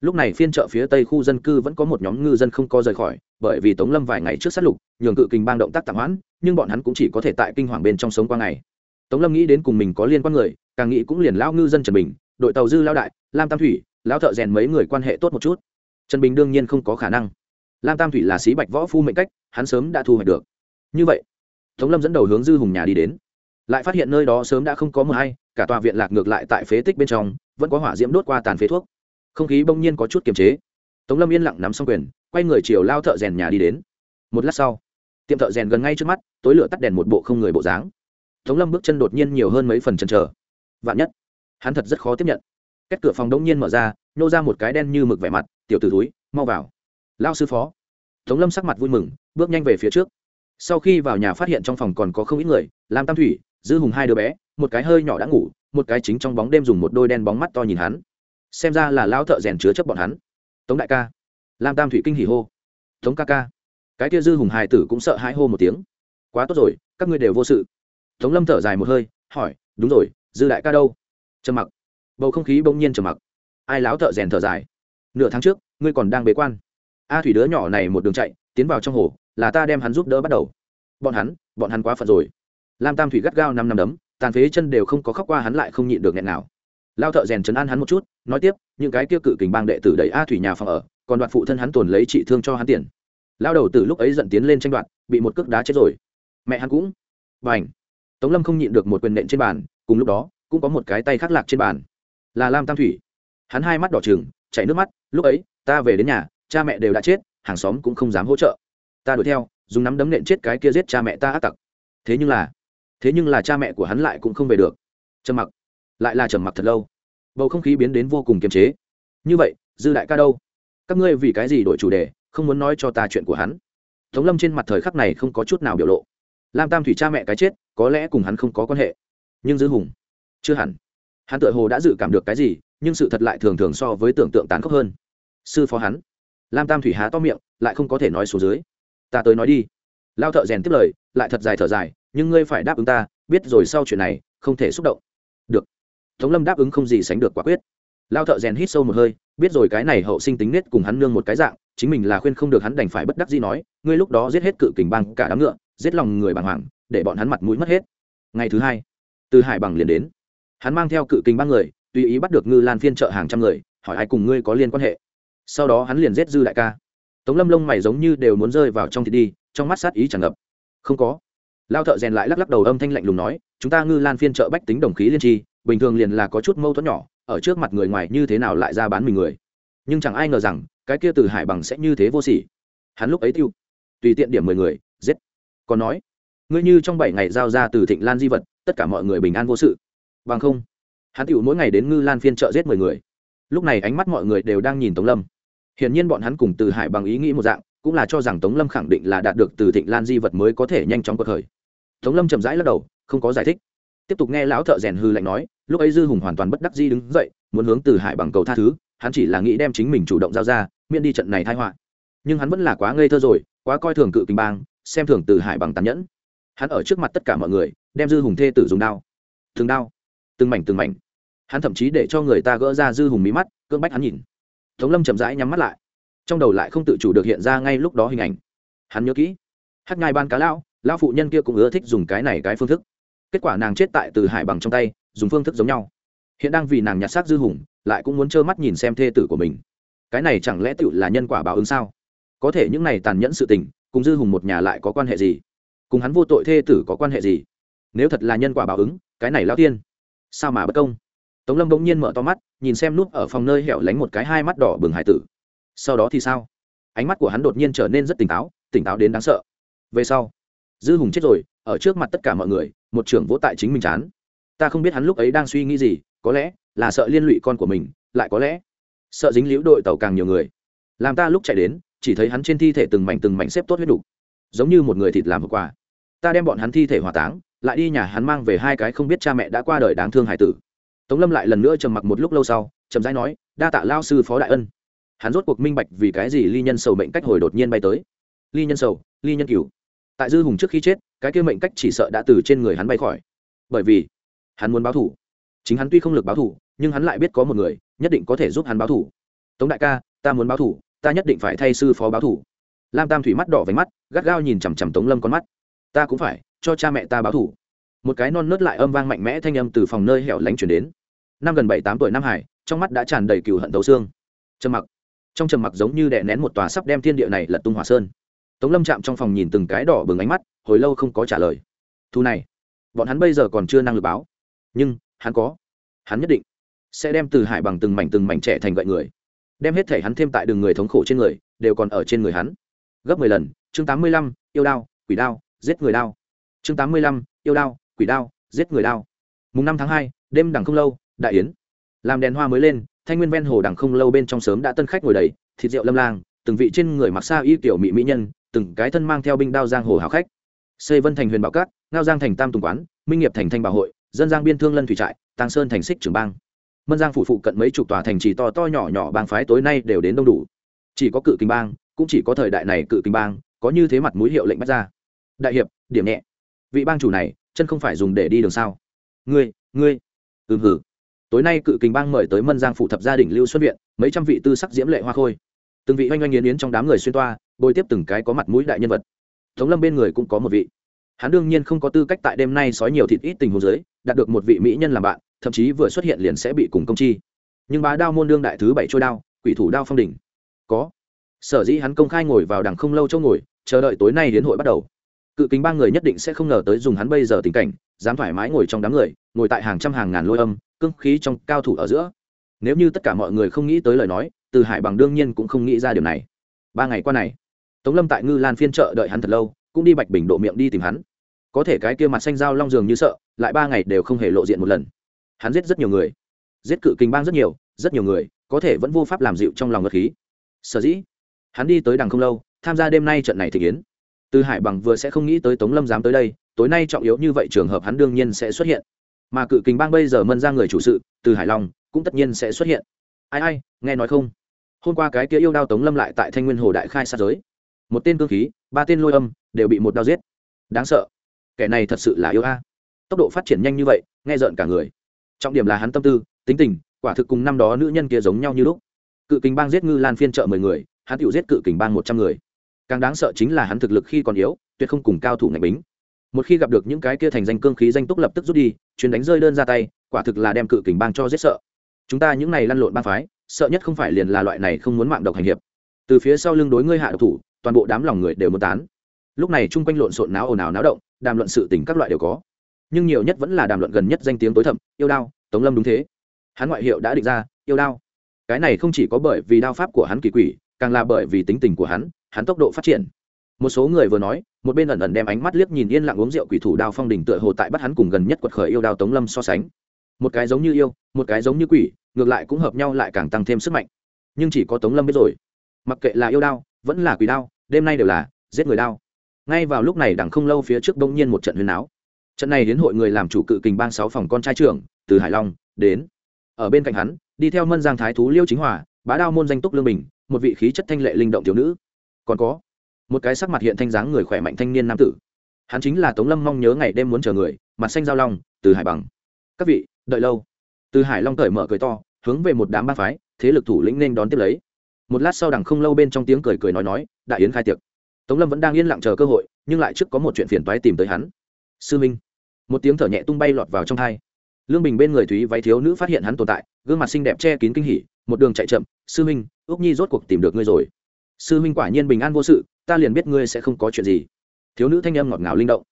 Lúc này phiên chợ phía tây khu dân cư vẫn có một nhóm ngư dân không có rời khỏi, bởi vì tống lâm vài ngày trước sát lục, nhường cự kình bang động tác tạm hoãn, nhưng bọn hắn cũng chỉ có thể tại kinh hoàng bên trong sống qua ngày. Tống lâm nghĩ đến cùng mình có liên quan người, càng nghĩ cũng liền lao ngư dân trần bình, đội tàu dư lao đại, lam tam thủy lao thợ rèn mấy người quan hệ tốt một chút. Trần bình đương nhiên không có khả năng. Lam tam thủy là sĩ bạch võ phu mệnh cách, hắn sớm đã thu hoạch được. Như vậy, tống lâm dẫn đầu hướng dư hùng nhà đi đến lại phát hiện nơi đó sớm đã không có mưa hay, cả tòa viện lạc ngược lại tại phế tích bên trong, vẫn có hỏa diễm đốt qua tàn phế thuốc. Không khí bỗng nhiên có chút kiềm chế. Tống lâm yên lặng nắm xong quyền, quay người chiều lao thợ rèn nhà đi đến. Một lát sau, tiệm thợ rèn gần ngay trước mắt, tối lửa tắt đèn một bộ không người bộ dáng. Tống lâm bước chân đột nhiên nhiều hơn mấy phần chân trở vạn nhất, hắn thật rất khó tiếp nhận. Cách cửa phòng đông nhiên mở ra nhô ra một cái đen như mực vẻ mặt, tiểu t túi mau vào. Lao sư phó. Tống lâm sắc mặt vui mừng, bước nhanh về phía trước. Sau khi vào nhà phát hiện trong phòng còn có không ít người, làm tam thủy dư hùng hai đứa bé, một cái hơi nhỏ đã ngủ, một cái chính trong bóng đêm dùng một đôi đen bóng mắt to nhìn hắn. Xem ra là lao thợ rèn chứa chấp bọn hắn. Tống đại ca. Lam tam thủy kinh hỉ hô. Tống ca ca. Cái kia dư hùng hài tử cũng sợ hãi hô một tiếng. Quá tốt rồi, các ngươi đều vô sự. Tống lâm thở dài một hơi, hỏi, đúng rồi, dư đại ca đâu? Trầm mặc. Bầu không khí bỗng nhiên trầm mặc. Ai láo thợ rèn thở dài? Nửa tháng trước, ngươi còn đang bế quan. A thủy đứa nhỏ này một đường chạy, tiến vào trong hồ, là ta đem hắn giúp đỡ bắt đầu. Bọn hắn bọn hắn quá phận rồi lam tam thủy gắt gao năm năm đấm, tàn phế chân đều không có khóc qua hắn lại không nhịn được nghẹn nào lao thợ rèn chấn an hắn một chút, nói tiếp, những cái kia cự kình bang đệ tử đẩy a thủy nhà phòng ở, còn đoạt phụ thân hắn tồn lấy trị thương cho hắn tiền. Lao đầu từ lúc ấy dẫn tiến lên tranh đoạt, bị một cước đá chết rồi. Mẹ hắn cũng b à n h tống lâm không nhịn được một quyền nện trên bàn, cùng lúc đó, cũng có một cái tay khắc lạc trên bàn. Là lam tam thủy. Hắn hai mắt đỏ trừng, chảy nước mắt, lúc ấy, ta về đến nhà, cha mẹ đều đã chết, hàng xóm cũng không dám hỗ trợ. Ta đuổi theo, dùng nắm đấm nện chết cái kia giết cha mẹ ta ác tặc. Thế nhưng là thế nhưng là cha mẹ của hắn lại cũng không về được. Trầm mặc. Lại là trầm mặc thật lâu. Bầu không khí biến đến vô cùng kiềm chế. Như vậy, dư đại ca đâu? Các ngươi vì cái gì đổi chủ đề, không muốn nói cho ta chuyện của hắn? Tống lâm trên mặt thời khắc này không có chút nào biểu lộ. Lam tam thủy cha mẹ cái chết, có lẽ cùng hắn không có quan hệ. Nhưng dư hùng, chưa hẳn. Hắn tự hồ đã dự cảm được cái gì, nhưng sự thật lại thường thường so với tưởng tượng tán khốc hơn. Sư phó hắn. Lam tam thủy há to miệng, lại không có thể nói số dưới. Ta tới nói đi. Lao thợ rèn tiếp lời, lại thật dài thở dài nhưng ngươi phải đáp ứng ta, biết rồi sau chuyện này, không thể xúc động. Được. Tống lâm đáp ứng không gì sánh được quả quyết. Lao thợ rèn hít sâu một hơi, biết rồi cái này hậu sinh tính nết cùng hắn nương một cái dạng, chính mình là khuyên không được hắn đành phải bất đắc gì nói, ngươi lúc đó giết hết cự kình băng cả đám ngựa, giết lòng người bàng hoàng, để bọn hắn mặt mũi mất hết. Ngày thứ hai, từ hải bằng liền đến. Hắn mang theo cự kình ba người, tùy ý bắt được ngư lan phiên chợ hàng trăm người, hỏi ai cùng ngươi có liên quan hệ. Sau đó hắn liền giết dư đại ca. Tống lâm lông mày giống như đều muốn rơi vào trong thịt đi, trong mắt sát ý tràn ngập. Không có lao thợ rèn lại lắc lắc đầu âm thanh lạnh lùng nói, chúng ta ngư lan phiên trợ bách tính đồng khí liên tri, bình thường liền là có chút mâu thuẫn nhỏ, ở trước mặt người ngoài như thế nào lại ra bán mình người? Nhưng chẳng ai ngờ rằng, cái kia từ hải bằng sẽ như thế vô sỉ. Hắn lúc ấy tiêu, tùy tiện điểm mười người, giết. Còn nói, ngươi như trong bảy ngày giao ra từ thịnh lan di vật, tất cả mọi người bình an vô sự. Bằng không, hắn tựu mỗi ngày đến ngư lan phiên trợ giết mười người. Lúc này ánh mắt mọi người đều đang nhìn tống lâm. Hiển nhiên bọn hắn cùng từ hải bằng ý nghĩ một dạng, cũng là cho rằng tống lâm khẳng định là đạt được từ thịnh lan di vật mới có thể nhanh chóng cuộc khởi tống lâm chậm rãi lắc đầu, không có giải thích. Tiếp tục nghe lão thợ rèn hư lạnh nói, lúc ấy dư hùng hoàn toàn bất đắc di đứng dậy, muốn hướng từ hải bằng cầu tha thứ, hắn chỉ là nghĩ đem chính mình chủ động giao ra, miễn đi trận này thai họa. Nhưng hắn vẫn là quá ngây thơ rồi, quá coi thường cự kinh bang, xem thường từ hải bằng tàn nhẫn. Hắn ở trước mặt tất cả mọi người, đem dư hùng thê tử dùng đao. Từng đao. Từng mảnh từng mảnh. Hắn thậm chí để cho người ta gỡ ra dư hùng mí mắt, cưỡng bách hắn nhìn. Tống lâm chậm rãi nhắm mắt lại. Trong đầu lại không tự chủ được hiện ra ngay lúc đó hình ảnh. Hắn nhớ kỹ. Hát ngai ban cá lão lão phụ nhân kia cũng ưa thích dùng cái này cái phương thức. Kết quả nàng chết tại từ hải bằng trong tay, dùng phương thức giống nhau. Hiện đang vì nàng nhặt xác dư hùng, lại cũng muốn trơ mắt nhìn xem thê tử của mình. Cái này chẳng lẽ tựu là nhân quả báo ứng sao? Có thể những này tàn nhẫn sự tình, cùng dư hùng một nhà lại có quan hệ gì? Cùng hắn vô tội thê tử có quan hệ gì? Nếu thật là nhân quả báo ứng, cái này lao tiên, sao mà bất công? Tống lâm bỗng nhiên mở to mắt, nhìn xem núp ở phòng nơi hẻo lánh một cái hai mắt đỏ bừng hải tử. Sau đó thì sao? Ánh mắt của hắn đột nhiên trở nên rất tỉnh táo tỉnh táo đến đáng sợ. Về sau dư hùng chết rồi, ở trước mặt tất cả mọi người, một trưởng vỗ tại chính mình chán. Ta không biết hắn lúc ấy đang suy nghĩ gì, có lẽ là sợ liên lụy con của mình, lại có lẽ sợ dính liễu đội tàu càng nhiều người. Làm ta lúc chạy đến, chỉ thấy hắn trên thi thể từng mảnh từng mảnh xếp tốt huyết đủ giống như một người thịt làm vừa qua ta đem bọn hắn thi thể hỏa táng, lại đi nhà hắn mang về hai cái không biết cha mẹ đã qua đời đáng thương hải tử. Tống lâm lại lần nữa trầm mặc một lúc lâu sau trầm rãi nói, đa tạ lao sư phó đại ân. Hắn rốt cuộc minh bạch vì cái gì ly nhân sầu mệnh cách hồi đột nhiên bay tới. Ly nhân sầu, ly nhân cửu tại dư hùng trước khi chết, cái kia mệnh cách chỉ sợ đã từ trên người hắn bay khỏi. Bởi vì, hắn muốn báo thủ. Chính hắn tuy không lực báo thủ, nhưng hắn lại biết có một người, nhất định có thể giúp hắn báo thủ. Tống đại ca, ta muốn báo thủ, ta nhất định phải thay sư phó báo thủ. Lam tam thủy mắt đỏ váy mắt, gắt gao nhìn chằm chằm tống lâm con mắt. Ta cũng phải, cho cha mẹ ta báo thủ. Một cái non nớt lại âm vang mạnh mẽ thanh âm từ phòng nơi hẻo lánh chuyển đến. Năm gần bảy tám tuổi nam hải, trong mắt đã tràn đầy cừu hận tấu xương. Trầm mặc. Trong trầm mặc giống như đè nén một tòa sắp đem thiên địa này lật tung hỏa sơn tống lâm chạm trong phòng nhìn từng cái đỏ bừng ánh mắt, hồi lâu không có trả lời. Thu này, bọn hắn bây giờ còn chưa năng lực báo. Nhưng, hắn có. Hắn nhất định sẽ đem từ hải bằng từng mảnh từng mảnh trẻ thành gậy người. Đem hết thể hắn thêm tại đường người thống khổ trên người, đều còn ở trên người hắn. Gấp mười lần, chương tám mươi lăm, yêu đao, quỷ đao, giết người đao. Chương tám mươi lăm, yêu đao, quỷ đao, giết người đao. Mùng năm tháng hai, đêm đằng không lâu, đại yến. Làm đèn hoa mới lên, thanh nguyên ven hồ đằng không lâu bên trong sớm đã tân khách ngồi đầy, thịt rượu lâm lang, từng vị trên người mặc xa y kiểu mỹ mỹ nhân từng cái thân mang theo binh đao giang hồ hào khách. Xây vân thành huyền bảo cát ngao giang thành tam tùng quán, minh nghiệp thành thanh bảo hội, dân giang biên thương lân thủy trại, tàng sơn thành xích trường bang. Mân giang phủ phụ cận mấy chục tòa thành trì to to nhỏ nhỏ bang phái tối nay đều đến đông đủ. Chỉ có cự kinh bang, cũng chỉ có thời đại này cự kinh bang, có như thế mặt mũi hiệu lệnh bắt ra. Đại hiệp, điểm nhẹ. Vị bang chủ này, chân không phải dùng để đi đường sao? Ngươi ngươi. Ừm hử. Tối nay cự kinh bang mời tới mân giang phủ thập gia đình lưu xuất viện, mấy trăm vị tư sắc diễm lệ hoa khôi. Từng vị oanh oanh yến yến trong đám người xuyên toa bồi tiếp từng cái có mặt mũi đại nhân vật. Tống lâm bên người cũng có một vị. Hắn đương nhiên không có tư cách tại đêm nay sói nhiều thịt ít tình hồ dưới, đạt được một vị mỹ nhân làm bạn, thậm chí vừa xuất hiện liền sẽ bị cùng công chi. Nhưng bá đao môn đương đại thứ bảy trôi đao, quỷ thủ đao phong đỉnh. Có. Sở dĩ hắn công khai ngồi vào đằng không lâu chỗ ngồi, chờ đợi tối nay đến hội bắt đầu. Cự kính ba người nhất định sẽ không ngờ tới dùng hắn bây giờ tình cảnh, dám thoải mái ngồi trong đám người, ngồi tại hàng trăm hàng ngàn lôi âm cưng khí trong cao thủ ở giữa. Nếu như tất cả mọi người không nghĩ tới lời nói, từ hải bằng đương nhiên cũng không nghĩ ra điều này. Ba ngày qua này tống lâm tại ngư lan phiên chợ đợi hắn thật lâu, cũng đi bạch bình độ miệng đi tìm hắn. Có thể cái kia mặt xanh dao long giường như sợ, lại ba ngày đều không hề lộ diện một lần. Hắn giết rất nhiều người, giết cự kinh bang rất nhiều rất nhiều người, có thể vẫn vô pháp làm dịu trong lòng ngất khí. Sở dĩ, hắn đi tới đằng không lâu, tham gia đêm nay trận này thị kiến từ hải bằng vừa sẽ không nghĩ tới tống lâm dám tới đây, tối nay trọng yếu như vậy trường hợp hắn đương nhiên sẽ xuất hiện. Mà cự Kinh bang bây giờ mân ra người chủ sự, từ hải long, cũng tất nhiên sẽ xuất hiện. Ai ai, nghe nói không? Hôm qua cái kia yêu đao tống lâm lại tại thanh nguyên hồ đại khai sát giới một tên cơ khí, ba tên lôi âm, đều bị một đao giết. Đáng sợ. Kẻ này thật sự là yêu a. Tốc độ phát triển nhanh như vậy, nghe rợn cả người. Trọng điểm là hắn tâm tư, tính tình, quả thực cùng năm đó nữ nhân kia giống nhau như lúc. Cự kình bang giết ngư lan phiên trợ mười người, hắn tự giết cự kình bang một trăm người. Càng đáng sợ chính là hắn thực lực khi còn yếu, tuyệt không cùng cao thủ ngạch bính. Một khi gặp được những cái kia thành danh cương khí danh túc lập tức rút đi chuyến đánh rơi đơn ra tay, quả thực là đem cự kình bang cho giết sợ. Chúng ta những này lăn lộn bang phái, sợ nhất không phải liền là loại này không muốn mạng độc hành hiệp. Từ phía sau lưng đối ngươi hạ độc thủ toàn bộ đám lòng người đều muốn tán. Lúc này chung quanh lộn xộn náo ồn ào náo động, đàm luận sự tình các loại đều có. Nhưng nhiều nhất vẫn là đàm luận gần nhất danh tiếng tối thẩm yêu đao, tống lâm đúng thế. Hắn ngoại hiệu đã định ra, yêu đao. Cái này không chỉ có bởi vì đao pháp của hắn kỳ quỷ, càng là bởi vì tính tình của hắn hắn tốc độ phát triển. Một số người vừa nói, một bên ẩn ẩn đem ánh mắt liếc nhìn yên lặng uống rượu quỷ thủ đao phong đỉnh tựa hồ tại bắt hắn cùng gần nhất quật khởi yêu đao tống lâm so sánh. Một cái giống như yêu, một cái giống như quỷ, ngược lại cũng hợp nhau lại càng tăng thêm sức mạnh. Nhưng chỉ có tống lâm biết rồi. Mặc kệ là yêu đao, vẫn là quỷ đao đêm nay đều là giết người đao ngay vào lúc này đằng không lâu phía trước bỗng nhiên một trận huyền áo. Trận này đến hội người làm chủ cự kình bang sáu phòng con trai trưởng, từ hải long đến. Ở bên cạnh hắn, đi theo mân giang thái thú liêu chính hòa, bá đao môn danh túc lương bình, một vị khí chất thanh lệ linh động thiếu nữ. Còn có một cái sắc mặt hiện thanh dáng người khỏe mạnh thanh niên nam tử. Hắn chính là tống lâm mong nhớ ngày đêm muốn chờ người, mặt xanh giao long, từ hải bằng. Các vị, đợi lâu. Từ hải long cởi mở cười to, hướng về một đám ba phái, thế lực thủ lĩnh nên đón tiếp lấy. Một lát sau đằng không lâu bên trong tiếng cười cười nói nói đại yến khai tiệc. Tống lâm vẫn đang yên lặng chờ cơ hội, nhưng lại trước có một chuyện phiền toái tìm tới hắn. Sư minh. Một tiếng thở nhẹ tung bay lọt vào trong thai. Lương bình bên người thúy váy thiếu nữ phát hiện hắn tồn tại, gương mặt xinh đẹp che kín kinh hỉ, một đường chạy chậm, sư minh ước nhi rốt cuộc tìm được ngươi rồi. Sư minh quả nhiên bình an vô sự, ta liền biết ngươi sẽ không có chuyện gì. Thiếu nữ thanh âm ngọt ngào linh động.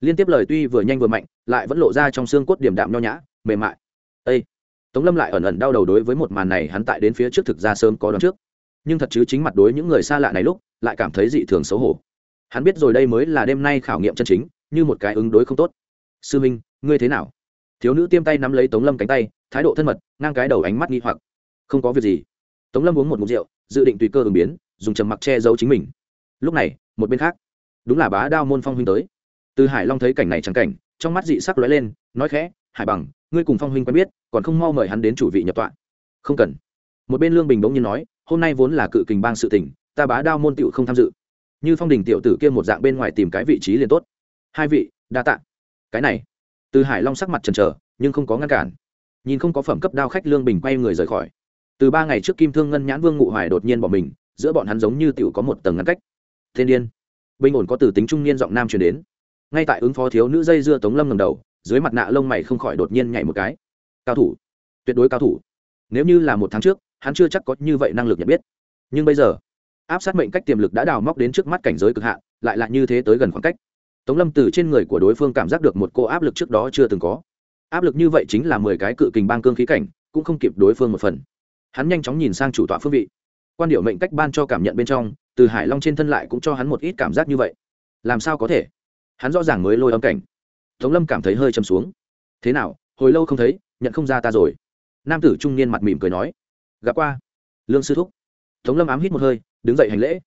Liên tiếp lời tuy vừa nhanh vừa mạnh, lại vẫn lộ ra trong xương cốt điểm đạm nho nhã, mềm mại. Ây tống lâm lại ẩn ẩn đau đầu đối với một màn này hắn tại đến phía trước thực ra sớm có đón trước. Nhưng thật chứ chính mặt đối những người xa lạ này lúc lại cảm thấy dị thường xấu hổ. Hắn biết rồi đây mới là đêm nay khảo nghiệm chân chính, như một cái ứng đối không tốt. Sư minh, ngươi thế nào? Thiếu nữ tiêm tay nắm lấy tống lâm cánh tay, thái độ thân mật, ngang cái đầu ánh mắt nghi hoặc. Không có việc gì. Tống lâm uống một mục rượu, dự định tùy cơ ứng biến, dùng trầm mặc che giấu chính mình. Lúc này, một bên khác, đúng là bá đao môn phong huynh tới. Từ hải long thấy cảnh này trắng cảnh, trong mắt dị sắc lóe lên, nói khẽ, hải bằng, ngươi cùng phong huynh quen biết, còn không mau mời hắn đến chủ vị nhập tọa. Không cần. Một bên lương bình bỗng nhiên nói, hôm nay vốn là cự kình bang sự tình ta bá đao môn tựu không tham dự. Như phong đình tiểu tử kia một dạng bên ngoài tìm cái vị trí liền tốt. Hai vị, đa tạ. Cái này. Từ hải long sắc mặt trần trờ nhưng không có ngăn cản. Nhìn không có phẩm cấp đao khách lương bình quay người rời khỏi. Từ ba ngày trước kim thương ngân nhãn vương ngụ hoài đột nhiên bỏ mình, giữa bọn hắn giống như tiểu có một tầng ngăn cách. Thiên điên. Bình ổn có từ tính trung niên giọng nam truyền đến. Ngay tại ứng phó thiếu nữ dây dưa tống lâm ngầm đầu, dưới mặt nạ lông mày không khỏi đột nhiên nhảy một cái. Cao thủ. Tuyệt đối cao thủ. Nếu như là một tháng trước, hắn chưa chắc có như vậy năng lực nhận biết. Nhưng bây giờ áp sát mệnh cách tiềm lực đã đào móc đến trước mắt cảnh giới cực hạn, lại là như thế tới gần khoảng cách. Tống lâm từ trên người của đối phương cảm giác được một cô áp lực trước đó chưa từng có. Áp lực như vậy chính là mười cái cự kình bang cương khí cảnh, cũng không kịp đối phương một phần. Hắn nhanh chóng nhìn sang chủ tọa phương vị. Quan điệu mệnh cách ban cho cảm nhận bên trong, từ hải long trên thân lại cũng cho hắn một ít cảm giác như vậy. Làm sao có thể? Hắn rõ ràng mới lôi âm cảnh. Tống lâm cảm thấy hơi châm xuống. Thế nào, hồi lâu không thấy, nhận không ra ta rồi. Nam tử trung niên mặt mỉm cười nói. Gặp qua. Lương sư thúc tống lâm ám hít một hơi, đứng dậy hành lễ.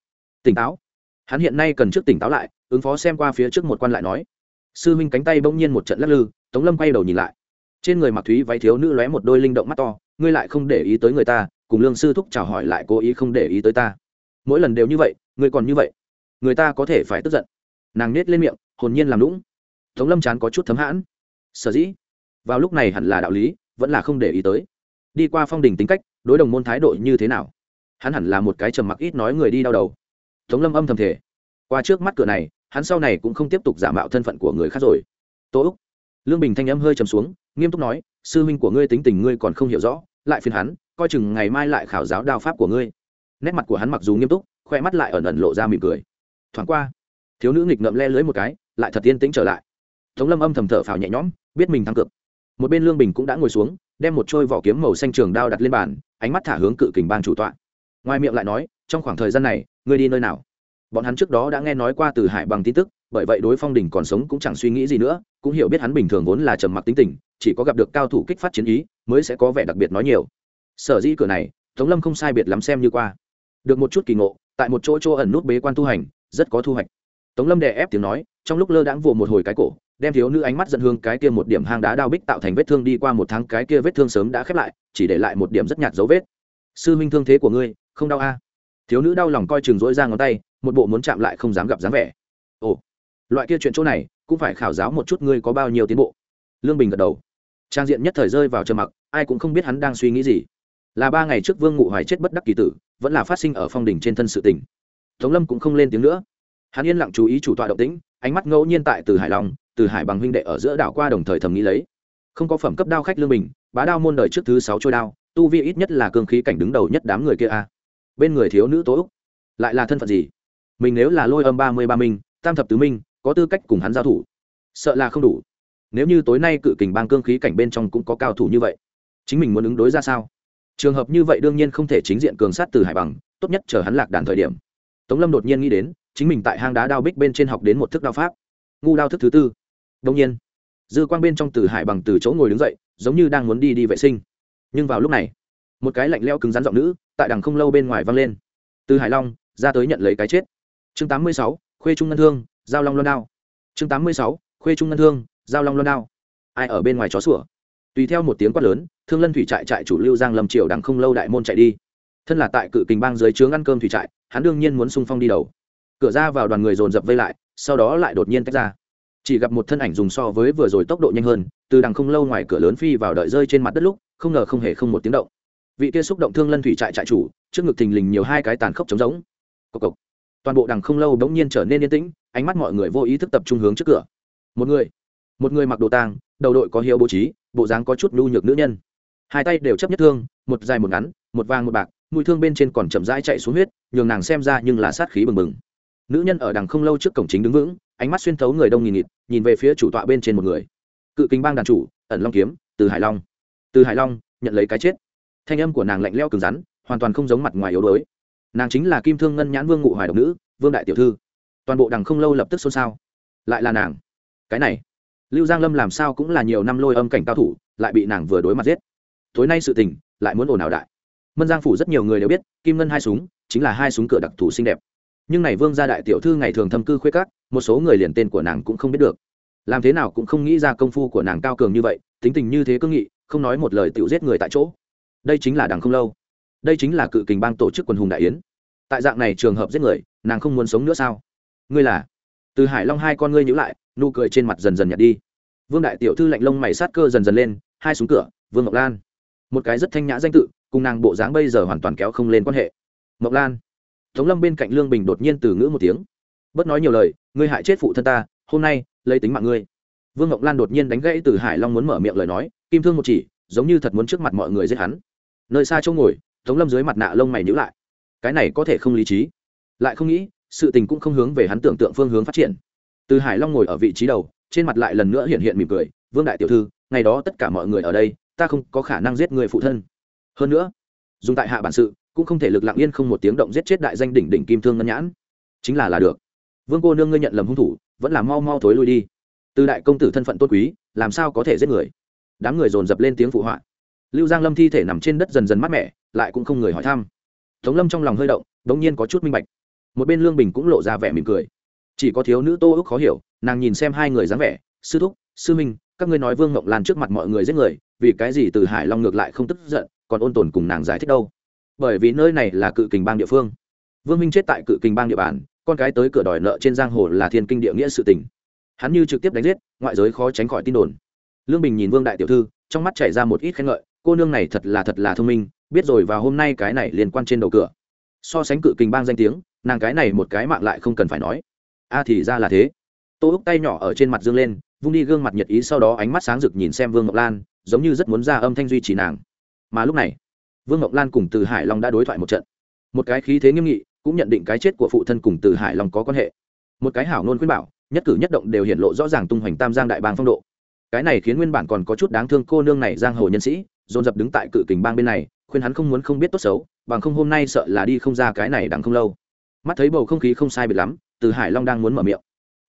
Tỉnh táo. Hắn hiện nay cần trước tỉnh táo lại, ứng phó xem qua phía trước một quan lại nói. Sư Minh cánh tay bỗng nhiên một trận lắc lư, tống lâm quay đầu nhìn lại. Trên người mặc thúy váy thiếu nữ lóe một đôi linh động mắt to, ngươi lại không để ý tới người ta, cùng lương sư thúc chào hỏi lại cố ý không để ý tới ta. Mỗi lần đều như vậy, ngươi còn như vậy, người ta có thể phải tức giận. Nàng nết lên miệng, hồn nhiên làm lũng tống lâm chán có chút thấm hãn. Sở dĩ? Vào lúc này hẳn là đạo lý, vẫn là không để ý tới. Đi qua phong đình tính cách, đối đồng môn thái độ như thế nào? Hắn hẳn là một cái trầm mặc ít nói người đi đau đầu. Tống lâm âm thầm thể qua trước mắt cửa này, hắn sau này cũng không tiếp tục giả mạo thân phận của người khác rồi. Tô úc. Lương bình thanh âm hơi trầm xuống, nghiêm túc nói, sư huynh của ngươi tính tình ngươi còn không hiểu rõ, lại phiền hắn, coi chừng ngày mai lại khảo giáo đao pháp của ngươi. Nét mặt của hắn mặc dù nghiêm túc, khoe mắt lại ẩn ẩn lộ ra mỉm cười. Thoáng qua, thiếu nữ nghịch ngợm le lưới một cái, lại thật yên tĩnh trở lại. Tống lâm âm thầm thở phào nhẹ nhõm, biết mình thắng cực một bên lương bình cũng đã ngồi xuống, đem một trôi vỏ kiếm màu xanh trường đao đặt lên bàn, ánh mắt thả hướng cự kình bang chủ tọa ngoài miệng lại nói, trong khoảng thời gian này, ngươi đi nơi nào? Bọn hắn trước đó đã nghe nói qua từ hải bằng tin tức, bởi vậy đối phong đình còn sống cũng chẳng suy nghĩ gì nữa, cũng hiểu biết hắn bình thường vốn là trầm mặc tính tình, chỉ có gặp được cao thủ kích phát chiến ý, mới sẽ có vẻ đặc biệt nói nhiều. Sở dĩ cửa này, tống lâm không sai biệt lắm xem như qua. Được một chút kỳ ngộ, tại một chỗ chỗ ẩn nút bế quan tu hành, rất có thu hoạch. Tống lâm đè ép tiếng nói, trong lúc lơ đãng vồ một hồi cái cổ, đem thiếu nữ ánh mắt dẫn hương cái kia một điểm hang đá đao bích tạo thành vết thương đi qua một tháng cái kia vết thương sớm đã khép lại, chỉ để lại một điểm rất nhạt dấu vết. Sư minh thương thế của ngươi không đau a? Thiếu nữ đau lòng coi chừng rỗi ra ngón tay, một bộ muốn chạm lại không dám gặp dáng vẻ. Ồ, loại kia chuyện chỗ này, cũng phải khảo giáo một chút ngươi có bao nhiêu tiến bộ. Lương bình gật đầu. Trang diện nhất thời rơi vào trầm mặc, ai cũng không biết hắn đang suy nghĩ gì. Là ba ngày trước vương ngụ hoài chết bất đắc kỳ tử, vẫn là phát sinh ở phong đình trên thân sự tình. Tống lâm cũng không lên tiếng nữa. Hắn yên lặng chú ý chủ tọa động tĩnh, ánh mắt ngẫu nhiên tại từ hải long, từ hải bằng huynh đệ ở giữa đảo qua đồng thời thầm nghĩ lấy. Không có phẩm cấp đao khách lương bình, bá đao môn đời trước thứ sáu trôi đao, tu vi ít nhất là cương khí cảnh đứng đầu nhất đám người kia a bên người thiếu nữ tố úc lại là thân phận gì mình nếu là lôi âm ba mươi ba minh tam thập tứ minh có tư cách cùng hắn giao thủ sợ là không đủ nếu như tối nay cự kình bang cương khí cảnh bên trong cũng có cao thủ như vậy chính mình muốn ứng đối ra sao trường hợp như vậy đương nhiên không thể chính diện cường sát từ hải bằng tốt nhất chờ hắn lạc đàn thời điểm tống lâm đột nhiên nghĩ đến chính mình tại hang đá đao bích bên trên học đến một thức đao pháp ngu đao thức thứ tư đông nhiên dư quang bên trong từ hải bằng từ chỗ ngồi đứng dậy giống như đang muốn đi đi vệ sinh nhưng vào lúc này một cái lạnh leo cứng rắn giọng nữ tại đằng không lâu bên ngoài vang lên. Từ hải long, ra tới nhận lấy cái chết. Chương tám mươi sáu, khuê trung ngân thương, giao long loan đao. Chương tám mươi sáu, khuê trung ngân thương, giao long loan đao. Ai ở bên ngoài chó sủa? Tùy theo một tiếng quát lớn, thương lân thủy trại trại chủ lưu giang lâm triều đằng không lâu đại môn chạy đi. Thân là tại cự kình bang dưới trướng ăn cơm thủy trại, hắn đương nhiên muốn sung phong đi đầu. Cửa ra vào đoàn người dồn dập vây lại, sau đó lại đột nhiên tách ra. Chỉ gặp một thân ảnh dùng so với vừa rồi tốc độ nhanh hơn, từ đằng không lâu ngoài cửa lớn phi vào đợi rơi trên mặt đất lúc, không ngờ không hề không một tiếng động vị kia xúc động thương lân thủy trại trại chủ, trước ngực thình lình nhiều hai cái tàn khốc trống giống cộc cộc. Toàn bộ đằng không lâu bỗng nhiên trở nên yên tĩnh, ánh mắt mọi người vô ý thức tập trung hướng trước cửa. Một người. Một người mặc đồ tang, đầu đội có hiếu bố trí, bộ dáng có chút nhu nhược nữ nhân. Hai tay đều chấp nhất thương, một dài một ngắn, một vàng một bạc, mũi thương bên trên còn chậm rãi chạy xuống huyết, nhường nàng xem ra nhưng là sát khí bừng bừng. Nữ nhân ở đằng không lâu trước cổng chính đứng vững, ánh mắt xuyên thấu người đông nghìn nghịt, nhìn về phía chủ tọa bên trên một người. Cự kính bang đàn chủ, ẩn long kiếm, từ hải long. Từ hải long, nhận lấy cái chết thanh âm của nàng lạnh leo cứng rắn, hoàn toàn không giống mặt ngoài yếu đuối. Nàng chính là kim thương ngân nhãn vương ngụ hoài độc nữ, vương đại tiểu thư. Toàn bộ đằng không lâu lập tức xôn xao. Lại là nàng. Cái này, lưu giang lâm làm sao cũng là nhiều năm lôi âm cảnh cao thủ, lại bị nàng vừa đối mặt giết. Tối nay sự tình, lại muốn ồn ào đại. Mân giang phủ rất nhiều người đều biết, kim ngân hai súng, chính là hai súng cửa đặc thù xinh đẹp. Nhưng này vương gia đại tiểu thư ngày thường thâm cư khuê các, một số người liền tên của nàng cũng không biết được. Làm thế nào cũng không nghĩ ra công phu của nàng cao cường như vậy, tính tình như thế cương nghị, không nói một lời tự giết người tại chỗ đây chính là đằng không lâu. Đây chính là cự kình bang tổ chức quần hùng đại yến. Tại dạng này trường hợp giết người, nàng không muốn sống nữa sao? Ngươi là? Từ hải long hai con ngươi nhữ lại, nụ cười trên mặt dần dần nhạt đi. Vương đại tiểu thư lạnh lông mày sát cơ dần dần lên, hai xuống cửa, vương ngọc lan. Một cái rất thanh nhã danh tự, cùng nàng bộ dáng bây giờ hoàn toàn kéo không lên quan hệ. Ngọc lan. Tống lâm bên cạnh lương bình đột nhiên từ ngữ một tiếng. Bất nói nhiều lời, ngươi hại chết phụ thân ta, hôm nay, lấy tính mạng ngươi. Vương ngọc lan đột nhiên đánh gãy từ hải long muốn mở miệng lời nói, kim thương một chỉ, giống như thật muốn trước mặt mọi người giết hắn nơi xa chỗ ngồi, tống lâm dưới mặt nạ lông mày nhữ lại. Cái này có thể không lý trí. Lại không nghĩ, sự tình cũng không hướng về hắn tưởng tượng phương hướng phát triển. Từ hải long ngồi ở vị trí đầu, trên mặt lại lần nữa hiện hiện mỉm cười, vương đại tiểu thư, ngày đó tất cả mọi người ở đây, ta không có khả năng giết người phụ thân. Hơn nữa, dùng tại hạ bản sự, cũng không thể lực lặng yên không một tiếng động giết chết đại danh đỉnh đỉnh kim thương ngân nhãn. Chính là là được. Vương cô nương ngươi nhận lầm hung thủ, vẫn là mau mau thối lui đi. Từ đại công tử thân phận tốt quý, làm sao có thể giết người? Đám người dồn dập lên tiếng phụ họa lưu giang lâm thi thể nằm trên đất dần dần mát mẻ, lại cũng không người hỏi thăm. Tống lâm trong lòng hơi động đ ỗ n g nhiên có chút minh bạch. Một bên lương bình cũng lộ ra vẻ mỉm cười. Chỉ có thiếu nữ tô ước khó hiểu, nàng nhìn xem hai người dáng vẻ, sư thúc, sư minh các ngươi nói vương ngọc lan trước mặt mọi người giết người, vì cái gì từ hải long ngược lại không tức giận, còn ôn tồn cùng nàng giải thích đâu? Bởi vì nơi này là cự kình bang địa phương. Vương minh chết tại cự kình bang địa bàn, con cái tới cửa đòi nợ trên giang hồ là thiên kinh địa nghĩa sự tình. Hắn như trực tiếp đánh giết, ngoại giới khó tránh khỏi tin đồn. Lương bình nhìn vương đại tiểu thư, trong mắt chảy ra một ít khen ngợi cô nương này thật là thật là thông minh, biết rồi và hôm nay cái này liên quan trên đầu cửa. So sánh cự kình bang danh tiếng, nàng cái này một cái mạng lại không cần phải nói. A thì ra là thế. Tô úc tay nhỏ ở trên mặt dương lên, vung đi gương mặt nhật ý sau đó ánh mắt sáng rực nhìn xem vương ngọc lan, giống như rất muốn ra âm thanh duy trì nàng. Mà lúc này, vương ngọc lan cùng từ hải long đã đối thoại một trận. Một cái khí thế nghiêm nghị, cũng nhận định cái chết của phụ thân cùng từ hải long có quan hệ. Một cái hảo nôn khuyên bảo, nhất cử nhất động đều hiện lộ rõ ràng tung hoành tam giang đại bang phong độ. Cái này khiến nguyên bản còn có chút đáng thương cô nương này giang hồ nhân sĩ dồn dập đứng tại cự kình bang bên này, khuyên hắn không muốn không biết tốt xấu, bằng không hôm nay sợ là đi không ra cái này đằng không lâu. Mắt thấy bầu không khí không sai biệt lắm, từ hải long đang muốn mở miệng.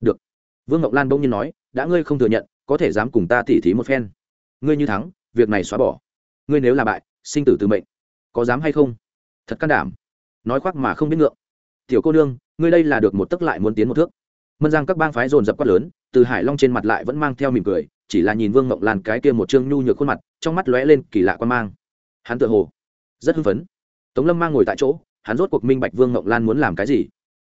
Được. Vương ngọc lan bỗng nhiên nói, đã ngươi không thừa nhận, có thể dám cùng ta tỉ thí một phen. Ngươi như thắng, việc này xóa bỏ. Ngươi nếu là bại, sinh tử từ mệnh. Có dám hay không? Thật can đảm. Nói khoác mà không biết ngượng. Tiểu cô nương, ngươi đây là được một tấc lại muốn tiến một thước. Mân giang các bang phái dồn dập quát lớn, từ hải long trên mặt lại vẫn mang theo mỉm cười chỉ là nhìn vương mộng lan cái kia một chương nhu nhược khuôn mặt, trong mắt lóe lên kỳ lạ quan mang. Hắn tự hồ rất hưng phấn. Tống lâm mang ngồi tại chỗ, hắn rốt cuộc minh bạch vương mộng lan muốn làm cái gì.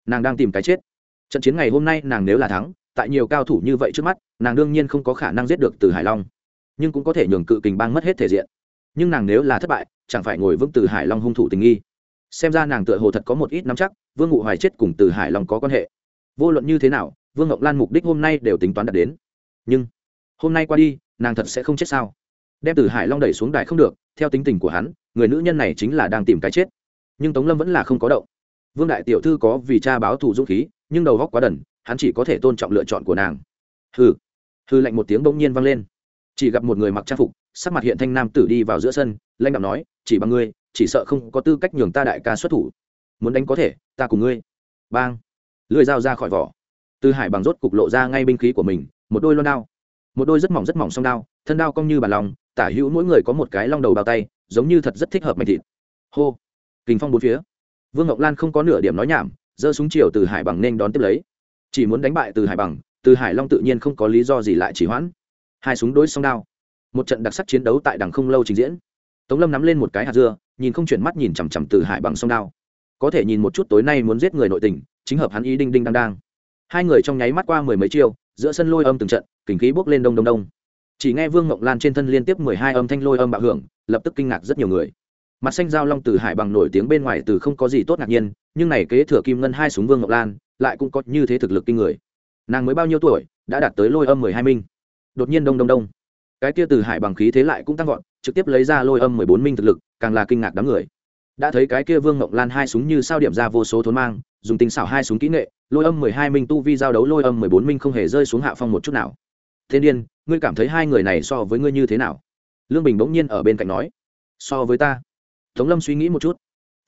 Nàng đang tìm cái chết. Trận chiến ngày hôm nay nàng nếu là thắng, tại nhiều cao thủ như vậy trước mắt, nàng đương nhiên không có khả năng giết được từ hải long. Nhưng cũng có thể nhường cự kình bang mất hết thể diện. Nhưng nàng nếu là thất bại, chẳng phải ngồi vững từ hải long hung thủ tình nghi. Xem ra nàng tựa hồ thật có một ít nắm chắc, vương ngụ hoài chết cùng từ hải long có quan hệ. Vô luận như thế nào, vương ngọc lan mục đích hôm nay đều tính toán đạt đến. Nhưng hôm nay qua đi, nàng thật sẽ không chết sao? Đem từ hải long đẩy xuống đài không được, theo tính tình của hắn, người nữ nhân này chính là đang tìm cái chết. Nhưng tống lâm vẫn là không có động. Vương đại tiểu thư có vì cha báo thù dũng khí, nhưng đầu góc quá đần, hắn chỉ có thể tôn trọng lựa chọn của nàng. Hừ. Hư lạnh một tiếng bỗng nhiên vang lên. Chỉ gặp một người mặc trang phục, sắc mặt hiện thanh nam tử đi vào giữa sân, lãnh đạo nói, chỉ bằng ngươi, chỉ sợ không có tư cách nhường ta đại ca xuất thủ. Muốn đánh có thể, ta cùng ngươi. Bang. Lưỡi dao ra khỏi vỏ. Từ hải bằng rốt cục lộ ra ngay binh khí của mình, một đôi loan đao một đôi rất mỏng rất mỏng song đao, thân đao cong như bàn lòng, tả hữu mỗi người có một cái long đầu bao tay, giống như thật rất thích hợp mạch thịt. Hô. Kình phong bốn phía. Vương ngọc lan không có nửa điểm nói nhảm, giơ súng chiều từ hải bằng nên đón tiếp lấy. Chỉ muốn đánh bại từ hải bằng, từ hải long tự nhiên không có lý do gì lại chỉ hoãn. Hai súng đối song đao. Một trận đặc sắc chiến đấu tại đằng không lâu trình diễn. Tống lâm nắm lên một cái hạt dưa, nhìn không chuyển mắt nhìn chằm chằm từ hải bằng song đao. Có thể nhìn một chút tối nay muốn giết người nội tình, chính hợp hắn ý đinh đinh đang đang. Hai người trong nháy mắt qua mười mấy chiêu, giữa sân lôi âm từng trận kình khí bốc lên đông đông đông. Chỉ nghe vương ngọc lan trên thân liên tiếp mười hai âm thanh lôi âm bạo hưởng, lập tức kinh ngạc rất nhiều người. Mặt xanh giao long từ hải bằng nổi tiếng bên ngoài từ không có gì tốt ngạc nhiên, nhưng này kế thừa kim ngân hai súng vương ngọc lan, lại cũng có như thế thực lực kinh người. Nàng mới bao nhiêu tuổi, đã đạt tới lôi âm mười hai minh. Đột nhiên đông đông đông. Cái kia từ hải bằng khí thế lại cũng tăng vọt, trực tiếp lấy ra lôi âm mười bốn minh thực lực, càng là kinh ngạc đám người. Đã thấy cái kia vương ngọc lan hai súng như sao điểm ra vô số thốn mang, dùng tinh xảo hai súng kỹ nghệ, lôi âm mười hai minh tu vi giao đấu lôi âm mười bốn minh không hề rơi xuống hạ phong một chút nào thế điên, ngươi cảm thấy hai người này so với ngươi như thế nào? Lương bình bỗng nhiên ở bên cạnh nói. So với ta. Tống lâm suy nghĩ một chút.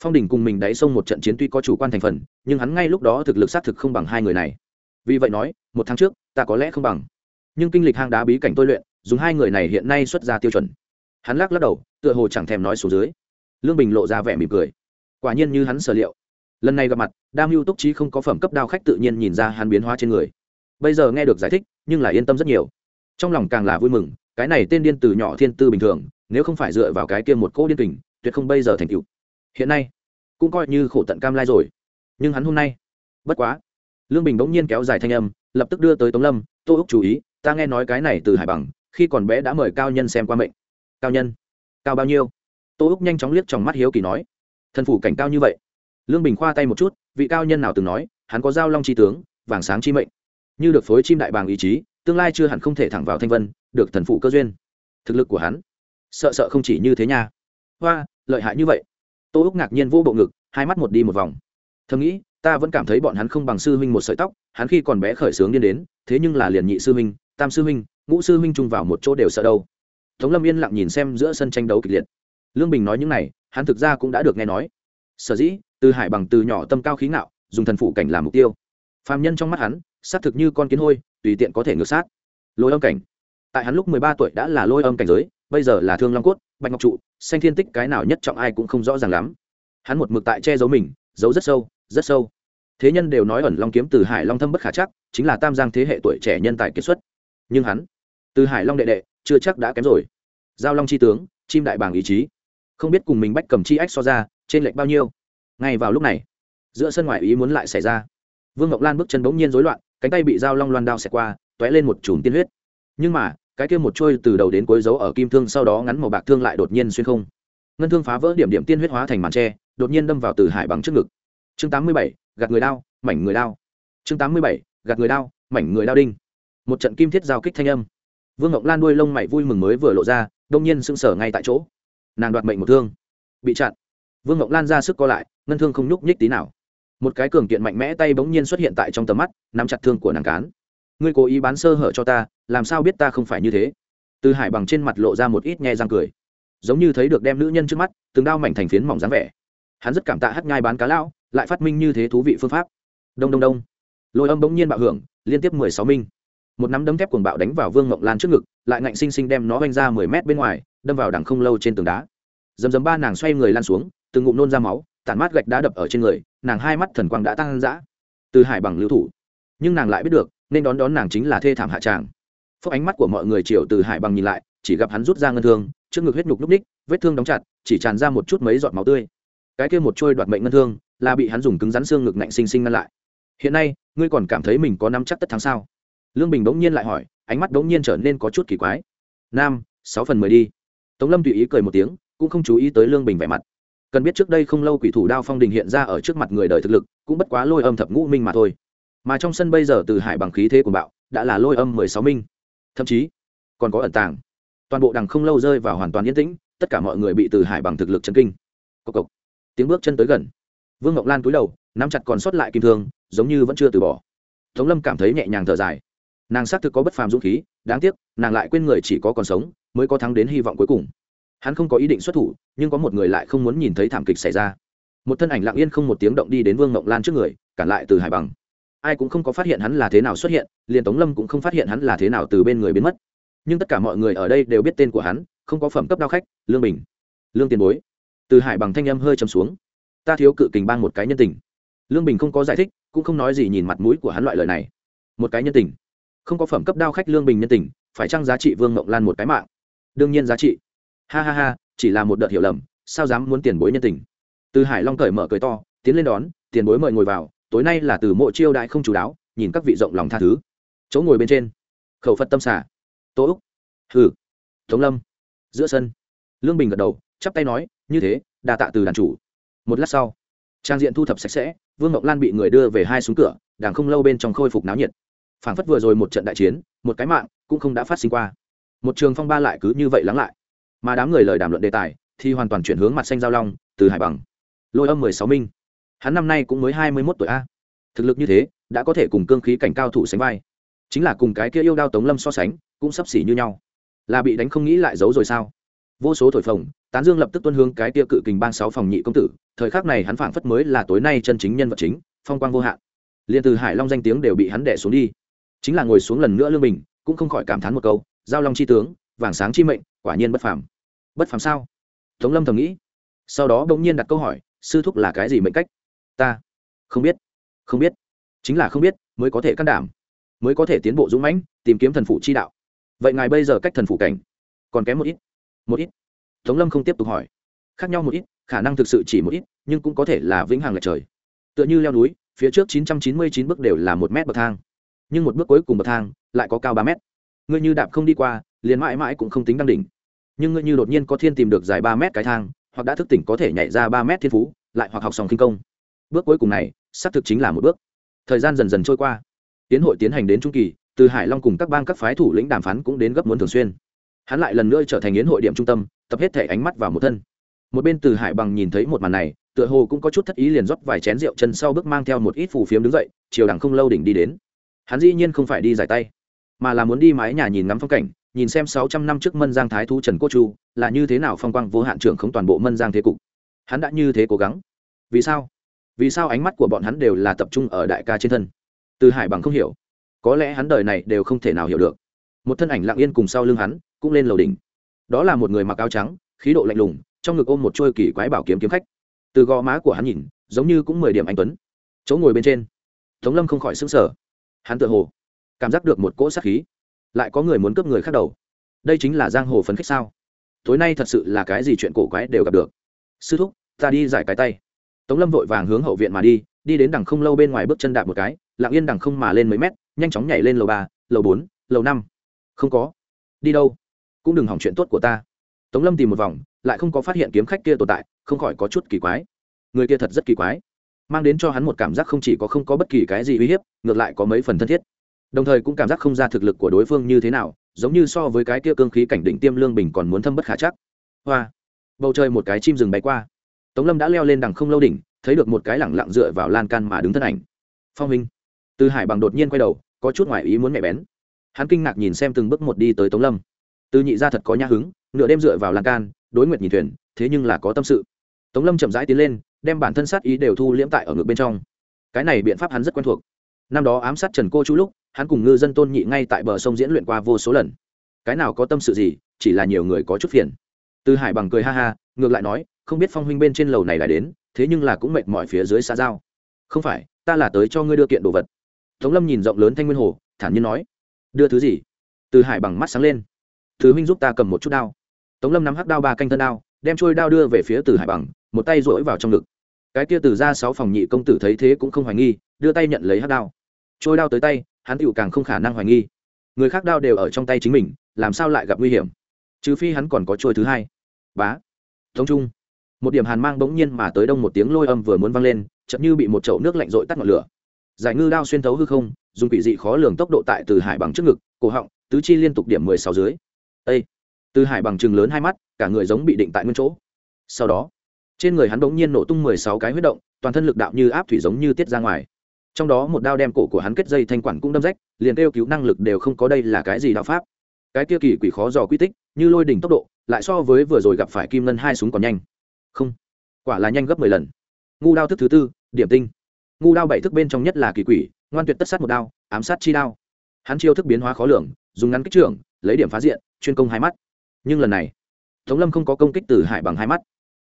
Phong đình cùng mình đáy sông một trận chiến tuy có chủ quan thành phần, nhưng hắn ngay lúc đó thực lực xác thực không bằng hai người này. Vì vậy nói, một tháng trước, ta có lẽ không bằng. Nhưng kinh lịch hang đá bí cảnh tôi luyện, dùng hai người này hiện nay xuất ra tiêu chuẩn. Hắn lắc lắc đầu, tựa hồ chẳng thèm nói số dưới. Lương bình lộ ra vẻ mỉm cười. Quả nhiên như hắn sở liệu. Lần này gặp mặt, đam mưu túc trí không có phẩm cấp đao khách tự nhiên nhìn ra hắn biến hóa trên người. Bây giờ nghe được giải thích nhưng là yên tâm rất nhiều. Trong lòng càng là vui mừng, cái này tên điên từ nhỏ thiên tư bình thường, nếu không phải dựa vào cái kia một cỗ điên kình, tuyệt không bây giờ thành cựu hiện nay, cũng coi như khổ tận cam lai rồi. Nhưng hắn hôm nay, bất quá. Lương bình bỗng nhiên kéo dài thanh âm, lập tức đưa tới tống lâm, tô úc chú ý, ta nghe nói cái này từ hải bằng, khi còn bé đã mời cao nhân xem qua mệnh. Cao nhân? Cao bao nhiêu? Tô úc nhanh chóng liếc trong mắt hiếu kỳ nói. Thần phủ cảnh cao như vậy. Lương bình khoa tay một chút, vị cao nhân nào từng nói, hắn có giao long c tướng, vàng sáng chi mệnh như được phối chim đại bàng ý chí, tương lai chưa hẳn không thể thẳng vào thanh vân, được thần phụ cơ duyên. Thực lực của hắn, sợ sợ không chỉ như thế nha. Hoa, lợi hại như vậy. Tô úc ngạc nhiên vô bộ ngực, hai mắt một đi một vòng. Thầm nghĩ, ta vẫn cảm thấy bọn hắn không bằng sư huynh một sợi tóc, hắn khi còn bé khởi sướng điên đến, thế nhưng là liền nhị sư huynh, tam sư huynh, ngũ sư huynh chung vào một chỗ đều sợ đâu. Tống lâm yên lặng nhìn xem giữa sân tranh đấu kịch liệt. Lương bình nói những này, hắn thực ra cũng đã được nghe nói. Sở dĩ, từ hải bằng từ nhỏ tâm cao khí ngạo, dùng thần phụ cảnh làm mục tiêu. Phạm nhân trong mắt hắn xác thực như con kiến hôi, tùy tiện có thể ngược sát. Lôi âm cảnh. Tại hắn lúc mười ba tuổi đã là lôi âm cảnh giới, bây giờ là thương long cốt, bạch ngọc trụ, xanh thiên tích cái nào nhất trọng ai cũng không rõ ràng lắm. Hắn một mực tại che giấu mình, giấu rất sâu rất sâu. Thế nhân đều nói ẩn long kiếm từ hải long thâm bất khả chắc, chính là tam giang thế hệ tuổi trẻ nhân tài kiệt xuất. Nhưng hắn, từ hải long đệ đệ, chưa chắc đã kém rồi. Giao long c h i tướng, chim đại bàng ý chí. Không biết cùng mình bách cầm chi ách so ra, trên lệch bao nhiêu. Ngay vào lúc này, giữa sân ngoài ý muốn lại xảy ra. Vương ngọc lan bước chân bỗng nhiên rối loạn cánh tay bị dao long loan đao xẹt qua t ó é lên một chùm tiên huyết. Nhưng mà, cái kia một trôi từ đầu đến cuối dấu ở kim thương sau đó ngắn màu bạc thương lại đột nhiên xuyên không. Ngân thương phá vỡ điểm điểm tiên huyết hóa thành màn tre, đột nhiên đâm vào từ hải bằng trước ngực. Chương tám mươi bảy, gạt người đao, mảnh người đao. Chương tám mươi bảy, gạt người đao, mảnh người đao đinh. Một trận kim thiết giao kích thanh âm. Vương ngọc lan đuôi lông mày vui mừng mới vừa lộ ra, đông nhiên sững sờ ngay tại chỗ. Nàng đoạt mệnh một thương. Bị chặn. Vương ngọc lan ra sức co lại, ngân thương không nhúc nhích tí nào một cái cường kiện mạnh mẽ tay bỗng nhiên xuất hiện tại trong tầm mắt, nắm chặt thương của nàng cán. Ngươi cố ý bán sơ hở cho ta, làm sao biết ta không phải như thế? Từ hải bằng trên mặt lộ ra một ít nghe răng cười. Giống như thấy được đem nữ nhân trước mắt, từng đao mảnh thành phiến mỏng dáng vẻ. Hắn rất cảm tạ hắt nhai bán cá lao lại phát minh như thế thú vị phương pháp. Đông đông đông. Lôi âm bỗng nhiên bạo hưởng, liên tiếp mười sáu minh. Một nắm đấm thép cuồng bạo đánh vào vương ngọc lan trước ngực, lại ngạnh xinh xinh đem nó oanh ra mười mét bên ngoài, đâm vào đằng không lâu trên tường đá. Dầm dầm ba nàng xoay người lan xuống, từng ngụm nôn ra máu, tản mát gạch đá đập ở trên người nàng hai mắt thần quang đã tăng dã, từ hải bằng lưu thủ. Nhưng nàng lại biết được, nên đón đón nàng chính là thê thảm hạ tràng. Phúc ánh mắt của mọi người chiều từ hải bằng nhìn lại, chỉ gặp hắn rút ra ngân thương, trước ngực huyết nhục núc ních, vết thương đóng chặt, chỉ tràn ra một chút mấy giọt máu tươi. Cái kia một trôi đoạt mệnh ngân thương, là bị hắn dùng cứng rắn xương ngực nạnh sinh sinh ngăn lại. Hiện nay, ngươi còn cảm thấy mình có năm chắc tất thắng sao? Lương bình bỗng nhiên lại hỏi, ánh mắt bỗng nhiên trở nên có chút kỳ quái. Nam, sáu phần mười đi. Tống lâm tùy ý cười một tiếng, cũng không chú ý tới lương bình vẻ mặt cần biết trước đây không lâu quỷ thủ đao phong đình hiện ra ở trước mặt người đời thực lực, cũng bất quá lôi âm thập ngũ minh mà thôi. Mà trong sân bây giờ từ hải bằng khí thế của bạo, đã là lôi âm mười sáu minh. Thậm chí, còn có ẩn tàng. Toàn bộ đằng không lâu rơi vào hoàn toàn yên tĩnh, tất cả mọi người bị từ hải bằng thực lực chân kinh. Cộc cộc. Tiếng bước chân tới gần. Vương ngọc lan cúi đầu, nắm chặt còn sót lại kim thương, giống như vẫn chưa từ bỏ. Tống lâm cảm thấy nhẹ nhàng thở dài. Nàng xác thực có bất phàm dũng khí, đáng tiếc, nàng lại quên người chỉ có còn sống, mới có thắng đến hy vọng cuối cùng hắn không có ý định xuất thủ, nhưng có một người lại không muốn nhìn thấy thảm kịch xảy ra. Một thân ảnh lặng yên không một tiếng động đi đến vương ngọc lan trước người, cản lại từ hải bằng. Ai cũng không có phát hiện hắn là thế nào xuất hiện, liền tống lâm cũng không phát hiện hắn là thế nào từ bên người biến mất. Nhưng tất cả mọi người ở đây đều biết tên của hắn, không có phẩm cấp đao khách, lương bình. Lương tiền bối. Từ hải bằng thanh âm hơi chầm xuống. Ta thiếu cự kình bang một cái nhân tình. Lương bình không có giải thích, cũng không nói gì nhìn mặt mũi của hắn loại lời này. Một cái nhân tình. Không có phẩm cấp đao khách lương bình nhân tình, phải chăng giá trị vương mộng lan một cái mạng? Đương nhiên giá trị ha ha ha, chỉ là một đợt hiểu lầm, sao dám muốn tiền bối nhân tình? Từ hải long cởi mở cười to, tiến lên đón, tiền bối mời ngồi vào, tối nay là từ mộ chiêu đại không chú đáo, nhìn các vị rộng lòng tha thứ. Chỗ ngồi bên trên, khẩu phật tâm xả tố úc. Hừ. Tống lâm. Giữa sân, lương bình gật đầu, chắp tay nói, như thế đà tạ từ đàn chủ. Một lát sau, trang diện thu thập sạch sẽ, vương ngọc lan bị người đưa về hai xuống cửa đảng không lâu bên trong khôi phục náo nhiệt. Phảng phất vừa rồi một trận đại chiến, một cái mạng cũng không đã phát sinh qua. Một trường phong ba lại cứ như vậy lắng lại mà đám người lời đàm luận đề tài thì hoàn toàn chuyển hướng mặt xanh giao long từ hải bằng lôi âm mười sáu minh hắn năm nay cũng mới hai mươi mốt tuổi a thực lực như thế đã có thể cùng cương khí cảnh cao thủ sánh vai chính là cùng cái kia yêu đao tống lâm so sánh cũng sắp xỉ như nhau là bị đánh không nghĩ lại giấu rồi sao vô số thổi phồng tán dương lập tức tuân hướng cái kia cự kình ban sáu phòng nhị công tử thời khắc này hắn phảng phất mới là tối nay chân chính nhân vật chính phong quang vô hạn liền từ hải long danh tiếng đều bị hắn đẻ xuống đi chính là ngồi xuống lần nữa lương bình cũng không khỏi cảm thán một câu giao long chi tướng vàng sáng chi mệnh quả nhiên bất phàm bất phàm sao? Tống lâm thầm nghĩ. Sau đó bỗng nhiên đặt câu hỏi, sư thúc là cái gì mệnh cách? Ta. Không biết. Không biết. Chính là không biết, mới có thể can đảm, mới có thể tiến bộ dũng mãnh, tìm kiếm thần phụ chi đạo. Vậy ngài bây giờ cách thần phụ cảnh, còn kém một ít. Một ít. Tống lâm không tiếp tục hỏi. Khác nhau một ít, khả năng thực sự chỉ một ít, nhưng cũng có thể là vĩnh hằng lệch trời. Tựa như leo núi, phía trước chín trăm chín mươi chín bước đều là một mét bậc thang. Nhưng một bước cuối cùng bậc thang lại có cao ba mét. Ngươi như đạp không đi qua, liền mãi mãi cũng không tính đăng đỉnh nhưng ngươi như đột nhiên có thiên tìm được dài ba mét cái thang, hoặc đã thức tỉnh có thể nhảy ra ba mét thiên phú, lại hoặc học sòng kinh công. Bước cuối cùng này, xác thực chính là một bước. Thời gian dần dần trôi qua. Tiến hội tiến hành đến trung kỳ, từ hải long cùng các bang các phái thủ lĩnh đàm phán cũng đến gấp muốn thường xuyên. Hắn lại lần nữa trở thành yến hội điểm trung tâm, tập hết thể ánh mắt vào một thân. Một bên từ hải bằng nhìn thấy một màn này, tựa hồ cũng có chút thất ý liền rót vài chén rượu chân sau bước mang theo một ít phù phiếm đứng dậy, chiều đằng không lâu đỉnh đi đến. Hắn dĩ nhiên không phải đi giải tay, mà là muốn đi mái nhà nhìn ngắm phong cảnh nhìn xem sáu trăm năm trước mân giang thái thú trần cô chu, là như thế nào phong quang vô hạn trưởng không toàn bộ mân giang thế cục. Hắn đã như thế cố gắng. Vì sao? Vì sao ánh mắt của bọn hắn đều là tập trung ở đại ca trên thân? Từ hải bằng không hiểu. Có lẽ hắn đời này đều không thể nào hiểu được. Một thân ảnh lặng yên cùng sau lưng hắn, cũng lên lầu đỉnh. Đó là một người mặc áo trắng, khí độ lạnh lùng, trong ngực ôm một trôi kỳ quái bảo kiếm kiếm khách. Từ gò má của hắn nhìn, giống như cũng mười điểm anh tuấn. Chỗ ngồi bên trên, tống lâm không khỏi xứng sở hắn tự hồ cảm giác được một cỗ sát khí lại có người muốn cướp người khác đầu. Đây chính là giang hồ phấn khích sao? Tối nay thật sự là cái gì chuyện cổ quái đều gặp được. Sư thúc, ta đi giải cái tay. Tống lâm vội vàng hướng hậu viện mà đi đi đến đằng không lâu bên ngoài bước chân đạp một cái, lặng yên đằng không mà lên mấy mét, nhanh chóng nhảy lên lầu ba, lầu bốn, lầu năm. Không có. Đi đâu? Cũng đừng hỏng chuyện tốt của ta. Tống lâm tìm một vòng, lại không có phát hiện kiếm khách kia tồn tại, không khỏi có chút kỳ quái. Người kia thật rất kỳ quái, mang đến cho hắn một cảm giác không chỉ có không có bất kỳ cái gì uy hiếp, ngược lại có mấy phần thân thiết đồng thời cũng cảm giác không ra thực lực của đối phương như thế nào, giống như so với cái kia cương khí cảnh định tiêm lương bình còn muốn thâm bất khả chắc. Hoa, bầu trời một cái chim rừng bay qua. Tống lâm đã leo lên đằng không lâu đỉnh, thấy được một cái lẳng lặng dựa vào lan can mà đứng thân ảnh. Phong minh. Từ hải bằng đột nhiên quay đầu, có chút ngoại ý muốn mẹ bén. Hắn kinh ngạc nhìn xem từng bước một đi tới tống lâm. Từ nhị ra thật có nhã hứng, nửa đêm dựa vào lan can, đối nguyệt nhìn thuyền, thế nhưng là có tâm sự. Tống lâm chậm rãi tiến lên, đem bản thân sát ý đều thu liễm tại ở ngực bên trong. Cái này biện pháp hắn rất quen thuộc. Năm đó ám sát trần cô chú lúc hắn cùng ngư dân tôn nhị ngay tại bờ sông diễn luyện qua vô số lần. Cái nào có tâm sự gì, chỉ là nhiều người có chút phiền. Từ hải bằng cười ha ha, ngược lại nói, không biết phong huynh bên trên lầu này lại đến, thế nhưng là cũng mệt mỏi phía dưới xã giao. Không phải, ta là tới cho ngươi đưa kiện đồ vật. Tống lâm nhìn rộng lớn thanh nguyên hồ, thản nhiên nói, đưa thứ gì? Từ hải bằng mắt sáng lên, thứ huynh giúp ta cầm một chút đao. Tống lâm nắm hắc đao ba canh thân đao, đem trôi đao đưa về phía từ hải bằng, một tay rỗi vào trong ngực. Cái kia từ ra sáu phòng nhị công tử thấy thế cũng không hoài nghi, đưa tay nhận lấy hắc đao. Trôi đao tới tay hắn tựu càng không khả năng hoài nghi. Người khác đao đều ở trong tay chính mình, làm sao lại gặp nguy hiểm? Trừ phi hắn còn có trôi thứ hai. Bá. Tống trung. Một điểm hàn mang bỗng nhiên mà tới đông một tiếng lôi âm vừa muốn vang lên chậm như bị một chậu nước lạnh rội tắt ngọn lửa. Giải ngư đao xuyên thấu hư không, dùng quỷ dị khó lường tốc độ tại từ hải bằng trước ngực, cổ họng, tứ chi liên tục điểm mười sáu dưới. Â từ hải bằng chừng lớn hai mắt, cả người giống bị định tại nguyên chỗ. Sau đó, trên người hắn bỗng nhiên nổ tung mười sáu cái huyết động, toàn thân lực đạo như áp thủy giống như tiết ra ngoài trong đó một đao đem cổ của hắn kết dây thanh quản cũng đâm rách, liền kêu cứu năng lực đều không có đây là cái gì đạo pháp. Cái kia kỳ quỷ khó dò quy tích, như lôi đỉnh tốc độ, lại so với vừa rồi gặp phải kim ngân hai súng còn nhanh. Không, quả là nhanh gấp mười lần. Ngu đao thức thứ tư, điểm tinh. Ngu đao bảy thức bên trong nhất là kỳ quỷ, ngoan tuyệt tất sát một đao, ám sát chi đao. Hắn chiêu thức biến hóa khó lường, dùng ngắn kích trưởng, lấy điểm phá diện, chuyên công hai mắt. Nhưng lần này, tống lâm không có công kích từ hải bằng hai mắt.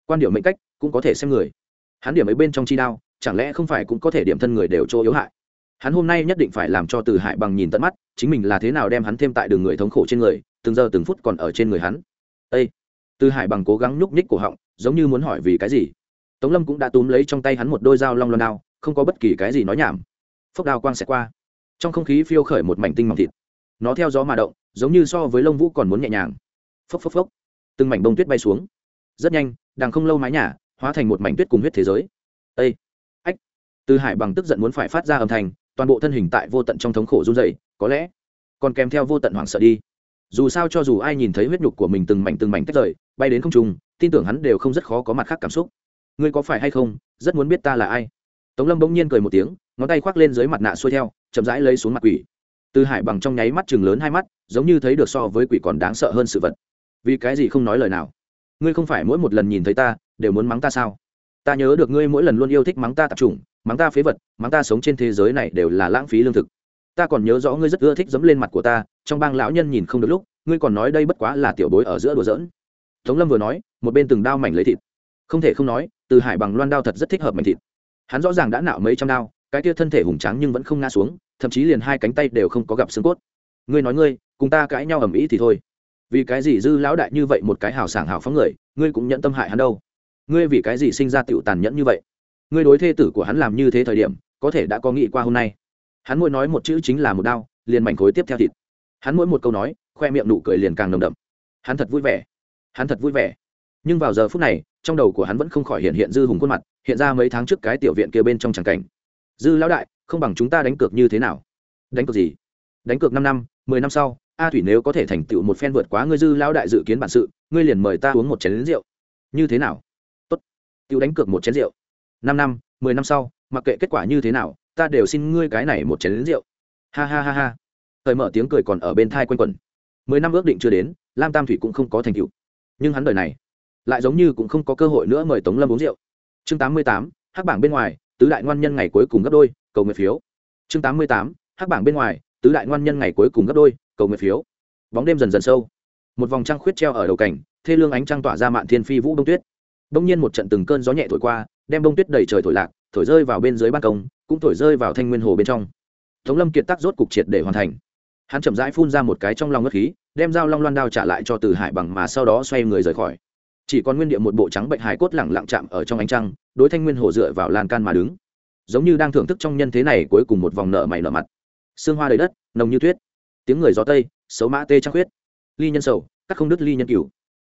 Quan điểm mệnh cách cũng có thể xem người. Hắn điểm ấy bên trong chi đao chẳng lẽ không phải cũng có thể điểm thân người đều chỗ yếu hại? Hắn hôm nay nhất định phải làm cho từ hải bằng nhìn tận mắt, chính mình là thế nào đem hắn thêm tại đường người thống khổ trên người, từng giờ từng phút còn ở trên người hắn. Ây từ hải bằng cố gắng nhúc nhích cổ họng, giống như muốn hỏi vì cái gì. Tống lâm cũng đã túm lấy trong tay hắn một đôi dao long loan đao, không có bất kỳ cái gì nói nhảm. Phốc đao quang sẽ qua. Trong không khí phiêu khởi một mảnh tinh mỏng thịt. Nó theo gió mà động, giống như so với lông vũ còn muốn nhẹ nhàng. Phốc phốc phốc. Từng mảnh bông tuyết bay xuống. Rất nhanh, đằng không lâu mái nhà, hóa thành một mảnh tuyết cùng huyết thế giới. Ây từ hải bằng tức giận muốn phải phát ra âm thanh, toàn bộ thân hình tại vô tận trong thống khổ run dày có lẽ còn kèm theo vô tận hoảng sợ đi. Dù sao cho dù ai nhìn thấy huyết nhục của mình từng mảnh từng mảnh tách rời, bay đến không trung, tin tưởng hắn đều không rất khó có mặt khác cảm xúc. Ngươi có phải hay không, rất muốn biết ta là ai? Tống lâm bỗng nhiên cười một tiếng, ngón tay khoác lên dưới mặt nạ xuôi theo, chậm rãi lấy xuống mặt quỷ. Từ hải bằng trong nháy mắt chừng lớn hai mắt, giống như thấy được so với quỷ còn đáng sợ hơn sự vật. Vì cái gì không nói lời nào? Ngươi không phải mỗi một lần nhìn thấy ta, đều muốn mắng ta sao? Ta nhớ được ngươi mỗi lần luôn yêu thích mắng ta tập trung mắng ta phế vật, mắng ta sống trên thế giới này đều là lãng phí lương thực. Ta còn nhớ rõ ngươi rất ưa thích dẫm lên mặt của ta, trong bang lão nhân nhìn không được lúc, ngươi còn nói đây bất quá là tiểu bối ở giữa đùa giỡn. Tống lâm vừa nói, một bên từng đao mảnh lấy thịt. Không thể không nói, từ hải bằng loan đao thật rất thích hợp mảnh thịt. Hắn rõ ràng đã nạo mấy trăm đao, cái kia thân thể hùng tráng nhưng vẫn không ngã xuống, thậm chí liền hai cánh tay đều không có gặp xương cốt. Ngươi nói ngươi, cùng ta cãi nhau ầm ĩ thì thôi. Vì cái gì dư lão đại như vậy một cái hào sảng hào phóng người, ngươi cũng nhận tâm hại hắn đâu. Ngươi vì cái gì sinh ra tựu tàn nhẫn như vậy? Ngươi đối thê tử của hắn làm như thế thời điểm, có thể đã có nghĩ qua hôm nay. Hắn mỗi nói một chữ chính là một đao liền mảnh khối tiếp theo thịt. Hắn mỗi một câu nói, khoe miệng nụ cười liền càng nồng đậm. Hắn thật vui vẻ. Hắn thật vui vẻ. Nhưng vào giờ phút này, trong đầu của hắn vẫn không khỏi hiện hiện dư hùng khuôn mặt, hiện ra mấy tháng trước cái tiểu viện kia bên trong tràng cảnh. Dư lão đại, không bằng chúng ta đánh cược như thế nào? Đánh cược gì? Đánh cược năm năm, mười năm sau, a thủy nếu có thể thành tựu một phen vượt quá ngươi dư lão đại dự kiến bản sự, ngươi liền mời ta uống một chén rượu. Như thế nào? Tốt. Tiêu đánh cược một chén rượu năm năm, mười năm sau, mặc kệ kết quả như thế nào, ta đều xin ngươi cái này một chén rượu. Ha ha ha ha. Thời mở tiếng cười còn ở bên thai quanh quẩn. Mười năm ước định chưa đến, lam tam thủy cũng không có thành tựu. Nhưng hắn đời này, lại giống như cũng không có cơ hội nữa mời tống lâm uống rượu. Chương tám mươi tám, hắc bảng bên ngoài, tứ đại ngoan nhân ngày cuối cùng gấp đôi, cầu nguyện phiếu. Chương tám mươi tám, hắc bảng bên ngoài, tứ đại ngoan nhân ngày cuối cùng gấp đôi, cầu nguyện phiếu. Bóng đêm dần dần sâu. Một vòng trăng khuyết treo ở đầu cảnh, thê lương ánh trăng tỏa ra mạn thiên phi vũ đông tuyết. Đông nhiên một trận từng cơn gió nhẹ thổi qua đem bông tuyết đầy trời thổi lạc, thổi rơi vào bên dưới ban công, cũng thổi rơi vào thanh nguyên hồ bên trong. Tống lâm kiệt tác rốt cục triệt để hoàn thành. Hắn chậm rãi phun ra một cái trong lòng ngất khí, đem dao long loan đao trả lại cho từ hải bằng mà sau đó xoay người rời khỏi. Chỉ còn nguyên địa một bộ trắng bệnh hải cốt lẳng lặng chạm ở trong ánh trăng, đối thanh nguyên hồ dựa vào lan can mà đứng. Giống như đang thưởng thức trong nhân thế này cuối cùng một vòng nợ mày nợ mặt. Sương hoa đầy đất, nồng như tuyết. Tiếng người gió tây, xấu mã tê trăng khuyết. Ly nhân sầu các không đứt ly nhân cửu.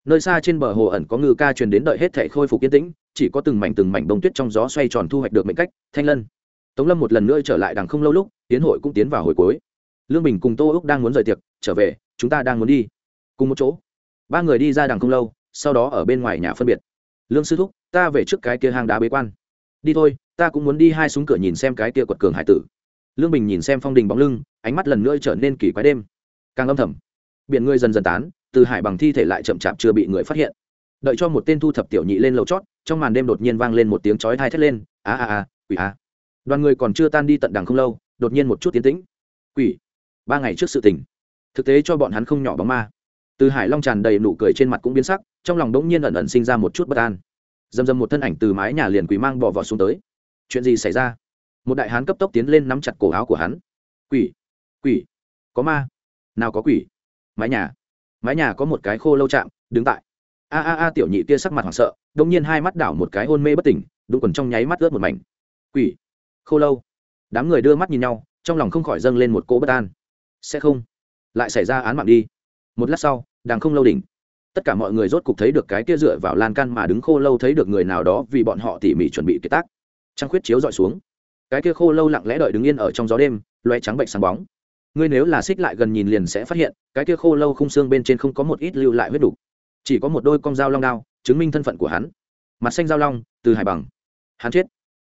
Nơi xa trên bờ hồ ẩn có ngư ca truyền đến đợi hết thể khôi phục yên tĩnh chỉ có từng mảnh từng mảnh bông tuyết trong gió xoay tròn thu hoạch được mệnh cách, thanh lân. Tống lâm một lần nữa trở lại đằng không lâu lúc, tiến hội cũng tiến vào hồi cuối. Lương bình cùng tô úc đang muốn rời tiệc, trở về, chúng ta đang muốn đi. Cùng một chỗ, ba người đi ra đằng không lâu, sau đó ở bên ngoài nhà phân biệt. Lương sư thúc, ta về trước cái kia hang đá bế quan. Đi thôi, ta cũng muốn đi hai súng cửa nhìn xem cái kia quật cường hải tử. Lương bình nhìn xem phong đình bóng lưng, ánh mắt lần nữa trở nên kỳ quái đêm. Càng âm thầm, biển ngươi dần dần tán, từ hải bằng thi thể lại chậm chạp chưa bị người phát hiện. Đợi cho một tên thu thập tiểu nhị lên lầu chót trong màn đêm đột nhiên vang lên một tiếng chói thai thét lên, a a a, quỷ a. Đoàn người còn chưa tan đi tận đằng không lâu, đột nhiên một chút tiến tĩnh. Quỷ, ba ngày trước sự tình. Thực tế cho bọn hắn không nhỏ bóng ma. Từ hải long tràn đầy nụ cười trên mặt cũng biến sắc, trong lòng đống nhiên ẩn ẩn sinh ra một chút bất an. Dầm dầm một thân ảnh từ mái nhà liền quỷ mang bỏ vỏ xuống tới. Chuyện gì xảy ra? Một đại hán cấp tốc tiến lên nắm chặt cổ áo của hắn. Quỷ quỷ, có ma. Nào có quỷ? Mái nhà. Mái nhà có một cái khô lâu chạm, đứng tại a a a, tiểu nhị kia sắc mặt hoảng sợ đông nhiên hai mắt đảo một cái hôn mê bất tỉnh, đúng quần trong nháy mắt ướt một mảnh. Quỷ, khô lâu. Đám người đưa mắt nhìn nhau, trong lòng không khỏi dâng lên một cỗ bất an. Sẽ không, lại xảy ra án mạng đi. Một lát sau đàng không lâu đỉnh, tất cả mọi người rốt cục thấy được cái kia dựa vào lan can mà đứng khô lâu thấy được người nào đó vì bọn họ tỉ mỉ chuẩn bị kế tác. Trăng khuyết chiếu dọi xuống. Cái kia khô lâu lặng lẽ đợi đứng yên ở trong gió đêm loe trắng bệnh sáng bóng. Ngươi nếu là xích lại gần nhìn liền sẽ phát hiện, cái kia khô lâu khung xương bên trên không có một ít lưu lại huyết đủ chỉ có một đôi con dao long đao, chứng minh thân phận của hắn. Mặt xanh dao long, từ hải bằng. Hắn chết.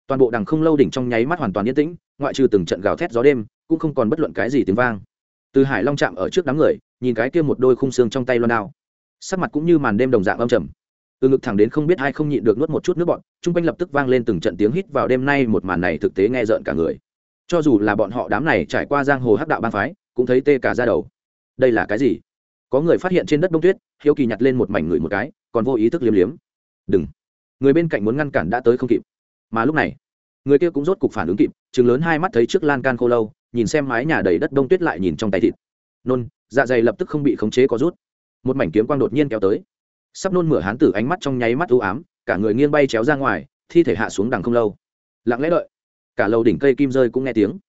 Toàn bộ đằng không lâu đỉnh trong nháy mắt hoàn toàn yên tĩnh, ngoại trừ từng trận gào thét gió đêm, cũng không còn bất luận cái gì tiếng vang. Từ hải long chạm ở trước đám người, nhìn cái kia một đôi khung xương trong tay loan đao. Sắc mặt cũng như màn đêm đồng dạng âm trầm. Từ ngực thẳng đến không biết ai không nhịn được nuốt một chút nước bọn chung quanh lập tức vang lên từng trận tiếng hít vào đêm nay một màn này thực tế nghe rợn cả người. Cho dù là bọn họ đám này trải qua giang hồ hắc đạo bang phái, cũng thấy tê cả ra đầu. Đây là cái gì? Có người phát hiện trên đất đông tuyết, hiếu kỳ nhặt lên một mảnh người một cái, còn vô ý thức liếm liếm. Đừng. Người bên cạnh muốn ngăn cản đã tới không kịp. Mà lúc này, người kia cũng rốt cục phản ứng kịp chừng lớn hai mắt thấy trước lan can khô lâu, nhìn xem mái nhà đầy đất đông tuyết lại nhìn trong tay thịt. Nôn dạ dày lập tức không bị khống chế có rút. Một mảnh kiếm quang đột nhiên kéo tới. Sắp nôn mửa hán tử ánh mắt trong nháy mắt ưu ám, cả người nghiêng bay chéo ra ngoài, thi thể hạ xuống đằng không lâu. Lặng lẽ đợi. Cả lầu đỉnh cây kim rơi cũng nghe tiếng.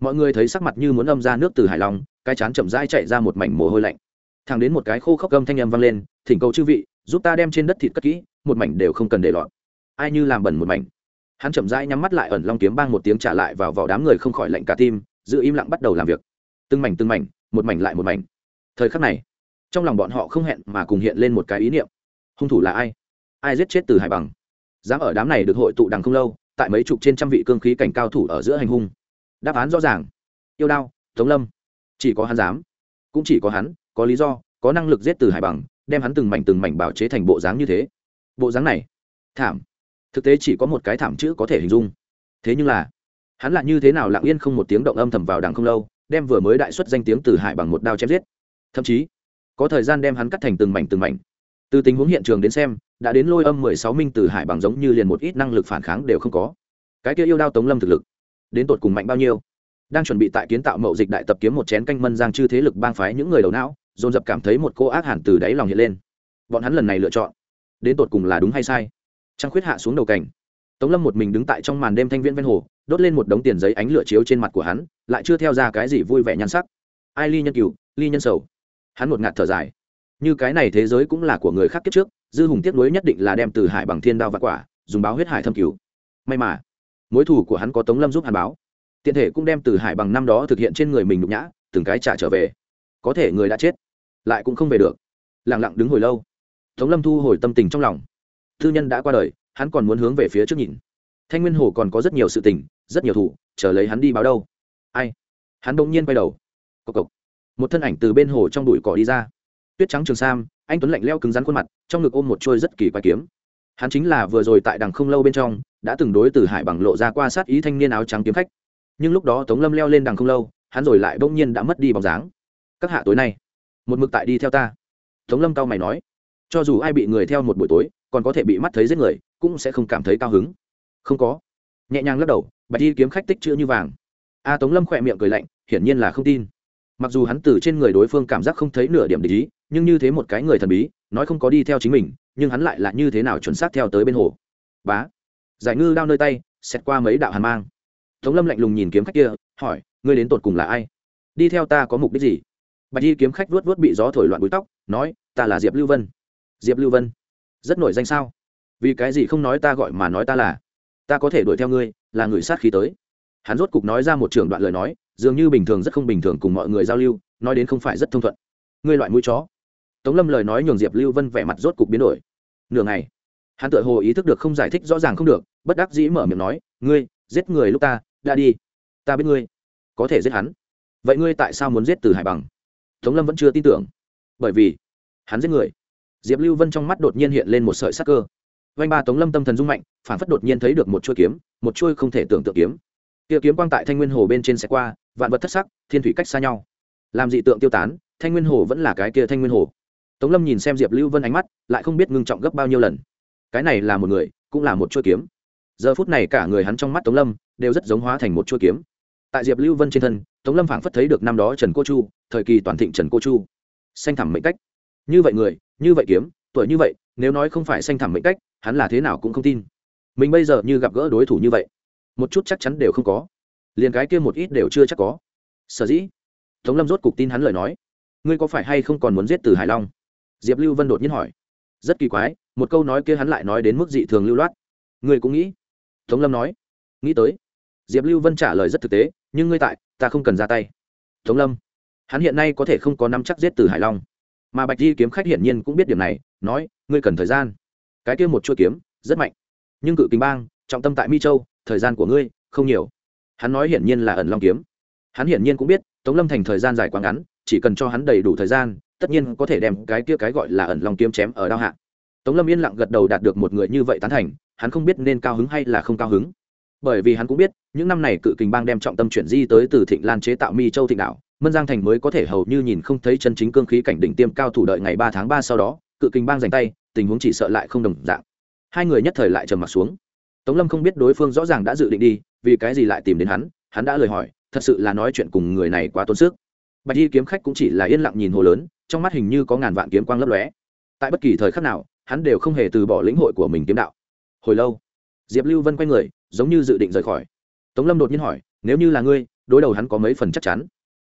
Mọi người thấy sắc mặt như muốn âm ra nước từ hải lòng cái chán chậm rãi chạy ra một mảnh mồ hôi lạnh thẳng đến một cái khô khốc gâm thanh âm vang lên, thỉnh cầu chư vị, giúp ta đem trên đất thịt cất kỹ, một mảnh đều không cần để lọt ai như làm bẩn một mảnh. Hắn chậm rãi nhắm mắt lại ẩn long kiếm bang một tiếng trả lại vào vỏ đám người không khỏi lạnh cả tim, giữ im lặng bắt đầu làm việc. Từng mảnh từng mảnh, một mảnh lại một mảnh. Thời khắc này, trong lòng bọn họ không hẹn mà cùng hiện lên một cái ý niệm. Hung thủ là ai? Ai giết chết từ hải bằng? Dám ở đám này được hội tụ đằng không lâu, tại mấy chục trên trăm vị cương khí cảnh cao thủ ở giữa hành hung. Đáp án rõ ràng. Yêu đao, tống lâm. Chỉ có hắn dám. Cũng chỉ có hắn có lý do, có năng lực giết từ hải bằng, đem hắn từng mảnh từng mảnh bảo chế thành bộ dáng như thế. Bộ dáng này, thảm. Thực tế chỉ có một cái thảm chữ có thể hình dung. Thế nhưng là, hắn lại như thế nào lặng yên không một tiếng động âm thầm vào đằng không lâu, đem vừa mới đại xuất danh tiếng từ hải bằng một đao chém giết. Thậm chí, có thời gian đem hắn cắt thành từng mảnh từng mảnh. Từ tình huống hiện trường đến xem, đã đến lôi âm mười sáu minh từ hải bằng giống như liền một ít năng lực phản kháng đều không có. Cái kia yêu đao tống lâm thực lực, đến tột cùng mạnh bao nhiêu? Đang chuẩn bị tại kiến tạo mậu dịch đại tập kiếm một chén canh mân giang chư thế lực bang phái những người đầu não dồn dập cảm thấy một cô ác hẳn từ đáy lòng hiện lên. Bọn hắn lần này lựa chọn. Đến tột cùng là đúng hay sai? Trăng khuyết hạ xuống đầu cảnh. Tống lâm một mình đứng tại trong màn đêm thanh viễn ven hồ, đốt lên một đống tiền giấy ánh lửa chiếu trên mặt của hắn, lại chưa theo ra cái gì vui vẻ nhan sắc. Ai ly nhân cựu ly nhân sầu. Hắn một ngạt thở dài. Như cái này thế giới cũng là của người khác kiếp trước, dư hùng tiếc nuối nhất định là đem từ hải bằng thiên đao và quả, dùng báo huyết hải thâm cứu. May mà, mối thủ của hắn có tống lâm giúp hàn báo. Tiện thể cũng đem từ hải bằng năm đó thực hiện trên người mình nhục nhã, từng cái trả trở về. Có thể người đã chết lại cũng không về được. Lẳng lặng đứng hồi lâu. Tống lâm thu hồi tâm tình trong lòng. Thư nhân đã qua đời, hắn còn muốn hướng về phía trước nhìn. Thanh nguyên hồ còn có rất nhiều sự tình, rất nhiều thủ, chờ lấy hắn đi báo đâu. Ai? Hắn đ ỗ n g nhiên quay đầu. Cộc cộc. Một thân ảnh từ bên hồ trong đùi cỏ đi ra. Tuyết trắng trường sam, anh tuấn lạnh leo cứng rắn khuôn mặt, trong ngực ôm một trôi rất kỳ quái kiếm. Hắn chính là vừa rồi tại đằng không lâu bên trong, đã từng đối từ hải bằng lộ ra qua sát ý thanh niên áo trắng kiếm khách. Nhưng lúc đó tống lâm leo lên đằng không lâu, hắn rồi lại bỗng nhiên đã mất đi bóng dáng. Các hạ tối nay một mực tại đi theo ta. Tống lâm cao mày nói, cho dù ai bị người theo một buổi tối, còn có thể bị mắt thấy giết người, cũng sẽ không cảm thấy cao hứng. Không có. Nhẹ nhàng lắc đầu, bạch đi kiếm khách tích chữ như vàng. A tống lâm khỏe miệng cười lạnh, hiển nhiên là không tin. Mặc dù hắn từ trên người đối phương cảm giác không thấy nửa điểm để ý, nhưng như thế một cái người thần bí, nói không có đi theo chính mình, nhưng hắn lại là như thế nào chuẩn xác theo tới bên hồ. Bá. Giải ngư đao nơi tay xét qua mấy đạo hàn mang. Tống lâm lạnh lùng nhìn kiếm khách kia, hỏi, ngươi đến tột cùng là ai? Đi theo ta có mục đích gì? Bạch y kiếm khách vuốt vuốt bị gió thổi loạn bụi tóc, nói, ta là diệp lưu vân. Diệp lưu vân? Rất nổi danh sao? Vì cái gì không nói ta gọi mà nói ta là? Ta có thể đuổi theo ngươi, là người sát khí tới. Hắn rốt cục nói ra một trường đoạn lời nói, dường như bình thường rất không bình thường cùng mọi người giao lưu, nói đến không phải rất thông thuận. Ngươi loại mũi chó. Tống lâm lời nói nhường diệp lưu vân vẻ mặt rốt cục biến đổi. Nửa ngày, hắn tự hồ ý thức được không giải thích rõ ràng không được, bất đắc dĩ mở miệng nói, ngươi, giết người lúc ta, đã đi. Ta biết ngươi, có thể giết hắn. Vậy ngươi tại sao muốn giết từ hải bằng? Tống lâm vẫn chưa tin tưởng. Bởi vì, hắn giết người. Diệp lưu vân trong mắt đột nhiên hiện lên một sợi sắc cơ. Vanh ba tống lâm tâm thần rung mạnh, phản phất đột nhiên thấy được một chuôi kiếm, một chuôi không thể tưởng tượng kiếm. Kia kiếm quang tại thanh nguyên hồ bên trên sẽ qua, vạn vật thất sắc, thiên thủy cách xa nhau. Làm dị tượng tiêu tán, thanh nguyên hồ vẫn là cái kia thanh nguyên hồ. Tống lâm nhìn xem diệp lưu vân ánh mắt, lại không biết ngưng trọng gấp bao nhiêu lần. Cái này là một người, cũng là một chuôi kiếm. Giờ phút này cả người hắn trong mắt tống lâm, đều rất giống hóa thành một chuôi kiếm. Tại diệp lưu vân trên thân tống lâm phảng phất thấy được năm đó trần cô chu, thời kỳ toàn thịnh trần cô chu. Xanh thẳm mệnh cách. Như vậy người, như vậy kiếm, tuổi như vậy, nếu nói không phải xanh thẳm mệnh cách, hắn là thế nào cũng không tin. Mình bây giờ như gặp gỡ đối thủ như vậy, một chút chắc chắn đều không có. Liền cái kia một ít đều chưa chắc có. Sở dĩ, tống lâm rốt cục tin hắn lời nói. Ngươi có phải hay không còn muốn giết từ hải long? Diệp lưu vân đột nhiên hỏi. Rất kỳ quái, một câu nói kia hắn lại nói đến mức dị thường lưu loát. Ngươi cũng nghĩ? Tống lâm nói. Nghĩ tới. Diệp lưu vân trả lời rất thực tế nhưng ngươi tại, ta không cần ra tay. Tống lâm, hắn hiện nay có thể không có năm chắc giết từ hải long. Mà bạch di kiếm khách hiển nhiên cũng biết điểm này, nói, ngươi cần thời gian. Cái kia một chuỗi kiếm, rất mạnh. Nhưng cự kính bang, trọng tâm tại mi châu, thời gian của ngươi, không nhiều. Hắn nói hiển nhiên là ẩn long kiếm. Hắn hiển nhiên cũng biết, tống lâm thành thời gian dài quá ngắn, chỉ cần cho hắn đầy đủ thời gian, tất nhiên có thể đem cái kia cái gọi là ẩn long kiếm chém ở đao hạ. Tống lâm yên lặng gật đầu đạt được một người như vậy tán thành, hắn không biết nên cao hứng hay là không cao hứng bởi vì hắn cũng biết, những năm này cự kình bang đem trọng tâm chuyển di tới từ thịnh lan chế tạo mi châu thịnh đạo mân giang thành mới có thể hầu như nhìn không thấy chân chính cương khí cảnh đỉnh tiêm cao thủ đợi ngày ba tháng ba sau đó, cự kình bang giành tay, tình huống chỉ sợ lại không đồng dạng. Hai người nhất thời lại trầm mặt xuống. Tống lâm không biết đối phương rõ ràng đã dự định đi, vì cái gì lại tìm đến hắn hắn đã lời hỏi, thật sự là nói chuyện cùng người này quá tốn sức. Bạch y kiếm khách cũng chỉ là yên lặng nhìn hồ lớn, trong mắt hình như có ngàn vạn kiếm quang lấp lóe. Tại bất kỳ thời khắc nào, hắn đều không hề từ bỏ lĩnh hội của mình kiếm đạo. Hồi lâu diệp lưu vân quay người, giống như dự định rời khỏi. Tống lâm đột nhiên hỏi, nếu như là ngươi, đối đầu hắn có mấy phần chắc chắn?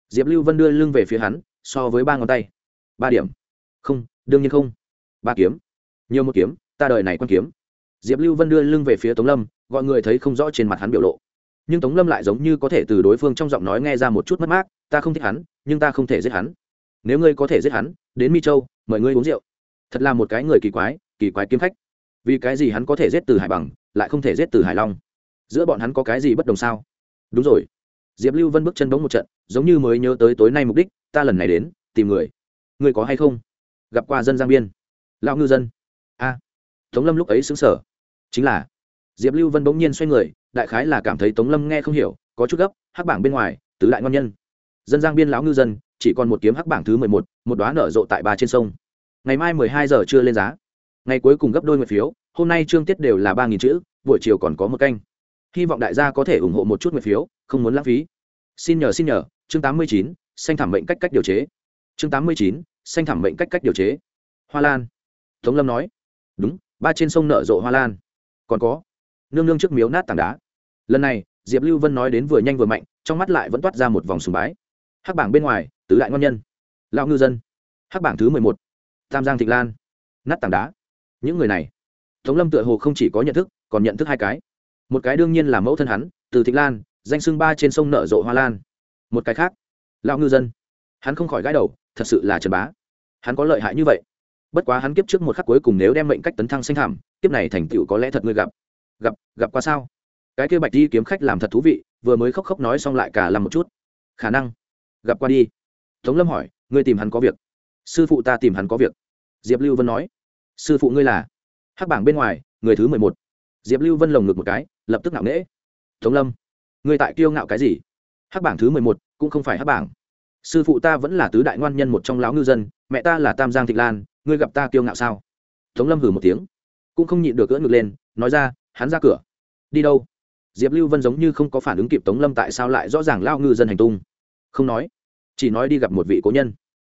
Diệp lưu vân đưa lưng về phía hắn, so với ba ngón tay. Ba điểm. Không, đương nhiên không. Ba kiếm. Nhiều một kiếm, ta đợi này quan kiếm. Diệp lưu vân đưa lưng về phía tống lâm, gọi người thấy không rõ trên mặt hắn biểu lộ. Nhưng tống lâm lại giống như có thể từ đối phương trong giọng nói nghe ra một chút mất mát, ta không thích hắn, nhưng ta không thể giết hắn. Nếu ngươi có thể giết hắn, đến mi châu, mời ngươi uống rượu. Thật là một cái người kỳ quái kỳ quái kiếm khách. Vì cái gì hắn có thể giết từ hải bằng lại không thể giết từ hải long. Giữa bọn hắn có cái gì bất đồng sao? Đúng rồi. Diệp lưu vân bước chân bóng một trận, giống như mới nhớ tới tối nay mục đích, ta lần này đến, tìm người. Người có hay không? Gặp qua dân giang biên. Lão ngư dân. A. Tống lâm lúc ấy xứng sở chính là, diệp lưu vân bỗng nhiên xoay người, đại khái là cảm thấy tống lâm nghe không hiểu, có chút gấp, hắc bảng bên ngoài, tứ đại ngon nhân. Dân giang biên lão ngư dân, chỉ còn một kiếm hắc bảng thứ mười một một đoá nở rộ tại ba trên sông. Ngày mai mười hai giờ chưa lên giá ngày cuối cùng gấp đôi nguyện phiếu, hôm nay trương tiết đều là ba nghìn chữ, buổi chiều còn có một canh. Hy vọng đại gia có thể ủng hộ một chút nguyện phiếu, không muốn lãng phí. Xin nhờ xin nhờ, chương tám mươi chín, xanh thảm mệnh cách cách điều chế. Chương tám mươi chín, xanh thảm mệnh cách cách điều chế. Hoa lan. Tống lâm nói. Đúng, ba trên sông nở rộ hoa lan. Còn có. Nương nương trước miếu nát tảng đá. Lần này, diệp lưu vân nói đến vừa nhanh vừa mạnh, trong mắt lại vẫn toát ra một vòng sùng bái. Hắc bảng bên ngoài, tứ đại ngon nhân. Lão ngư dân. Hắc bảng thứ mười một. Tam giang thịnh lan. Nát tảng đá những người này, tống lâm tựa hồ không chỉ có nhận thức, còn nhận thức hai cái. Một cái đương nhiên là mẫu thân hắn, từ thịnh lan, danh xưng ba trên sông nở rộ hoa lan. Một cái khác, lão ngư dân. Hắn không khỏi gãi đầu, thật sự là trần bá. Hắn có lợi hại như vậy. Bất quá hắn kiếp trước một khắc cuối cùng nếu đem mệnh cách tấn thăng sinh thảm kiếp này thành tựu có lẽ thật ngươi gặp. Gặp gặp qua sao? Cái kia bạch đi kiếm khách làm thật thú vị, vừa mới khóc khóc nói xong lại cả làm một chút. Khả năng. Gặp qua đi. Tống lâm hỏi, ngươi tìm hắn có việc. Sư phụ ta tìm hắn có việc. Diệp lưu vân nói sư phụ ngươi là hắc bảng bên ngoài, người thứ mười một. Diệp lưu vân lồng ngực một cái, lập tức ngạo nghễ. Tống lâm, ngươi tại kiêu ngạo cái gì? Hắc bảng thứ mười một cũng không phải hắc bảng. Sư phụ ta vẫn là tứ đại ngoan nhân một trong lão ngư dân, mẹ ta là tam giang thịnh lan, ngươi gặp ta kiêu ngạo sao? Tống lâm hử một tiếng, cũng không nhịn được cỡ ngực lên, nói ra, hắn ra cửa. Đi đâu? Diệp lưu vân giống như không có phản ứng kịp tống lâm tại sao lại rõ ràng lao ngư dân hành tung. Không nói, chỉ nói đi gặp một vị cố nhân.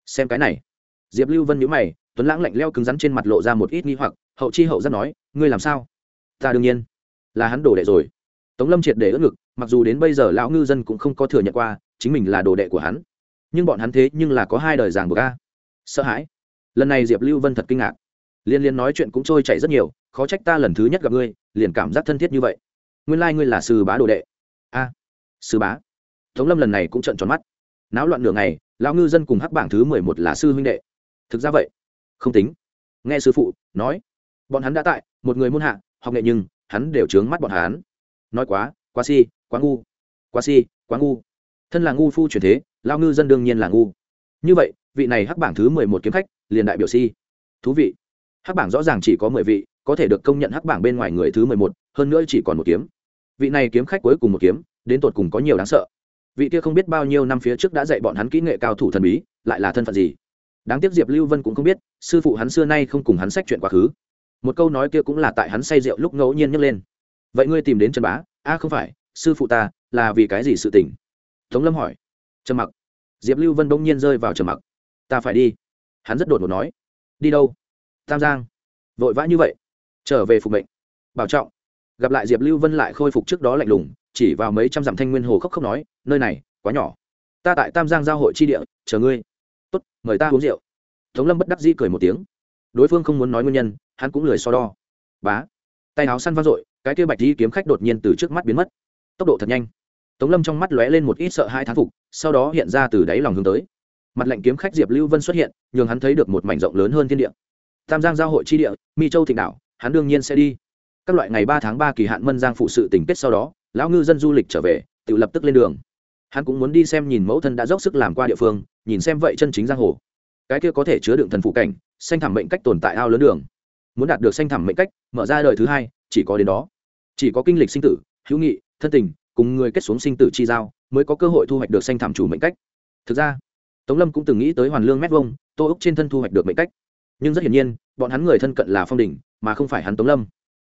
Xem cái này. Diệp lưu vân nhíu mày tuấn lãng lạnh leo cứng rắn trên mặt lộ ra một ít nghi hoặc, hậu chi hậu rất nói, ngươi làm sao? Ta đương nhiên. Là hắn đổ đệ rồi. Tống lâm triệt để ớt ngực, mặc dù đến bây giờ lão ngư dân cũng không có thừa nhận qua, chính mình là đồ đệ của hắn. Nhưng bọn hắn thế nhưng là có hai đời giảng buộc a. Sợ hãi. Lần này diệp lưu vân thật kinh ngạc. Liên liên nói chuyện cũng trôi chảy rất nhiều, khó trách ta lần thứ nhất gặp ngươi, liền cảm giác thân thiết như vậy. Nguyên lai、like、ngươi là sư bá đồ đệ. A. Sư bá. Tống lâm lần này cũng trận tròn mắt. Náo loạn nửa ngày, lão ngư dân cùng hắc bảng thứ mười một là sư huynh đệ. Thực ra vậy không tính. Nghe sư phụ nói, bọn hắn đã tại, một người môn hạ, học nghệ nhưng hắn đều trướng mắt bọn hắn. Nói quá quá si, quá ngu, quá si, quá ngu. Thân là ngu phu truyền thế, lao ngư dân đương nhiên là ngu. Như vậy, vị này hắc bảng thứ mười một kiếm khách, liền đại biểu si. Thú vị. Hắc bảng rõ ràng chỉ có mười vị, có thể được công nhận hắc bảng bên ngoài người thứ mười một, hơn nữa chỉ còn một kiếm. Vị này kiếm khách cuối cùng một kiếm, đến tột cùng có nhiều đáng sợ. Vị kia không biết bao nhiêu năm phía trước đã dạy bọn hắn kỹ nghệ cao thủ thần bí, lại là thân phận gì? Đáng tiếc diệp lưu vân cũng không biết, sư phụ hắn xưa nay không cùng hắn sách chuyện quá khứ. Một câu nói kia cũng là tại hắn say rượu lúc ngẫu nhiên nhấc lên. Vậy ngươi tìm đến trần bá? A không phải, sư phụ ta, là vì cái gì sự tình? Tống lâm hỏi. Trầm mặc. Diệp lưu vân bỗng nhiên rơi vào trầm mặc. Ta phải đi. Hắn rất đột ngột nói. Đi đâu? Tam giang. Vội vã như vậy. Trở về phục mệnh. Bảo trọng. Gặp lại diệp lưu vân lại khôi phục trước đó lạnh lùng, chỉ vào mấy trăm dặm thanh nguyên hồ khóc khóc nói, nơi này, quá nhỏ. Ta tại tam giang giao hội tri địa, chờ ngươi tốt, mời ta uống rượu. Tống lâm bất đắc dĩ cười một tiếng. Đối phương không muốn nói nguyên nhân, hắn cũng lười so đo. Bá. Tay áo săn vang dội, cái kia bạch di kiếm khách đột nhiên từ trước mắt biến mất. Tốc độ thật nhanh. Tống lâm trong mắt lóe lên một ít sợ hai thán phục, sau đó hiện ra từ đáy lòng hướng tới. Mặt lệnh kiếm khách diệp lưu vân xuất hiện, nhường hắn thấy được một mảnh rộng lớn hơn thiên địa. Tam giang giao hội tri địa, mi châu thịnh đảo, hắn đương nhiên sẽ đi. Các loại ngày ba tháng ba kỳ hạn mân giang phụ sự tỉnh kết sau đó, lão ngư dân du lịch trở về, tự lập tức lên đường hắn cũng muốn đi xem nhìn mẫu thân đã dốc sức làm qua địa phương, nhìn xem vậy chân chính giang hồ. Cái kia có thể chứa đựng thần phụ cảnh xanh thảm mệnh cách tồn tại ao lớn đường. Muốn đạt được xanh thảm mệnh cách, mở ra đời thứ hai, chỉ có đến đó. Chỉ có kinh lịch sinh tử, hữu nghị, thân tình, cùng người kết xuống sinh tử chi giao, mới có cơ hội thu hoạch được xanh thảm chủ mệnh cách. Thực ra, tống lâm cũng từng nghĩ tới hoàn lương mét vông tô úc trên thân thu hoạch được mệnh cách. Nhưng rất hiển nhiên, bọn hắn người thân cận là phong đình, mà không phải hắn tống lâm.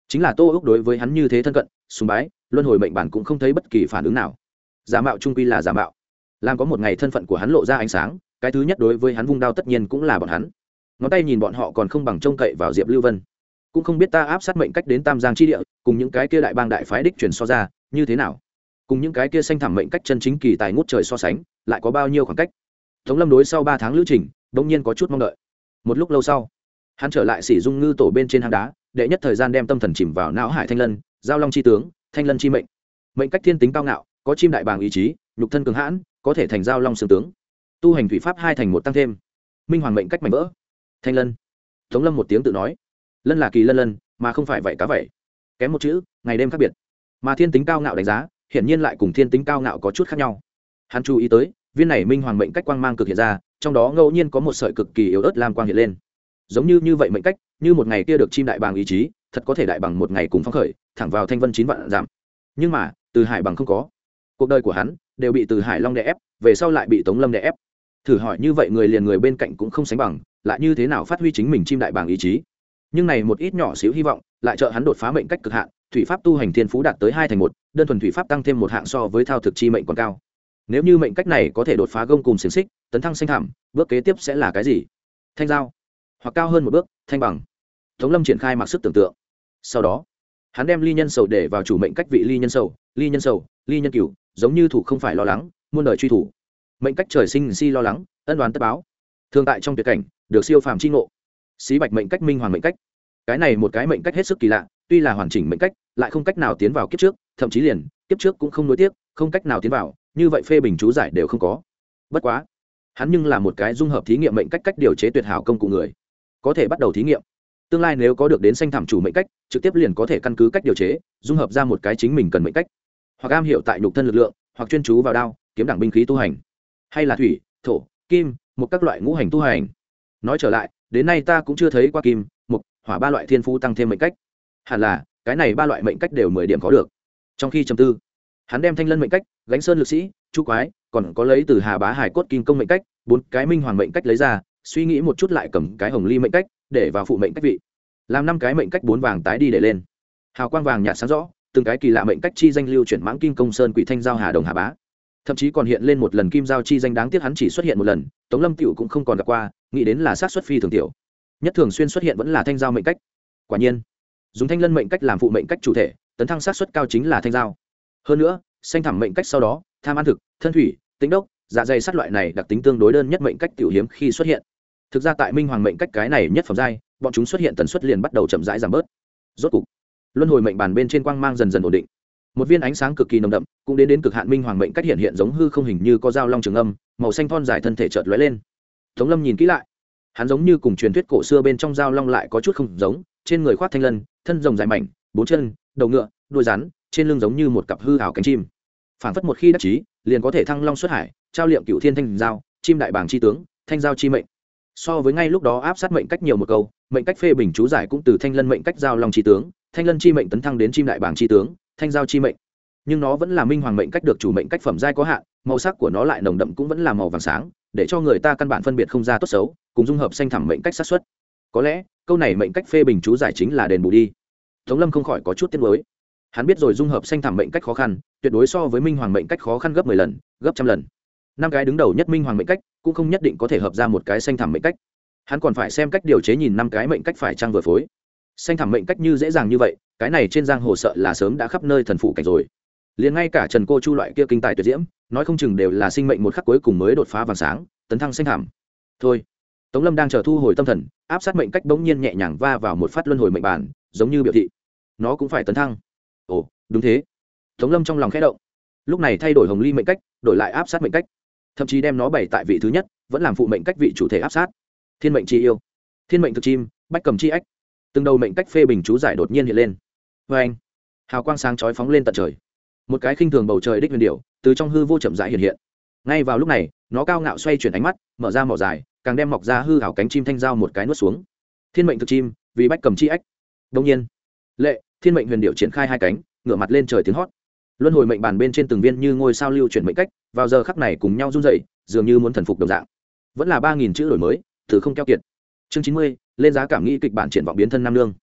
Chính là tô úc đối với hắn như thế thân cận, sùng bái, luân hồi mệnh bản cũng không thấy bất kỳ phản ứng nào giả mạo trung quy là giả mạo. Làm có một ngày thân phận của hắn lộ ra ánh sáng, cái thứ nhất đối với hắn vung đao tất nhiên cũng là bọn hắn. Ngón tay nhìn bọn họ còn không bằng trông cậy vào diệp lưu vân. Cũng không biết ta áp sát mệnh cách đến tam giang chi địa, cùng những cái kia đại bang đại phái đích truyền so ra, như thế nào? Cùng những cái kia xanh thẳm mệnh cách chân chính kỳ tài ngút trời so sánh, lại có bao nhiêu khoảng cách? Tống lâm đối sau ba tháng lữ trình bỗng nhiên có chút mong đợi. Một lúc lâu sau, hắn trở lại sỉ dung ngư tổ bên trên hang đá, đệ nhất thời gian đem tâm thần chìm vào não hải thanh lân, giao long c h i tướng, thanh lân chi mệnh. Mệnh cách thiên tính cao ngạo có chim đại bàng ý chí, nhục thân cường hãn, có thể thành giao long sương tướng. Tu hành thủy pháp hai thành một tăng thêm. Minh hoàng mệnh cách mạnh vỡ. Thanh lân. Tống lâm một tiếng tự nói. Lân là kỳ lân lân, mà không phải vậy cá vậy. Kém một chữ, ngày đêm khác biệt. Mà thiên tính cao ngạo đánh giá, hiển nhiên lại cùng thiên tính cao ngạo có chút khác nhau. Hắn chú ý tới, viên này minh hoàng mệnh cách quang mang cực hiện ra, trong đó ngẫu nhiên có một sợi cực kỳ yếu ớt lam quang hiện lên. Giống như như vậy mệnh cách, như một ngày kia được chim đại bàng ý chí, thật có thể đại bằng một ngày cùng phóng khởi, thẳng vào thanh vân chín vạn giảm. Nhưng mà, từ hải bằng không có cuộc đời của hắn đều bị từ hải long đè ép, về sau lại bị tống lâm đè ép. Thử hỏi như vậy người liền người bên cạnh cũng không sánh bằng, lại như thế nào phát huy chính mình chim đại bàng ý chí? Nhưng này một ít nhỏ xíu hy vọng lại trợ hắn đột phá mệnh cách cực hạn, thủy pháp tu hành thiên phú đạt tới hai thành một, đơn thuần thủy pháp tăng thêm một hạng so với thao thực chi mệnh còn cao. Nếu như mệnh cách này có thể đột phá gông cùng xiềng xích, tấn thăng xanh thảm bước kế tiếp sẽ là cái gì? Thanh giao. Hoặc cao hơn một bước, thanh bằng. Tống lâm triển khai mặc sức tưởng tượng. Sau đó, hắn đem ly nhân sầu để vào chủ mệnh cách vị ly nhân sầu, ly nhân sầu, ly nhân cửu giống như thủ không phải lo lắng, muôn đời truy thủ. Mệnh cách trời sinh si lo lắng, ân đoán tất báo. Thường tại trong tuyệt cảnh, được siêu phàm c h i ngộ. Xí bạch mệnh cách, minh hoàng mệnh cách. Cái này một cái mệnh cách hết sức kỳ lạ, tuy là hoàn chỉnh mệnh cách, lại không cách nào tiến vào kiếp trước, thậm chí liền, kiếp trước cũng không nối tiếc, không cách nào tiến vào, như vậy phê bình chú giải đều không có. Bất quá, hắn nhưng là một cái dung hợp thí nghiệm mệnh cách cách điều chế tuyệt hảo công cụ người. Có thể bắt đầu thí nghiệm. Tương lai nếu có được đến xanh thảm chủ mệnh cách, trực tiếp liền có thể căn cứ cách điều chế, dung hợp ra một cái chính mình cần mệnh cách hoặc am hiểu tại nhục thân lực lượng, hoặc chuyên chú vào đao, kiếm đẳng binh khí tu hành. Hay là thủy, thổ, kim một các loại ngũ hành tu hành. Nói trở lại, đến nay ta cũng chưa thấy qua kim mục hỏa ba loại thiên phú tăng thêm mệnh cách. Hẳn là, cái này ba loại mệnh cách đều mười điểm có được. Trong khi trầm tư, hắn đem thanh lân mệnh cách, gánh sơn lực sĩ, chu quái, còn có lấy từ hà bá hải cốt kim công mệnh cách, bốn cái minh hoàng mệnh cách lấy ra, suy nghĩ một chút lại cầm cái hồng ly mệnh cách, để vào phụ mệnh cách vị. Làm năm cái mệnh cách bốn vàng tái đi để lên. Hào quang vàng nhạt sáng rõ từng cái kỳ lạ mệnh cách chi danh lưu chuyển mãng kim công sơn quỷ thanh giao hà đồng hà bá. Thậm chí còn hiện lên một lần kim giao chi danh đáng tiếc hắn chỉ xuất hiện một lần, tống lâm tiểu cũng không còn gặp qua, nghĩ đến là sát xuất phi thường tiểu. Nhất thường xuyên xuất hiện vẫn là thanh giao mệnh cách. Quả nhiên, dùng thanh lân mệnh cách làm phụ mệnh cách chủ thể, tấn thăng sát xuất cao chính là thanh giao. Hơn nữa xanh thẳm mệnh cách sau đó, tham ăn thực, thân thủy tính đốc dạ dày sát loại này đặc tính tương đối đơn nhất mệnh cách tiểu hiếm khi xuất hiện. Thực ra tại minh hoàng mệnh cách cái này nhất phẩm giai, bọn chúng xuất hiện tần suất liền bắt đầu chậm rãi giảm bớt. Rốt cục luân hồi mệnh bàn bên trên quang mang dần dần ổn định. Một viên ánh sáng cực kỳ nồng đậm, cũng đến đến cực hạn minh hoàng mệnh cách hiện hiện giống hư không hình như có dao long trường âm, màu xanh thon dài thân thể chợt lóe lên. Tống lâm nhìn kỹ lại, hắn giống như cùng truyền thuyết cổ xưa bên trong dao long lại có chút không giống, trên người khoác thanh lân, thân rồng dài mảnh, bốn chân, đầu ngựa, đuôi rắn, trên lưng giống như một cặp hư hào cánh chim. Phảng phất một khi đắc chí, liền có thể thăng long xuất hải, trao liệm cựu thiên thanh giao, chim đại bàng chi tướng, thanh giao chi mệnh. So với ngay lúc đó áp sát mệnh cách nhiều một câu, mệnh cách phê bình chú giải cũng từ thanh lân mệnh cách giao long chi tướng thanh lân chi mệnh tấn thăng đến chim đại bảng chi tướng, thanh giao chi mệnh. Nhưng nó vẫn là minh hoàng mệnh cách được chủ mệnh cách phẩm giai có hạn, màu sắc của nó lại nồng đậm cũng vẫn là màu vàng sáng, để cho người ta căn bản phân biệt không ra tốt xấu, cùng dung hợp xanh thẳm mệnh cách sát xuất có lẽ, câu này mệnh cách phê bình chú giải chính là đền bù đi. Tống lâm không khỏi có chút tiếc nuối. Hắn biết rồi dung hợp xanh thẳm mệnh cách khó khăn, tuyệt đối so với minh hoàng mệnh cách khó khăn gấp mười lần, gấp trăm lần. Năm cái đứng đầu nhất minh hoàng mệnh cách, cũng không nhất định có thể hợp ra một cái xanh thẳm mệnh cách. Hắn còn phải xem cách điều chế nhìn năm cái mệnh cách phải trang vừa phối xanh thẳm mệnh cách như dễ dàng như vậy, cái này trên giang hồ sợ là sớm đã khắp nơi thần phụ cảnh rồi. Liền ngay cả trần cô chu loại kia kinh tài tuyệt diễm, nói không chừng đều là sinh mệnh một khắc cuối cùng mới đột phá vàng sáng, tấn thăng xanh thảm thôi. Tống lâm đang chờ thu hồi tâm thần, áp sát mệnh cách bỗng nhiên nhẹ nhàng va vào một phát luân hồi mệnh bản, giống như biểu thị. Nó cũng phải tấn thăng. Ồ, đúng thế. Tống lâm trong lòng khẽ động. Lúc này thay đổi hồng ly mệnh cách, đổi lại áp sát mệnh cách. Thậm chí đem nó bày tại vị thứ nhất, vẫn làm phụ mệnh cách vị chủ thể áp sát. Thiên mệnh chi yêu. Thiên mệnh thực chim, bách cầm chi ách từng đầu mệnh cách phê bình chú giải đột nhiên hiện lên. Vê anh, hào quang sáng chói phóng lên tận trời. Một cái khinh thường bầu trời đích huyền điệu từ trong hư vô chậm rãi hiện hiện. Ngay vào lúc này, nó cao ngạo xoay chuyển ánh mắt, mở ra mỏ dài, càng đem mọc ra hư hảo cánh chim thanh dao một cái nuốt xuống. Thiên mệnh thực chim, vì bách cầm chi ách. Đông nhiên, lệ, thiên mệnh huyền điệu triển khai hai cánh, ngửa mặt lên trời tiếng hót. Luân hồi mệnh bàn bên trên từng viên như ngôi sao lưu chuyển mệnh cách, vào giờ khắc này cùng nhau run dậy dường như muốn thần phục đồng dạng. Vẫn là ba nghìn chữ đổi mới từ không keo kiệt. Chương chín mươi lên giá cảm nghĩ kịch bản triển vọng biến thân nam lương.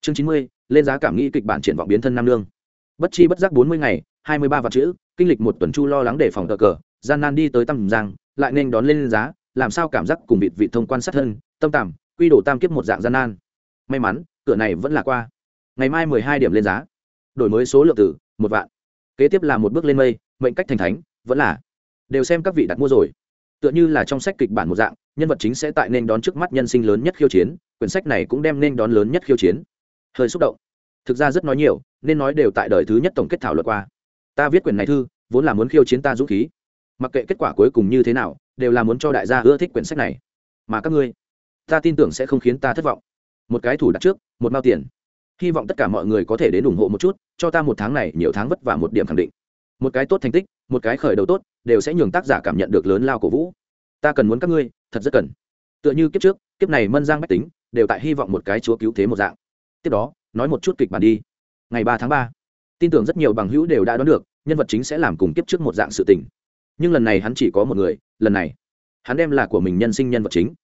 Chương chín mươi, lên giá cảm nghĩ kịch bản triển vọng biến thân nam lương. Bất chi bất giác bốn mươi ngày, hai mươi ba vạn chữ, kinh lịch một tuần chu lo lắng để phòng cờ cờ, gian nan đi tới tầm giang, lại nên đón lên giá, làm sao cảm giác cùng vịt vị thông quan sát thân, tâm tàm quy đổ tam kiếp một dạng gian nan. May mắn, cửa này vẫn là qua. Ngày mai mười hai điểm lên giá. Đổi mới số lượng tử một vạn. Kế tiếp là một bước lên mây, mệnh cách thành thánh, vẫn là. Đều xem các vị đặt mua rồi tựa như là trong sách kịch bản một dạng, nhân vật chính sẽ tại nên đón trước mắt nhân sinh lớn nhất khiêu chiến, quyển sách này cũng đem nên đón lớn nhất khiêu chiến. Hơi xúc động. Thực ra rất nói nhiều, nên nói đều tại đời thứ nhất tổng kết thảo luật qua. Ta viết quyển này thư, vốn là muốn khiêu chiến ta dũng khí. Mặc kệ kết quả cuối cùng như thế nào, đều là muốn cho đại gia ưa thích quyển sách này. Mà các ngươi, ta tin tưởng sẽ không khiến ta thất vọng. Một cái thủ đặt trước, một mao tiền. Hy vọng tất cả mọi người có thể đến ủng hộ một chút, cho ta một tháng này nhiều tháng vất vả một điểm khẳng định một cái tốt thành tích, một cái khởi đầu tốt, đều sẽ nhường tác giả cảm nhận được lớn lao cổ vũ. Ta cần muốn các ngươi, thật rất cần. Tựa như kiếp trước, kiếp này mân giang bách tính, đều tại hy vọng một cái chúa cứu thế một dạng. Tiếp đó, nói một chút kịch bản đi. Ngày ba tháng ba, tin tưởng rất nhiều bằng hữu đều đã đoán được, nhân vật chính sẽ làm cùng kiếp trước một dạng sự tình. Nhưng lần này hắn chỉ có một người, lần này, hắn đem là của mình nhân sinh nhân vật chính.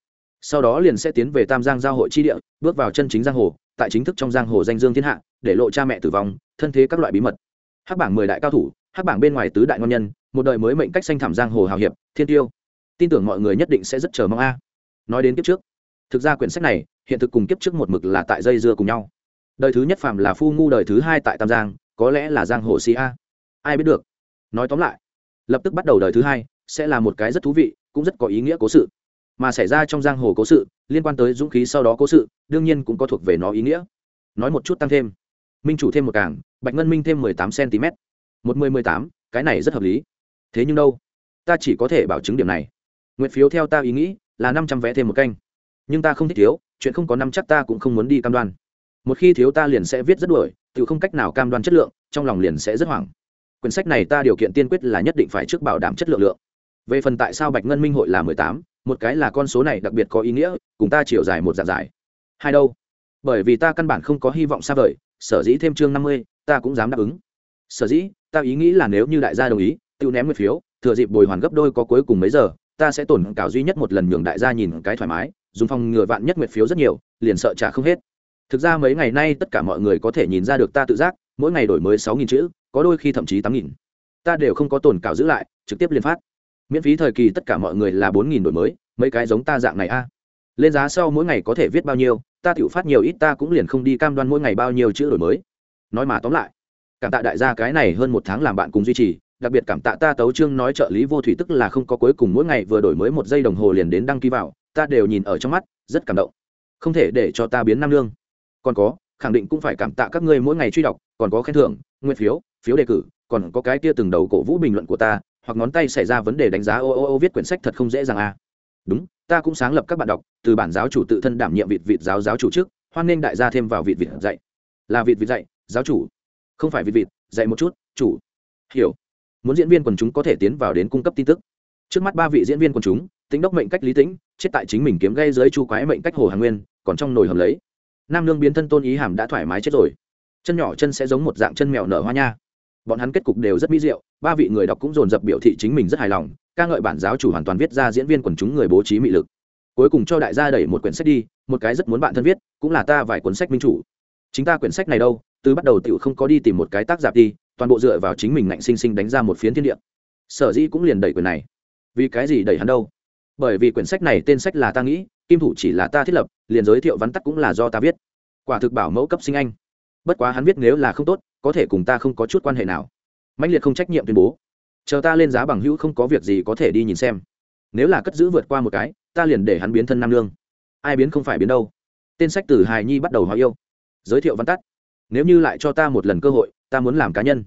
Sau đó liền sẽ tiến về tam giang giao hội chi địa, bước vào chân chính giang hồ, tại chính thức trong giang hồ danh dương thiên hạ, để lộ cha mẹ tử vong, thân thế các loại bí mật. Hắc bảng mười đại cao thủ hắc bảng bên ngoài tứ đại ngon nhân, một đời mới mệnh cách xanh thảm giang hồ hào hiệp, thiên tiêu. Tin tưởng mọi người nhất định sẽ rất chờ mong a. Nói đến kiếp trước, thực ra quyển sách này, hiện thực cùng kiếp trước một mực là tại dây dưa cùng nhau. Đời thứ nhất phạm là phu ngu, đời thứ hai tại tam giang, có lẽ là giang hồ si a. Ai biết được? Nói tóm lại, lập tức bắt đầu đời thứ hai, sẽ là một cái rất thú vị, cũng rất có ý nghĩa cố sự. Mà xảy ra trong giang hồ cố sự, liên quan tới dũng khí sau đó cố sự, đương nhiên cũng có thuộc về nó ý nghĩa. Nói một chút tăng thêm. Minh chủ thêm một cảng bạch ngân minh thêm mười tám cm một mươi mười tám, cái này rất hợp lý. Thế nhưng đâu? Ta chỉ có thể bảo chứng điểm này. Nguyện phiếu theo ta ý nghĩ là năm trăm vé thêm một canh. Nhưng ta không thích thiếu, chuyện không có năm chắc ta cũng không muốn đi cam đoan. Một khi thiếu ta liền sẽ viết rất đuổi, tự không cách nào cam đoan chất lượng, trong lòng liền sẽ rất hoảng. Quyển sách này ta điều kiện tiên quyết là nhất định phải trước bảo đảm chất lượng lượng. Về phần tại sao bạch ngân minh hội là mười tám, một cái là con số này đặc biệt có ý nghĩa, cùng ta chiều dài một dạng dài. Hai đâu? Bởi vì ta căn bản không có hy vọng xa vời, sở dĩ thêm chương năm mươi, ta cũng dám đáp ứng. Sở dĩ ta ý nghĩ là nếu như đại gia đồng ý, tự ném nguyên phiếu, thừa dịp bồi hoàn gấp đôi có cuối cùng mấy giờ, ta sẽ tổn cảo duy nhất một lần nhường đại gia nhìn cái thoải mái, dùng phòng ngừa vạn nhất nguyệt phiếu rất nhiều, liền sợ trả không hết. Thực ra mấy ngày nay tất cả mọi người có thể nhìn ra được ta tự giác, mỗi ngày đổi mới sáu nghìn chữ, có đôi khi thậm chí tám nghìn. Ta đều không có tổn cảo giữ lại, trực tiếp liên phát. Miễn phí thời kỳ tất cả mọi người là bốn nghìn đổi mới, mấy cái giống ta dạng này a. Lên giá sau mỗi ngày có thể viết bao nhiêu, ta tự phát nhiều ít ta cũng liền không đi cam đoan mỗi ngày bao nhiêu chữ đổi mới. Nói mà tóm lại cảm tạ đại gia cái này hơn một tháng làm bạn cùng duy trì, đặc biệt cảm tạ ta tấu trương nói trợ lý vô thủy tức là không có cuối cùng mỗi ngày vừa đổi mới một giây đồng hồ liền đến đăng ký vào, ta đều nhìn ở trong mắt, rất cảm động. Không thể để cho ta biến nam lương còn có, khẳng định cũng phải cảm tạ các ngươi mỗi ngày truy đọc, còn có khen thưởng nguyên phiếu phiếu đề cử, còn có cái kia từng đầu cổ vũ bình luận của ta, hoặc ngón tay xảy ra vấn đề đánh giá ô ô ô viết quyển sách thật không dễ dàng à. đúng, ta cũng sáng lập các bạn đọc, từ bản giáo chủ tự thân đảm nhiệm vịt vịt giáo giáo chủ trước, hoan nghênh đại gia thêm vào vịt vịt dạy. Là vịt vịt dạy, giáo chủ không phải vịt vịt, dạy một chút, chủ. Hiểu. Muốn diễn viên quần chúng có thể tiến vào đến cung cấp tin tức. Trước mắt ba vị diễn viên quần chúng, tính đốc mệnh cách lý tĩnh chết tại chính mình kiếm gây dưới chu quái mệnh cách hồ hàn nguyên, còn trong nồi hầm lấy. Nam lương biến thân tôn ý hàm đã thoải mái chết rồi. Chân nhỏ chân sẽ giống một dạng chân mèo nở hoa nha. Bọn hắn kết cục đều rất mỹ diệu, ba vị người đọc cũng dồn dập biểu thị chính mình rất hài lòng, ca ngợi bản giáo chủ hoàn toàn viết ra diễn viên quần chúng người bố trí mị lực. Cuối cùng cho đại gia đẩy một quyển sách đi, một cái rất muốn bạn thân viết, cũng là ta vài cuốn sách minh chủ. Chính ta quyển sách này đâu từ bắt đầu tiểu không có đi tìm một cái tác giả đi, toàn bộ dựa vào chính mình ngạnh sinh sinh đánh ra một phiến thiên địa. Sở dĩ cũng liền đẩy quyển này. Vì cái gì đẩy hắn đâu? Bởi vì quyển sách này tên sách là ta nghĩ, kim thủ chỉ là ta thiết lập, liền giới thiệu vắn tắt cũng là do ta viết. Quả thực bảo mẫu cấp sinh anh. Bất quá hắn viết nếu là không tốt, có thể cùng ta không có chút quan hệ nào. Mạnh liệt không trách nhiệm tuyên bố. Chờ ta lên giá bằng hữu không có việc gì có thể đi nhìn xem. Nếu là cất giữ vượt qua một cái, ta liền để hắn biến thân nam lương ai biến không phải biến đâu. Tên sách từ hài nhi bắt đầu hóa yêu. Giới thiệu văn tắt nếu như lại cho ta một lần cơ hội, ta muốn làm cá nhân.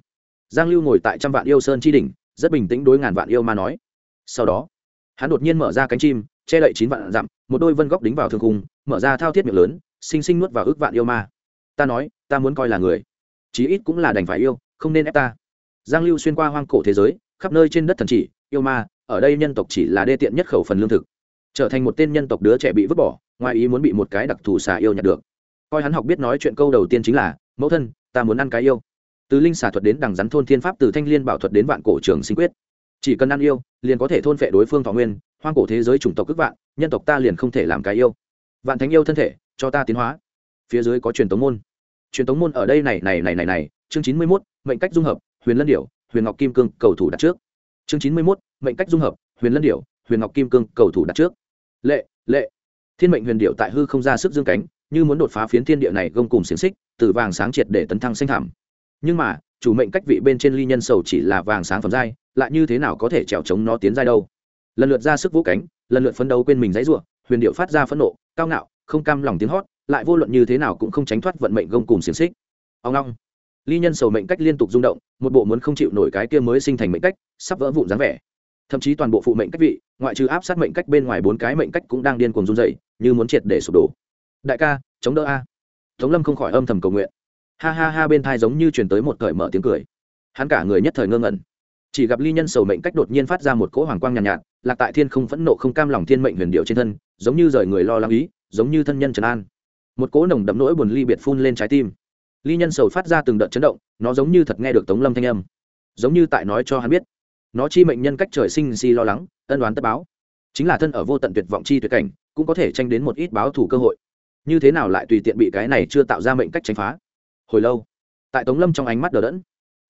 Giang lưu ngồi tại trăm vạn yêu sơn chi đỉnh, rất bình tĩnh đối ngàn vạn yêu ma nói. Sau đó, hắn đột nhiên mở ra cánh chim, che đậy chín vạn dặm, một đôi vân góc đính vào thương khung, mở ra thao thiết miệng lớn, xinh xinh nuốt vào ước vạn yêu ma. Ta nói, ta muốn coi là người. Chí ít cũng là đành phải yêu, không nên ép ta. Giang lưu xuyên qua hoang cổ thế giới, khắp nơi trên đất thần chỉ, yêu ma, ở đây nhân tộc chỉ là đê tiện nhất khẩu phần lương thực. Trở thành một tên nhân tộc đứa trẻ bị vứt bỏ, ngoài ý muốn bị một cái đặc thù xà yêu nhặt được. Coi hắn học biết nói chuyện câu đầu tiên chính là mẫu thân, ta muốn ăn cái yêu. Từ linh xà thuật đến đằng rắn thôn thiên pháp, từ thanh liên bảo thuật đến vạn cổ trường sinh quyết. Chỉ cần ăn yêu, liền có thể thôn phệ đối phương thọ nguyên, hoang cổ thế giới chủng tộc cước vạn, nhân tộc ta liền không thể làm cái yêu. Vạn thánh yêu thân thể, cho ta tiến hóa. Phía dưới có truyền tống môn. Truyền tống môn ở đây này này này này này. Chương chín mươi mốt, mệnh cách dung hợp, huyền lân điểu, huyền ngọc kim cương, cầu thủ đặt trước. Chương chín mươi mốt, mệnh cách dung hợp, huyền lân điểu, huyền ngọc kim cương, cầu thủ đặt trước. Lệ lệ. Thiên mệnh huyền điệu tại hư không ra sức dương cánh, như muốn đột phá phiến thiên địa này gông cùng xiềng xích từ vàng sáng triệt để tấn thăng xanh thảm. Nhưng mà, chủ mệnh cách vị bên trên ly nhân sầu chỉ là vàng sáng phẩm giai, lại như thế nào có thể trèo chống nó tiến giai đâu? Lần lượt ra sức vũ cánh, lần lượt phấn đấu quên mình dãy ruộng huyền điệu phát ra phẫn nộ, cao ngạo, không cam lòng tiếng hót, lại vô luận như thế nào cũng không tránh thoát vận mệnh gông cùng xiềng xích. Ông long. Ly nhân sầu mệnh cách liên tục rung động, một bộ muốn không chịu nổi cái kia mới sinh thành mệnh cách, sắp vỡ vụn dáng vẻ. Thậm chí toàn bộ phụ mệnh cách vị, ngoại trừ áp sát mệnh cách bên ngoài bốn cái mệnh cách cũng đang điên cuồng run dày như muốn triệt để sụp đổ. Đại ca, chống đỡ a tống lâm không khỏi âm thầm cầu nguyện. Ha ha ha bên thai giống như truyền tới một cởi mở tiếng cười. Hắn cả người nhất thời ngơ ngẩn. Chỉ gặp ly nhân sầu mệnh cách đột nhiên phát ra một cỗ hoàng quang nhàn nhạt, nhạt lạc tại thiên không phẫn nộ không cam lòng thiên mệnh huyền điệu trên thân giống như rời người lo lắng ý giống như thân nhân trần an. Một cỗ nồng đậm nỗi buồn ly biệt phun lên trái tim. Ly nhân sầu phát ra từng đợt chấn động nó giống như thật nghe được tống lâm thanh âm. Giống như tại nói cho hắn biết. Nó chi mệnh nhân cách trời sinh si lo lắng ân đoán tất báo. Chính là thân ở vô tận tuyệt vọng chi tuyệt cảnh cũng có thể tranh đến một ít báo thủ cơ hội như thế nào lại tùy tiện bị cái này chưa tạo ra mệnh cách tránh phá? Hồi lâu, tại tống lâm trong ánh mắt đờ đẫn,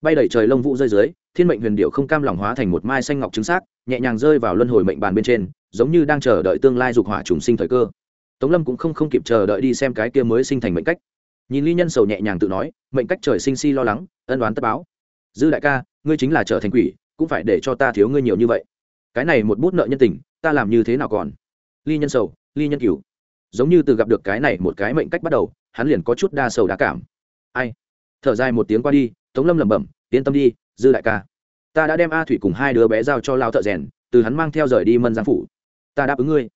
bay đẩy trời lông vũ rơi dưới, thiên mệnh huyền điệu không cam lòng hóa thành một mai xanh ngọc trứng xác, nhẹ nhàng rơi vào luân hồi mệnh bàn bên trên, giống như đang chờ đợi tương lai dục hỏa trùng sinh thời cơ. Tống lâm cũng không không kịp chờ đợi đi xem cái kia mới sinh thành mệnh cách. Nhìn ly nhân sầu nhẹ nhàng tự nói, mệnh cách trời sinh si lo lắng, ân đoán tất báo. Dư đại ca, ngươi chính là trở thành quỷ, cũng phải để cho ta thiếu ngươi nhiều như vậy. Cái này một bút nợ nhân tình, ta làm như thế nào còn? Ly nhân sầu ly nhân cửu giống như từ gặp được cái này một cái mệnh cách bắt đầu, hắn liền có chút đa sầu đa cảm. Ai? Thở dài một tiếng qua đi, tống lâm lẩm bẩm, yên tâm đi, dư đại ca. Ta đã đem a thủy cùng hai đứa bé giao cho lao thợ rèn, từ hắn mang theo rời đi mân giang phủ. Ta đáp ứng ngươi.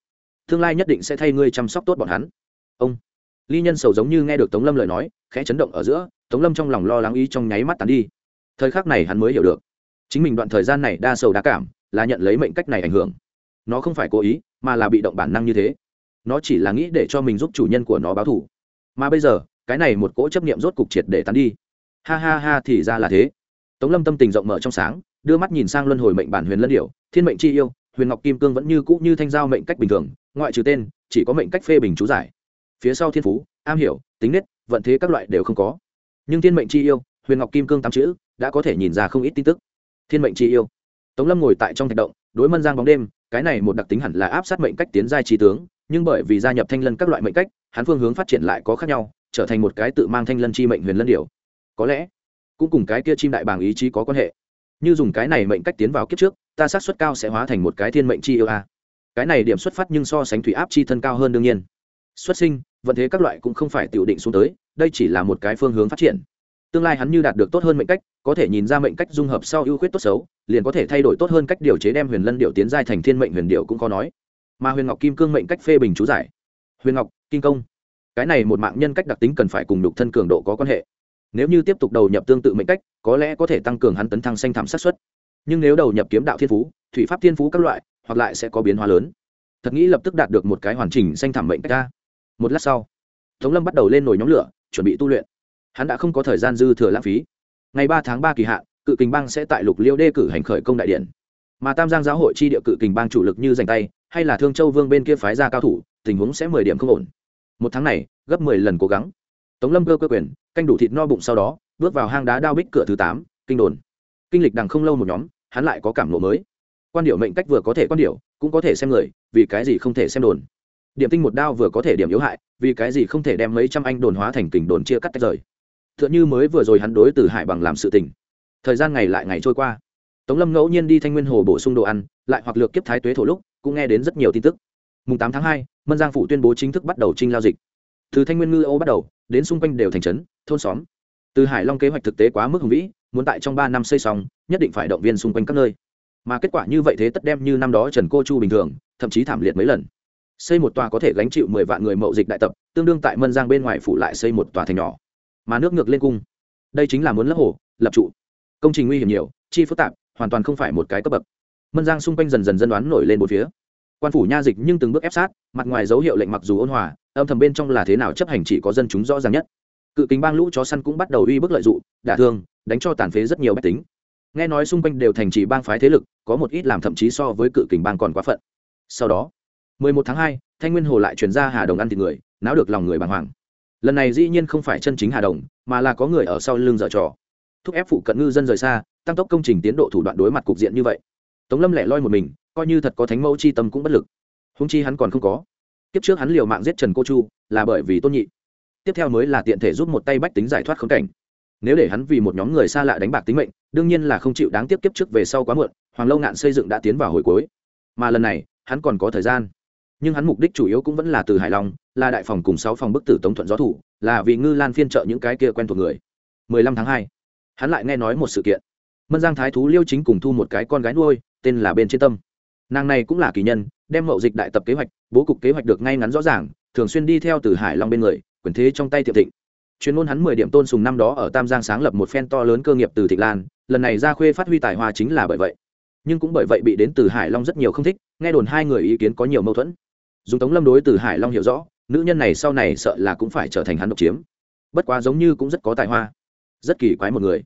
Tương lai nhất định sẽ thay ngươi chăm sóc tốt bọn hắn. Ông. Ly nhân sầu giống như nghe được tống lâm lời nói, khẽ chấn động ở giữa, tống lâm trong lòng lo lắng ý trong nháy mắt tàn đi. Thời khắc này hắn mới hiểu được, chính mình đoạn thời gian này đa sầu đa cảm là nhận lấy mệnh cách này ảnh hưởng. Nó không phải cố ý, mà là bị động bản năng như thế nó chỉ là nghĩ để cho mình giúp chủ nhân của nó báo thù, mà bây giờ cái này một cỗ chấp niệm rốt cục triệt để tán đi. Ha ha ha thì ra là thế. Tống lâm tâm tình rộng mở trong sáng đưa mắt nhìn sang luân hồi mệnh bản huyền lân điệu thiên mệnh chi yêu huyền ngọc kim cương vẫn như cũ như thanh giao mệnh cách bình thường ngoại trừ tên chỉ có mệnh cách phê bình chú giải. Phía sau thiên phú am hiểu tính nết vận thế các loại đều không có. Nhưng thiên mệnh chi yêu huyền ngọc kim cương tám chữ đã có thể nhìn ra không ít tin tức. Thiên mệnh chi yêu. Tống lâm ngồi tại trong thạch động đối mân giang bóng đêm cái này một đặc tính hẳn là áp sát mệnh cách tiến giai trí tướng nhưng bởi vì gia nhập thanh lân các loại mệnh cách, hắn phương hướng phát triển lại có khác nhau, trở thành một cái tự mang thanh lân chi mệnh huyền lân điều có lẽ, cũng cùng cái kia chim đại bàng ý chí có quan hệ. Như dùng cái này mệnh cách tiến vào kiếp trước, ta sát xuất cao sẽ hóa thành một cái thiên mệnh chi yêu a. Cái này điểm xuất phát nhưng so sánh thủy áp chi thân cao hơn đương nhiên. Xuất sinh, vận thế các loại cũng không phải tiểu định xuống tới, đây chỉ là một cái phương hướng phát triển. Tương lai hắn như đạt được tốt hơn mệnh cách, có thể nhìn ra mệnh cách dung hợp sau ưu khuyết tốt xấu, liền có thể thay đổi tốt hơn cách điều chế đem huyền lân điệu tiến giai thành thiên mệnh huyền điệu cũng có nói mà huyền ngọc kim cương mệnh cách phê bình chú giải. Huyền ngọc kinh công. Cái này một mạng nhân cách đặc tính cần phải cùng đục thân cường độ có quan hệ. Nếu như tiếp tục đầu nhập tương tự mệnh cách, có lẽ có thể tăng cường hắn tấn thăng xanh thảm sát xuất nhưng nếu đầu nhập kiếm đạo thiên phú, thủy pháp thiên phú các loại, hoặc lại sẽ có biến hóa lớn. Thật nghĩ lập tức đạt được một cái hoàn chỉnh xanh thảm mệnh cách ra. Một lát sau, tống lâm bắt đầu lên nồi nhóm lửa, chuẩn bị tu luyện. Hắn đã không có thời gian dư thừa lãng phí. Ngày ba tháng ba kỳ hạn, cự kình bang sẽ tại lục liêu đê cử hành khởi công đại điện. Mà tam giang giáo hội chi địa cự kình bang chủ lực như giành tay hay là thương châu vương bên kia phái ra cao thủ, tình huống sẽ mười điểm không ổn. Một tháng này, gấp mười lần cố gắng. Tống lâm cơ cơ quyền, canh đủ thịt no bụng sau đó, bước vào hang đá đao bích cửa thứ tám, kinh đồn. Kinh lịch đằng không lâu một nhóm, hắn lại có cảm lộ mới. Quan điệu mệnh cách vừa có thể quan điệu, cũng có thể xem người, vì cái gì không thể xem đồn. Điểm tinh một đao vừa có thể điểm yếu hại, vì cái gì không thể đem mấy trăm anh đồn hóa thành kình đồn chia cắt tách rời. T h ư ợ n h ư mới vừa rồi hắn đối từ hải bằng làm sự tình. Thời gian ngày lại ngày trôi qua. Tống lâm ngẫu nhiên đi thanh nguyên hồ bổ sung đồ ăn, lại hoặc lược kiếp thái tuế thổ lúc cũng nghe đến rất nhiều tin tức. Mùng tám tháng hai, mân giang phụ tuyên bố chính thức bắt đầu trinh lao dịch. Từ thanh nguyên ngư âu bắt đầu, đến xung quanh đều thành trấn, thôn xóm. Từ hải long kế hoạch thực tế quá mức hùng vĩ, muốn tại trong ba năm xây xong, nhất định phải động viên xung quanh các nơi. Mà kết quả như vậy thế tất đem như năm đó trần cô chu bình thường, thậm chí thảm liệt mấy lần. Xây một tòa có thể gánh chịu mười vạn người mậu dịch đại tập, tương đương tại mân giang bên ngoài phủ lại xây một tòa thành nhỏ. Mà nước ngược lên cung. Đây chính là muốn lấp hồ, lập trụ. Công trình nguy hiểm nhiều, chi phức tạp, hoàn toàn không phải một cái cấp bậc mân giang xung quanh dần dần dân đoán nổi lên một phía. Quan phủ nha dịch nhưng từng bước ép sát mặt ngoài dấu hiệu lệnh mặc dù ôn hòa âm thầm bên trong là thế nào chấp hành chỉ có dân chúng rõ ràng nhất. Cự kính bang lũ chó săn cũng bắt đầu uy bức lợi dụng đả thương đánh cho tàn phế rất nhiều bách tính. Nghe nói xung quanh đều thành trì bang phái thế lực có một ít làm thậm chí so với cự kình bang còn quá phận. Sau đó 11 tháng 2, thanh nguyên hồ lại truyền ra hà đồng ăn thịt người náo được lòng người bàng hoàng. Lần này dĩ nhiên không phải chân chính hà đồng mà là có người ở sau lưng dở trò. Thúc ép phụ cận ngư dân rời xa tăng tốc công trình tiến độ thủ đoạn đối mặt cục diện như vậy tống lâm lẻ loi một mình coi như thật có thánh mẫu chi tâm cũng bất lực. Húng chi hắn còn không có. Tiếp trước hắn liều mạng giết trần cô chu là bởi vì tôn nhị. Tiếp theo mới là tiện thể giúp một tay bách tính giải thoát khốn cảnh. Nếu để hắn vì một nhóm người xa lạ đánh bạc tính mệnh đương nhiên là không chịu đáng tiếp tiếp trước về sau quá muộn hoàng lâu ngạn xây dựng đã tiến vào hồi cuối. Mà lần này hắn còn có thời gian. Nhưng hắn mục đích chủ yếu cũng vẫn là từ hải long là đại phòng cùng sáu phòng bức tử tống thuận gió thủ là vì ngư lan phiên trợ những cái kia quen thuộc người. 15 tháng 2, hắn lại nghe nói một sự kiện. Mân giang thái thú liêu chính cùng thu một cái con gái nuôi tên là bên trên tâm. Nàng này cũng là kỳ nhân, đem mậu dịch đại tập kế hoạch, bố cục kế hoạch được ngay ngắn rõ ràng, thường xuyên đi theo từ hải long bên người, quyền thế trong tay tiệm thịnh. Chuyên môn hắn mười điểm tôn sùng năm đó ở tam giang sáng lập một phen to lớn cơ nghiệp từ thịnh lan, lần này ra khuê phát huy tài hoa chính là bởi vậy. Nhưng cũng bởi vậy bị đến từ hải long rất nhiều không thích, nghe đồn hai người ý kiến có nhiều mâu thuẫn. Dùng tống lâm đối từ hải long hiểu rõ, nữ nhân này sau này sợ là cũng phải trở thành hắn độc chiếm. Bất quá giống như cũng rất có tài hoa. Rất kỳ quái một người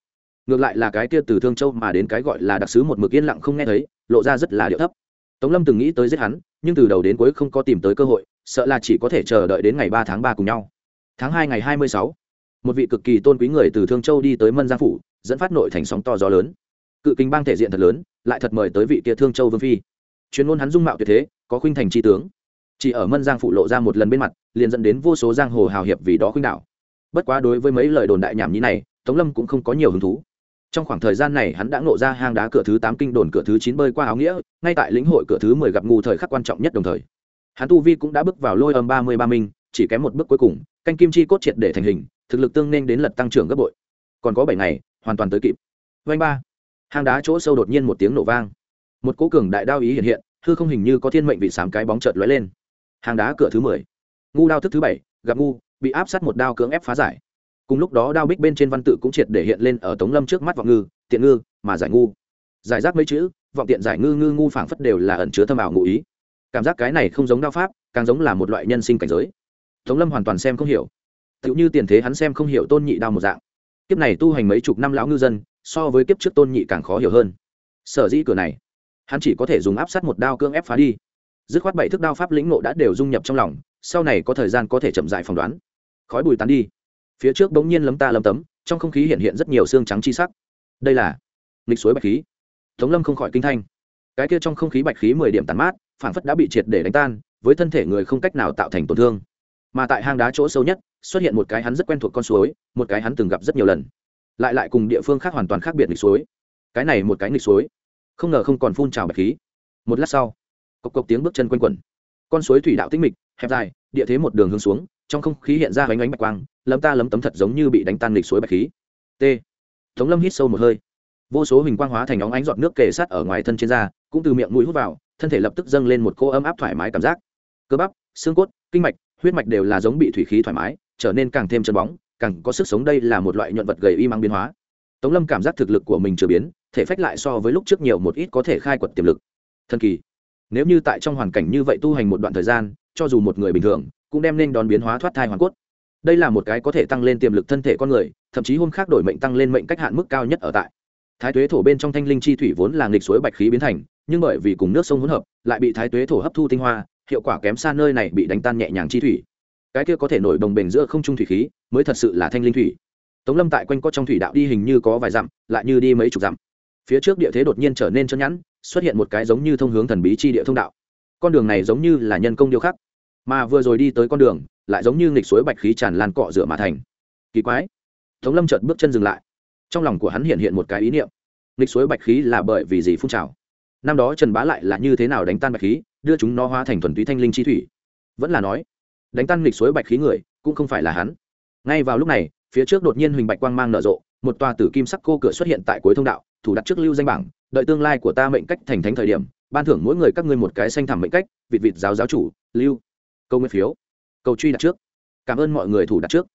ngược lại là cái kia từ thương châu mà đến cái gọi là đặc sứ một mực yên lặng không nghe thấy, lộ ra rất là điệu thấp. Tống lâm từng nghĩ tới giết hắn, nhưng từ đầu đến cuối không có tìm tới cơ hội, sợ là chỉ có thể chờ đợi đến ngày ba tháng ba cùng nhau. Tháng hai ngày hai mươi sáu, một vị cực kỳ tôn quý người từ thương châu đi tới mân giang phủ, dẫn phát nội thành sóng to gió lớn. Cự kinh bang thể diện thật lớn, lại thật mời tới vị kia thương châu vương phi. Chuyên môn hắn dung mạo tuyệt thế, có khuynh thành tri tướng. Chỉ ở mân giang phụ lộ ra một lần bên mặt, liền dẫn đến vô số giang hồ hào hiệp vì đó khuynh đạo bất quá đối với mấy lời đồn đại nhảm nhí này, tống lâm cũng không có nhiều hứng thú trong khoảng thời gian này hắn đã ngộ ra hang đá cửa thứ tám kinh đồn cửa thứ chín bơi qua áo nghĩa, ngay tại lĩnh hội cửa thứ mười gặp ngu thời khắc quan trọng nhất đồng thời. Hắn tu vi cũng đã bước vào lôi âm ba mươi ba minh, chỉ kém một bước cuối cùng, canh kim chi cốt triệt để thành hình, thực lực tương nên đến lật tăng trưởng gấp bội. Còn có bảy ngày, hoàn toàn tới kịp. Vanh ba. Hang đá chỗ sâu đột nhiên một tiếng nổ vang. Một cố cường đại đao ý hiện hiện, hư không hình như có thiên mệnh vị sám cái bóng chợt lóe lên. Hang đá cửa thứ mười. Ngu đao thức thứ bảy, gặp ngu, bị áp sát một đao cưỡng ép phá giải cùng lúc đó đao bích bên trên văn tự cũng triệt để hiện lên ở tống lâm trước mắt vọng ngư, tiện ngư, mà giải ngu. Giải rác mấy chữ, vọng tiện giải ngư ngư ngu phảng phất đều là ẩn chứa thâm ảo ngụ ý. Cảm giác cái này không giống đao pháp, càng giống là một loại nhân sinh cảnh giới. Tống lâm hoàn toàn xem không hiểu. Tựu như tiền thế hắn xem không hiểu tôn nhị đao một dạng. Kiếp này tu hành mấy chục năm lão ngư dân, so với kiếp trước tôn nhị càng khó hiểu hơn. Sở dĩ cửa này, hắn chỉ có thể dùng áp sát một đao cương ép phá đi. Dứt khoát bảy thức đao pháp lĩnh nộ đã đều dung nhập trong lòng, sau này có thời gian có thể chậm dại phỏng đoán. Khói bùi tán đi phía trước bỗng nhiên lấm ta lấm tấm, trong không khí hiện hiện rất nhiều xương trắng chi sắc. Đây là nghịch suối bạch khí. Tống lâm không khỏi kinh thanh. Cái kia trong không khí bạch khí mười điểm tàn mát phản phất đã bị triệt để đánh tan, với thân thể người không cách nào tạo thành tổn thương. Mà tại hang đá chỗ sâu nhất, xuất hiện một cái hắn rất quen thuộc con suối, một cái hắn từng gặp rất nhiều lần. Lại lại cùng địa phương khác hoàn toàn khác biệt nghịch suối. Cái này một cái nghịch suối. Không ngờ không còn phun trào bạch khí. Một lát sau, cộc cộc tiếng bước chân quanh quẩn. Con suối thủy đạo tĩnh mịch, hẹp dài, địa thế một đường hướng xuống trong không khí hiện ra ánh ánh bạch quang, lấm ta lấm tấm thật giống như bị đánh tan lịch suối bạch khí. T. Tống lâm hít sâu một hơi. Vô số hình quang hóa thành óng ánh giọt nước kề sát ở ngoài thân trên da, cũng từ miệng mũi hút vào, thân thể lập tức dâng lên một cô ấm áp thoải mái cảm giác. Cơ bắp, xương cốt, kinh mạch, huyết mạch đều là giống bị thủy khí thoải mái, trở nên càng thêm chân bóng, càng có sức sống đây là một loại nhuận vật gầy y mang biến hóa. Tống lâm cảm giác thực lực của mình chưa biến, thể phách lại so với lúc trước nhiều một ít có thể khai quật tiềm lực. Thần kỳ. Nếu như tại trong hoàn cảnh như vậy tu hành một đoạn thời gian, cho dù một người bình thường cũng đem nên đón biến hóa thoát thai hoàn cốt. Đây là một cái có thể tăng lên tiềm lực thân thể con người, thậm chí hôm khác đổi mệnh tăng lên mệnh cách hạn mức cao nhất ở tại. Thái tuế thổ bên trong thanh linh chi thủy vốn là nghịch suối bạch khí biến thành, nhưng bởi vì cùng nước sông hỗn hợp, lại bị thái tuế thổ hấp thu tinh hoa, hiệu quả kém xa nơi này bị đánh tan nhẹ nhàng chi thủy. Cái kia có thể nổi đồng bền giữa không trung thủy khí, mới thật sự là thanh linh thủy. Tống lâm tại quanh có trong thủy đạo đi hình như có vài dặm, lại như đi mấy chục dặm. Phía trước địa thế đột nhiên trở nên chân nhẵn, xuất hiện một cái giống như thông hướng thần bí chi địa thông đạo. Con đường này giống như là nhân công điêu khắc mà vừa rồi đi tới con đường, lại giống như nghịch suối bạch khí tràn lan cọ rửa mà thành. Kỳ quái. Tống lâm chợt bước chân dừng lại. Trong lòng của hắn hiện hiện một cái ý niệm. Nghịch suối bạch khí là bởi vì gì phun trào? Năm đó trần bá lại là như thế nào đánh tan bạch khí, đưa chúng nó hóa thành thuần túy thanh linh chi thủy? Vẫn là nói, đánh tan nghịch suối bạch khí người, cũng không phải là hắn. Ngay vào lúc này, phía trước đột nhiên huỳnh bạch quang mang nở rộ, một tòa tử kim sắc cô cửa xuất hiện tại cuối thông đạo, thủ đặt trước lưu danh bảng, đợi tương lai của ta mệnh cách thành thánh thời điểm, ban thưởng mỗi người các ngươi một cái xanh thẳm mệnh cách, vịt vịt giáo giáo chủ, lưu câu nguyên phiếu. Câu truy đặt trước. Cảm ơn mọi người thủ đặt trước.